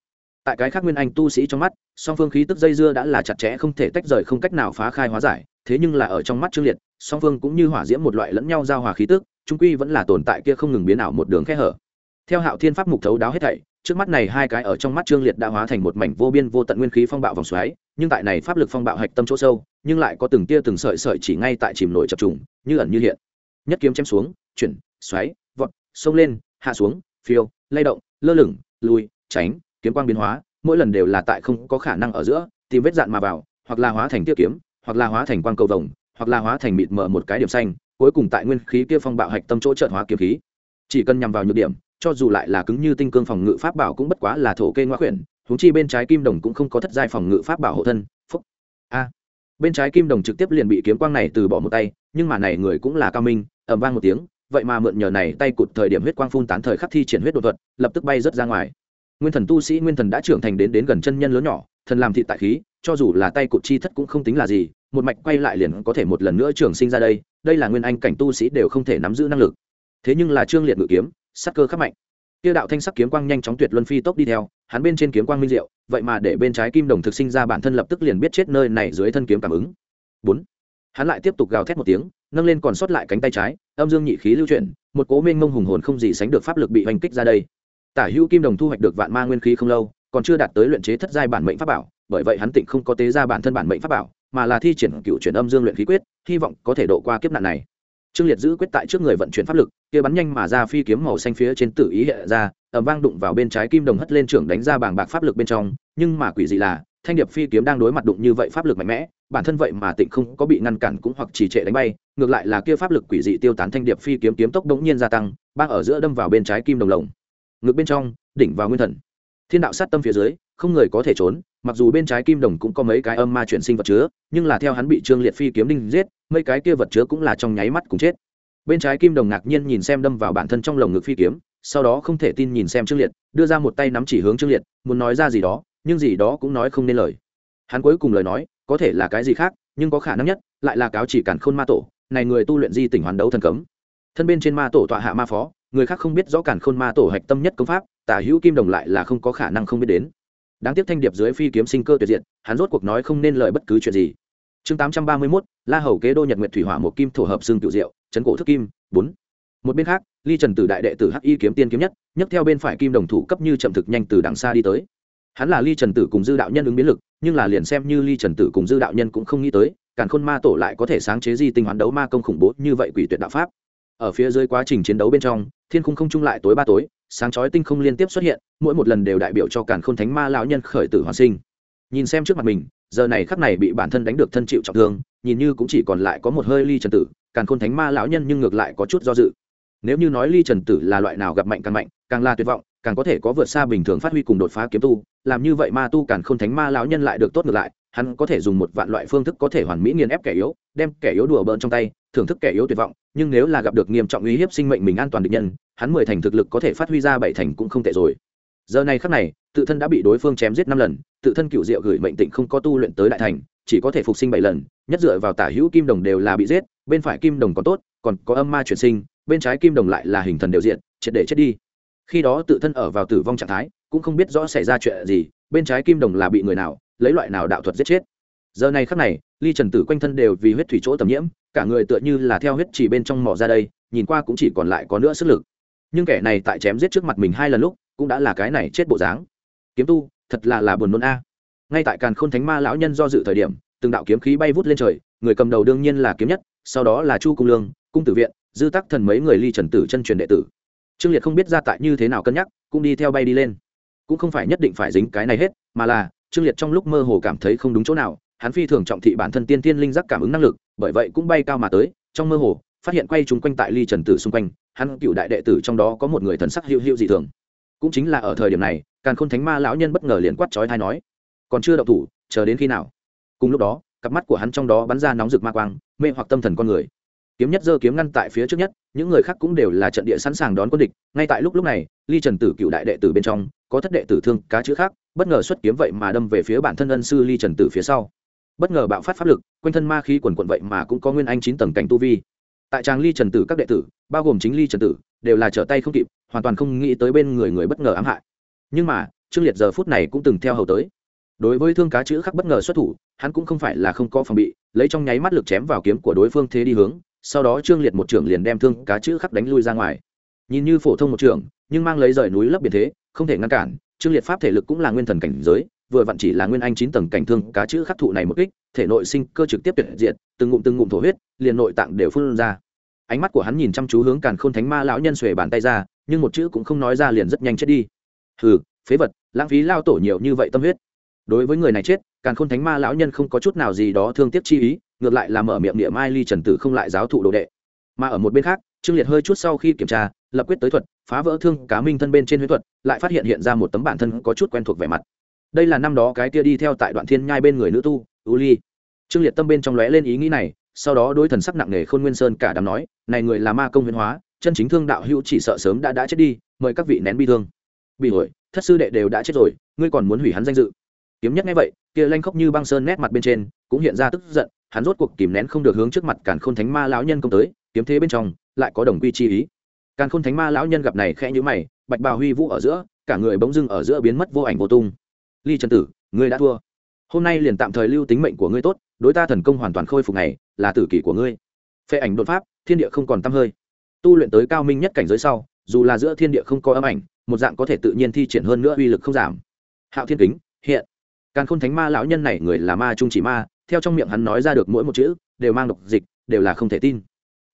tại cái khác nguyên anh tu sĩ trong mắt, song phương khí tức dây dưa đã là chặt chẽ không thể tách rời không cách nào phá khai hóa giải, thế nhưng là ở trong mắt trương liệt, song phương cũng như hỏa diễm một loại lẫn nhau giao hòa khí tức trung quy vẫn là tồn tại kia không ngừng biến ảo một đường khe hở. Theo hạo thiên pháp mục thấu đáo hết thảy, trước mắt này hai cái ở trong mắt trương liệt đã hóa thành một mảnh vô biên vô tận nguyên khí phong bạo vòng xoáy, nhưng tại này pháp lực phong bạo hạch tâm chỗ sâu, nhưng lại có từng tia từng sợi sợi chỉ ngay tại chìm nổi chập trùng, như ẩn như hiện. Nhất kiếm chém xuống, chuyển, xoáy, vọt, xông lên, hạ xuống, phiêu, lay động, lơ lửng, lùi, tránh kiếm quang biến hóa, mỗi lần đều là tại không có khả năng ở giữa, tìm vết dạn mà vào, hoặc là hóa thành tiết kiếm, hoặc là hóa thành quang cầu vồng, hoặc là hóa thành mịt mờ một cái điểm xanh, cuối cùng tại nguyên khí kia phong bạo hạch tâm chỗ trợn hóa kiếm khí. Chỉ cần nhằm vào nhược điểm, cho dù lại là cứng như tinh cương phòng ngự pháp bảo cũng bất quá là thổ kê ngoa quyển huống chi bên trái kim đồng cũng không có thất giai phòng ngự pháp bảo hộ thân. Phúc. A. Bên trái kim đồng trực tiếp liền bị kiếm quang này từ bỏ một tay, nhưng mà này người cũng là cao minh, ầm vang một tiếng, vậy mà mượn nhờ này tay cụt thời điểm huyết quang phun tán thời khắc thi triển huyết đột thuật, lập tức bay rất ra ngoài nguyên thần tu sĩ nguyên thần đã trưởng thành đến đến gần chân nhân lớn nhỏ, thần làm thị tại khí, cho dù là tay cụt chi thất cũng không tính là gì, một mạch quay lại liền có thể một lần nữa trường sinh ra đây đây là nguyên anh cảnh tu sĩ đều không thể nắm giữ năng lực. Thế nhưng là trương liệt ngự kiếm, sắc cơ khắc mạnh. Kia đạo thanh sắc kiếm quang nhanh chóng tuyệt luân phi tốc đi theo, hắn bên trên kiếm quang minh diệu, vậy mà để bên trái kim đồng thực sinh ra bản thân lập tức liền biết chết nơi này dưới thân kiếm cảm ứng. Bốn. Hắn lại tiếp tục gào thét một tiếng, nâng lên còn sót lại cánh tay trái, âm dương nhị khí lưu chuyển, một cố mênh mông hùng hồn không gì sánh được pháp lực bị hoành kích ra đây tả hữu kim đồng thu hoạch được vạn ma nguyên khí không lâu, còn chưa đạt tới luyện chế thất giai bản mệnh pháp bảo, bởi vậy hắn tịnh không có tế ra bản thân bản mệnh pháp bảo, mà là thi triển cựu chuyển âm dương luyện khí quyết, hy vọng có thể độ qua kiếp nạn này. Trương liệt giữ quyết tại trước người vận chuyển pháp lực, kia bắn nhanh mà ra phi kiếm màu xanh phía trên tử ý hiện ra ẩm vang đụng vào bên trái kim đồng hất lên trưởng đánh ra bảng bạc pháp lực bên trong, nhưng mà quỷ dị là, thanh điệp phi kiếm đang đối mặt đụng như vậy pháp lực mạnh mẽ, bản thân vậy mà tịnh không có bị ngăn cản cũng hoặc trì trệ đánh bay, ngược lại là kia pháp lực quỷ dị tiêu tán thanh điệp phi kiếm kiếm tốc đống nhiên gia tăng bang ở giữa đâm vào bên trái kim đồng lồng ngược bên trong, đỉnh vào nguyên thần. Thiên đạo sát tâm phía dưới, không người có thể trốn, mặc dù bên trái kim đồng cũng có mấy cái âm ma chuyển sinh vật chứa, nhưng là theo hắn bị trương liệt phi kiếm đinh giết, mấy cái kia vật chứa cũng là trong nháy mắt cùng chết. Bên trái kim đồng ngạc nhiên nhìn xem đâm vào bản thân trong lồng ngực phi kiếm, sau đó không thể tin nhìn xem trương liệt, đưa ra một tay nắm chỉ hướng trương liệt, muốn nói ra gì đó, nhưng gì đó cũng nói không nên lời. Hắn cuối cùng lời nói, có thể là cái gì khác, nhưng có khả năng nhất, lại là cáo chỉ cản khôn ma tổ, này người tu luyện di tỉnh hoàn đấu thần cấm. Thân bên trên ma tổ tọa hạ ma phó người khác không biết rõ cản khôn ma tổ hạch tâm nhất công pháp, tả hữu kim đồng lại là không có khả năng không biết đến. Đáng tiếc thanh điệp dưới phi kiếm sinh cơ tuyệt diện hắn rốt cuộc nói không nên lời bất cứ chuyện gì. Chương tám trăm ba mươi mốt, la hầu kế đô nhật nguyện thủy hỏa một kim thổ hợp xương cựu diệu, chấn cổ thức kim, bốn. Một bên khác, ly trần tử đại đệ tử hắc y kiếm tiên kiếm nhất, nhấc theo bên phải kim đồng thủ cấp như chậm thực nhanh từ đằng xa đi tới. Hắn là ly trần tử cùng dư đạo nhân ứng biến lực, nhưng là liền xem như ly trần tử cùng dư đạo nhân cũng không nghĩ tới, càn khôn ma tổ lại có thể sáng chế di tinh hoán đấu ma công khủng bố như vậy quỷ tuyệt đạo pháp ở phía dưới quá trình chiến đấu bên trong, thiên khung không trung lại tối ba tối, sáng chói tinh không liên tiếp xuất hiện, mỗi một lần đều đại biểu cho càn khôn thánh ma lão nhân khởi tử hoàn sinh. Nhìn xem trước mặt mình, giờ này khắc này bị bản thân đánh được thân chịu trọng thương, nhìn như cũng chỉ còn lại có một hơi ly trần tử, càn khôn thánh ma lão nhân nhưng ngược lại có chút do dự. Nếu như nói ly trần tử là loại nào gặp mạnh càng mạnh, càng là tuyệt vọng, càng có thể có vượt xa bình thường phát huy cùng đột phá kiếm tu, làm như vậy ma tu càn khôn thánh ma lão nhân lại được tốt ngược lại, hắn có thể dùng một vạn loại phương thức có thể hoàn mỹ nghiền ép kẻ yếu, đem kẻ yếu đùa bỡn trong tay, thưởng thức kẻ yếu tuyệt vọng nhưng nếu là gặp được nghiêm trọng uy hiếp sinh mệnh mình an toàn địch nhân, hắn mười thành thực lực có thể phát huy ra bảy thành cũng không tệ rồi. Giờ này khắc này, tự thân đã bị đối phương chém giết năm lần, tự thân cựu diệu gửi mệnh tịnh không có tu luyện tới đại thành, chỉ có thể phục sinh bảy lần, nhất dựa vào tả hữu kim đồng đều là bị giết, bên phải kim đồng còn tốt, còn có âm ma chuyển sinh, bên trái kim đồng lại là hình thần đều diện triệt để chết đi. Khi đó tự thân ở vào tử vong trạng thái, cũng không biết rõ xảy ra chuyện gì, bên trái kim đồng là bị người nào, lấy loại nào đạo thuật giết chết giờ này khắc này, ly trần tử quanh thân đều vì huyết thủy chỗ tầm nhiễm, cả người tựa như là theo huyết chỉ bên trong mỏ ra đây, nhìn qua cũng chỉ còn lại có nữa sức lực. Nhưng kẻ này tại chém giết trước mặt mình hai lần lúc, cũng đã là cái này chết bộ dáng. Kiếm tu, thật là là buồn nôn a. Ngay tại càn khôn thánh ma lão nhân do dự thời điểm, từng đạo kiếm khí bay vút lên trời, người cầm đầu đương nhiên là kiếm nhất, sau đó là chu cung lương, cung tử viện, dư tắc thần mấy người ly trần tử chân truyền đệ tử. Trương liệt không biết ra tại như thế nào cân nhắc, cũng đi theo bay đi lên. Cũng không phải nhất định phải dính cái này hết, mà là, trương liệt trong lúc mơ hồ cảm thấy không đúng chỗ nào hắn phi thường trọng thị bản thân tiên tiên linh giác cảm ứng năng lực, bởi vậy cũng bay cao mà tới, trong mơ hồ, phát hiện quay chúng quanh tại ly trần tử xung quanh, hắn cựu đại đệ tử trong đó có một người thần sắc hữu hữu dị thường. Cũng chính là ở thời điểm này, càn khôn thánh ma lão nhân bất ngờ liền quát chói thai nói, còn chưa đậu thủ, chờ đến khi nào? Cùng lúc đó, cặp mắt của hắn trong đó bắn ra nóng rực ma quang, mê hoặc tâm thần con người. Kiếm nhất giơ kiếm ngăn tại phía trước nhất, những người khác cũng đều là trận địa sẵn sàng đón quân địch. Ngay tại lúc lúc này, ly trần tử cựu đại đệ tử bên trong, có thất đệ tử thương cá chữ khác, bất ngờ xuất kiếm vậy mà đâm về phía bản thân ân sư ly trần tử phía sau bất ngờ bạo phát pháp lực, quanh thân ma khí quần quận vậy mà cũng có nguyên anh chín tầng cảnh tu vi. Tại tràng ly trần tử các đệ tử, bao gồm chính ly trần tử, đều là trở tay không kịp, hoàn toàn không nghĩ tới bên người người bất ngờ ám hại. Nhưng mà, trương liệt giờ phút này cũng từng theo hầu tới. Đối với thương cá chữ khắc bất ngờ xuất thủ, hắn cũng không phải là không có phòng bị, lấy trong nháy mắt lực chém vào kiếm của đối phương thế đi hướng, sau đó trương liệt một trưởng liền đem thương cá chữ khắc đánh lui ra ngoài. Nhìn như phổ thông một trưởng, nhưng mang lấy rời núi lấp biển thế, không thể ngăn cản, trương liệt pháp thể lực cũng là nguyên thần cảnh giới vừa vặn chỉ là nguyên anh chín tầng cảnh thương cá chữ khắc thụ này một kích, thể nội sinh cơ trực tiếp tuyệt diệt, từng ngụm từng ngụm thổ huyết, liền nội tạng đều phun ra. Ánh mắt của hắn nhìn chăm chú hướng càn khôn thánh ma lão nhân xuề bàn tay ra, nhưng một chữ cũng không nói ra liền rất nhanh chết đi. Hừ, phế vật, lãng phí lao tổ nhiều như vậy tâm huyết. Đối với người này chết, càn khôn thánh ma lão nhân không có chút nào gì đó thương tiếc chi ý, ngược lại là mở miệng niệm mai ly trần tử không lại giáo thụ đồ đệ. Mà ở một bên khác, trương liệt hơi chút sau khi kiểm tra, lập quyết tới thuật, phá vỡ thương cá minh thân bên trên huyết thuật, lại phát hiện hiện ra một tấm bản thân có chút quen thuộc vẻ mặt đây là năm đó cái kia đi theo tại đoạn thiên nhai bên người nữ tu, u ly. Trương liệt tâm bên trong lóe lên ý nghĩ này, sau đó đối thần sắc nặng nề khôn nguyên sơn cả đám nói, này người là ma công huyên hóa, chân chính thương đạo hữu chỉ sợ sớm đã đã chết đi, mời các vị nén bi thương. Bị hội thất sư đệ đều đã chết rồi, ngươi còn muốn hủy hắn danh dự? Kiếm nhất nghe vậy, kia lanh khóc như băng sơn nét mặt bên trên, cũng hiện ra tức giận, hắn rốt cuộc kìm nén không được hướng trước mặt càn khôn thánh ma lão nhân công tới, kiếm thế bên trong lại có đồng quy chi ý. Càn khôn thánh ma lão nhân gặp này khẽ nhữ mày, bạch bào huy vũ ở giữa, cả người bỗng dưng ở giữa biến mất vô ảnh vô tung ly trần tử, ngươi đã thua. Hôm nay liền tạm thời lưu tính mệnh của ngươi tốt, đối ta thần công hoàn toàn khôi phục này là tử kỷ của ngươi. Phệ ảnh đột pháp, thiên địa không còn t hơi. Tu luyện tới cao minh nhất cảnh giới sau, dù là giữa thiên địa không có âm ảnh, một dạng có thể tự nhiên thi triển hơn nữa uy lực không giảm. Hạo thiên kính, hiện. Càng khôn thánh ma lão nhân này người là ma trung chỉ ma, theo trong miệng hắn nói ra được mỗi một chữ, đều mang độc dịch, đều là không thể tin.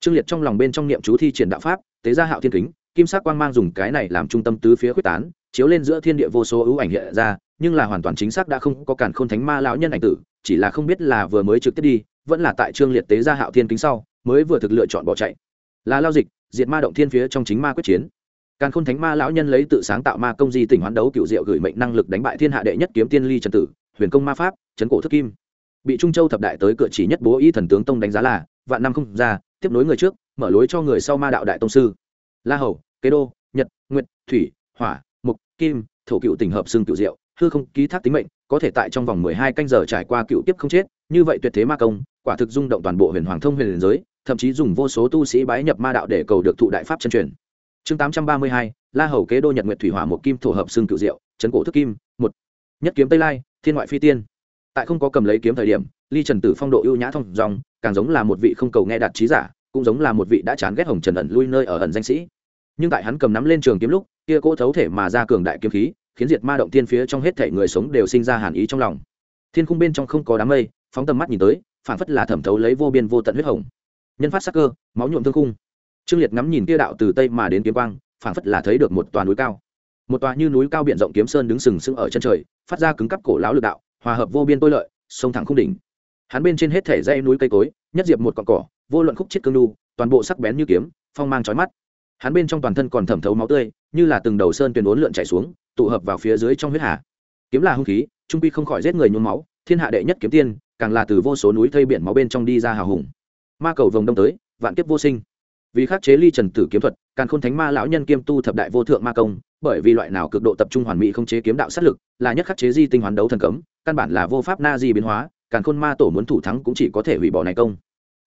Trương liệt trong lòng bên trong niệm chú thi triển đạo pháp, tế ra hạo thiên kính, kim sắc quang mang dùng cái này làm trung tâm tứ phía quyết tán, chiếu lên giữa thiên địa vô số ưu ảnh hiện ra nhưng là hoàn toàn chính xác đã không có cản khôn thánh ma lão nhân ảnh tử, chỉ là không biết là vừa mới trực tiếp đi, vẫn là tại trương liệt tế ra hạo thiên kính sau, mới vừa thực lựa chọn bỏ chạy. Là lao dịch, diệt ma động thiên phía trong chính ma quyết chiến. Càn khôn thánh ma lão nhân lấy tự sáng tạo ma công di tỉnh hoán đấu cựu diệu gửi mệnh năng lực đánh bại thiên hạ đệ nhất kiếm tiên ly trần tử, huyền công ma pháp trấn cổ thức kim. Bị trung châu thập đại tới cửa chỉ nhất bố y thần tướng tông đánh giá là, vạn năm không ra, tiếp nối người trước, mở lối cho người sau ma đạo đại tông sư. La hầu, kế đô, nhật, nguyệt, thủy, hỏa, mục, kim, thổ cựu tỉnh hợp xương cựu diệu hư không ký thác tính mệnh, có thể tại trong vòng mười hai canh giờ trải qua cựu tiếp không chết, như vậy tuyệt thế ma công, quả thực rung động toàn bộ huyền hoàng thông huyền giới, thậm chí dùng vô số tu sĩ bái nhập ma đạo để cầu được thụ đại pháp chân truyền. Chương tám trăm ba mươi hai, la hầu kế đô nhật nguyện thủy hỏa một kim thổ hợp xương cựu diệu, chấn cổ thức kim, một. Nhất kiếm tây lai, thiên ngoại phi tiên. Tại không có cầm lấy kiếm thời điểm, ly trần tử phong độ ưu nhã thông dòng, càng giống là một vị không cầu nghe đạt trí giả, cũng giống là một vị đã chán ghét hồng trần ẩn lui nơi ở ẩn danh sĩ. Nhưng tại hắn cầm nắm lên trường kiếm lúc, kia cỗ thấu thể mà ra cường đại kiếm khí khiến diệt ma động tiên phía trong hết thể người sống đều sinh ra hàn ý trong lòng. Thiên khung bên trong không có đám mây, phóng tầm mắt nhìn tới phản phất là thẩm thấu lấy vô biên vô tận huyết hồng. Nhân phát sắc cơ, máu nhuộm thương khung. Trương liệt ngắm nhìn kia đạo từ tây mà đến kiếm quang phản phất là thấy được một tòa núi cao. Một tòa như núi cao biển rộng kiếm sơn đứng sừng sững ở chân trời, phát ra cứng cắp cổ lão lực đạo, hòa hợp vô biên tôi lợi, sông thẳng không đỉnh. Hắn bên trên hết thể dây núi cây cối, nhất diệp một cọn cỏ, vô luận khúc chết cương đu, toàn bộ sắc bén như kiếm, phong mang chói mắt. Hắn bên trong toàn thân còn thẩm thấu máu tươi, như là từng đầu sơn tuyền uốn lượn chảy xuống tụ hợp vào phía dưới trong huyết hà. Kiếm là hung khí, trung pi không khỏi giết người nhuốm máu, thiên hạ đệ nhất kiếm tiên, càng là từ vô số núi thây biển máu bên trong đi ra hào hùng. Ma cầu vồng đông tới, vạn kiếp vô sinh. Vì khắc chế ly trần tử kiếm thuật càng khôn thánh ma lão nhân kiêm tu thập đại vô thượng ma công, bởi vì loại nào cực độ tập trung hoàn mỹ không chế kiếm đạo sát lực, là nhất khắc chế di tinh hoàn đấu thần cấm, căn bản là vô pháp na di biến hóa càng khôn ma tổ muốn thủ thắng cũng chỉ có thể hủy bỏ này công.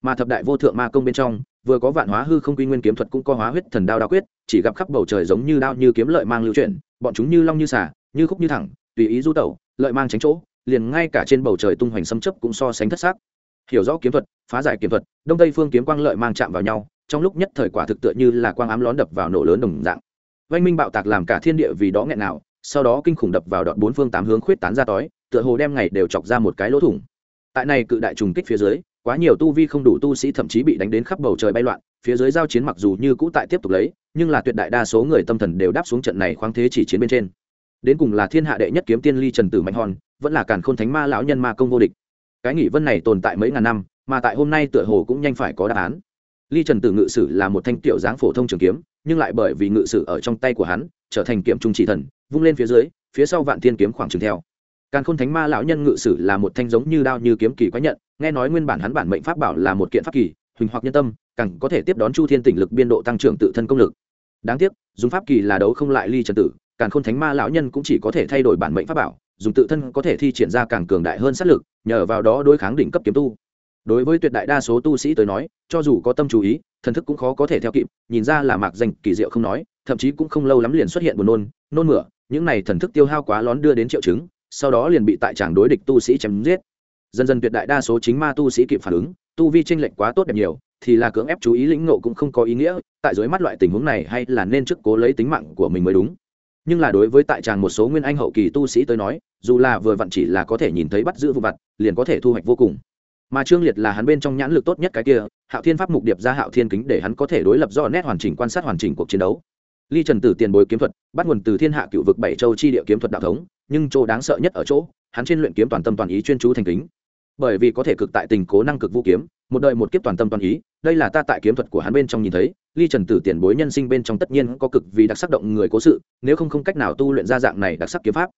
Mà thập đại vô thượng ma công bên trong, vừa có vạn hóa hư không quy nguyên kiếm thuật cũng có hóa huyết thần đao đao quyết, chỉ gặp khắp bầu trời giống như đao như kiếm lợi mang lưu chuyển bọn chúng như long như xả như khúc như thẳng, tùy ý du tẩu, lợi mang tránh chỗ, liền ngay cả trên bầu trời tung hoành xâm chấp cũng so sánh thất xác hiểu rõ kiếm thuật, phá giải kiếm thuật, đông tây phương kiếm quang lợi mang chạm vào nhau, trong lúc nhất thời quả thực tựa như là quang ám lón đập vào nổ lớn đồng dạng. Vanh minh bạo tạc làm cả thiên địa vì đó nghẹn nào, sau đó kinh khủng đập vào đoạn bốn phương tám hướng khuyết tán ra tói, tựa hồ đem ngày đều chọc ra một cái lỗ thủng. Tại này cự đại trùng kích phía dưới quá nhiều tu vi không đủ tu sĩ thậm chí bị đánh đến khắp bầu trời bay loạn, phía dưới giao chiến mặc dù như cũ tại tiếp tục lấy, nhưng là tuyệt đại đa số người tâm thần đều đáp xuống trận này khoáng thế chỉ chiến bên trên. Đến cùng là thiên hạ đệ nhất kiếm tiên ly trần tử mạnh hòn, vẫn là càn khôn thánh ma lão nhân ma công vô địch. Cái nghỉ vân này tồn tại mấy ngàn năm, mà tại hôm nay tựa hồ cũng nhanh phải có đáp án. Ly trần tử ngự sử là một thanh tiểu dáng phổ thông trường kiếm, nhưng lại bởi vì ngự sử ở trong tay của hắn, trở thành kiếm trung chỉ thần, vung lên phía dưới, phía sau vạn thiên kiếm khoảng trường theo. Càn khôn thánh ma lão nhân ngự sử là một thanh giống như đao như kiếm kỳ quái nhận nghe nói nguyên bản hắn bản mệnh pháp bảo là một kiện pháp kỳ, huỳnh hoặc nhân tâm, càng có thể tiếp đón chu thiên tỉnh lực biên độ tăng trưởng tự thân công lực. Đáng tiếc, dùng pháp kỳ là đấu không lại ly trần tử, càn khôn thánh ma lão nhân cũng chỉ có thể thay đổi bản mệnh pháp bảo, dùng tự thân có thể thi triển ra càng cường đại hơn sát lực, nhờ vào đó đối kháng đỉnh cấp kiếm tu. Đối với tuyệt đại đa số tu sĩ tới nói, cho dù có tâm chú ý, thần thức cũng khó có thể theo kịp, nhìn ra là mạc danh, kỳ diệu không nói, thậm chí cũng không lâu lắm liền xuất hiện buồn nôn nôn mửa, những này thần thức tiêu hao quá lón đưa đến triệu chứng, sau đó liền bị tại tràng đối địch tu sĩ chém giết dần dần tuyệt đại đa số chính ma tu sĩ kịp phản ứng, tu vi tranh lệch quá tốt đẹp nhiều, thì là cưỡng ép chú ý lĩnh ngộ cũng không có ý nghĩa, tại dưới mắt loại tình huống này hay là nên trước cố lấy tính mạng của mình mới đúng. Nhưng là đối với tại tràng một số nguyên anh hậu kỳ tu sĩ tới nói, dù là vừa vặn chỉ là có thể nhìn thấy bắt giữ vụ vặt, liền có thể thu hoạch vô cùng. Mà trương liệt là hắn bên trong nhãn lực tốt nhất cái kia, hạo thiên pháp mục điệp ra hạo thiên kính để hắn có thể đối lập do nét hoàn chỉnh quan sát hoàn chỉnh cuộc chiến đấu. Ly trần tử tiền bối kiếm thuật, bắt nguồn từ thiên hạ cựu vực bảy châu chi địa kiếm thuật đạo thống, nhưng chỗ đáng sợ nhất ở chỗ, hắn trên luyện kiếm toàn tâm toàn ý chuyên chú thành kính bởi vì có thể cực tại tình cố năng cực vũ kiếm, một đời một kiếp toàn tâm toàn ý, đây là ta tại kiếm thuật của hắn bên trong nhìn thấy, ly trần tử tiền bối nhân sinh bên trong tất nhiên có cực vì đặc sắc động người cố sự, nếu không không cách nào tu luyện ra dạng này đặc sắc kiếm pháp.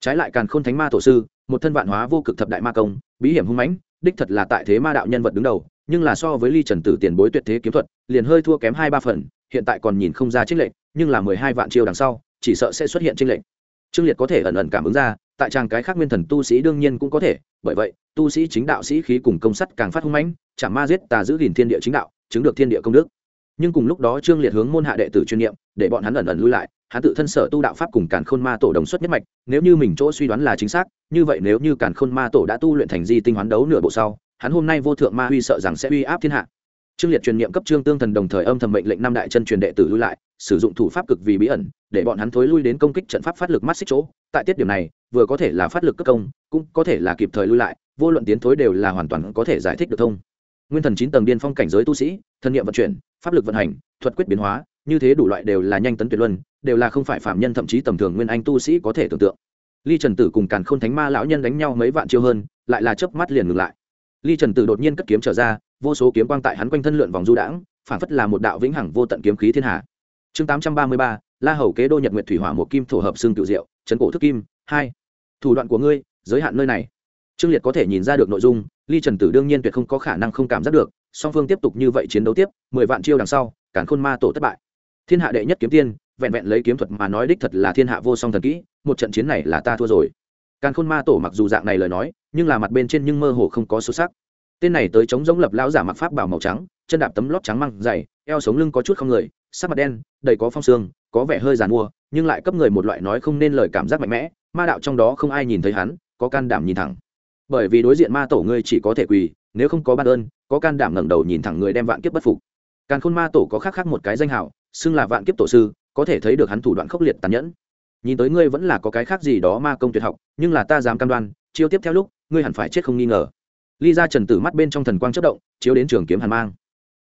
Trái lại càn khôn thánh ma tổ sư, một thân vạn hóa vô cực thập đại ma công, bí hiểm hung mãnh, đích thật là tại thế ma đạo nhân vật đứng đầu, nhưng là so với ly trần tử tiền bối tuyệt thế kiếm thuật, liền hơi thua kém hai ba phần, hiện tại còn nhìn không ra trích lệnh nhưng là mười hai vạn chiêu đằng sau, chỉ sợ sẽ xuất hiện trích lệnh trương liệt có thể ẩn ẩn cảm ứng ra tại chàng cái khác nguyên thần tu sĩ đương nhiên cũng có thể, bởi vậy, tu sĩ chính đạo sĩ khí cùng công sắt càng phát hung mãnh, chả ma giết tà giữ gìn thiên địa chính đạo, chứng được thiên địa công đức. Nhưng cùng lúc đó trương liệt hướng môn hạ đệ tử chuyên niệm, để bọn hắn ẩn ẩn lui lại, hắn tự thân sở tu đạo pháp cùng càn khôn ma tổ đồng xuất nhất mạch, nếu như mình chỗ suy đoán là chính xác, như vậy nếu như càn khôn ma tổ đã tu luyện thành di tinh hoán đấu nửa bộ sau, hắn hôm nay vô thượng ma huy sợ rằng sẽ uy áp thiên hạ trương liệt truyền niệm cấp trương tương thần đồng thời âm thầm mệnh lệnh năm đại chân truyền đệ tử lui lại, sử dụng thủ pháp cực vì bí ẩn, để bọn hắn thối lui đến công kích trận pháp phát lực mắt xích chỗ. Tại tiết điểm này, vừa có thể là phát lực cấp công, cũng có thể là kịp thời lui lại, vô luận tiến thối đều là hoàn toàn có thể giải thích được thông. Nguyên thần chín tầng điên phong cảnh giới tu sĩ, thân nhiệm vận chuyển, pháp lực vận hành, thuật quyết biến hóa, như thế đủ loại đều là nhanh tấn tuyệt luân, đều là không phải phạm nhân thậm chí tầm thường nguyên anh tu sĩ có thể tưởng tượng. Ly trần tử cùng càn k h ô n thánh ma lão nhân đánh nhau mấy vạn chiêu hơn, lại là chớp mắt liền ngừng lại. Ly trần tử đột nhiên cất kiếm trở ra vô số kiếm quang tại hắn quanh thân lượn vòng du đãng phản phất là một đạo vĩnh hằng vô tận kiếm khí thiên hạ. Chương tám trăm ba mươi ba, la hầu kế đô nhật nguyệt thủy hỏa một kim thổ hợp xương cựu diệu, trấn cổ thức kim, hai. Thủ đoạn của ngươi, giới hạn nơi này. Trương liệt có thể nhìn ra được nội dung, ly trần tử đương nhiên tuyệt không có khả năng không cảm giác được, song phương tiếp tục như vậy chiến đấu tiếp, mười vạn chiêu đằng sau cản khôn ma tổ thất bại. Thiên hạ đệ nhất kiếm tiên, vẹn vẹn lấy kiếm thuật mà nói đích thật là thiên hạ vô song thần kỹ, một trận chiến này là ta thua rồi. Càn khôn ma tổ mặc dù dạng này lời nói, nhưng là mặt bên trên nhưng mơ hồ không có số sắc tên này tới chống giống lập lão giả mặc pháp bảo màu trắng, chân đạp tấm lót trắng măng dày, eo sống lưng có chút không người, sắc mặt đen, đầy có phong xương có vẻ hơi giàn mua, nhưng lại cấp người một loại nói không nên lời cảm giác mạnh mẽ, ma đạo trong đó không ai nhìn thấy hắn, có can đảm nhìn thẳng. Bởi vì đối diện ma tổ ngươi chỉ có thể quỳ, nếu không có ban ơn, có can đảm ngẩng đầu nhìn thẳng người đem vạn kiếp bất phục. Càn khôn ma tổ có khác khác một cái danh hào, xưng là vạn kiếp tổ sư, có thể thấy được hắn thủ đoạn khốc liệt tàn nhẫn. Nhìn tới ngươi vẫn là có cái khác gì đó ma công tuyệt học, nhưng là ta dám cam đoan, chiêu tiếp theo lúc, ngươi hẳn phải chết không nghi ngờ ly ra trần tử mắt bên trong thần quang chất động, chiếu đến trường kiếm hàn mang.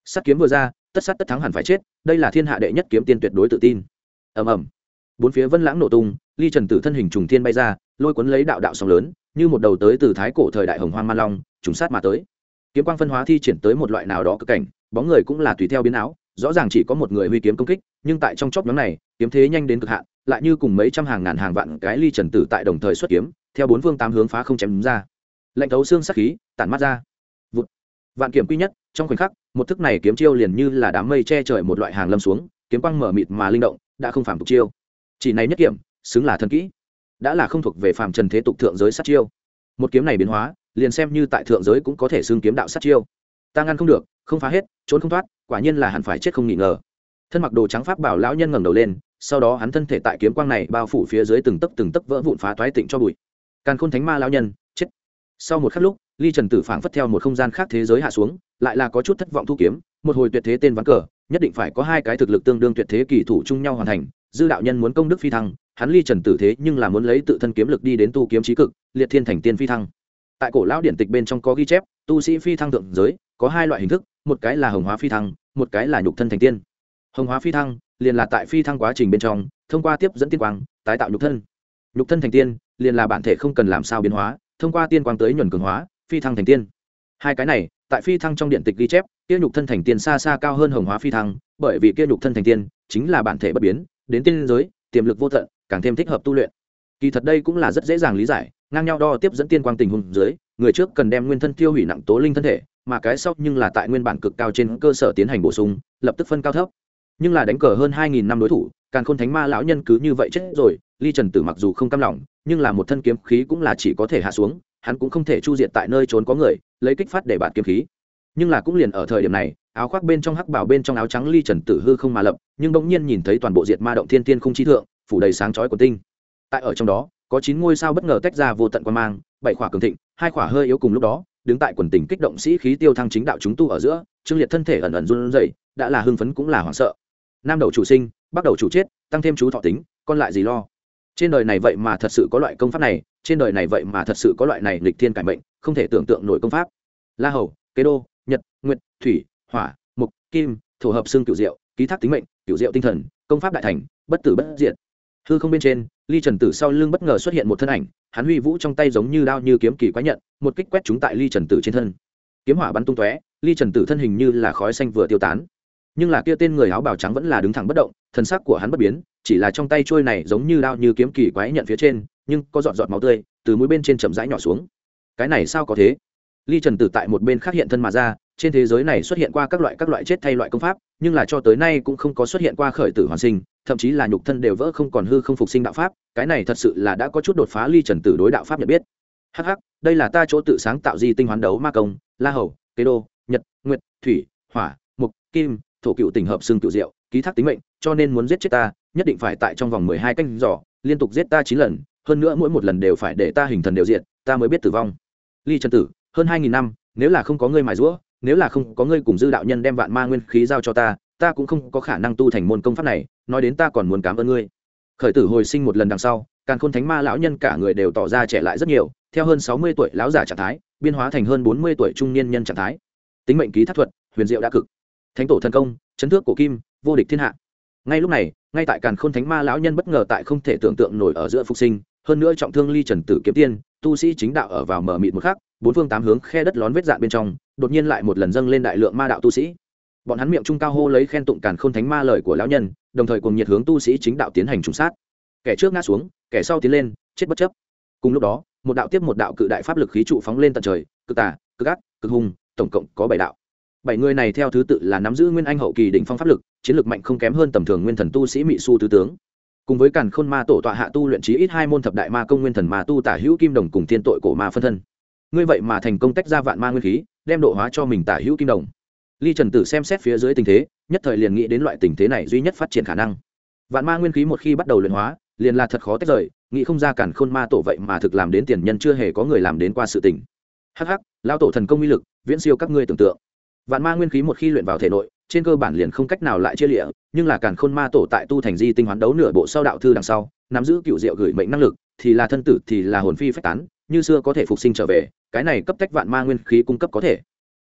Sắt kiếm vừa ra, tất sát tất thắng hẳn phải chết, đây là thiên hạ đệ nhất kiếm tiên tuyệt đối tự tin. Ầm ầm. Bốn phía vân lãng nổ tung, ly trần tử thân hình trùng thiên bay ra, lôi cuốn lấy đạo đạo sóng lớn, như một đầu tới từ thái cổ thời đại hồng hoang man long, trùng sát mà tới. Kiếm quang phân hóa thi triển tới một loại nào đó cực cảnh, bóng người cũng là tùy theo biến áo, rõ ràng chỉ có một người huy kiếm công kích, nhưng tại trong chốc nhóm này, kiếm thế nhanh đến cực hạn, lại như cùng mấy trăm hàng ngàn hàng vạn cái ly trần tử tại đồng thời xuất kiếm, theo bốn phương tám hướng phá không chém đúng ra lệnh thấu xương sắc khí, tản mắt ra. Vụt. vạn kiểm quy nhất, trong khoảnh khắc, một thức này kiếm chiêu liền như là đám mây che trời một loại hàng lâm xuống, kiếm quang mở mịt mà linh động, đã không phản tục chiêu. Chỉ này nhất kiểm, xứng là thần kỹ. Đã là không thuộc về phàm trần thế tục thượng giới sát chiêu. Một kiếm này biến hóa, liền xem như tại thượng giới cũng có thể xương kiếm đạo sát chiêu. Ta ngăn không được, không phá hết, trốn không thoát, quả nhiên là hẳn phải chết không nghỉ ngờ. Thân mặc đồ trắng pháp bảo lão nhân ngẩng đầu lên, sau đó hắn thân thể tại kiếm quang này bao phủ phía dưới từng tấc từng tấc vỡ vụn phá toái tịnh cho bụi. Càn khôn thánh ma lão nhân sau một khắc lúc, ly trần tử phảng phất theo một không gian khác thế giới hạ xuống, lại là có chút thất vọng thu kiếm, một hồi tuyệt thế tên ván cờ, nhất định phải có hai cái thực lực tương đương tuyệt thế kỳ thủ chung nhau hoàn thành, dư đạo nhân muốn công đức phi thăng, hắn ly trần tử thế nhưng là muốn lấy tự thân kiếm lực đi đến tu kiếm trí cực, liệt thiên thành tiên phi thăng. Tại cổ lão điển tịch bên trong có ghi chép, tu sĩ phi thăng thượng giới, có hai loại hình thức, một cái là hồng hóa phi thăng, một cái là nhục thân thành tiên. Hồng hóa phi thăng, liền là tại phi thăng quá trình bên trong, thông qua tiếp dẫn tiên quang, tái tạo nhục thân. Nhục thân thành tiên, liền là bản thể không cần làm sao biến hóa thông qua tiên quang tới nhuần cường hóa, phi thăng thành tiên. Hai cái này, tại phi thăng trong điện tịch ghi chép, kia nhục thân thành tiên xa xa cao hơn hồng hóa phi thăng, bởi vì kia nhục thân thành tiên chính là bản thể bất biến, đến tiên giới, tiềm lực vô tận, càng thêm thích hợp tu luyện. Kỳ thật đây cũng là rất dễ dàng lý giải, ngang nhau đo tiếp dẫn tiên quang tình huống dưới, người trước cần đem nguyên thân tiêu hủy nặng tố linh thân thể, mà cái sau nhưng là tại nguyên bản cực cao trên cơ sở tiến hành bổ sung, lập tức phân cao thấp. Nhưng là đánh cờ hơn hai nghìn năm đối thủ càng khôn thánh ma lão nhân cứ như vậy chết rồi ly trần tử mặc dù không cam lòng, nhưng là một thân kiếm khí cũng là chỉ có thể hạ xuống, hắn cũng không thể chu diện tại nơi trốn có người, lấy kích phát để bạt kiếm khí. Nhưng là cũng liền ở thời điểm này, áo khoác bên trong hắc bảo bên trong áo trắng ly trần tử hư không mà lập, nhưng bỗng nhiên nhìn thấy toàn bộ diệt ma động thiên tiên không chi thượng, phủ đầy sáng chói của tinh. Tại ở trong đó, có chín ngôi sao bất ngờ tách ra vô tận quan mang, bảy khỏa cường thịnh, hai khỏa hơi yếu cùng lúc đó, đứng tại quần tình kích động sĩ khí tiêu thăng chính đạo chúng tu ở giữa, trương liệt thân thể ẩn ẩn run rẩy, đã là hưng phấn cũng là hoảng sợ. Nam đầu chủ sinh bắt đầu chủ chết, tăng thêm chú thọ tính, còn lại gì lo? Trên đời này vậy mà thật sự có loại công pháp này, trên đời này vậy mà thật sự có loại này lịch thiên cải mệnh, không thể tưởng tượng nổi công pháp. La hầu, kế đô, nhật, nguyệt, thủy, hỏa, mục, kim, thổ hợp xương cửu diệu, ký thác tính mệnh, cửu diệu tinh thần, công pháp đại thành, bất tử bất diệt. Hư không bên trên, ly trần tử sau lưng bất ngờ xuất hiện một thân ảnh, hắn huy vũ trong tay giống như đao như kiếm kỳ quái nhận, một kích quét chúng tại ly trần tử trên thân. Kiếm hỏa bắn tung tóe, ly trần tử thân hình như là khói xanh vừa tiêu tán nhưng là kia tên người áo bào trắng vẫn là đứng thẳng bất động thân xác của hắn bất biến, chỉ là trong tay trôi này giống như đao như kiếm kỳ quái nhận phía trên, nhưng có giọt giọt máu tươi từ mũi bên trên chậm rãi nhỏ xuống. Cái này sao có thế? Ly trần tử tại một bên khác hiện thân mà ra, trên thế giới này xuất hiện qua các loại các loại chết thay loại công pháp, nhưng là cho tới nay cũng không có xuất hiện qua khởi tử hoàn sinh, thậm chí là nhục thân đều vỡ không còn hư không phục sinh đạo pháp, cái này thật sự là đã có chút đột phá ly trần tử đối đạo pháp nhận biết. Hh đây là ta chỗ tự sáng tạo di tinh hoán đấu ma công, la hầu, kế đô, nhật, nguyệt, thủy, hỏa, mục, kim thổ cựu tình hợp xương cựu diệu, ký thác tính mệnh, cho nên muốn giết chết ta, nhất định phải tại trong vòng mười hai canh giỏ liên tục giết ta chín lần, hơn nữa mỗi một lần đều phải để ta hình thần đều diện ta mới biết tử vong. Ly trần tử, hơn hai nghìn năm, nếu là không có ngươi mài rũa nếu là không có ngươi cùng dư đạo nhân đem vạn ma nguyên khí giao cho ta ta cũng không có khả năng tu thành môn công pháp này, nói đến ta còn muốn cảm ơn ngươi. Khởi tử hồi sinh một lần đằng sau càng khôn thánh ma lão nhân cả người đều tỏ ra trẻ lại rất nhiều, theo hơn sáu mươi tuổi lão giả trạng thái, biên hóa thành hơn bốn mươi tuổi trung niên nhân trạng thái. Tính mệnh ký thác thuật, huyền diệu đã cực thánh tổ thần công, chấn thước cổ kim, vô địch thiên hạ. Ngay lúc này, ngay tại càn khôn thánh ma lão nhân bất ngờ tại không thể tưởng tượng nổi ở giữa phục sinh, hơn nữa trọng thương ly trần tử kiếm tiên, tu sĩ chính đạo ở vào mở mịt một khắc, bốn phương tám hướng khe đất lón vết dạn bên trong, đột nhiên lại một lần dâng lên đại lượng ma đạo tu sĩ. Bọn hắn miệng trung cao hô lấy khen tụng càn khôn thánh ma lời của lão nhân, đồng thời cùng nhiệt hướng tu sĩ chính đạo tiến hành trùng sát. Kẻ trước ngã xuống, kẻ sau tiến lên, chết bất chấp. Cùng lúc đó, một đạo tiếp một đạo cự đại pháp lực khí trụ phóng lên tận trời cực tà cực gác cực hùng, tổng cộng có bảy đạo bảy người này theo thứ tự là nắm giữ nguyên anh hậu kỳ đỉnh phong pháp lực, chiến lược mạnh không kém hơn tầm thường nguyên thần tu sĩ mỹ su tứ tướng. Cùng với càn khôn ma tổ tọa hạ tu luyện trí ít hai môn thập đại ma công nguyên thần ma tu tả hữu kim đồng cùng thiên tội cổ ma phân thân. Ngươi vậy mà thành công tách ra vạn ma nguyên khí, đem độ hóa cho mình tả hữu kim đồng. Ly trần tử xem xét phía dưới tình thế, nhất thời liền nghĩ đến loại tình thế này duy nhất phát triển khả năng. Vạn ma nguyên khí một khi bắt đầu luyện hóa, liền là thật khó tách rời, nghĩ không ra cản khôn ma tổ vậy mà thực làm đến tiền nhân chưa hề có người làm đến qua sự tình. Hắc hắc lao tổ thần công uy lực, viễn siêu các ngươi tưởng tượng vạn ma nguyên khí một khi luyện vào thể nội, trên cơ bản liền không cách nào lại chia lịa, nhưng là càn khôn ma tổ tại tu thành di tinh hoán đấu nửa bộ sau đạo thư đằng sau, nắm giữ cựu diệu gửi mệnh năng lực, thì là thân tử, thì là hồn phi phách tán, như xưa có thể phục sinh trở về, cái này cấp tách vạn ma nguyên khí cung cấp có thể.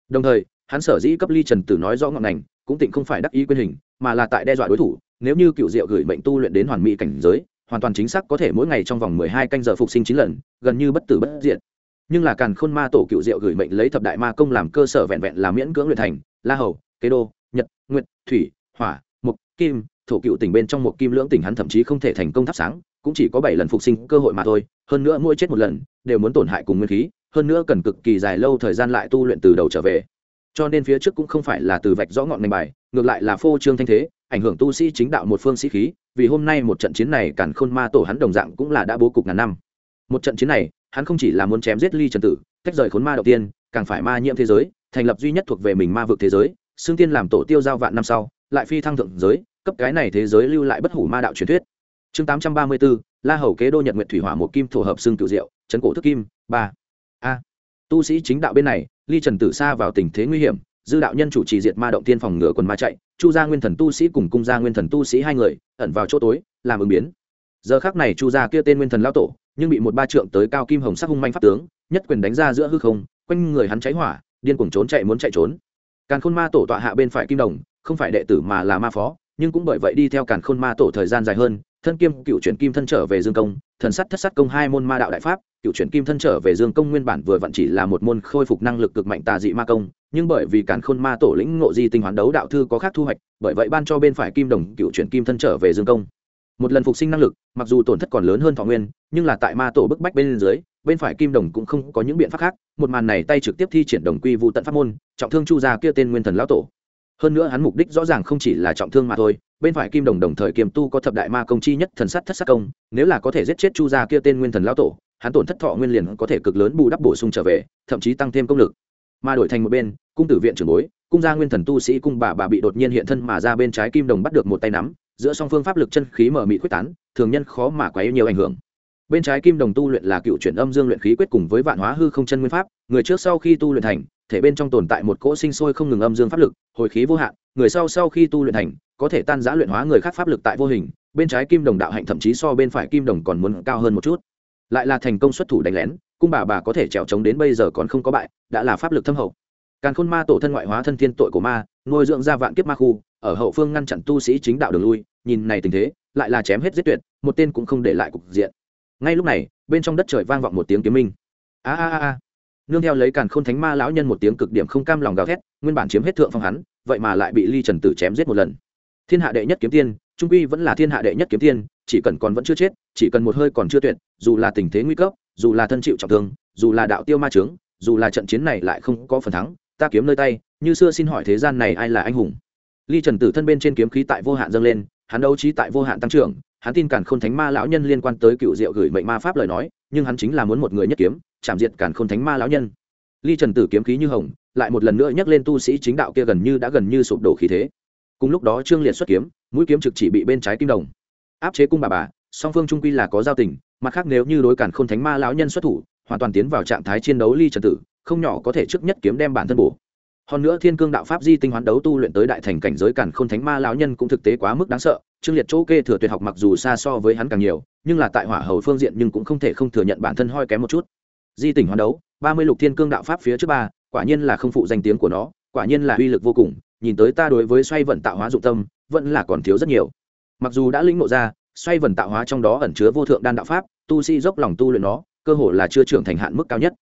Đồng thời, hắn sở dĩ cấp ly trần tử nói rõ ngọn ngành, cũng tịnh không phải đắc ý quyền hình, mà là tại đe dọa đối thủ, nếu như cựu diệu gửi mệnh tu luyện đến hoàn mỹ cảnh giới, hoàn toàn chính xác có thể mỗi ngày trong vòng mười hai canh giờ phục sinh chín lần, gần như bất tử bất diệt nhưng là càn khôn ma tổ cựu diệu gửi mệnh lấy thập đại ma công làm cơ sở vẹn vẹn là miễn cưỡng luyện thành, la hầu, kế đô, nhật, nguyệt, thủy, hỏa mục kim, thổ cựu tỉnh bên trong một kim lưỡng tỉnh hắn thậm chí không thể thành công thắp sáng, cũng chỉ có bảy lần phục sinh cơ hội mà thôi, hơn nữa mỗi chết một lần, đều muốn tổn hại cùng nguyên khí, hơn nữa cần cực kỳ dài lâu thời gian lại tu luyện từ đầu trở về. Cho nên phía trước cũng không phải là từ vạch rõ ngọn ngành bài, ngược lại là phô trương thanh thế, ảnh hưởng tu sĩ chính đạo một phương sĩ khí, vì hôm nay một trận chiến này càn khôn ma tổ hắn đồng dạng cũng là đã bố cục ngàn năm. Một trận chiến này hắn không chỉ là muốn chém giết ly trần tử, tách rời khốn ma đầu tiên, càng phải ma nhiễm thế giới, thành lập duy nhất thuộc về mình ma vực thế giới xương tiên làm tổ tiêu giao vạn năm sau, lại phi thăng thượng giới, cấp cái này thế giới lưu lại bất hủ ma đạo truyền thuyết. Chương tám trăm ba mươi bốn la hầu kế đô nhật nguyện thủy hỏa một kim thổ hợp xương cựu diệu trấn cổ thức kim, ba. A. Tu sĩ chính đạo bên này, ly trần tử xa vào tình thế nguy hiểm, dư đạo nhân chủ trì diệt ma động tiên phòng ngựa quần ma chạy, chu gia nguyên thần tu sĩ cùng cung gia nguyên thần tu sĩ hai người, ẩn vào chỗ tối, làm ứng biến. Giờ khác này chu gia kia tên nguyên thần lao tổ nhưng bị một ba trượng tới cao kim hồng sắc hung manh pháp tướng, nhất quyền đánh ra giữa hư không, quanh người hắn cháy hỏa, điên cuồng trốn chạy muốn chạy trốn. Càn khôn ma tổ tọa hạ bên phải kim đồng, không phải đệ tử mà là ma phó, nhưng cũng bởi vậy đi theo càn khôn ma tổ thời gian dài hơn, thân kiêm cựu chuyển kim thân trở về dương công, thần sắt thất sắt công hai môn ma đạo đại pháp, cựu chuyển kim thân trở về dương công nguyên bản vừa vặn chỉ là một môn khôi phục năng lực cực mạnh tà dị ma công, nhưng bởi vì cản khôn ma tổ lĩnh ngộ di tinh hoán đấu đạo thư có khác thu hoạch, bởi vậy ban cho bên phải kim đồng cựu chuyển kim thân trở về dương công một lần phục sinh năng lực, mặc dù tổn thất còn lớn hơn thọ nguyên, nhưng là tại ma tổ bức bách bên dưới, bên phải kim đồng cũng không có những biện pháp khác. Một màn này tay trực tiếp thi triển đồng quy vụ tận pháp môn, trọng thương chu gia kia tên nguyên thần lão tổ. Hơn nữa hắn mục đích rõ ràng không chỉ là trọng thương mà thôi, bên phải kim đồng đồng thời kiềm tu có thập đại ma công chi nhất thần sắt thất sát công, nếu là có thể giết chết chu gia kia tên nguyên thần lão tổ, hắn tổn thất thọ nguyên liền có thể cực lớn bù đắp bổ sung trở về, thậm chí tăng thêm công lực. Mà đổi thành một bên, cung tử viện trưởng bối, cung gia nguyên thần tu sĩ cung bà bà bị đột nhiên hiện thân mà ra bên trái kim đồng bắt được một tay nắm giữa song phương pháp lực chân khí mở mị quyết tán, thường nhân khó mà quá nhiều ảnh hưởng. Bên trái kim đồng tu luyện là cựu chuyển âm dương luyện khí quyết cùng với vạn hóa hư không chân nguyên pháp, người trước sau khi tu luyện thành, thể bên trong tồn tại một cỗ sinh sôi không ngừng âm dương pháp lực, hồi khí vô hạn, người sau sau khi tu luyện thành, có thể tan giã luyện hóa người khác pháp lực tại vô hình, bên trái kim đồng đạo hạnh thậm chí so bên phải kim đồng còn muốn cao hơn một chút. Lại là thành công xuất thủ đánh lén, cung bà bà có thể trèo trống đến bây giờ còn không có bại, đã là pháp lực thâm hậu. Càn khôn ma tổ thân ngoại hóa thân thiên tội của ma nuôi dưỡng ra vạn kiếp ma khu, ở hậu phương ngăn chặn tu sĩ chính đạo đường lui, nhìn này tình thế, lại là chém hết giết tuyệt, một tên cũng không để lại cục diện. Ngay lúc này, bên trong đất trời vang vọng một tiếng kiếm minh. A a a a. Nương theo lấy càn khôn thánh ma lão nhân một tiếng cực điểm không cam lòng gào thét, nguyên bản chiếm hết thượng phong hắn, vậy mà lại bị ly trần tử chém giết một lần. Thiên hạ đệ nhất kiếm tiên, trung quy vẫn là thiên hạ đệ nhất kiếm tiên, chỉ cần còn vẫn chưa chết, chỉ cần một hơi còn chưa tuyệt, dù là tình thế nguy cấp, dù là thân chịu trọng thương, dù là đạo tiêu ma trướng dù là trận chiến này lại không có phần thắng ta kiếm nơi tay, như xưa xin hỏi thế gian này ai là anh hùng? Ly trần tử thân bên trên kiếm khí tại vô hạn dâng lên, hắn đấu trí tại vô hạn tăng trưởng, hắn tin càn khôn thánh ma lão nhân liên quan tới cựu diệu gửi mệnh ma pháp lời nói, nhưng hắn chính là muốn một người nhất kiếm, chạm diệt càn khôn thánh ma lão nhân. Ly trần tử kiếm khí như hồng, lại một lần nữa nhắc lên tu sĩ chính đạo kia gần như đã gần như sụp đổ khí thế. Cùng lúc đó trương liệt xuất kiếm, mũi kiếm trực chỉ bị bên trái kim đồng. Áp chế cung bà bà, song phương trung quy là có giao tình, mặt khác nếu như đối cản khôn thánh ma lão nhân xuất thủ, hoàn toàn tiến vào trạng thái chiến đấu ly trần tử không nhỏ có thể trước nhất kiếm đem bản thân bổ. Hơn nữa thiên cương đạo pháp di tinh hoán đấu tu luyện tới đại thành cảnh giới cản khôn thánh ma lão nhân cũng thực tế quá mức đáng sợ, trương liệt chỗ kê thừa tuyệt học mặc dù xa so với hắn càng nhiều, nhưng là tại hỏa hầu phương diện nhưng cũng không thể không thừa nhận bản thân hoi kém một chút. Di tỉnh hoán đấu, ba mươi lục thiên cương đạo pháp phía trước ba, quả nhiên là không phụ danh tiếng của nó, quả nhiên là uy lực vô cùng, nhìn tới ta đối với xoay vận tạo hóa dụng tâm, vẫn là còn thiếu rất nhiều. Mặc dù đã lĩnh ngộ ra, xoay vần tạo hóa trong đó ẩn chứa vô thượng đan đạo pháp, tu sĩ dốc lòng tu luyện nó, cơ hội là chưa trưởng thành hạn mức cao nhất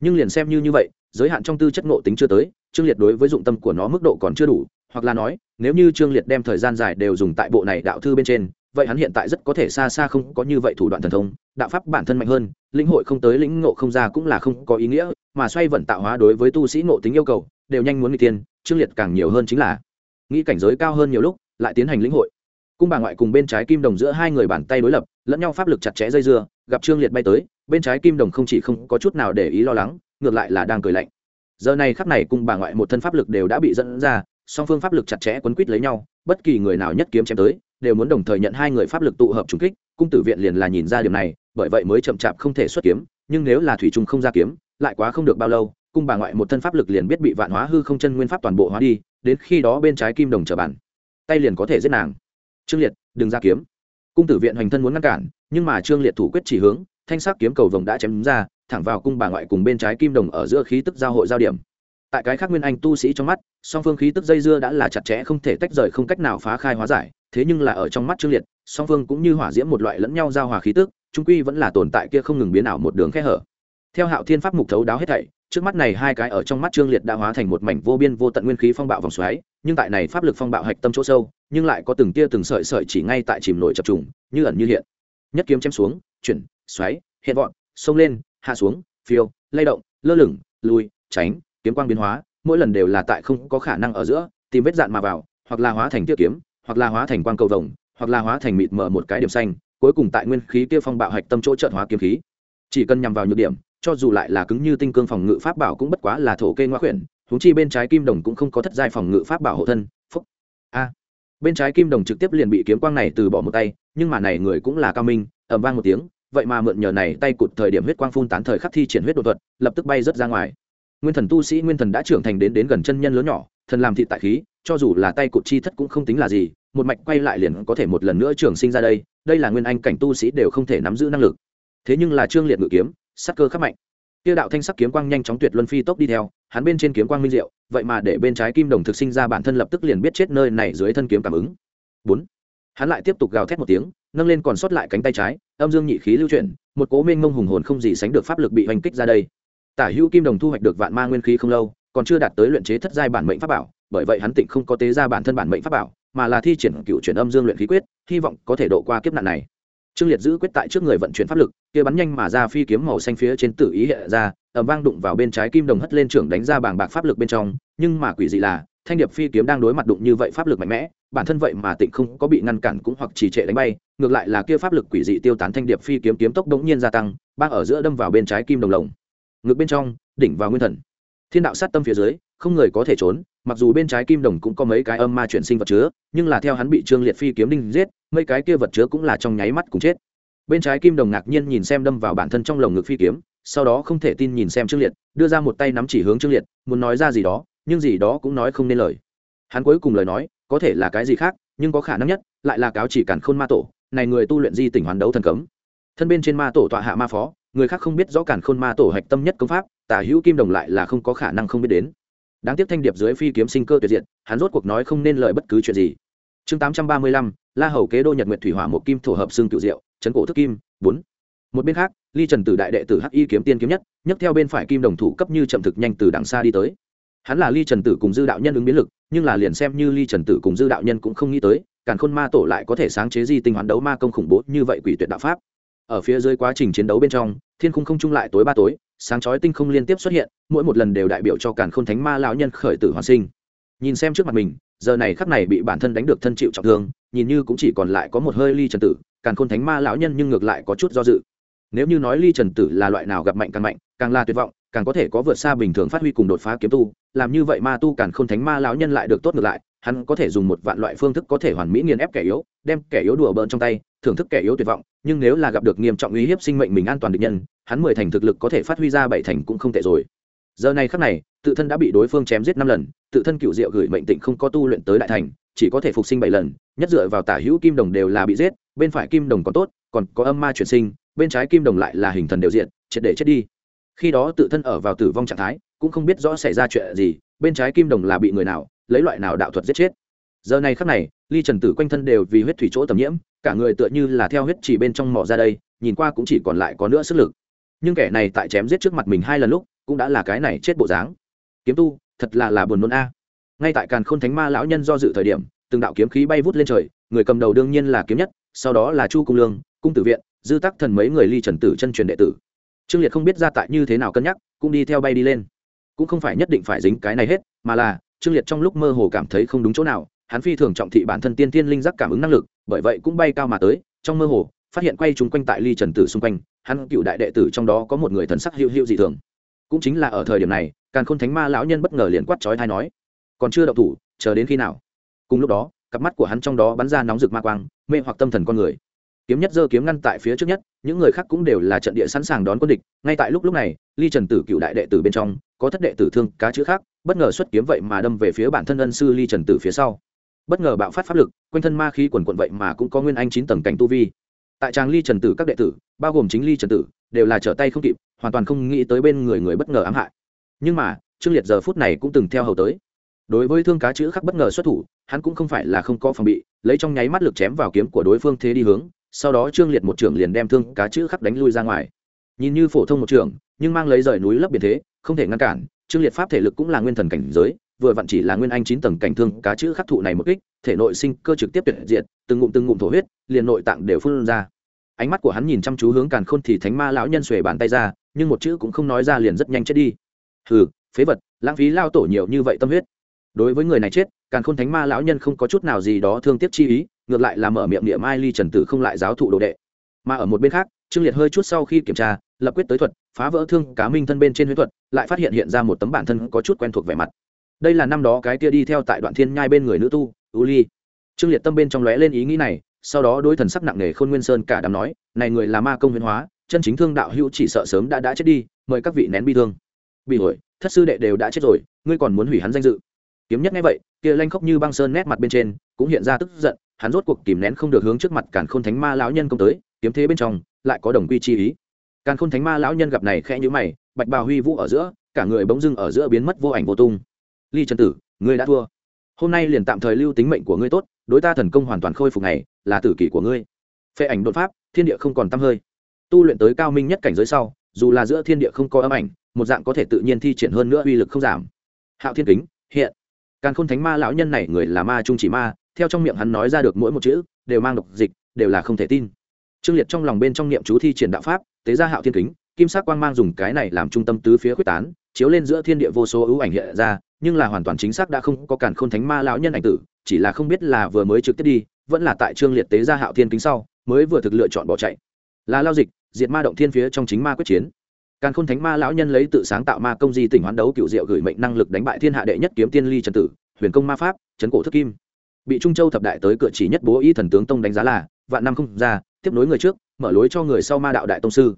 nhưng liền xem như như vậy, giới hạn trong tư chất ngộ tính chưa tới, trương liệt đối với dụng tâm của nó mức độ còn chưa đủ, hoặc là nói, nếu như trương liệt đem thời gian dài đều dùng tại bộ này đạo thư bên trên, vậy hắn hiện tại rất có thể xa xa không có như vậy thủ đoạn thần thông, đạo pháp bản thân mạnh hơn, lĩnh hội không tới lĩnh ngộ không ra cũng là không có ý nghĩa, mà xoay vận tạo hóa đối với tu sĩ ngộ tính yêu cầu, đều nhanh muốn người tiên, trương liệt càng nhiều hơn chính là nghĩ cảnh giới cao hơn nhiều lúc, lại tiến hành lĩnh hội. Cung bà ngoại cùng bên trái kim đồng giữa hai người bàn tay đối lập, lẫn nhau pháp lực chặt chẽ dây dưa, gặp trương liệt bay tới bên trái kim đồng không chỉ không có chút nào để ý lo lắng, ngược lại là đang cười lạnh. Giờ này khắc này cung bà ngoại một thân pháp lực đều đã bị dẫn ra, song phương pháp lực chặt chẽ quấn quýt lấy nhau, bất kỳ người nào nhất kiếm chém tới, đều muốn đồng thời nhận hai người pháp lực tụ hợp trùng kích, cung tử viện liền là nhìn ra điều này, bởi vậy mới chậm chạp không thể xuất kiếm, nhưng nếu là thủy trung không ra kiếm, lại quá không được bao lâu, cung bà ngoại một thân pháp lực liền biết bị vạn hóa hư không chân nguyên pháp toàn bộ hóa đi, đến khi đó bên trái kim đồng trở bản tay liền có thể giết nàng. Trương liệt, đừng ra kiếm. Cung tử viện hoành thân muốn ngăn cản, nhưng mà trương liệt thủ quyết chỉ hướng thanh sắc kiếm cầu vồng đã chém ra, thẳng vào cung bà ngoại cùng bên trái kim đồng ở giữa khí tức giao hội giao điểm. Tại cái khác nguyên anh tu sĩ trong mắt, song phương khí tức dây dưa đã là chặt chẽ không thể tách rời không cách nào phá khai hóa giải, thế nhưng là ở trong mắt trương liệt, song phương cũng như hỏa diễm một loại lẫn nhau giao hòa khí tức trung quy vẫn là tồn tại kia không ngừng biến ảo một đường khe hở. Theo hạo thiên pháp mục thấu đáo hết thảy, trước mắt này hai cái ở trong mắt trương liệt đã hóa thành một mảnh vô biên vô tận nguyên khí phong bạo vòng xoáy, nhưng tại này pháp lực phong bạo hạch tâm chỗ sâu, nhưng lại có từng tia từng sợi sợi chỉ ngay tại chìm nổi chập trùng, như ẩn như hiện. Nhất kiếm chém xuống, chuyển xoáy, hiện vọn xông lên, hạ xuống, phiêu, lay động, lơ lửng, lùi, tránh, kiếm quang biến hóa, mỗi lần đều là tại không có khả năng ở giữa, tìm vết dạn mà vào, hoặc là hóa thành tiết kiếm, hoặc là hóa thành quang cầu vồng, hoặc là hóa thành mịt mờ một cái điểm xanh, cuối cùng tại nguyên khí kia phong bạo hạch tâm chỗ trợn hóa kiếm khí. Chỉ cần nhằm vào nhược điểm, cho dù lại là cứng như tinh cương phòng ngự pháp bảo cũng bất quá là thổ kê ngoa khuyển húng chi bên trái kim đồng cũng không có thất giai phòng ngự pháp bảo hộ thân, phúc. A. Bên trái kim đồng trực tiếp liền bị kiếm quang này từ bỏ một tay, nhưng mà này người cũng là cao minh ẩm vang một tiếng vậy mà mượn nhờ này tay cụt thời điểm huyết quang phun tán thời khắc thi triển huyết đột thuật, lập tức bay rớt ra ngoài. Nguyên thần tu sĩ, nguyên thần đã trưởng thành đến đến gần chân nhân lớn nhỏ, thần làm thị tại khí, cho dù là tay cụt chi thất cũng không tính là gì, một mạch quay lại liền có thể một lần nữa trường sinh ra đây đây là nguyên anh cảnh tu sĩ đều không thể nắm giữ năng lực. Thế nhưng là trương liệt ngự kiếm, sắc cơ khắc mạnh. Kia đạo thanh sắc kiếm quang nhanh chóng tuyệt luân phi tốc đi theo, hắn bên trên kiếm quang minh diệu, vậy mà để bên trái kim đồng thực sinh ra bản thân lập tức liền biết chết nơi này dưới thân kiếm cảm ứng. Bốn. Hắn lại tiếp tục gào thét một tiếng nâng lên còn sót lại cánh tay trái, âm dương nhị khí lưu chuyển, một cố minh mông hùng hồn không gì sánh được pháp lực bị hoành kích ra đây. Tả hữu kim đồng thu hoạch được vạn ma nguyên khí không lâu, còn chưa đạt tới luyện chế thất giai bản mệnh pháp bảo, bởi vậy hắn tịnh không có tế ra bản thân bản mệnh pháp bảo, mà là thi triển cựu chuyển âm dương luyện khí quyết, hy vọng có thể độ qua kiếp nạn này. Trương liệt giữ quyết tại trước người vận chuyển pháp lực, kia bắn nhanh mà ra phi kiếm màu xanh phía trên tử ý hệ ra ẩm vang đụng vào bên trái kim đồng hất lên trưởng đánh ra bảng bạc pháp lực bên trong, nhưng mà quỷ dị là thanh điệp phi kiếm đang đối mặt đụng như vậy pháp lực mạnh mẽ, bản thân vậy mà tịnh không có bị ngăn cản cũng hoặc trì trệ đánh bay, ngược lại là kia pháp lực quỷ dị tiêu tán thanh điệp phi kiếm kiếm tốc đống nhiên gia tăng bang ở giữa đâm vào bên trái kim đồng lồng. Ngược bên trong, đỉnh vào nguyên thần. Thiên đạo sát tâm phía dưới, không người có thể trốn, mặc dù bên trái kim đồng cũng có mấy cái âm ma chuyển sinh vật chứa, nhưng là theo hắn bị trương liệt phi kiếm đinh giết, mấy cái kia vật chứa cũng là trong nháy mắt cùng chết. Bên trái kim đồng ngạc nhiên nhìn xem đâm vào bản thân trong lồng ngực phi kiếm, sau đó không thể tin nhìn xem trương liệt, đưa ra một tay nắm chỉ hướng trương liệt, muốn nói ra gì đó nhưng gì đó cũng nói không nên lời. Hắn cuối cùng lời nói, có thể là cái gì khác, nhưng có khả năng nhất, lại là cáo chỉ cản khôn ma tổ, này người tu luyện di tỉnh hoàn đấu thần cấm. Thân bên trên ma tổ tọa hạ ma phó, người khác không biết rõ cản khôn ma tổ hạch tâm nhất công pháp tả hữu kim đồng lại là không có khả năng không biết đến. Đáng tiếc thanh điệp dưới phi kiếm sinh cơ tuyệt diện hắn rốt cuộc nói không nên lời bất cứ chuyện gì. Chương tám trăm ba mươi lăm, la hầu kế đô nhật nguyệt thủy hỏa một kim thổ hợp xương cựu diệu trấn cổ thức kim, bốn. Một bên khác, ly trần tử đại đệ tử hắc y kiếm tiên kiếm nhất, nhấc theo bên phải kim đồng thủ cấp như chậm thực nhanh từ đằng xa đi tới hắn là ly trần tử cùng dư đạo nhân ứng biến lực, nhưng là liền xem như ly trần tử cùng dư đạo nhân cũng không nghĩ tới, càn khôn ma tổ lại có thể sáng chế di tinh hoán đấu ma công khủng bố như vậy quỷ tuyệt đạo pháp. Ở phía dưới quá trình chiến đấu bên trong, thiên khung không trung lại tối ba tối, sáng chói tinh không liên tiếp xuất hiện, mỗi một lần đều đại biểu cho càn khôn thánh ma lão nhân khởi tử hoàn sinh. Nhìn xem trước mặt mình, giờ này khắc này bị bản thân đánh được thân chịu trọng thương, nhìn như cũng chỉ còn lại có một hơi ly trần tử, càn khôn thánh ma lão nhân nhưng ngược lại có chút do dự nếu như nói ly trần tử là loại nào gặp mạnh càng mạnh, càng là tuyệt vọng, càng có thể có vượt xa bình thường phát huy cùng đột phá kiếm tu, làm như vậy ma tu càng không thánh ma lão nhân lại được tốt ngược lại, hắn có thể dùng một vạn loại phương thức có thể hoàn mỹ nghiền ép kẻ yếu, đem kẻ yếu đùa bỡn trong tay, thưởng thức kẻ yếu tuyệt vọng, nhưng nếu là gặp được nghiêm trọng uy hiếp sinh mệnh mình an toàn được nhân, hắn mười thành thực lực có thể phát huy ra bảy thành cũng không tệ rồi. Giờ này khắc này, tự thân đã bị đối phương chém giết năm lần, tự thân cựu diệu gửi mệnh tịnh không có tu luyện tới đại thành, chỉ có thể phục sinh bảy lần, nhất dựa vào tả hữu kim đồng đều là bị giết, bên phải kim đồng còn tốt, còn có âm ma chuyển sinh bên trái kim đồng lại là hình thần đều diện triệt để chết đi. Khi đó tự thân ở vào tử vong trạng thái, cũng không biết rõ xảy ra chuyện gì, bên trái kim đồng là bị người nào, lấy loại nào đạo thuật giết chết. Giờ này khắc này, ly trần tử quanh thân đều vì huyết thủy chỗ tầm nhiễm, cả người tựa như là theo huyết chỉ bên trong mỏ ra đây, nhìn qua cũng chỉ còn lại có nữa sức lực. Nhưng kẻ này tại chém giết trước mặt mình hai lần lúc, cũng đã là cái này chết bộ dáng. Kiếm tu, thật là là buồn nôn a. Ngay tại càn khôn thánh ma lão nhân do dự thời điểm, từng đạo kiếm khí bay vút lên trời, người cầm đầu đương nhiên là kiếm nhất, sau đó là chu cung lương, cung tử viện dư tắc thần mấy người ly trần tử chân truyền đệ tử. Trương liệt không biết ra tại như thế nào cân nhắc, cũng đi theo bay đi lên. Cũng không phải nhất định phải dính cái này hết, mà là, trương liệt trong lúc mơ hồ cảm thấy không đúng chỗ nào, hắn phi thường trọng thị bản thân tiên tiên linh giác cảm ứng năng lực, bởi vậy cũng bay cao mà tới, trong mơ hồ, phát hiện quay chúng quanh tại ly trần tử xung quanh, hắn cựu đại đệ tử trong đó có một người thần sắc hữu hữu dị thường. Cũng chính là ở thời điểm này, càn khôn thánh ma lão nhân bất ngờ liền quát chói thai nói, còn chưa đậu thủ, chờ đến khi nào? Cùng lúc đó, cặp mắt của hắn trong đó bắn ra nóng rực ma quang, mê hoặc tâm thần con người kiếm nhất giơ kiếm ngăn tại phía trước nhất, những người khác cũng đều là trận địa sẵn sàng đón quân địch. Ngay tại lúc lúc này, ly trần tử cựu đại đệ tử bên trong, có thất đệ tử thương cá chữ khác, bất ngờ xuất kiếm vậy mà đâm về phía bản thân ân sư ly trần tử phía sau. Bất ngờ bạo phát pháp lực, quanh thân ma khí quần quận vậy mà cũng có nguyên anh chín tầng cảnh tu vi. Tại tràng ly trần tử các đệ tử, bao gồm chính ly trần tử, đều là trở tay không kịp, hoàn toàn không nghĩ tới bên người người bất ngờ ám hại. Nhưng mà, trương liệt giờ phút này cũng từng theo hầu tới. Đối với thương cá chữ khắc bất ngờ xuất thủ, hắn cũng không phải là không có phòng bị, lấy trong nháy mắt lực chém vào kiếm của đối phương thế đi hướng sau đó trương liệt một trưởng liền đem thương cá chữ khắc đánh lui ra ngoài. Nhìn như phổ thông một trưởng, nhưng mang lấy rời núi lấp biển thế, không thể ngăn cản, trương liệt pháp thể lực cũng là nguyên thần cảnh giới, vừa vặn chỉ là nguyên anh chín tầng cảnh thương cá chữ khắc thụ này một kích, thể nội sinh cơ trực tiếp tuyệt diệt, từng ngụm từng ngụm thổ huyết, liền nội tạng đều phun ra. Ánh mắt của hắn nhìn chăm chú hướng càn khôn thì thánh ma lão nhân xuề bàn tay ra, nhưng một chữ cũng không nói ra liền rất nhanh chết đi. Hừ, phế vật, lãng phí lao tổ nhiều như vậy tâm huyết. Đối với người này chết, càn khôn thánh ma lão nhân không có chút nào gì đó thương tiếc chi ý ngược lại là mở miệng niệm mai ly trần tử không lại giáo thụ đồ đệ. Mà ở một bên khác, trương liệt hơi chút sau khi kiểm tra, lập quyết tới thuật, phá vỡ thương cá minh thân bên trên huyết thuật, lại phát hiện hiện ra một tấm bản thân có chút quen thuộc vẻ mặt. Đây là năm đó cái kia đi theo tại đoạn thiên nhai bên người nữ tu, u ly. Trương liệt tâm bên trong lóe lên ý nghĩ này, sau đó đối thần sắc nặng nề khôn nguyên sơn cả đám nói, này người là ma công huyền hóa, chân chính thương đạo hữu chỉ sợ sớm đã đã chết đi, mời các vị nén bi thương. Bị hồi thất sư đệ đều đã chết rồi, ngươi còn muốn hủy hắn danh dự? Kiếm nhất nghe vậy, kia lanh khóc như băng sơn nét mặt bên trên, cũng hiện ra tức giận hắn rốt cuộc kìm nén không được hướng trước mặt càn khôn thánh ma lão nhân công tới, kiếm thế bên trong, lại có đồng quy chi ý. Càn khôn thánh ma lão nhân gặp này khẽ nhíu mày, bạch bào huy vũ ở giữa, cả người bỗng dưng ở giữa biến mất vô ảnh vô tung. Ly trần tử, ngươi đã thua. Hôm nay liền tạm thời lưu tính mệnh của ngươi tốt, đối ta thần công hoàn toàn khôi phục này, là tử kỷ của ngươi. Phệ ảnh đột pháp, thiên địa không còn tăm hơi. Tu luyện tới cao minh nhất cảnh giới sau, dù là giữa thiên địa không có âm ảnh, một dạng có thể tự nhiên thi triển hơn nữa uy lực không giảm. Hạo thiên kính, hiện càn khôn thánh ma lão nhân này người là ma trung chỉ ma, theo trong miệng hắn nói ra được mỗi một chữ, đều mang độc dịch, đều là không thể tin. Trương liệt trong lòng bên trong niệm chú thi triển đạo pháp, tế ra hạo thiên kính, kim sắc quang mang dùng cái này làm trung tâm tứ phía quyết tán, chiếu lên giữa thiên địa vô số ưu ảnh hiện ra, nhưng là hoàn toàn chính xác đã không có càn khôn thánh ma lão nhân ảnh tử, chỉ là không biết là vừa mới trực tiếp đi, vẫn là tại trương liệt tế ra hạo thiên kính sau, mới vừa thực lựa chọn bỏ chạy. Là lao dịch, diệt ma động thiên phía trong chính ma quyết chiến càn khôn thánh ma lão nhân lấy tự sáng tạo ma công di tỉnh hoán đấu cựu diệu gửi mệnh năng lực đánh bại thiên hạ đệ nhất kiếm tiên ly trần tử, huyền công ma pháp trấn cổ thức kim. Bị trung châu thập đại tới cửa chỉ nhất bố y thần tướng tông đánh giá là, vạn năm không ra, tiếp nối người trước, mở lối cho người sau ma đạo đại tông sư.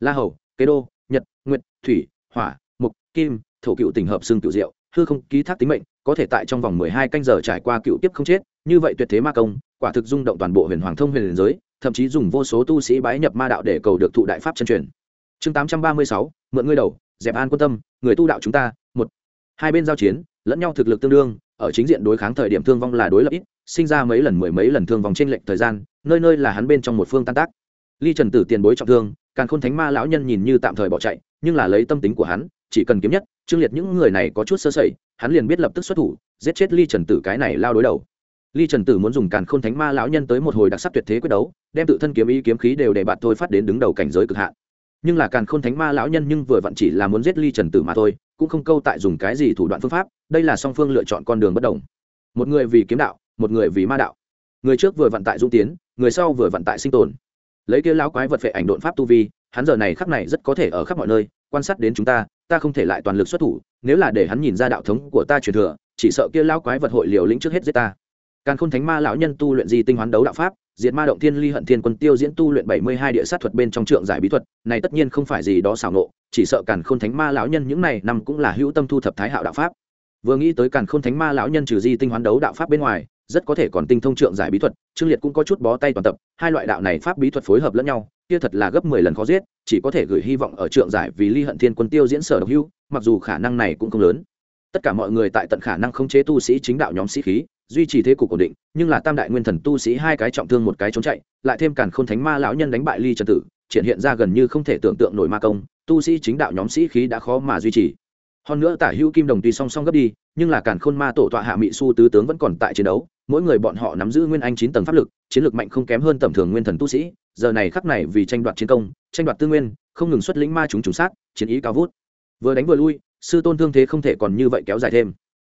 La hầu, kế đô, nhật, nguyệt, thủy, hỏa, mục, kim, thổ cựu tỉnh hợp xương cựu diệu, hư không ký thác tính mệnh, có thể tại trong vòng mười hai canh giờ trải qua cựu tiếp không chết, như vậy tuyệt thế ma công, quả thực rung động toàn bộ huyền hoàng thông huyền giới, thậm chí dùng vô số tu sĩ bái nhập ma đạo để cầu được thụ đại pháp chân truyền chương tám trăm ba mươi sáu, mượn ngươi đầu, dẹp an quân tâm, người tu đạo chúng ta, một. hai bên giao chiến, lẫn nhau thực lực tương đương, ở chính diện đối kháng thời điểm thương vong là đối lập ít, sinh ra mấy lần mười mấy lần thương vong trên lệnh thời gian, nơi nơi là hắn bên trong một phương tan tác. Ly trần tử tiền bối trọng thương, càn khôn thánh ma lão nhân nhìn như tạm thời bỏ chạy, nhưng là lấy tâm tính của hắn, chỉ cần kiếm nhất, trương liệt những người này có chút sơ sẩy, hắn liền biết lập tức xuất thủ, giết chết ly trần tử cái này lao đối đầu. Ly trần tử muốn dùng càn khôn thánh ma lão nhân tới một hồi đặc sắc tuyệt thế quyết đấu, đem tự thân kiếm ý kiếm khí đều để bạn thôi phát đến đứng đầu cảnh giới cực hạn nhưng là càn khôn thánh ma lão nhân nhưng vừa vặn chỉ là muốn giết ly trần tử mà thôi, cũng không câu tại dùng cái gì thủ đoạn phương pháp, đây là song phương lựa chọn con đường bất đồng. Một người vì kiếm đạo, một người vì ma đạo. Người trước vừa vận tại dung tiến, người sau vừa vận tại sinh tồn. Lấy kia lão quái vật phệ ảnh độn pháp tu vi, hắn giờ này khắc này rất có thể ở khắp mọi nơi, quan sát đến chúng ta ta không thể lại toàn lực xuất thủ, nếu là để hắn nhìn ra đạo thống của ta truyền thừa, chỉ sợ kia lão quái vật hội liều lĩnh trước hết giết ta càn khôn thánh ma lão nhân tu luyện di tinh hoán đấu đạo pháp, diệt ma động thiên ly hận thiên quân tiêu diễn tu luyện bảy mươi hai địa sát thuật bên trong trượng giải bí thuật, này tất nhiên không phải gì đó xảo nộ, chỉ sợ càn khôn thánh ma lão nhân những này năm cũng là hữu tâm thu thập thái hạo đạo pháp. Vừa nghĩ tới càn khôn thánh ma lão nhân trừ di tinh hoán đấu đạo pháp bên ngoài, rất có thể còn tinh thông trượng giải bí thuật, trương liệt cũng có chút bó tay toàn tập, hai loại đạo này pháp bí thuật phối hợp lẫn nhau, kia thật là gấp mười lần khó giết, chỉ có thể gửi hy vọng ở trượng giải vì ly hận thiên quân tiêu diễn sở độc hưu mặc dù khả năng này cũng không lớn. Tất cả mọi người tại tận khả năng khống chế tu sĩ chính đạo nhóm sĩ khí duy trì thế cục ổn định, nhưng là tam đại nguyên thần tu sĩ hai cái trọng thương một cái trốn chạy, lại thêm càn khôn thánh ma lão nhân đánh bại ly trần tử, triển hiện ra gần như không thể tưởng tượng nổi ma công, tu sĩ chính đạo nhóm sĩ khí đã khó mà duy trì. Hơn nữa tả hữu kim đồng tuy song song gấp đi, nhưng là càn khôn ma tổ tọa hạ mỹ su tứ tướng vẫn còn tại chiến đấu, mỗi người bọn họ nắm giữ nguyên anh chín tầng pháp lực, chiến lược mạnh không kém hơn tầm thường nguyên thần tu sĩ, giờ này khắc này vì tranh đoạt chiến công, tranh đoạt tư nguyên, không ngừng xuất lĩnh ma chúng trùng sát, chiến ý cao vút. Vừa đánh vừa lui, sư tôn thương thế không thể còn như vậy kéo dài thêm.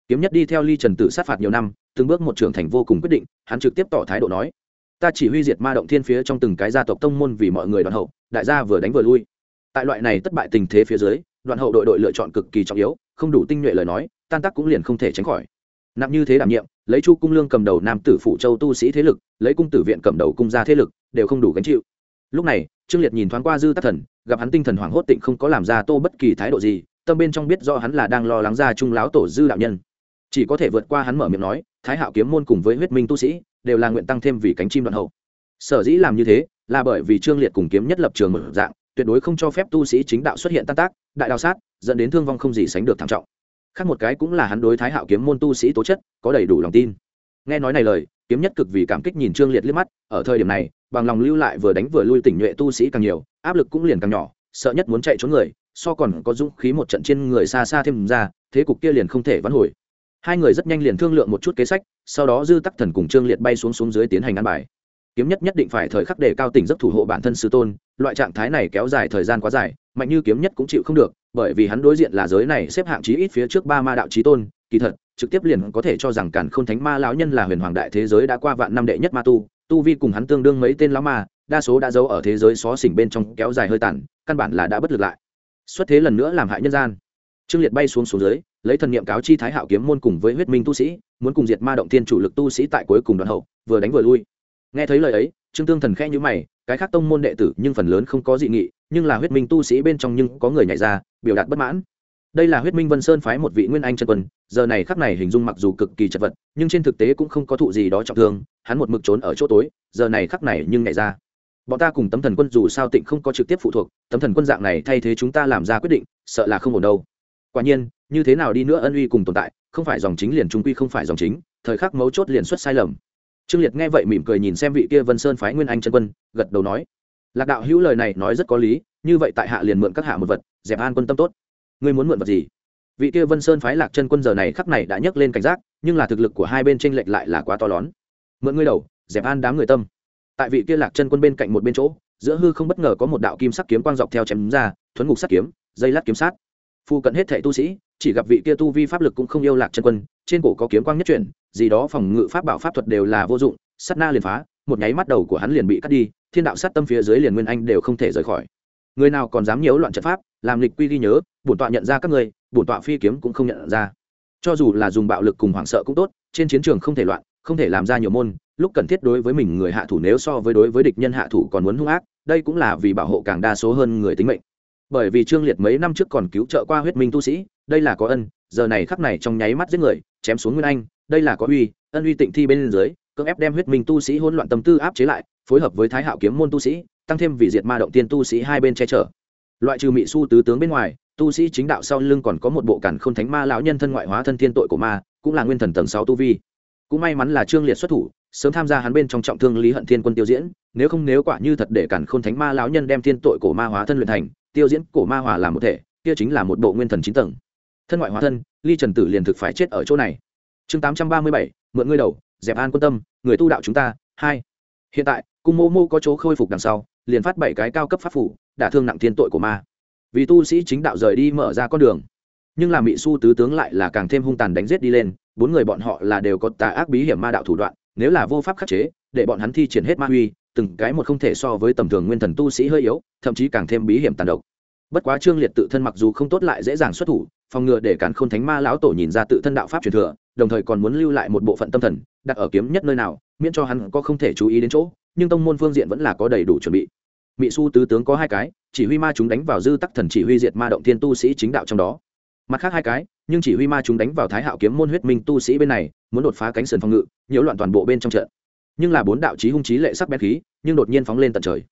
Kiếm nhất đi theo ly trần tử sát phạt nhiều năm từng bước một trưởng thành vô cùng quyết định, hắn trực tiếp tỏ thái độ nói, ta chỉ huy diệt ma động thiên phía trong từng cái gia tộc tông môn vì mọi người đoàn hậu, đại gia vừa đánh vừa lui. Tại loại này thất bại tình thế phía dưới đoàn hậu đội đội lựa chọn cực kỳ trọng yếu, không đủ tinh nhuệ lời nói, tan tác cũng liền không thể tránh khỏi. Nặng như thế đảm nhiệm, lấy chu cung lương cầm đầu nam tử phụ châu tu sĩ thế lực, lấy cung tử viện cầm đầu cung gia thế lực, đều không đủ gánh chịu. Lúc này, trương liệt nhìn thoáng qua dư tác thần, gặp hắn tinh thần hoảng hốt tịnh không có làm ra tô bất kỳ thái độ gì, tâm bên trong biết do hắn là đang lo lắng ra trung láo tổ dư đạo nhân. Chỉ có thể vượt qua hắn mở miệng nói thái hạo kiếm môn cùng với huyết minh tu sĩ đều là nguyện tăng thêm vì cánh chim đoạn hậu. Sở dĩ làm như thế là bởi vì trương liệt cùng kiếm nhất lập trường mở dạng, tuyệt đối không cho phép tu sĩ chính đạo xuất hiện tan tác, đại đào sát, dẫn đến thương vong không gì sánh được thảm trọng. Khác một cái cũng là hắn đối thái hạo kiếm môn tu sĩ tố chất có đầy đủ lòng tin. Nghe nói này lời, kiếm nhất cực vì cảm kích nhìn trương liệt liếc mắt, ở thời điểm này, bằng lòng lưu lại vừa đánh vừa lui tỉnh nhuệ tu sĩ càng nhiều, áp lực cũng liền càng nhỏ, sợ nhất muốn chạy trốn người, so còn có dũng khí một trận trên người xa xa thêm ra, thế cục kia liền không thể vãn hồi hai người rất nhanh liền thương lượng một chút kế sách, sau đó dư tắc thần cùng trương liệt bay xuống xuống dưới tiến hành ăn bài. Kiếm nhất nhất định phải thời khắc đề cao tỉnh giấc thủ hộ bản thân sư tôn, loại trạng thái này kéo dài thời gian quá dài, mạnh như kiếm nhất cũng chịu không được, bởi vì hắn đối diện là giới này xếp hạng chí ít phía trước ba ma đạo chí tôn, kỳ thật, trực tiếp liền có thể cho rằng cản khôn thánh ma lão nhân là huyền hoàng đại thế giới đã qua vạn năm đệ nhất ma tu tu vi cùng hắn tương đương mấy tên lão ma, đa số đã giấu ở thế giới xó xỉnh bên trong kéo dài hơi tàn, căn bản là đã bất lực lại. Xuất thế lần nữa làm hại nhân gian. Trương liệt bay xuống xuống dưới lấy thần niệm cáo chi thái hạo kiếm môn cùng với huyết minh tu sĩ, muốn cùng diệt ma động thiên chủ lực tu sĩ tại cuối cùng đoạn hậu, vừa đánh vừa lui. Nghe thấy lời ấy, trương tương thần khẽ nhữ mày, cái khác tông môn đệ tử nhưng phần lớn không có dị nghị, nhưng là huyết minh tu sĩ bên trong nhưng có người nhảy ra, biểu đạt bất mãn. Đây là huyết minh vân sơn phái một vị nguyên anh chân quân, giờ này khắc này hình dung mặc dù cực kỳ chật vật, nhưng trên thực tế cũng không có thụ gì đó trọng thương, hắn một mực trốn ở chỗ tối, giờ này khắc này nhưng nhảy ra. Bọn ta cùng tấm thần quân dù sao tịnh không có trực tiếp phụ thuộc, tấm thần quân dạng này thay thế chúng ta làm ra quyết định, sợ là không ổn đâu. Quả nhiên như thế nào đi nữa ân uy cùng tồn tại, không phải dòng chính liền trung quy không phải dòng chính, thời khắc mấu chốt liền xuất sai lầm. Trương liệt nghe vậy mỉm cười nhìn xem vị kia vân sơn phái nguyên anh chân quân, gật đầu nói, lạc đạo hữu lời này nói rất có lý, như vậy tại hạ liền mượn các hạ một vật, dẹp an quân tâm tốt. Ngươi muốn mượn vật gì? Vị kia vân sơn phái lạc chân quân giờ này khắc này đã nhấc lên cảnh giác, nhưng là thực lực của hai bên tranh lệch lại là quá to lớn. Mượn ngươi đầu, dẹp an đám người tâm. Tại vị kia lạc chân quân bên cạnh một bên chỗ, giữa hư không bất ngờ có một đạo kim sắc kiếm quang dọc theo chém ra, thuấn ngục sắc kiếm, dây lát kiếm sát. Phu cận hết thệ tu sĩ chỉ gặp vị kia tu vi pháp lực cũng không yêu lạc chân quân, trên cổ có kiếm quang nhất chuyển, gì đó phòng ngự pháp bảo pháp thuật đều là vô dụng, sắt na liền phá, một nháy mắt đầu của hắn liền bị cắt đi, thiên đạo sát tâm phía dưới liền nguyên anh đều không thể rời khỏi. Người nào còn dám nhiễu loạn trận pháp, làm lịch quy ghi nhớ, bổn tọa nhận ra các người, bổn tọa phi kiếm cũng không nhận ra. Cho dù là dùng bạo lực cùng hoảng sợ cũng tốt, trên chiến trường không thể loạn, không thể làm ra nhiều môn, lúc cần thiết đối với mình người hạ thủ nếu so với đối với địch nhân hạ thủ còn muốn hung ác, đây cũng là vì bảo hộ càng đa số hơn người tính mệnh bởi vì trương liệt mấy năm trước còn cứu trợ qua huyết minh tu sĩ, đây là có ân, giờ này khắc này trong nháy mắt giết người, chém xuống nguyên anh, đây là có uy, ân uy tịnh thi bên dưới, cưỡng ép đem huyết minh tu sĩ hỗn loạn tâm tư áp chế lại, phối hợp với thái hạo kiếm môn tu sĩ, tăng thêm vị diệt ma động tiên tu sĩ hai bên che chở. Loại trừ mỹ su tứ tướng bên ngoài, tu sĩ chính đạo sau lưng còn có một bộ cản khôn thánh ma lão nhân thân ngoại hóa thân thiên tội của ma, cũng là nguyên thần tầng sáu tu vi. Cũng may mắn là trương liệt xuất thủ, sớm tham gia hắn bên trong trọng thương lý hận thiên quân tiêu diễn, nếu không nếu quả như thật để cản khôn thánh ma lão nhân đem thiên tội cổ ma hóa thân luyện thành tiêu diễn cổ ma hòa làm một thể, kia chính là một bộ nguyên thần chín tầng. Thân ngoại hóa thân, ly trần tử liền thực phải chết ở chỗ này. Chương tám trăm ba mươi bảy, mượn ngươi đầu, dẹp an quân tâm, người tu đạo chúng ta, hai. Hiện tại, cung mô mô có chỗ khôi phục đằng sau, liền phát bảy cái cao cấp pháp phủ, đả thương nặng thiên tội của ma. Vì tu sĩ chính đạo rời đi mở ra con đường. Nhưng làm mỹ su tứ tướng lại là càng thêm hung tàn đánh giết đi lên, bốn người bọn họ là đều có tà ác bí hiểm ma đạo thủ đoạn, nếu là vô pháp khắc chế, để bọn hắn thi triển hết ma huy từng cái một không thể so với tầm thường nguyên thần tu sĩ hơi yếu, thậm chí càng thêm bí hiểm tàn độc. Bất quá trương liệt tự thân mặc dù không tốt lại dễ dàng xuất thủ, phòng ngừa để cản khôn thánh ma lão tổ nhìn ra tự thân đạo pháp truyền thừa, đồng thời còn muốn lưu lại một bộ phận tâm thần, đặt ở kiếm nhất nơi nào, miễn cho hắn có không thể chú ý đến chỗ, nhưng tông môn phương diện vẫn là có đầy đủ chuẩn bị. Mỹ su tứ tướng có hai cái, chỉ huy ma chúng đánh vào dư tắc thần chỉ huy diệt ma động thiên tu sĩ chính đạo trong đó. Mặt khác hai cái, nhưng chỉ huy ma chúng đánh vào thái hạo kiếm môn huyết minh tu sĩ bên này, muốn đột phá cánh sườn phòng ngự, nhiễu loạn toàn bộ bên trong trận nhưng là bốn đạo chí hung chí lệ sắc bén khí, nhưng đột nhiên phóng lên tận trời.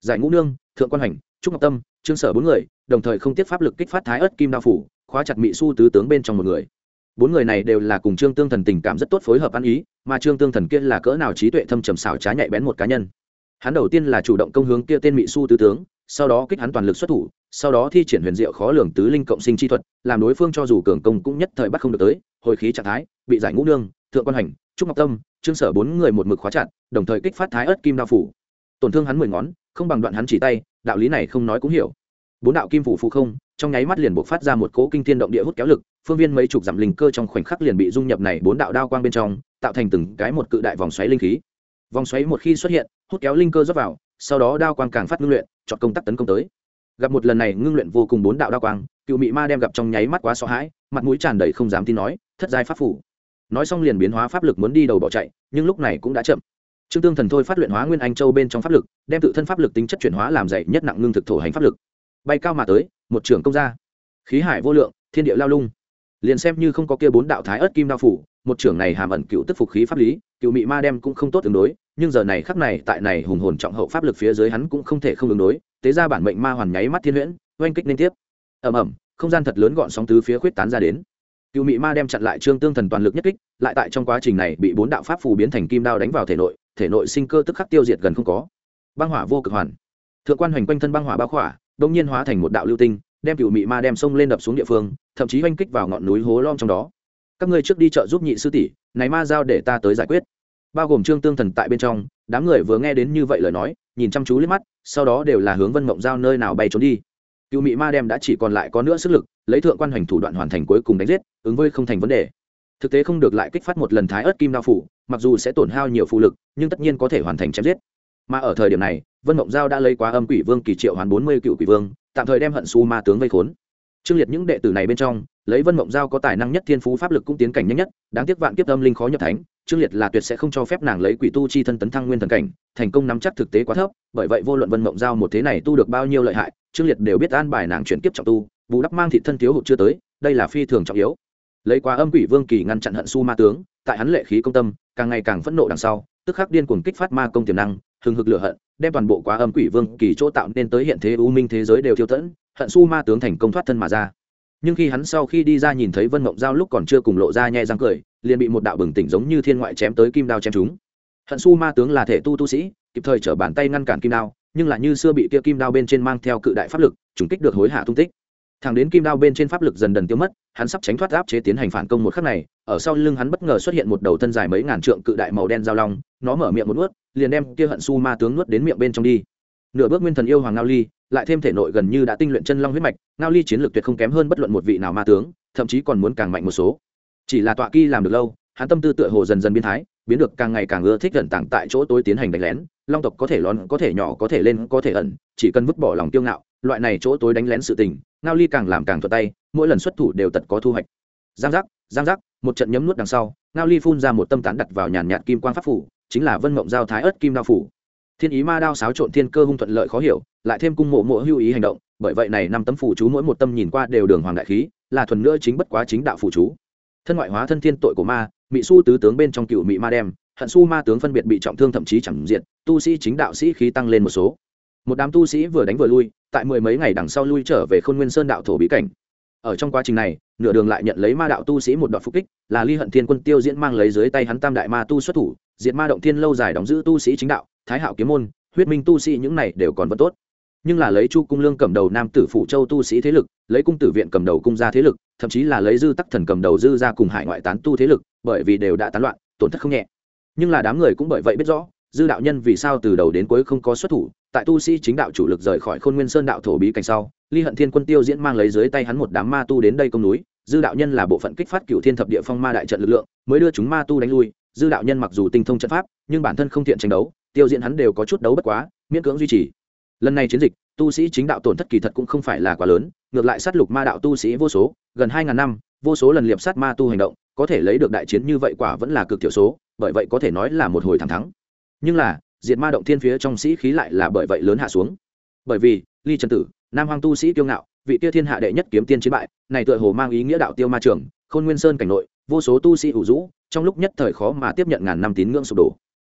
Giải ngũ nương, thượng quan hành trúc ngọc tâm, trương sở bốn người, đồng thời không tiếc pháp lực kích phát thái Ức kim đao phủ, khóa chặt mị su tứ tướng bên trong một người. Bốn người này đều là cùng trương tương thần tình cảm rất tốt phối hợp ăn ý, mà trương tương thần kia là cỡ nào trí tuệ thâm trầm xảo trá nhạy bén một cá nhân. Hắn đầu tiên là chủ động công hướng kia tên mị su tứ tướng, sau đó kích hắn toàn lực xuất thủ, sau đó thi triển huyền diệu khó lường tứ linh cộng sinh chi thuật, làm đối phương cho dù cường công cũng nhất thời bắt không được tới, hồi khí trạng thái, bị giải ngũ nương, thượng quan hành trúc ngọc tâm trương sở bốn người một mực khóa chặt, đồng thời kích phát thái ớt kim đao phủ. Tổn thương hắn mười ngón, không bằng đoạn hắn chỉ tay, đạo lý này không nói cũng hiểu. Bốn đạo kim phủ phụ không, trong nháy mắt liền buộc phát ra một cỗ kinh thiên động địa hút kéo lực, phương viên mấy chục dặm linh cơ trong khoảnh khắc liền bị dung nhập này bốn đạo đao quang bên trong, tạo thành từng cái một cự đại vòng xoáy linh khí. Vòng xoáy một khi xuất hiện, hút kéo linh cơ rót vào, sau đó đao quang càng phát ngưng luyện, chọn công tác tấn công tới. Gặp một lần này ngưng luyện vô cùng bốn đạo đao quang, cựu mị ma đem gặp trong nháy mắt quá sợ hãi, mặt mũi tràn đầy không dám tin nói, thất giai pháp phủ nói xong liền biến hóa pháp lực muốn đi đầu bỏ chạy, nhưng lúc này cũng đã chậm. Trương tương thần thôi phát luyện hóa nguyên anh châu bên trong pháp lực, đem tự thân pháp lực tính chất chuyển hóa làm dạy nhất nặng ngưng thực thổ hành pháp lực. Bay cao mà tới, một trưởng công gia khí hải vô lượng, thiên địa lao lung. Liền xem như không có kia bốn đạo thái ớt kim đao phủ, một trưởng này hàm ẩn cựu tức phục khí pháp lý, cựu mị ma đem cũng không tốt tương đối, nhưng giờ này khắc này tại này hùng hồn trọng hậu pháp lực phía dưới hắn cũng không thể không ứng đối tế ra bản mệnh ma hoàn nháy mắt thiên huyễn, oanh kích liên tiếp. Ầm ầm, không gian thật lớn gọn sóng tứ phía khuyết tán ra đến cựu mị ma đem chặn lại trương tương thần toàn lực nhất kích, lại tại trong quá trình này bị bốn đạo pháp phù biến thành kim đao đánh vào thể nội thể nội sinh cơ tức khắc tiêu diệt gần không có. Băng hỏa vô cực hoàn. Thượng quan hoành quanh thân băng hỏa bao khỏa đông nhiên hóa thành một đạo lưu tinh, đem cựu mị ma đem sông lên đập xuống địa phương, thậm chí oanh kích vào ngọn núi hố lom trong đó. Các ngươi trước đi chợ giúp nhị sư tỷ, này ma giao để ta tới giải quyết. Bao gồm trương tương thần tại bên trong, đám người vừa nghe đến như vậy lời nói, nhìn chăm chú liếc mắt, sau đó đều là hướng vân mộng giao nơi nào bay trốn đi cựu mị ma đem đã chỉ còn lại có nữa sức lực, lấy thượng quan hoành thủ đoạn hoàn thành cuối cùng đánh giết, ứng với không thành vấn đề. Thực tế không được lại kích phát một lần thái ớt kim đao phủ, mặc dù sẽ tổn hao nhiều phụ lực, nhưng tất nhiên có thể hoàn thành chém giết. Mà ở thời điểm này, vân mộng giao đã lấy quá âm quỷ vương kỳ triệu hoàn bốn mươi cựu quỷ vương, tạm thời đem hận su ma tướng vây khốn. Trương liệt những đệ tử này bên trong lấy vân mộng giao có tài năng nhất thiên phú pháp lực cũng tiến cảnh nhanh nhất, đáng tiếc vạn kiếp âm linh khó nhập thánh, trương liệt là tuyệt sẽ không cho phép nàng lấy quỷ tu chi thân tấn thăng nguyên thần cảnh, thành công nắm chắc thực tế quá thấp, bởi vậy vô luận vân mộng giao một thế này tu được bao nhiêu lợi hại, trương liệt đều biết an bài nàng chuyển kiếp trọng tu, bù đắp mang thị thân thiếu hụt chưa tới, đây là phi thường trọng yếu. Lấy quá âm quỷ vương kỳ ngăn chặn hận su ma tướng, tại hắn lệ khí công tâm, càng ngày càng phẫn nộ đằng sau, tức khắc điên cuồng kích phát ma công tiềm năng, hừng hực lửa hận, đem toàn bộ quá âm quỷ vương kỳ chỗ tạo nên tới hiện thế u minh thế giới đều thiêu tẫn hận su ma tướng thành công thoát thân mà ra nhưng khi hắn sau khi đi ra nhìn thấy vân mộng giao lúc còn chưa cùng lộ ra nhẹ răng cười, liền bị một đạo bừng tỉnh giống như thiên ngoại chém tới kim đao chém chúng hận su ma tướng là thể tu tu sĩ, kịp thời trở bàn tay ngăn cản kim đao, nhưng là như xưa bị kia kim đao bên trên mang theo cự đại pháp lực, trùng kích được hối hạ tung tích. Thằng đến kim đao bên trên pháp lực dần dần tiêu mất, hắn sắp tránh thoát áp chế tiến hành phản công một khắc này, ở sau lưng hắn bất ngờ xuất hiện một đầu thân dài mấy ngàn trượng cự đại màu đen giao long, nó mở miệng một nuốt, liền đem kia hận su ma tướng nuốt đến miệng bên trong đi nửa bước nguyên thần yêu hoàng ngao ly, lại thêm thể nội gần như đã tinh luyện chân long huyết mạch, ngao ly chiến lược tuyệt không kém hơn bất luận một vị nào ma tướng, thậm chí còn muốn càng mạnh một số. Chỉ là tọa kỳ làm được lâu, hắn tâm tư tựa hồ dần dần biến thái, biến được càng ngày càng ưa thích gần tảng tại chỗ tối tiến hành đánh lén, long tộc có thể lón, có thể nhỏ, có thể lên, có thể ẩn, chỉ cần vứt bỏ lòng tiêu ngạo, loại này chỗ tối đánh lén sự tình, ngao ly càng làm càng thuật tay, mỗi lần xuất thủ đều tật có thu hoạch. Giang giác giang giác, một trận nhấm nuốt đằng sau, ngao ly phun ra một tâm tán đặt vào nhàn nhạt kim quang pháp phủ, chính là vân mộng giao thái ớt kim đao phủ thiên ý ma đao xáo trộn thiên cơ hung thuận lợi khó hiểu, lại thêm cung mộ mộ hưu ý hành động, bởi vậy này năm tấm phủ chú mỗi một tâm nhìn qua đều đường hoàng đại khí, là thuần nữa chính bất quá chính đạo phủ chú. Thân ngoại hóa thân thiên tội của ma mỹ su tứ tướng bên trong cựu mỹ ma đem, hận su ma tướng phân biệt bị trọng thương thậm chí chẳng diện, tu sĩ chính đạo sĩ khí tăng lên một số. Một đám tu sĩ vừa đánh vừa lui, tại mười mấy ngày đằng sau lui trở về khôn nguyên sơn đạo thổ bí cảnh. Ở trong quá trình này, nửa đường lại nhận lấy ma đạo tu sĩ một đoạn phục kích, là ly hận thiên quân tiêu diễn mang lấy dưới tay hắn tam đại ma tu xuất thủ diện ma động thiên lâu dài đóng giữ tu sĩ chính đạo thái hạo kiếm môn, huyết minh tu sĩ những này đều còn vẫn tốt. Nhưng là lấy chu cung lương cầm đầu nam tử phụ châu tu sĩ thế lực, lấy cung tử viện cầm đầu cung gia thế lực, thậm chí là lấy dư tắc thần cầm đầu dư ra cùng hải ngoại tán tu thế lực, bởi vì đều đã tán loạn, tổn thất không nhẹ. Nhưng là đám người cũng bởi vậy biết rõ, dư đạo nhân vì sao từ đầu đến cuối không có xuất thủ, tại tu sĩ chính đạo chủ lực rời khỏi khôn nguyên sơn đạo thổ bí cảnh sau, ly hận thiên quân tiêu diễn mang lấy dưới tay hắn một đám ma tu đến đây công núi, dư đạo nhân là bộ phận kích phát cựu thiên thập địa phong ma đại trận lực lượng, mới đưa chúng ma tu đánh lui, dư đạo nhân mặc dù tinh thông trận pháp, nhưng bản thân không thiện tranh đấu tiêu diễn hắn đều có chút đấu bất quá, miễn cưỡng duy trì. Lần này chiến dịch, tu sĩ chính đạo tổn thất kỳ thật cũng không phải là quá lớn, ngược lại sát lục ma đạo tu sĩ vô số, gần hai ngàn năm, vô số lần liệp sát ma tu hành động, có thể lấy được đại chiến như vậy quả vẫn là cực thiểu số, bởi vậy có thể nói là một hồi thắng thắng. Nhưng là, diệt ma động thiên phía trong sĩ khí lại là bởi vậy lớn hạ xuống. Bởi vì, ly trần tử, nam hoàng tu sĩ kiêu ngạo, vị tiêu thiên hạ đệ nhất kiếm tiên chiến bại, này tựa hồ mang ý nghĩa đạo tiêu ma trường, khôn nguyên sơn cảnh nội, vô số tu sĩ ủ rũ, trong lúc nhất thời khó mà tiếp nhận ngàn năm tín ngưỡng sụp đổ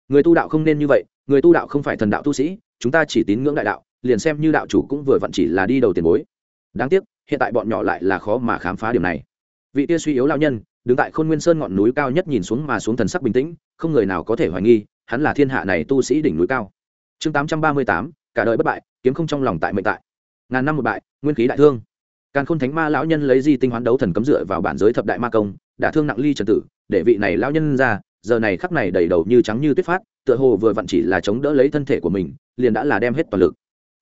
người tu đạo không nên như vậy, người tu đạo không phải thần đạo tu sĩ, chúng ta chỉ tín ngưỡng đại đạo, liền xem như đạo chủ cũng vừa vặn chỉ là đi đầu tiền bối. Đáng tiếc, hiện tại bọn nhỏ lại là khó mà khám phá điểm này. Vị tia suy yếu lao nhân, đứng tại khôn nguyên sơn ngọn núi cao nhất nhìn xuống mà xuống thần sắc bình tĩnh, không người nào có thể hoài nghi, hắn là thiên hạ này tu sĩ đỉnh núi cao. Chương tám trăm ba mươi tám, cả đời bất bại, kiếm không trong lòng tại mệnh tại. Ngàn năm một bại, nguyên khí đại thương. Càn khôn thánh ma lão nhân lấy di tinh hoán đấu thần cấm dựa vào bản giới thập đại ma công đã thương nặng ly trần tử, để vị này lão nhân ra giờ này khắc này đầy đầu như trắng như tuyết phát, tựa hồ vừa vặn chỉ là chống đỡ lấy thân thể của mình, liền đã là đem hết toàn lực.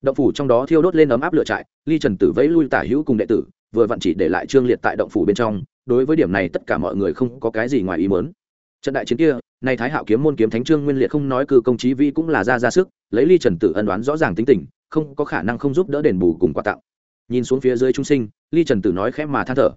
Động phủ trong đó thiêu đốt lên ấm áp lửa trại, ly trần tử vẫy lui tả hữu cùng đệ tử, vừa vặn chỉ để lại trương liệt tại động phủ bên trong, đối với điểm này tất cả mọi người không có cái gì ngoài ý mớn trận đại chiến kia, nay thái hạo kiếm môn kiếm thánh trương nguyên liệt không nói cư công trí vi cũng là ra ra sức, lấy ly trần tử ân đoán rõ ràng tính tình, không có khả năng không giúp đỡ đền bù cùng quà tặng. Nhìn xuống phía dưới trung sinh, ly trần tử nói khẽ mà than thở.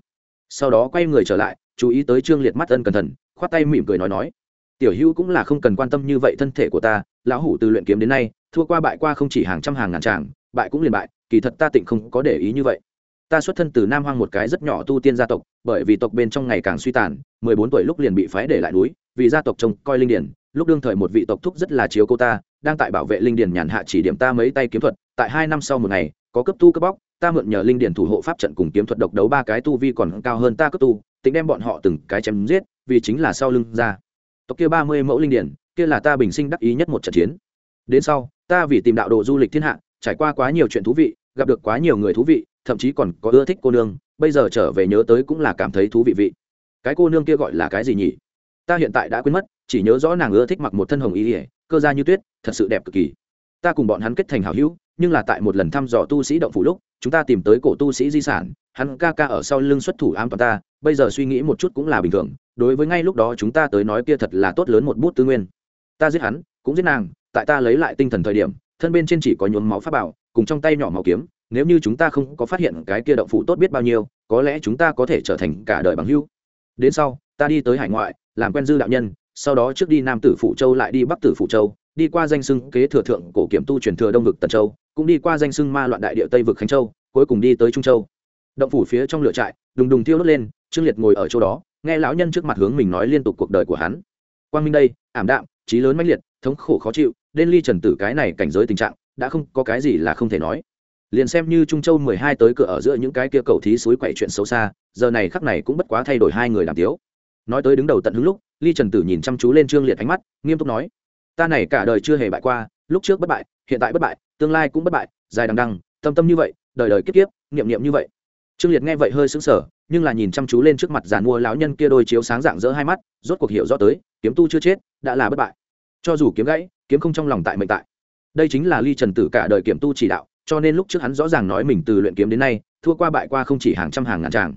Sau đó quay người trở lại, chú ý tới trương liệt mắt ân cẩn thận khoát tay mỉm cười nói nói, tiểu hữu cũng là không cần quan tâm như vậy thân thể của ta, lão hủ từ luyện kiếm đến nay, thua qua bại qua không chỉ hàng trăm hàng ngàn tràng, bại cũng liền bại, kỳ thật ta tịnh không có để ý như vậy. Ta xuất thân từ nam hoang một cái rất nhỏ tu tiên gia tộc, bởi vì tộc bên trong ngày càng suy tàn, mười bốn tuổi lúc liền bị phái để lại núi, vì gia tộc trông coi linh điển, lúc đương thời một vị tộc thúc rất là chiếu cô ta, đang tại bảo vệ linh điển nhàn hạ chỉ điểm ta mấy tay kiếm thuật, tại hai năm sau một ngày, có cấp tu cấp bóc ta mượn nhờ linh điển thủ hộ pháp trận cùng kiếm thuật độc đấu ba cái tu vi còn cao hơn ta cấp tu, tính đem bọn họ từng cái chém giết, vì chính là sau lưng ra. Tộc kia ba mươi mẫu linh điển, kia là ta bình sinh đắc ý nhất một trận chiến. Đến sau, ta vì tìm đạo đồ du lịch thiên hạ, trải qua quá nhiều chuyện thú vị, gặp được quá nhiều người thú vị, thậm chí còn có ưa thích cô nương, bây giờ trở về nhớ tới cũng là cảm thấy thú vị vị. Cái cô nương kia gọi là cái gì nhỉ? Ta hiện tại đã quên mất, chỉ nhớ rõ nàng ưa thích mặc một thân hồng ý ỉa cơ ra như tuyết, thật sự đẹp cực kỳ. Ta cùng bọn hắn kết thành hảo hữu, nhưng là tại một lần thăm dò tu sĩ động phủ lúc chúng ta tìm tới cổ tu sĩ di sản, hắn ca ca ở sau lưng xuất thủ ám toàn ta, bây giờ suy nghĩ một chút cũng là bình thường, đối với ngay lúc đó chúng ta tới nói kia thật là tốt lớn một bút tư nguyên. Ta giết hắn, cũng giết nàng, tại ta lấy lại tinh thần thời điểm, thân bên trên chỉ có nhuốm máu pháp bảo, cùng trong tay nhỏ máu kiếm, nếu như chúng ta không có phát hiện cái kia động phủ tốt biết bao nhiêu, có lẽ chúng ta có thể trở thành cả đời bằng hữu. Đến sau, ta đi tới hải ngoại, làm quen dư đạo nhân, sau đó trước đi nam tử phụ châu lại đi bắc tử phụ châu đi qua danh sưng kế thừa thượng cổ kiểm tu truyền thừa đông vực tần châu, cũng đi qua danh sưng ma loạn đại địa tây vực khánh châu, cuối cùng đi tới trung châu. Động phủ phía trong lửa trại, đùng đùng thiêu đốt lên, trương liệt ngồi ở chỗ đó, nghe lão nhân trước mặt hướng mình nói liên tục cuộc đời của hắn. Quang minh đây, ảm đạm, trí lớn mãnh liệt, thống khổ khó chịu đen ly trần tử cái này cảnh giới tình trạng, đã không có cái gì là không thể nói. Liền xem như trung châu mười hai tới cửa ở giữa những cái kia cầu thí suối quậy chuyện xấu xa, giờ này khắc này cũng bất quá thay đổi hai người làm tiếu. Nói tới đứng đầu tận hứng lúc, ly trần tử nhìn chăm chú lên trương liệt ánh mắt, nghiêm túc nói ta này cả đời chưa hề bại qua, lúc trước bất bại, hiện tại bất bại, tương lai cũng bất bại, dài đằng đằng, tâm tâm như vậy, đời đời kiếp kiếp, niệm niệm như vậy. Trương liệt nghe vậy hơi sững sờ, nhưng là nhìn chăm chú lên trước mặt giàn mua lão nhân kia đôi chiếu sáng dạng dỡ hai mắt, rốt cuộc hiểu rõ tới, kiếm tu chưa chết, đã là bất bại. Cho dù kiếm gãy, kiếm không trong lòng tại mệnh tại. Đây chính là ly trần tử cả đời kiếm tu chỉ đạo, cho nên lúc trước hắn rõ ràng nói mình từ luyện kiếm đến nay, thua qua bại qua không chỉ hàng trăm hàng ngàn tràng.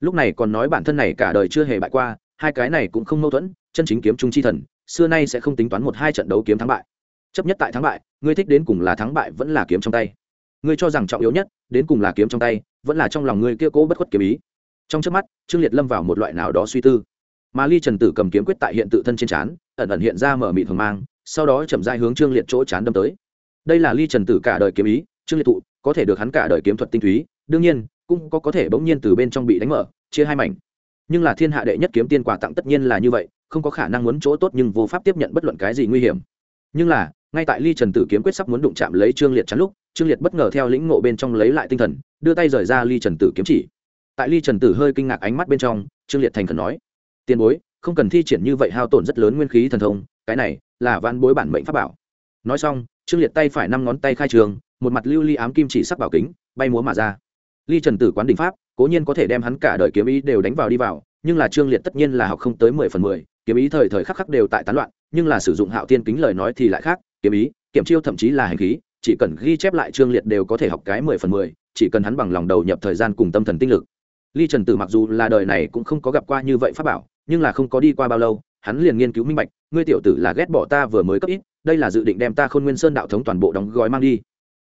Lúc này còn nói bản thân này cả đời chưa hề bại qua, hai cái này cũng không mâu thuẫn, chân chính kiếm trung chi thần xưa nay sẽ không tính toán một hai trận đấu kiếm thắng bại. Chấp nhất tại thắng bại, ngươi thích đến cùng là thắng bại vẫn là kiếm trong tay. Ngươi cho rằng trọng yếu nhất, đến cùng là kiếm trong tay, vẫn là trong lòng ngươi kia cố bất khuất kiếm ý. Trong trước mắt, trương liệt lâm vào một loại nào đó suy tư. Mà ly trần tử cầm kiếm quyết tại hiện tự thân trên trán, ẩn ẩn hiện ra mở mịt thường mang, sau đó chậm dai hướng trương liệt chỗ chán đâm tới. Đây là ly trần tử cả đời kiếm ý, trương liệt thụ, có thể được hắn cả đời kiếm thuật tinh túy, đương nhiên, cũng có có thể bỗng nhiên từ bên trong bị đánh mở, chia hai mảnh. Nhưng là thiên hạ đệ nhất kiếm tiên quà tặng tất nhiên là như vậy không có khả năng muốn chỗ tốt nhưng vô pháp tiếp nhận bất luận cái gì nguy hiểm. Nhưng là, ngay tại ly trần tử kiếm quyết sắp muốn đụng chạm lấy trương liệt chắn lúc, trương liệt bất ngờ theo lĩnh ngộ bên trong lấy lại tinh thần, đưa tay rời ra ly trần tử kiếm chỉ. Tại ly trần tử hơi kinh ngạc ánh mắt bên trong, trương liệt thành khẩn nói, tiền bối, không cần thi triển như vậy hao tổn rất lớn nguyên khí thần thông, cái này là văn bối bản mệnh pháp bảo. Nói xong, trương liệt tay phải năm ngón tay khai trường, một mặt lưu ly ám kim chỉ sắc bảo kính, bay múa mà ra. Ly trần tử quán đình pháp, cố nhiên có thể đem hắn cả đời kiếm ý đều đánh vào đi vào, nhưng là trương liệt tất nhiên là học không tới mười phần mười kiếm ý thời thời khắc khắc đều tại tán loạn, nhưng là sử dụng hạo thiên kính lời nói thì lại khác, kiếm ý kiểm chiêu thậm chí là hành khí, chỉ cần ghi chép lại chương liệt đều có thể học cái mười phần mười, chỉ cần hắn bằng lòng đầu nhập thời gian cùng tâm thần tinh lực. Ly trần tử mặc dù là đời này cũng không có gặp qua như vậy pháp bảo, nhưng là không có đi qua bao lâu, hắn liền nghiên cứu minh bạch, ngươi tiểu tử là ghét bỏ ta vừa mới cấp ít, đây là dự định đem ta khôn nguyên sơn đạo thống toàn bộ đóng gói mang đi.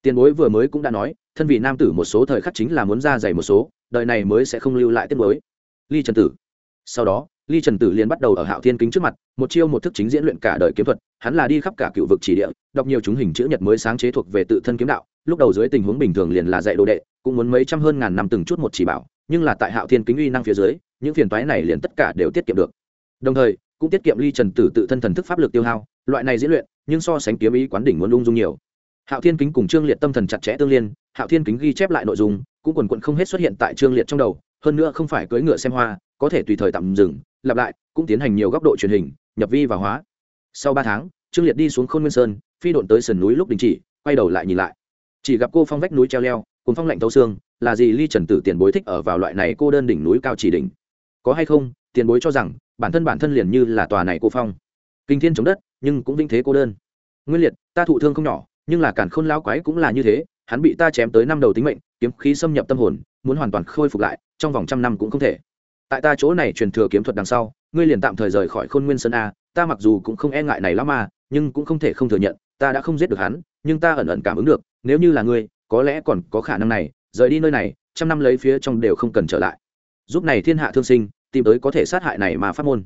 Tiền bối vừa mới cũng đã nói, thân vị nam tử một số thời khắc chính là muốn ra dày một số, đời này mới sẽ không lưu lại tiết mới ly trần tử, sau đó ly trần tử liền bắt đầu ở hạo thiên kính trước mặt, một chiêu một thức chính diễn luyện cả đời kiếm thuật, hắn là đi khắp cả cựu vực chỉ địa, đọc nhiều chúng hình chữ nhật mới sáng chế thuộc về tự thân kiếm đạo, lúc đầu dưới tình huống bình thường liền là dạy đồ đệ, cũng muốn mấy trăm hơn ngàn năm từng chút một chỉ bảo, nhưng là tại hạo thiên kính uy năng phía dưới, những phiền toái này liền tất cả đều tiết kiệm được. Đồng thời, cũng tiết kiệm ly trần tử tự thân thần thức pháp lực tiêu hao, loại này diễn luyện, nhưng so sánh kiếm ý quán đỉnh muốn lung dung nhiều. Hạo thiên kính cùng trương liệt tâm thần chặt chẽ tương liên, hạo thiên kính ghi chép lại nội dung, cũng quần quận không hết xuất hiện tại trương liệt trong đầu, hơn nữa không phải cưỡi ngựa xem hoa, có thể tùy thời tạm dừng lặp lại, cũng tiến hành nhiều góc độ truyền hình, nhập vi và hóa. Sau ba tháng, trương liệt đi xuống khôn nguyên sơn, phi độn tới sườn núi lúc đình chỉ, quay đầu lại nhìn lại. Chỉ gặp cô phong vách núi treo leo cùng phong lạnh thấu xương, là gì ly trần tử tiền bối thích ở vào loại này cô đơn đỉnh núi cao chỉ đỉnh. Có hay không, tiền bối cho rằng, bản thân bản thân liền như là tòa này cô phong. Kinh thiên chống đất, nhưng cũng vinh thế cô đơn. Nguyên liệt, ta thụ thương không nhỏ, nhưng là cản khôn lao quái cũng là như thế, hắn bị ta chém tới năm đầu tính mệnh, kiếm khí xâm nhập tâm hồn, muốn hoàn toàn khôi phục lại, trong vòng trăm năm cũng không thể tại ta chỗ này truyền thừa kiếm thuật đằng sau, ngươi liền tạm thời rời khỏi khôn nguyên sơn a, ta mặc dù cũng không e ngại này lắm mà, nhưng cũng không thể không thừa nhận, ta đã không giết được hắn, nhưng ta ẩn ẩn cảm ứng được, nếu như là ngươi, có lẽ còn có khả năng này, rời đi nơi này, trăm năm lấy phía trong đều không cần trở lại. Giúp này thiên hạ thương sinh, tìm tới có thể sát hại này mà phát môn.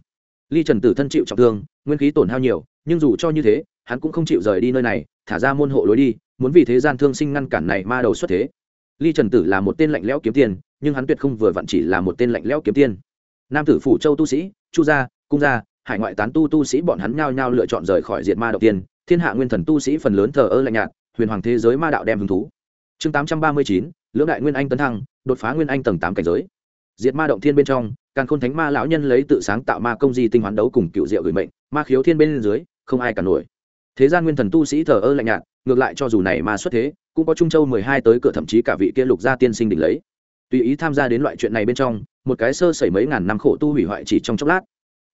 Ly trần tử thân chịu trọng thương, nguyên khí tổn hao nhiều, nhưng dù cho như thế, hắn cũng không chịu rời đi nơi này, thả ra môn hộ lối đi, muốn vì thế gian thương sinh ngăn cản này ma đầu xuất thế. Ly trần tử là một tên lạnh lẽo kiếm tiền nhưng hắn tuyệt không vừa vặn chỉ là một tên lạnh lẽo kiếm tiên. Nam tử phủ châu tu sĩ, chu gia, cung gia, hải ngoại tán tu tu sĩ bọn hắn nhao nhao lựa chọn rời khỏi diệt ma đầu tiên. Thiên hạ nguyên thần tu sĩ phần lớn thờ ơ lạnh nhạt, huyền hoàng thế giới ma đạo đem hứng thú. Chương tám trăm ba mươi chín, lưỡng đại nguyên anh tấn thăng, đột phá nguyên anh tầng tám cảnh giới. Diệt ma động thiên bên trong, càn khôn thánh ma lão nhân lấy tự sáng tạo ma công di tinh hoán đấu cùng cựu diệu gửi mệnh, ma khiếu thiên bên dưới, không ai cả nổi. Thế gian nguyên thần tu sĩ thờ ơ lạnh nhạt, ngược lại cho dù này ma xuất thế, cũng có trung châu mười hai tới cửa thậm chí cả vị kia lục gia tiên sinh đỉnh lấy tùy ý tham gia đến loại chuyện này bên trong, một cái sơ sẩy mấy ngàn năm khổ tu hủy hoại chỉ trong chốc lát.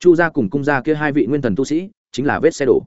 Chu gia cùng cung gia kia hai vị nguyên thần tu sĩ, chính là vết xe đổ.